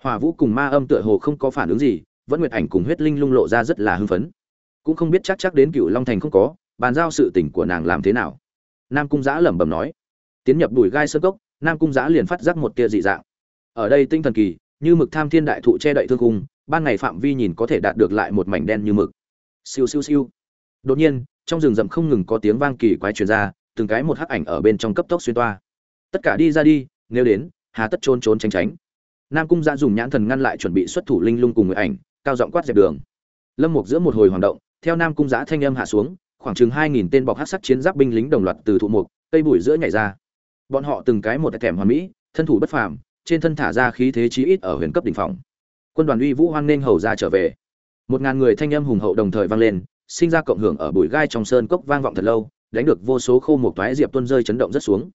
S1: Hỏa vũ cùng ma âm tựa hồ không có phản ứng gì, vẫn nguyệt ảnh cùng huyết linh lung lộ ra rất là hưng phấn. Cũng không biết chắc chắc đến cựu long thành không có, bàn giao sự tình của nàng làm thế nào. Nam cung giã lẩm bẩm nói tiến nhập đùi gai sơn cốc, nam cung giã liền phát giác một tia dị dạng. Ở đây tinh thần kỳ, như mực tham thiên đại thụ che đậy thương cung ban ngày phạm vi nhìn có thể đạt được lại một mảnh đen như mực. Siêu siêu siêu. Đột nhiên, trong rừng rậm không ngừng có tiếng vang kỳ quái truyền ra, từng cái một hắc ảnh ở bên trong cấp tốc xuyên toa. Tất cả đi ra đi, nếu đến, hà tất trốn trốn tránh tránh. Nam cung giã dùng nhãn thần ngăn lại chuẩn bị xuất thủ linh lung cùng người ảnh, cao giọng quát dẹp đường. Lâm mục giữa một hồi hoạt động, theo nam cung giã thanh âm hạ xuống, khoảng chừng hai nghìn tên bọc hắc sắc chiến giáp binh lính đồng loạt từ thụ mục, cây bụi giữa nhảy ra bọn họ từng cái một thèm hoàn mỹ, thân thủ bất phàm, trên thân thả ra khí thế chí ít ở huyền cấp đỉnh phòng quân đoàn uy vũ hoan nghênh hầu ra trở về. Một ngàn người thanh âm hùng hậu đồng thời vang lên, sinh ra cộng hưởng ở bụi gai trong sơn cốc vang vọng thật lâu, đánh được vô số khô một toái diệp tuân rơi chấn động rất xuống.